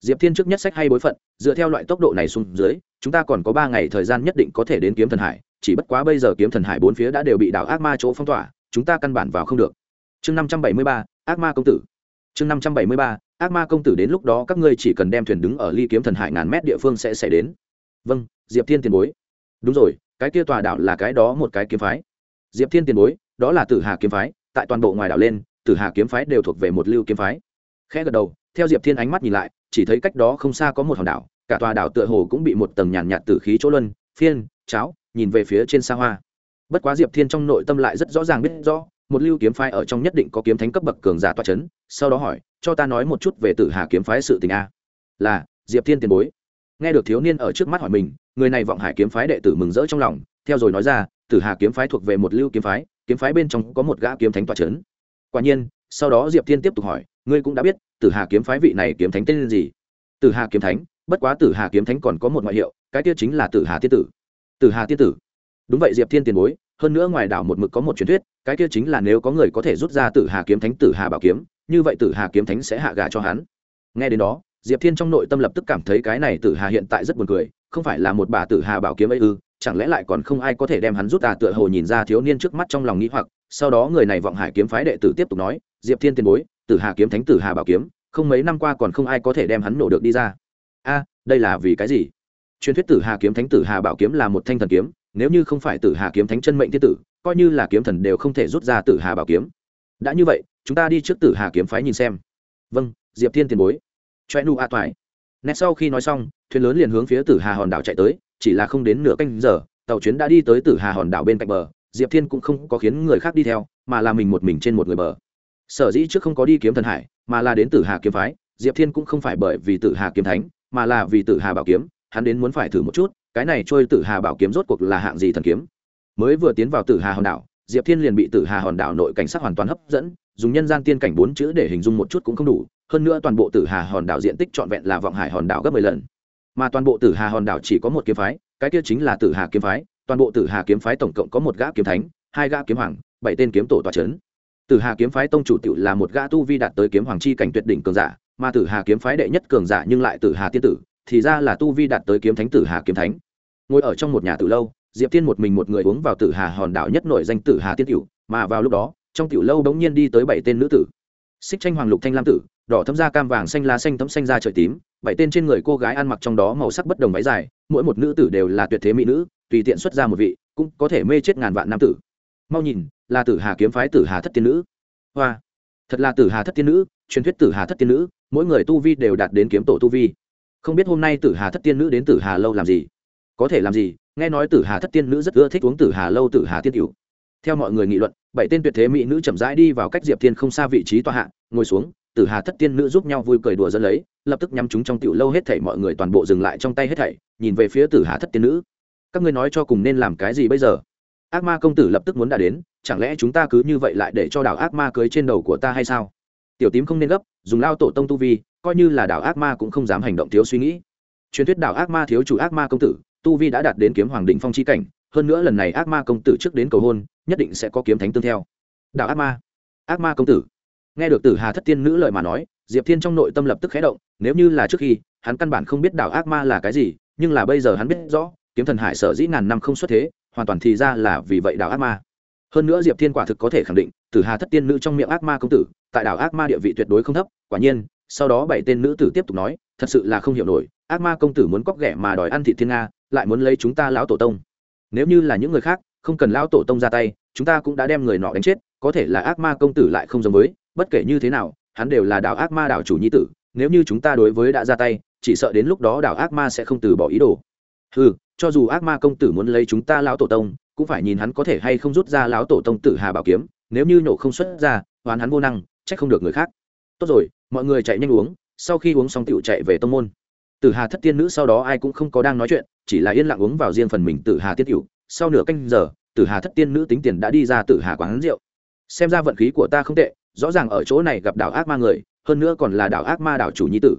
Diệp thiên trước nhất sách hay bối phận, dựa theo loại tốc độ này xuống dưới, chúng ta còn có ba ngày thời gian nhất định có thể đến kiếm thần hải, chỉ bất quá bây giờ kiếm thần hải bốn phía đã đều bị đảo ác ma chỗ phong tỏa, chúng ta căn bản vào không được. Chương năm trăm bảy mươi ba, ác ma công tử. Chương năm trăm bảy mươi ba ác ma công tử đến lúc đó các ngươi chỉ cần đem thuyền đứng ở ly kiếm thần hải ngàn mét địa phương sẽ xảy đến. Vâng diệp thiên tiền bối. Đúng rồi, cái kia tòa đảo là cái đó một cái kiếm phái. Diệp thiên tiền bối, đó là tử hà kiếm phái, tại toàn bộ ngoài đảo lên, tử hà kiếm phái đều thuộc về một lưu kiếm phái. Khẽ gật đầu, theo diệp thiên ánh mắt nhìn lại, chỉ thấy cách đó không xa có một hòn đảo, cả tòa đảo tựa hồ cũng bị một tầng nhàn nhạt tử khí chỗ luân, phiên, cháo, nhìn về phía trên xa hoa. Bất quá diệp thiên trong nội tâm lại rất rõ ràng biết rõ một lưu kiếm phái ở trong nhất định có kiếm thánh cấp bậc cường giả toa c h ấ n sau đó hỏi, cho ta nói một chút về tử hà kiếm phái sự tình a. Là, diệp thiên tiền bối. Nghe được thiếu niên ở trước mắt hỏi mình, người này vọng hải kiếm phái đệ tử mừng rỡ trong lòng, theo rồi nói ra, tử hà kiếm phái thuộc về một lưu kiếm phái kiếm phái bên trong có một gã kiếm thánh toa c h ấ n quả nhiên, sau đó diệp thiên tiếp tục hỏi, ngươi cũng đã biết, tử hà kiếm phái vị này kiếm thánh tên gì? Tử hà kiếm thánh, bất quá tử hà kiếm thánh còn có một ngoại hiệu, cái tiết chính là tử hà tiên tử. Tử hà tiên tử. Đúng vậy diệp thiên tiền bối hơn nữa ngoài đảo một mực có một truyền thuyết, cái kia chính là nếu có người có thể rút ra tử hà kiếm thánh, tử hà bảo kiếm, như vậy tử hà kiếm thánh sẽ hạ gà cho hắn. Nghe đến đó, diệp thiên trong nội tâm lập tức cảm thấy cái này tử hà hiện tại rất buồn cười, không phải là một bà tử hà bảo kiếm ấy ư, chẳng lẽ lại còn không ai có thể đem hắn rút à tựa hồ nhìn ra thiếu niên trước mắt trong lòng nghĩ hoặc. Sau đó người này vọng hải kiếm phái đệ tử tiếp tục nói, diệp thiên tiền bối, tử hà kiếm thánh, tử hà bảo kiếm, không mấy năm qua còn không ai có thể đem hắn nổ được đi ra. A, đây là vì cái gì? Truyền thuyết tử hà kiếm thánh, tử hà bảo kiếm là một thanh thần kiếm nếu như không phải tử hà kiếm thánh chân mệnh thiên tử, coi như là kiếm thần đều không thể rút ra tử hà bảo kiếm. Đã như vậy, chúng ta đi trước tử hà kiếm phái nhìn xem. Vâng diệp thiên tiền bối. Choe nu a toại nét sau khi nói xong, thuyền lớn liền hướng phía tử hà hòn đảo chạy tới, chỉ là không đến nửa canh giờ, tàu chuyến đã đi tới tử hà hòn đảo bên cạnh bờ. Diệp thiên cũng không có khiến người khác đi theo, mà là mình một mình trên một người bờ. Sở dĩ trước không có đi kiếm thần hải, mà là đến tử hà kiếm phái. Diệp thiên cũng không phải bởi vì tử hà kiếm thánh, mà là vì tử hà bảo kiếm, hắn đến muốn phải thử một chút cái này trôi tử hà bảo kiếm rốt cuộc là hạng gì thần kiếm mới vừa tiến vào tử hà hòn đảo diệp thiên liền bị tử hà hòn đảo nội cảnh sát hoàn toàn hấp dẫn dùng nhân gian tiên cảnh bốn chữ để hình dung một chút cũng không đủ hơn nữa toàn bộ tử hà hòn đảo diện tích trọn vẹn là vọng hải hòn đảo gấp mười lần mà toàn bộ tử hà hòn đảo chỉ có một kiếm phái cái kia chính là tử hà kiếm phái toàn bộ tử hà kiếm phái tổng cộng có một gã kiếm thánh hai gã kiếm hoàng bảy tên kiếm tổ tòa c h ấ n tử hà kiếm phái tông chủ t là một gã tu vi đạt tới kiếm hoàng chi cảnh tuyệt đỉnh cường giả mà tử hà kiếm phái đệ nhất cường giả nhưng lại tử hà tiên tử thì ra là tu vi đạt tới kiếm thánh tử hà kiếm thánh ngồi ở trong một nhà tử lâu, diệp Thiên một mình một người uống vào tử hà hòn đảo nhất nổi danh tử hà tiên cửu mà vào lúc đó, trong tiểu lâu bỗng nhiên đi tới bảy tên nữ tử. Xích tranh hoàng lục thanh lam tử, đỏ thấm da cam vàng xanh lá xanh thấm xanh da trời tím, bảy tên trên người cô gái ăn mặc trong đó màu sắc bất đồng váy dài, mỗi một nữ tử đều là tuyệt thế mỹ nữ, tùy tiện xuất ra một vị, cũng có thể mê chết ngàn vạn nam tử. Mau nhìn, là tử hà kiếm phái tử hà thất tiên nữ. Hoa, thật là tử hà thất tiên nữ, truyền thuyết tử hà thất tiên nữ, mỗi người tu vi đều đạt đến kiếm tổ tu vi. Không biết hôm nay tử hà thất tiên nữ đến tử hà lâu làm gì? Có thể làm gì? Nghe nói tử hà thất tiên nữ rất ưa thích uống tử hà lâu, tử hà tiên cựu theo mọi người nghị luận, bảy tên tuyệt thế mỹ nữ chậm rãi đi vào cách diệp thiên không xa vị trí tòa hạ, ngồi xuống, tử hà thất tiên nữ giúp nhau vui cười đùa dẫn lấy, lập tức nhắm chúng trong tiểu lâu hết thảy mọi người toàn bộ dừng lại trong tay hết thảy, nhìn về phía tử hà thất tiên nữ. Các ngươi nói cho cùng nên làm cái gì bây giờ? Ác ma công tử lập tức muốn đã đến, chẳng lẽ chúng ta cứ như vậy lại để cho đảo ác ma cưới trên đầu của ta hay sao? Tiểu tím không nên gấp, dùng lao tổ tông tu vi, coi như là đảo ác ma cũng không dám hành động thiếu suy nghĩ. Truyền thuyết đảo ác ma thiếu chủ ác ma công tử tu vi đã đạt đến kiếm hoàng đỉnh phong chi cảnh, hơn nữa lần này ác ma công tử trước đến cầu hôn, nhất định sẽ có kiếm thánh tương theo. Đạo ác ma. Ác ma công tử. Nghe được tử hà thất tiên nữ lời mà nói, diệp thiên trong nội tâm lập tức khé động, nếu như là trước khi, hắn căn bản không biết đạo ác ma là cái gì, nhưng là bây giờ hắn biết rõ, kiếm thần hải sở dĩ ngàn năm không xuất thế, hoàn toàn thì ra là vì vậy đạo ác ma. Hơn nữa diệp thiên quả thực có thể khẳng định, tử hà thất tiên nữ trong miệng ác ma công tử, tại đảo ác ma địa vị tuyệt đối không thấp, quả nhiên, sau đó bảy tên nữ tử tiếp tục nói, thật sự là không hiểu nổi, ác ma công tử muốn cóc ghẻ mà đòi ăn thị thiên nga lại muốn lấy chúng ta lão tổ tông. Nếu như là những người khác, không cần lão tổ tông ra tay, chúng ta cũng đã đem người nọ đánh chết, có thể là ác ma công tử lại không giống với, bất kể như thế nào, hắn đều là đảo ác ma đảo chủ nhi tử, nếu như chúng ta đối với đã ra tay, chỉ sợ đến lúc đó đảo ác ma sẽ không từ bỏ ý đồ. Ừ cho dù ác ma công tử muốn lấy chúng ta lão tổ tông, cũng phải nhìn hắn có thể hay không rút ra lão tổ tông tử hà bảo kiếm, nếu như nổ không xuất ra hoán hắn vô năng, trách không được người khác. Tốt rồi, mọi người chạy nhanh uống, sau khi uống xong tựu chạy về tông môn tử hà thất tiên nữ sau đó ai cũng không có đang nói chuyện, chỉ là yên lặng uống vào riêng phần mình tử hà tiết cựu sau nửa canh giờ, tử hà thất tiên nữ tính tiền đã đi ra tử hà quán rượu. Xem ra vận khí của ta không tệ, rõ ràng ở chỗ này gặp đảo ác ma người, hơn nữa còn là đảo ác ma đảo chủ nhi tử.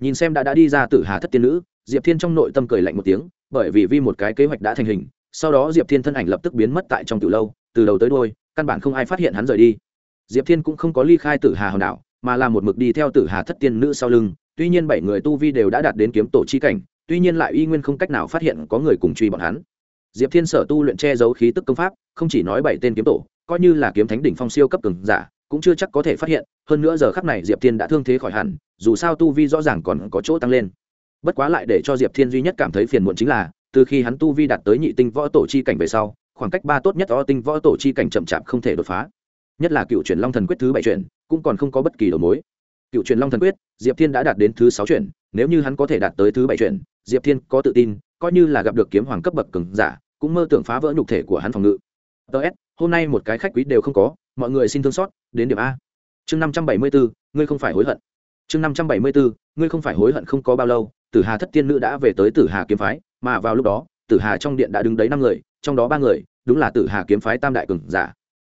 Nhìn xem đã đã đi ra tử hà thất tiên nữ, diệp thiên trong nội tâm cười lạnh một tiếng, bởi vì vì một cái kế hoạch đã thành hình, sau đó diệp thiên thân ảnh lập tức biến mất tại trong từ lâu, từ đầu tới đôi căn bản không ai phát hiện hắn rời đi. Diệp thiên cũng không có ly khai tử hà hòn đảo, mà là một mực đi theo tử hà thất tiên nữ sau lưng tuy nhiên bảy người tu vi đều đã đạt đến kiếm tổ chi cảnh, tuy nhiên lại y nguyên không cách nào phát hiện có người cùng truy bọn hắn. Diệp thiên sở tu luyện che giấu khí tức công pháp, không chỉ nói bảy tên kiếm tổ, coi như là kiếm thánh đỉnh phong siêu cấp cường giả, cũng chưa chắc có thể phát hiện, hơn nữa giờ khắc này diệp thiên đã thương thế khỏi hẳn, dù sao tu vi rõ ràng còn có chỗ tăng lên. Bất quá lại để cho diệp thiên duy nhất cảm thấy phiền muộn chính là, từ khi hắn tu vi đạt tới nhị tinh võ tổ chi cảnh về sau, khoảng cách ba tốt nhất o tinh võ tổ chi cảnh chậm chạp không thể đột phá. Nhất là cựu truyền long thần quyết thứ bảy truyền cũng còn không có bất kỳ đầu mối cựu truyền long thần quyết, diệp thiên đã đạt đến thứ sáu chuyển, nếu như hắn có thể đạt tới thứ bảy chuyển, diệp thiên có tự tin, coi như là gặp được kiếm hoàng cấp bậc cường giả, cũng mơ tưởng phá vỡ nhục thể của hắn phòng ngự. Ts hôm nay một cái khách quý đều không có, mọi người xin thương xót, đến điểm a. Chương năm trăm bảy mươi bốn, ngươi không phải hối hận. Chương năm trăm bảy mươi bốn, ngươi không phải hối hận không có bao lâu, tử hà thất tiên nữ đã về tới tử hà kiếm phái, mà vào lúc đó, tử hà trong điện đã đứng đấy năm người, trong đó ba người, đúng là tử hà kiếm phái tam đại cường giả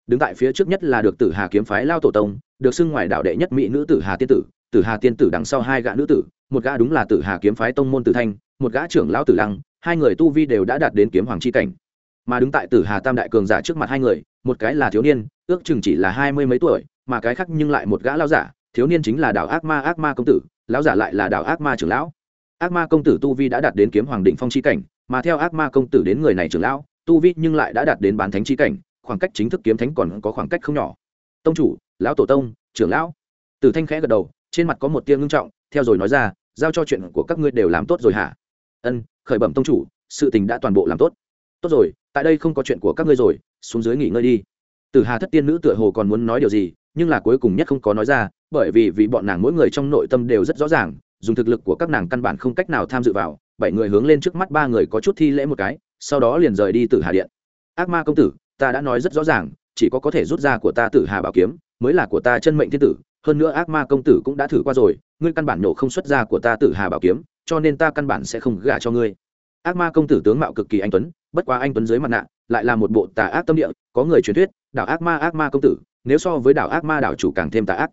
đứng tại phía trước nhất là được tử hà kiếm phái lao tổ tông, được xưng ngoài đạo đệ nhất mỹ nữ tử hà tiên tử tử hà tiên tử đằng sau hai gã nữ tử, một gã đúng là tử hà kiếm phái tông môn tử thanh, một gã trưởng lão tử lăng, hai người tu vi đều đã đạt đến kiếm hoàng c h i cảnh. Mà đứng tại tử hà tam đại cường giả trước mặt hai người, một cái là thiếu niên, ước chừng chỉ là hai mươi mấy tuổi, mà cái khác nhưng lại một gã lao giả, thiếu niên chính là đạo ác ma ác ma công tử, lão giả lại là đạo ác ma trưởng lão. Ác ma công tử tu vi đã đạt đến kiếm hoàng định phong c h i cảnh, mà theo ác ma công tử đến người này trưởng lão, tu vi nhưng lại đã đạt đến bán thánh c h i cảnh khoảng cách chính thức kiếm thánh còn có khoảng cách không nhỏ. Tông chủ, lão tổ tông, trưởng lão. Tử thanh khẽ gật đầu, trên mặt có một tia ngưng trọng, theo rồi nói ra, giao cho chuyện của các ngươi đều làm tốt rồi hả? Ân, khởi bẩm tông chủ, sự tình đã toàn bộ làm tốt. Tốt rồi, tại đây không có chuyện của các ngươi rồi, xuống dưới nghỉ ngơi đi. Tử hà thất tiên nữ tựa hồ còn muốn nói điều gì, nhưng là cuối cùng nhất không có nói ra, bởi vì vì bọn nàng mỗi người trong nội tâm đều rất rõ ràng, dùng thực lực của các nàng căn bản không cách nào tham dự vào, bảy người hướng lên trước mắt ba người có chút thi lễ một cái, sau đó liền rời đi Tử hà điện. Ác ma công tử ta đã nói rất rõ ràng, chỉ có có thể rút ra của ta tử hà bảo kiếm, mới là của ta chân mệnh thiên tử, hơn nữa ác ma công tử cũng đã thử qua rồi, ngươi căn bản nổ không xuất ra của ta tử hà bảo kiếm, cho nên ta căn bản sẽ không gả cho ngươi. Ác ma công tử tướng mạo cực kỳ anh tuấn, bất quá anh tuấn dưới mặt nạ, lại là một bộ tà ác tâm địa, có người truyền thuyết, đảo ác ma ác ma công tử, nếu so với đảo ác ma đảo chủ càng thêm tà ác.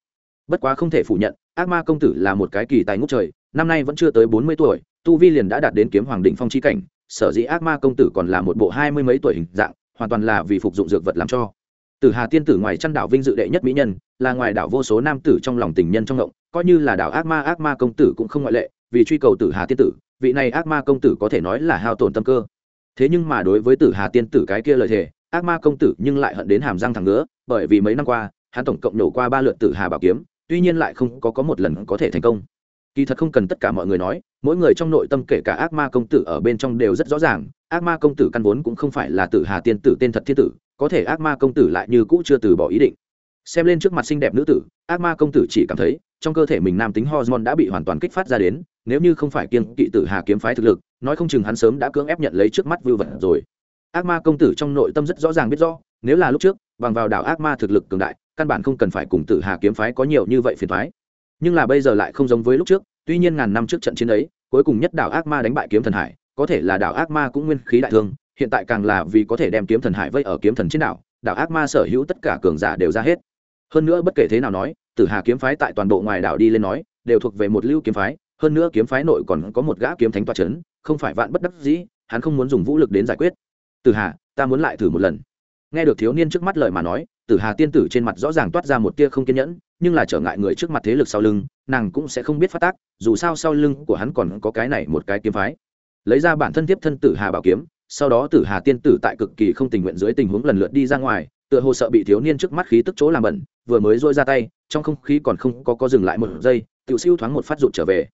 Bất quá không thể phủ nhận, ác ma công tử là một cái kỳ tài ngốc trời, năm nay vẫn chưa tới bốn mươi tuổi, tu vi liền đã đạt đến kiếm hoàng định phong chi cảnh, sở dĩ ác ma công tử còn là một bộ hai mươi mấy tuổi hình dạng hoàn toàn là vì phục dụng dược vật làm cho. Tử hà tiên tử ngoài chăn đảo vinh dự đệ nhất mỹ nhân, là ngoài đảo vô số nam tử trong lòng tình nhân trong ngộng, coi như là đảo ác ma ác ma công tử cũng không ngoại lệ, vì truy cầu tử hà tiên tử, vị này ác ma công tử có thể nói là hao tổn tâm cơ. Thế nhưng mà đối với tử hà tiên tử cái kia lời thề, ác ma công tử nhưng lại hận đến hàm răng thẳng ngứa, bởi vì mấy năm qua, hắn tổng cộng nổ qua ba lượt tử hà bảo kiếm, tuy nhiên lại không có có một lần có thể thành công kỳ thật không cần tất cả mọi người nói, mỗi người trong nội tâm kể cả ác ma công tử ở bên trong đều rất rõ ràng, ác ma công tử căn vốn cũng không phải là tử hà tiên tử tên thật thiên tử, có thể ác ma công tử lại như cũ chưa từ bỏ ý định. Xem lên trước mặt xinh đẹp nữ tử, ác ma công tử chỉ cảm thấy, trong cơ thể mình nam tính hormone đã bị hoàn toàn kích phát ra đến, nếu như không phải kiên kỵ tử hà kiếm phái thực lực, nói không chừng hắn sớm đã cưỡng ép nhận lấy trước mắt vưu vật rồi. Ác ma công tử trong nội tâm rất rõ ràng biết rõ, nếu là lúc trước, bằng vào đảo ác ma thực lực cường đại, căn bản không cần phải cùng tử hà kiếm phái có nhiều như vậy phiền thoái nhưng là bây giờ lại không giống với lúc trước, tuy nhiên ngàn năm trước trận chiến ấy, cuối cùng nhất đảo ác ma đánh bại kiếm thần hải, có thể là đảo ác ma cũng nguyên khí đại thương, hiện tại càng là vì có thể đem kiếm thần hải vây ở kiếm thần trên đảo đảo ác ma sở hữu tất cả cường giả đều ra hết. Hơn nữa bất kể thế nào nói, tử hà kiếm phái tại toàn bộ ngoài đảo đi lên nói, đều thuộc về một lưu kiếm phái, hơn nữa kiếm phái nội còn có một gã kiếm thánh toa c h ấ n không phải vạn bất đắc dĩ, hắn không muốn dùng vũ lực đến giải quyết. Tử hà, ta muốn lại thử một lần. Nghe được thiếu niên trước mắt lời mà nói, tử hà tiên tử trên mặt rõ ràng toát ra một tia không kiên nhẫn nhưng là trở ngại người trước mặt thế lực sau lưng, nàng cũng sẽ không biết phát tác, dù sao sau lưng của hắn còn có cái này một cái kiếm phái. Lấy ra bản thân tiếp thân tử hà bảo kiếm, sau đó tử hà tiên tử tại cực kỳ không tình nguyện dưới tình huống lần lượt đi ra ngoài, tựa hồ sợ bị thiếu niên trước mắt khí tức chỗ làm bẩn, vừa mới dôi ra tay, trong không khí còn không có có dừng lại một giây tự siêu thoáng một phát rụt trở về.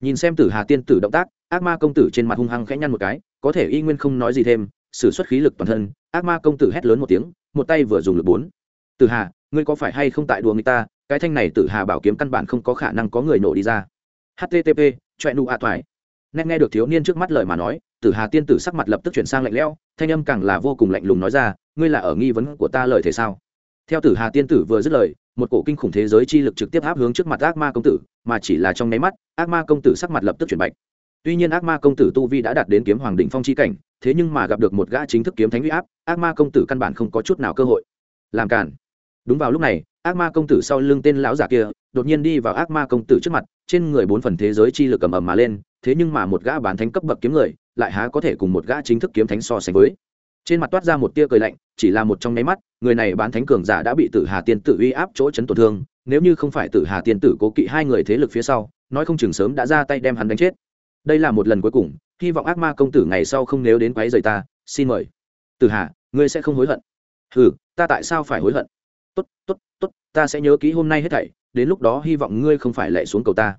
Nhìn xem tử hà tiên tử động tác, ác ma công tử trên mặt hung hăng khẽ nhăn một cái, có thể y nguyên không nói gì thêm, sử xuất khí lực toàn thân, ác ma công tử hét lớn một tiếng, một tay vừa dùng lực bốn. Tử hà, ngươi có phải hay không tại đùa người ta cái thanh này tử hà bảo kiếm căn bản không có khả năng có người nổ đi ra. Http choẹ nụ a toại nghe nghe được thiếu niên trước mắt lời mà nói tử hà tiên tử sắc mặt lập tức chuyển sang lạnh lẽo, thanh âm càng là vô cùng lạnh lùng nói ra, ngươi là ở nghi vấn của ta lời thế sao? Theo tử hà tiên tử vừa dứt lời, một cổ kinh khủng thế giới chi lực trực tiếp áp hướng trước mặt ác ma công tử, mà chỉ là trong nháy mắt, ác ma công tử sắc mặt lập tức chuyển bạch. Tuy nhiên ác ma công tử tu vi đã đạt đến kiếm hoàng đỉnh phong chi cảnh, thế nhưng mà gặp được một gã chính thức kiếm thánh huy áp, ác ma công tử căn bản không có chút nào cơ hội. Làm cản đúng vào lúc này ác ma công tử sau lưng tên lão giả kia, đột nhiên đi vào ác ma công tử trước mặt, trên người bốn phần thế giới chi lực ầm ầm mà lên, thế nhưng mà một gã bán thánh cấp bậc kiếm người, lại há có thể cùng một gã chính thức kiếm thánh so sánh với. Trên mặt toát ra một tia cười lạnh, chỉ là một trong nháy mắt, người này bán thánh cường giả đã bị tử hà tiên tử uy áp chỗ chấn tổn thương, nếu như không phải tử hà tiên tử cố kỵ hai người thế lực phía sau, nói không chừng sớm đã ra tay đem hắn đánh chết. Đây là một lần cuối cùng, hy vọng ác ma công tử ngày sau không nếu đến quấy rầy ta, xin mời. Tử hà, ngươi sẽ không hối hận. Ừ ta tại sao phải hối hận? Tốt tốt tốt, ta sẽ nhớ kỹ hôm nay hết thảy, đến lúc đó hy vọng ngươi không phải lệ xuống cầu ta.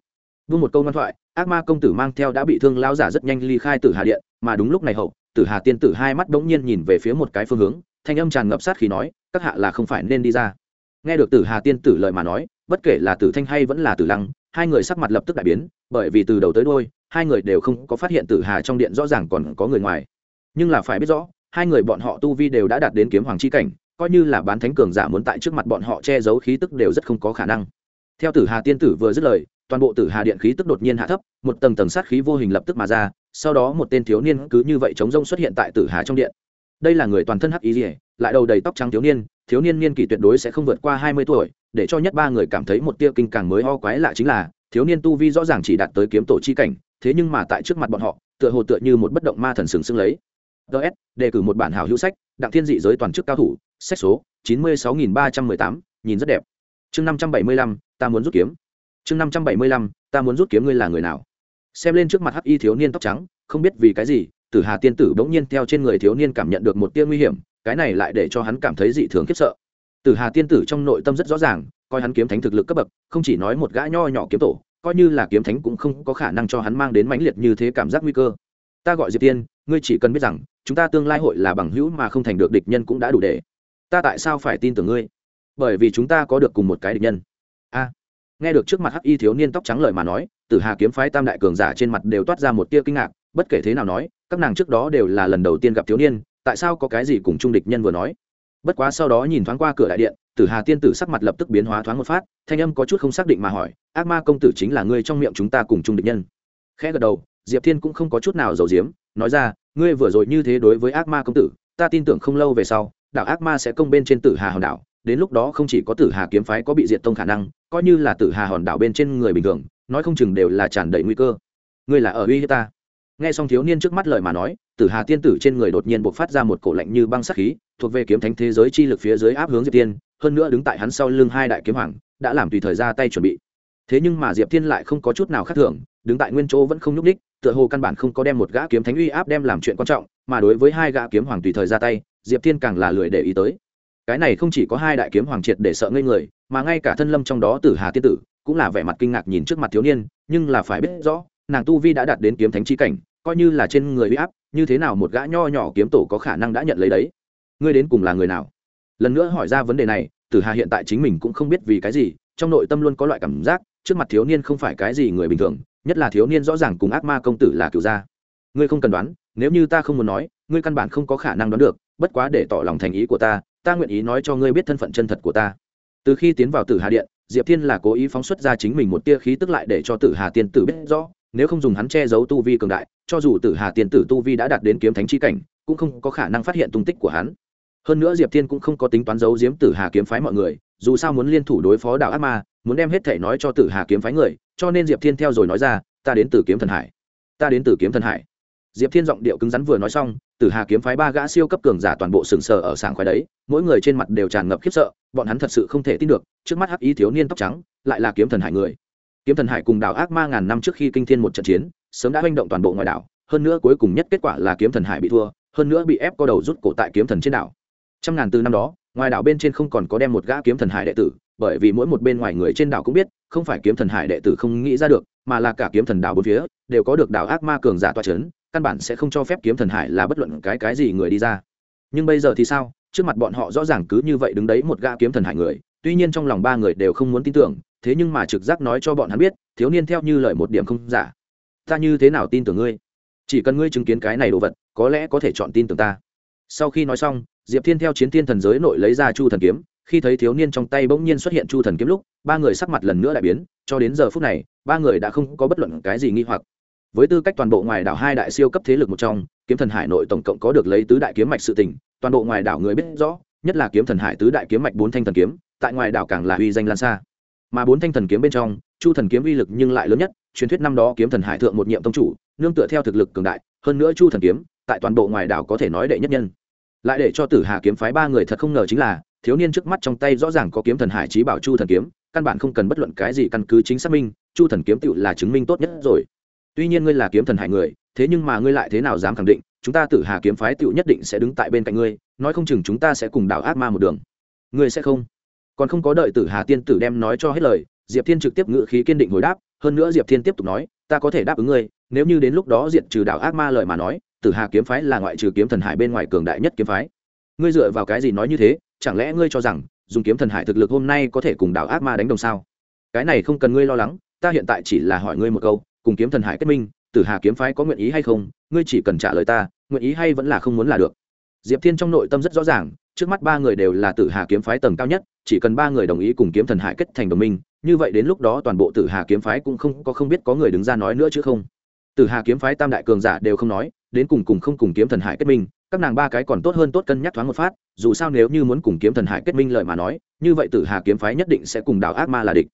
Vương một câu ngoan thoại, ác ma công tử mang theo đã bị thương lao giả rất nhanh ly khai tử hà điện, mà đúng lúc này hậu, tử hà tiên tử hai mắt bỗng nhiên nhìn về phía một cái phương hướng, thanh âm tràn ngập sát khi nói, các hạ là không phải nên đi ra. Nghe được tử hà tiên tử lời mà nói, bất kể là tử thanh hay vẫn là tử lăng, hai người sắc mặt lập tức đại biến, bởi vì từ đầu tới đôi hai người đều không có phát hiện tử hà trong điện rõ ràng còn có người ngoài. Nhưng là phải biết rõ, hai người bọn họ tu vi đều đã đạt đến kiếm hoàng chi cảnh coi như là bán thánh cường giả muốn tại trước mặt bọn họ che giấu khí tức đều rất không có khả năng. Theo tử hà tiên tử vừa dứt lời, toàn bộ tử hà điện khí tức đột nhiên hạ thấp, một tầng tầng sát khí vô hình lập tức mà ra, sau đó một tên thiếu niên cứ như vậy chống rông xuất hiện tại tử hà trong điện. Đây là người toàn thân hắc ý rỉa lại đầu đầy tóc trắng thiếu niên thiếu niên niên kỷ tuyệt đối sẽ không vượt qua hai mươi tuổi, để cho nhất ba người cảm thấy một tia kinh càng mới ho quái lạ chính là, thiếu niên tu vi rõ ràng chỉ đạt tới kiếm tổ chi cảnh, thế nhưng mà tại trước mặt bọn họ, tựa hồ tựa như một bất động ma thần sừng sững lấy. Ts đề cử một bản hảo hữu sách, đặng thiên dị giới toàn chức cao thủ sách số chín mươi sáu nghìn ba trăm mười tám, nhìn rất đẹp. Chương năm trăm bảy mươi lăm, ta muốn rút kiếm. Chương năm trăm bảy mươi lăm, ta muốn rút kiếm ngươi là người nào? Xem lên trước mặt hắc y thiếu niên tóc trắng, không biết vì cái gì, tử hà tiên tử bỗng nhiên theo trên người thiếu niên cảm nhận được một tia nguy hiểm, cái này lại để cho hắn cảm thấy dị thường khiếp sợ. Tử hà tiên tử trong nội tâm rất rõ ràng, coi hắn kiếm thánh thực lực cấp bậc, không chỉ nói một gã nho nhỏ kiếm tổ, coi như là kiếm thánh cũng không có khả năng cho hắn mang đến mãnh liệt như thế cảm giác nguy cơ. Ta gọi diệp tiên, ngươi chỉ cần biết rằng, chúng ta tương lai hội là bằng hữu mà không thành được địch nhân cũng đã đủ để ta tại sao phải tin tưởng ngươi? Bởi vì chúng ta có được cùng một cái địch nhân. A. Nghe được trước mặt hắc y thiếu niên tóc trắng lời mà nói, tử hà kiếm phái tam đại cường giả trên mặt đều toát ra một tia kinh ngạc, bất kể thế nào nói, các nàng trước đó đều là lần đầu tiên gặp thiếu niên, tại sao có cái gì cùng trung địch nhân vừa nói? Bất quá sau đó nhìn thoáng qua cửa đại điện, tử hà tiên tử sắc mặt lập tức biến hóa thoáng một phát, thanh âm có chút không xác định mà hỏi, ác ma công tử chính là ngươi trong miệng chúng ta cùng trung địch nhân? Khẽ gật đầu, diệp thiên cũng không có chút nào giàu diếm nói ra, ngươi vừa rồi như thế đối với ác ma công tử, ta tin tưởng không lâu về sau đảo ác ma sẽ công bên trên tử hà hòn đảo, đến lúc đó không chỉ có tử hà kiếm phái có bị diệt tông khả năng, coi như là tử hà hòn đảo bên trên người bình thường, nói không chừng đều là tràn đầy nguy cơ. Ngươi là ở uy hiếp ta. Nghe xong thiếu niên trước mắt lời mà nói, tử hà tiên tử trên người đột nhiên buộc phát ra một cổ lạnh như băng sắc khí, thuộc về kiếm thánh thế giới chi lực phía dưới áp hướng diệp tiên hơn nữa đứng tại hắn sau lưng hai đại kiếm hoàng, đã làm tùy thời ra tay chuẩn bị. Thế nhưng mà diệp tiên lại không có chút nào khác thường, đứng tại nguyên chỗ vẫn không nhúc đích tựa hồ căn bản không có đem một gã kiếm thánh uy áp đem làm chuyện quan trọng, mà đối với hai gã kiếm hoàng tùy thời ra tay diệp Thiên càng là lười để ý tới. Cái này không chỉ có hai đại kiếm hoàng triệt để sợ ngây người, mà ngay cả thân lâm trong đó tử hà tiên tử cũng là vẻ mặt kinh ngạc nhìn trước mặt thiếu niên, nhưng là phải biết rõ, nàng tu vi đã đạt đến kiếm thánh chi cảnh, coi như là trên người uy áp, như thế nào một gã nho nhỏ kiếm tổ có khả năng đã nhận lấy đấy? Ngươi đến cùng là người nào? Lần nữa hỏi ra vấn đề này, tử hà hiện tại chính mình cũng không biết vì cái gì, trong nội tâm luôn có loại cảm giác, trước mặt thiếu niên không phải cái gì người bình thường, nhất là thiếu niên rõ ràng cùng ác ma công tử là cựu gia. Ngươi không cần đoán, nếu như ta không muốn nói ngươi căn bản không có khả năng đoán được, bất quá để tỏ lòng thành ý của ta ta nguyện ý nói cho ngươi biết thân phận chân thật của ta. Từ khi tiến vào tử hà điện, diệp thiên là cố ý phóng xuất ra chính mình một tia khí tức lại để cho tử hà tiên tử biết rõ, nếu không dùng hắn che giấu tu vi cường đại, cho dù tử hà tiên tử tu vi đã đạt đến kiếm thánh chi cảnh, cũng không có khả năng phát hiện tung tích của hắn. Hơn nữa diệp thiên cũng không có tính toán giấu giếm tử hà kiếm phái mọi người, dù sao muốn liên thủ đối phó đạo ác ma, muốn đem hết thể nói cho tử hà kiếm phái người, cho nên diệp thiên theo rồi nói ra, ta đến từ kiếm thần hải. Ta đến từ kiếm thần hải diệp thiên giọng điệu cứng rắn vừa nói xong, tử hà kiếm phái ba gã siêu cấp cường giả toàn bộ sừng sờ ở sảng khoái đấy, mỗi người trên mặt đều tràn ngập khiếp sợ, bọn hắn thật sự không thể tin được, trước mắt hắc ý thiếu niên tóc trắng, lại là kiếm thần hải người. Kiếm thần hải cùng đảo ác ma ngàn năm trước khi kinh thiên một trận chiến, sớm đã manh động toàn bộ ngoài đảo, hơn nữa cuối cùng nhất kết quả là kiếm thần hải bị thua, hơn nữa bị ép co đầu rút cổ tại kiếm thần trên đảo. Trăm ngàn từ năm đó, ngoài đảo bên trên không còn có đem một gã kiếm thần hải đệ tử, bởi vì mỗi một bên ngoài người trên đảo cũng biết, không phải kiếm thần hải đệ tử không nghĩ ra được, mà là cả kiếm thần đảo bốn phía, đều có được đảo ác ma cường giả toa c h ấ n căn bản sẽ không cho phép kiếm thần hải là bất luận cái cái gì người đi ra. Nhưng bây giờ thì sao? Trước mặt bọn họ rõ ràng cứ như vậy đứng đấy một gã kiếm thần hải người, tuy nhiên trong lòng ba người đều không muốn tin tưởng, thế nhưng mà trực giác nói cho bọn hắn biết, thiếu niên theo như lời một điểm không giả. Ta như thế nào tin tưởng ngươi? Chỉ cần ngươi chứng kiến cái này đồ vật, có lẽ có thể chọn tin tưởng ta. Sau khi nói xong, diệp thiên theo chiến thiên thần giới nội lấy ra chu thần kiếm, khi thấy thiếu niên trong tay bỗng nhiên xuất hiện chu thần kiếm lúc, ba người sắc mặt lần nữa đại biến, cho đến giờ phút này, ba người đã không có bất luận cái gì nghi hoặc với tư cách toàn bộ ngoài đảo hai đại siêu cấp thế lực một trong, kiếm thần hải nội tổng cộng có được lấy tứ đại kiếm mạch sự tình, toàn bộ ngoài đảo người biết rõ, nhất là kiếm thần hải tứ đại kiếm mạch bốn thanh thần kiếm, tại ngoài đảo càng là uy danh lan xa. Mà bốn thanh thần kiếm bên trong, chu thần kiếm uy lực nhưng lại lớn nhất, truyền thuyết năm đó kiếm thần hải thượng một nhiệm tông chủ, nương tựa theo thực lực cường đại, hơn nữa chu thần kiếm, tại toàn bộ ngoài đảo có thể nói đệ nhất nhân. Lại để cho tử hà kiếm phái ba người thật không ngờ chính là, thiếu niên trước mắt trong tay rõ ràng có kiếm thần hải trí bảo chu thần kiếm, căn bản không cần bất luận cái gì căn cứ chính xác minh, chu thần kiếm tựu là chứng minh tốt nhất rồi tuy nhiên ngươi là kiếm thần hải người, thế nhưng mà ngươi lại thế nào dám khẳng định, chúng ta tử hà kiếm phái tựu nhất định sẽ đứng tại bên cạnh ngươi, nói không chừng chúng ta sẽ cùng đảo ác ma một đường. Ngươi sẽ không? Còn không có đợi tử hà tiên tử đem nói cho hết lời, diệp thiên trực tiếp ngự khí kiên định hồi đáp, hơn nữa diệp thiên tiếp tục nói, ta có thể đáp ứng ngươi, nếu như đến lúc đó diệt trừ đảo ác ma lời mà nói, tử hà kiếm phái là ngoại trừ kiếm thần hải bên ngoài cường đại nhất kiếm phái. Ngươi dựa vào cái gì nói như thế, chẳng lẽ ngươi cho rằng, dùng kiếm thần hải thực lực hôm nay có thể cùng đảo ác ma đánh đồng sao? Cái này không cần ngươi lo lắng, ta hiện tại chỉ là hỏi ngươi một câu cùng kiếm thần hải kết minh, tử hà kiếm phái có nguyện ý hay không, ngươi chỉ cần trả lời ta, nguyện ý hay vẫn là không muốn là được. Diệp thiên trong nội tâm rất rõ ràng, trước mắt ba người đều là tử hà kiếm phái tầng cao nhất, chỉ cần ba người đồng ý cùng kiếm thần hải kết thành đồng minh, như vậy đến lúc đó toàn bộ tử hà kiếm phái cũng không có không biết có người đứng ra nói nữa chứ không. Tử hà kiếm phái tam đại cường giả đều không nói, đến cùng cùng không cùng kiếm thần hải kết minh, các nàng ba cái còn tốt hơn tốt cân nhắc thoáng một phát, dù sao nếu như muốn cùng kiếm thần hải kết minh lời mà nói, như vậy tử hà kiếm phái nhất định sẽ cùng đảo ác ma là địch.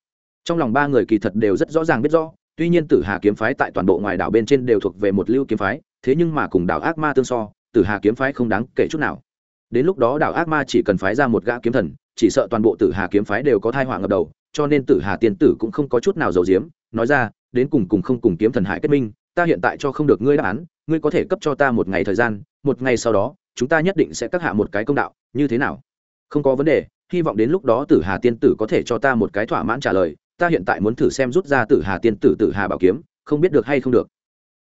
Trong lòng ba người kỳ thật đều rất rõ ràng biết rõ tuy nhiên tử hà kiếm phái tại toàn bộ ngoài đảo bên trên đều thuộc về một lưu kiếm phái, thế nhưng mà cùng đảo ác ma tương so, tử hà kiếm phái không đáng kể chút nào. Đến lúc đó đảo ác ma chỉ cần phái ra một gã kiếm thần, chỉ sợ toàn bộ tử hà kiếm phái đều có thai họa ngập đầu, cho nên tử hà tiên tử cũng không có chút nào giàu diếm nói ra, đến cùng cùng không cùng kiếm thần hải kết minh, ta hiện tại cho không được ngươi đáp án, ngươi có thể cấp cho ta một ngày thời gian, một ngày sau đó, chúng ta nhất định sẽ cắt hạ một cái công đạo, như thế nào? Không có vấn đề, hy vọng đến lúc đó tử hà tiên tử có thể cho ta một cái thỏa mãn trả lời ta hiện tại muốn thử xem rút ra tử hà tiên tử tử hà bảo kiếm, không biết được hay không được.